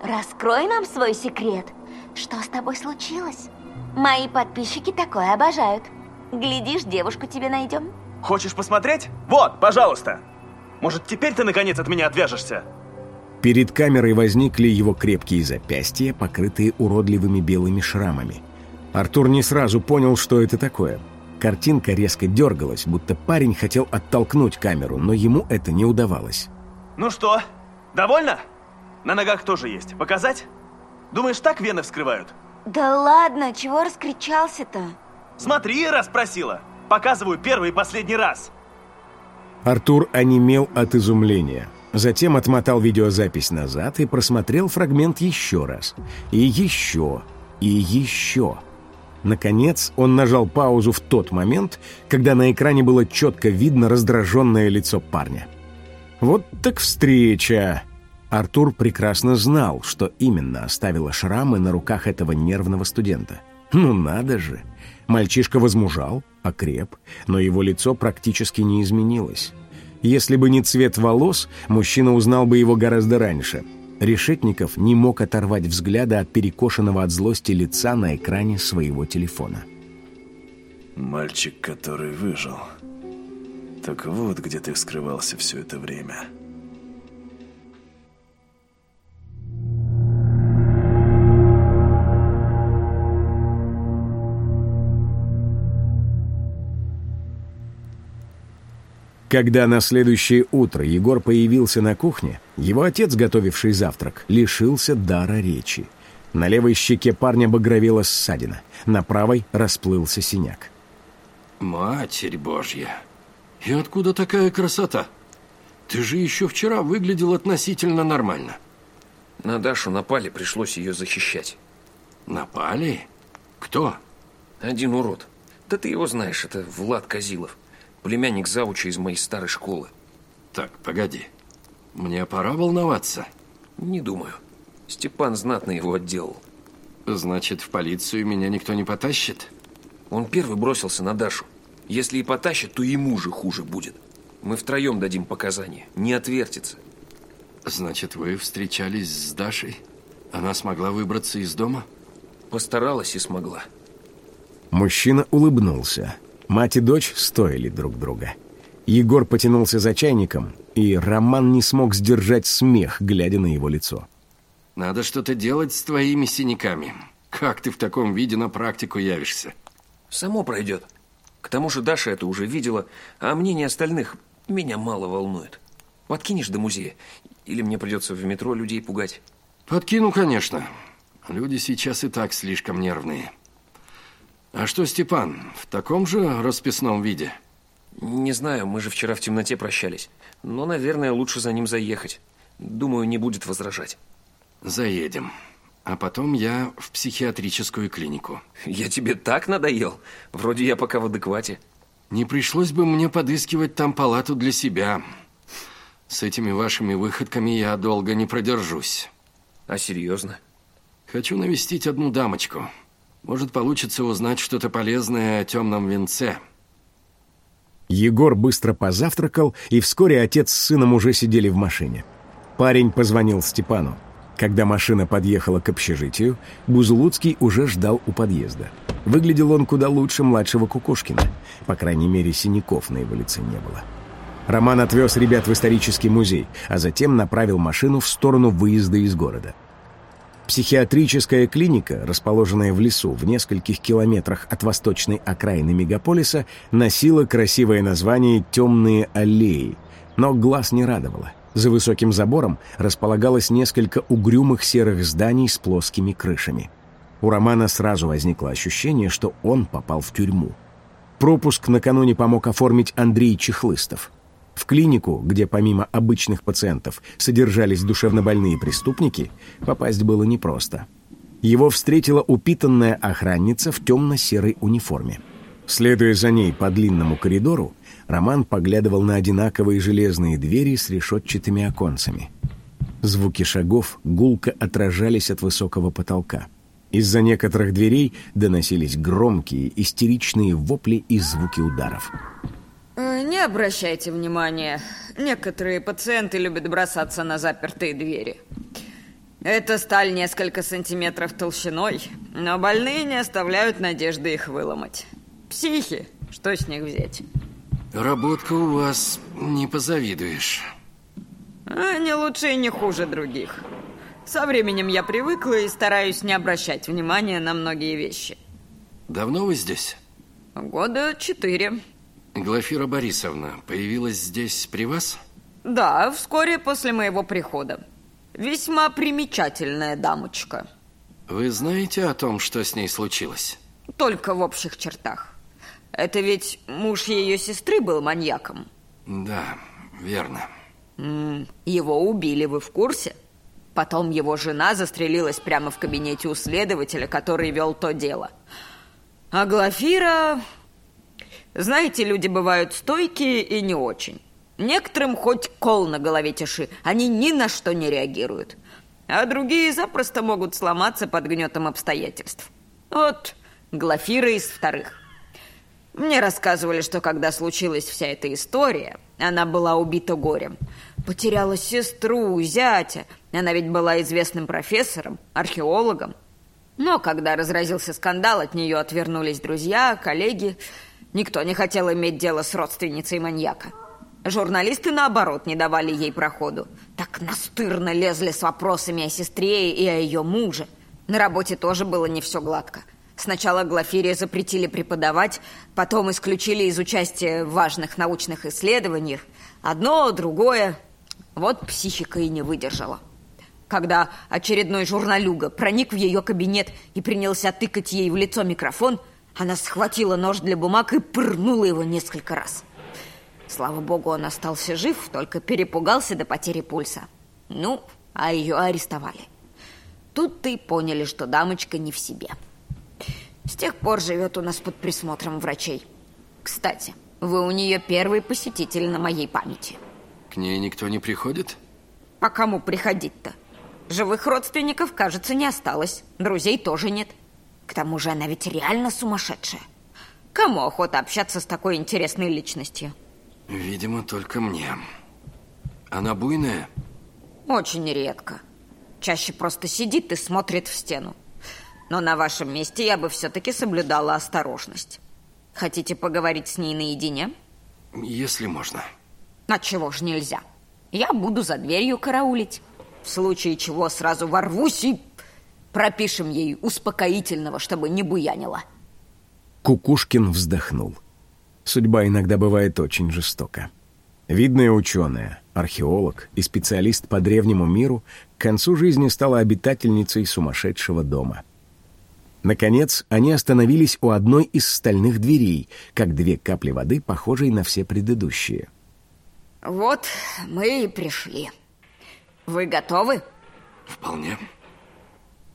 Раскрой нам свой секрет. Что с тобой случилось? Мои подписчики такое обожают. Глядишь, девушку тебе найдем. Хочешь посмотреть? Вот, пожалуйста. Может, теперь ты наконец от меня отвяжешься? Перед камерой возникли его крепкие запястья, покрытые уродливыми белыми шрамами. Артур не сразу понял, что это такое – Картинка резко дергалась, будто парень хотел оттолкнуть камеру, но ему это не удавалось. Ну что, довольно? На ногах тоже есть. Показать? Думаешь, так вены вскрывают? Да ладно, чего раскричался-то? Смотри, раз просила. Показываю первый и последний раз. Артур онемел от изумления. Затем отмотал видеозапись назад и просмотрел фрагмент еще раз. И еще, и еще. Наконец, он нажал паузу в тот момент, когда на экране было четко видно раздраженное лицо парня. Вот так встреча! Артур прекрасно знал, что именно оставило шрамы на руках этого нервного студента. Ну надо же! Мальчишка возмужал, окреп, но его лицо практически не изменилось. Если бы не цвет волос, мужчина узнал бы его гораздо раньше — Решетников не мог оторвать взгляда от перекошенного от злости лица на экране своего телефона. «Мальчик, который выжил. Так вот, где ты скрывался все это время». Когда на следующее утро Егор появился на кухне, его отец, готовивший завтрак, лишился дара речи. На левой щеке парня багровела ссадина, на правой расплылся синяк. «Матерь Божья! И откуда такая красота? Ты же еще вчера выглядел относительно нормально». На Дашу напали, пришлось ее защищать. «Напали? Кто?» Один урод. Да ты его знаешь, это Влад Козилов племянник завуча из моей старой школы. Так, погоди. Мне пора волноваться? Не думаю. Степан знатно его отделал. Значит, в полицию меня никто не потащит? Он первый бросился на Дашу. Если и потащит, то ему же хуже будет. Мы втроем дадим показания. Не отвертится. Значит, вы встречались с Дашей? Она смогла выбраться из дома? Постаралась и смогла. Мужчина улыбнулся. Мать и дочь стоили друг друга. Егор потянулся за чайником, и Роман не смог сдержать смех, глядя на его лицо. «Надо что-то делать с твоими синяками. Как ты в таком виде на практику явишься?» «Само пройдет. К тому же Даша это уже видела, а мнение остальных меня мало волнует. Подкинешь до музея? Или мне придется в метро людей пугать?» «Подкину, конечно. Люди сейчас и так слишком нервные». А что Степан, в таком же расписном виде? Не знаю, мы же вчера в темноте прощались. Но, наверное, лучше за ним заехать. Думаю, не будет возражать. Заедем. А потом я в психиатрическую клинику. Я тебе так надоел? Вроде я пока в адеквате. Не пришлось бы мне подыскивать там палату для себя. С этими вашими выходками я долго не продержусь. А серьезно? Хочу навестить одну дамочку. Может, получится узнать что-то полезное о темном венце. Егор быстро позавтракал, и вскоре отец с сыном уже сидели в машине. Парень позвонил Степану. Когда машина подъехала к общежитию, Бузулуцкий уже ждал у подъезда. Выглядел он куда лучше младшего Кукушкина. По крайней мере, синяков на его лице не было. Роман отвез ребят в исторический музей, а затем направил машину в сторону выезда из города. Психиатрическая клиника, расположенная в лесу в нескольких километрах от восточной окраины мегаполиса, носила красивое название «Темные аллеи», но глаз не радовало. За высоким забором располагалось несколько угрюмых серых зданий с плоскими крышами. У Романа сразу возникло ощущение, что он попал в тюрьму. Пропуск накануне помог оформить Андрей Чехлыстов. В клинику, где помимо обычных пациентов содержались душевнобольные преступники, попасть было непросто. Его встретила упитанная охранница в темно-серой униформе. Следуя за ней по длинному коридору, Роман поглядывал на одинаковые железные двери с решетчатыми оконцами. Звуки шагов гулко отражались от высокого потолка. Из-за некоторых дверей доносились громкие, истеричные вопли и звуки ударов. Э, не обращайте внимания. Некоторые пациенты любят бросаться на запертые двери. Эта сталь несколько сантиметров толщиной, но больные не оставляют надежды их выломать. Психи, что с них взять? Работка у вас не позавидуешь. А, не лучше и не хуже других. Со временем я привыкла и стараюсь не обращать внимания на многие вещи. Давно вы здесь? Года четыре. Глафира Борисовна появилась здесь при вас? Да, вскоре после моего прихода. Весьма примечательная дамочка. Вы знаете о том, что с ней случилось? Только в общих чертах. Это ведь муж ее сестры был маньяком? Да, верно. Его убили, вы в курсе? Потом его жена застрелилась прямо в кабинете у следователя, который вел то дело. А Глафира... Знаете, люди бывают стойкие и не очень. Некоторым хоть кол на голове тиши, они ни на что не реагируют. А другие запросто могут сломаться под гнетом обстоятельств. Вот Глафира из вторых. Мне рассказывали, что когда случилась вся эта история, она была убита горем. Потеряла сестру, зятя. Она ведь была известным профессором, археологом. Но когда разразился скандал, от нее отвернулись друзья, коллеги. Никто не хотел иметь дело с родственницей маньяка. Журналисты, наоборот, не давали ей проходу. Так настырно лезли с вопросами о сестре и о ее муже. На работе тоже было не все гладко. Сначала Глафире запретили преподавать, потом исключили из участия в важных научных исследованиях. Одно, другое. Вот психика и не выдержала. Когда очередной журналюга проник в ее кабинет и принялся тыкать ей в лицо микрофон, она схватила нож для бумаг и пырнула его несколько раз. Слава богу, он остался жив, только перепугался до потери пульса. Ну, а ее арестовали. Тут-то и поняли, что дамочка не в себе. С тех пор живет у нас под присмотром врачей. Кстати, вы у нее первый посетитель на моей памяти. К ней никто не приходит? А кому приходить-то? Живых родственников, кажется, не осталось. Друзей тоже нет. К тому же она ведь реально сумасшедшая. Кому охота общаться с такой интересной личностью? Видимо, только мне. Она буйная? Очень редко. Чаще просто сидит и смотрит в стену. Но на вашем месте я бы все-таки соблюдала осторожность. Хотите поговорить с ней наедине? Если можно. А чего ж нельзя? Я буду за дверью караулить. В случае чего сразу ворвусь и пропишем ей успокоительного, чтобы не буянила. Кукушкин вздохнул. Судьба иногда бывает очень жестока. Видная ученая, археолог и специалист по древнему миру к концу жизни стала обитательницей сумасшедшего дома – Наконец, они остановились у одной из стальных дверей, как две капли воды, похожие на все предыдущие. Вот мы и пришли. Вы готовы? Вполне.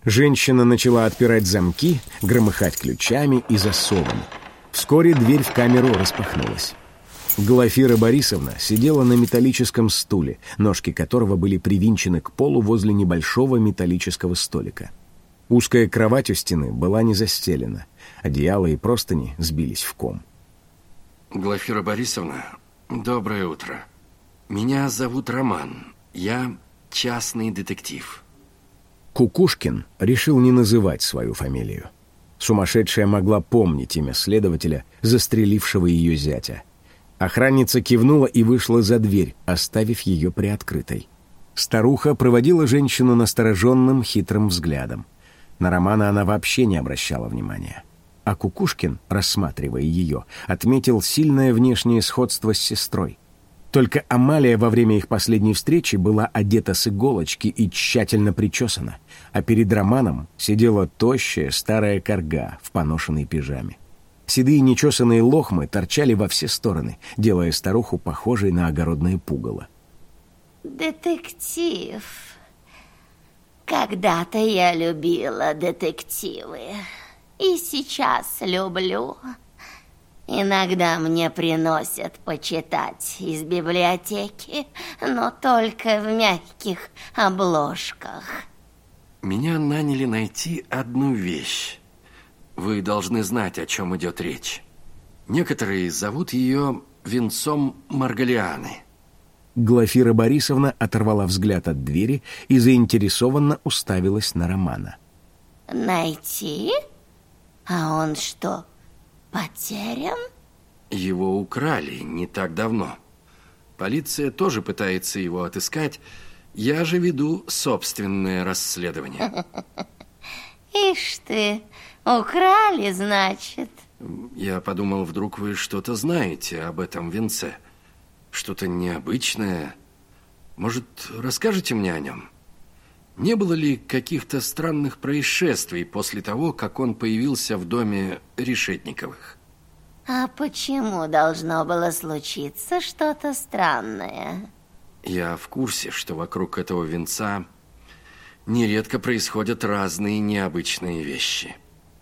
Женщина начала отпирать замки, громыхать ключами и засовами. Вскоре дверь в камеру распахнулась. Глафира Борисовна сидела на металлическом стуле, ножки которого были привинчены к полу возле небольшого металлического столика. Узкая кровать у стены была не застелена. Одеяло и простыни сбились в ком. Глафира Борисовна, доброе утро. Меня зовут Роман. Я частный детектив. Кукушкин решил не называть свою фамилию. Сумасшедшая могла помнить имя следователя, застрелившего ее зятя. Охранница кивнула и вышла за дверь, оставив ее приоткрытой. Старуха проводила женщину настороженным, хитрым взглядом. На Романа она вообще не обращала внимания. А Кукушкин, рассматривая ее, отметил сильное внешнее сходство с сестрой. Только Амалия во время их последней встречи была одета с иголочки и тщательно причесана, а перед Романом сидела тощая старая корга в поношенной пижаме. Седые нечесанные лохмы торчали во все стороны, делая старуху похожей на огородное пугало. Детектив. Когда-то я любила детективы. И сейчас люблю. Иногда мне приносят почитать из библиотеки, но только в мягких обложках. Меня наняли найти одну вещь. Вы должны знать, о чем идет речь. Некоторые зовут ее венцом Маргалианы. Глафира Борисовна оторвала взгляд от двери и заинтересованно уставилась на Романа. Найти? А он что, потерян? Его украли не так давно. Полиция тоже пытается его отыскать. Я же веду собственное расследование. Ишь ты, украли, значит? Я подумал, вдруг вы что-то знаете об этом венце. Что-то необычное. Может, расскажете мне о нем? Не было ли каких-то странных происшествий после того, как он появился в доме Решетниковых? А почему должно было случиться что-то странное? Я в курсе, что вокруг этого венца нередко происходят разные необычные вещи.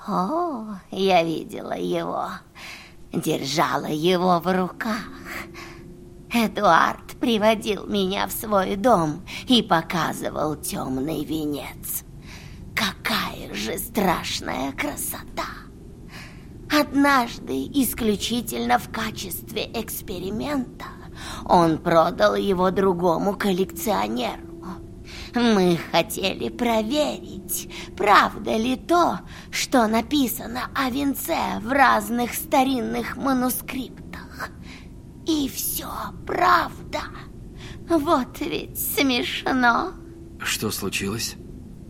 О, я видела его. Держала его в руках. Эдуард приводил меня в свой дом и показывал темный венец. Какая же страшная красота! Однажды, исключительно в качестве эксперимента, он продал его другому коллекционеру. Мы хотели проверить, правда ли то, что написано о венце в разных старинных манускриптах. И все правда. Вот ведь смешно. Что случилось?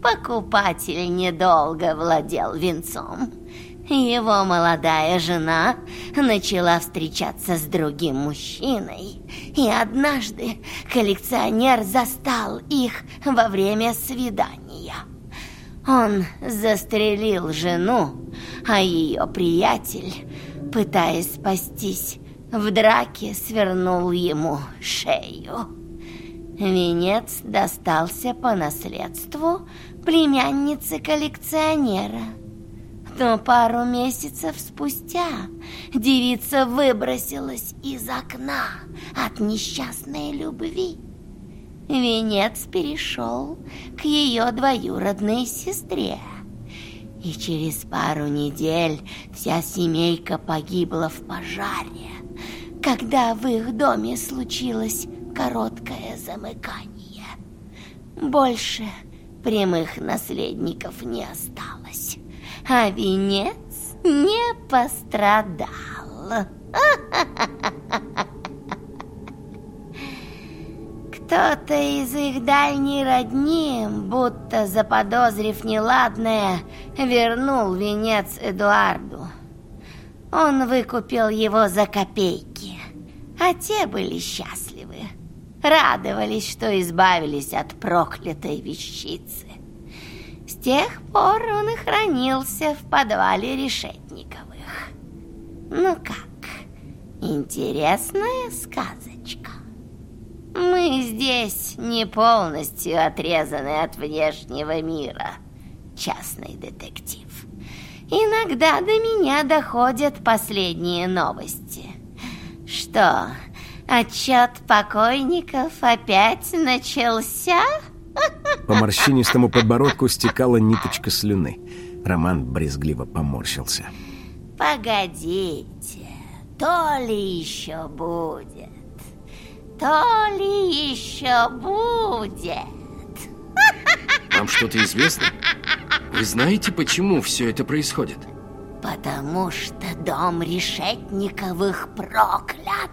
Покупатель недолго владел венцом. Его молодая жена начала встречаться с другим мужчиной. И однажды коллекционер застал их во время свидания. Он застрелил жену, а ее приятель, пытаясь спастись, в драке свернул ему шею. Венец достался по наследству племяннице коллекционера. Но пару месяцев спустя девица выбросилась из окна от несчастной любви. Венец перешел к ее двоюродной сестре. И через пару недель вся семейка погибла в пожаре когда в их доме случилось короткое замыкание. Больше прямых наследников не осталось, а венец не пострадал. Кто-то из их дальней родни, будто заподозрив неладное, вернул венец Эдуарду. Он выкупил его за копейки а те были счастливы. Радовались, что избавились от проклятой вещицы. Тех пор он и хранился в подвале Решетниковых. Ну как, интересная сказочка. Мы здесь не полностью отрезаны от внешнего мира, частный детектив. Иногда до меня доходят последние новости. Что, отчет покойников опять начался? По морщинистому подбородку стекала ниточка слюны. Роман брезгливо поморщился. Погодите, то ли еще будет, то ли еще будет. Вам что-то известно? Вы знаете, почему все это происходит? Потому что дом Решетниковых проклят.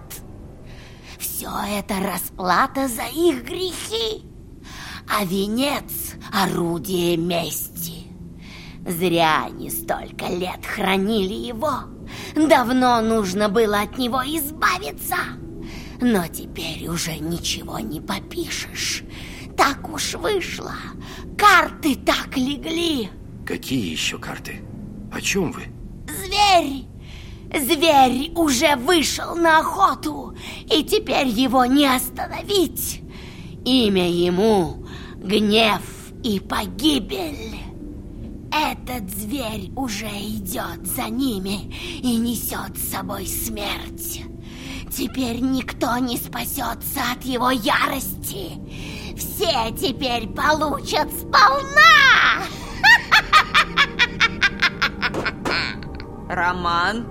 Все это расплата за их грехи, а венец — орудие мести. Зря они столько лет хранили его. Давно нужно было от него избавиться. Но теперь уже ничего не попишешь. Так уж вышло. Карты так легли. Какие еще карты? О чем вы? Зверь! Зверь уже вышел на охоту, и теперь его не остановить. Имя ему — гнев и погибель. Этот зверь уже идет за ними и несет с собой смерть. Теперь никто не спасется от его ярости. Все теперь получат сполна! Роман,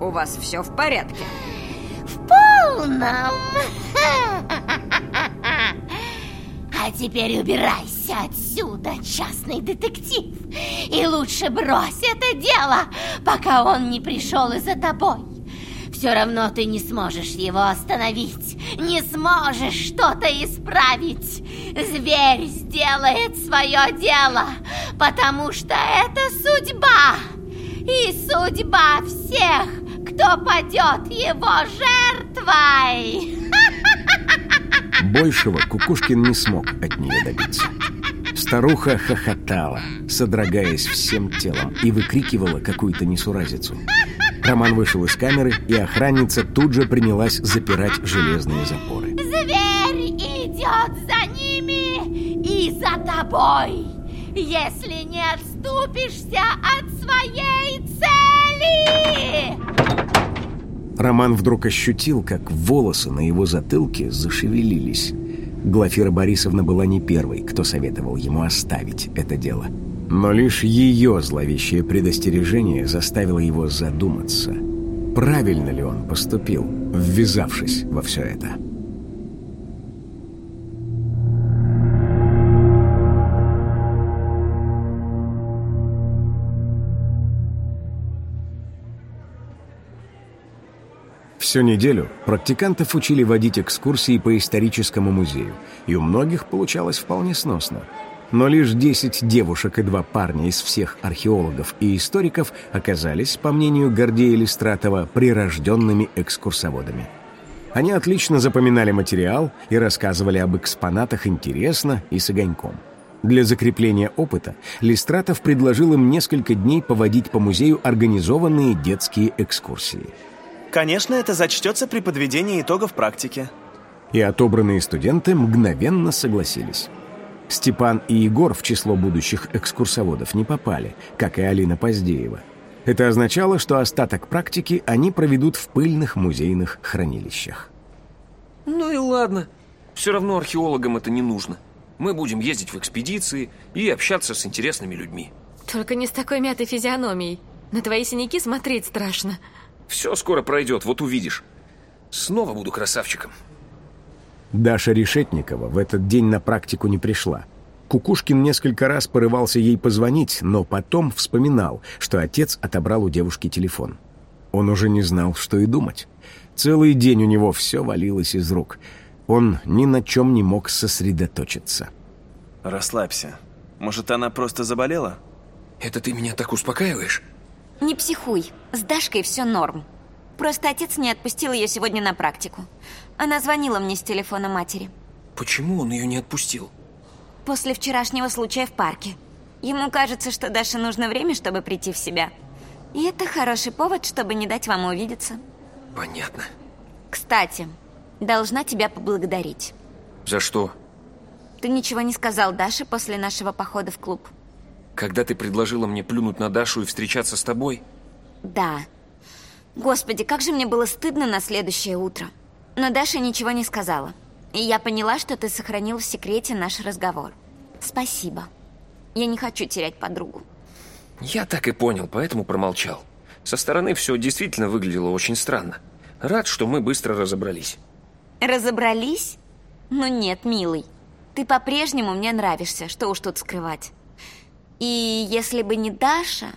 у вас все в порядке? В полном! А теперь убирайся отсюда, частный детектив. И лучше брось это дело, пока он не пришел и за тобой. Все равно ты не сможешь его остановить, не сможешь что-то исправить. Зверь сделает свое дело, потому что это судьба. И судьба всех, кто падет его жертвой. Большего Кукушкин не смог от нее добиться. Старуха хохотала, содрогаясь всем телом, и выкрикивала какую-то несуразицу. Роман вышел из камеры, и охранница тут же принялась запирать железные запоры. Зверь идет за ними и за тобой, если не отступишься от своей цели! Роман вдруг ощутил, как волосы на его затылке зашевелились. Глафира Борисовна была не первой, кто советовал ему оставить это дело. Но лишь ее зловещее предостережение заставило его задуматься, правильно ли он поступил, ввязавшись во все это. Всю неделю практикантов учили водить экскурсии по историческому музею, и у многих получалось вполне сносно. Но лишь 10 девушек и два парня из всех археологов и историков оказались, по мнению Гордея Листратова, прирожденными экскурсоводами. Они отлично запоминали материал и рассказывали об экспонатах интересно и с огоньком. Для закрепления опыта Листратов предложил им несколько дней поводить по музею организованные детские экскурсии. Конечно, это зачтется при подведении итогов практики. И отобранные студенты мгновенно согласились. Степан и Егор в число будущих экскурсоводов не попали, как и Алина Поздеева. Это означало, что остаток практики они проведут в пыльных музейных хранилищах. Ну и ладно. Все равно археологам это не нужно. Мы будем ездить в экспедиции и общаться с интересными людьми. Только не с такой мятой физиономией. На твои синяки смотреть страшно. Все скоро пройдет, вот увидишь. Снова буду красавчиком. Даша Решетникова в этот день на практику не пришла. Кукушкин несколько раз порывался ей позвонить, но потом вспоминал, что отец отобрал у девушки телефон. Он уже не знал, что и думать. Целый день у него все валилось из рук. Он ни на чем не мог сосредоточиться. Расслабься. Может, она просто заболела? Это ты меня так успокаиваешь? Не психуй, с Дашкой все норм. Просто отец не отпустил ее сегодня на практику. Она звонила мне с телефона матери. Почему он ее не отпустил? После вчерашнего случая в парке. Ему кажется, что Даше нужно время, чтобы прийти в себя. И это хороший повод, чтобы не дать вам увидеться. Понятно. Кстати, должна тебя поблагодарить. За что? Ты ничего не сказал Даше после нашего похода в клуб. Когда ты предложила мне плюнуть на Дашу и встречаться с тобой? Да. Господи, как же мне было стыдно на следующее утро. Но Даша ничего не сказала. И я поняла, что ты сохранил в секрете наш разговор. Спасибо. Я не хочу терять подругу. Я так и понял, поэтому промолчал. Со стороны все действительно выглядело очень странно. Рад, что мы быстро разобрались. Разобрались? Ну нет, милый. Ты по-прежнему мне нравишься, что уж тут скрывать. И если бы не Даша,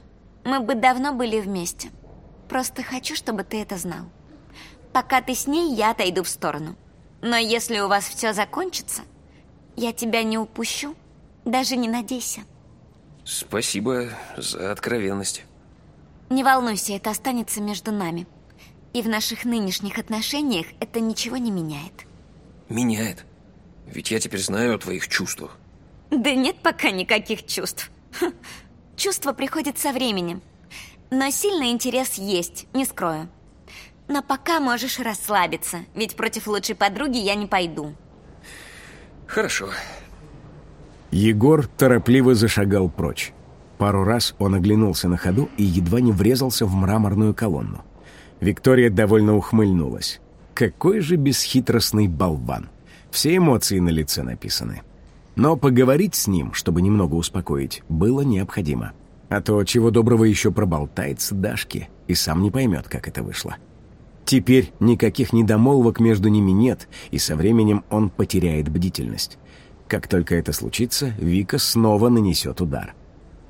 мы бы давно были вместе. Просто хочу, чтобы ты это знал. Пока ты с ней, я отойду в сторону. Но если у вас все закончится, я тебя не упущу. Даже не надейся. Спасибо за откровенность. Не волнуйся, это останется между нами. И в наших нынешних отношениях это ничего не меняет. Меняет. Ведь я теперь знаю о твоих чувствах. Да нет пока никаких чувств. Чувства приходят со временем. Но сильный интерес есть, не скрою. Но пока можешь расслабиться, ведь против лучшей подруги я не пойду. Хорошо. Егор торопливо зашагал прочь. Пару раз он оглянулся на ходу и едва не врезался в мраморную колонну. Виктория довольно ухмыльнулась. Какой же бесхитростный болван. Все эмоции на лице написаны. Но поговорить с ним, чтобы немного успокоить, было необходимо. А то, чего доброго еще проболтается Дашке, и сам не поймет, как это вышло. Теперь никаких недомолвок между ними нет, и со временем он потеряет бдительность. Как только это случится, Вика снова нанесет удар.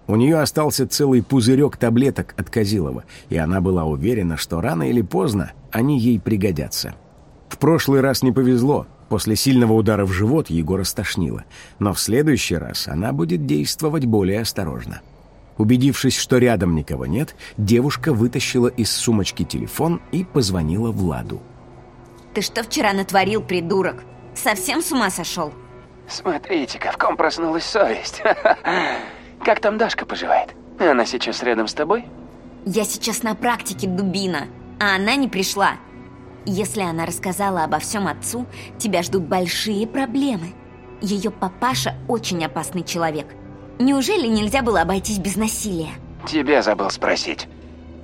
У нее остался целый пузырек таблеток от Козилова, и она была уверена, что рано или поздно они ей пригодятся. В прошлый раз не повезло. После сильного удара в живот Егора стошнило. Но в следующий раз она будет действовать более осторожно. Убедившись, что рядом никого нет, девушка вытащила из сумочки телефон и позвонила Владу. Ты что вчера натворил, придурок? Совсем с ума сошел? Смотрите-ка, в ком проснулась совесть. Как там Дашка поживает? Она сейчас рядом с тобой? Я сейчас на практике, дубина, а она не пришла. Если она рассказала обо всем отцу, тебя ждут большие проблемы. Ее папаша очень опасный человек. Неужели нельзя было обойтись без насилия? Тебя забыл спросить.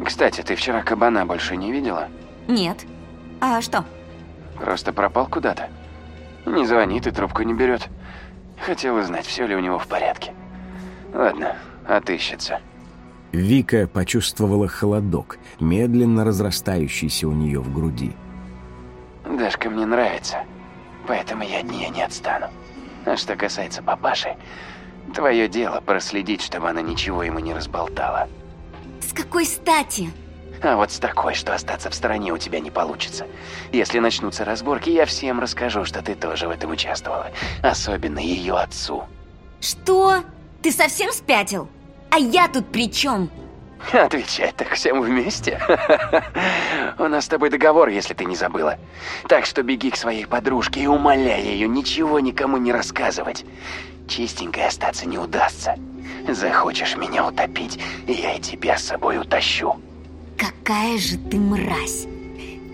Кстати, ты вчера кабана больше не видела? Нет. А что? Просто пропал куда-то. Не звонит и трубку не берет. Хотел узнать, все ли у него в порядке. Ладно, отыщется. Вика почувствовала холодок, медленно разрастающийся у нее в груди. Дашка мне нравится, поэтому я от нее не отстану. А что касается папаши, твое дело проследить, чтобы она ничего ему не разболтала. С какой стати? А вот с такой, что остаться в стороне у тебя не получится. Если начнутся разборки, я всем расскажу, что ты тоже в этом участвовала. Особенно ее отцу. Что? Ты совсем спятил? А я тут при чем? Отвечать так всем вместе? У нас с тобой договор, если ты не забыла. Так что беги к своей подружке и умоляй ее ничего никому не рассказывать. Чистенькой остаться не удастся. Захочешь меня утопить, я и тебя с собой утащу. Какая же ты мразь!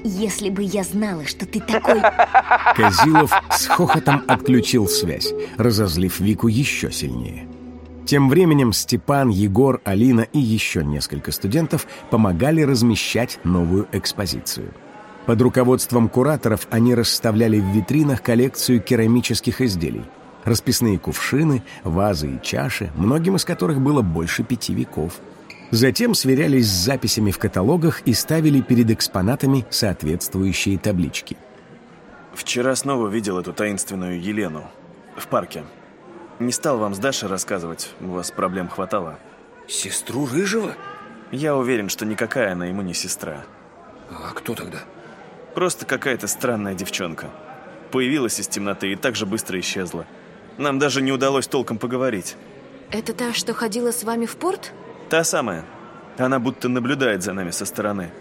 Если бы я знала, что ты такой... Козилов с хохотом отключил связь, разозлив Вику еще сильнее. Тем временем Степан, Егор, Алина и еще несколько студентов помогали размещать новую экспозицию. Под руководством кураторов они расставляли в витринах коллекцию керамических изделий. Расписные кувшины, вазы и чаши, многим из которых было больше пяти веков. Затем сверялись с записями в каталогах и ставили перед экспонатами соответствующие таблички. Вчера снова видел эту таинственную Елену. В парке. Не стал вам с Дашей рассказывать, у вас проблем хватало. Сестру Рыжего? Я уверен, что никакая она ему не сестра. А кто тогда? Просто какая-то странная девчонка. Появилась из темноты и так же быстро исчезла. Нам даже не удалось толком поговорить. Это та, что ходила с вами в порт? Та самая. Она будто наблюдает за нами со стороны.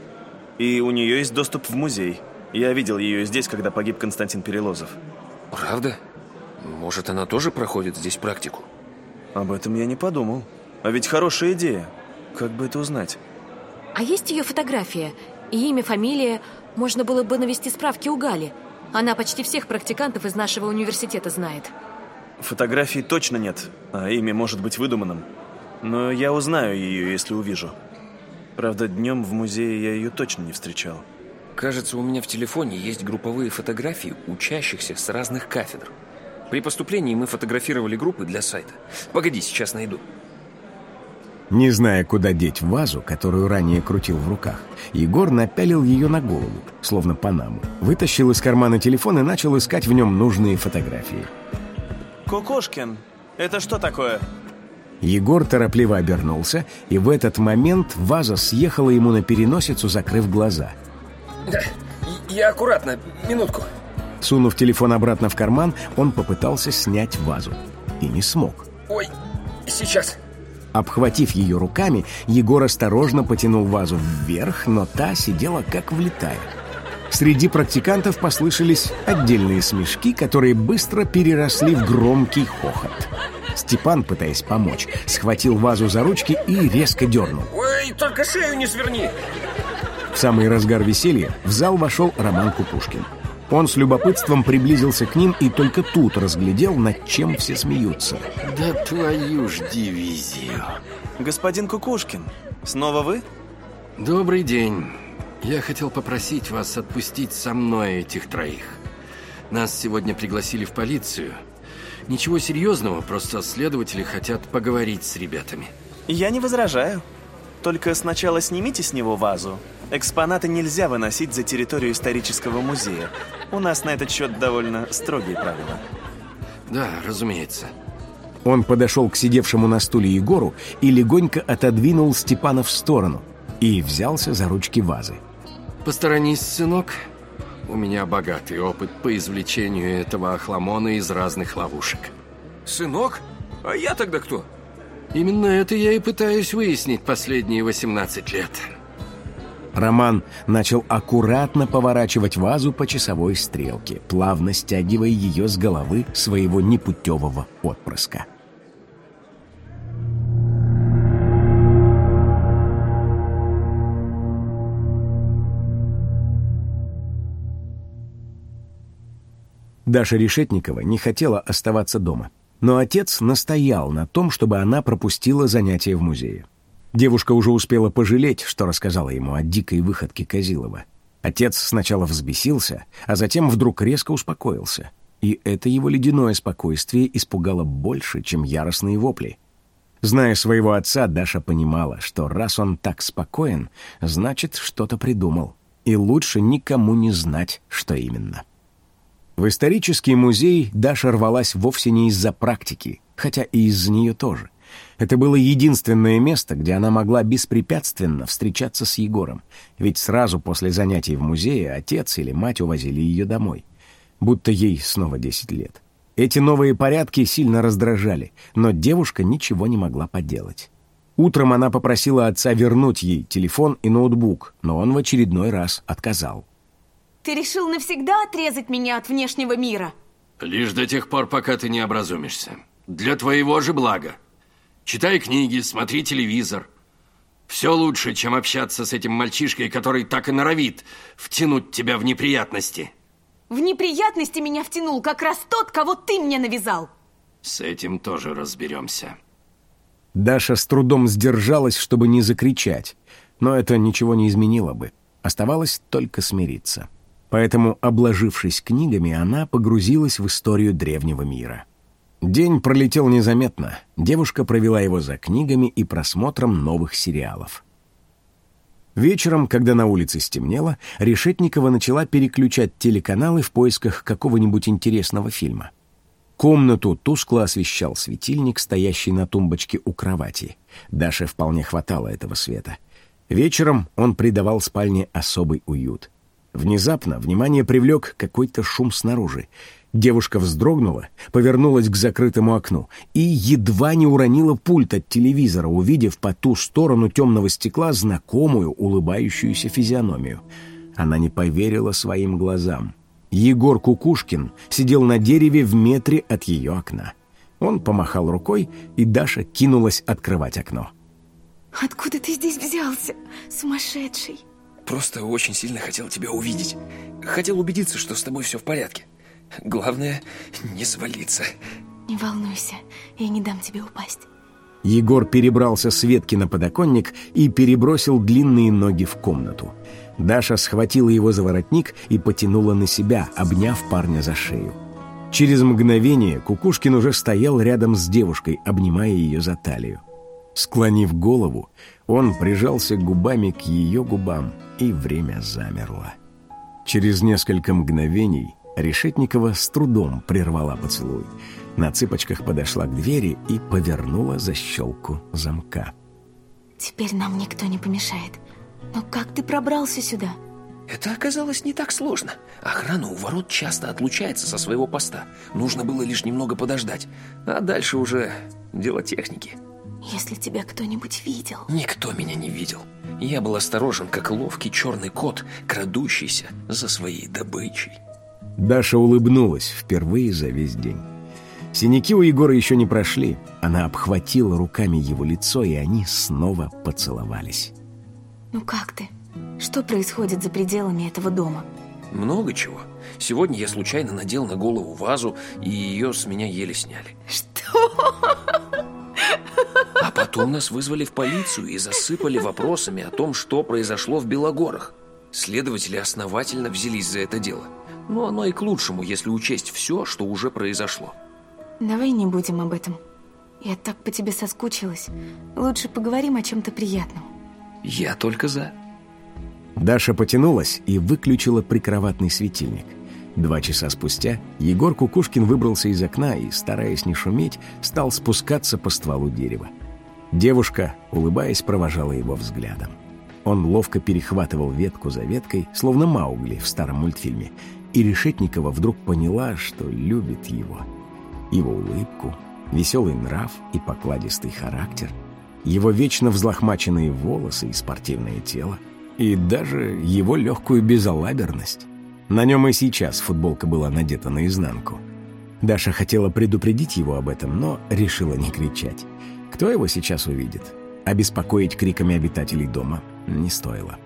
И у нее есть доступ в музей. Я видел ее здесь, когда погиб Константин Перелозов. Правда? Может, она тоже проходит здесь практику? Об этом я не подумал. А ведь хорошая идея. Как бы это узнать? А есть ее фотография? И имя, фамилия? Можно было бы навести справки у Гали. Она почти всех практикантов из нашего университета знает. Фотографии точно нет, а имя может быть выдуманным. Но я узнаю ее, если увижу. Правда, днем в музее я ее точно не встречал. Кажется, у меня в телефоне есть групповые фотографии учащихся с разных кафедр. При поступлении мы фотографировали группы для сайта. Погоди, сейчас найду. Не зная, куда деть вазу, которую ранее крутил в руках, Егор напялил ее на голову, словно панаму, вытащил из кармана телефон и начал искать в нем нужные фотографии. Кукушкин, это что такое? Егор торопливо обернулся, и в этот момент ваза съехала ему на переносицу, закрыв глаза. Да, я аккуратно, минутку. Сунув телефон обратно в карман, он попытался снять вазу. И не смог. Ой, сейчас. Обхватив ее руками, Егор осторожно потянул вазу вверх, но та сидела как влетая. Среди практикантов послышались отдельные смешки, которые быстро переросли в громкий хохот. Степан, пытаясь помочь, схватил вазу за ручки и резко дернул. Ой, только шею не сверни! В самый разгар веселья в зал вошел Роман Кукушкин. Он с любопытством приблизился к ним и только тут разглядел, над чем все смеются. Да твою ж дивизию. Господин Кукушкин, снова вы? Добрый день. Я хотел попросить вас отпустить со мной этих троих. Нас сегодня пригласили в полицию. Ничего серьезного, просто следователи хотят поговорить с ребятами. Я не возражаю. Только сначала снимите с него вазу. Экспонаты нельзя выносить за территорию исторического музея. У нас на этот счет довольно строгие правила. Да, разумеется. Он подошел к сидевшему на стуле Егору и легонько отодвинул Степана в сторону и взялся за ручки вазы. Посторонись, сынок. У меня богатый опыт по извлечению этого охламона из разных ловушек. Сынок? А я тогда кто? Именно это я и пытаюсь выяснить последние 18 лет. Роман начал аккуратно поворачивать вазу по часовой стрелке, плавно стягивая ее с головы своего непутевого отпрыска. Даша Решетникова не хотела оставаться дома, но отец настоял на том, чтобы она пропустила занятия в музее. Девушка уже успела пожалеть, что рассказала ему о дикой выходке Козилова. Отец сначала взбесился, а затем вдруг резко успокоился. И это его ледяное спокойствие испугало больше, чем яростные вопли. Зная своего отца, Даша понимала, что раз он так спокоен, значит, что-то придумал. И лучше никому не знать, что именно. В исторический музей Даша рвалась вовсе не из-за практики, хотя и из-за нее тоже. Это было единственное место, где она могла беспрепятственно встречаться с Егором, ведь сразу после занятий в музее отец или мать увозили ее домой, будто ей снова 10 лет. Эти новые порядки сильно раздражали, но девушка ничего не могла поделать. Утром она попросила отца вернуть ей телефон и ноутбук, но он в очередной раз отказал. Ты решил навсегда отрезать меня от внешнего мира? Лишь до тех пор, пока ты не образумишься. Для твоего же блага. Читай книги, смотри телевизор. Все лучше, чем общаться с этим мальчишкой, который так и норовит втянуть тебя в неприятности. В неприятности меня втянул как раз тот, кого ты мне навязал. С этим тоже разберемся. Даша с трудом сдержалась, чтобы не закричать, но это ничего не изменило бы. Оставалось только смириться. Поэтому, обложившись книгами, она погрузилась в историю древнего мира. День пролетел незаметно. Девушка провела его за книгами и просмотром новых сериалов. Вечером, когда на улице стемнело, Решетникова начала переключать телеканалы в поисках какого-нибудь интересного фильма. Комнату тускло освещал светильник, стоящий на тумбочке у кровати. Даше вполне хватало этого света. Вечером он придавал спальне особый уют — Внезапно внимание привлек какой-то шум снаружи. Девушка вздрогнула, повернулась к закрытому окну и едва не уронила пульт от телевизора, увидев по ту сторону темного стекла знакомую улыбающуюся физиономию. Она не поверила своим глазам. Егор Кукушкин сидел на дереве в метре от ее окна. Он помахал рукой, и Даша кинулась открывать окно. «Откуда ты здесь взялся, сумасшедший?» Просто очень сильно хотел тебя увидеть. Хотел убедиться, что с тобой все в порядке. Главное, не свалиться. Не волнуйся, я не дам тебе упасть. Егор перебрался с ветки на подоконник и перебросил длинные ноги в комнату. Даша схватила его за воротник и потянула на себя, обняв парня за шею. Через мгновение Кукушкин уже стоял рядом с девушкой, обнимая ее за талию. Склонив голову, он прижался губами к ее губам, и время замерло. Через несколько мгновений Решетникова с трудом прервала поцелуй. На цыпочках подошла к двери и повернула защелку замка. Теперь нам никто не помешает. Но как ты пробрался сюда? Это оказалось не так сложно. Охрана у ворот часто отлучается со своего поста. Нужно было лишь немного подождать. А дальше уже дело техники. Если тебя кто-нибудь видел... Никто меня не видел. Я был осторожен, как ловкий черный кот, крадущийся за своей добычей. Даша улыбнулась впервые за весь день. Синяки у Егора еще не прошли. Она обхватила руками его лицо, и они снова поцеловались. Ну как ты? Что происходит за пределами этого дома? Много чего. Сегодня я случайно надел на голову вазу, и ее с меня еле сняли. Что? А потом нас вызвали в полицию и засыпали вопросами о том, что произошло в Белогорах. Следователи основательно взялись за это дело. Но оно и к лучшему, если учесть все, что уже произошло. Давай не будем об этом. Я так по тебе соскучилась. Лучше поговорим о чем-то приятном. Я только за. Даша потянулась и выключила прикроватный светильник. Два часа спустя Егор Кукушкин выбрался из окна и, стараясь не шуметь, стал спускаться по стволу дерева. Девушка, улыбаясь, провожала его взглядом. Он ловко перехватывал ветку за веткой, словно Маугли в старом мультфильме, и Решетникова вдруг поняла, что любит его. Его улыбку, веселый нрав и покладистый характер, его вечно взлохмаченные волосы и спортивное тело, и даже его легкую безалаберность. На нем и сейчас футболка была надета наизнанку. Даша хотела предупредить его об этом, но решила не кричать. Кто его сейчас увидит? Обеспокоить криками обитателей дома не стоило.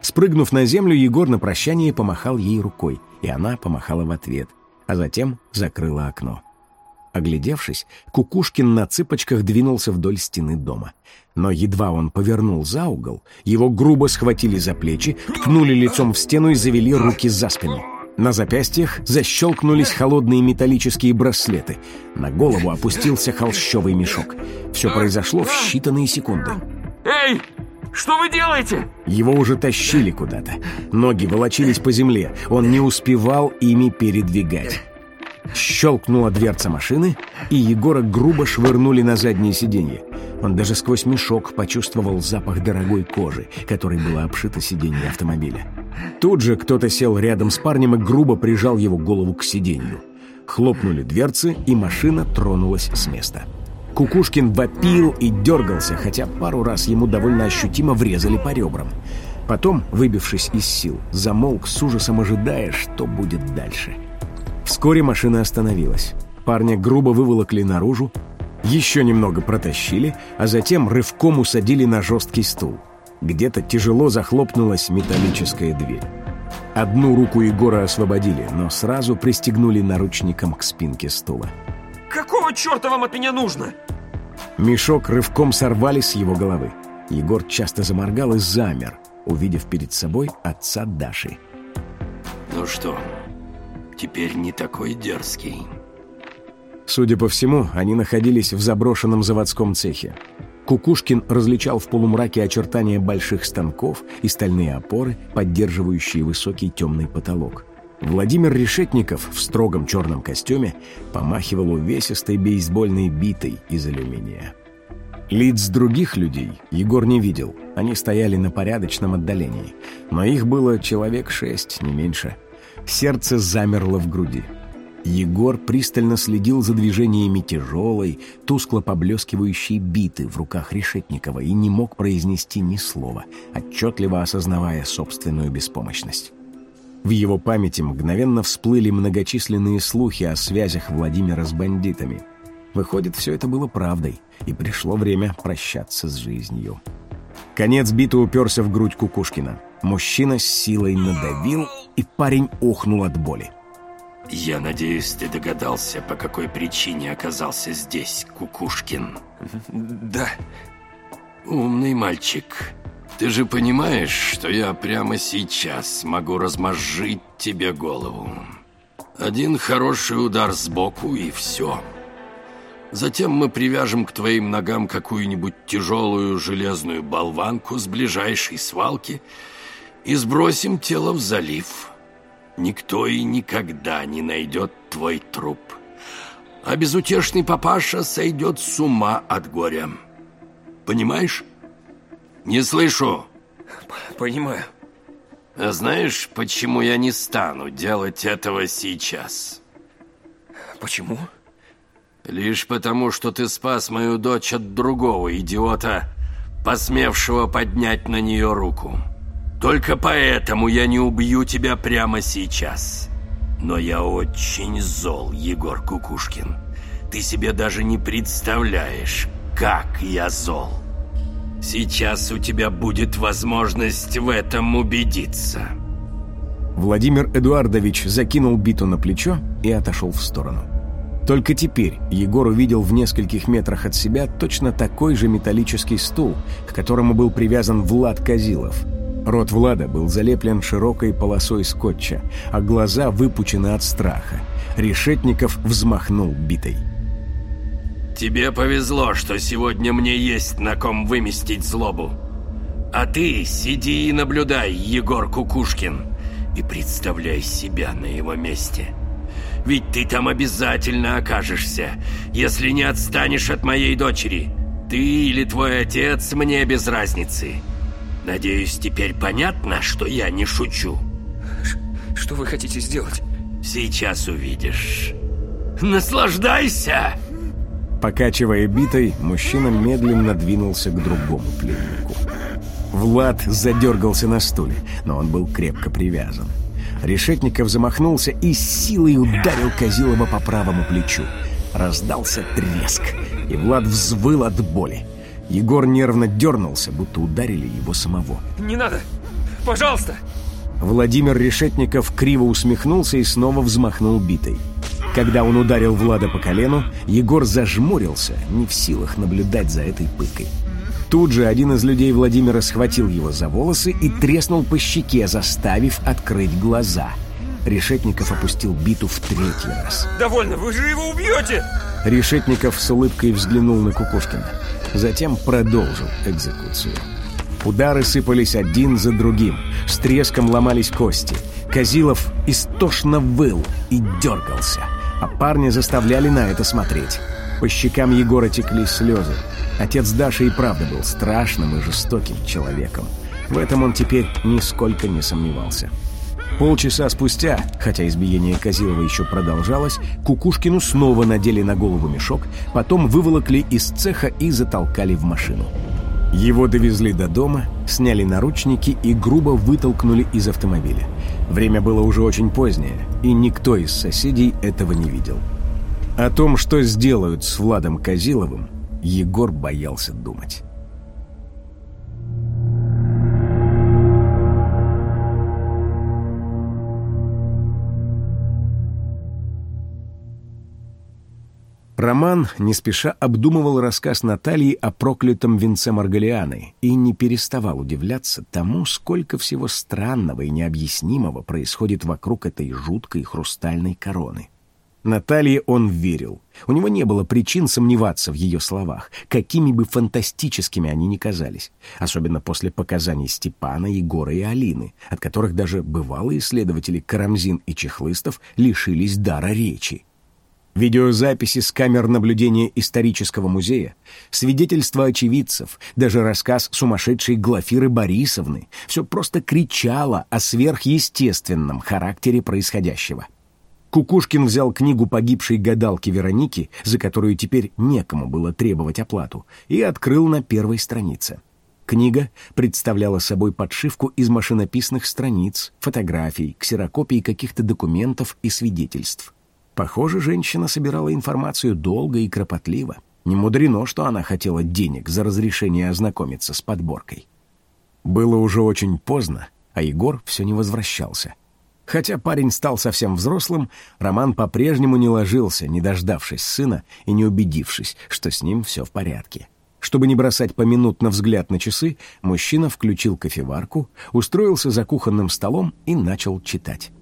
Спрыгнув на землю, Егор на прощание помахал ей рукой, и она помахала в ответ, а затем закрыла окно. Оглядевшись, Кукушкин на цыпочках двинулся вдоль стены дома. Но едва он повернул за угол, его грубо схватили за плечи, ткнули лицом в стену и завели руки за спину. На запястьях защелкнулись холодные металлические браслеты. На голову опустился холщовый мешок. Все произошло в считанные секунды. Эй, что вы делаете? Его уже тащили куда-то. Ноги волочились по земле. Он не успевал ими передвигать. Щелкнула дверца машины, и Егора грубо швырнули на заднее сиденье. Он даже сквозь мешок почувствовал запах дорогой кожи, которой было обшито сиденье автомобиля. Тут же кто-то сел рядом с парнем и грубо прижал его голову к сиденью. Хлопнули дверцы, и машина тронулась с места. Кукушкин вопил и дергался, хотя пару раз ему довольно ощутимо врезали по ребрам. Потом, выбившись из сил, замолк с ужасом ожидая, что будет дальше. Вскоре машина остановилась. Парня грубо выволокли наружу, еще немного протащили, а затем рывком усадили на жесткий стул. Где-то тяжело захлопнулась металлическая дверь. Одну руку Егора освободили, но сразу пристегнули наручником к спинке стула. Какого черта вам от меня нужно? Мешок рывком сорвали с его головы. Егор часто заморгал и замер, увидев перед собой отца Даши. Ну что, теперь не такой дерзкий. Судя по всему, они находились в заброшенном заводском цехе. Кукушкин различал в полумраке очертания больших станков и стальные опоры, поддерживающие высокий темный потолок. Владимир Решетников в строгом черном костюме помахивал увесистой бейсбольной битой из алюминия. Лиц других людей Егор не видел, они стояли на порядочном отдалении, но их было человек шесть, не меньше. Сердце замерло в груди. Егор пристально следил за движениями тяжелой, тускло поблескивающей биты в руках Решетникова и не мог произнести ни слова, отчетливо осознавая собственную беспомощность. В его памяти мгновенно всплыли многочисленные слухи о связях Владимира с бандитами. Выходит, все это было правдой, и пришло время прощаться с жизнью. Конец биты уперся в грудь Кукушкина. Мужчина с силой надавил, и парень охнул от боли. Я надеюсь, ты догадался, по какой причине оказался здесь, Кукушкин. Да. Умный мальчик. Ты же понимаешь, что я прямо сейчас могу размозжить тебе голову. Один хороший удар сбоку и все. Затем мы привяжем к твоим ногам какую-нибудь тяжелую железную болванку с ближайшей свалки и сбросим тело в залив. Никто и никогда не найдет твой труп. А безутешный папаша сойдет с ума от горя. Понимаешь? Не слышу. Понимаю. А знаешь, почему я не стану делать этого сейчас? Почему? Лишь потому, что ты спас мою дочь от другого идиота, посмевшего поднять на нее руку. Только поэтому я не убью тебя прямо сейчас. Но я очень зол, Егор Кукушкин. Ты себе даже не представляешь, как я зол. Сейчас у тебя будет возможность в этом убедиться. Владимир Эдуардович закинул биту на плечо и отошел в сторону. Только теперь Егор увидел в нескольких метрах от себя точно такой же металлический стул, к которому был привязан Влад Казилов. Рот Влада был залеплен широкой полосой скотча, а глаза выпучены от страха. Решетников взмахнул битой. Тебе повезло, что сегодня мне есть на ком выместить злобу. А ты сиди и наблюдай, Егор Кукушкин, и представляй себя на его месте. Ведь ты там обязательно окажешься, если не отстанешь от моей дочери. Ты или твой отец, мне без разницы. Надеюсь, теперь понятно, что я не шучу. Что вы хотите сделать? Сейчас увидишь. Наслаждайся! Покачивая битой, мужчина медленно двинулся к другому пленнику. Влад задергался на стуле, но он был крепко привязан. Решетников замахнулся и с силой ударил Козилова по правому плечу. Раздался треск, и Влад взвыл от боли. Егор нервно дернулся, будто ударили его самого. Не надо! Пожалуйста! Владимир Решетников криво усмехнулся и снова взмахнул битой. Когда он ударил Влада по колену, Егор зажмурился, не в силах наблюдать за этой пыткой. Тут же один из людей Владимира схватил его за волосы и треснул по щеке, заставив открыть глаза. Решетников опустил биту в третий раз. Довольно, вы же его убьете! Решетников с улыбкой взглянул на Кукушкина. Затем продолжил экзекуцию. Удары сыпались один за другим. С треском ломались кости. Козилов истошно выл и дергался. А парня заставляли на это смотреть. По щекам Егора текли слезы. Отец Даши и правда был страшным и жестоким человеком. В этом он теперь нисколько не сомневался. Полчаса спустя, хотя избиение Козилова еще продолжалось, Кукушкину снова надели на голову мешок, потом выволокли из цеха и затолкали в машину. Его довезли до дома, сняли наручники и грубо вытолкнули из автомобиля. Время было уже очень позднее, и никто из соседей этого не видел. О том, что сделают с Владом Козиловым, Егор боялся думать. Роман не спеша обдумывал рассказ Натальи о проклятом венце Маргалианы и не переставал удивляться тому, сколько всего странного и необъяснимого происходит вокруг этой жуткой хрустальной короны. Наталье он верил. У него не было причин сомневаться в ее словах, какими бы фантастическими они ни казались, особенно после показаний Степана, Егора и Алины, от которых даже бывалые исследователи Карамзин и Чехлыстов лишились дара речи. Видеозаписи с камер наблюдения исторического музея, свидетельства очевидцев, даже рассказ сумасшедшей Глафиры Борисовны — все просто кричало о сверхъестественном характере происходящего. Кукушкин взял книгу погибшей гадалки Вероники, за которую теперь некому было требовать оплату, и открыл на первой странице. Книга представляла собой подшивку из машинописных страниц, фотографий, ксерокопий каких-то документов и свидетельств. Похоже, женщина собирала информацию долго и кропотливо. Не мудрено, что она хотела денег за разрешение ознакомиться с подборкой. Было уже очень поздно, а Егор все не возвращался. Хотя парень стал совсем взрослым, Роман по-прежнему не ложился, не дождавшись сына и не убедившись, что с ним все в порядке. Чтобы не бросать поминутно взгляд на часы, мужчина включил кофеварку, устроился за кухонным столом и начал читать.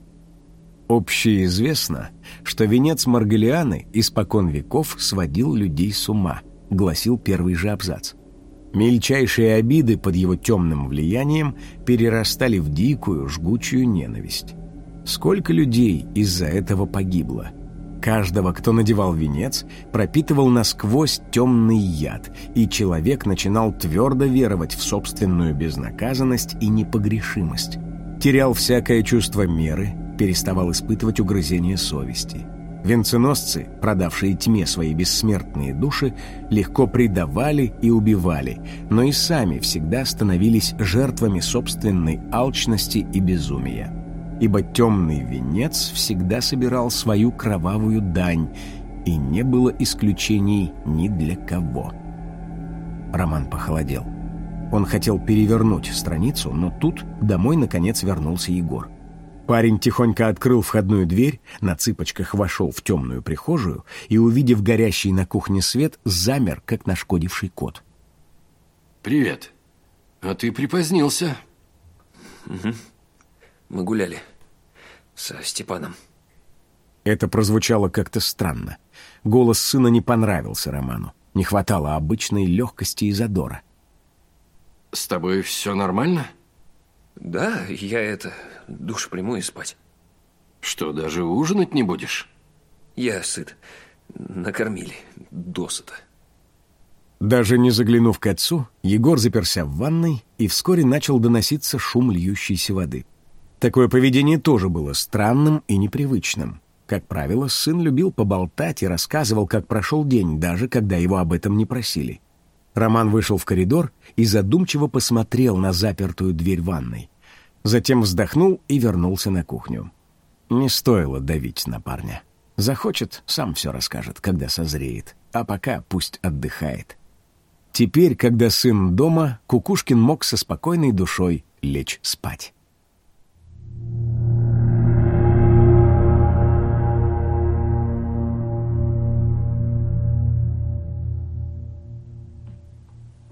Общеизвестно, что венец Маргалианы испокон веков сводил людей с ума, гласил первый же абзац. Мельчайшие обиды под его темным влиянием перерастали в дикую, жгучую ненависть. Сколько людей из-за этого погибло? Каждого, кто надевал венец, пропитывал насквозь темный яд, и человек начинал твердо веровать в собственную безнаказанность и непогрешимость. Терял всякое чувство меры, переставал испытывать угрызение совести – Венценосцы, продавшие тьме свои бессмертные души, легко предавали и убивали, но и сами всегда становились жертвами собственной алчности и безумия. Ибо темный венец всегда собирал свою кровавую дань, и не было исключений ни для кого. Роман похолодел. Он хотел перевернуть страницу, но тут домой наконец вернулся Егор. Парень тихонько открыл входную дверь, на цыпочках вошел в темную прихожую и, увидев горящий на кухне свет, замер, как нашкодивший кот. «Привет. А ты припозднился?» Угу. Мы гуляли со Степаном. Это прозвучало как-то странно. Голос сына не понравился Роману. Не хватало обычной легкости и задора. «С тобой все нормально?» Да, я это, душ приму и спать. Что, даже ужинать не будешь? Я сыт. Накормили. Досыта. Даже не заглянув к отцу, Егор заперся в ванной, и вскоре начал доноситься шум льющейся воды. Такое поведение тоже было странным и непривычным. Как правило, сын любил поболтать и рассказывал, как прошел день, даже когда его об этом не просили. Роман вышел в коридор и задумчиво посмотрел на запертую дверь ванной. Затем вздохнул и вернулся на кухню. Не стоило давить на парня. Захочет, сам все расскажет, когда созреет. А пока пусть отдыхает. Теперь, когда сын дома, Кукушкин мог со спокойной душой лечь спать.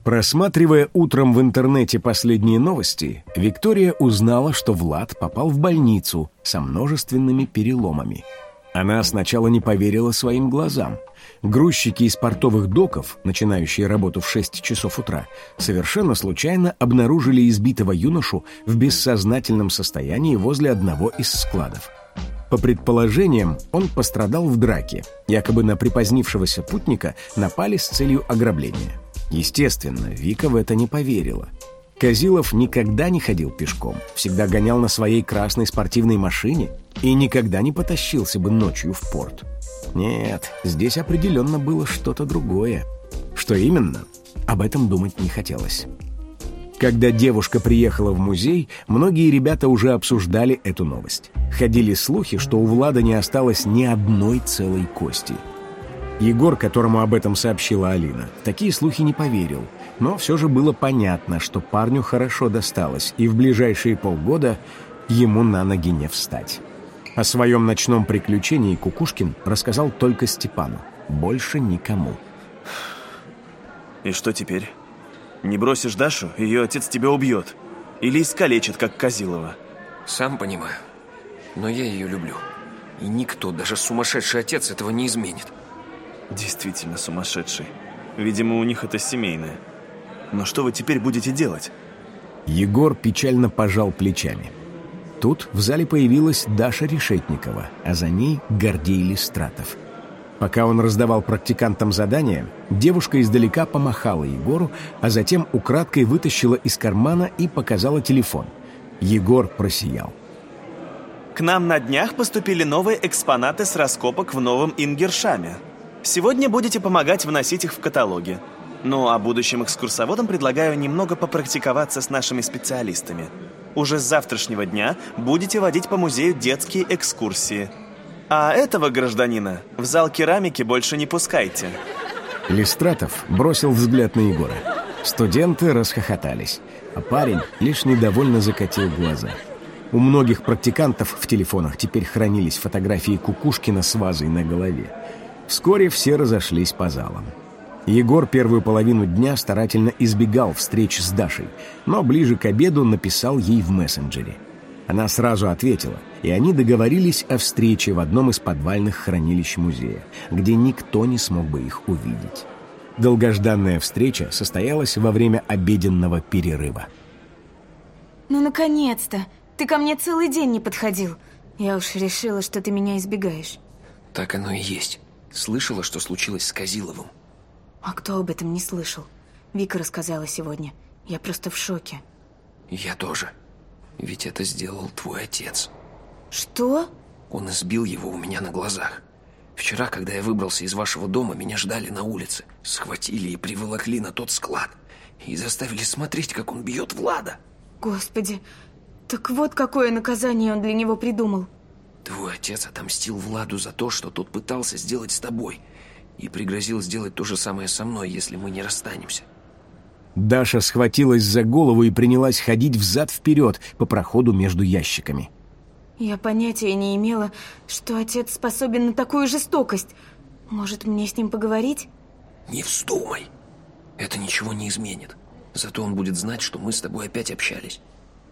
Просматривая утром в интернете последние новости, Виктория узнала, что Влад попал в больницу со множественными переломами. Она сначала не поверила своим глазам. Грузчики из портовых доков, начинающие работу в 6 часов утра, совершенно случайно обнаружили избитого юношу в бессознательном состоянии возле одного из складов. По предположениям, он пострадал в драке. Якобы на припозднившегося путника напали с целью ограбления. Естественно, Вика в это не поверила. Козилов никогда не ходил пешком, всегда гонял на своей красной спортивной машине и никогда не потащился бы ночью в порт. Нет, здесь определенно было что-то другое. Что именно? Об этом думать не хотелось. Когда девушка приехала в музей, многие ребята уже обсуждали эту новость. Ходили слухи, что у Влада не осталось ни одной целой кости – Егор, которому об этом сообщила Алина, такие слухи не поверил. Но все же было понятно, что парню хорошо досталось, и в ближайшие полгода ему на ноги не встать. О своем ночном приключении Кукушкин рассказал только Степану, больше никому. И что теперь? Не бросишь Дашу, ее отец тебя убьет. Или искалечит, как Козилова. Сам понимаю. Но я ее люблю. И никто, даже сумасшедший отец, этого не изменит. Действительно сумасшедший. Видимо, у них это семейное. Но что вы теперь будете делать? Егор печально пожал плечами. Тут в зале появилась Даша Решетникова, а за ней Гордей Листратов. Пока он раздавал практикантам задания, девушка издалека помахала Егору, а затем украдкой вытащила из кармана и показала телефон. Егор просиял. К нам на днях поступили новые экспонаты с раскопок в Новом Ингершаме. Сегодня будете помогать вносить их в каталоги. Ну а будущим экскурсоводам предлагаю немного попрактиковаться с нашими специалистами. Уже с завтрашнего дня будете водить по музею детские экскурсии. А этого гражданина в зал керамики больше не пускайте. Листратов бросил взгляд на Егора. Студенты расхохотались, а парень лишь недовольно закатил глаза. У многих практикантов в телефонах теперь хранились фотографии Кукушкина с вазой на голове. Вскоре все разошлись по залам. Егор первую половину дня старательно избегал встреч с Дашей, но ближе к обеду написал ей в мессенджере. Она сразу ответила, и они договорились о встрече в одном из подвальных хранилищ музея, где никто не смог бы их увидеть. Долгожданная встреча состоялась во время обеденного перерыва. Ну, наконец-то! Ты ко мне целый день не подходил. Я уж решила, что ты меня избегаешь. Так оно и есть. Слышала, что случилось с Козиловым. А кто об этом не слышал? Вика рассказала сегодня. Я просто в шоке. Я тоже. Ведь это сделал твой отец. Что? Он избил его у меня на глазах. Вчера, когда я выбрался из вашего дома, меня ждали на улице. Схватили и приволокли на тот склад. И заставили смотреть, как он бьет Влада. Господи, так вот какое наказание он для него придумал. Твой отец отомстил Владу за то, что тот пытался сделать с тобой. И пригрозил сделать то же самое со мной, если мы не расстанемся. Даша схватилась за голову и принялась ходить взад-вперед по проходу между ящиками. Я понятия не имела, что отец способен на такую жестокость. Может, мне с ним поговорить? Не вздумай. Это ничего не изменит. Зато он будет знать, что мы с тобой опять общались.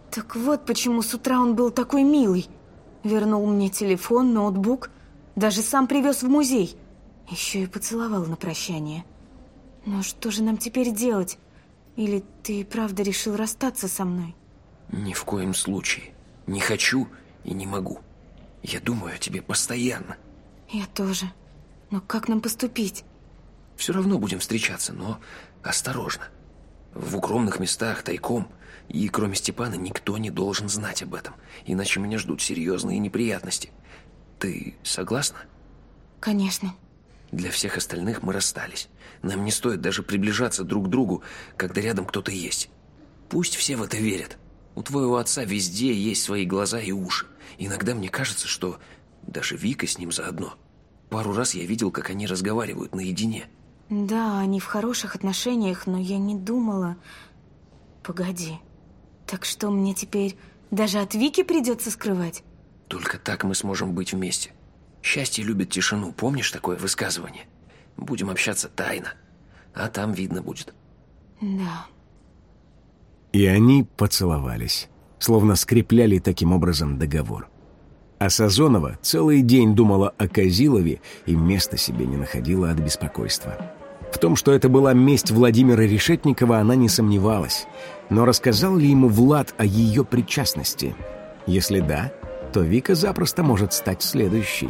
Так вот почему с утра он был такой милый. Вернул мне телефон, ноутбук, даже сам привез в музей. Еще и поцеловал на прощание. Но что же нам теперь делать? Или ты правда решил расстаться со мной? Ни в коем случае. Не хочу и не могу. Я думаю о тебе постоянно. Я тоже. Но как нам поступить? Все равно будем встречаться, но осторожно. В укромных местах, тайком. И кроме Степана никто не должен знать об этом. Иначе меня ждут серьезные неприятности. Ты согласна? Конечно. Для всех остальных мы расстались. Нам не стоит даже приближаться друг к другу, когда рядом кто-то есть. Пусть все в это верят. У твоего отца везде есть свои глаза и уши. Иногда мне кажется, что даже Вика с ним заодно. Пару раз я видел, как они разговаривают наедине. Да, они в хороших отношениях, но я не думала... Погоди. Так что мне теперь даже от Вики придется скрывать? Только так мы сможем быть вместе. Счастье любит тишину, помнишь такое высказывание? Будем общаться тайно, а там видно будет. Да. И они поцеловались, словно скрепляли таким образом договор. А Сазонова целый день думала о Козилове и места себе не находила от беспокойства. В том, что это была месть Владимира Решетникова, она не сомневалась. Но рассказал ли ему Влад о ее причастности? Если да, то Вика запросто может стать следующей.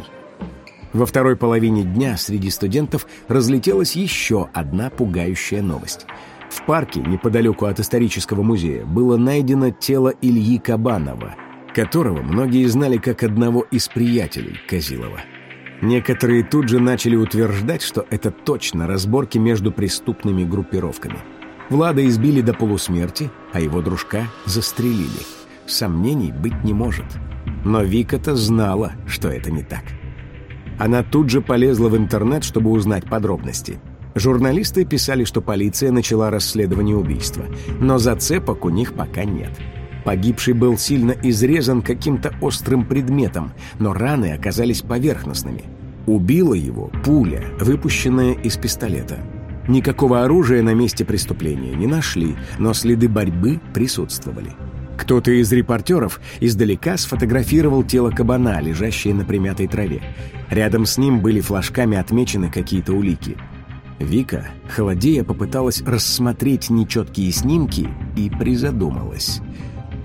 Во второй половине дня среди студентов разлетелась еще одна пугающая новость. В парке, неподалеку от исторического музея, было найдено тело Ильи Кабанова, которого многие знали как одного из приятелей Козилова. Некоторые тут же начали утверждать, что это точно разборки между преступными группировками. Влада избили до полусмерти, а его дружка застрелили. Сомнений быть не может. Но Вика-то знала, что это не так. Она тут же полезла в интернет, чтобы узнать подробности. Журналисты писали, что полиция начала расследование убийства, но зацепок у них пока нет. Погибший был сильно изрезан каким-то острым предметом, но раны оказались поверхностными. Убила его пуля, выпущенная из пистолета. Никакого оружия на месте преступления не нашли, но следы борьбы присутствовали. Кто-то из репортеров издалека сфотографировал тело кабана, лежащее на примятой траве. Рядом с ним были флажками отмечены какие-то улики. Вика, холодея, попыталась рассмотреть нечеткие снимки и призадумалась.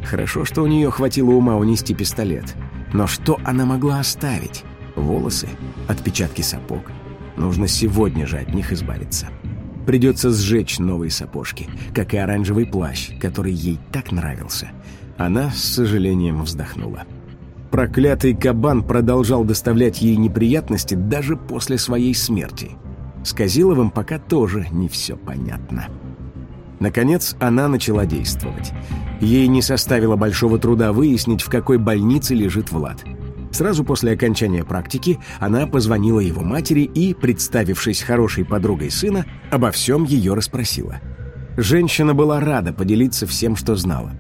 Хорошо, что у нее хватило ума унести пистолет. Но что она могла оставить? Волосы? Отпечатки сапог? Нужно сегодня же от них избавиться. Придется сжечь новые сапожки, как и оранжевый плащ, который ей так нравился. Она с сожалением вздохнула. Проклятый кабан продолжал доставлять ей неприятности даже после своей смерти. С Козиловым пока тоже не все понятно. Наконец, она начала действовать. Ей не составило большого труда выяснить, в какой больнице лежит Влад. Сразу после окончания практики она позвонила его матери и, представившись хорошей подругой сына, обо всем ее расспросила. Женщина была рада поделиться всем, что знала.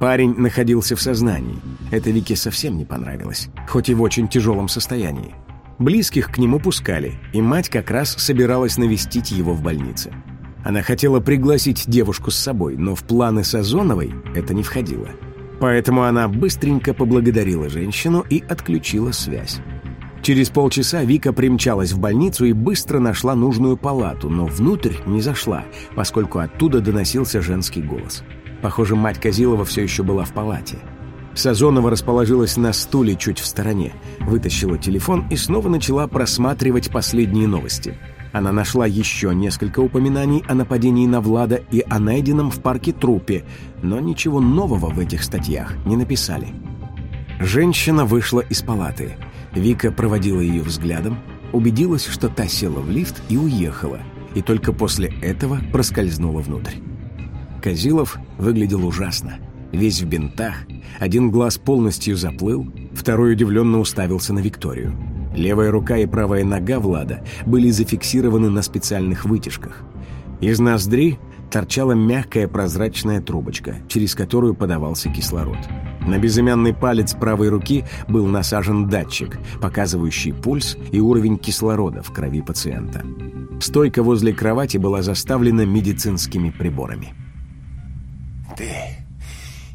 Парень находился в сознании. Это Вике совсем не понравилось, хоть и в очень тяжелом состоянии. Близких к нему пускали, и мать как раз собиралась навестить его в больнице. Она хотела пригласить девушку с собой, но в планы Сазоновой это не входило. Поэтому она быстренько поблагодарила женщину и отключила связь. Через полчаса Вика примчалась в больницу и быстро нашла нужную палату, но внутрь не зашла, поскольку оттуда доносился женский голос. Похоже, мать Козилова все еще была в палате. Сазонова расположилась на стуле чуть в стороне, вытащила телефон и снова начала просматривать последние новости. Она нашла еще несколько упоминаний о нападении на Влада и о найденном в парке трупе, но ничего нового в этих статьях не написали. Женщина вышла из палаты. Вика проводила ее взглядом, убедилась, что та села в лифт и уехала, и только после этого проскользнула внутрь. Козилов выглядел ужасно. Весь в бинтах, один глаз полностью заплыл, второй удивленно уставился на Викторию. Левая рука и правая нога Влада были зафиксированы на специальных вытяжках. Из ноздри торчала мягкая прозрачная трубочка, через которую подавался кислород. На безымянный палец правой руки был насажен датчик, показывающий пульс и уровень кислорода в крови пациента. Стойка возле кровати была заставлена медицинскими приборами. Ты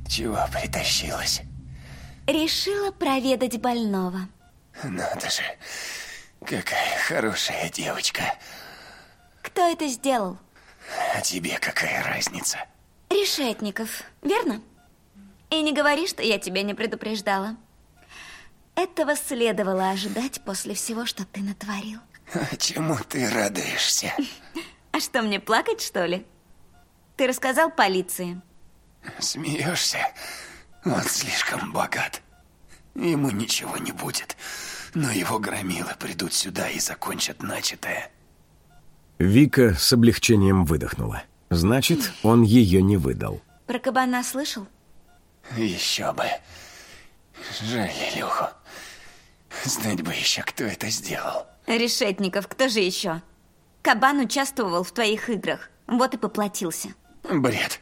чего притащилась? Решила проведать больного. Надо же, какая хорошая девочка. Кто это сделал? А тебе какая разница? Решетников, верно? И не говори, что я тебя не предупреждала. Этого следовало ожидать после всего, что ты натворил. А чему ты радуешься? А что, мне плакать, что ли? Ты рассказал полиции? Смеешься? Он слишком богат. Ему ничего не будет. Но его громилы придут сюда и закончат начатое. Вика с облегчением выдохнула. Значит, он ее не выдал. Про кабана слышал? Еще бы. Жаль Илюху. Знать бы еще, кто это сделал. Решетников, кто же еще? Кабан участвовал в твоих играх. Вот и поплатился. Бред.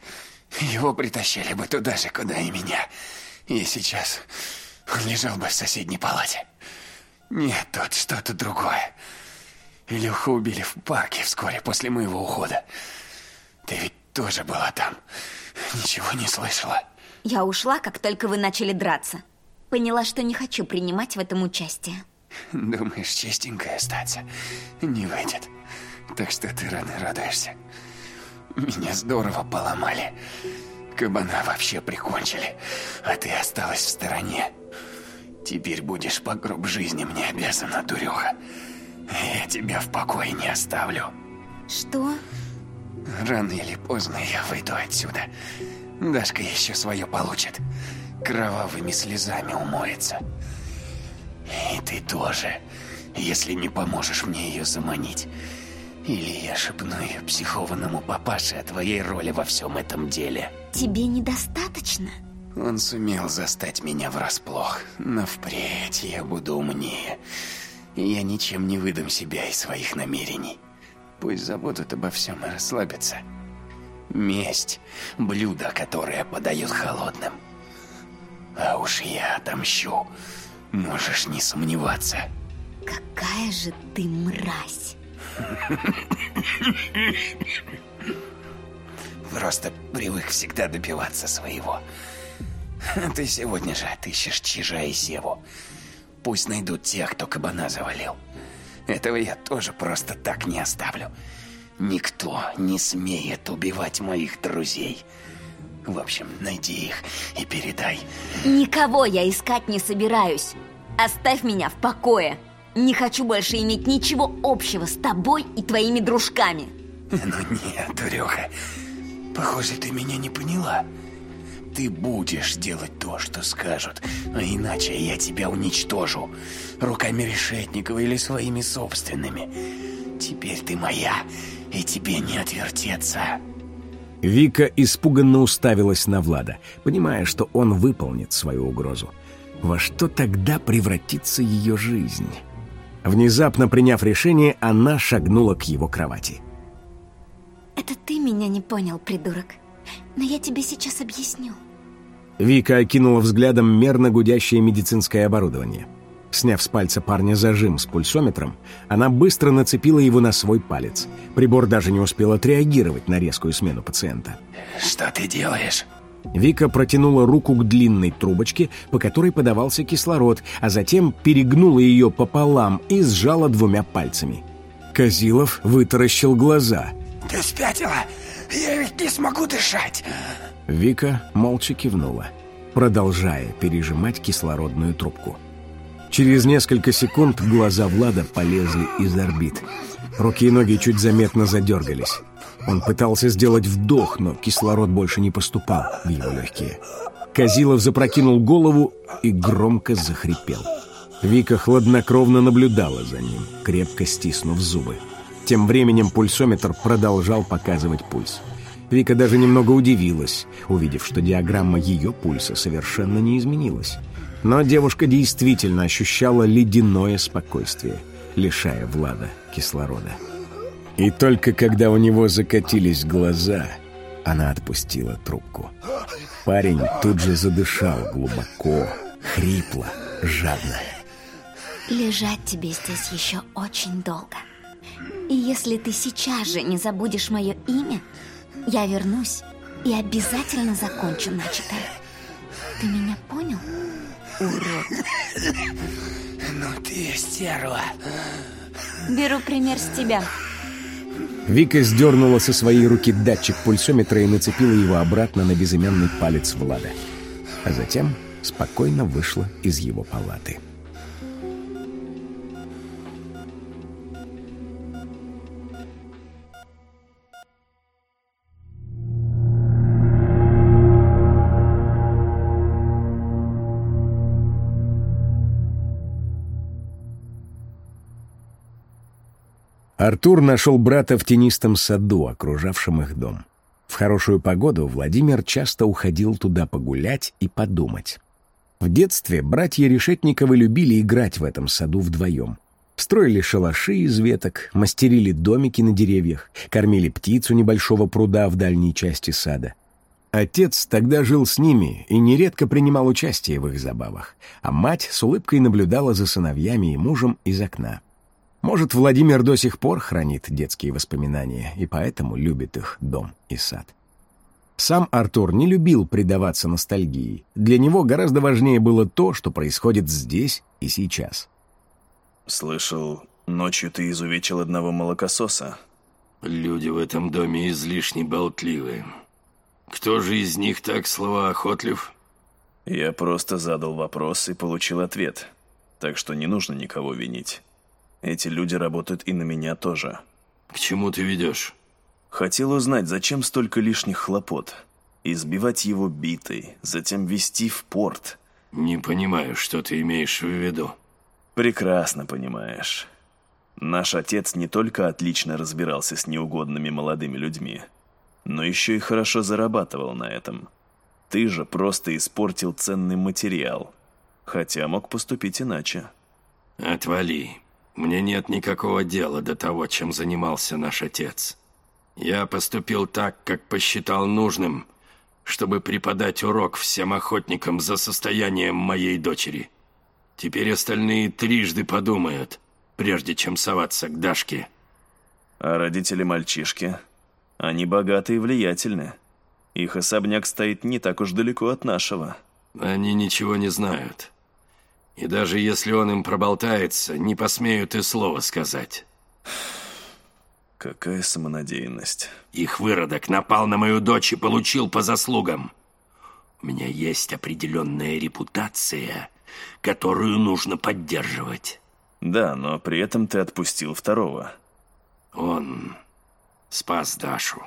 Его притащили бы туда же, куда и меня. И сейчас он лежал бы в соседней палате. Нет, тут что-то другое. Илюху убили в парке вскоре после моего ухода. Ты ведь тоже была там. Ничего не слышала. Я ушла, как только вы начали драться. Поняла, что не хочу принимать в этом участие. Думаешь, чистенькой остаться? Не выйдет. Так что ты рано радуешься. Меня здорово поломали. Кабана вообще прикончили, а ты осталась в стороне. Теперь будешь по гроб жизни мне обязана, дуреха. Я тебя в покое не оставлю. Что? Рано или поздно я выйду отсюда. Дашка еще свое получит. Кровавыми слезами умоется. И ты тоже, если не поможешь мне ее заманить. Или я шепну ее психованному папаше о твоей роли во всем этом деле. Тебе недостаточно? Он сумел застать меня врасплох, но впредь я буду умнее. Я ничем не выдам себя и своих намерений. Пусть забудут обо всем и расслабятся. Месть – блюдо, которое подают холодным. А уж я отомщу, можешь не сомневаться. Какая же ты мразь. Просто привык всегда добиваться своего. Ты сегодня же отыщешь Чижа и Севу. Пусть найдут тех, кто кабана завалил. Этого я тоже просто так не оставлю. Никто не смеет убивать моих друзей. В общем, найди их и передай. Никого я искать не собираюсь. Оставь меня в покое. Не хочу больше иметь ничего общего с тобой и твоими дружками. Ну нет, дуреха. Похоже, ты меня не поняла. Ты будешь делать то, что скажут, а иначе я тебя уничтожу. Руками Решетникова или своими собственными. Теперь ты моя, и тебе не отвертеться. Вика испуганно уставилась на Влада, понимая, что он выполнит свою угрозу. Во что тогда превратится ее жизнь? Внезапно приняв решение, она шагнула к его кровати. Это ты меня не понял, придурок. Но я тебе сейчас объясню. Вика окинула взглядом мерно гудящее медицинское оборудование. Сняв с пальца парня зажим с пульсометром, она быстро нацепила его на свой палец. Прибор даже не успел отреагировать на резкую смену пациента. Что ты делаешь? Вика протянула руку к длинной трубочке, по которой подавался кислород, а затем перегнула ее пополам и сжала двумя пальцами. Козилов вытаращил глаза. Ты спятила? Я ведь не смогу дышать. Вика молча кивнула, продолжая пережимать кислородную трубку. Через несколько секунд глаза Влада полезли из орбит. Руки и ноги чуть заметно задергались. Он пытался сделать вдох, но кислород больше не поступал в его легкие. Козилов запрокинул голову и громко захрипел. Вика хладнокровно наблюдала за ним, крепко стиснув зубы. Тем временем пульсометр продолжал показывать пульс. Вика даже немного удивилась, увидев, что диаграмма ее пульса совершенно не изменилась. Но девушка действительно ощущала ледяное спокойствие, лишая Влада кислорода. И только когда у него закатились глаза, она отпустила трубку. Парень тут же задышал глубоко, хрипло, жадно. Лежать тебе здесь еще очень долго. И если ты сейчас же не забудешь мое имя, я вернусь и обязательно закончу начатое. Ты меня понял? Урод. Ну ты стерва. Беру пример с тебя. Вика сдернула со своей руки датчик пульсометра и нацепила его обратно на безымянный палец Влада. А затем спокойно вышла из его палаты. Артур нашел брата в тенистом саду, окружавшем их дом. В хорошую погоду Владимир часто уходил туда погулять и подумать. В детстве братья Решетниковы любили играть в этом саду вдвоем. Строили шалаши из веток, мастерили домики на деревьях, кормили птицу небольшого пруда в дальней части сада. Отец тогда жил с ними и нередко принимал участие в их забавах, а мать с улыбкой наблюдала за сыновьями и мужем из окна. Может, Владимир до сих пор хранит детские воспоминания и поэтому любит их дом и сад. Сам Артур не любил предаваться ностальгии. Для него гораздо важнее было то, что происходит здесь и сейчас. Слышал, ночью ты изувечил одного молокососа. Люди в этом доме излишне болтливые. Кто же из них так словоохотлив? Я просто задал вопрос и получил ответ. Так что не нужно никого винить. Эти люди работают и на меня тоже. К чему ты ведешь? Хотел узнать, зачем столько лишних хлопот. Избивать его битой, затем вести в порт. Не понимаю, что ты имеешь в виду. Прекрасно понимаешь. Наш отец не только отлично разбирался с неугодными молодыми людьми, но еще и хорошо зарабатывал на этом. Ты же просто испортил ценный материал, хотя мог поступить иначе. Отвали. Мне нет никакого дела до того, чем занимался наш отец. Я поступил так, как посчитал нужным, чтобы преподать урок всем охотникам за состоянием моей дочери. Теперь остальные трижды подумают, прежде чем соваться к Дашке. А родители мальчишки? Они богаты и влиятельны. Их особняк стоит не так уж далеко от нашего. Они ничего не знают. И даже если он им проболтается, не посмеют и слова сказать. Какая самонадеянность. Их выродок напал на мою дочь и получил по заслугам. У меня есть определенная репутация, которую нужно поддерживать. Да, но при этом ты отпустил второго. Он спас Дашу.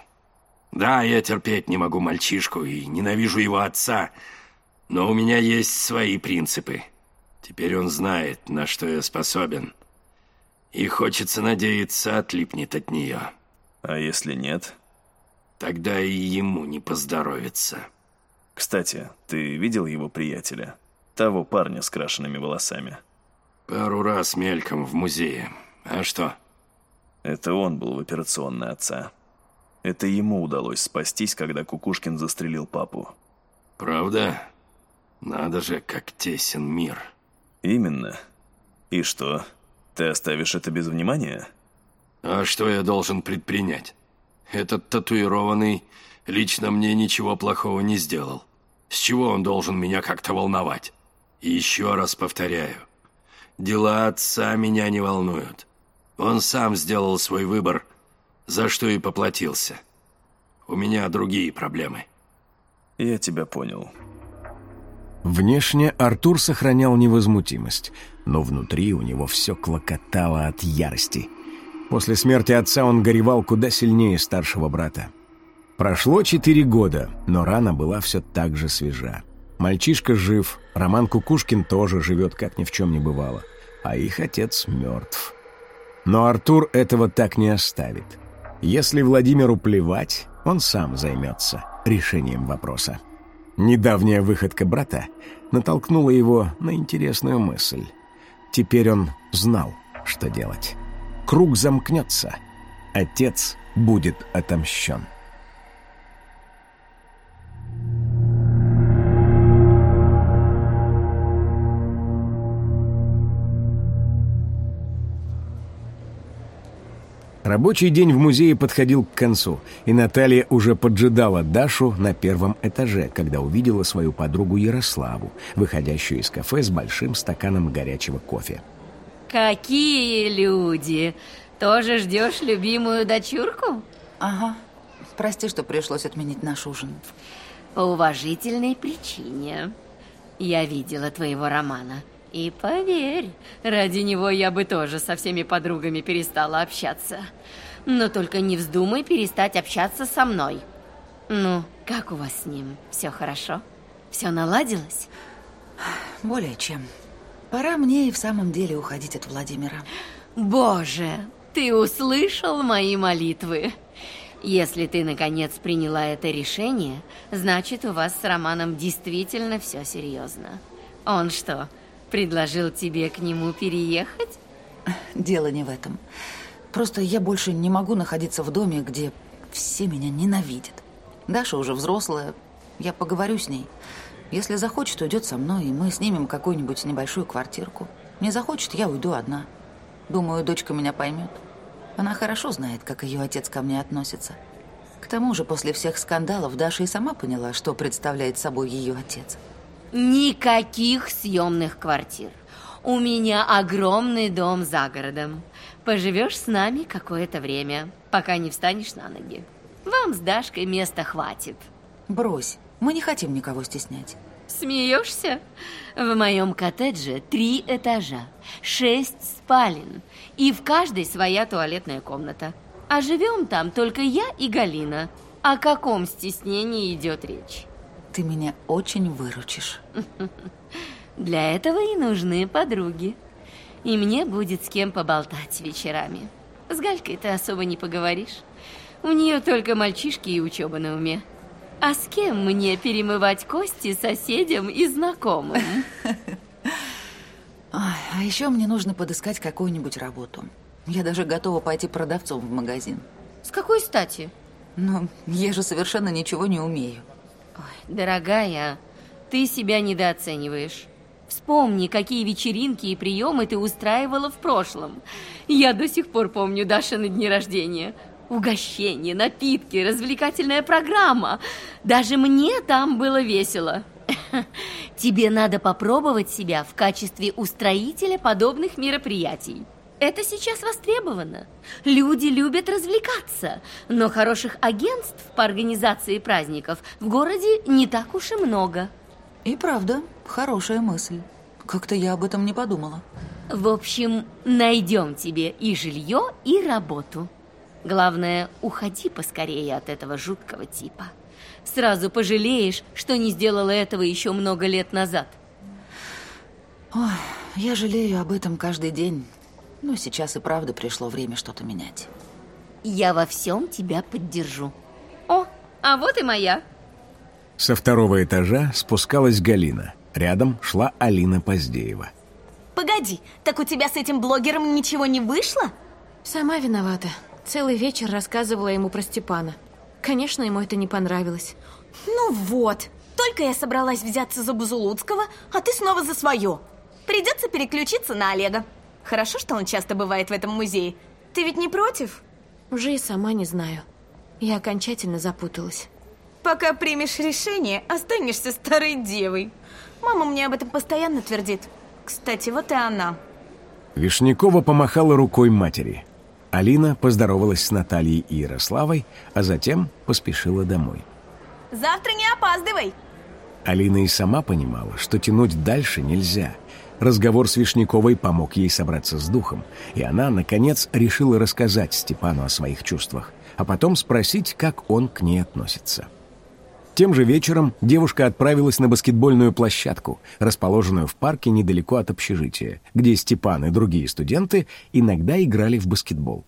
Да, я терпеть не могу мальчишку и ненавижу его отца, но у меня есть свои принципы. Теперь он знает, на что я способен. И хочется надеяться, отлипнет от нее. А если нет? Тогда и ему не поздоровится. Кстати, ты видел его приятеля? Того парня с крашенными волосами. Пару раз мельком в музее. А что? Это он был в операционной отца. Это ему удалось спастись, когда Кукушкин застрелил папу. Правда? Надо же, как тесен мир. Именно. И что, ты оставишь это без внимания? А что я должен предпринять? Этот татуированный лично мне ничего плохого не сделал. С чего он должен меня как-то волновать? И еще раз повторяю, дела отца меня не волнуют. Он сам сделал свой выбор, за что и поплатился. У меня другие проблемы. Я тебя понял. Внешне Артур сохранял невозмутимость, но внутри у него все клокотало от ярости. После смерти отца он горевал куда сильнее старшего брата. Прошло четыре года, но рана была все так же свежа. Мальчишка жив, Роман Кукушкин тоже живет, как ни в чем не бывало, а их отец мертв. Но Артур этого так не оставит. Если Владимиру плевать, он сам займется решением вопроса. Недавняя выходка брата натолкнула его на интересную мысль. Теперь он знал, что делать. Круг замкнется. Отец будет отомщен. Рабочий день в музее подходил к концу, и Наталья уже поджидала Дашу на первом этаже, когда увидела свою подругу Ярославу, выходящую из кафе с большим стаканом горячего кофе. Какие люди! Тоже ждешь любимую дочурку? Ага. Прости, что пришлось отменить наш ужин. По уважительной причине. Я видела твоего романа. И поверь, ради него я бы тоже со всеми подругами перестала общаться. Но только не вздумай перестать общаться со мной. Ну, как у вас с ним? Все хорошо? Все наладилось? Более чем. Пора мне и в самом деле уходить от Владимира. Боже, ты услышал мои молитвы. Если ты, наконец, приняла это решение, значит, у вас с Романом действительно все серьезно. Он что, Предложил тебе к нему переехать? Дело не в этом. Просто я больше не могу находиться в доме, где все меня ненавидят. Даша уже взрослая, я поговорю с ней. Если захочет, уйдет со мной, и мы снимем какую-нибудь небольшую квартирку. Не захочет, я уйду одна. Думаю, дочка меня поймет. Она хорошо знает, как ее отец ко мне относится. К тому же, после всех скандалов Даша и сама поняла, что представляет собой ее отец. Никаких съемных квартир. У меня огромный дом за городом. Поживешь с нами какое-то время, пока не встанешь на ноги. Вам с Дашкой места хватит. Брось, мы не хотим никого стеснять. Смеешься? В моем коттедже три этажа, шесть спален, и в каждой своя туалетная комната. А живем там только я и Галина. О каком стеснении идет речь? Ты меня очень выручишь. Для этого и нужны подруги. И мне будет с кем поболтать вечерами. С Галькой ты особо не поговоришь. У нее только мальчишки и учеба на уме. А с кем мне перемывать кости соседям и знакомым? а еще мне нужно подыскать какую-нибудь работу. Я даже готова пойти продавцом в магазин. С какой стати? Ну, я же совершенно ничего не умею. Ой, дорогая, ты себя недооцениваешь. Вспомни, какие вечеринки и приемы ты устраивала в прошлом. Я до сих пор помню Даша на дни рождения. Угощение, напитки, развлекательная программа. Даже мне там было весело. Тебе надо попробовать себя в качестве устроителя подобных мероприятий. Это сейчас востребовано. Люди любят развлекаться, но хороших агентств по организации праздников в городе не так уж и много. И правда, хорошая мысль. Как-то я об этом не подумала. В общем, найдем тебе и жилье, и работу. Главное, уходи поскорее от этого жуткого типа. Сразу пожалеешь, что не сделала этого еще много лет назад. Ой, я жалею об этом каждый день. Но сейчас и правда пришло время что-то менять. Я во всем тебя поддержу. О, а вот и моя. Со второго этажа спускалась Галина. Рядом шла Алина Поздеева. Погоди, так у тебя с этим блогером ничего не вышло? Сама виновата. Целый вечер рассказывала ему про Степана. Конечно, ему это не понравилось. Ну вот, только я собралась взяться за Бузулуцкого, а ты снова за свое. Придется переключиться на Олега. Хорошо, что он часто бывает в этом музее. Ты ведь не против? Уже и сама не знаю. Я окончательно запуталась. пока примешь решение, останешься старой девой. Мама мне об этом постоянно твердит. Кстати, вот и она. Вишнякова помахала рукой матери. Алина поздоровалась с Натальей и Ярославой, а затем поспешила домой. Завтра не опаздывай. Алина и сама понимала, что тянуть дальше нельзя. Разговор с Вишняковой помог ей собраться с духом, и она, наконец, решила рассказать Степану о своих чувствах, а потом спросить, как он к ней относится. Тем же вечером девушка отправилась на баскетбольную площадку, расположенную в парке недалеко от общежития, где Степан и другие студенты иногда играли в баскетбол.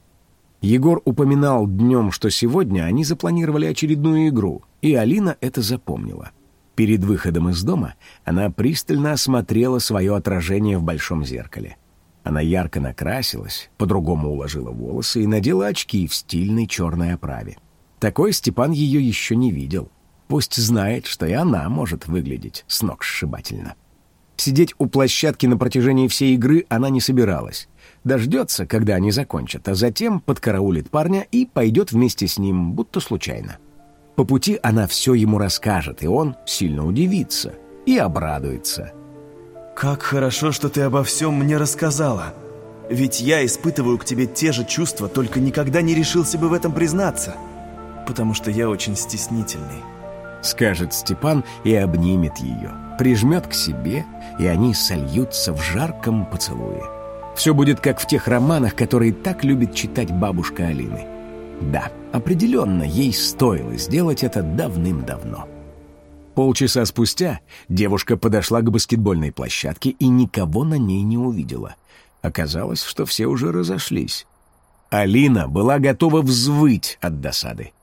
Егор упоминал днем, что сегодня они запланировали очередную игру, и Алина это запомнила. Перед выходом из дома она пристально осмотрела свое отражение в большом зеркале. Она ярко накрасилась, по-другому уложила волосы и надела очки в стильной черной оправе. Такой Степан ее еще не видел — Пусть знает, что и она может выглядеть с ног сшибательно. Сидеть у площадки на протяжении всей игры она не собиралась. Дождется, когда они закончат, а затем подкараулит парня и пойдет вместе с ним, будто случайно. По пути она все ему расскажет, и он сильно удивится и обрадуется. «Как хорошо, что ты обо всем мне рассказала. Ведь я испытываю к тебе те же чувства, только никогда не решился бы в этом признаться, потому что я очень стеснительный». — скажет Степан и обнимет ее, прижмет к себе, и они сольются в жарком поцелуе. Все будет как в тех романах, которые так любит читать бабушка Алины. Да, определенно, ей стоило сделать это давным-давно. Полчаса спустя девушка подошла к баскетбольной площадке и никого на ней не увидела. Оказалось, что все уже разошлись. Алина была готова взвыть от досады.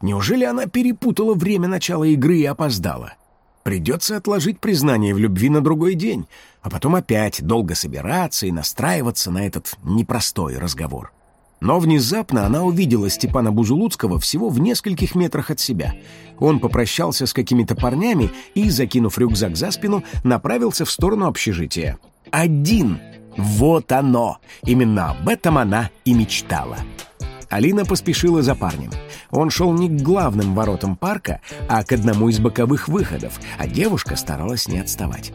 Неужели она перепутала время начала игры и опоздала? Придется отложить признание в любви на другой день, а потом опять долго собираться и настраиваться на этот непростой разговор. Но внезапно она увидела Степана Бузулуцкого всего в нескольких метрах от себя. Он попрощался с какими-то парнями и, закинув рюкзак за спину, направился в сторону общежития. Один! Вот оно! Именно об этом она и мечтала. Алина поспешила за парнем. Он шел не к главным воротам парка, а к одному из боковых выходов, а девушка старалась не отставать.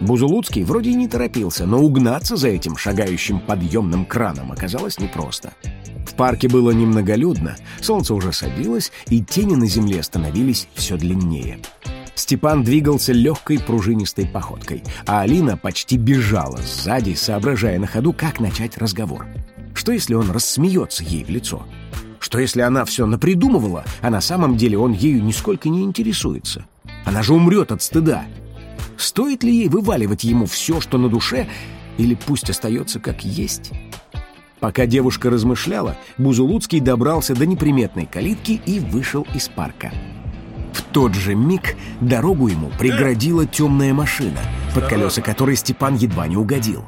Бузулуцкий вроде и не торопился, но угнаться за этим шагающим подъемным краном оказалось непросто. В парке было немноголюдно, солнце уже садилось, и тени на земле становились все длиннее. Степан двигался легкой пружинистой походкой, а Алина почти бежала сзади, соображая на ходу, как начать разговор. Что, если он рассмеется ей в лицо? Что, если она все напридумывала, а на самом деле он ею нисколько не интересуется? Она же умрет от стыда. Стоит ли ей вываливать ему все, что на душе, или пусть остается как есть? Пока девушка размышляла, Бузулуцкий добрался до неприметной калитки и вышел из парка. В тот же миг дорогу ему преградила темная машина, под колеса которой Степан едва не угодил.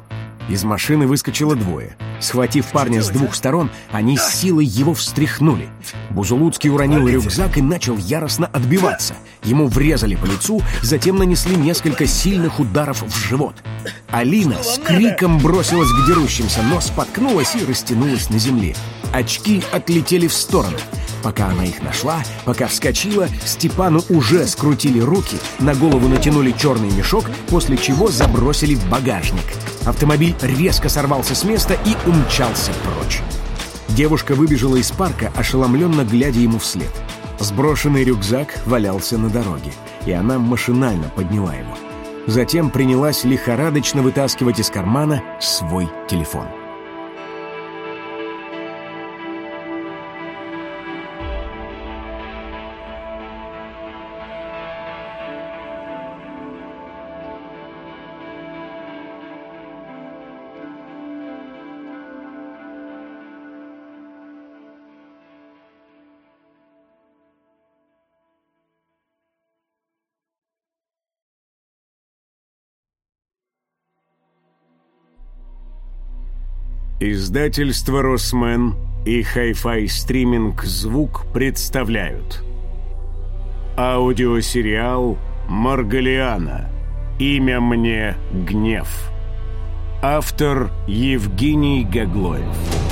Из машины выскочило двое. Схватив парня с двух сторон, они с силой его встряхнули. Бузулуцкий уронил рюкзак и начал яростно отбиваться. Ему врезали по лицу, затем нанесли несколько сильных ударов в живот. Алина с криком бросилась к дерущимся, но споткнулась и растянулась на земле. Очки отлетели в сторону. Пока она их нашла, пока вскочила, Степану уже скрутили руки, на голову натянули черный мешок, после чего забросили в багажник. Автомобиль резко сорвался с места и умчался прочь. Девушка выбежала из парка, ошеломленно глядя ему вслед. Сброшенный рюкзак валялся на дороге, и она машинально подняла его. Затем принялась лихорадочно вытаскивать из кармана свой телефон. Издательство «Росмен» и Hi-Fi стриминг «Звук» представляют. Аудиосериал «Маргалиана. Имя мне Гнев» Автор Евгений Гаглоев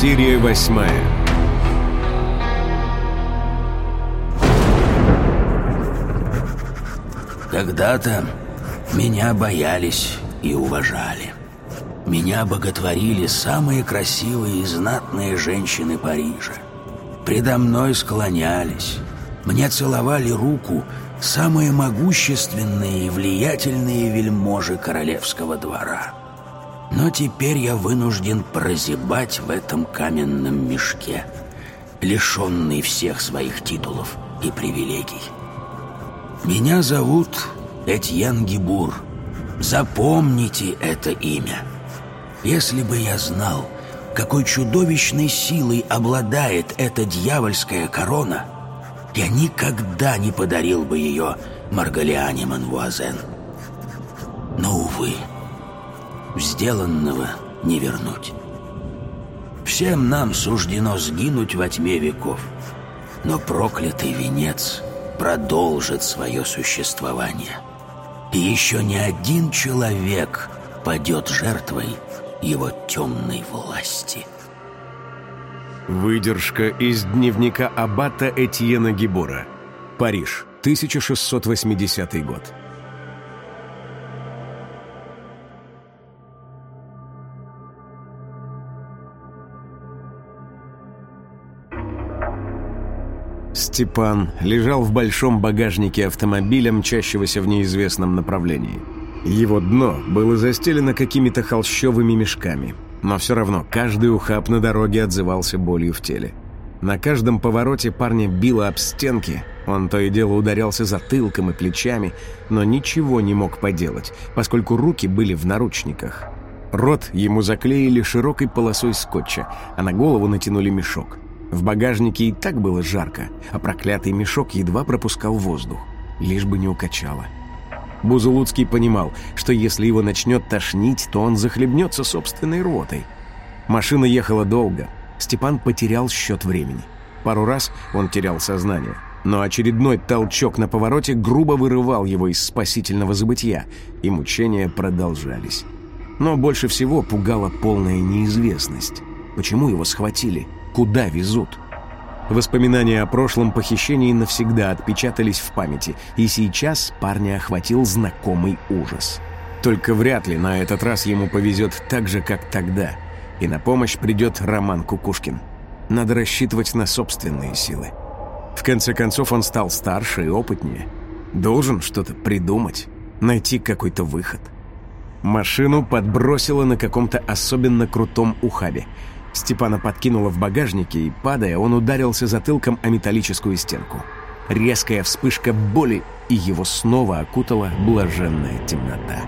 Серия восьмая. Когда-то меня боялись и уважали. Меня боготворили самые красивые и знатные женщины Парижа. Предо мной склонялись. Мне целовали руку самые могущественные и влиятельные вельможи королевского двора. Но теперь я вынужден прозябать в этом каменном мешке, лишенный всех своих титулов и привилегий. Меня зовут Этьен Гибур. Запомните это имя. Если бы я знал, какой чудовищной силой обладает эта дьявольская корона, я никогда не подарил бы ее Маргалиане Манвуазен. Но, увы, сделанного не вернуть. Всем нам суждено сгинуть во тьме веков, но проклятый венец продолжит свое существование. И еще ни один человек падет жертвой его темной власти. Выдержка из дневника аббата Этьена Гибора. Париж, 1680 год. Степан лежал в большом багажнике автомобиля, мчащегося в неизвестном направлении. Его дно было застелено какими-то холщовыми мешками, но все равно каждый ухаб на дороге отзывался болью в теле. На каждом повороте парня било об стенки, он то и дело ударялся затылком и плечами, но ничего не мог поделать, поскольку руки были в наручниках. Рот ему заклеили широкой полосой скотча, а на голову натянули мешок. В багажнике и так было жарко, а проклятый мешок едва пропускал воздух, лишь бы не укачало. Бузулуцкий понимал, что если его начнет тошнить, то он захлебнется собственной рвотой. Машина ехала долго. Степан потерял счет времени. Пару раз он терял сознание. Но очередной толчок на повороте грубо вырывал его из спасительного забытия, и мучения продолжались. Но больше всего пугала полная неизвестность. Почему его схватили? Куда везут? Воспоминания о прошлом похищении навсегда отпечатались в памяти, и сейчас парня охватил знакомый ужас. Только вряд ли на этот раз ему повезет так же, как тогда, и на помощь придет Роман Кукушкин. Надо рассчитывать на собственные силы. В конце концов, он стал старше и опытнее. Должен что-то придумать, найти какой-то выход. Машину подбросило на каком-то особенно крутом ухабе – Степана подкинуло в багажнике, и, падая, он ударился затылком о металлическую стенку. Резкая вспышка боли, и его снова окутала блаженная темнота.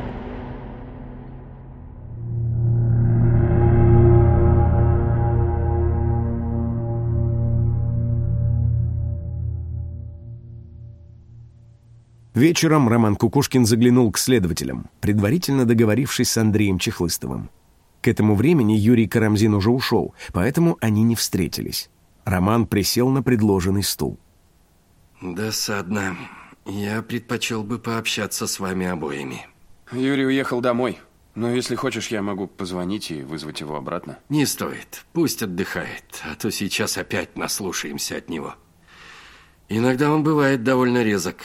Вечером Роман Кукушкин заглянул к следователям, предварительно договорившись с Андреем Чехлыстовым. К этому времени Юрий Карамзин уже ушел, поэтому они не встретились. Роман присел на предложенный стул. «Досадно. Я предпочел бы пообщаться с вами обоими». Юрий уехал домой. Но если хочешь, я могу позвонить и вызвать его обратно. Не стоит. Пусть отдыхает, а то сейчас опять наслушаемся от него. Иногда он бывает довольно резок.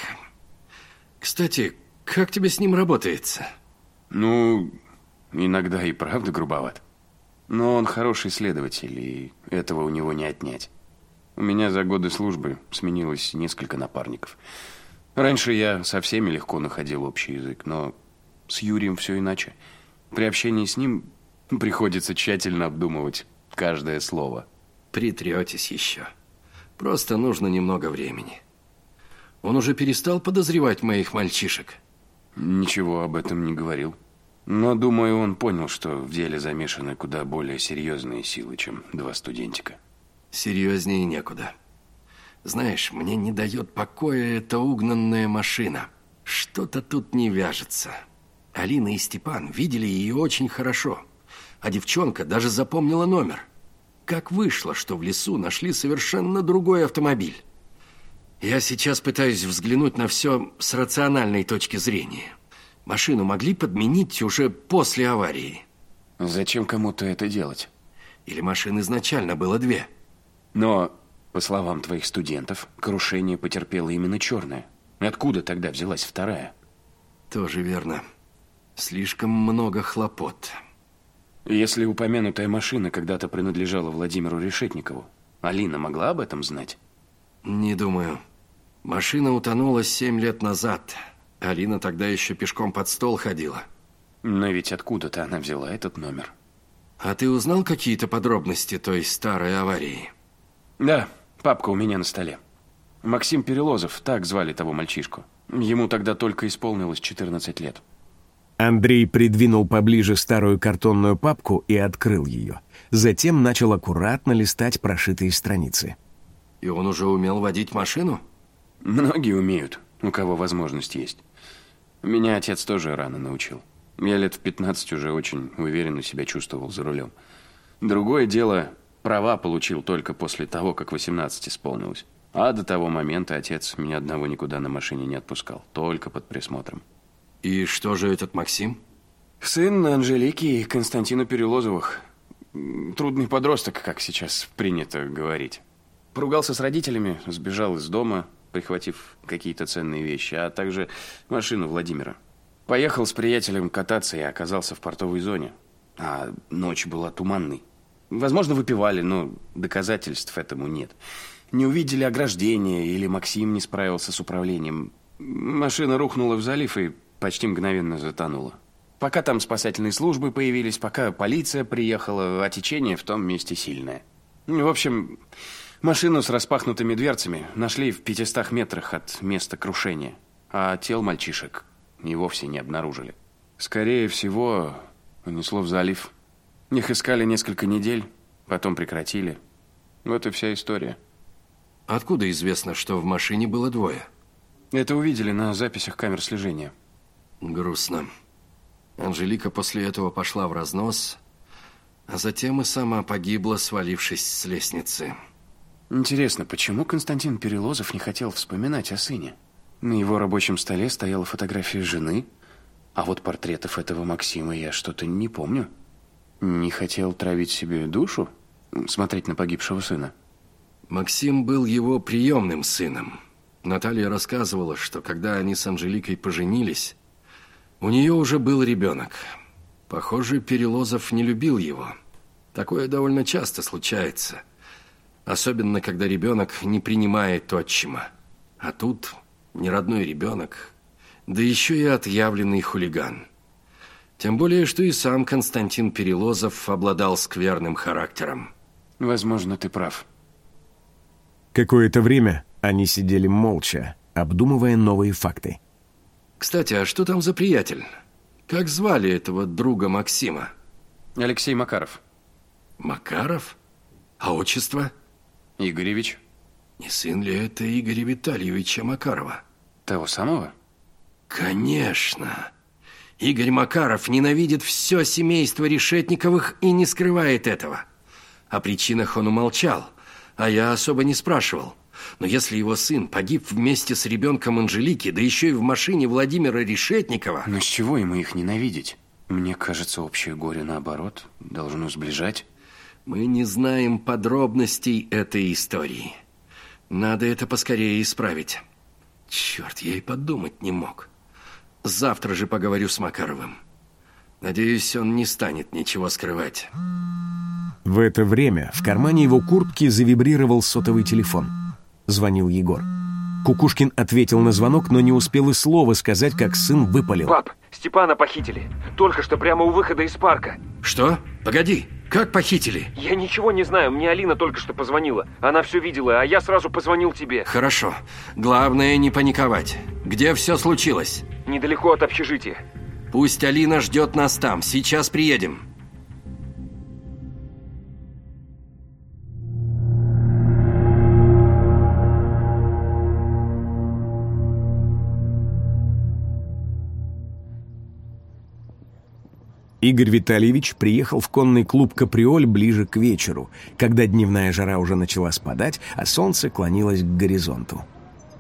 Кстати, как тебе с ним работается? Ну, Иногда и правда грубоват. Но он хороший следователь, и этого у него не отнять. У меня за годы службы сменилось несколько напарников. Раньше я со всеми легко находил общий язык, но с Юрием все иначе. При общении с ним приходится тщательно обдумывать каждое слово. Притретесь еще. Просто нужно немного времени. Он уже перестал подозревать моих мальчишек? Ничего об этом не говорил. Но, думаю, он понял, что в деле замешаны куда более серьезные силы, чем два студентика. Серьезнее некуда. Знаешь, мне не дает покоя эта угнанная машина. Что-то тут не вяжется. Алина и Степан видели ее очень хорошо. А девчонка даже запомнила номер. Как вышло, что в лесу нашли совершенно другой автомобиль? Я сейчас пытаюсь взглянуть на все с рациональной точки зрения. Машину могли подменить уже после аварии. Зачем кому-то это делать? Или машин изначально было две? Но, по словам твоих студентов, крушение потерпела именно черная. Откуда тогда взялась вторая? Тоже верно. Слишком много хлопот. Если упомянутая машина когда-то принадлежала Владимиру Решетникову, Алина могла об этом знать? Не думаю. Машина утонула семь лет назад. Алина тогда еще пешком под стол ходила. Но ведь откуда-то она взяла этот номер. А ты узнал какие-то подробности той старой аварии? Да, папка у меня на столе. Максим Перелозов, так звали того мальчишку. Ему тогда только исполнилось 14 лет. Андрей придвинул поближе старую картонную папку и открыл ее. Затем начал аккуратно листать прошитые страницы. И он уже умел водить машину? Многие умеют, у кого возможность есть. Меня отец тоже рано научил. Я лет в 15 уже очень уверенно себя чувствовал за рулем. Другое дело, права получил только после того, как 18 исполнилось. А до того момента отец меня одного никуда на машине не отпускал, только под присмотром. И что же этот Максим? Сын Анжелики и Константина Перелозовых. Трудный подросток, как сейчас принято говорить. Поругался с родителями, сбежал из дома, прихватив какие-то ценные вещи, а также машину Владимира. Поехал с приятелем кататься и оказался в портовой зоне. А ночь была туманной. Возможно, выпивали, но доказательств этому нет. Не увидели ограждения или Максим не справился с управлением. Машина рухнула в залив и почти мгновенно затонула. Пока там спасательные службы появились, пока полиция приехала, а течение в том месте сильное. В общем, машину с распахнутыми дверцами нашли в 500 метрах от места крушения, а тел мальчишек и вовсе не обнаружили. Скорее всего, унесло в залив. Их искали несколько недель, потом прекратили. Вот и вся история. Откуда известно, что в машине было двое? Это увидели на записях камер слежения. Грустно. Анжелика после этого пошла в разнос, а затем и сама погибла, свалившись с лестницы. Интересно, почему Константин Перелозов не хотел вспоминать о сыне? На его рабочем столе стояла фотография жены, а вот портретов этого Максима я что-то не помню. Не хотел травить себе душу, смотреть на погибшего сына? Максим был его приемным сыном. Наталья рассказывала, что когда они с Анжеликой поженились, у нее уже был ребенок. Похоже, Перелозов не любил его. Такое довольно часто случается. Особенно, когда ребенок не принимает отчима. А тут неродной ребенок, да еще и отъявленный хулиган. Тем более, что и сам Константин Перелозов обладал скверным характером. Возможно, ты прав. Какое-то время они сидели молча, обдумывая новые факты. Кстати, а что там за приятель? Как звали этого друга Максима? Алексей Макаров. Макаров? А отчество? Игоревич. Не сын ли это Игоря Витальевича Макарова? Того самого? Конечно. Игорь Макаров ненавидит все семейство Решетниковых и не скрывает этого. О причинах он умолчал, а я особо не спрашивал. Но если его сын погиб вместе с ребенком Анжелики, да еще и в машине Владимира Решетникова... Но с чего ему их ненавидеть? Мне кажется, общее горе, наоборот, должно сближать. Мы не знаем подробностей этой истории. Надо это поскорее исправить. Черт, я и подумать не мог. Завтра же поговорю с Макаровым. Надеюсь, он не станет ничего скрывать. В это время в кармане его куртки завибрировал сотовый телефон. Звонил Егор. Кукушкин ответил на звонок, но не успел и слова сказать, как сын выпалил. Пап, Степана похитили. Только что прямо у выхода из парка. Что? Погоди, как похитили? Я ничего не знаю, мне Алина только что позвонила. Она все видела, а я сразу позвонил тебе. Хорошо. Главное не паниковать. Где все случилось? Недалеко от общежития. Пусть Алина ждет нас там. Сейчас приедем. Игорь Витальевич приехал в конный клуб «Каприоль» ближе к вечеру, когда дневная жара уже начала спадать, а солнце клонилось к горизонту.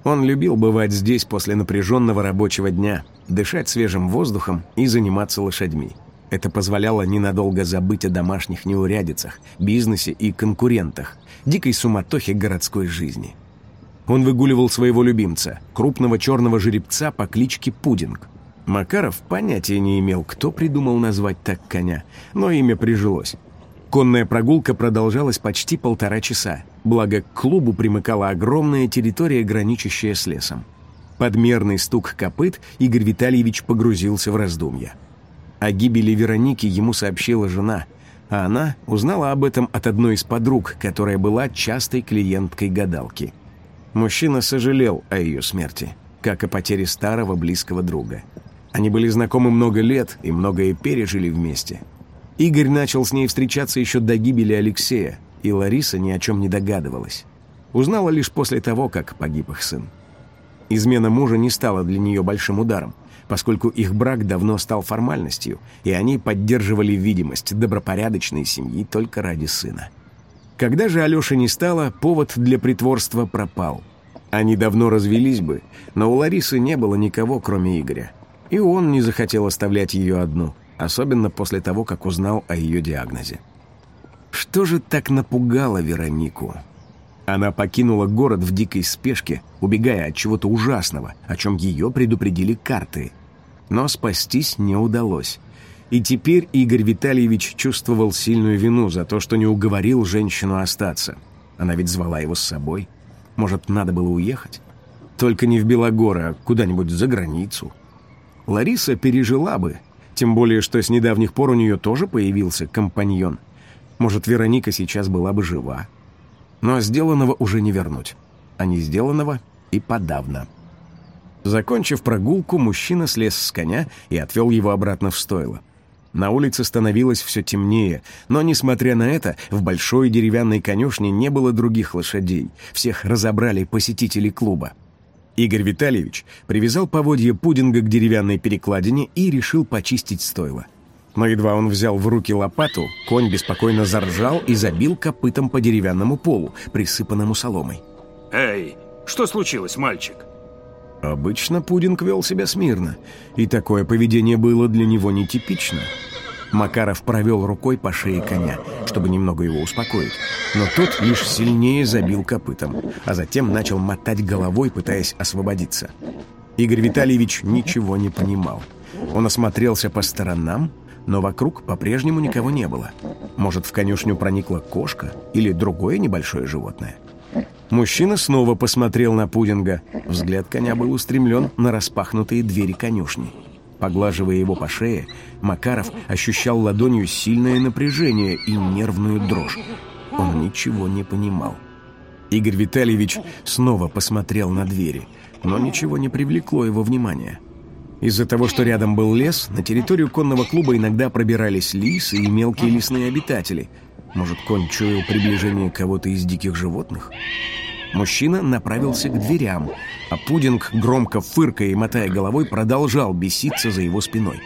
Он любил бывать здесь после напряженного рабочего дня, дышать свежим воздухом и заниматься лошадьми. Это позволяло ненадолго забыть о домашних неурядицах, бизнесе и конкурентах, дикой суматохе городской жизни. Он выгуливал своего любимца, крупного черного жеребца по кличке Пудинг. Макаров понятия не имел, кто придумал назвать так коня, но имя прижилось. Конная прогулка продолжалась почти полтора часа, благо к клубу примыкала огромная территория, граничащая с лесом. Подмерный стук копыт Игорь Витальевич погрузился в раздумья. О гибели Вероники ему сообщила жена, а она узнала об этом от одной из подруг, которая была частой клиенткой гадалки. Мужчина сожалел о ее смерти, как о потере старого близкого друга. Они были знакомы много лет и многое пережили вместе. Игорь начал с ней встречаться еще до гибели Алексея, и Лариса ни о чем не догадывалась. Узнала лишь после того, как погиб их сын. Измена мужа не стала для нее большим ударом, поскольку их брак давно стал формальностью, и они поддерживали видимость добропорядочной семьи только ради сына. Когда же Алёши не стало, повод для притворства пропал. Они давно развелись бы, но у Ларисы не было никого, кроме Игоря. И он не захотел оставлять ее одну, особенно после того, как узнал о ее диагнозе. Что же так напугало Веронику? Она покинула город в дикой спешке, убегая от чего-то ужасного, о чем ее предупредили карты. Но спастись не удалось. И теперь Игорь Витальевич чувствовал сильную вину за то, что не уговорил женщину остаться. Она ведь звала его с собой. Может, надо было уехать? Только не в Белогоры, а куда-нибудь за границу. Лариса пережила бы, тем более, что с недавних пор у нее тоже появился компаньон. Может, Вероника сейчас была бы жива. Но сделанного уже не вернуть. А не сделанного и подавно. Закончив прогулку, мужчина слез с коня и отвел его обратно в стойло. На улице становилось все темнее, но, несмотря на это, в большой деревянной конюшне не было других лошадей. Всех разобрали посетители клуба. Игорь Витальевич привязал поводье пудинга к деревянной перекладине и решил почистить стойло. Но едва он взял в руки лопату, конь беспокойно заржал и забил копытом по деревянному полу, присыпанному соломой. Эй, что случилось, мальчик? Обычно Пудинг вел себя смирно, и такое поведение было для него нетипично. Макаров провел рукой по шее коня, чтобы немного его успокоить, но тот лишь сильнее забил копытом, а затем начал мотать головой, пытаясь освободиться. Игорь Витальевич ничего не понимал. Он осмотрелся по сторонам, но вокруг по-прежнему никого не было. Может, в конюшню проникла кошка или другое небольшое животное? Мужчина снова посмотрел на пудинга. Взгляд коня был устремлен на распахнутые двери конюшни. Поглаживая его по шее, Макаров ощущал ладонью сильное напряжение и нервную дрожь. Он ничего не понимал. Игорь Витальевич снова посмотрел на двери, но ничего не привлекло его внимания. Из-за того, что рядом был лес, на территорию конного клуба иногда пробирались лисы и мелкие лесные обитатели. Может, конь чуял приближение кого-то из диких животных? Мужчина направился к дверям, а Пудинг, громко фыркая и мотая головой, продолжал беситься за его спиной.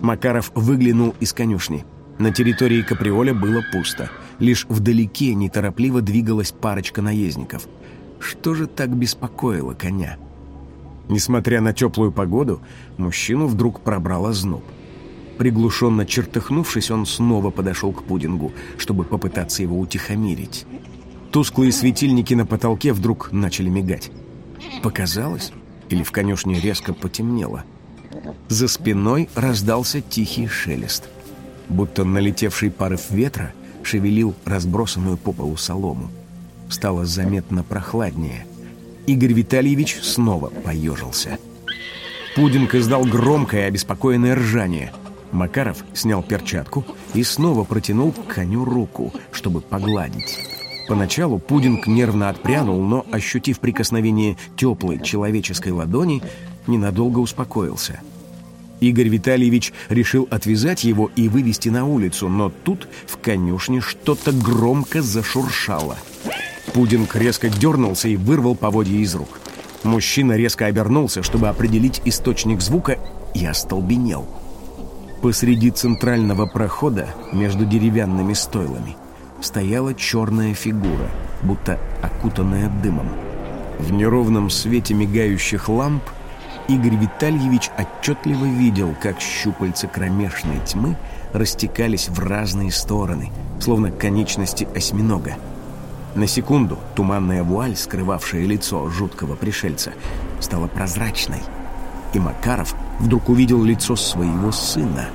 Макаров выглянул из конюшни. На территории каприоля было пусто. Лишь вдалеке неторопливо двигалась парочка наездников. Что же так беспокоило коня? — Несмотря на теплую погоду, мужчину вдруг пробрал озноб. Приглушенно чертыхнувшись, он снова подошел к пудингу, чтобы попытаться его утихомирить. Тусклые светильники на потолке вдруг начали мигать. Показалось? Или в конюшне резко потемнело? За спиной раздался тихий шелест. Будто налетевший порыв ветра шевелил разбросанную по полу солому. Стало заметно прохладнее – Игорь Витальевич снова поежился. Пудинг издал громкое обеспокоенное ржание. Макаров снял перчатку и снова протянул к коню руку, чтобы погладить. Поначалу Пудинг нервно отпрянул, но, ощутив прикосновение теплой человеческой ладони, ненадолго успокоился. Игорь Витальевич решил отвязать его и вывести на улицу, но тут в конюшне что-то громко зашуршало – Пудинг резко дернулся и вырвал поводья из рук. Мужчина резко обернулся, чтобы определить источник звука, и остолбенел. Посреди центрального прохода между деревянными стойлами стояла черная фигура, будто окутанная дымом. В неровном свете мигающих ламп Игорь Витальевич отчетливо видел, как щупальца кромешной тьмы растекались в разные стороны, словно конечности осьминога. На секунду туманная вуаль, скрывавшая лицо жуткого пришельца, стала прозрачной. И Макаров вдруг увидел лицо своего сына,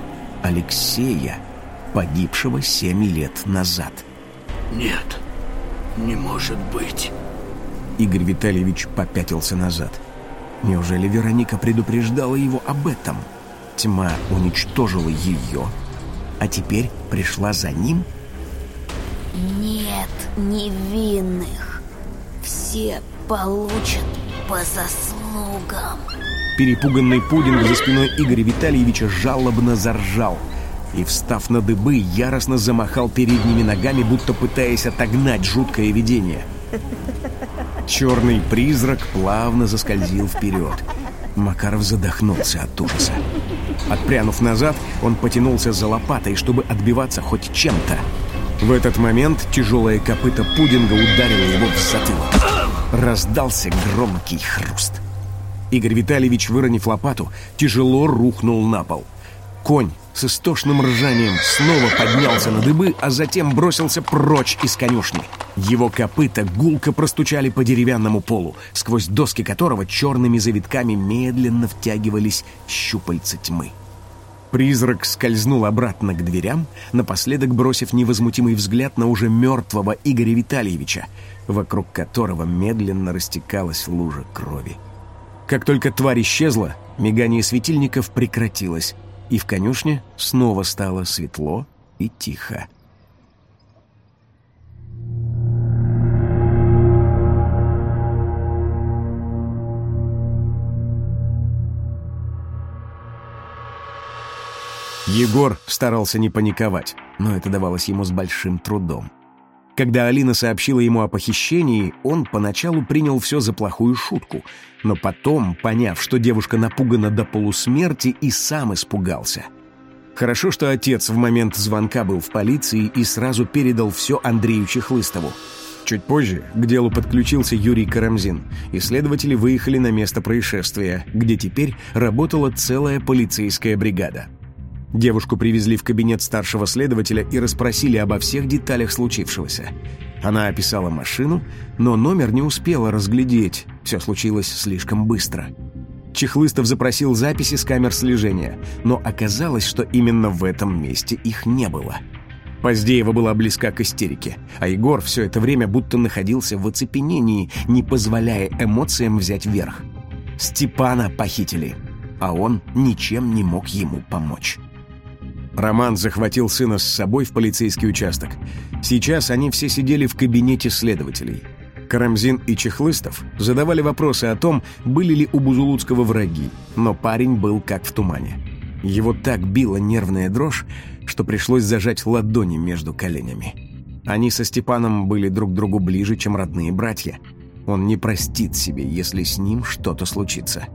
Алексея, погибшего семь лет назад. Нет, не может быть. Игорь Витальевич попятился назад. Неужели Вероника предупреждала его об этом? Тьма уничтожила ее, а теперь пришла за ним? Нет невинных. Все получат по заслугам. Перепуганный пудинг за спиной Игоря Витальевича жалобно заржал и, встав на дыбы, яростно замахал передними ногами, будто пытаясь отогнать жуткое видение. Черный призрак плавно заскользил вперед. Макаров задохнулся от ужаса. Отпрянув назад, он потянулся за лопатой, чтобы отбиваться хоть чем-то. В этот момент тяжелое копыто пудинга ударило его в затылок. Раздался громкий хруст. Игорь Витальевич, выронив лопату, тяжело рухнул на пол. Конь с истошным ржанием снова поднялся на дыбы, а затем бросился прочь из конюшни. Его копыта гулко простучали по деревянному полу, сквозь доски которого черными завитками медленно втягивались щупальца тьмы. Призрак скользнул обратно к дверям, напоследок бросив невозмутимый взгляд на уже мертвого Игоря Витальевича, вокруг которого медленно растекалась лужа крови. Как только тварь исчезла, мигание светильников прекратилось, и в конюшне снова стало светло и тихо. Егор старался не паниковать, но это давалось ему с большим трудом. Когда Алина сообщила ему о похищении, он поначалу принял все за плохую шутку, но потом, поняв, что девушка напугана до полусмерти, и сам испугался. Хорошо, что отец в момент звонка был в полиции и сразу передал все Андрею Чехлыстову. Чуть позже к делу подключился Юрий Карамзин, и следователи выехали на место происшествия, где теперь работала целая полицейская бригада. Девушку привезли в кабинет старшего следователя и расспросили обо всех деталях случившегося. Она описала машину, но номер не успела разглядеть. Все случилось слишком быстро. Чехлыстов запросил записи с камер слежения, но оказалось, что именно в этом месте их не было. Поздеева была близка к истерике, а Егор все это время будто находился в оцепенении, не позволяя эмоциям взять верх. Степана похитили, а он ничем не мог ему помочь. Роман захватил сына с собой в полицейский участок. Сейчас они все сидели в кабинете следователей. Карамзин и Чехлыстов задавали вопросы о том, были ли у Бузулуцкого враги, но парень был как в тумане. Его так била нервная дрожь, что пришлось зажать ладони между коленями. Они со Степаном были друг другу ближе, чем родные братья. Он не простит себе, если с ним что-то случится.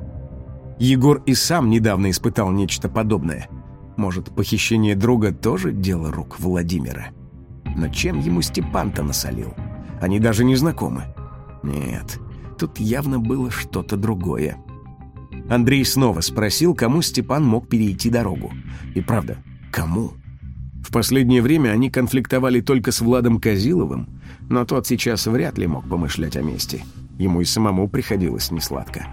Егор и сам недавно испытал нечто подобное – может, похищение друга тоже дело рук Владимира? Но чем ему Степан-то насолил? Они даже не знакомы. Нет, тут явно было что-то другое. Андрей снова спросил, кому Степан мог перейти дорогу. И правда, кому? В последнее время они конфликтовали только с Владом Козиловым, но тот сейчас вряд ли мог помышлять о мести. Ему и самому приходилось несладко.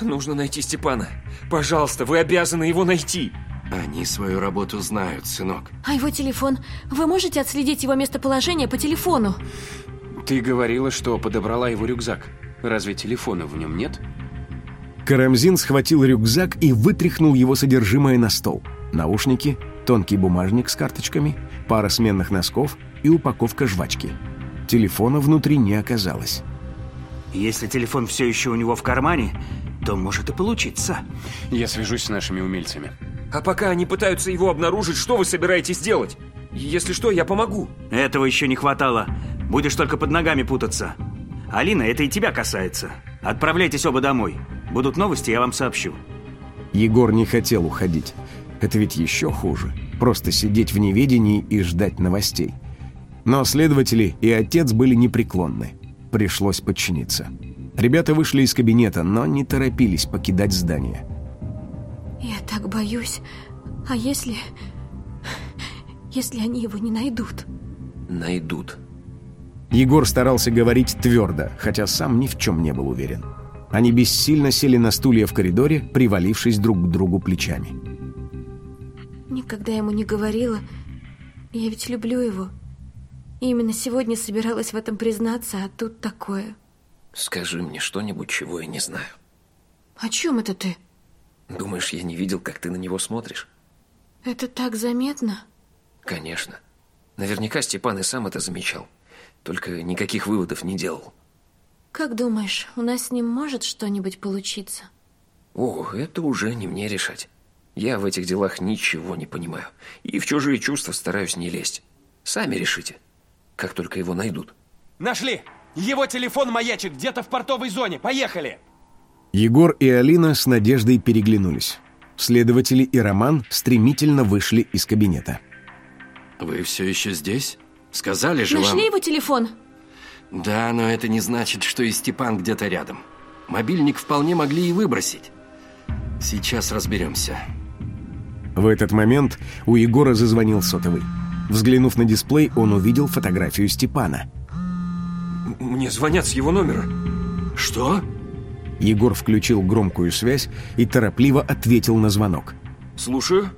Нужно найти Степана. Пожалуйста, вы обязаны его найти. Они свою работу знают, сынок. А его телефон? Вы можете отследить его местоположение по телефону? Ты говорила, что подобрала его рюкзак. Разве телефона в нем нет? Карамзин схватил рюкзак и вытряхнул его содержимое на стол. Наушники, тонкий бумажник с карточками, пара сменных носков и упаковка жвачки. Телефона внутри не оказалось. Если телефон все еще у него в кармане, то может и получиться. Я свяжусь с нашими умельцами. А пока они пытаются его обнаружить, что вы собираетесь делать? Если что, я помогу. Этого еще не хватало. Будешь только под ногами путаться. Алина, это и тебя касается. Отправляйтесь оба домой. Будут новости, я вам сообщу. Егор не хотел уходить. Это ведь еще хуже. Просто сидеть в неведении и ждать новостей. Но следователи и отец были непреклонны. Пришлось подчиниться. Ребята вышли из кабинета, но не торопились покидать здание. Я так боюсь. А если... Если они его не найдут? Найдут. Егор старался говорить твердо, хотя сам ни в чем не был уверен. Они бессильно сели на стулья в коридоре, привалившись друг к другу плечами. Никогда ему не говорила. Я ведь люблю его. И именно сегодня собиралась в этом признаться, а тут такое. Скажи мне что-нибудь, чего я не знаю. О чем это ты? Думаешь, я не видел, как ты на него смотришь? Это так заметно? Конечно. Наверняка Степан и сам это замечал. Только никаких выводов не делал. Как думаешь, у нас с ним может что-нибудь получиться? О, это уже не мне решать. Я в этих делах ничего не понимаю. И в чужие чувства стараюсь не лезть. Сами решите, как только его найдут. Нашли! Его телефон маячит где-то в портовой зоне. Поехали! Егор и Алина с Надеждой переглянулись. Следователи и Роман стремительно вышли из кабинета. Вы все еще здесь? Сказали же Нашли вам... его телефон? Да, но это не значит, что и Степан где-то рядом. Мобильник вполне могли и выбросить. Сейчас разберемся. В этот момент у Егора зазвонил сотовый. Взглянув на дисплей, он увидел фотографию Степана. Мне звонят с его номера. Что? Егор включил громкую связь и торопливо ответил на звонок. Слушаю.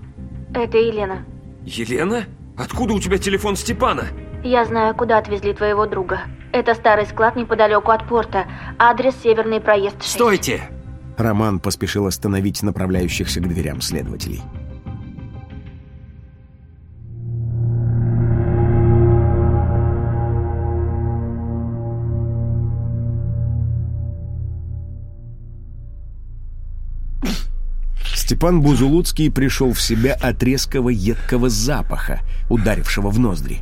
Это Елена. Елена? Откуда у тебя телефон Степана? Я знаю, куда отвезли твоего друга. Это старый склад неподалеку от порта. Адрес Северный проезд 6. Стойте! Роман поспешил остановить направляющихся к дверям следователей. Степан Бузулуцкий пришел в себя от резкого едкого запаха, ударившего в ноздри.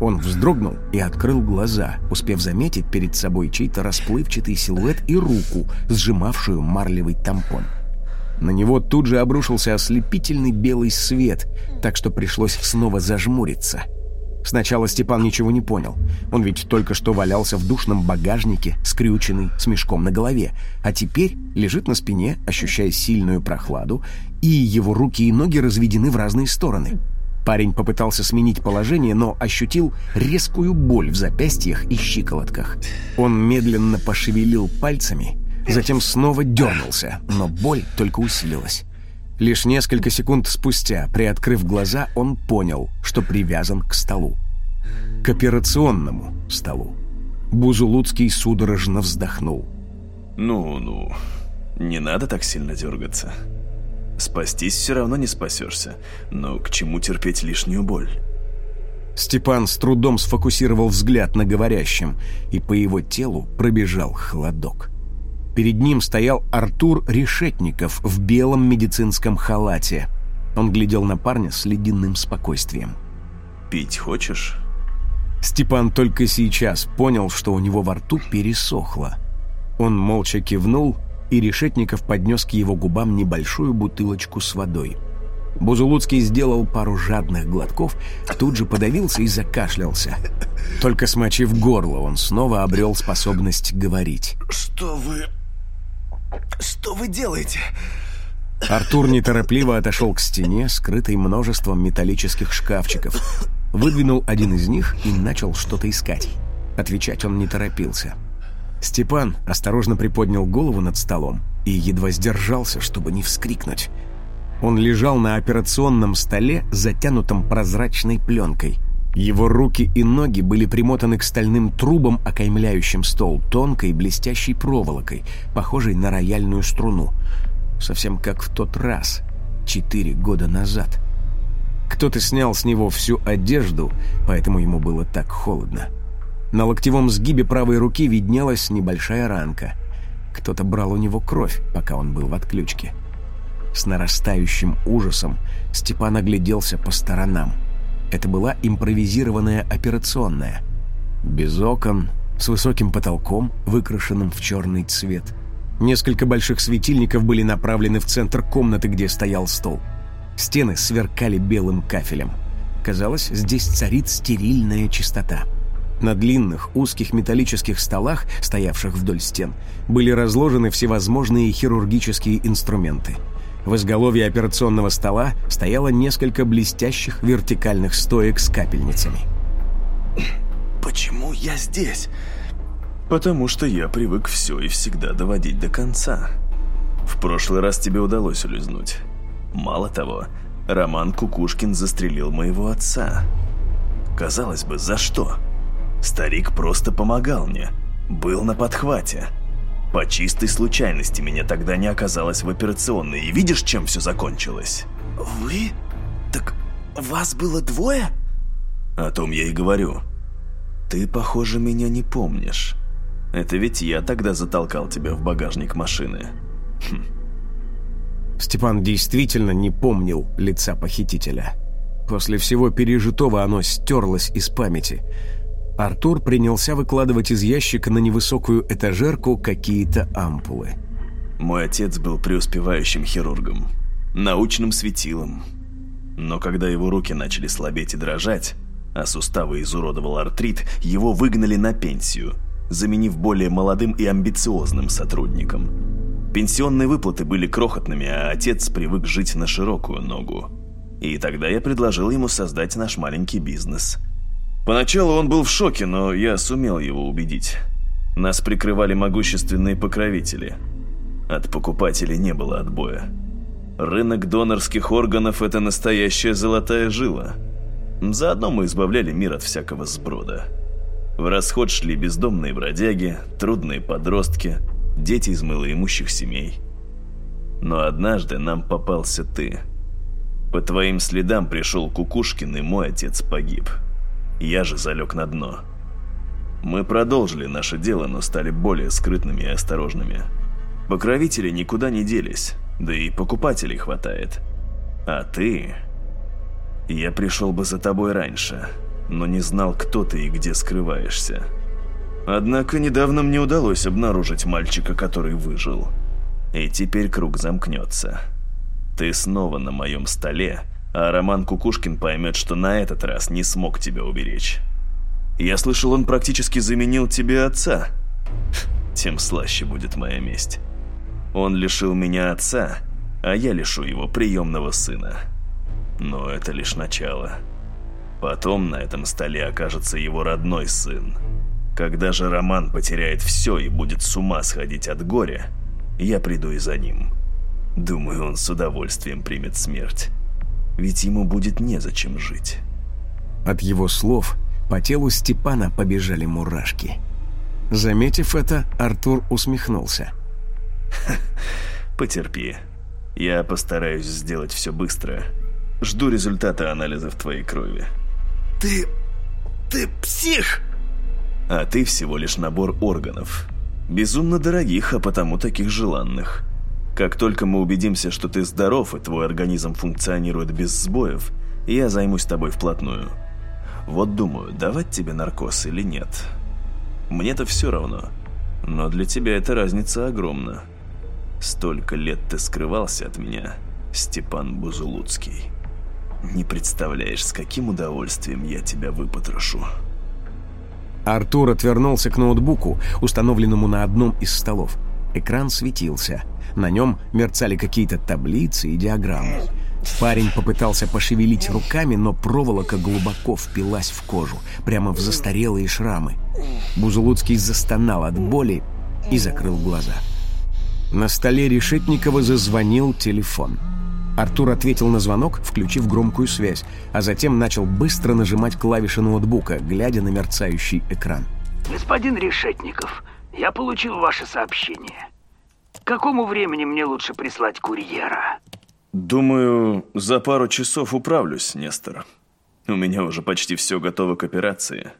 Он вздрогнул и открыл глаза, успев заметить перед собой чей-то расплывчатый силуэт и руку, сжимавшую марлевый тампон. На него тут же обрушился ослепительный белый свет, так что пришлось снова зажмуриться — Сначала Степан ничего не понял. Он ведь только что валялся в душном багажнике, скрюченный, с мешком на голове, а теперь лежит на спине, ощущая сильную прохладу, и его руки и ноги разведены в разные стороны. Парень попытался сменить положение, но ощутил резкую боль в запястьях и щиколотках. Он медленно пошевелил пальцами, затем снова дернулся, но боль только усилилась. Лишь несколько секунд спустя, приоткрыв глаза, он понял, что привязан к столу. К операционному столу. Бузулуцкий судорожно вздохнул. Ну-ну, не надо так сильно дергаться. Спастись все равно не спасешься, но к чему терпеть лишнюю боль? Степан с трудом сфокусировал взгляд на говорящем, и по его телу пробежал холодок. Перед ним стоял Артур Решетников в белом медицинском халате. Он глядел на парня с ледяным спокойствием. «Пить хочешь?» Степан только сейчас понял, что у него во рту пересохло. Он молча кивнул, и Решетников поднес к его губам небольшую бутылочку с водой. Бузулуцкий сделал пару жадных глотков, тут же подавился и закашлялся. Только смочив горло, он снова обрел способность говорить. «Что вы... Что вы делаете? Артур неторопливо отошел к стене, скрытой множеством металлических шкафчиков. Выдвинул один из них и начал что-то искать. Отвечать он не торопился. Степан осторожно приподнял голову над столом и едва сдержался, чтобы не вскрикнуть. Он лежал на операционном столе, затянутом прозрачной пленкой. Его руки и ноги были примотаны к стальным трубам, окаймляющим стол, тонкой блестящей проволокой, похожей на рояльную струну. Совсем как в тот раз, четыре года назад. Кто-то снял с него всю одежду, поэтому ему было так холодно. На локтевом сгибе правой руки виднелась небольшая ранка. Кто-то брал у него кровь, пока он был в отключке. С нарастающим ужасом Степан огляделся по сторонам. Это была импровизированная операционная. Без окон, с высоким потолком, выкрашенным в черный цвет. Несколько больших светильников были направлены в центр комнаты, где стоял стол. Стены сверкали белым кафелем. Казалось, здесь царит стерильная чистота. На длинных, узких металлических столах, стоявших вдоль стен, были разложены всевозможные хирургические инструменты. В изголовье операционного стола стояло несколько блестящих вертикальных стоек с капельницами. Почему я здесь? Потому что я привык все и всегда доводить до конца. В прошлый раз тебе удалось улизнуть. Мало того, Роман Кукушкин застрелил моего отца. Казалось бы, за что? Старик просто помогал мне. Был на подхвате. По чистой случайности меня тогда не оказалось в операционной. И видишь, чем все закончилось? Вы? Так вас было двое? О том я и говорю. Ты, похоже, меня не помнишь. Это ведь я тогда затолкал тебя в багажник машины. Хм. Степан действительно не помнил лица похитителя. После всего пережитого оно стерлось из памяти. Артур принялся выкладывать из ящика на невысокую этажерку какие-то ампулы. Мой отец был преуспевающим хирургом, научным светилом. Но когда его руки начали слабеть и дрожать, а суставы изуродовал артрит, его выгнали на пенсию, заменив более молодым и амбициозным сотрудником. Пенсионные выплаты были крохотными, а отец привык жить на широкую ногу. И тогда я предложил ему создать наш маленький бизнес. Поначалу он был в шоке, но я сумел его убедить. Нас прикрывали могущественные покровители. От покупателей не было отбоя. Рынок донорских органов – это настоящая золотая жила – Заодно мы избавляли мир от всякого сброда. В расход шли бездомные бродяги, трудные подростки, дети из малоимущих семей. Но однажды нам попался ты. По твоим следам пришел Кукушкин, и мой отец погиб. Я же залег на дно. Мы продолжили наше дело, но стали более скрытными и осторожными. Покровители никуда не делись, да и покупателей хватает. А ты... Я пришел бы за тобой раньше, но не знал, кто ты и где скрываешься. Однако недавно мне удалось обнаружить мальчика, который выжил. И теперь круг замкнется. Ты снова на моем столе, а Роман Кукушкин поймет, что на этот раз не смог тебя уберечь. Я слышал, он практически заменил тебе отца. Тем слаще будет моя месть. Он лишил меня отца, а я лишу его приемного сына. Но это лишь начало. Потом на этом столе окажется его родной сын. Когда же Роман потеряет все и будет с ума сходить от горя, я приду и за ним. Думаю, он с удовольствием примет смерть. Ведь ему будет незачем жить. От его слов по телу Степана побежали мурашки. Заметив это, Артур усмехнулся. «Потерпи. Я постараюсь сделать все быстро, Жду результата анализов твоей крови. Ты... ты псих! А ты всего лишь набор органов. Безумно дорогих, а потому таких желанных. Как только мы убедимся, что ты здоров и твой организм функционирует без сбоев, я займусь тобой вплотную. Вот думаю, давать тебе наркоз или нет. Мне-то все равно. Но для тебя эта разница огромна. Столько лет ты скрывался от меня, Степан Бузулуцкий. Не представляешь, с каким удовольствием я тебя выпотрошу. Артур отвернулся к ноутбуку, установленному на одном из столов. Экран светился. На нем мерцали какие-то таблицы и диаграммы. Парень попытался пошевелить руками, но проволока глубоко впилась в кожу, прямо в застарелые шрамы. Бузулуцкий застонал от боли и закрыл глаза. На столе Решетникова зазвонил телефон. Артур ответил на звонок, включив громкую связь, а затем начал быстро нажимать клавиши ноутбука, глядя на мерцающий экран. «Господин Решетников, я получил ваше сообщение. К какому времени мне лучше прислать курьера?» «Думаю, за пару часов управлюсь, Нестор. У меня уже почти все готово к операции».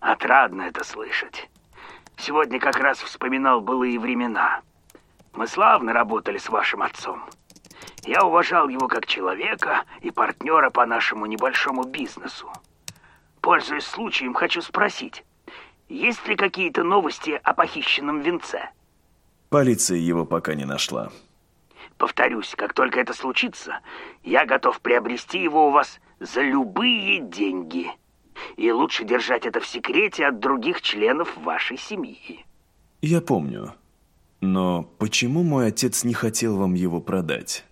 «Отрадно это слышать. Сегодня как раз вспоминал былые времена. Мы славно работали с вашим отцом». Я уважал его как человека и партнера по нашему небольшому бизнесу. Пользуясь случаем, хочу спросить, есть ли какие-то новости о похищенном венце? Полиция его пока не нашла. Повторюсь, как только это случится, я готов приобрести его у вас за любые деньги. И лучше держать это в секрете от других членов вашей семьи. Я помню. Но почему мой отец не хотел вам его продать?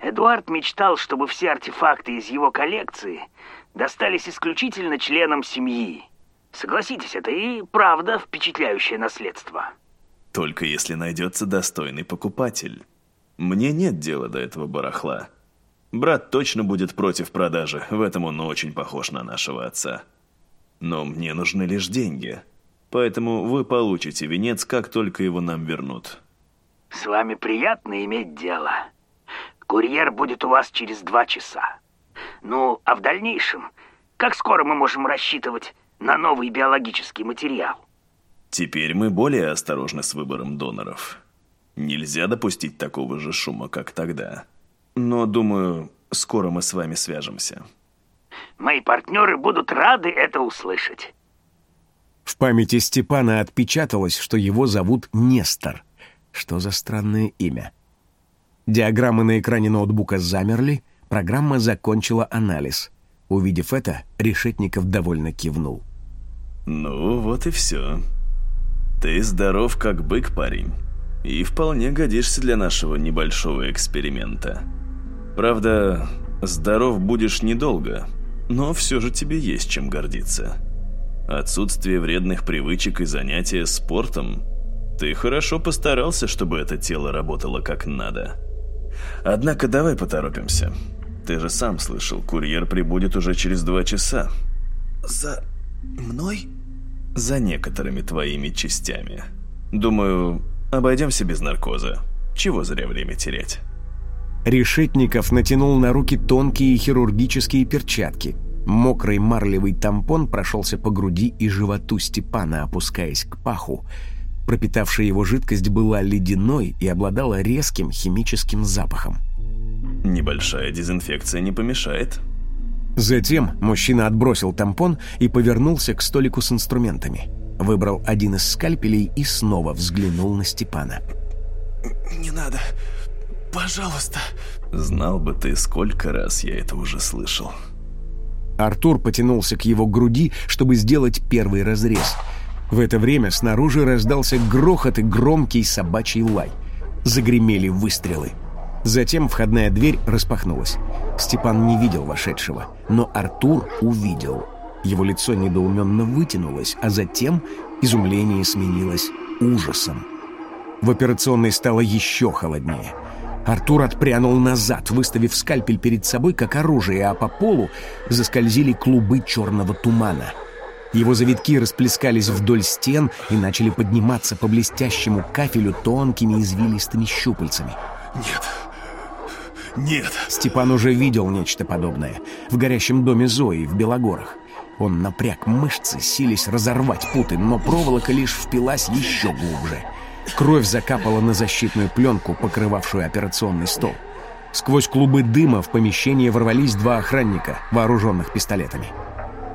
Эдуард мечтал, чтобы все артефакты из его коллекции достались исключительно членам семьи. Согласитесь, это и правда впечатляющее наследство. Только если найдется достойный покупатель. Мне нет дела до этого барахла. Брат точно будет против продажи, в этом он очень похож на нашего отца. Но мне нужны лишь деньги. Поэтому вы получите венец, как только его нам вернут. С вами приятно иметь дело. Курьер будет у вас через два часа. Ну, а в дальнейшем, как скоро мы можем рассчитывать на новый биологический материал? Теперь мы более осторожны с выбором доноров. Нельзя допустить такого же шума, как тогда. Но, думаю, скоро мы с вами свяжемся. Мои партнеры будут рады это услышать. В памяти Степана отпечаталось, что его зовут Нестор. Что за странное имя? Диаграммы на экране ноутбука замерли, программа закончила анализ. Увидев это, Решетников довольно кивнул. «Ну, вот и все. Ты здоров, как бык, парень. И вполне годишься для нашего небольшого эксперимента. Правда, здоров будешь недолго, но все же тебе есть чем гордиться. Отсутствие вредных привычек и занятия спортом ты хорошо постарался, чтобы это тело работало как надо. Однако давай поторопимся. Ты же сам слышал, курьер прибудет уже через два часа. За мной? За некоторыми твоими частями. Думаю, обойдемся без наркоза. Чего зря время терять? Решетников натянул на руки тонкие хирургические перчатки. Мокрый марлевый тампон прошелся по груди и животу Степана, опускаясь к паху. Пропитавшая его жидкость была ледяной и обладала резким химическим запахом. Небольшая дезинфекция не помешает. Затем мужчина отбросил тампон и повернулся к столику с инструментами. Выбрал один из скальпелей и снова взглянул на Степана. «Не надо. Пожалуйста». Знал бы ты, сколько раз я это уже слышал. Артур потянулся к его груди, чтобы сделать первый разрез. В это время снаружи раздался грохот и громкий собачий лай. Загремели выстрелы. Затем входная дверь распахнулась. Степан не видел вошедшего, но Артур увидел. Его лицо недоуменно вытянулось, а затем изумление сменилось ужасом. В операционной стало еще холоднее. Артур отпрянул назад, выставив скальпель перед собой как оружие, а по полу заскользили клубы черного тумана. Его завитки расплескались вдоль стен и начали подниматься по блестящему кафелю тонкими извилистыми щупальцами. «Нет, нет!» Степан уже видел нечто подобное в горящем доме Зои в Белогорах. Он напряг мышцы, сились разорвать путы, но проволока лишь впилась еще глубже. Кровь закапала на защитную пленку, покрывавшую операционный стол. Сквозь клубы дыма в помещение ворвались два охранника, вооруженных пистолетами.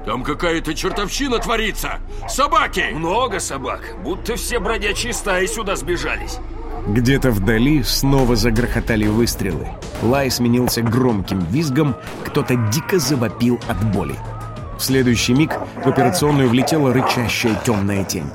Там какая-то чертовщина творится! Собаки! Много собак, будто все бродячие стаи сюда сбежались. Где-то вдали снова загрохотали выстрелы. Лай сменился громким визгом, кто-то дико завопил от боли. В следующий миг в операционную влетела рычащая темная тень.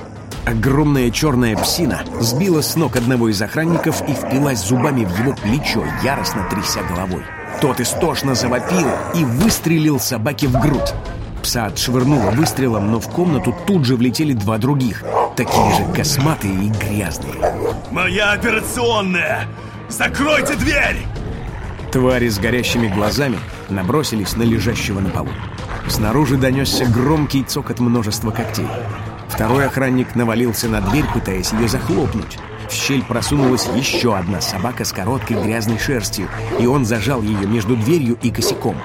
Огромная черная псина сбила с ног одного из охранников и впилась зубами в его плечо, яростно тряся головой. Тот истошно завопил и выстрелил собаке в грудь. Пса отшвырнуло выстрелом, но в комнату тут же влетели два других, такие же косматые и грязные. «Моя операционная! Закройте дверь!» Твари с горящими глазами набросились на лежащего на полу. Снаружи донесся громкий цокот множества когтей. Второй охранник навалился на дверь, пытаясь ее захлопнуть. В щель просунулась еще одна собака с короткой грязной шерстью, и он зажал ее между дверью и косяком.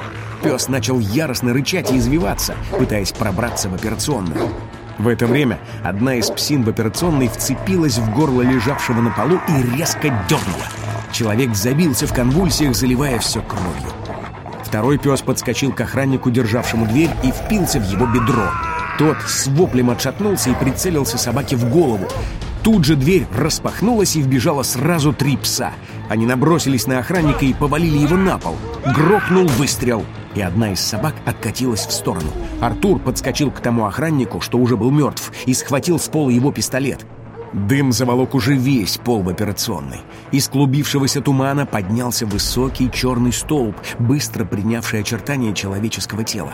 Пес начал яростно рычать и извиваться, пытаясь пробраться в операционную. В это время одна из псин в операционной вцепилась в горло лежавшего на полу и резко дернула. Человек забился в конвульсиях, заливая все кровью. Второй пес подскочил к охраннику, державшему дверь, и впился в его бедро. Тот с воплем отшатнулся и прицелился собаке в голову. Тут же дверь распахнулась и вбежало сразу три пса. Они набросились на охранника и повалили его на пол. Грохнул выстрел. И одна из собак откатилась в сторону. Артур подскочил к тому охраннику, что уже был мертв, и схватил с пола его пистолет. Дым заволок уже весь пол в операционной. Из клубившегося тумана поднялся высокий черный столб, быстро принявший очертания человеческого тела.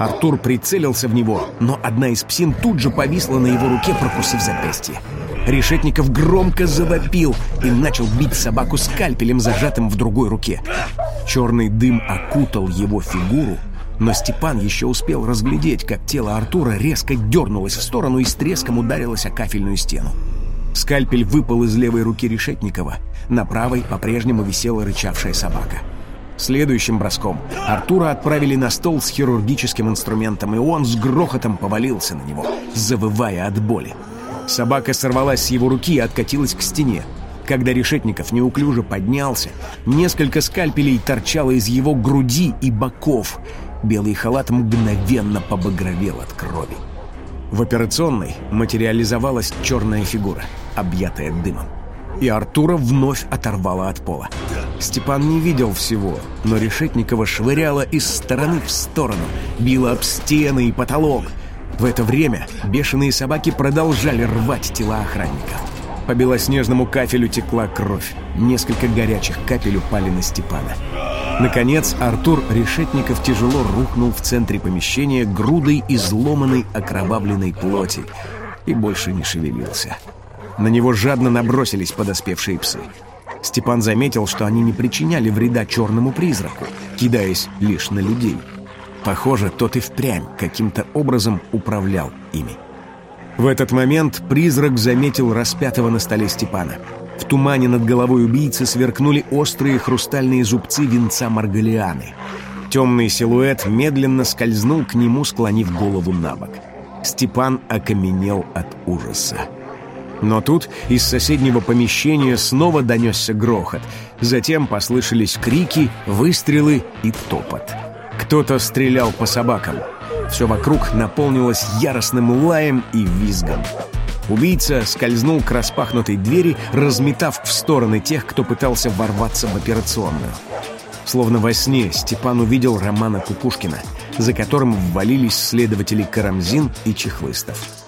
Артур прицелился в него, но одна из псин тут же повисла на его руке, прокусив запястье. Решетников громко завопил и начал бить собаку скальпелем, зажатым в другой руке. Черный дым окутал его фигуру, но Степан еще успел разглядеть, как тело Артура резко дернулось в сторону и с треском ударилось о кафельную стену. Скальпель выпал из левой руки Решетникова. На правой по-прежнему висела рычавшая собака. Следующим броском Артура отправили на стол с хирургическим инструментом, и он с грохотом повалился на него, завывая от боли. Собака сорвалась с его руки и откатилась к стене. Когда Решетников неуклюже поднялся, несколько скальпелей торчало из его груди и боков. Белый халат мгновенно побагровел от крови. В операционной материализовалась черная фигура, объятая дымом. И Артура вновь оторвало от пола. Степан не видел всего, но Решетникова швыряло из стороны в сторону, било об стены и потолок. В это время бешеные собаки продолжали рвать тела охранника. По белоснежному кафелю текла кровь. Несколько горячих капель упали на Степана. Наконец, Артур Решетников тяжело рухнул в центре помещения грудой изломанной окровавленной плоти и больше не шевелился. На него жадно набросились подоспевшие псы. Степан заметил, что они не причиняли вреда черному призраку, кидаясь лишь на людей. Похоже, тот и впрямь каким-то образом управлял ими. В этот момент призрак заметил распятого на столе Степана. В тумане над головой убийцы сверкнули острые хрустальные зубцы венца Маргалианы. Темный силуэт медленно скользнул к нему, склонив голову на бок. Степан окаменел от ужаса. Но тут из соседнего помещения снова донесся грохот. Затем послышались крики, выстрелы и топот. Кто-то стрелял по собакам. Все вокруг наполнилось яростным лаем и визгом. Убийца скользнул к распахнутой двери, разметав в стороны тех, кто пытался ворваться в операционную. Словно во сне Степан увидел Романа Кукушкина, за которым ввалились следователи Карамзин и Чехлыстов.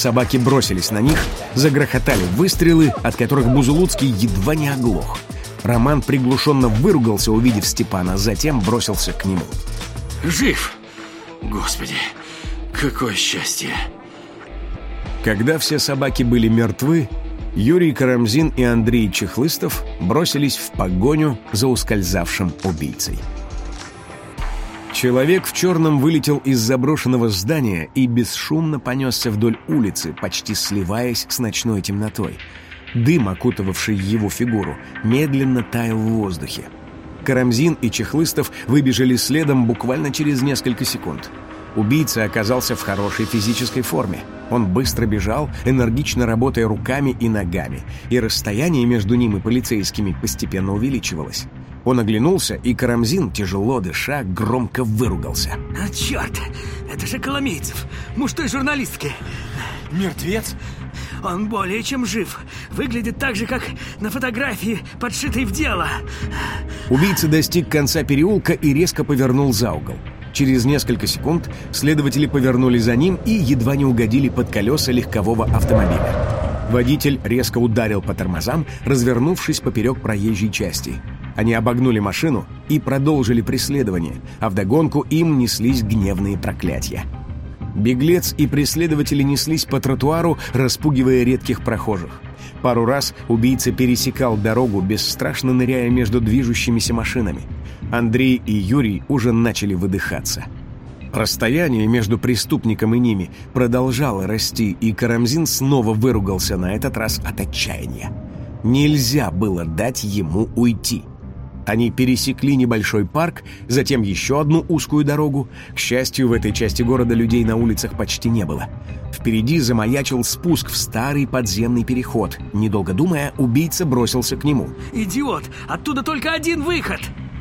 Собаки бросились на них, загрохотали выстрелы, от которых Бузулуцкий едва не оглох. Роман приглушенно выругался, увидев Степана, затем бросился к нему. «Жив! Господи, какое счастье!» Когда все собаки были мертвы, Юрий Карамзин и Андрей Чехлыстов бросились в погоню за ускользавшим убийцей. Человек в черном вылетел из заброшенного здания и бесшумно понесся вдоль улицы, почти сливаясь с ночной темнотой. Дым, окутывавший его фигуру, медленно таял в воздухе. Карамзин и Чехлыстов выбежали следом буквально через несколько секунд. Убийца оказался в хорошей физической форме. Он быстро бежал, энергично работая руками и ногами, и расстояние между ним и полицейскими постепенно увеличивалось. Он оглянулся, и Карамзин, тяжело дыша, громко выругался. А, черт! Это же Коломейцев, муж той журналистки. Мертвец? Он более чем жив. Выглядит так же, как на фотографии, подшитой в дело. Убийца достиг конца переулка и резко повернул за угол. Через несколько секунд следователи повернули за ним и едва не угодили под колеса легкового автомобиля. Водитель резко ударил по тормозам, развернувшись поперек проезжей части. Они обогнули машину и продолжили преследование, а вдогонку им неслись гневные проклятия. Беглец и преследователи неслись по тротуару, распугивая редких прохожих. Пару раз убийца пересекал дорогу, бесстрашно ныряя между движущимися машинами. Андрей и Юрий уже начали выдыхаться. Расстояние между преступником и ними продолжало расти, и Карамзин снова выругался на этот раз от отчаяния. Нельзя было дать ему уйти. Они пересекли небольшой парк, затем еще одну узкую дорогу. К счастью, в этой части города людей на улицах почти не было. Впереди замаячил спуск в старый подземный переход. Недолго думая, убийца бросился к нему. Идиот! Оттуда только один выход!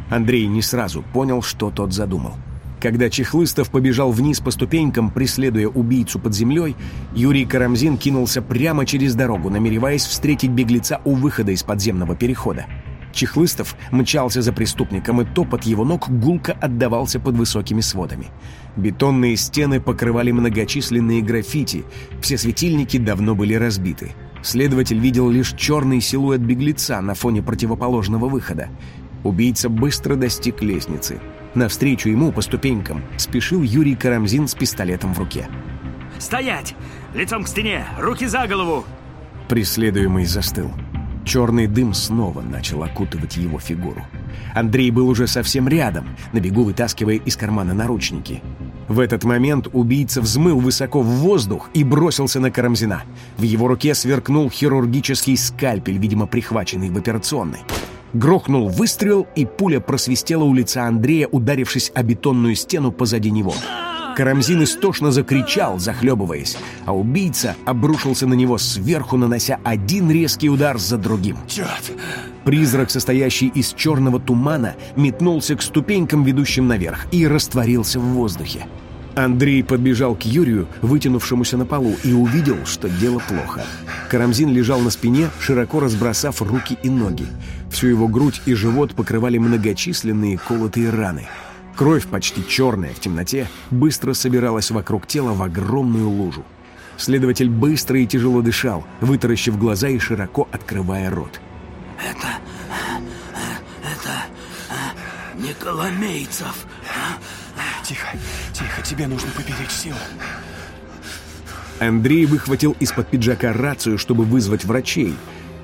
Андрей не сразу понял, что тот задумал. Когда Чехлыстов побежал вниз по ступенькам, преследуя убийцу под землей, Юрий Карамзин кинулся прямо через дорогу, намереваясь встретить беглеца у выхода из подземного перехода. Чехлыстов мчался за преступником, и топот его ног гулко отдавался под высокими сводами. Бетонные стены покрывали многочисленные граффити, все светильники давно были разбиты. Следователь видел лишь черный силуэт беглеца на фоне противоположного выхода. Убийца быстро достиг лестницы. Навстречу ему по ступенькам спешил Юрий Карамзин с пистолетом в руке. «Стоять! Лицом к стене! Руки за голову!» Преследуемый застыл. Черный дым снова начал окутывать его фигуру. Андрей был уже совсем рядом, на бегу вытаскивая из кармана наручники. В этот момент убийца взмыл высоко в воздух и бросился на Карамзина. В его руке сверкнул хирургический скальпель, видимо, прихваченный в операционной. Грохнул выстрел, и пуля просвистела у лица Андрея, ударившись о бетонную стену позади него. Карамзин истошно закричал, захлебываясь, а убийца обрушился на него сверху, нанося один резкий удар за другим. Черт! Призрак, состоящий из черного тумана, метнулся к ступенькам, ведущим наверх, и растворился в воздухе. Андрей подбежал к Юрию, вытянувшемуся на полу, и увидел, что дело плохо. Карамзин лежал на спине, широко разбросав руки и ноги. Всю его грудь и живот покрывали многочисленные колотые раны — Кровь, почти черная в темноте, быстро собиралась вокруг тела в огромную лужу. Следователь быстро и тяжело дышал, вытаращив глаза и широко открывая рот. «Это... это... не Коломейцев!» «Тихо, тихо, тебе нужно поберечь силы!» Андрей выхватил из-под пиджака рацию, чтобы вызвать врачей,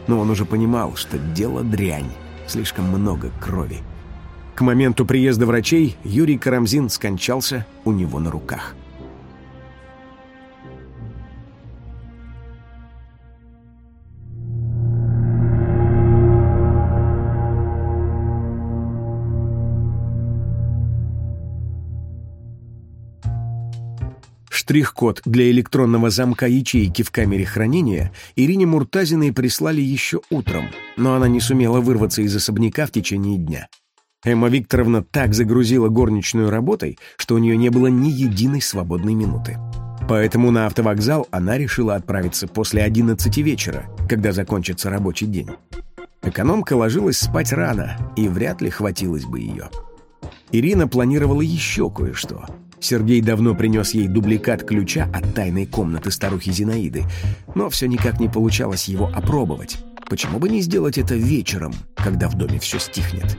но он уже понимал, что дело дрянь, слишком много крови. К моменту приезда врачей Юрий Карамзин скончался у него на руках. Штрих-код для электронного замка ячейки в камере хранения Ирине Муртазиной прислали еще утром, но она не сумела вырваться из особняка в течение дня. Эмма Викторовна так загрузила горничную работой, что у нее не было ни единой свободной минуты. Поэтому на автовокзал она решила отправиться после 11 вечера, когда закончится рабочий день. Экономка ложилась спать рано, и вряд ли хватилось бы ее. Ирина планировала еще кое-что. Сергей давно принес ей дубликат ключа от тайной комнаты старухи Зинаиды, но все никак не получалось его опробовать. Почему бы не сделать это вечером, когда в доме все стихнет?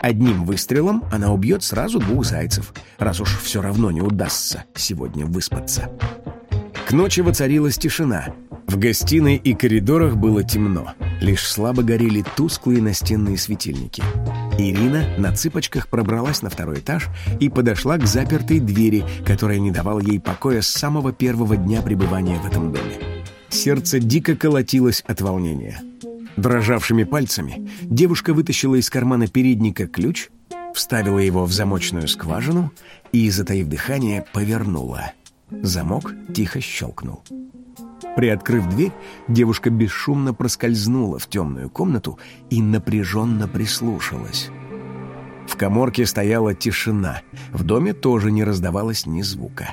Одним выстрелом она убьет сразу двух зайцев, раз уж все равно не удастся сегодня выспаться. К ночи воцарилась тишина. В гостиной и коридорах было темно. Лишь слабо горели тусклые настенные светильники. Ирина на цыпочках пробралась на второй этаж и подошла к запертой двери, которая не давала ей покоя с самого первого дня пребывания в этом доме. Сердце дико колотилось от волнения. Дрожавшими пальцами девушка вытащила из кармана передника ключ, вставила его в замочную скважину и, затаив дыхание, повернула. Замок тихо щелкнул. Приоткрыв дверь, девушка бесшумно проскользнула в темную комнату и напряженно прислушалась. В коморке стояла тишина, в доме тоже не раздавалось ни звука.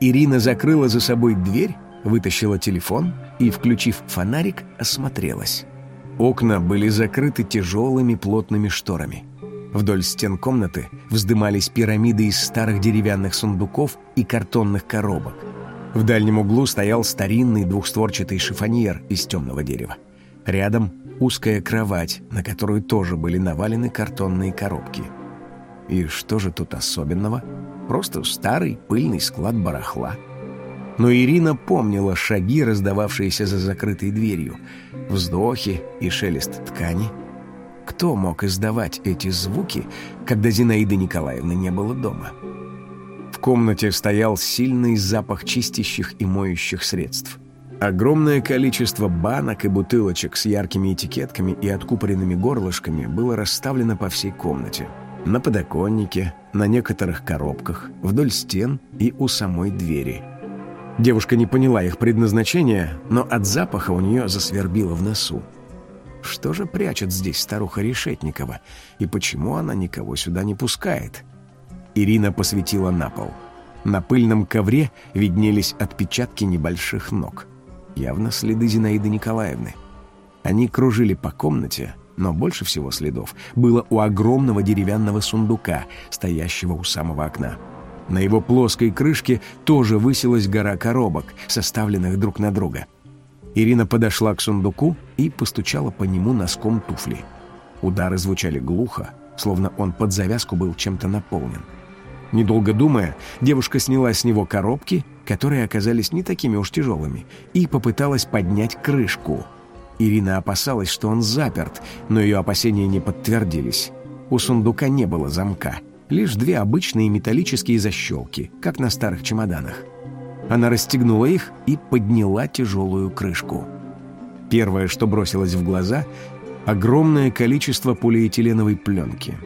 Ирина закрыла за собой дверь, вытащила телефон и, включив фонарик, осмотрелась. Окна были закрыты тяжелыми плотными шторами. Вдоль стен комнаты вздымались пирамиды из старых деревянных сундуков и картонных коробок. В дальнем углу стоял старинный двухстворчатый шифоньер из темного дерева. Рядом узкая кровать, на которую тоже были навалены картонные коробки. И что же тут особенного? Просто старый пыльный склад барахла – но Ирина помнила шаги, раздававшиеся за закрытой дверью, вздохи и шелест ткани. Кто мог издавать эти звуки, когда Зинаиды Николаевны не было дома? В комнате стоял сильный запах чистящих и моющих средств. Огромное количество банок и бутылочек с яркими этикетками и откупоренными горлышками было расставлено по всей комнате. На подоконнике, на некоторых коробках, вдоль стен и у самой двери – Девушка не поняла их предназначения, но от запаха у нее засвербило в носу. Что же прячет здесь старуха Решетникова, и почему она никого сюда не пускает? Ирина посветила на пол. На пыльном ковре виднелись отпечатки небольших ног. Явно следы Зинаиды Николаевны. Они кружили по комнате, Но больше всего следов было у огромного деревянного сундука, стоящего у самого окна. На его плоской крышке тоже высилась гора коробок, составленных друг на друга. Ирина подошла к сундуку и постучала по нему носком туфли. Удары звучали глухо, словно он под завязку был чем-то наполнен. Недолго думая, девушка сняла с него коробки, которые оказались не такими уж тяжелыми, и попыталась поднять крышку. Ирина опасалась, что он заперт, но ее опасения не подтвердились. У сундука не было замка, лишь две обычные металлические защелки, как на старых чемоданах. Она расстегнула их и подняла тяжелую крышку. Первое, что бросилось в глаза — огромное количество полиэтиленовой пленки.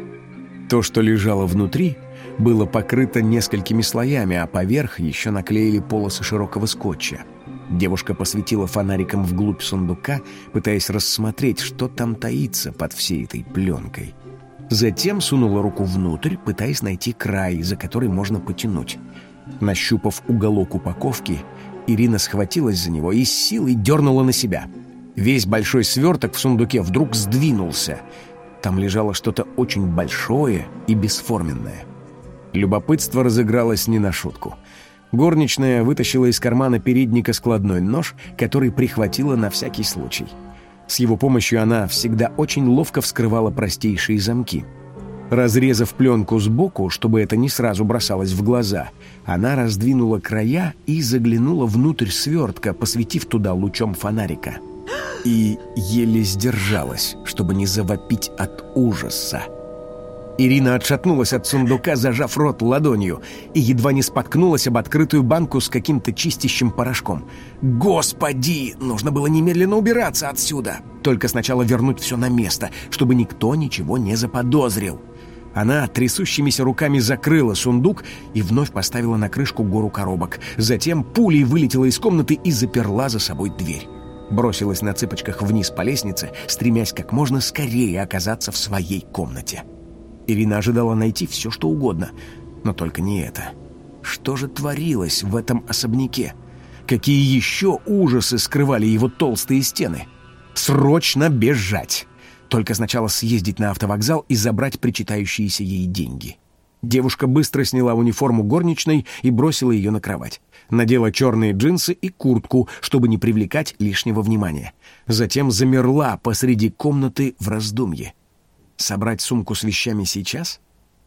То, что лежало внутри, было покрыто несколькими слоями, а поверх еще наклеили полосы широкого скотча. Девушка посветила фонариком вглубь сундука, пытаясь рассмотреть, что там таится под всей этой пленкой. Затем сунула руку внутрь, пытаясь найти край, за который можно потянуть. Нащупав уголок упаковки, Ирина схватилась за него и с силой дернула на себя. Весь большой сверток в сундуке вдруг сдвинулся. Там лежало что-то очень большое и бесформенное. Любопытство разыгралось не на шутку. Горничная вытащила из кармана передника складной нож, который прихватила на всякий случай. С его помощью она всегда очень ловко вскрывала простейшие замки. Разрезав пленку сбоку, чтобы это не сразу бросалось в глаза, она раздвинула края и заглянула внутрь свертка, посветив туда лучом фонарика. И еле сдержалась, чтобы не завопить от ужаса. Ирина отшатнулась от сундука, зажав рот ладонью, и едва не споткнулась об открытую банку с каким-то чистящим порошком. «Господи! Нужно было немедленно убираться отсюда! Только сначала вернуть все на место, чтобы никто ничего не заподозрил!» Она трясущимися руками закрыла сундук и вновь поставила на крышку гору коробок. Затем пулей вылетела из комнаты и заперла за собой дверь. Бросилась на цыпочках вниз по лестнице, стремясь как можно скорее оказаться в своей комнате. Ирина ожидала найти все, что угодно, но только не это. Что же творилось в этом особняке? Какие еще ужасы скрывали его толстые стены? Срочно бежать! Только сначала съездить на автовокзал и забрать причитающиеся ей деньги. Девушка быстро сняла униформу горничной и бросила ее на кровать. Надела черные джинсы и куртку, чтобы не привлекать лишнего внимания. Затем замерла посреди комнаты в раздумье. Собрать сумку с вещами сейчас?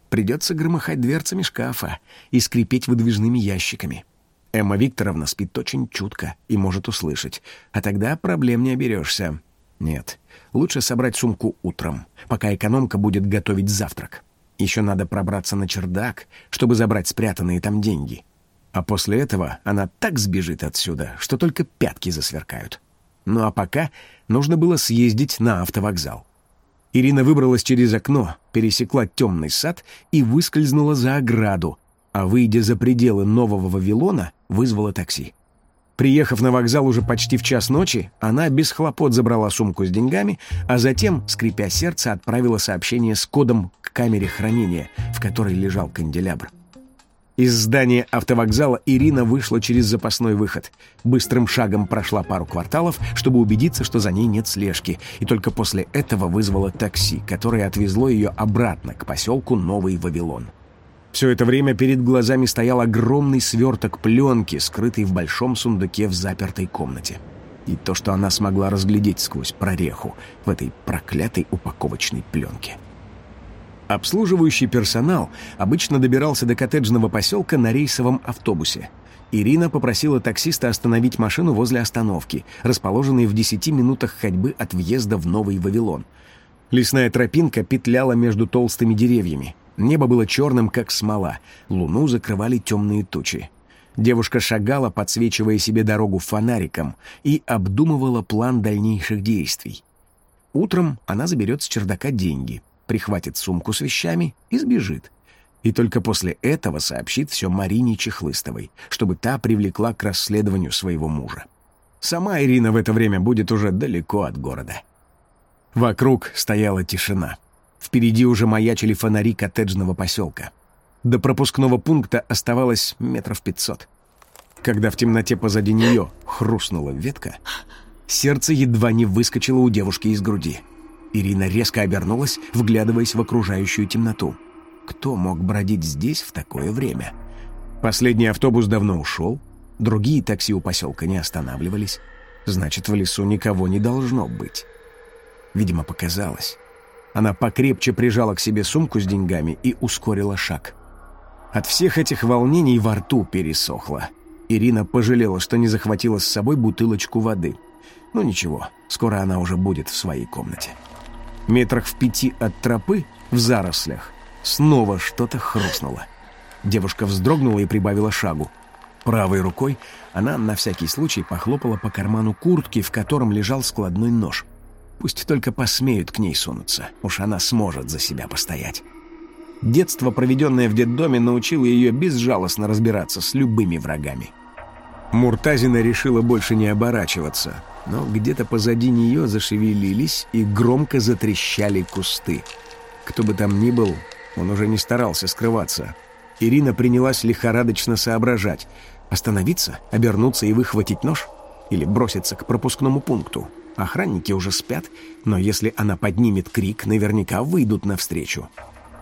Придется громыхать дверцами шкафа и скрипеть выдвижными ящиками. Эмма Викторовна спит очень чутко и может услышать, а тогда проблем не оберешься. Нет, лучше собрать сумку утром, пока экономка будет готовить завтрак. Еще надо пробраться на чердак, чтобы забрать спрятанные там деньги. А после этого она так сбежит отсюда, что только пятки засверкают. Ну а пока нужно было съездить на автовокзал. Ирина выбралась через окно, пересекла темный сад и выскользнула за ограду, а, выйдя за пределы Нового Вавилона, вызвала такси. Приехав на вокзал уже почти в час ночи, она без хлопот забрала сумку с деньгами, а затем, скрипя сердце, отправила сообщение с кодом к камере хранения, в которой лежал канделябр. Из здания автовокзала Ирина вышла через запасной выход. Быстрым шагом прошла пару кварталов, чтобы убедиться, что за ней нет слежки, и только после этого вызвала такси, которое отвезло ее обратно к поселку Новый Вавилон. Все это время перед глазами стоял огромный сверток пленки, скрытый в большом сундуке в запертой комнате. И то, что она смогла разглядеть сквозь прореху в этой проклятой упаковочной пленке — Обслуживающий персонал обычно добирался до коттеджного поселка на рейсовом автобусе. Ирина попросила таксиста остановить машину возле остановки, расположенной в 10 минутах ходьбы от въезда в Новый Вавилон. Лесная тропинка петляла между толстыми деревьями. Небо было черным, как смола. Луну закрывали темные тучи. Девушка шагала, подсвечивая себе дорогу фонариком, и обдумывала план дальнейших действий. Утром она заберет с чердака деньги — прихватит сумку с вещами и сбежит. И только после этого сообщит все Марине Чехлыстовой, чтобы та привлекла к расследованию своего мужа. Сама Ирина в это время будет уже далеко от города. Вокруг стояла тишина. Впереди уже маячили фонари коттеджного поселка. До пропускного пункта оставалось метров пятьсот. Когда в темноте позади нее хрустнула ветка, сердце едва не выскочило у девушки из груди — Ирина резко обернулась, вглядываясь в окружающую темноту. Кто мог бродить здесь в такое время? Последний автобус давно ушел, другие такси у поселка не останавливались. Значит, в лесу никого не должно быть. Видимо, показалось. Она покрепче прижала к себе сумку с деньгами и ускорила шаг. От всех этих волнений во рту пересохло. Ирина пожалела, что не захватила с собой бутылочку воды. Ну ничего, скоро она уже будет в своей комнате. Метрах в пяти от тропы, в зарослях, снова что-то хрустнуло. Девушка вздрогнула и прибавила шагу. Правой рукой она на всякий случай похлопала по карману куртки, в котором лежал складной нож. Пусть только посмеют к ней сунуться, уж она сможет за себя постоять. Детство, проведенное в детдоме, научило ее безжалостно разбираться с любыми врагами. Муртазина решила больше не оборачиваться, но где-то позади нее зашевелились и громко затрещали кусты. Кто бы там ни был, он уже не старался скрываться. Ирина принялась лихорадочно соображать. Остановиться, обернуться и выхватить нож? Или броситься к пропускному пункту? Охранники уже спят, но если она поднимет крик, наверняка выйдут навстречу.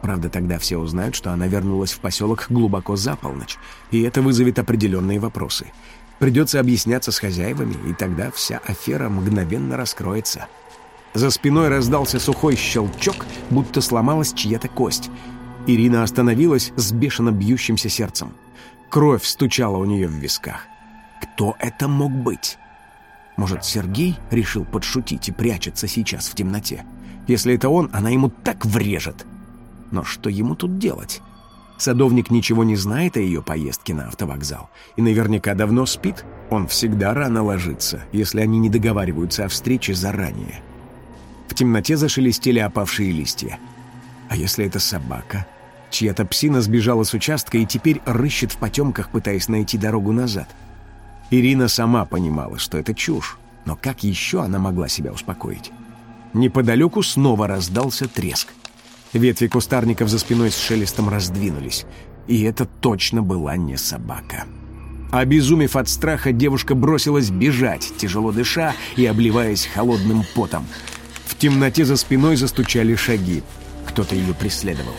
Правда, тогда все узнают, что она вернулась в поселок глубоко за полночь, и это вызовет определенные вопросы. Придется объясняться с хозяевами, и тогда вся афера мгновенно раскроется. За спиной раздался сухой щелчок, будто сломалась чья-то кость. Ирина остановилась с бешено бьющимся сердцем. Кровь стучала у нее в висках. Кто это мог быть? Может, Сергей решил подшутить и прячется сейчас в темноте? Если это он, она ему так врежет. Но что ему тут делать? Садовник ничего не знает о ее поездке на автовокзал и наверняка давно спит. Он всегда рано ложится, если они не договариваются о встрече заранее. В темноте зашелестели опавшие листья. А если это собака? Чья-то псина сбежала с участка и теперь рыщет в потемках, пытаясь найти дорогу назад. Ирина сама понимала, что это чушь, но как еще она могла себя успокоить? Неподалеку снова раздался треск. Ветви кустарников за спиной с шелестом раздвинулись. И это точно была не собака. Обезумев от страха, девушка бросилась бежать, тяжело дыша и обливаясь холодным потом. В темноте за спиной застучали шаги. Кто-то ее преследовал.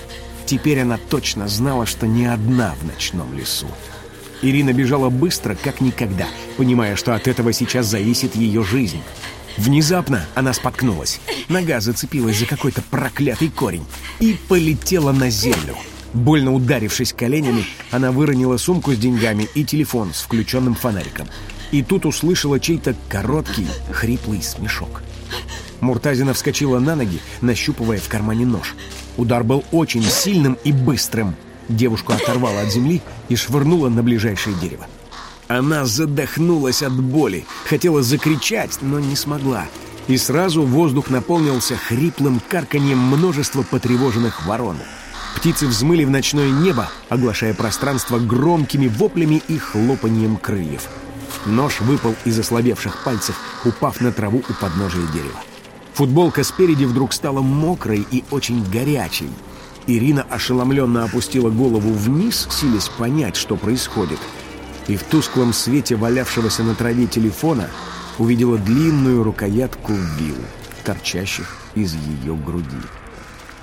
Теперь она точно знала, что не одна в ночном лесу. Ирина бежала быстро, как никогда, понимая, что от этого сейчас зависит ее жизнь. Внезапно она споткнулась. Нога зацепилась за какой-то проклятый корень и полетела на землю. Больно ударившись коленями, она выронила сумку с деньгами и телефон с включенным фонариком. И тут услышала чей-то короткий, хриплый смешок. Муртазина вскочила на ноги, нащупывая в кармане нож. Удар был очень сильным и быстрым. Девушку оторвала от земли и швырнула на ближайшее дерево. Она задохнулась от боли, хотела закричать, но не смогла. И сразу воздух наполнился хриплым карканьем множества потревоженных ворон. Птицы взмыли в ночное небо, оглашая пространство громкими воплями и хлопаньем крыльев. Нож выпал из ослабевших пальцев, упав на траву у подножия дерева. Футболка спереди вдруг стала мокрой и очень горячей. Ирина ошеломленно опустила голову вниз, силясь понять, что происходит — и в тусклом свете валявшегося на траве телефона увидела длинную рукоятку вил, торчащих из ее груди.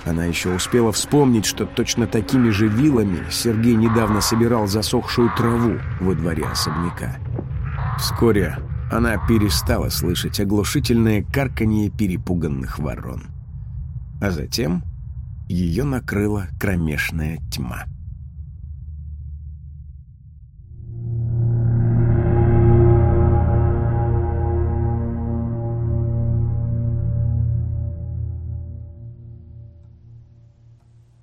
Она еще успела вспомнить, что точно такими же вилами Сергей недавно собирал засохшую траву во дворе особняка. Вскоре она перестала слышать оглушительное карканье перепуганных ворон. А затем ее накрыла кромешная тьма.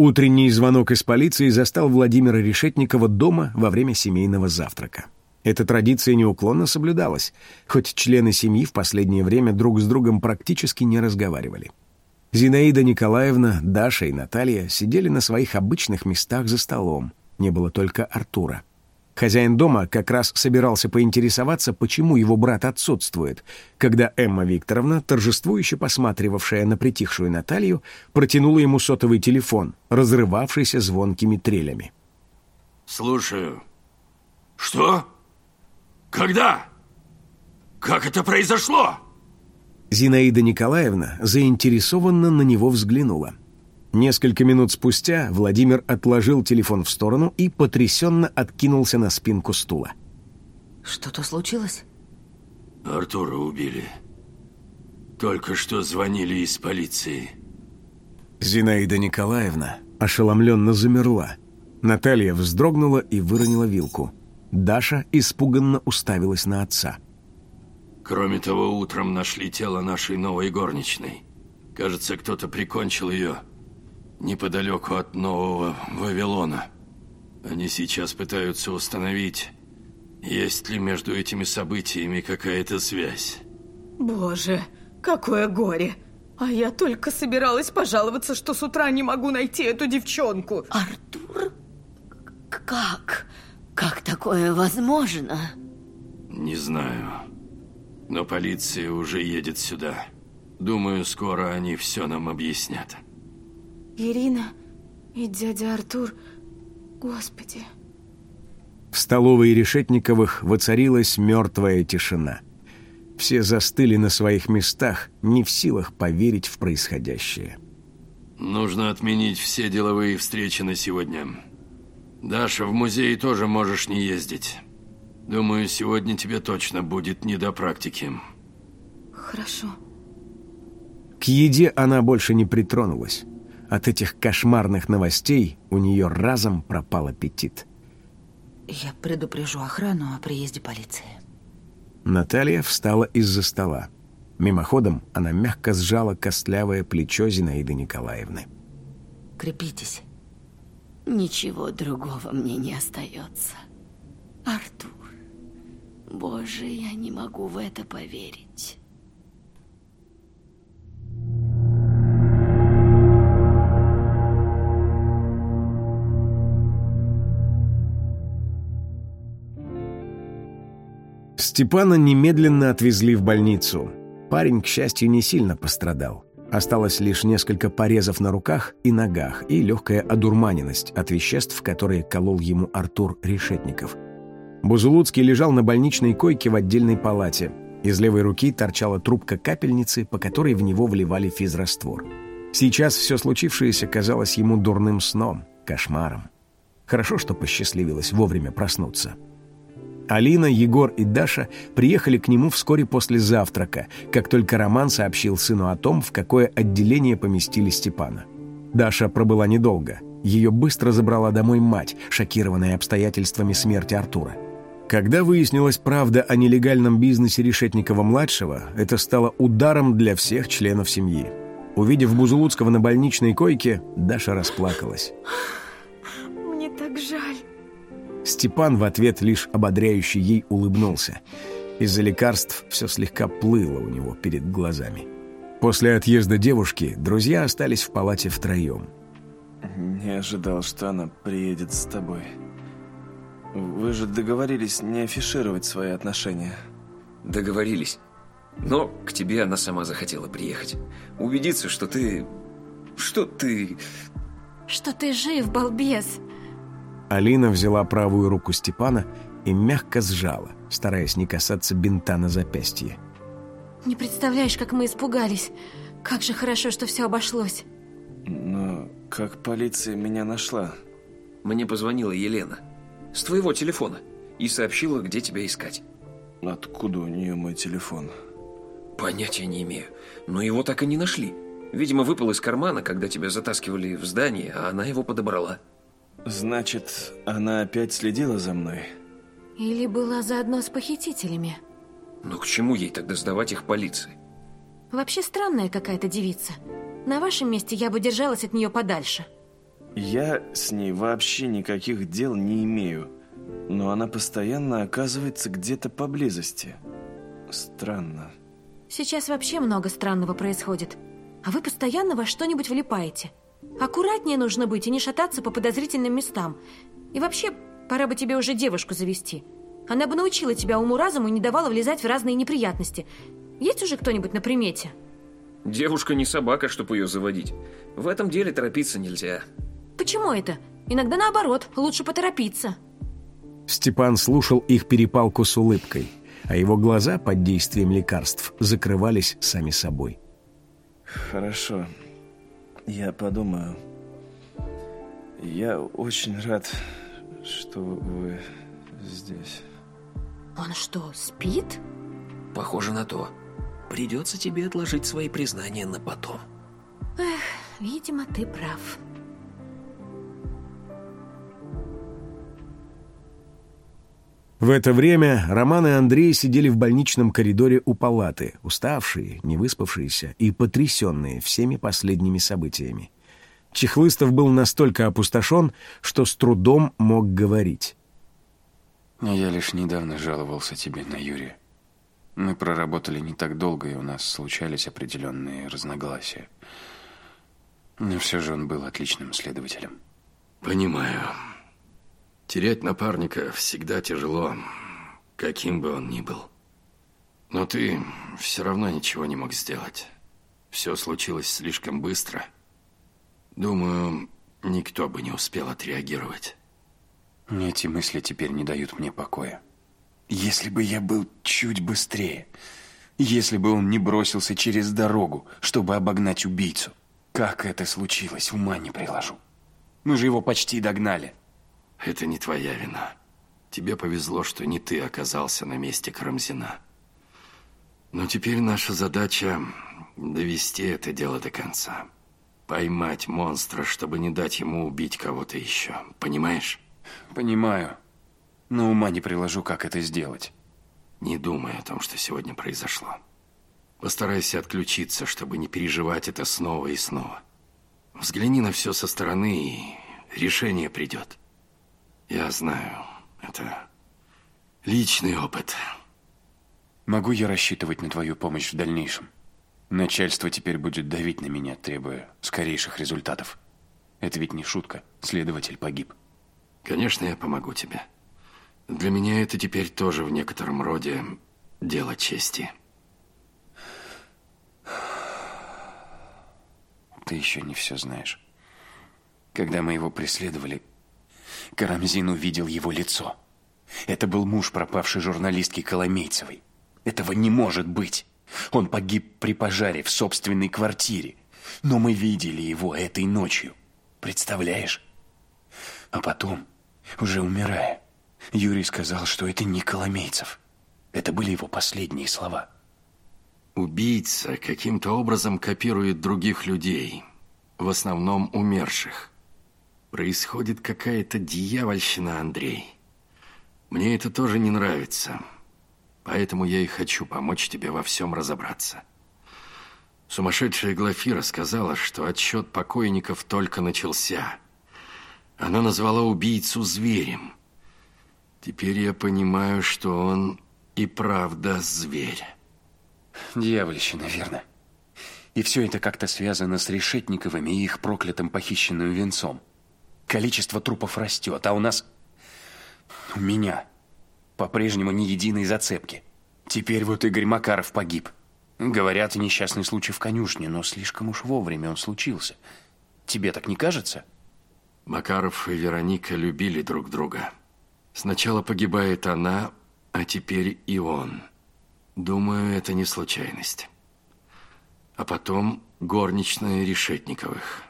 Утренний звонок из полиции застал Владимира Решетникова дома во время семейного завтрака. Эта традиция неуклонно соблюдалась, хоть члены семьи в последнее время друг с другом практически не разговаривали. Зинаида Николаевна, Даша и Наталья сидели на своих обычных местах за столом. Не было только Артура. Хозяин дома как раз собирался поинтересоваться, почему его брат отсутствует, когда Эмма Викторовна, торжествующе посматривавшая на притихшую Наталью, протянула ему сотовый телефон, разрывавшийся звонкими трелями. «Слушаю. Что? Когда? Как это произошло?» Зинаида Николаевна заинтересованно на него взглянула. Несколько минут спустя Владимир отложил телефон в сторону и потрясенно откинулся на спинку стула. Что-то случилось? Артура убили. Только что звонили из полиции. Зинаида Николаевна ошеломленно замерла. Наталья вздрогнула и выронила вилку. Даша испуганно уставилась на отца. Кроме того, утром нашли тело нашей новой горничной. Кажется, кто-то прикончил ее неподалеку от Нового Вавилона. Они сейчас пытаются установить, есть ли между этими событиями какая-то связь. Боже, какое горе! А я только собиралась пожаловаться, что с утра не могу найти эту девчонку. Артур? Как? Как такое возможно? Не знаю. Но полиция уже едет сюда. Думаю, скоро они все нам объяснят. Ирина и дядя Артур... Господи. В столовой Решетниковых воцарилась мертвая тишина. Все застыли на своих местах, не в силах поверить в происходящее. Нужно отменить все деловые встречи на сегодня. Даша, в музей тоже можешь не ездить. Думаю, сегодня тебе точно будет не до практики. Хорошо. К еде она больше не притронулась. От этих кошмарных новостей у нее разом пропал аппетит. Я предупрежу охрану о приезде полиции. Наталья встала из-за стола. Мимоходом она мягко сжала костлявое плечо Зинаиды Николаевны. Крепитесь. Ничего другого мне не остается. Артур, боже, я не могу в это поверить. Степана немедленно отвезли в больницу. Парень, к счастью, не сильно пострадал. Осталось лишь несколько порезов на руках и ногах и легкая одурманенность от веществ, которые колол ему Артур Решетников. Бузулуцкий лежал на больничной койке в отдельной палате. Из левой руки торчала трубка капельницы, по которой в него вливали физраствор. Сейчас все случившееся казалось ему дурным сном, кошмаром. Хорошо, что посчастливилось вовремя проснуться. Алина, Егор и Даша приехали к нему вскоре после завтрака, как только Роман сообщил сыну о том, в какое отделение поместили Степана. Даша пробыла недолго. Ее быстро забрала домой мать, шокированная обстоятельствами смерти Артура. Когда выяснилась правда о нелегальном бизнесе Решетникова-младшего, это стало ударом для всех членов семьи. Увидев Бузулуцкого на больничной койке, Даша расплакалась. Мне так жаль. Степан в ответ лишь ободряюще ей улыбнулся. Из-за лекарств все слегка плыло у него перед глазами. После отъезда девушки друзья остались в палате втроем. Не ожидал, что она приедет с тобой. Вы же договорились не афишировать свои отношения. Договорились. Но к тебе она сама захотела приехать. Убедиться, что ты... Что ты... Что ты жив, балбес. Алина взяла правую руку Степана и мягко сжала, стараясь не касаться бинта на запястье. Не представляешь, как мы испугались. Как же хорошо, что все обошлось. Но как полиция меня нашла? Мне позвонила Елена. С твоего телефона. И сообщила, где тебя искать. Откуда у нее мой телефон? Понятия не имею. Но его так и не нашли. Видимо, выпал из кармана, когда тебя затаскивали в здание, а она его подобрала. Значит, она опять следила за мной? Или была заодно с похитителями. Но к чему ей тогда сдавать их полиции? Вообще странная какая-то девица. На вашем месте я бы держалась от нее подальше. Я с ней вообще никаких дел не имею. Но она постоянно оказывается где-то поблизости. Странно. Сейчас вообще много странного происходит. А вы постоянно во что-нибудь влипаете. Аккуратнее нужно быть и не шататься по подозрительным местам. И вообще, пора бы тебе уже девушку завести. Она бы научила тебя уму-разуму и не давала влезать в разные неприятности. Есть уже кто-нибудь на примете? Девушка не собака, чтобы ее заводить. В этом деле торопиться нельзя. Почему это? Иногда наоборот, лучше поторопиться. Степан слушал их перепалку с улыбкой. а его глаза под действием лекарств закрывались сами собой. Хорошо. Я подумаю. Я очень рад, что вы здесь. Он что, спит? Похоже на то. Придется тебе отложить свои признания на потом. Эх, видимо, ты прав. В это время Роман и Андрей сидели в больничном коридоре у палаты, уставшие, невыспавшиеся и потрясенные всеми последними событиями. Чехлыстов был настолько опустошен, что с трудом мог говорить. Я лишь недавно жаловался тебе на Юрия. Мы проработали не так долго, и у нас случались определенные разногласия. Но все же он был отличным следователем. Понимаю. Терять напарника всегда тяжело, каким бы он ни был. Но ты все равно ничего не мог сделать. Все случилось слишком быстро. Думаю, никто бы не успел отреагировать. Эти мысли теперь не дают мне покоя. Если бы я был чуть быстрее, если бы он не бросился через дорогу, чтобы обогнать убийцу. Как это случилось, ума не приложу. Мы же его почти догнали. Это не твоя вина. Тебе повезло, что не ты оказался на месте Карамзина. Но теперь наша задача — довести это дело до конца. Поймать монстра, чтобы не дать ему убить кого-то еще. Понимаешь? Понимаю. Но ума не приложу, как это сделать. Не думай о том, что сегодня произошло. Постарайся отключиться, чтобы не переживать это снова и снова. Взгляни на все со стороны, и решение придет. Я знаю, это личный опыт. Могу я рассчитывать на твою помощь в дальнейшем? Начальство теперь будет давить на меня, требуя скорейших результатов. Это ведь не шутка. Следователь погиб. Конечно, я помогу тебе. Для меня это теперь тоже в некотором роде дело чести. Ты еще не все знаешь. Когда мы его преследовали, Карамзин увидел его лицо. Это был муж пропавшей журналистки Коломейцевой. Этого не может быть. Он погиб при пожаре в собственной квартире. Но мы видели его этой ночью. Представляешь? А потом, уже умирая, Юрий сказал, что это не Коломейцев. Это были его последние слова. Убийца каким-то образом копирует других людей, в основном умерших. Происходит какая-то дьявольщина, Андрей. Мне это тоже не нравится. Поэтому я и хочу помочь тебе во всем разобраться. Сумасшедшая Глафира сказала, что отсчет покойников только начался. Она назвала убийцу зверем. Теперь я понимаю, что он и правда зверь. Дьявольщина, верно. И все это как-то связано с Решетниковыми и их проклятым похищенным венцом. Количество трупов растет, а у нас... У меня по-прежнему ни единой зацепки. Теперь вот Игорь Макаров погиб. Говорят, несчастный случай в конюшне, но слишком уж вовремя он случился. Тебе так не кажется? Макаров и Вероника любили друг друга. Сначала погибает она, а теперь и он. Думаю, это не случайность. А потом горничная Решетниковых.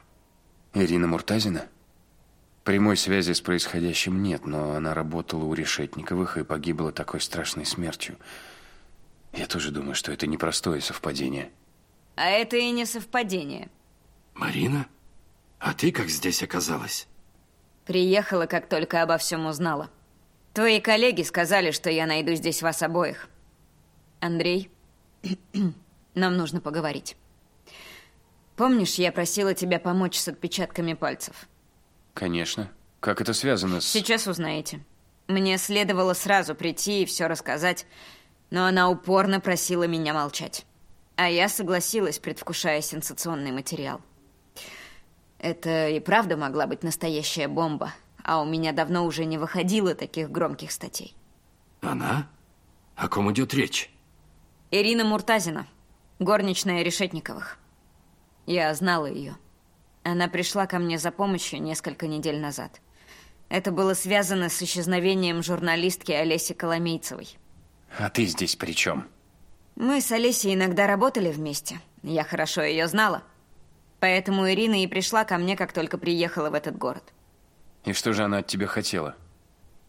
Ирина Муртазина? Прямой связи с происходящим нет, но она работала у Решетниковых и погибла такой страшной смертью. Я тоже думаю, что это непростое совпадение. А это и не совпадение. Марина? А ты как здесь оказалась? Приехала, как только обо всем узнала. Твои коллеги сказали, что я найду здесь вас обоих. Андрей, нам нужно поговорить. Помнишь, я просила тебя помочь с отпечатками пальцев? Конечно. Как это связано с... Сейчас узнаете. Мне следовало сразу прийти и все рассказать, но она упорно просила меня молчать. А я согласилась, предвкушая сенсационный материал. Это и правда могла быть настоящая бомба, а у меня давно уже не выходило таких громких статей. Она? О ком идет речь? Ирина Муртазина, горничная Решетниковых. Я знала ее. Она пришла ко мне за помощью несколько недель назад. Это было связано с исчезновением журналистки Олеси Коломейцевой. А ты здесь при чем? Мы с Олесей иногда работали вместе. Я хорошо ее знала. Поэтому Ирина и пришла ко мне, как только приехала в этот город. И что же она от тебя хотела?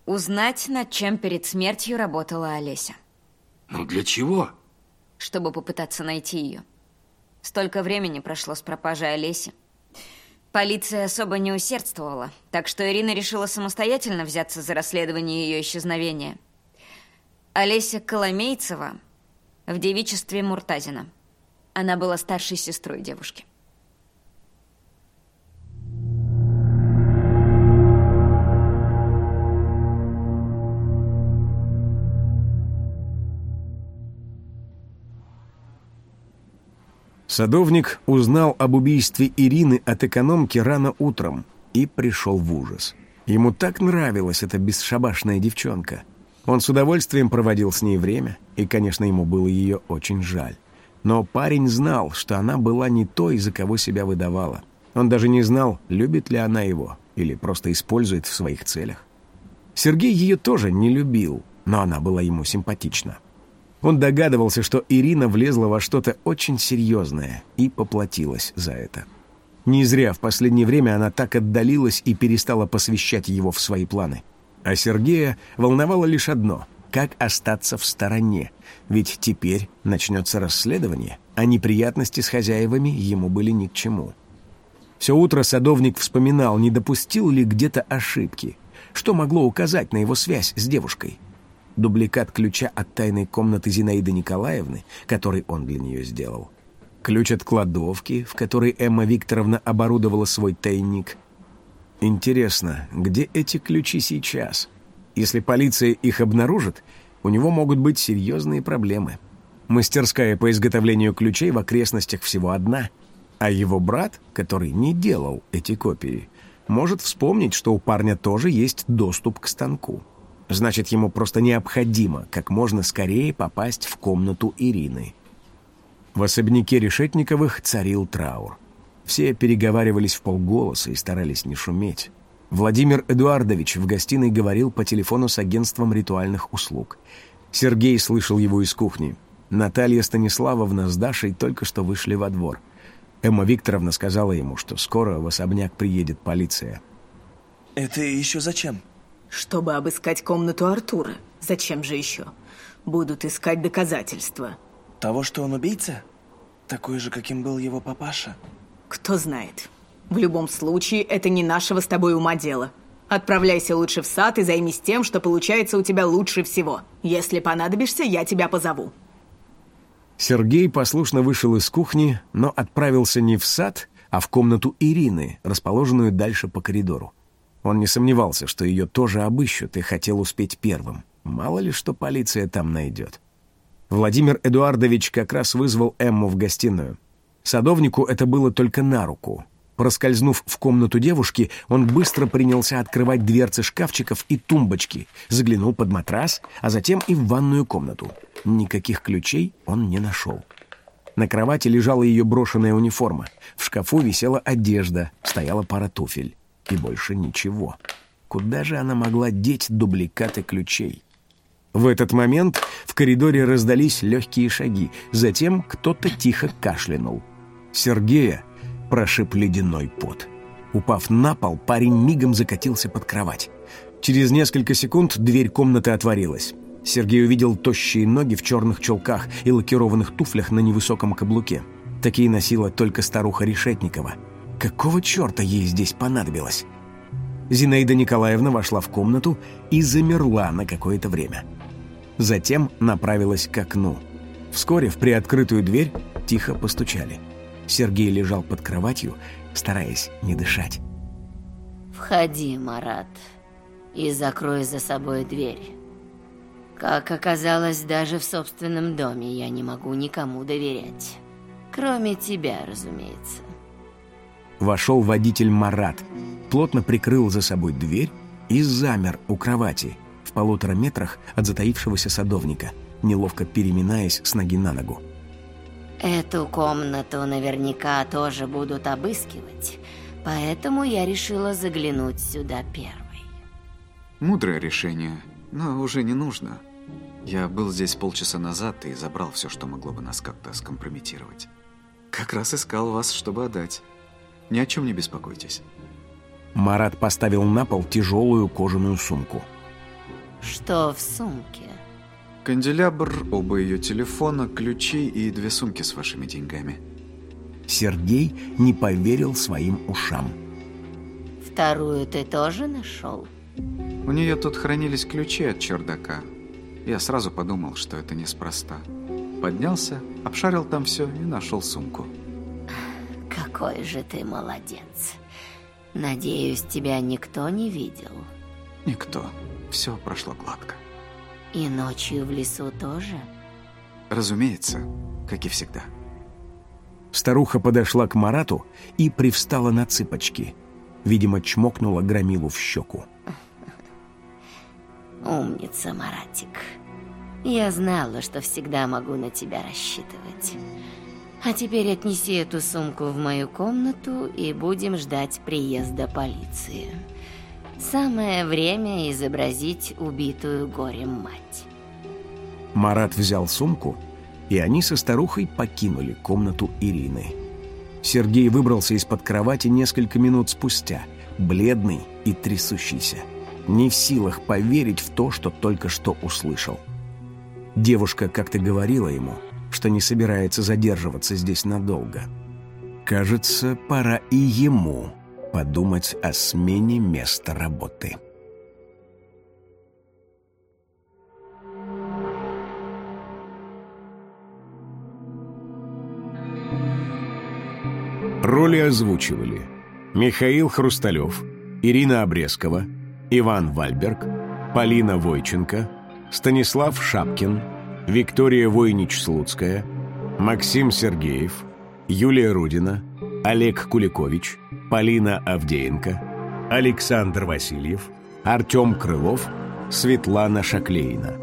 Узнать, над чем перед смертью работала Олеся. Ну для чего? Чтобы попытаться найти ее. Столько времени прошло с пропажей Олеси. Полиция особо не усердствовала, так что Ирина решила самостоятельно взяться за расследование ее исчезновения. Олеся Коломейцева в девичестве Муртазина. Она была старшей сестрой девушки. Садовник узнал об убийстве Ирины от экономки рано утром и пришел в ужас. Ему так нравилась эта бесшабашная девчонка. Он с удовольствием проводил с ней время, и, конечно, ему было ее очень жаль. Но парень знал, что она была не той, за кого себя выдавала. Он даже не знал, любит ли она его или просто использует в своих целях. Сергей ее тоже не любил, но она была ему симпатична. Он догадывался, что Ирина влезла во что-то очень серьезное и поплатилась за это. Не зря в последнее время она так отдалилась и перестала посвящать его в свои планы. А Сергея волновало лишь одно — как остаться в стороне, ведь теперь начнется расследование, а неприятности с хозяевами ему были ни к чему. Все утро садовник вспоминал, не допустил ли где-то ошибки, что могло указать на его связь с девушкой — дубликат ключа от тайной комнаты Зинаиды Николаевны, который он для нее сделал, ключ от кладовки, в которой Эмма Викторовна оборудовала свой тайник. Интересно, где эти ключи сейчас? Если полиция их обнаружит, у него могут быть серьезные проблемы. Мастерская по изготовлению ключей в окрестностях всего одна, а его брат, который не делал эти копии, может вспомнить, что у парня тоже есть доступ к станку. Значит, ему просто необходимо как можно скорее попасть в комнату Ирины. В особняке Решетниковых царил траур. Все переговаривались в полголоса и старались не шуметь. Владимир Эдуардович в гостиной говорил по телефону с агентством ритуальных услуг. Сергей слышал его из кухни. Наталья Станиславовна с Дашей только что вышли во двор. Эмма Викторовна сказала ему, что скоро в особняк приедет полиция. «Это еще зачем?» Чтобы обыскать комнату Артура. Зачем же еще? Будут искать доказательства. Того, что он убийца? Такой же, каким был его папаша? Кто знает. В любом случае, это не нашего с тобой ума дело. Отправляйся лучше в сад и займись тем, что получается у тебя лучше всего. Если понадобишься, я тебя позову. Сергей послушно вышел из кухни, но отправился не в сад, а в комнату Ирины, расположенную дальше по коридору. Он не сомневался, что ее тоже обыщут и хотел успеть первым. Мало ли, что полиция там найдет. Владимир Эдуардович как раз вызвал Эмму в гостиную. Садовнику это было только на руку. Проскользнув в комнату девушки, он быстро принялся открывать дверцы шкафчиков и тумбочки, заглянул под матрас, а затем и в ванную комнату. Никаких ключей он не нашел. На кровати лежала ее брошенная униформа. В шкафу висела одежда, стояла пара туфель. И больше ничего. Куда же она могла деть дубликаты ключей? В этот момент в коридоре раздались легкие шаги. Затем кто-то тихо кашлянул. Сергея прошиб ледяной пот. Упав на пол, парень мигом закатился под кровать. Через несколько секунд дверь комнаты отворилась. Сергей увидел тощие ноги в черных чулках и лакированных туфлях на невысоком каблуке. Такие носила только старуха Решетникова — Какого черта ей здесь понадобилось? Зинаида Николаевна вошла в комнату и замерла на какое-то время. Затем направилась к окну. Вскоре в приоткрытую дверь тихо постучали. Сергей лежал под кроватью, стараясь не дышать. «Входи, Марат, и закрой за собой дверь. Как оказалось, даже в собственном доме я не могу никому доверять. Кроме тебя, разумеется вошел водитель Марат, плотно прикрыл за собой дверь и замер у кровати в полутора метрах от затаившегося садовника, неловко переминаясь с ноги на ногу. Эту комнату наверняка тоже будут обыскивать, поэтому я решила заглянуть сюда первой. Мудрое решение, но уже не нужно. Я был здесь полчаса назад и забрал все, что могло бы нас как-то скомпрометировать. Как раз искал вас, чтобы отдать. Ни о чем не беспокойтесь. Марат поставил на пол тяжелую кожаную сумку. Что в сумке? Канделябр, оба ее телефона, ключи и две сумки с вашими деньгами. Сергей не поверил своим ушам. Вторую ты тоже нашел? У нее тут хранились ключи от чердака. Я сразу подумал, что это неспроста. Поднялся, обшарил там все и нашел сумку. Какой же ты молодец. Надеюсь, тебя никто не видел? Никто. Все прошло гладко. И ночью в лесу тоже? Разумеется, как и всегда. Старуха подошла к Марату и привстала на цыпочки. Видимо, чмокнула громилу в щеку. Умница, Маратик. Я знала, что всегда могу на тебя рассчитывать. А теперь отнеси эту сумку в мою комнату и будем ждать приезда полиции. Самое время изобразить убитую горем мать. Марат взял сумку, и они со старухой покинули комнату Ирины. Сергей выбрался из-под кровати несколько минут спустя, бледный и трясущийся, не в силах поверить в то, что только что услышал. Девушка как-то говорила ему, что не собирается задерживаться здесь надолго. Кажется, пора и ему подумать о смене места работы. Роли озвучивали Михаил Хрусталев, Ирина Обрезкова, Иван Вальберг, Полина Войченко, Станислав Шапкин, Виктория Войнич-Слуцкая, Максим Сергеев, Юлия Рудина, Олег Куликович, Полина Авдеенко, Александр Васильев, Артем Крылов, Светлана Шаклейна.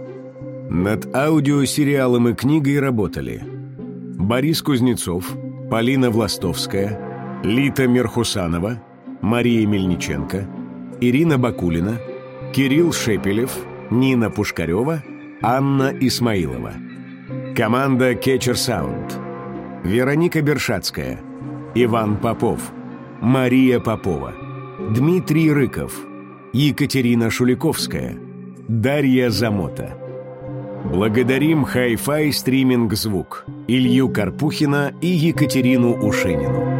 Над аудиосериалом и книгой работали Борис Кузнецов, Полина Властовская, Лита Мерхусанова, Мария Мельниченко, Ирина Бакулина, Кирилл Шепелев, Нина Пушкарева, Анна Исмаилова. Команда Catcher Sound. Вероника Бершацкая, Иван Попов, Мария Попова, Дмитрий Рыков, Екатерина Шуликовская, Дарья Замота. Благодарим Hi-Fi стриминг звук Илью Карпухина и Екатерину Ушенину.